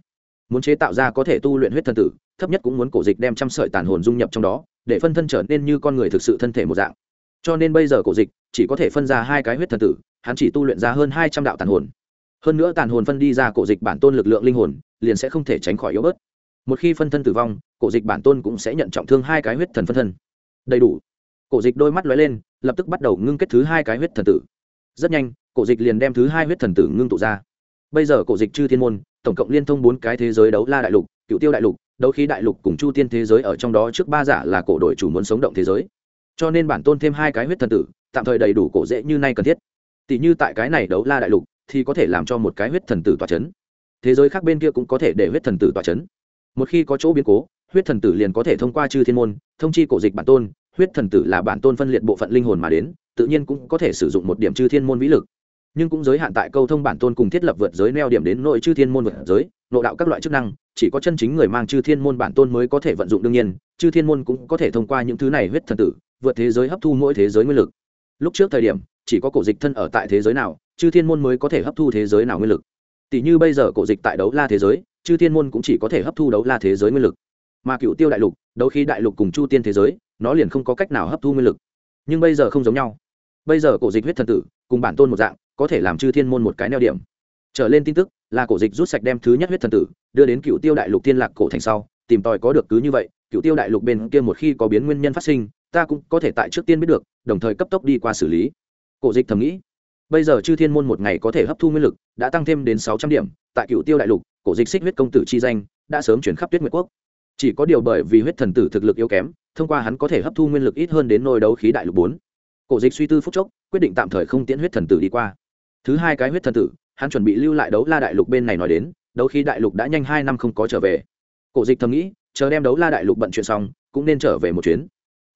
Muốn chế tạo ra có thể tu luyện huyết thân tử, thấp nhất cũng muốn cổ dịch đem trăm sợi tàn hồn dung nhập trong đó, để phân thân trở nên như con người thực sự thân thể một dạng. Cho nên bây giờ cổ dịch chỉ có thể phân ra hai cái huyết thần tử, hắn chỉ tu luyện ra hơn hai trăm đạo tàn hồn. Hơn nữa tàn hồn phân đi ra cổ dịch bản tôn lực lượng linh hồn, liền sẽ không thể tránh khỏi yếu bớt. Một khi phân thân tử vong, cổ dịch bản tôn cũng sẽ nhận trọng thương hai cái huyết thần phân thân. Đầy đủ. Cổ dịch đôi mắt lóe lên, lập tức bắt đầu ngưng kết thứ hai cái huyết thần tử. Rất nhanh cổ dịch liền đem thứ hai huyết thần tử ngưng tụ ra. Bây giờ cổ dịch chư thiên môn, tổng cộng liên thông bốn cái thế giới đấu la đại lục, cựu tiêu đại lục, đấu khí đại lục cùng chu tiên thế giới ở trong đó trước ba giả là cổ đội chủ muốn sống động thế giới. Cho nên bản tôn thêm hai cái huyết thần tử, tạm thời đầy đủ cổ dễ như nay cần thiết. Tỷ như tại cái này đấu la đại lục thì có thể làm cho một cái huyết thần tử tỏa chấn. Thế giới khác bên kia cũng có thể để huyết thần tử tỏa chấn. Một khi có chỗ biến cố, huyết thần tử liền có thể thông qua chư thiên môn, thông chi cổ dịch bản tôn, huyết thần tử là bản tôn phân liệt bộ phận linh hồn mà đến, tự nhiên cũng có thể sử dụng một điểm chư thiên môn vĩ lực nhưng cũng giới hạn tại câu thông bản tôn cùng thiết lập vượt giới neo điểm đến nội chư thiên môn vượt giới, nội đạo các loại chức năng, chỉ có chân chính người mang chư thiên môn bản tôn mới có thể vận dụng đương nhiên, chư thiên môn cũng có thể thông qua những thứ này huyết thần tử, vượt thế giới hấp thu mỗi thế giới nguyên lực. Lúc trước thời điểm, chỉ có cổ dịch thân ở tại thế giới nào, chư thiên môn mới có thể hấp thu thế giới nào nguyên lực. Tỷ như bây giờ cổ dịch tại đấu la thế giới, chư thiên môn cũng chỉ có thể hấp thu đấu la thế giới nguyên lực. Mà cựu tiêu đại lục, đấu khi đại lục cùng chu tiên thế giới, nó liền không có cách nào hấp thu nguyên lực. Nhưng bây giờ không giống nhau. Bây giờ cổ dịch huyết thần tử, cùng bản tôn một dạng có thể làm chư thiên môn một cái neo điểm. Trở lên tin tức, là cổ dịch rút sạch đem thứ nhất huyết thần tử, đưa đến cựu tiêu đại lục thiên lạc cổ thành sau, tìm tòi có được cứ như vậy cựu tiêu đại lục bên kia một khi có biến nguyên nhân phát sinh, ta cũng có thể tại trước tiên biết được, đồng thời cấp tốc đi qua xử lý. Cổ dịch thầm nghĩ. Bây giờ chư thiên môn một ngày có thể hấp thu nguyên lực, đã tăng thêm đến sáu trăm điểm, tại cựu tiêu đại lục, cổ dịch xích huyết công tử chi danh, đã sớm chuyển khắp tuyết nguyệt quốc. Chỉ có điều bởi vì huyết thần tử thực lực yếu kém, thông qua hắn có thể hấp thu nguyên lực ít hơn đến nôi đấu khí đại lục bốn. Cổ dịch suy tư phúc chốc, quyết định tạm thời không tiễn huyết thần tử đi qua thứ hai cái huyết thần tử, hắn chuẩn bị lưu lại đấu la đại lục bên này nói đến, đấu khi đại lục đã nhanh hai năm không có trở về. Cổ dịch thầm nghĩ, chờ đem đấu la đại lục bận chuyện xong, cũng nên trở về một chuyến.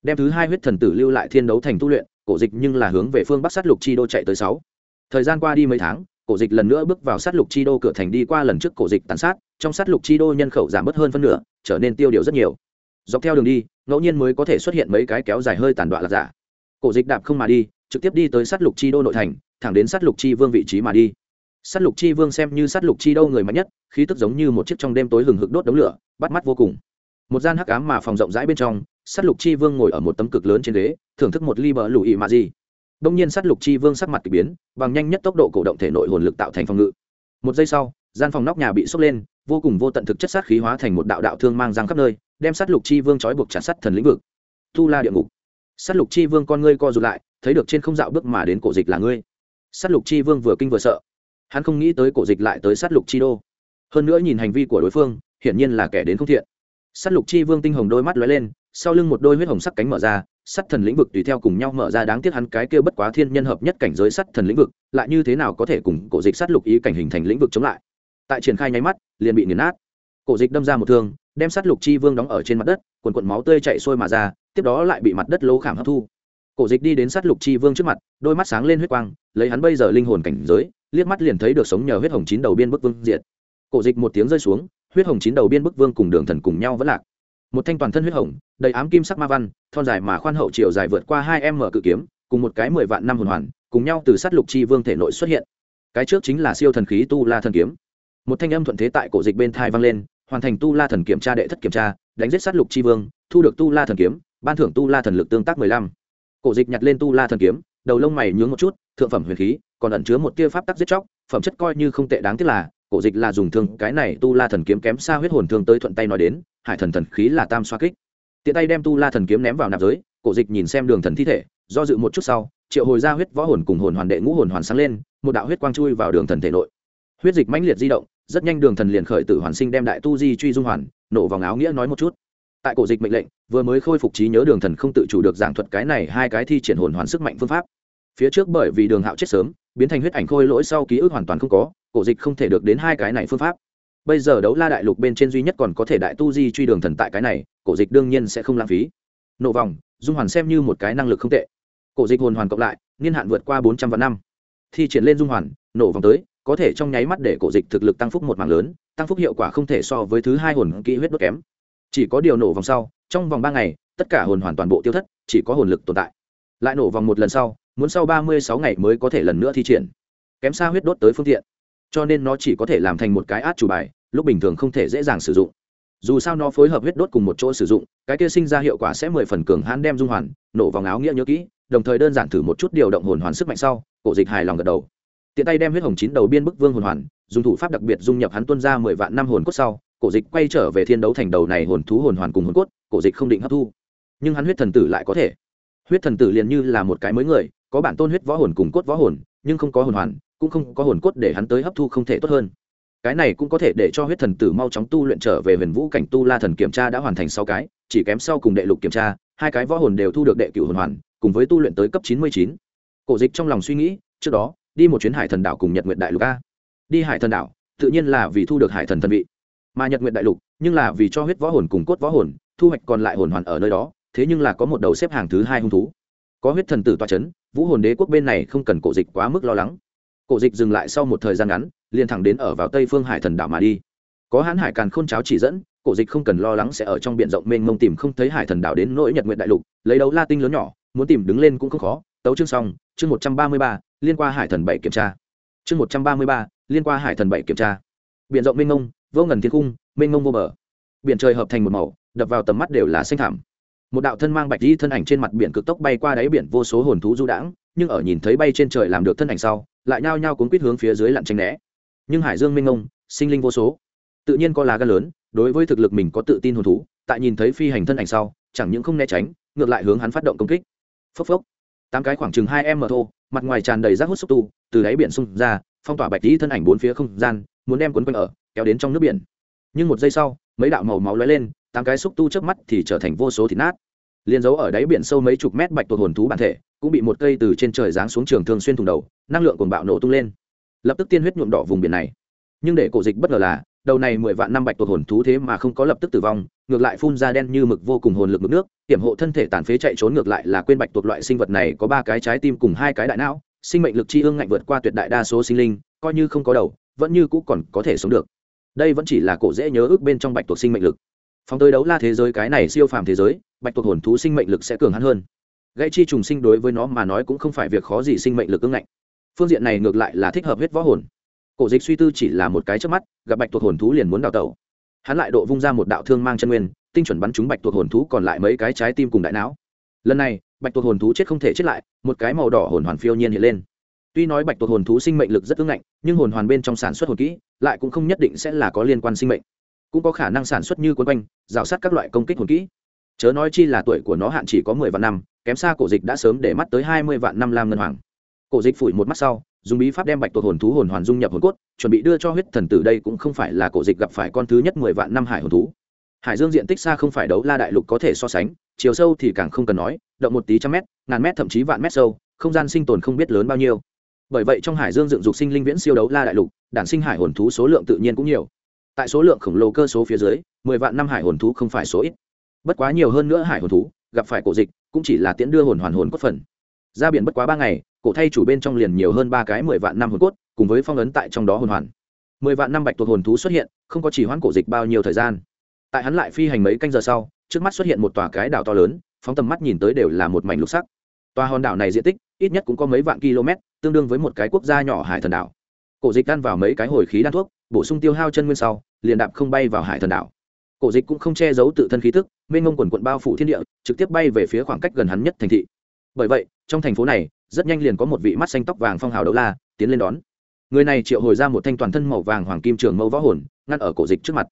Đem thứ hai huyết thần tử lưu lại thiên đấu thành tu luyện, cổ dịch nhưng là hướng về phương bắc sát lục chi đô chạy tới sáu. Thời gian qua đi mấy tháng, cổ dịch lần nữa bước vào sát lục chi đô cửa thành đi qua lần trước cổ dịch tàn sát, trong sát lục chi đô nhân khẩu giảm bớt hơn phân nửa, trở nên tiêu điều rất nhiều. Dọc theo đường đi, ngẫu nhiên mới có thể xuất hiện mấy cái kéo dài hơi tàn đoạn là giả. Cổ dịch đạp không mà đi, trực tiếp đi tới sát lục chi đô nội thành thẳng đến sát lục chi vương vị trí mà đi. Sát lục chi vương xem như sát lục chi đâu người mạnh nhất, khí tức giống như một chiếc trong đêm tối hừng hực đốt đống lửa, bắt mắt vô cùng. Một gian hắc ám mà phòng rộng rãi bên trong, sát lục chi vương ngồi ở một tấm cực lớn trên ghế, thưởng thức một ly bờ lùi mà gì. Đông nhiên sát lục chi vương sắc mặt k ỳ biến, bằng nhanh nhất tốc độ cổ động thể nội hồn lực tạo thành phòng ngự. Một giây sau, gian phòng nóc nhà bị sốc lên, vô cùng vô tận thực chất sát khí hóa thành một đạo đạo thương mang răng khắp nơi, đem sát lục chi vương trói buộc chặt sắt thần lĩnh vực. Thu la địa ngục. Sát lục chi vương con ngươi co rụt lại, thấy được trên không dạo bước mà đến cổ dịch là ngươi sát lục chi vương vừa kinh vừa sợ. Hắn không nghĩ tới cổ dịch lại tới sát lục chi đô. Hơn nữa nhìn hành vi của đối phương, hiển nhiên là kẻ đến không thiện. Sát lục chi vương tinh hồng đôi mắt lóe lên, sau lưng một đôi huyết hồng sắc cánh mở ra sắt thần lĩnh vực tùy theo cùng nhau mở ra đáng tiếc hắn cái kia bất quá thiên nhân hợp nhất cảnh giới sắt thần lĩnh vực, lại như thế nào có thể cùng cổ dịch sát lục ý cảnh hình thành lĩnh vực chống lại. Tại triển khai nháy mắt, liền bị nghiền nát. Cổ dịch đâm ra một thương, đem sát lục chi vương đóng ở trên mặt đất quần quần máu tươi chạy sôi mà ra, tiếp đó lại bị mặt đất lỗ khảm hấp thu cổ dịch đi đến sát lục chi vương trước mặt, đôi mắt sáng lên huyết quang, lấy hắn bây giờ linh hồn cảnh giới, liếc mắt liền thấy được sống nhờ huyết hồng chín đầu biên bức vương diệt. Cổ dịch một tiếng rơi xuống, huyết hồng chín đầu biên bức vương cùng đường thần cùng nhau vẫn lạc. Một thanh toàn thân huyết hồng, đầy ám kim sắc ma văn, thon dài mà khoan hậu chiều dài vượt qua hai em mở cự kiếm, cùng một cái mười vạn năm hồn hoàn, cùng nhau từ sát lục chi vương thể nội xuất hiện. Cái trước chính là siêu thần khí tu la thần kiếm. Một thanh âm thuận thế tại cổ dịch bên thai vang lên, hoàn thành tu la thần kiểm tra đệ thất kiểm tra, đánh giết sát lục chi vương, thu được tu la thần kiếm, ban thưởng tu la thần lực tương tác mười lăm cổ dịch nhặt lên tu la thần kiếm, đầu lông mày nhướng một chút, thượng phẩm huyền khí, còn ẩn chứa một tia pháp tắc giết chóc, phẩm chất coi như không tệ đáng tiếc là, cổ dịch là dùng thương, cái này tu la thần kiếm kém xa huyết hồn thương tới thuận tay nói đến, hải thần thần khí là tam xoa kích. Tiện tay đem tu la thần kiếm ném vào nạp giới, cổ dịch nhìn xem đường thần thi thể, do dự một chút sau, triệu hồi ra huyết võ hồn cùng hồn hoàn đệ ngũ hồn hoàn sáng lên, một đạo huyết quang chui vào đường thần thể nội. Huyết dịch mãnh liệt di động, rất nhanh đường thần liền khởi tử hoàn sinh đem đại tu di truy dung hoàn, nổ vào áo nghĩa nói một chút tại cổ dịch mệnh lệnh, vừa mới khôi phục trí nhớ đường thần không tự chủ được giảng thuật cái này hai cái thi triển hồn hoàn sức mạnh phương pháp. Phía trước bởi vì đường hạo chết sớm, biến thành huyết ảnh khôi lỗi sau ký ức hoàn toàn không có, cổ dịch không thể được đến hai cái này phương pháp. Bây giờ đấu la đại lục bên trên duy nhất còn có thể đại tu di truy đường thần tại cái này, cổ dịch đương nhiên sẽ không lãng phí. Nổ vòng, dung hoàn xem như một cái năng lực không tệ. Cổ dịch hồn hoàn cộng lại, niên hạn vượt qua bốn trăm vạn năm. Thi triển lên dung hoàn, nổ vòng tới, có thể trong nháy mắt để cổ dịch thực lực tăng phúc một mạng lớn, tăng phúc hiệu quả không thể so với thứ hai hồn kỹ huyết đốt kém chỉ có điều nổ vòng sau, trong vòng ba ngày, tất cả hồn hoàn toàn bộ tiêu thất, chỉ có hồn lực tồn tại. Lại nổ vòng một lần sau, muốn sau ba mươi sáu ngày mới có thể lần nữa thi triển. Kém xa huyết đốt tới phương tiện. Cho nên nó chỉ có thể làm thành một cái át chủ bài, lúc bình thường không thể dễ dàng sử dụng. Dù sao nó phối hợp huyết đốt cùng một chỗ sử dụng, cái kia sinh ra hiệu quả sẽ mười phần cường hãn đem dung hoàn, nổ vòng áo nghĩa nhớ kỹ, đồng thời đơn giản thử một chút điều động hồn hoàn sức mạnh sau, cổ dịch hài lòng gật đầu. Tiện tay đem huyết hồng chín đầu biên bức vương hồn hoàn, dùng thủ pháp đặc biệt dung nhập hắn tuân ra mười vạn năm hồn cốt sau cổ dịch quay trở về thiên đấu thành đầu này hồn thú hồn hoàn cùng hồn cốt, cổ dịch không định hấp thu. Nhưng hắn huyết thần tử lại có thể. Huyết thần tử liền như là một cái mới người, có bản tôn huyết võ hồn cùng cốt võ hồn, nhưng không có hồn hoàn, cũng không có hồn cốt để hắn tới hấp thu không thể tốt hơn. Cái này cũng có thể để cho huyết thần tử mau chóng tu luyện trở về huyền vũ cảnh tu la thần kiểm tra đã hoàn thành sáu cái, chỉ kém sau cùng đệ lục kiểm tra, hai cái võ hồn đều thu được đệ cửu hồn hoàn, cùng với tu luyện tới cấp chín mươi chín. Cổ dịch trong lòng suy nghĩ, trước đó, đi một chuyến hải thần đảo cùng nhật nguyện đại lục a. Đi hải thần đảo, tự nhiên là vì thu được hải thần thần vị mà nhật nguyện đại lục, nhưng là vì cho huyết võ hồn cùng cốt võ hồn, thu hoạch còn lại hồn hoàn ở nơi đó, thế nhưng là có một đầu xếp hàng thứ hai hung thú. Có huyết thần tử toa c h ấ n vũ hồn đế quốc bên này không cần cổ dịch quá mức lo lắng. Cổ dịch dừng lại sau một thời gian ngắn, liền thẳng đến ở vào tây phương hải thần đảo mà đi. Có hãn hải càn k h ô n cháo chỉ dẫn, cổ dịch không cần lo lắng sẽ ở trong b i ể n rộng mênh mông tìm không thấy hải thần đảo đến nỗi nhật nguyện đại lục, lấy đấu la tinh lớn nhỏ, muốn tìm đứng lên cũng không khó. Tấu chương xong, chương một trăm ba mươi ba, liên qua hải thần bảy kiểm tra. Chương một trăm ba mươi ba, liên qua hải thần bảy kiểm tra. B i ể n rộng mênh mông vô ngần thiên cung mênh mông vô bờ. Biển trời hợp thành một màu, đập vào tầm mắt đều là xanh thảm một đạo thân mang bạch di thân ảnh trên mặt biển cực tốc bay qua đáy biển vô số hồn thú du đãng, nhưng ở nhìn thấy bay trên trời làm được thân ảnh sau, lại nhao nhao cuốn quýt hướng phía dưới lặn tranh né. Nhưng hải dương minh ngông sinh linh vô số. Tự nhiên có lá gan lớn, đối với thực lực mình có tự tin hồn thú, tại nhìn thấy phi hành thân ảnh sau, chẳng những không né tránh, ngược lại hướng hắn phát động công kích. Phốc phốc. Tám cái khoảng chừng hai em mở thô, mặt ngoài tràn đầy rác hút xúc tu, từ đáy biển xung ra, phong tỏa bạch tí thân ảnh bốn phía không gian muốn đem cuốn quanh ở, kéo đến trong nước biển. Nhưng một giây sau, mấy đạo màu máu lóe lên, tám cái xúc tu trước mắt thì trở thành vô số thịt nát. Liền giấu ở đáy biển sâu mấy chục mét bạch tuộc hồn thú bản thể, cũng bị một cây từ trên trời giáng xuống trường thường xuyên thùng đầu, năng lượng cuồng bạo nổ tung lên. Lập tức tiên huyết nhuộm đỏ vùng biển này. Nhưng để cổ dịch bất ngờ là, đầu này mười vạn năm bạch tuộc hồn thú thế mà không có lập tức tử vong, ngược lại phun ra đen như mực vô cùng hồn lực mực nước, hiểm hộ thân thể tàn phế chạy trốn ngược lại là quên bạch tuộc loại sinh vật này có ba cái trái tim cùng hai cái đại não, sinh mệnh lực chi ương ngạnh vượt qua tuyệt đại đa số sinh linh, coi như không có đầu vẫn như cũ còn có thể sống được. Đây vẫn chỉ là cổ dễ nhớ ước bên trong bạch tuộc sinh mệnh lực. Phóng tới đấu la thế giới cái này siêu phàm thế giới, bạch tuộc hồn thú sinh mệnh lực sẽ cường hắn hơn. Gãy chi trùng sinh đối với nó mà nói cũng không phải việc khó gì sinh mệnh lực ưng ngạnh. Phương diện này ngược lại là thích hợp huyết võ hồn. Cổ dịch suy tư chỉ là một cái trước mắt, gặp bạch tuộc hồn thú liền muốn đào tẩu. Hắn lại độ vung ra một đạo thương mang chân nguyên, tinh chuẩn bắn trúng bạch tuộc hồn thú còn lại mấy cái trái tim cùng đại não. Lần này, bạch tuộc hồn thú chết không thể chết lại, một cái màu đỏ hồn hoàn phiêu nhiên hiện lên tuy nói bạch tuộc hồn thú sinh mệnh lực rất ưng ngạnh, nhưng hồn hoàn bên trong sản xuất hồn kỹ lại cũng không nhất định sẽ là có liên quan sinh mệnh. Cũng có khả năng sản xuất như cuốn quanh, rào sát các loại công kích hồn kỹ. Chớ nói chi là tuổi của nó hạn chỉ có mười vạn năm, kém xa cổ dịch đã sớm để mắt tới hai mươi vạn năm lam ngân hoàng. Cổ dịch phủi một mắt sau, dùng bí pháp đem bạch tuộc hồn thú hồn hoàn dung nhập hồn cốt, chuẩn bị đưa cho huyết thần tử đây cũng không phải là cổ dịch gặp phải con thứ nhất mười vạn năm hải hồn thú. Hải dương diện tích xa không phải đấu la đại lục có thể so sánh, chiều sâu thì càng không cần nói, động một tí trăm mét, ngàn mét thậm chí vạn mét sâu, không gian sinh tồn không biết lớn bao nhiêu bởi vậy trong hải dương dựng dục sinh linh viễn siêu đấu la đại lục, đản sinh hải hồn thú số lượng tự nhiên cũng nhiều. Tại số lượng khổng lồ cơ số phía dưới, mười vạn năm hải hồn thú không phải số ít. Bất quá nhiều hơn nữa hải hồn thú, gặp phải cổ dịch, cũng chỉ là tiễn đưa hồn hoàn hồn cốt phần. Ra biển bất quá ba ngày, cổ thay chủ bên trong liền nhiều hơn ba cái mười vạn năm hồn cốt, cùng với phong ấn tại trong đó hồn hoàn. Mười vạn năm bạch tuộc hồn thú xuất hiện, không có chỉ hoãn cổ dịch bao nhiêu thời gian. Tại hắn lại phi hành mấy canh giờ sau, trước mắt xuất hiện một tòa cái đảo to lớn, phóng tầm mắt nhìn tới đều là một mảnh lục sắc. Tòa hòn đảo này diện tích, ít nhất cũng có mấy vạn km tương đương với một cái quốc gia nhỏ hải thần đảo. Cổ dịch ăn vào mấy cái hồi khí đan thuốc, bổ sung tiêu hao chân nguyên sau, liền đạp không bay vào hải thần đảo. Cổ dịch cũng không che giấu tự thân khí tức, mênh ngông quần quận bao phủ thiên địa, trực tiếp bay về phía khoảng cách gần hắn nhất thành thị. Bởi vậy, trong thành phố này, rất nhanh liền có một vị mắt xanh tóc vàng phong hào đấu la, tiến lên đón. Người này triệu hồi ra một thanh toàn thân màu vàng hoàng kim trường mâu võ hồn, ngăn ở cổ dịch trước mặt.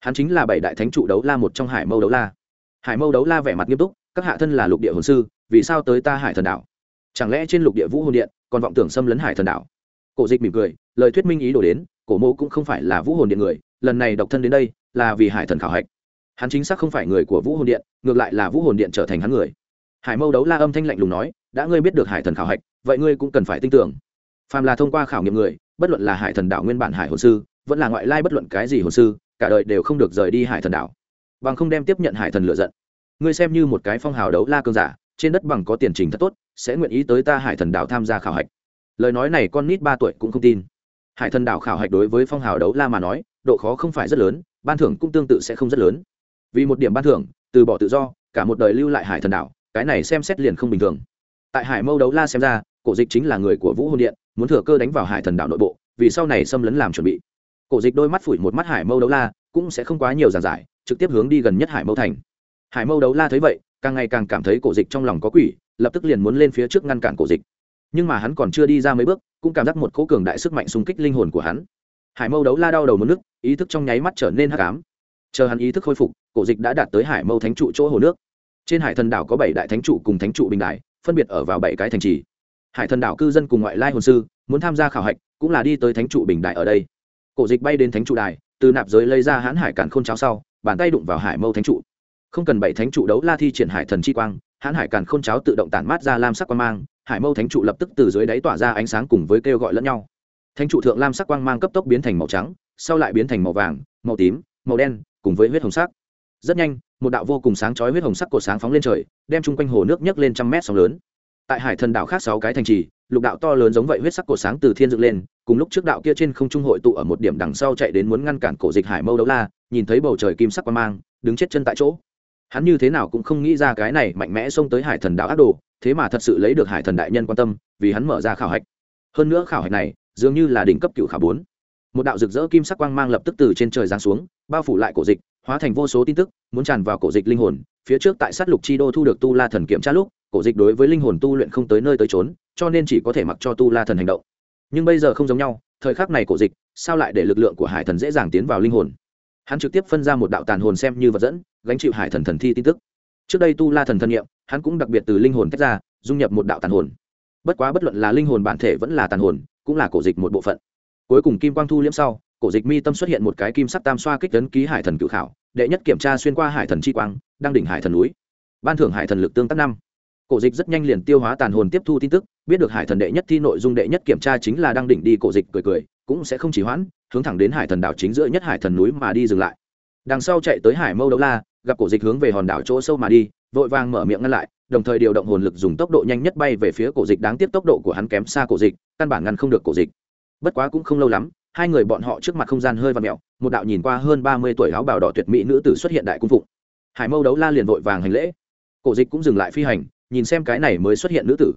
Hắn chính là bảy đại thánh trụ đấu la một trong hải mâu đấu la. Hải mâu đấu la vẻ mặt nghiêm túc, các hạ thân là lục địa hồn sư, vì sao tới ta hải thần đảo? Chẳng lẽ trên lục địa vũ hồn điện còn vọng tưởng xâm lấn hải thần đảo. Cổ dịch mỉm cười, lời thuyết minh ý đồ đến, cổ mô cũng không phải là vũ hồn điện người, lần này độc thân đến đây, là vì hải thần khảo hạch. Hắn chính xác không phải người của vũ hồn điện, ngược lại là vũ hồn điện trở thành hắn người. Hải mâu đấu la âm thanh lạnh lùng nói, đã ngươi biết được hải thần khảo hạch, vậy ngươi cũng cần phải tin tưởng. Phàm là thông qua khảo nghiệm người, bất luận là hải thần đảo nguyên bản hải hồ sư, vẫn là ngoại lai bất luận cái gì hồ sư, cả đời đều không được rời đi hải thần đảo. Bằng không đem tiếp nhận hải thần lựa giận. Ngươi xem như một cái phong hào đấu la cơn giả trên đất bằng có tiền trình thật tốt, sẽ nguyện ý tới ta hải thần đảo tham gia khảo hạch. Lời nói này con nít ba tuổi cũng không tin. Hải thần đảo khảo hạch đối với phong hào đấu la mà nói, độ khó không phải rất lớn, ban thưởng cũng tương tự sẽ không rất lớn. Vì một điểm ban thưởng, từ bỏ tự do, cả một đời lưu lại hải thần đảo, cái này xem xét liền không bình thường. Tại hải mâu đấu la xem ra, cổ dịch chính là người của vũ hồn điện, muốn thừa cơ đánh vào hải thần đảo nội bộ, vì sau này xâm lấn làm chuẩn bị. Cổ dịch đôi mắt phủi một mắt hải mâu đấu la, cũng sẽ không quá nhiều giàn giải, trực tiếp hướng đi gần nhất hải mâu thành. Hải mâu đấu la thấy vậy càng ngày càng cảm thấy cổ dịch trong lòng có quỷ, lập tức liền muốn lên phía trước ngăn cản cổ dịch. Nhưng mà hắn còn chưa đi ra mấy bước, cũng cảm giác một cố cường đại sức mạnh xung kích linh hồn của hắn. Hải mâu đấu la đau đầu mất nước, ý thức trong nháy mắt trở nên hắc ám. Chờ hắn ý thức khôi phục, cổ dịch đã đạt tới hải mâu thánh trụ chỗ hồ nước. Trên hải thần đảo có bảy đại thánh trụ cùng thánh trụ bình đại, phân biệt ở vào bảy cái thành trì. Hải thần đảo cư dân cùng ngoại lai hồn sư, muốn tham gia khảo hạch, cũng là đi tới thánh trụ bình đại ở đây. Cổ dịch bay đến thánh trụ đài, từ nạp giới lấy ra hãn hải cản khôn cháo sau, bàn tay đụng vào hải mâu thánh trụ không cần bảy thánh trụ đấu la thi triển hải thần chi quang, hãn hải cản khôn cháo tự động tản mát ra lam sắc quang mang, hải mâu thánh trụ lập tức từ dưới đáy tỏa ra ánh sáng cùng với kêu gọi lẫn nhau. Thánh trụ thượng lam sắc quang mang cấp tốc biến thành màu trắng, sau lại biến thành màu vàng, màu tím, màu đen, cùng với huyết hồng sắc. Rất nhanh, một đạo vô cùng sáng chói huyết hồng sắc cột sáng phóng lên trời, đem chung quanh hồ nước nhấc lên trăm mét sóng lớn. Tại hải thần đảo khác sáu cái thành trì, lục đạo to lớn giống vậy huyết sắc cột sáng từ thiên dựng lên, cùng lúc trước đạo kia trên không trung hội tụ ở một điểm đằng sau chạy đến muốn ngăn cản cổ dịch hải mâu đấu la, nhìn thấy bầu trời kim sắc quang mang, đứng chết chân tại chỗ hắn như thế nào cũng không nghĩ ra cái này mạnh mẽ xông tới hải thần đảo ác đồ, thế mà thật sự lấy được hải thần đại nhân quan tâm, vì hắn mở ra khảo hạch. Hơn nữa khảo hạch này, dường như là đỉnh cấp cựu khảo bốn. Một đạo rực rỡ kim sắc quang mang lập tức từ trên trời giáng xuống, bao phủ lại cổ dịch, hóa thành vô số tin tức, muốn tràn vào cổ dịch linh hồn. Phía trước tại sát lục chi đô thu được tu la thần kiểm tra lúc, cổ dịch đối với linh hồn tu luyện không tới nơi tới trốn cho nên chỉ có thể mặc cho tu la thần hành động. Nhưng bây giờ không giống nhau, thời khắc này cổ dịch, sao lại để lực lượng của hải thần dễ dàng tiến vào linh hồn? Hắn trực tiếp phân ra một đạo tàn hồn xem như vật dẫn gánh chịu hải thần thần thi tin tức. Trước đây tu la thần thân nhiệm hắn cũng đặc biệt từ linh hồn tách ra, dung nhập một đạo tàn hồn. Bất quá bất luận là linh hồn bản thể vẫn là tàn hồn, cũng là cổ dịch một bộ phận. Cuối cùng kim quang thu liễm sau, cổ dịch mi tâm xuất hiện một cái kim sắc tam xoa kích tấn ký hải thần cự khảo, đệ nhất kiểm tra xuyên qua hải thần chi quang, đang đỉnh hải thần núi. Ban thưởng hải thần lực tương tác năm. Cổ dịch rất nhanh liền tiêu hóa tàn hồn tiếp thu tin tức, biết được hải thần đệ nhất thi nội dung đệ nhất kiểm tra chính là đang đỉnh đi cổ dịch cười cười, cũng sẽ không chỉ hoãn, hướng thẳng đến hải thần đảo chính giữa nhất hải thần núi mà đi dừng lại đằng sau chạy tới hải mâu đấu la, gặp cổ dịch hướng về hòn đảo chỗ sâu mà đi, vội vàng mở miệng ngăn lại, đồng thời điều động hồn lực dùng tốc độ nhanh nhất bay về phía cổ dịch đáng tiếc tốc độ của hắn kém xa cổ dịch, căn bản ngăn không được cổ dịch. Bất quá cũng không lâu lắm, hai người bọn họ trước mặt không gian hơi và mẹo một đạo nhìn qua hơn ba mươi tuổi áo bào đỏ tuyệt mỹ nữ tử xuất hiện đại cung phụng. Hải mâu đấu la liền vội vàng hành lễ. Cổ dịch cũng dừng lại phi hành, nhìn xem cái này mới xuất hiện nữ tử.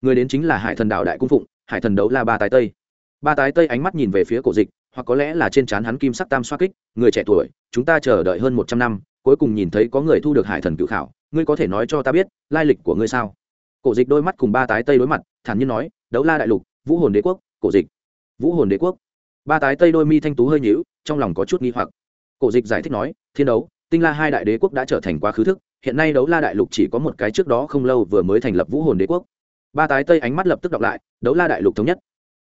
Người đến chính là hải thần đạo đại cung phụng, hải thần đấu la ba tái tây. Ba tái tây ánh mắt nhìn về phía cổ dịch hoặc có lẽ là trên trán hắn kim sắc tam xoa kích, người trẻ tuổi, chúng ta chờ đợi hơn một trăm năm, cuối cùng nhìn thấy có người thu được hải thần cự khảo, ngươi có thể nói cho ta biết, lai lịch của ngươi sao? Cổ dịch đôi mắt cùng ba tái tây đối mặt, thản nhiên nói, đấu la đại lục, vũ hồn đế quốc, cổ dịch. Vũ hồn đế quốc. Ba tái tây đôi mi thanh tú hơi nhữu trong lòng có chút nghi hoặc. Cổ dịch giải thích nói, thiên đấu, tinh la hai đại đế quốc đã trở thành quá khứ thức, hiện nay đấu la đại lục chỉ có một cái trước đó không lâu vừa mới thành lập vũ hồn đế quốc. Ba tái tây ánh mắt lập tức đọc lại, đấu la đại lục thống nhất.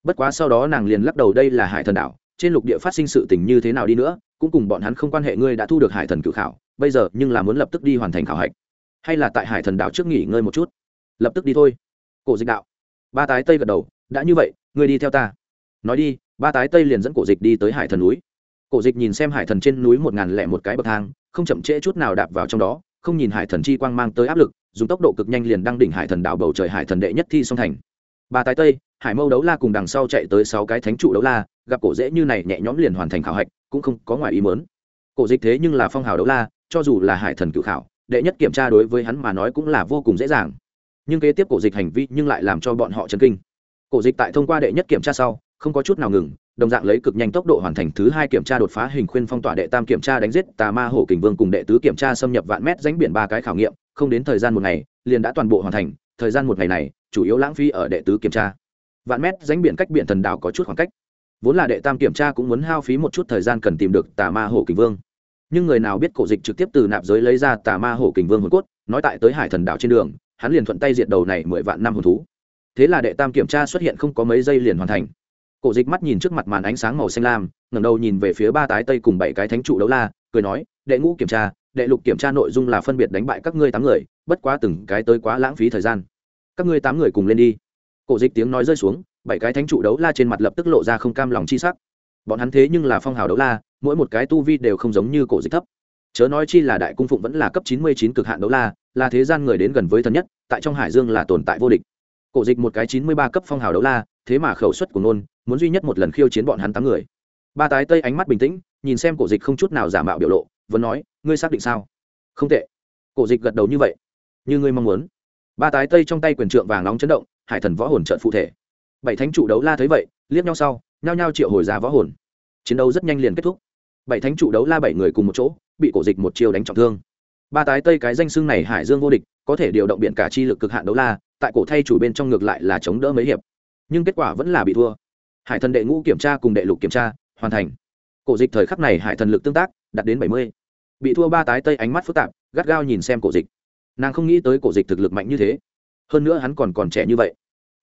Bất quá sau đó nàng liền lắc đầu, đây là hải thần đảo trên lục địa phát sinh sự tình như thế nào đi nữa, cũng cùng bọn hắn không quan hệ ngươi đã thu được hải thần cự khảo, bây giờ nhưng là muốn lập tức đi hoàn thành khảo hạch. Hay là tại hải thần đảo trước nghỉ ngơi một chút? Lập tức đi thôi. Cổ dịch đạo. Ba tái tây gật đầu. Đã như vậy, ngươi đi theo ta. Nói đi, ba tái tây liền dẫn cổ dịch đi tới hải thần núi. Cổ dịch nhìn xem hải thần trên núi một ngàn lẻ một cái bậc thang, không chậm trễ chút nào đạp vào trong đó, không nhìn hải thần chi quang mang tới áp lực, dùng tốc độ cực nhanh liền đăng đỉnh hải thần đảo bầu trời hải thần đệ nhất thi song thành. Ba tái tây hải mâu đấu la cùng đằng sau chạy tới sáu cái thánh trụ đấu la, gặp cổ dễ như này nhẹ nhõm liền hoàn thành khảo hạch, cũng không có ngoài ý mớn cổ dịch thế nhưng là phong hào đấu la, cho dù là hải thần cự khảo, đệ nhất kiểm tra đối với hắn mà nói cũng là vô cùng dễ dàng. Nhưng kế tiếp cổ dịch hành vi nhưng lại làm cho bọn họ chấn kinh. Cổ dịch tại thông qua đệ nhất kiểm tra sau, không có chút nào ngừng, đồng dạng lấy cực nhanh tốc độ hoàn thành thứ hai kiểm tra đột phá hình khuyên phong tỏa đệ tam kiểm tra đánh giết tà ma hổ kình vương cùng đệ tứ kiểm tra xâm nhập vạn mét danh biển ba cái khảo nghiệm, không đến thời gian một ngày, liền đã toàn bộ hoàn thành, thời gian một ngày này, chủ yếu lãng phí ở đệ tứ kiểm tra vạn mét danh biển cách biển thần đảo có chút khoảng cách. Vốn là đệ tam kiểm tra cũng muốn hao phí một chút thời gian cần tìm được tà ma hổ kình vương. Nhưng người nào biết cổ dịch trực tiếp từ nạp giới lấy ra tà ma hổ kình vương hồn cốt, nói tại tới hải thần đảo trên đường, hắn liền thuận tay diệt đầu này mười vạn năm hồn thú. Thế là đệ tam kiểm tra xuất hiện không có mấy giây liền hoàn thành. Cổ dịch mắt nhìn trước mặt màn ánh sáng màu xanh lam, ngẩng đầu nhìn về phía ba tái tây cùng bảy cái thánh trụ đấu la, cười nói, đệ ngũ kiểm tra, đệ lục kiểm tra nội dung là phân biệt đánh bại các ngươi tám người, bất quá từng cái tới quá lãng phí thời gian. Các ngươi tám người cùng lên đi cổ dịch tiếng nói rơi xuống, bảy cái thánh trụ đấu la trên mặt lập tức lộ ra không cam lòng chi sắc. Bọn hắn thế nhưng là phong hào đấu la, mỗi một cái tu vi đều không giống như cổ dịch thấp. Chớ nói chi là đại cung phụng vẫn là cấp chín mươi chín cực hạn đấu la, là thế gian người đến gần với thần nhất, tại trong hải dương là tồn tại vô địch. Cổ dịch một cái chín mươi ba cấp phong hào đấu la, thế mà khẩu suất của nôn muốn duy nhất một lần khiêu chiến bọn hắn tám người. Ba tái tây ánh mắt bình tĩnh, nhìn xem cổ dịch không chút nào giả mạo biểu lộ, vẫn nói, ngươi xác định sao? Không tệ. Cổ dịch gật đầu như vậy. Như ngươi mong muốn. Ba tái tây trong tay quyền trượng vàng nóng chấn động hải thần võ hồn trợn phụ thể. Bảy thánh trụ đấu la thấy vậy, liếc nhau sau, nhao nhao triệu hồi ra võ hồn. Chiến đấu rất nhanh liền kết thúc. Bảy thánh trụ đấu la bảy người cùng một chỗ, bị cổ dịch một chiều đánh trọng thương. Ba tái tây cái danh xưng này hải dương vô địch, có thể điều động biện cả chi lực cực hạn đấu la, tại cổ thay chủ bên trong ngược lại là chống đỡ mấy hiệp. Nhưng kết quả vẫn là bị thua. Hải thần đệ ngũ kiểm tra cùng đệ lục kiểm tra, hoàn thành. Cổ dịch thời khắc này hải thần lực tương tác, đạt đến bảy mươi. Bị thua ba tái tây ánh mắt phức tạp, gắt gao nhìn xem cổ dịch. Nàng không nghĩ tới cổ dịch thực lực mạnh như thế hơn nữa hắn còn còn trẻ như vậy.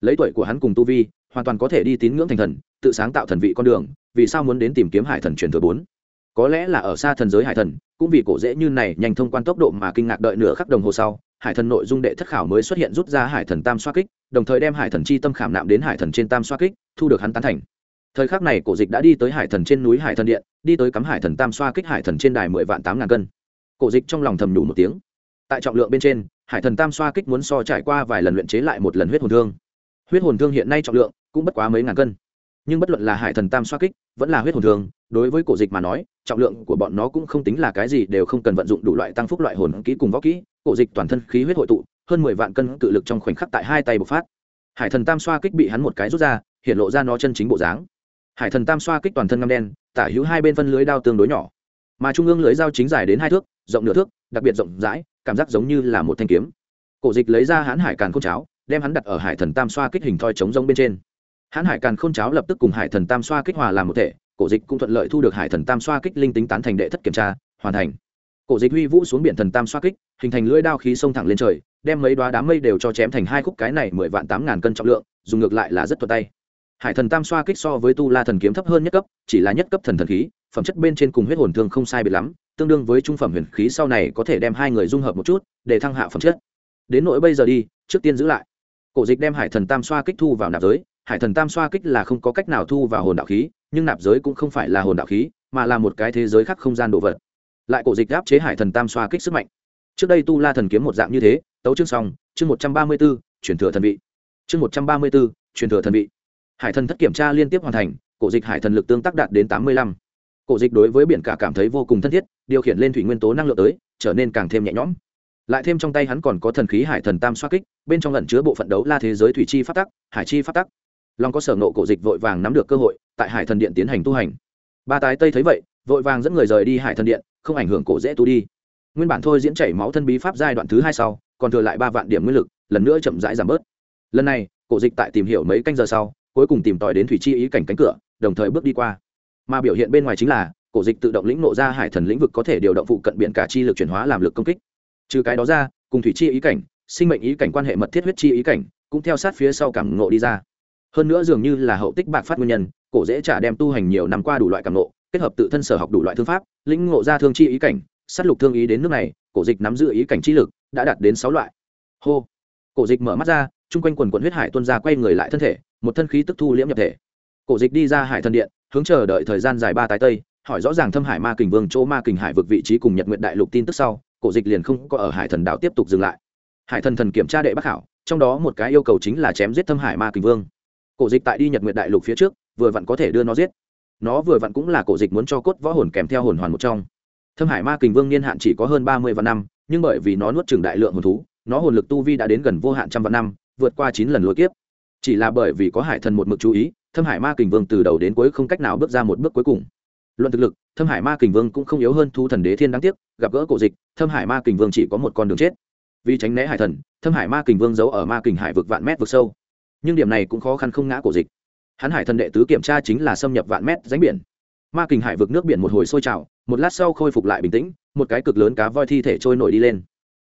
Lấy tuổi của hắn cùng tu vi, hoàn toàn có thể đi tín ngưỡng thành thần, tự sáng tạo thần vị con đường, vì sao muốn đến tìm kiếm hải thần truyền thừa bốn? Có lẽ là ở xa thần giới hải thần, cũng vì cổ dễ như này nhanh thông quan tốc độ mà kinh ngạc đợi nửa khắc đồng hồ sau, hải thần nội dung đệ thất khảo mới xuất hiện rút ra hải thần tam xoa kích, đồng thời đem hải thần chi tâm khảm nạm đến hải thần trên tam xoa kích, thu được hắn tán thành. Thời khắc này cổ dịch đã đi tới hải thần trên núi hải thần điện, đi tới cắm hải thần tam xoa kích hải thần trên đài mười vạn tám ngàn cân. Cổ dịch trong lòng thầm nhủ một tiếng. Tại trọng lượng bên trên hải thần tam xoa kích muốn so trải qua vài lần luyện chế lại một lần huyết hồn thương. Huyết hồn thương hiện nay trọng lượng cũng bất quá mấy ngàn cân. Nhưng bất luận là hải thần tam xoa kích, vẫn là huyết hồn thương, đối với cổ dịch mà nói, trọng lượng của bọn nó cũng không tính là cái gì, đều không cần vận dụng đủ loại tăng phúc loại hồn kỹ cùng võ kỹ. Cổ dịch toàn thân khí huyết hội tụ, hơn mười vạn cân cự lực trong khoảnh khắc tại hai tay bộc phát. Hải thần tam xoa kích bị hắn một cái rút ra, hiện lộ ra nó chân chính bộ dáng. Hải thần tam xoa kích toàn thân ngăm đen, tả hữu hai bên phân lưới đao tương đối nhỏ. Mà trung ương lưới dao chính dài đến hai thước, rộng nửa thước, đặc biệt rộng rãi cảm giác giống như là một thanh kiếm. Cổ dịch lấy ra hãn hải càn khôn cháo, đem hắn đặt ở hải thần tam xoa kích hình thoi chống rông bên trên. Hãn hải càn khôn cháo lập tức cùng hải thần tam xoa kích hòa làm một thể, cổ dịch cũng thuận lợi thu được hải thần tam xoa kích linh tính tán thành đệ thất kiểm tra, hoàn thành. Cổ dịch huy vũ xuống biển thần tam xoa kích, hình thành lưỡi đao khí sông thẳng lên trời, đem mấy đoá đám mây đều cho chém thành hai khúc cái này mười vạn tám ngàn cân trọng lượng, dùng ngược lại là rất thuận tay. Hải thần tam xoa kích so với tu la thần kiếm thấp hơn nhất cấp, chỉ là nhất cấp thần thần khí phẩm chất bên trên cùng huyết hồn thương không sai biệt lắm, tương đương với trung phẩm huyền khí sau này có thể đem hai người dung hợp một chút, để thăng hạ phẩm chất. Đến nỗi bây giờ đi, trước tiên giữ lại. Cổ dịch đem hải thần tam xoa kích thu vào nạp giới. Hải thần tam xoa kích là không có cách nào thu vào hồn đạo khí, nhưng nạp giới cũng không phải là hồn đạo khí, mà là một cái thế giới khác không gian đồ vật. Lại cổ dịch áp chế hải thần tam xoa kích sức mạnh. Trước đây tu la thần kiếm một dạng như thế, tấu chương xong, chương một trăm ba mươi b ố chuyển thừa thần vị. Chương một trăm ba mươi b ố chuyển thừa thần vị. Hải thần thất kiểm tra liên tiếp hoàn thành, cổ dịch hải thần lực tương tác đạt đến tám mươi lăm cổ dịch đối với biển cả cảm thấy vô cùng thân thiết, điều khiển lên thủy nguyên tố năng lượng tới, trở nên càng thêm nhẹ nhõm. Lại thêm trong tay hắn còn có thần khí hải thần tam xoa kích, bên trong lẩn chứa bộ phận đấu la thế giới thủy chi phát tắc, hải chi phát tắc. Long có sở nộ cổ dịch vội vàng nắm được cơ hội, tại hải thần điện tiến hành tu hành. Ba tái tây thấy vậy, vội vàng dẫn người rời đi hải thần điện, không ảnh hưởng cổ dễ tu đi. Nguyên bản thôi diễn chảy máu thân bí pháp giai đoạn thứ hai sau, còn thừa lại ba vạn điểm nguyên lực, lần nữa chậm rãi giảm bớt. Lần này, cổ dịch tại tìm hiểu mấy canh giờ sau, cuối cùng tìm tòi đến thủy chi ý cảnh cánh cửa, đồng thời bước đi qua mà biểu hiện bên ngoài chính là, cổ dịch tự động lĩnh nộ ra hải thần lĩnh vực có thể điều động phụ cận biển cả chi lực chuyển hóa làm lực công kích. Trừ cái đó ra, cùng thủy chi ý cảnh, sinh mệnh ý cảnh quan hệ mật thiết huyết chi ý cảnh cũng theo sát phía sau cảm ngộ đi ra. Hơn nữa dường như là hậu tích bạc phát nguyên nhân, cổ dễ trả đem tu hành nhiều năm qua đủ loại cảm ngộ, kết hợp tự thân sở học đủ loại thương pháp, lĩnh ngộ ra thương chi ý cảnh s á t lục thương ý đến nước này, cổ dịch nắm giữ ý cảnh chi lực đã đạt đến sáu loại. Hô. Cổ dịch mở mắt ra, chung quanh quần quận huyết hải tuân ra quay người lại thân thể, một thân khí tức thu liễm nhập thể cổ dịch đi ra hải thần điện, hướng chờ đợi thời gian dài ba tái tây, hỏi rõ ràng thâm hải ma kình vương chỗ ma kình hải vực vị trí cùng nhật nguyện đại lục tin tức sau, cổ dịch liền không có ở hải thần đảo tiếp tục dừng lại. Hải thần thần kiểm tra đệ bắc hảo, trong đó một cái yêu cầu chính là chém giết thâm hải ma kình vương. Cổ dịch tại đi nhật nguyện đại lục phía trước, vừa vặn có thể đưa nó giết. Nó vừa vặn cũng là cổ dịch muốn cho cốt võ hồn kèm theo hồn hoàn một trong. Thâm hải ma kình vương niên hạn chỉ có hơn ba mươi vạn năm, nhưng bởi vì nó nuốt trừng đại lượng hồn thú, nó hồn lực tu vi đã đến gần vô hạn trăm vạn năm, vượt qua chín lần lối kiếp chỉ là bởi vì có hải thần một mực chú ý, thâm hải ma kình vương từ đầu đến cuối không cách nào bước ra một bước cuối cùng. Luận thực lực, thâm hải ma kình vương cũng không yếu hơn thu thần đế thiên đáng tiếc, gặp gỡ cổ dịch, thâm hải ma kình vương chỉ có một con đường chết. Vì tránh né hải thần, thâm hải ma kình vương giấu ở ma kình hải vực vạn mét vực sâu. Nhưng điểm này cũng khó khăn không ngã cổ dịch. Hắn hải thần đệ tứ kiểm tra chính là xâm nhập vạn mét ránh biển. Ma kình hải vực nước biển một hồi sôi trào, một lát sau khôi phục lại bình tĩnh, một cái cực lớn cá voi thi thể trôi nổi đi lên.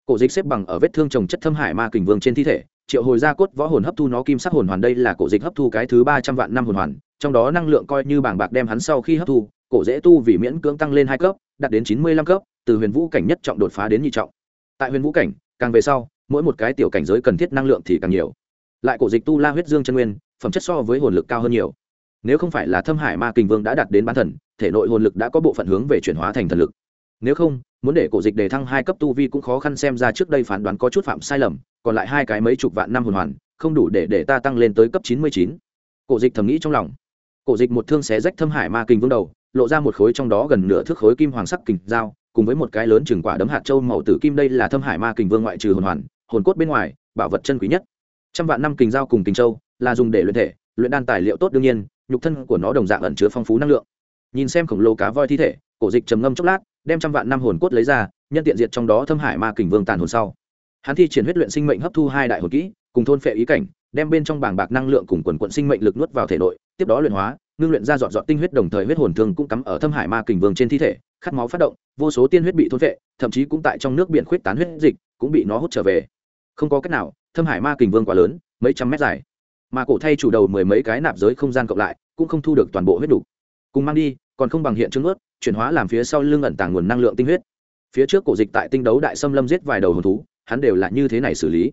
Cổ dịch xếp bằng ở vết thương trồng chất thâm hải ma kình vương trên thi thể triệu hồi ra cốt võ hồn hấp thu nó kim sắc hồn hoàn đây là cổ dịch hấp thu cái thứ ba trăm vạn năm hồn hoàn, trong đó năng lượng coi như bảng bạc đem hắn sau khi hấp thu, cổ dễ tu vì miễn cưỡng tăng lên hai cấp, đạt đến chín mươi lăm cấp, từ huyền vũ cảnh nhất trọng đột phá đến nhị trọng. Tại huyền vũ cảnh, càng về sau, mỗi một cái tiểu cảnh giới cần thiết năng lượng thì càng nhiều. Lại cổ dịch tu la huyết dương chân nguyên, phẩm chất so với hồn lực cao hơn nhiều. Nếu không phải là thâm hải ma kình vương đã đạt đến bán thần, thể nội hồn lực đã có bộ phận hướng về chuyển hóa thành thần lực nếu không, muốn để cổ dịch đề thăng hai cấp tu vi cũng khó khăn xem ra trước đây phán đoán có chút phạm sai lầm, còn lại hai cái mấy chục vạn năm hồn hoàn, không đủ để để ta tăng lên tới cấp chín mươi chín. Cổ dịch thầm nghĩ trong lòng. Cổ dịch một thương xé rách thâm hải ma kình vương đầu, lộ ra một khối trong đó gần nửa thước khối kim hoàng sắc kình dao, cùng với một cái lớn chừng quả đấm hạt châu màu tử kim đây là thâm hải ma kình vương ngoại trừ hồn hoàn, hồn cốt bên ngoài, bảo vật chân quý nhất. Trăm vạn năm kình dao cùng kình châu là dùng để luyện thể, luyện đan tài liệu tốt đương nhiên, nhục thân của nó đồng dạng ẩn chứa phong phú năng lượng. Nhìn xem khổng lồ cá voi thi thể cổ dịch trầm ngâm chốc lát, đem trăm vạn năm hồn cốt lấy ra, nhân tiện diệt trong đó thâm hải ma kình vương tàn hồn sau. Hắn thi triển huyết luyện sinh mệnh hấp thu hai đại hồn kỹ, cùng thôn phệ ý cảnh, đem bên trong bảng bạc năng lượng cùng quần quận sinh mệnh lực nuốt vào thể nội, tiếp đó luyện hóa, ngưng luyện ra dọn dọn tinh huyết đồng thời huyết hồn thương cũng cắm ở thâm hải ma kình vương trên thi thể, khát máu phát động, vô số tiên huyết bị thôn phệ, thậm chí cũng tại trong nước biển khuyết tán huyết dịch, cũng bị nó hút trở về. Không có cách nào, thâm hải ma kình vương quá lớn, mấy trăm mét dài. Mà cổ thay chủ đầu mười mấy cái nạp giới không gian cộng lại, cũng không thu được toàn bộ huyết đủ. Cùng mang đi còn không bằng hiện chứng ướt, chuyển hóa làm phía sau lưng ẩn tàng nguồn năng lượng tinh huyết. Phía trước cổ dịch tại tinh đấu đại xâm lâm giết vài đầu hồn thú, hắn đều là như thế này xử lý.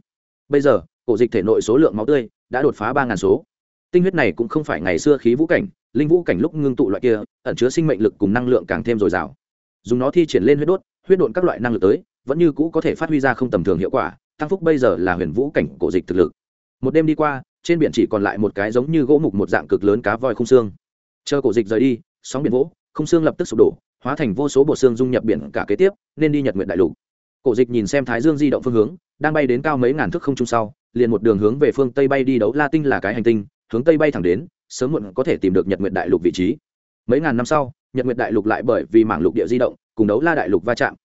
Bây giờ, cổ dịch thể nội số lượng máu tươi đã đột phá ba ngàn số. Tinh huyết này cũng không phải ngày xưa khí vũ cảnh, linh vũ cảnh lúc ngưng tụ loại kia, ẩn chứa sinh mệnh lực cùng năng lượng càng thêm dồi dào. Dùng nó thi triển lên huyết đốt, huyết độn các loại năng lực tới, vẫn như cũ có thể phát huy ra không tầm thường hiệu quả, tăng phúc bây giờ là huyền vũ cảnh cổ dịch thực lực. Một đêm đi qua, trên biển chỉ còn lại một cái giống như gỗ mục một dạng cực lớn cá voi không xương. Chờ cổ dịch rời đi sóng biển vỗ, không xương lập tức sụp đổ, hóa thành vô số bộ xương dung nhập biển cả kế tiếp, nên đi nhật nguyện đại lục. Cổ dịch nhìn xem thái dương di động phương hướng, đang bay đến cao mấy ngàn thước không trung sau, liền một đường hướng về phương tây bay đi đấu la tinh là cái hành tinh, hướng tây bay thẳng đến, sớm muộn có thể tìm được nhật nguyện đại lục vị trí. Mấy ngàn năm sau, nhật nguyện đại lục lại bởi vì mảng lục địa di động, cùng đấu la đại lục va chạm.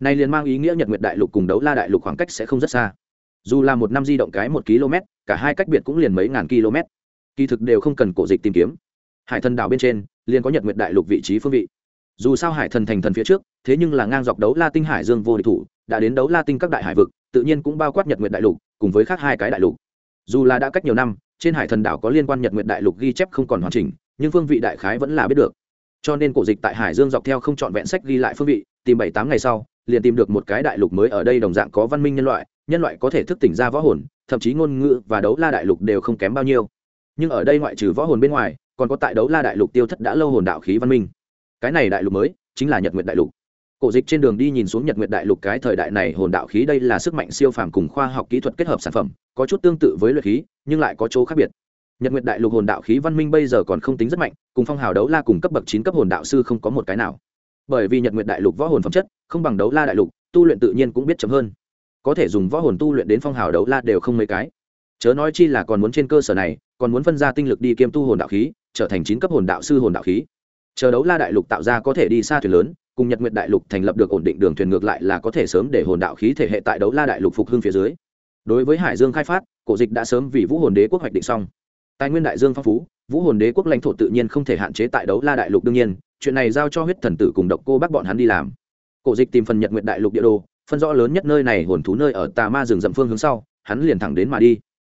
Này liền mang ý nghĩa nhật nguyện đại lục cùng đấu la đại lục khoảng cách sẽ không rất xa. Dù là một năm di động cái một km, cả hai cách biệt cũng liền mấy ngàn km. Kỳ thực đều không cần cổ dịch tìm kiếm. Hải thần đảo bên trên liền có nhật nguyệt đại lục vị trí phương vị. Dù sao hải thần thành thần phía trước, thế nhưng là ngang dọc đấu la tinh hải dương vô địch thủ, đã đến đấu la tinh các đại hải vực, tự nhiên cũng bao quát nhật nguyệt đại lục, cùng với khác hai cái đại lục. Dù là đã cách nhiều năm, trên hải thần đảo có liên quan nhật nguyệt đại lục ghi chép không còn hoàn chỉnh, nhưng phương vị đại khái vẫn là biết được. Cho nên cổ dịch tại hải dương dọc theo không chọn vẹn sách ghi lại phương vị, tìm bảy tám ngày sau, liền tìm được một cái đại lục mới ở đây đồng dạng có văn minh nhân loại nhân loại có thể thức tỉnh ra võ hồn, thậm chí ngôn ngữ và đấu la đại lục đều không kém bao nhiêu. Nhưng ở đây ngoại trừ võ hồn bên ngoài còn có tại đấu la đại lục tiêu thất đã lâu hồn đạo khí văn minh. Cái này đại lục mới chính là nhật nguyệt đại lục. Cổ dịch trên đường đi nhìn xuống nhật nguyệt đại lục cái thời đại này, hồn đạo khí đây là sức mạnh siêu phàm cùng khoa học kỹ thuật kết hợp sản phẩm, có chút tương tự với luyện khí, nhưng lại có chỗ khác biệt. Nhật nguyệt đại lục hồn đạo khí văn minh bây giờ còn không tính rất mạnh, cùng phong hào đấu la cùng cấp bậc chín cấp hồn đạo sư không có một cái nào. Bởi vì nhật nguyệt đại lục võ hồn phẩm chất, không bằng đấu la đại lục, tu luyện tự nhiên cũng biết chấm hơn. Có thể dùng võ hồn tu luyện đến phong hào đấu la đều không mấy cái. Chớ nói chi là còn muốn trên cơ sở này, còn muốn phân ra tinh lực đi kiêm tu hồn đạo khí trở thành chín cấp hồn đạo sư hồn đạo khí. Chờ đấu la đại lục tạo ra có thể đi xa thuyền lớn, cùng nhật nguyện đại lục thành lập được ổn định đường thuyền ngược lại là có thể sớm để hồn đạo khí thể hệ tại đấu la đại lục phục hưng phía dưới. Đối với hải dương khai phát, cổ dịch đã sớm vì vũ hồn đế quốc hoạch định xong. Tài nguyên đại dương phong phú, vũ hồn đế quốc lãnh thổ tự nhiên không thể hạn chế tại đấu la đại lục đương nhiên, chuyện này giao cho huyết thần tử cùng độc cô bác bọn hắn đi làm. Cổ dịch tìm phần nhật nguyện đại lục địa đồ, phân rõ lớn nhất nơi này hồn thú nơi ở tà ma rừng rậm phương hướng sau, hắn liền thẳng đến mà đi.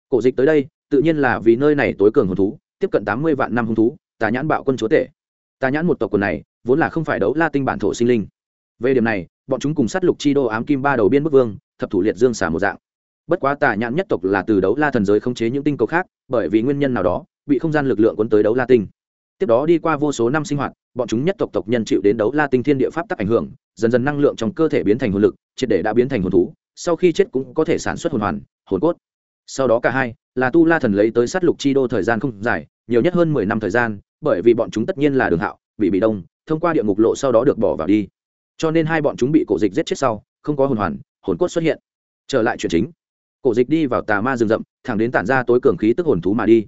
Cổ dịch tới đây, tự nhiên là vì nơi này tối cường hồn thú tiếp cận tám mươi vạn năm hung thú, tà nhãn bạo quân chúa tể. Tà nhãn một tộc quần này, vốn là không phải đấu la tinh bản thổ sinh linh. Về điểm này, bọn chúng cùng sát lục chi đô ám kim ba đầu biên bức vương, thập thủ liệt dương xả một dạng. Bất quá tà nhãn nhất tộc là từ đấu la thần giới khống chế những tinh cầu khác, bởi vì nguyên nhân nào đó, bị không gian lực lượng cuốn tới đấu la tinh. Tiếp đó đi qua vô số năm sinh hoạt, bọn chúng nhất tộc tộc nhân chịu đến đấu la tinh thiên địa pháp tắc ảnh hưởng, dần dần năng lượng trong cơ thể biến thành hồn lực, triệt để đã biến thành hồn thú, sau khi chết cũng có thể sản xuất hồn hoàn, hồn cốt sau đó cả hai là tu la thần lấy tới sát lục chi đô thời gian không dài, nhiều nhất hơn mười năm thời gian, bởi vì bọn chúng tất nhiên là đường hạo bị bị đông, thông qua địa ngục lộ sau đó được bỏ vào đi. Cho nên hai bọn chúng bị cổ dịch giết chết sau, không có hồn hoàn, hồn cốt xuất hiện. Trở lại chuyện chính. Cổ dịch đi vào tà ma rừng rậm, thẳng đến tản ra tối cường khí tức hồn thú mà đi.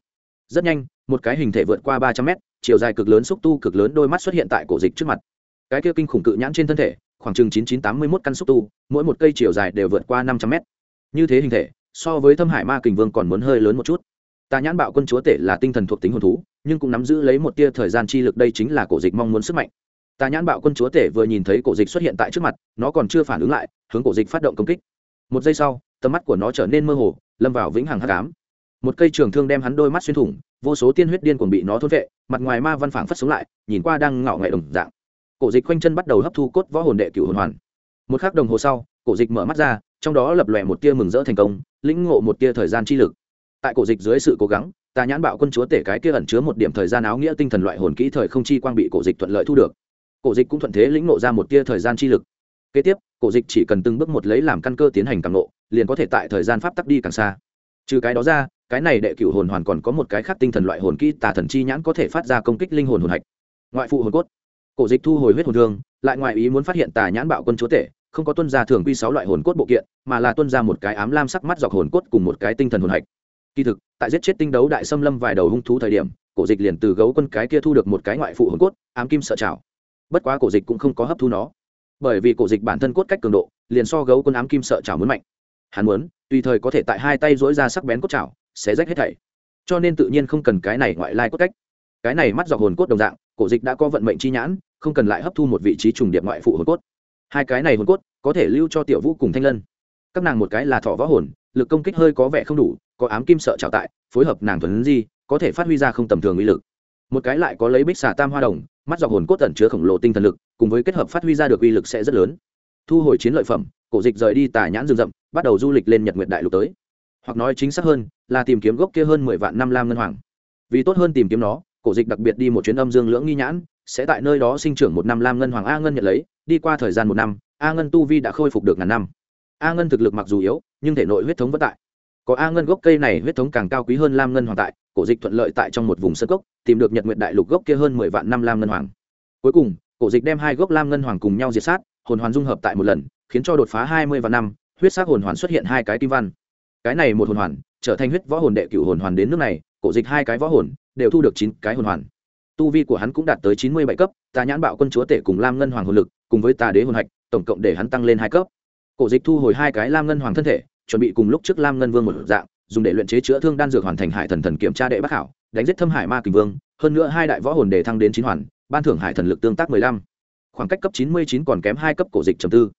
Rất nhanh, một cái hình thể vượt qua ba trăm mét, chiều dài cực lớn xúc tu cực lớn đôi mắt xuất hiện tại cổ dịch trước mặt. Cái kia kinh khủng cự nhãn trên thân thể, khoảng chừng chín chín tám mươi mốt căn xúc tu, mỗi một cây chiều dài đều vượt qua năm trăm mét. Như thế hình thể so với thâm hải ma kình vương còn muốn hơi lớn một chút. Tà nhãn bạo quân chúa tể là tinh thần thuộc tính hồn thú, nhưng cũng nắm giữ lấy một tia thời gian chi lực đây chính là cổ dịch mong muốn sức mạnh. Tà nhãn bạo quân chúa tể vừa nhìn thấy cổ dịch xuất hiện tại trước mặt, nó còn chưa phản ứng lại, hướng cổ dịch phát động công kích. Một giây sau, tầm mắt của nó trở nên mơ hồ, lâm vào vĩnh hằng hắc ám. Một cây trường thương đem hắn đôi mắt xuyên thủng, vô số tiên huyết điên cuồng bị nó thôn vệ, mặt ngoài ma văn phảng phất sống lại, nhìn qua đang ngạo nghệ đồng dạng. Cổ dịch quanh chân bắt đầu hấp thu cốt võ hồn đệ cửu hồn hoàn. Một khắc đồng hồ sau, cổ dịch mở mắt ra trong đó lập lòe một tia mừng rỡ thành công lĩnh ngộ một tia thời gian chi lực. Tại cổ dịch dưới sự cố gắng tà nhãn bạo quân chúa tể cái kia ẩn chứa một điểm thời gian áo nghĩa tinh thần loại hồn kỹ thời không chi quang bị cổ dịch thuận lợi thu được. Cổ dịch cũng thuận thế lĩnh ngộ ra một tia thời gian chi lực. Kế tiếp cổ dịch chỉ cần từng bước một lấy làm căn cơ tiến hành càng ngộ, liền có thể tại thời gian pháp tắc đi càng xa. Trừ cái đó ra cái này đệ cửu hồn hoàn còn có một cái khác tinh thần loại hồn kỹ tà thần chi nhãn có thể phát ra công kích linh hồn hồn hạch. Ngoại phụ hồn cốt. Cổ dịch thu hồi huyết hồn thương lại ngoại ý muốn phát hiện tà nhãn bạo quân chúa tể không có tuân ra thường quy sáu loại hồn cốt bộ kiện, mà là tuân ra một cái ám lam sắc mắt dọc hồn cốt cùng một cái tinh thần hồn hạch. Kỳ thực, tại giết chết tinh đấu đại xâm lâm vài đầu hung thú thời điểm, cổ dịch liền từ gấu quân cái kia thu được một cái ngoại phụ hồn cốt, ám kim sợ trào bất quá cổ dịch cũng không có hấp thu nó. Bởi vì cổ dịch bản thân cốt cách cường độ, liền so gấu quân ám kim sợ trào muốn mạnh. Hắn muốn, tùy thời có thể tại hai tay dỗi ra sắc bén cốt trào sẽ rách hết thảy. Cho nên tự nhiên không cần cái này ngoại lai cốt cách. Cái này mắt dọc hồn cốt đồng dạng, cổ dịch đã có vận mệnh chi nhãn, không cần lại hấp thu một vị trí trùng điệp ngoại phụ hồn cốt hai cái này hồn cốt, có thể lưu cho tiểu vũ cùng thanh lân. Các nàng một cái là thọ võ hồn, lực công kích hơi có vẻ không đủ, có ám kim sợ trào tại, phối hợp nàng thuần di, có thể phát huy ra không tầm thường uy lực. Một cái lại có lấy bích xà tam hoa đồng, mắt dọc hồn cốt tẩn chứa khổng lồ tinh thần lực, cùng với kết hợp phát huy ra được uy lực sẽ rất lớn. Thu hồi chiến lợi phẩm, cổ dịch rời đi tà nhãn rừng rậm, bắt đầu du lịch lên nhật nguyện đại lục tới. Hoặc nói chính xác hơn, là tìm kiếm gốc kia hơn mười vạn năm lam ngân hoàng. Vì tốt hơn tìm kiếm nó cổ dịch đặc biệt đi một chuyến âm dương lưỡng nghi nhãn, sẽ tại nơi đó sinh trưởng một năm lam ngân hoàng a ngân nhận lấy, đi qua thời gian một năm, a ngân tu vi đã khôi phục được ngàn năm. A ngân thực lực mặc dù yếu, nhưng thể nội huyết thống vẫn tại. Có a ngân gốc cây này huyết thống càng cao quý hơn lam ngân hoàng tại, cổ dịch thuận lợi tại trong một vùng sân gốc tìm được nhật nguyện đại lục gốc kia hơn mười vạn năm lam ngân hoàng. Cuối cùng, cổ dịch đem hai gốc lam ngân hoàng cùng nhau diệt sát, hồn hoàn dung hợp tại một lần, khiến cho đột phá hai mươi vạn năm, huyết sắc hồn hoàn xuất hiện hai cái kim văn. Cái này một hồn hoàn, trở thành huyết võ hồn đệ cửu hồn hoàn đến nước này, cổ dịch hai cái võ hồn đều thu được chín cái hồn hoàn. Tu vi của hắn cũng đạt tới chín mươi bảy cấp, tà nhãn bạo quân chúa tể cùng lam ngân hoàng hồn lực, cùng với tà đế hồn hạch, tổng cộng để hắn tăng lên hai cấp. Cổ dịch thu hồi hai cái lam ngân hoàng thân thể, chuẩn bị cùng lúc trước lam ngân vương một dạng, dùng để luyện chế chữa thương đan dược hoàn thành hải thần thần kiểm tra đệ bắc hảo đánh giết thâm hải ma kình vương, hơn nữa hai đại võ hồn để thăng đến chín hoàn, ban thưởng hải thần lực tương tác mười lăm. Khoảng cách cấp chín mươi chín còn kém hai cấp cổ dịch trầm tư.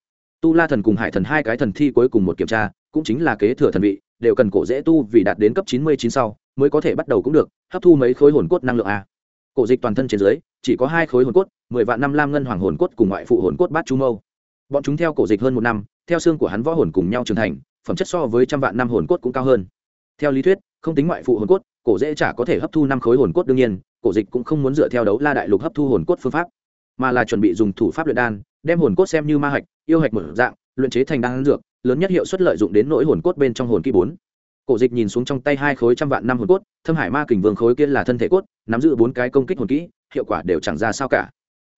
Tu la thần cùng hải thần hai cái thần thi cuối cùng một kiểm tra, cũng chính là kế thừa thần vị, đều cần cổ dễ tu vì đạt đến cấp chín mươi chín sau mới có thể bắt đầu cũng được, hấp thu mấy khối hồn cốt năng lượng a. Cổ dịch toàn thân trên dưới, chỉ có hai khối hồn cốt, mười vạn năm lam ngân hoàng hồn cốt cùng ngoại phụ hồn cốt bát chu mâu. Bọn chúng theo cổ dịch hơn một năm, theo xương của hắn võ hồn cùng nhau trưởng thành, phẩm chất so với trăm vạn năm hồn cốt cũng cao hơn. Theo lý thuyết, không tính ngoại phụ hồn cốt, cổ dễ chả có thể hấp thu năm khối hồn cốt đương nhiên, cổ dịch cũng không muốn dựa theo đấu la đại lục hấp thu hồn cốt phương pháp, mà là chuẩn bị dùng thủ pháp luyện đan, đem hồn cốt xem như ma hạch, yêu hạch một dạng, luyện chế thành đan dược, lớn nhất hiệu suất lợi dụng đến nỗi hồn cốt bên trong hồn kỹ bốn cổ dịch nhìn xuống trong tay hai khối trăm vạn năm hồn cốt, thâm hải ma kình vương khối kia là thân thể cốt, nắm giữ bốn cái công kích hồn kỹ, hiệu quả đều chẳng ra sao cả.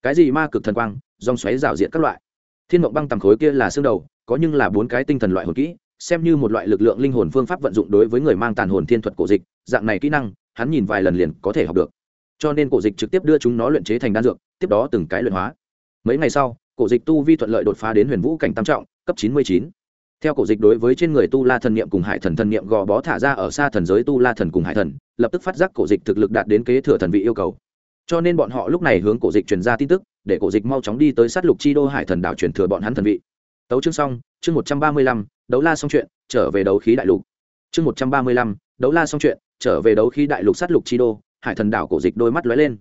Cái gì ma cực thần quang, dòng xoáy rào diện các loại. Thiên mộng băng tầm khối kia là xương đầu, có nhưng là bốn cái tinh thần loại hồn kỹ, xem như một loại lực lượng linh hồn phương pháp vận dụng đối với người mang tàn hồn thiên thuật cổ dịch, dạng này kỹ năng, hắn nhìn vài lần liền có thể học được. Cho nên cổ dịch trực tiếp đưa chúng nó luyện chế thành đan dược, tiếp đó từng cái luyện hóa. Mấy ngày sau, cổ dịch tu vi thuận lợi đột phá đến huyền vũ cảnh tam trọng, cấp chín mươi chín theo cổ dịch đối với trên người tu la thần niệm cùng hải thần thần niệm gò bó thả ra ở xa thần giới tu la thần cùng hải thần, lập tức phát giác cổ dịch thực lực đạt đến kế thừa thần vị yêu cầu. Cho nên bọn họ lúc này hướng cổ dịch truyền ra tin tức, để cổ dịch mau chóng đi tới sát lục chi đô hải thần đảo truyền thừa bọn hắn thần vị. Tấu chương xong, chương một trăm ba mươi lăm, đấu la xong chuyện, trở về đấu khí đại lục. Chương một trăm ba mươi lăm, đấu la xong chuyện, trở về đấu khí đại lục sát lục chi đô, hải thần đảo cổ dịch đôi mắt lóe lên.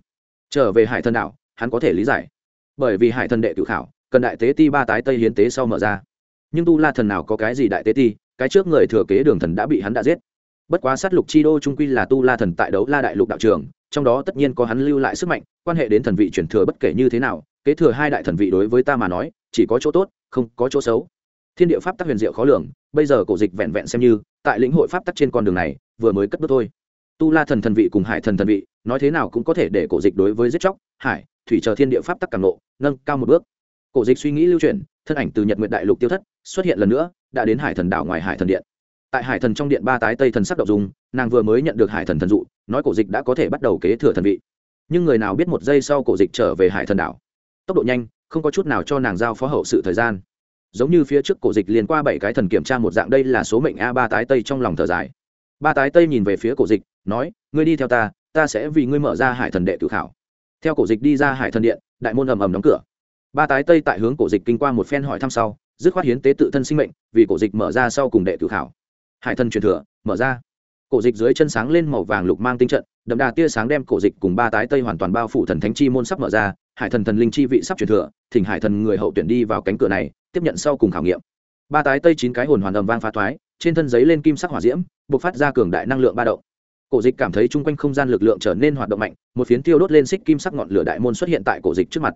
Trở về hải thần đảo, hắn có thể lý giải. Bởi vì hải thần đệ tự khảo, cần đại tế ti ba tái tây hiến tế sau mở ra nhưng tu la thần nào có cái gì đại tế ti, cái trước người thừa kế đường thần đã bị hắn đã giết. Bất quá sát lục chi đô trung quy là tu la thần tại đấu la đại lục đạo trường, trong đó tất nhiên có hắn lưu lại sức mạnh, quan hệ đến thần vị chuyển thừa bất kể như thế nào, kế thừa hai đại thần vị đối với ta mà nói, chỉ có chỗ tốt, không có chỗ xấu. Thiên địa pháp tắc huyền diệu khó lường, bây giờ cổ dịch vẹn vẹn xem như, tại lĩnh hội pháp tắc trên con đường này, vừa mới cất bước thôi. Tu la thần thần vị cùng hải thần thần vị, nói thế nào cũng có thể để cổ dịch đối với giết chóc, hải, thủy chờ thiên địa pháp tắc càng nộ nâng cao một bước. Cổ dịch suy nghĩ lưu chuyển, thân ảnh từ nhật nguyện đại lục tiêu thất xuất hiện lần nữa, đã đến hải thần đảo ngoài hải thần điện. Tại hải thần trong điện ba tái tây thần sắc đ ộ dùng nàng vừa mới nhận được hải thần thần dụ, nói cổ dịch đã có thể bắt đầu kế thừa thần vị. Nhưng người nào biết một giây sau cổ dịch trở về hải thần đảo? Tốc độ nhanh, không có chút nào cho nàng giao phó hậu sự thời gian. Giống như phía trước cổ dịch liền qua bảy cái thần kiểm tra một dạng, đây là số mệnh a ba tái tây trong lòng thở dài. Ba tái tây nhìn về phía cổ dịch, nói, ngươi đi theo ta ta sẽ vì ngươi mở ra hải thần đệ tự khảo. Theo cổ dịch đi ra hải thần điện, đại môn ầm ầm đóng cửa. Ba tái tây tại hướng cổ dịch kinh qua một phen hỏi thăm sau dứt khoát hiến tế tự thân sinh mệnh, vì cổ dịch mở ra sau cùng đệ tự khảo. Hải thần truyền thừa, mở ra. Cổ dịch dưới chân sáng lên màu vàng lục mang tinh trận, đậm đà tia sáng đem cổ dịch cùng ba tái tây hoàn toàn bao phủ thần thánh chi môn sắp mở ra, hải thần thần linh chi vị sắp truyền thừa, thỉnh hải thần người hậu tuyển đi vào cánh cửa này, tiếp nhận sau cùng khảo nghiệm. Ba tái tây chín cái hồn hoàn ầm vang phá thoái, trên thân giấy lên kim sắc hỏa diễm buộc phát ra cường đại năng lượng ba động. Cổ dịch cảm thấy chung quanh không gian lực lượng trở nên hoạt động mạnh, một phiến tiêu đốt lên xích kim sắc ngọn lửa đại môn xuất hiện tại cổ dịch trước mặt.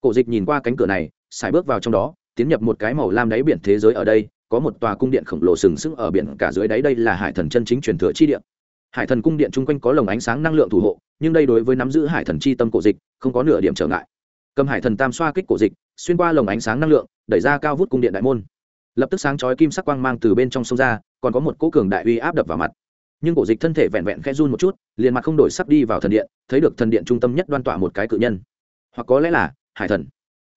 Cổ dịch nhìn qua cánh cửa này xài bước vào trong đó tiến nhập một cái màu lam đáy biển thế giới ở đây, có một tòa cung điện khổng lồ sừng sững ở biển cả dưới đáy đây là hải thần chân chính truyền thừa chi điện hải thần cung điện chung quanh có lồng ánh sáng năng lượng thủ hộ, nhưng đây đối với nắm giữ hải thần chi tâm cổ dịch, không có nửa điểm trở ngại. Cầm hải thần tam xoa kích cổ dịch, xuyên qua lồng ánh sáng năng lượng, đẩy ra cao vút cung điện đại môn. Lập tức sáng chói kim sắc quang mang từ bên trong sông ra, còn có một cỗ cường đại uy áp đập vào mặt. Nhưng cổ dịch thân thể vẹn vẹn khẽ run một chút, liền mặt không đổi sắp đi vào thần điện, thấy được thần điện trung tâm nhất đoan tỏa một cái cự nhân. Hoặc có lẽ là hải thần.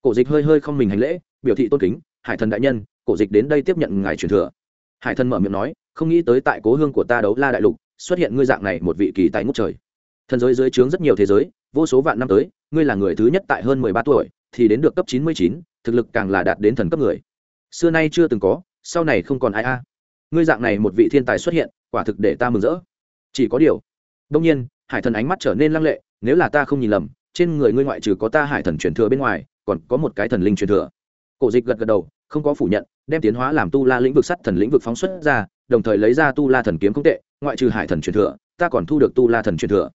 Cổ dịch hơi hơi không mình hành lễ biểu thị tôn kính, hải thần đại nhân, cổ dịch đến đây tiếp nhận ngài truyền thừa. Hải thần mở miệng nói, không nghĩ tới tại cố hương của ta đấu la đại lục, xuất hiện ngươi dạng này một vị kỳ tài ngốc trời. Thần giới dưới trướng rất nhiều thế giới, vô số vạn năm tới, ngươi là người thứ nhất tại hơn mười ba tuổi, thì đến được cấp chín mươi chín, thực lực càng là đạt đến thần cấp người. Xưa nay chưa từng có, sau này không còn ai a. Ngươi dạng này một vị thiên tài xuất hiện, quả thực để ta mừng rỡ. Chỉ có điều đông nhiên, hải thần ánh mắt trở nên lăng lệ, nếu là ta không nhìn lầm, trên người ngươi ngoại trừ có ta hải thần truyền thừa bên ngoài, còn có một cái thần linh truyền thừa cổ dịch gật gật đầu, không có phủ nhận, đem tiến hóa làm tu la lĩnh vực sắt thần lĩnh vực phóng xuất ra, đồng thời lấy ra tu la thần kiếm không tệ, ngoại trừ hải thần truyền thừa, ta còn thu được tu la thần truyền thừa.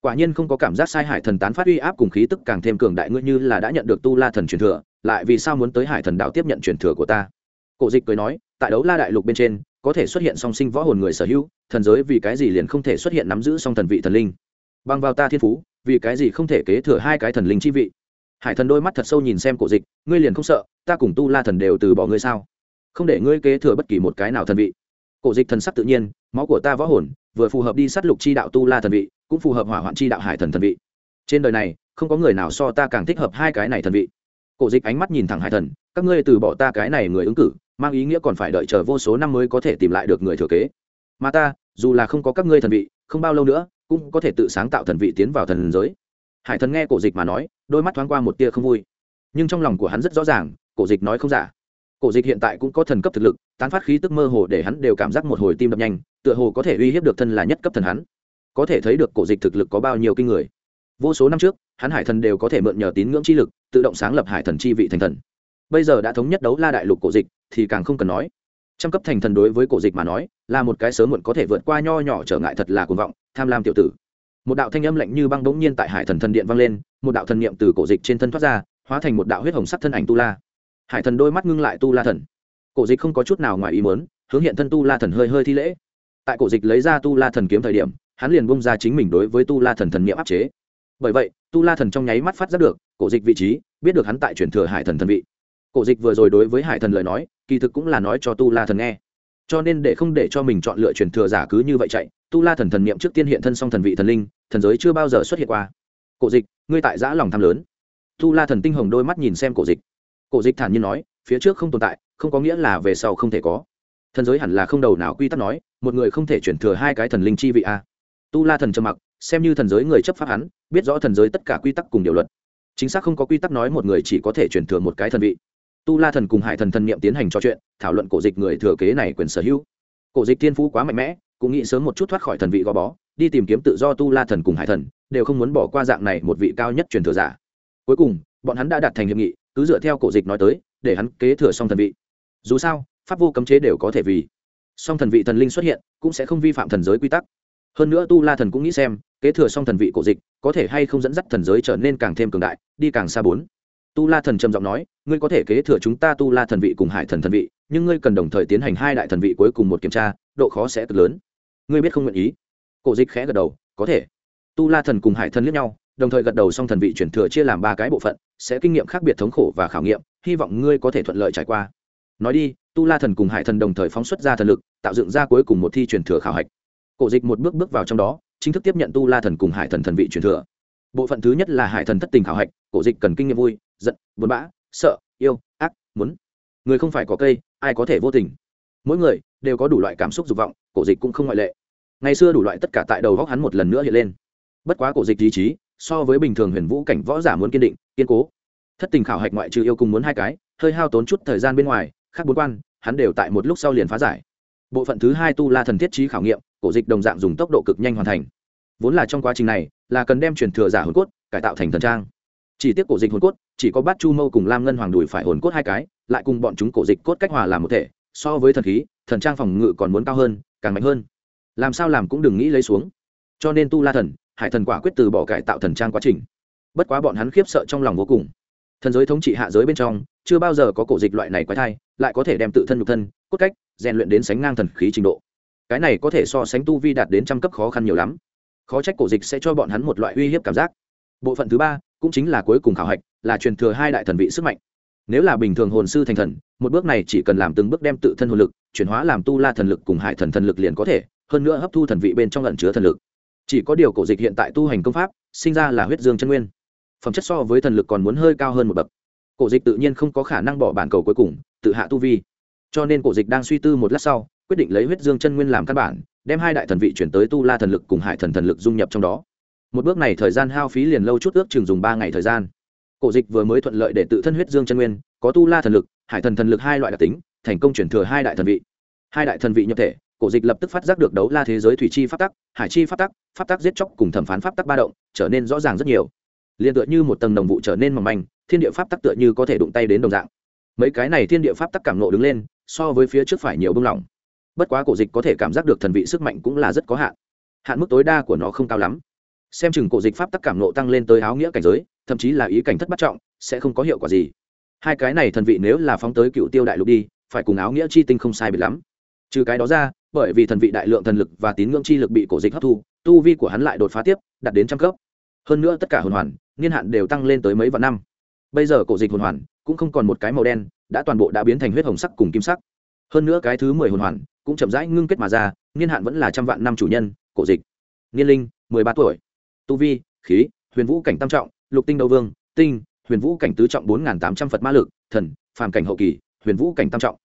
Quả nhiên không có cảm giác sai hải thần tán phát uy áp cùng khí tức càng thêm cường đại ngươi như là đã nhận được tu la thần truyền thừa, lại vì sao muốn tới hải thần đạo tiếp nhận truyền thừa của ta? Cổ dịch cười nói, tại đấu la đại lục bên trên, có thể xuất hiện song sinh võ hồn người sở hữu, thần giới vì cái gì liền không thể xuất hiện nắm giữ song thần vị thần linh? Bằng vào ta thiên phú, vì cái gì không thể kế thừa hai cái thần linh chi vị? Hải thần đôi mắt thật sâu nhìn xem cổ dịch, ngươi liền không sợ, ta cùng tu la thần đều từ bỏ ngươi sao? Không để ngươi kế thừa bất kỳ một cái nào thần vị. Cổ dịch thần sắc tự nhiên, máu của ta võ hồn, vừa phù hợp đi sát lục chi đạo tu la thần vị, cũng phù hợp hỏa hoạn chi đạo hải thần thần vị. Trên đời này, không có người nào so ta càng thích hợp hai cái này thần vị. Cổ dịch ánh mắt nhìn thẳng hải thần, các ngươi từ bỏ ta cái này người ứng cử, mang ý nghĩa còn phải đợi chờ vô số năm mới có thể tìm lại được người thừa kế. Mà ta, dù là không có các ngươi thần vị, không bao lâu nữa, cũng có thể tự sáng tạo thần vị tiến vào thần giới hải thần nghe cổ dịch mà nói, đôi mắt thoáng qua một tia không vui. Nhưng trong lòng của hắn rất rõ ràng, cổ dịch nói không giả. Cổ dịch hiện tại cũng có thần cấp thực lực, tán phát khí tức mơ hồ để hắn đều cảm giác một hồi tim đập nhanh, tựa hồ có thể uy hiếp được thân là nhất cấp thần hắn. Có thể thấy được cổ dịch thực lực có bao nhiêu kinh người. Vô số năm trước, hắn hải thần đều có thể mượn nhờ tín ngưỡng chi lực, tự động sáng lập hải thần chi vị thành thần. Bây giờ đã thống nhất đấu la đại lục cổ dịch, thì càng không cần nói. Trăm cấp thành thần đối với cổ dịch mà nói, là một cái sớm muộn có thể vượt qua nho nhỏ trở ngại thật là cuồng vọng, tham lam tiểu tử một đạo thanh âm lạnh như băng bỗng nhiên tại hải thần thần điện vang lên, một đạo thần niệm từ cổ dịch trên thân thoát ra, hóa thành một đạo huyết hồng sắc thân ảnh tu la. Hải thần đôi mắt ngưng lại tu la thần. Cổ dịch không có chút nào ngoài ý muốn, hướng hiện thân tu la thần hơi hơi thi lễ. Tại cổ dịch lấy ra tu la thần kiếm thời điểm, hắn liền bung ra chính mình đối với tu la thần thần niệm áp chế. Bởi vậy, tu la thần trong nháy mắt phát giác được, cổ dịch vị trí, biết được hắn tại chuyển thừa hải thần thần vị. Cổ dịch vừa rồi đối với hải thần lời nói, kỳ thực cũng là nói cho tu la thần nghe cho nên để không để cho mình chọn lựa truyền thừa giả cứ như vậy chạy, tu la thần thần niệm trước tiên hiện thân song thần vị thần linh, thần giới chưa bao giờ xuất hiện qua. Cổ dịch, ngươi tại giã lòng tham lớn. Tu la thần tinh hồng đôi mắt nhìn xem cổ dịch. Cổ dịch thản nhiên nói, phía trước không tồn tại, không có nghĩa là về sau không thể có. Thần giới hẳn là không đầu nào quy tắc nói, một người không thể chuyển thừa hai cái thần linh chi vị a. Tu la thần trầm mặc, xem như thần giới người chấp pháp hắn, biết rõ thần giới tất cả quy tắc cùng điều luật. Chính xác không có quy tắc nói một người chỉ có thể chuyển thừa một cái thần vị tu la thần cùng hải thần thần niệm tiến hành trò chuyện, thảo luận cổ dịch người thừa kế này quyền sở hữu. Cổ dịch thiên phú quá mạnh mẽ, cũng nghĩ sớm một chút thoát khỏi thần vị gò bó, đi tìm kiếm tự do tu la thần cùng hải thần, đều không muốn bỏ qua dạng này một vị cao nhất truyền thừa giả. Cuối cùng, bọn hắn đã đạt thành hiệp nghị, cứ dựa theo cổ dịch nói tới, để hắn kế thừa xong thần vị. Dù sao, pháp vô cấm chế đều có thể vì song thần vị thần linh xuất hiện, cũng sẽ không vi phạm thần giới quy tắc. Hơn nữa tu la thần cũng nghĩ xem, kế thừa song thần vị cổ dịch, có thể hay không dẫn dắt thần giới trở nên càng thêm cường đại, đi càng xa bốn. Tu la thần trầm giọng nói ngươi có thể kế thừa chúng ta tu la thần vị cùng hải thần thần vị, nhưng ngươi cần đồng thời tiến hành hai đại thần vị cuối cùng một kiểm tra, độ khó sẽ cực lớn. Ngươi biết không nguyện ý? Cổ dịch khẽ gật đầu, có thể. Tu la thần cùng hải thần liếc nhau, đồng thời gật đầu xong thần vị chuyển thừa chia làm ba cái bộ phận, sẽ kinh nghiệm khác biệt thống khổ và khảo nghiệm, hy vọng ngươi có thể thuận lợi trải qua. Nói đi, tu la thần cùng hải thần đồng thời phóng xuất ra thần lực, tạo dựng ra cuối cùng một thi truyền thừa khảo hạch. Cổ dịch một bước bước vào trong đó, chính thức tiếp nhận tu la thần cùng hải thần thần vị truyền thừa. Bộ phận thứ nhất là hải thần thất tình khảo hạch, cổ dịch cần kinh nghiệm vui, giận, buồn bã sợ, yêu, ác, muốn. Người không phải có cây, ai có thể vô tình. Mỗi người đều có đủ loại cảm xúc dục vọng, cổ dịch cũng không ngoại lệ. Ngày xưa đủ loại tất cả tại đầu góc hắn một lần nữa hiện lên. Bất quá cổ dịch ý chí, so với bình thường huyền vũ cảnh võ giả muốn kiên định, kiên cố. Thất tình khảo hạch ngoại trừ yêu cùng muốn hai cái, hơi hao tốn chút thời gian bên ngoài, khác bốn quan, hắn đều tại một lúc sau liền phá giải. Bộ phận thứ hai tu la thần thiết trí khảo nghiệm, cổ dịch đồng dạng dùng tốc độ cực nhanh hoàn thành. Vốn là trong quá trình này, là cần đem truyền thừa giả hồn cốt cải tạo thành thần trang chỉ tiếc cổ dịch hồn cốt, chỉ có bát chu mâu cùng lam ngân hoàng đùi phải hồn cốt hai cái, lại cùng bọn chúng cổ dịch cốt cách hòa làm một thể, so với thần khí, thần trang phòng ngự còn muốn cao hơn, càng mạnh hơn. Làm sao làm cũng đừng nghĩ lấy xuống. Cho nên tu la thần, hải thần quả quyết từ bỏ cải tạo thần trang quá trình. Bất quá bọn hắn khiếp sợ trong lòng vô cùng. Thần giới thống trị hạ giới bên trong, chưa bao giờ có cổ dịch loại này quái thai, lại có thể đem tự thân nhục thân, cốt cách, rèn luyện đến sánh ngang thần khí trình độ. Cái này có thể so sánh tu vi đạt đến trăm cấp khó khăn nhiều lắm. Khó trách cổ dịch sẽ cho bọn hắn một loại uy hiếp cảm giác. Bộ phận thứ ba cũng chính là cuối cùng khảo hạch, là truyền thừa hai đại thần vị sức mạnh. Nếu là bình thường hồn sư thành thần, một bước này chỉ cần làm từng bước đem tự thân hồn lực chuyển hóa làm tu la thần lực cùng hải thần thần lực liền có thể, hơn nữa hấp thu thần vị bên trong lẩn chứa thần lực. Chỉ có điều cổ dịch hiện tại tu hành công pháp, sinh ra là huyết dương chân nguyên. Phẩm chất so với thần lực còn muốn hơi cao hơn một bậc. Cổ dịch tự nhiên không có khả năng bỏ bản cầu cuối cùng, tự hạ tu vi. Cho nên cổ dịch đang suy tư một lát sau, quyết định lấy huyết dương chân nguyên làm căn bản, đem hai đại thần vị chuyển tới tu la thần lực cùng hải thần thần lực dung nhập trong đó một bước này thời gian hao phí liền lâu chút ước chừng dùng ba ngày thời gian. Cổ dịch vừa mới thuận lợi để tự thân huyết dương chân nguyên, có tu la thần lực, hải thần thần lực hai loại đặc tính, thành công chuyển thừa hai đại thần vị. Hai đại thần vị nhập thể, cổ dịch lập tức phát giác được đấu la thế giới thủy chi pháp tắc, hải chi pháp tắc pháp tắc giết chóc cùng thẩm phán pháp tắc ba động, trở nên rõ ràng rất nhiều. Liền tựa như một tầng đồng vụ trở nên mỏng manh, thiên địa pháp tắc tựa như có thể đụng tay đến đồng dạng. Mấy cái này thiên địa pháp tắc cảm nộ đứng lên, so với phía trước phải nhiều bưng lỏng bất quá cổ dịch có thể cảm giác được thần vị sức mạnh cũng là rất có hạn. Hạn mức tối đa của nó không cao lắm xem chừng cổ dịch pháp tắc cảm nộ tăng lên tới áo nghĩa cảnh giới, thậm chí là ý cảnh thất bất trọng, sẽ không có hiệu quả gì. Hai cái này thần vị nếu là phóng tới cựu tiêu đại lục đi, phải cùng áo nghĩa chi tinh không sai biệt lắm. Trừ cái đó ra, bởi vì thần vị đại lượng thần lực và tín ngưỡng chi lực bị cổ dịch hấp thu, tu vi của hắn lại đột phá tiếp, đạt đến trăm cấp. Hơn nữa tất cả hồn hoàn, niên hạn đều tăng lên tới mấy vạn năm. Bây giờ cổ dịch hồn hoàn cũng không còn một cái màu đen, đã toàn bộ đã biến thành huyết hồng sắc cùng kim sắc. Hơn nữa cái thứ mười hồn hoàn cũng chậm rãi ngưng kết mà ra, niên hạn vẫn là trăm vạn năm chủ nhân, cổ dịch. Niên linh, mười ba tuổi tu vi, khí, huyền vũ cảnh tam trọng, lục tinh đầu vương, tinh, huyền vũ cảnh tứ trọng bốn nghìn tám trăm phật ma lực, thần, phàm cảnh hậu kỳ, huyền vũ cảnh tam trọng.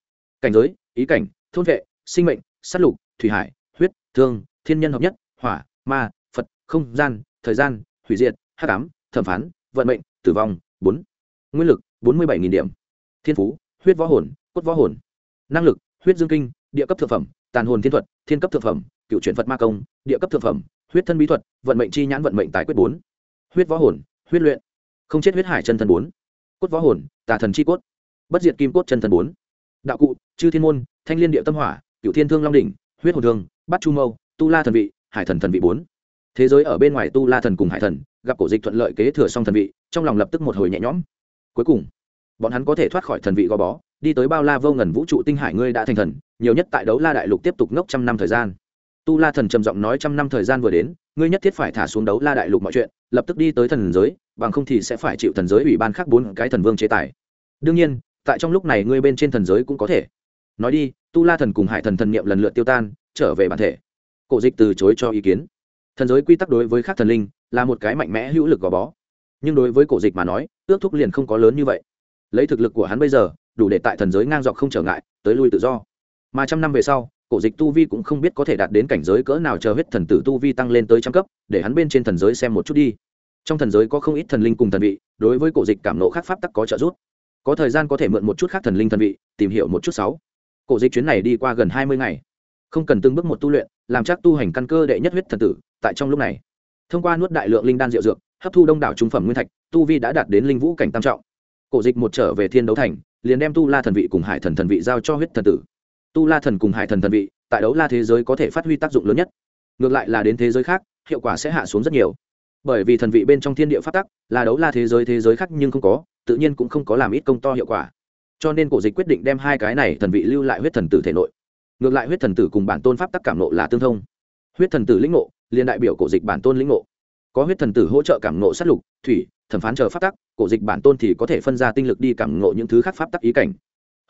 Cảnh giới, ý cảnh, thôn vệ, sinh mệnh s á t lục, thủy hải, huyết, thương, thiên nhân hợp nhất, hỏa, ma, phật, không gian, thời gian, hủy diệt, hắc ám, thẩm phán, vận mệnh, tử vong, bốn. Nguyên lực, bốn mươi bảy điểm. Thiên phú, huyết võ hồn, cốt võ hồn. Năng lực, huyết dương kinh, địa cấp thực phẩm, tàn hồn thiên thuật, thiên cấp thực phẩm, cựu chuyển phật ma công, địa cấp thực phẩm huyết thân bí thuật, vận mệnh chi nhãn, vận mệnh tài quyết bốn. Huyết võ hồn, huyết luyện. Không chết huyết hải chân thần bốn. Cốt võ hồn, tà thần chi cốt. Bất diệt kim cốt chân thần bốn. Đạo cụ, chư thiên môn, thanh liên địa tâm hỏa cựu thiên thương long đỉnh, huyết hồn thương, bát chu mâu, tu la thần vị, hải thần thần vị bốn. Thế giới ở bên ngoài tu la thần cùng hải thần, gặp cổ dịch thuận lợi kế thừa xong thần vị, trong lòng lập tức một hồi nhẹ nhõm. Cuối cùng, bọn hắn có thể thoát khỏi thần vị gò bó, đi tới bao la vô ngần vũ trụ tinh hải ngươi đã thành thần, nhiều nhất tại đấu la đại lục tiếp tục ngốc trăm năm thời gian tu la thần trầm giọng nói trăm năm thời gian vừa đến, ngươi nhất thiết phải thả xuống đấu la đại lục mọi chuyện, lập tức đi tới thần giới, bằng không thì sẽ phải chịu thần giới ủy ban khác bốn cái thần vương chế tài. Đương nhiên, tại trong lúc này ngươi bên trên thần giới cũng có thể. Nói đi, tu la thần cùng hải thần thần niệm lần lượt tiêu tan, trở về bản thể. Cổ dịch từ chối cho ý kiến. Thần giới quy tắc đối với khác thần linh là một cái mạnh mẽ hữu lực gò bó. Nhưng đối với cổ dịch mà nói, ước thúc liền không có lớn như vậy. Lấy thực lực của hắn bây giờ, đủ để tại thần giới ngang dọc không trở ngại, tới lui tự do. Mà trăm năm về sau cổ dịch tu vi cũng không biết có thể đạt đến cảnh giới cỡ nào chờ huyết thần tử tu vi tăng lên tới trăm cấp, để hắn bên trên thần giới xem một chút đi. Trong thần giới có không ít thần linh cùng thần vị, đối với cổ dịch cảm nộ khác pháp tắc có trợ giúp. Có thời gian có thể mượn một chút khác thần linh thần vị, tìm hiểu một chút sáu. Cổ dịch chuyến này đi qua gần hai mươi ngày. Không cần từng bước một tu luyện, làm chắc tu hành căn cơ đệ nhất huyết thần tử, tại trong lúc này. Thông qua nuốt đại lượng linh đan diệu dược, hấp thu đông đảo trung phẩm nguyên thạch, tu vi đã đạt đến linh vũ cảnh tam trọng. Cổ dịch một trở về thiên đấu thành, liền đem tu la thần vị cùng hải thần thần vị giao cho huyết thần tử tu la thần cùng hải thần thần vị, tại đấu la thế giới có thể phát huy tác dụng lớn nhất. Ngược lại là đến thế giới khác, hiệu quả sẽ hạ xuống rất nhiều. Bởi vì thần vị bên trong thiên địa phát tắc, là đấu la thế giới thế giới khác nhưng không có, tự nhiên cũng không có làm ít công to hiệu quả. Cho nên cổ dịch quyết định đem hai cái này thần vị lưu lại huyết thần tử thể nội. Ngược lại huyết thần tử cùng bản tôn pháp tắc cảm nộ là tương thông. Huyết thần tử lĩnh ngộ liên đại biểu cổ dịch bản tôn lĩnh ngộ. Có huyết thần tử hỗ trợ cảm nộ sát lục, thủy, thẩm phán chờ pháp tắc, cổ dịch bản tôn thì có thể phân ra tinh lực đi cảm nộ những thứ khác pháp tắc ý cảnh.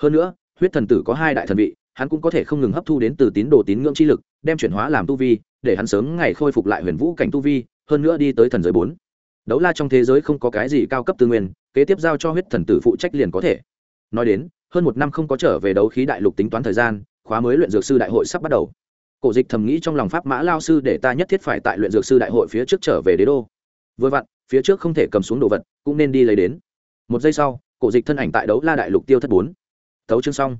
Hơn nữa, huyết thần tử có hai đại thần vị hắn cũng có thể không ngừng hấp thu đến từ tín đồ tín ngưỡng chi lực, đem chuyển hóa làm tu vi, để hắn sớm ngày khôi phục lại huyền vũ cảnh tu vi, hơn nữa đi tới thần giới bốn. Đấu la trong thế giới không có cái gì cao cấp tư nguyên, kế tiếp giao cho huyết thần tử phụ trách liền có thể. Nói đến, hơn một năm không có trở về đấu khí đại lục tính toán thời gian, khóa mới luyện dược sư đại hội sắp bắt đầu. Cổ dịch thầm nghĩ trong lòng pháp mã lao sư để ta nhất thiết phải tại luyện dược sư đại hội phía trước trở về đế đô. Vừa vặn, phía trước không thể cầm xuống đồ vật, cũng nên đi lấy đến. Một giây sau, cổ dịch thân ảnh tại đấu la đại lục tiêu thất bốn. Thấu chương xong.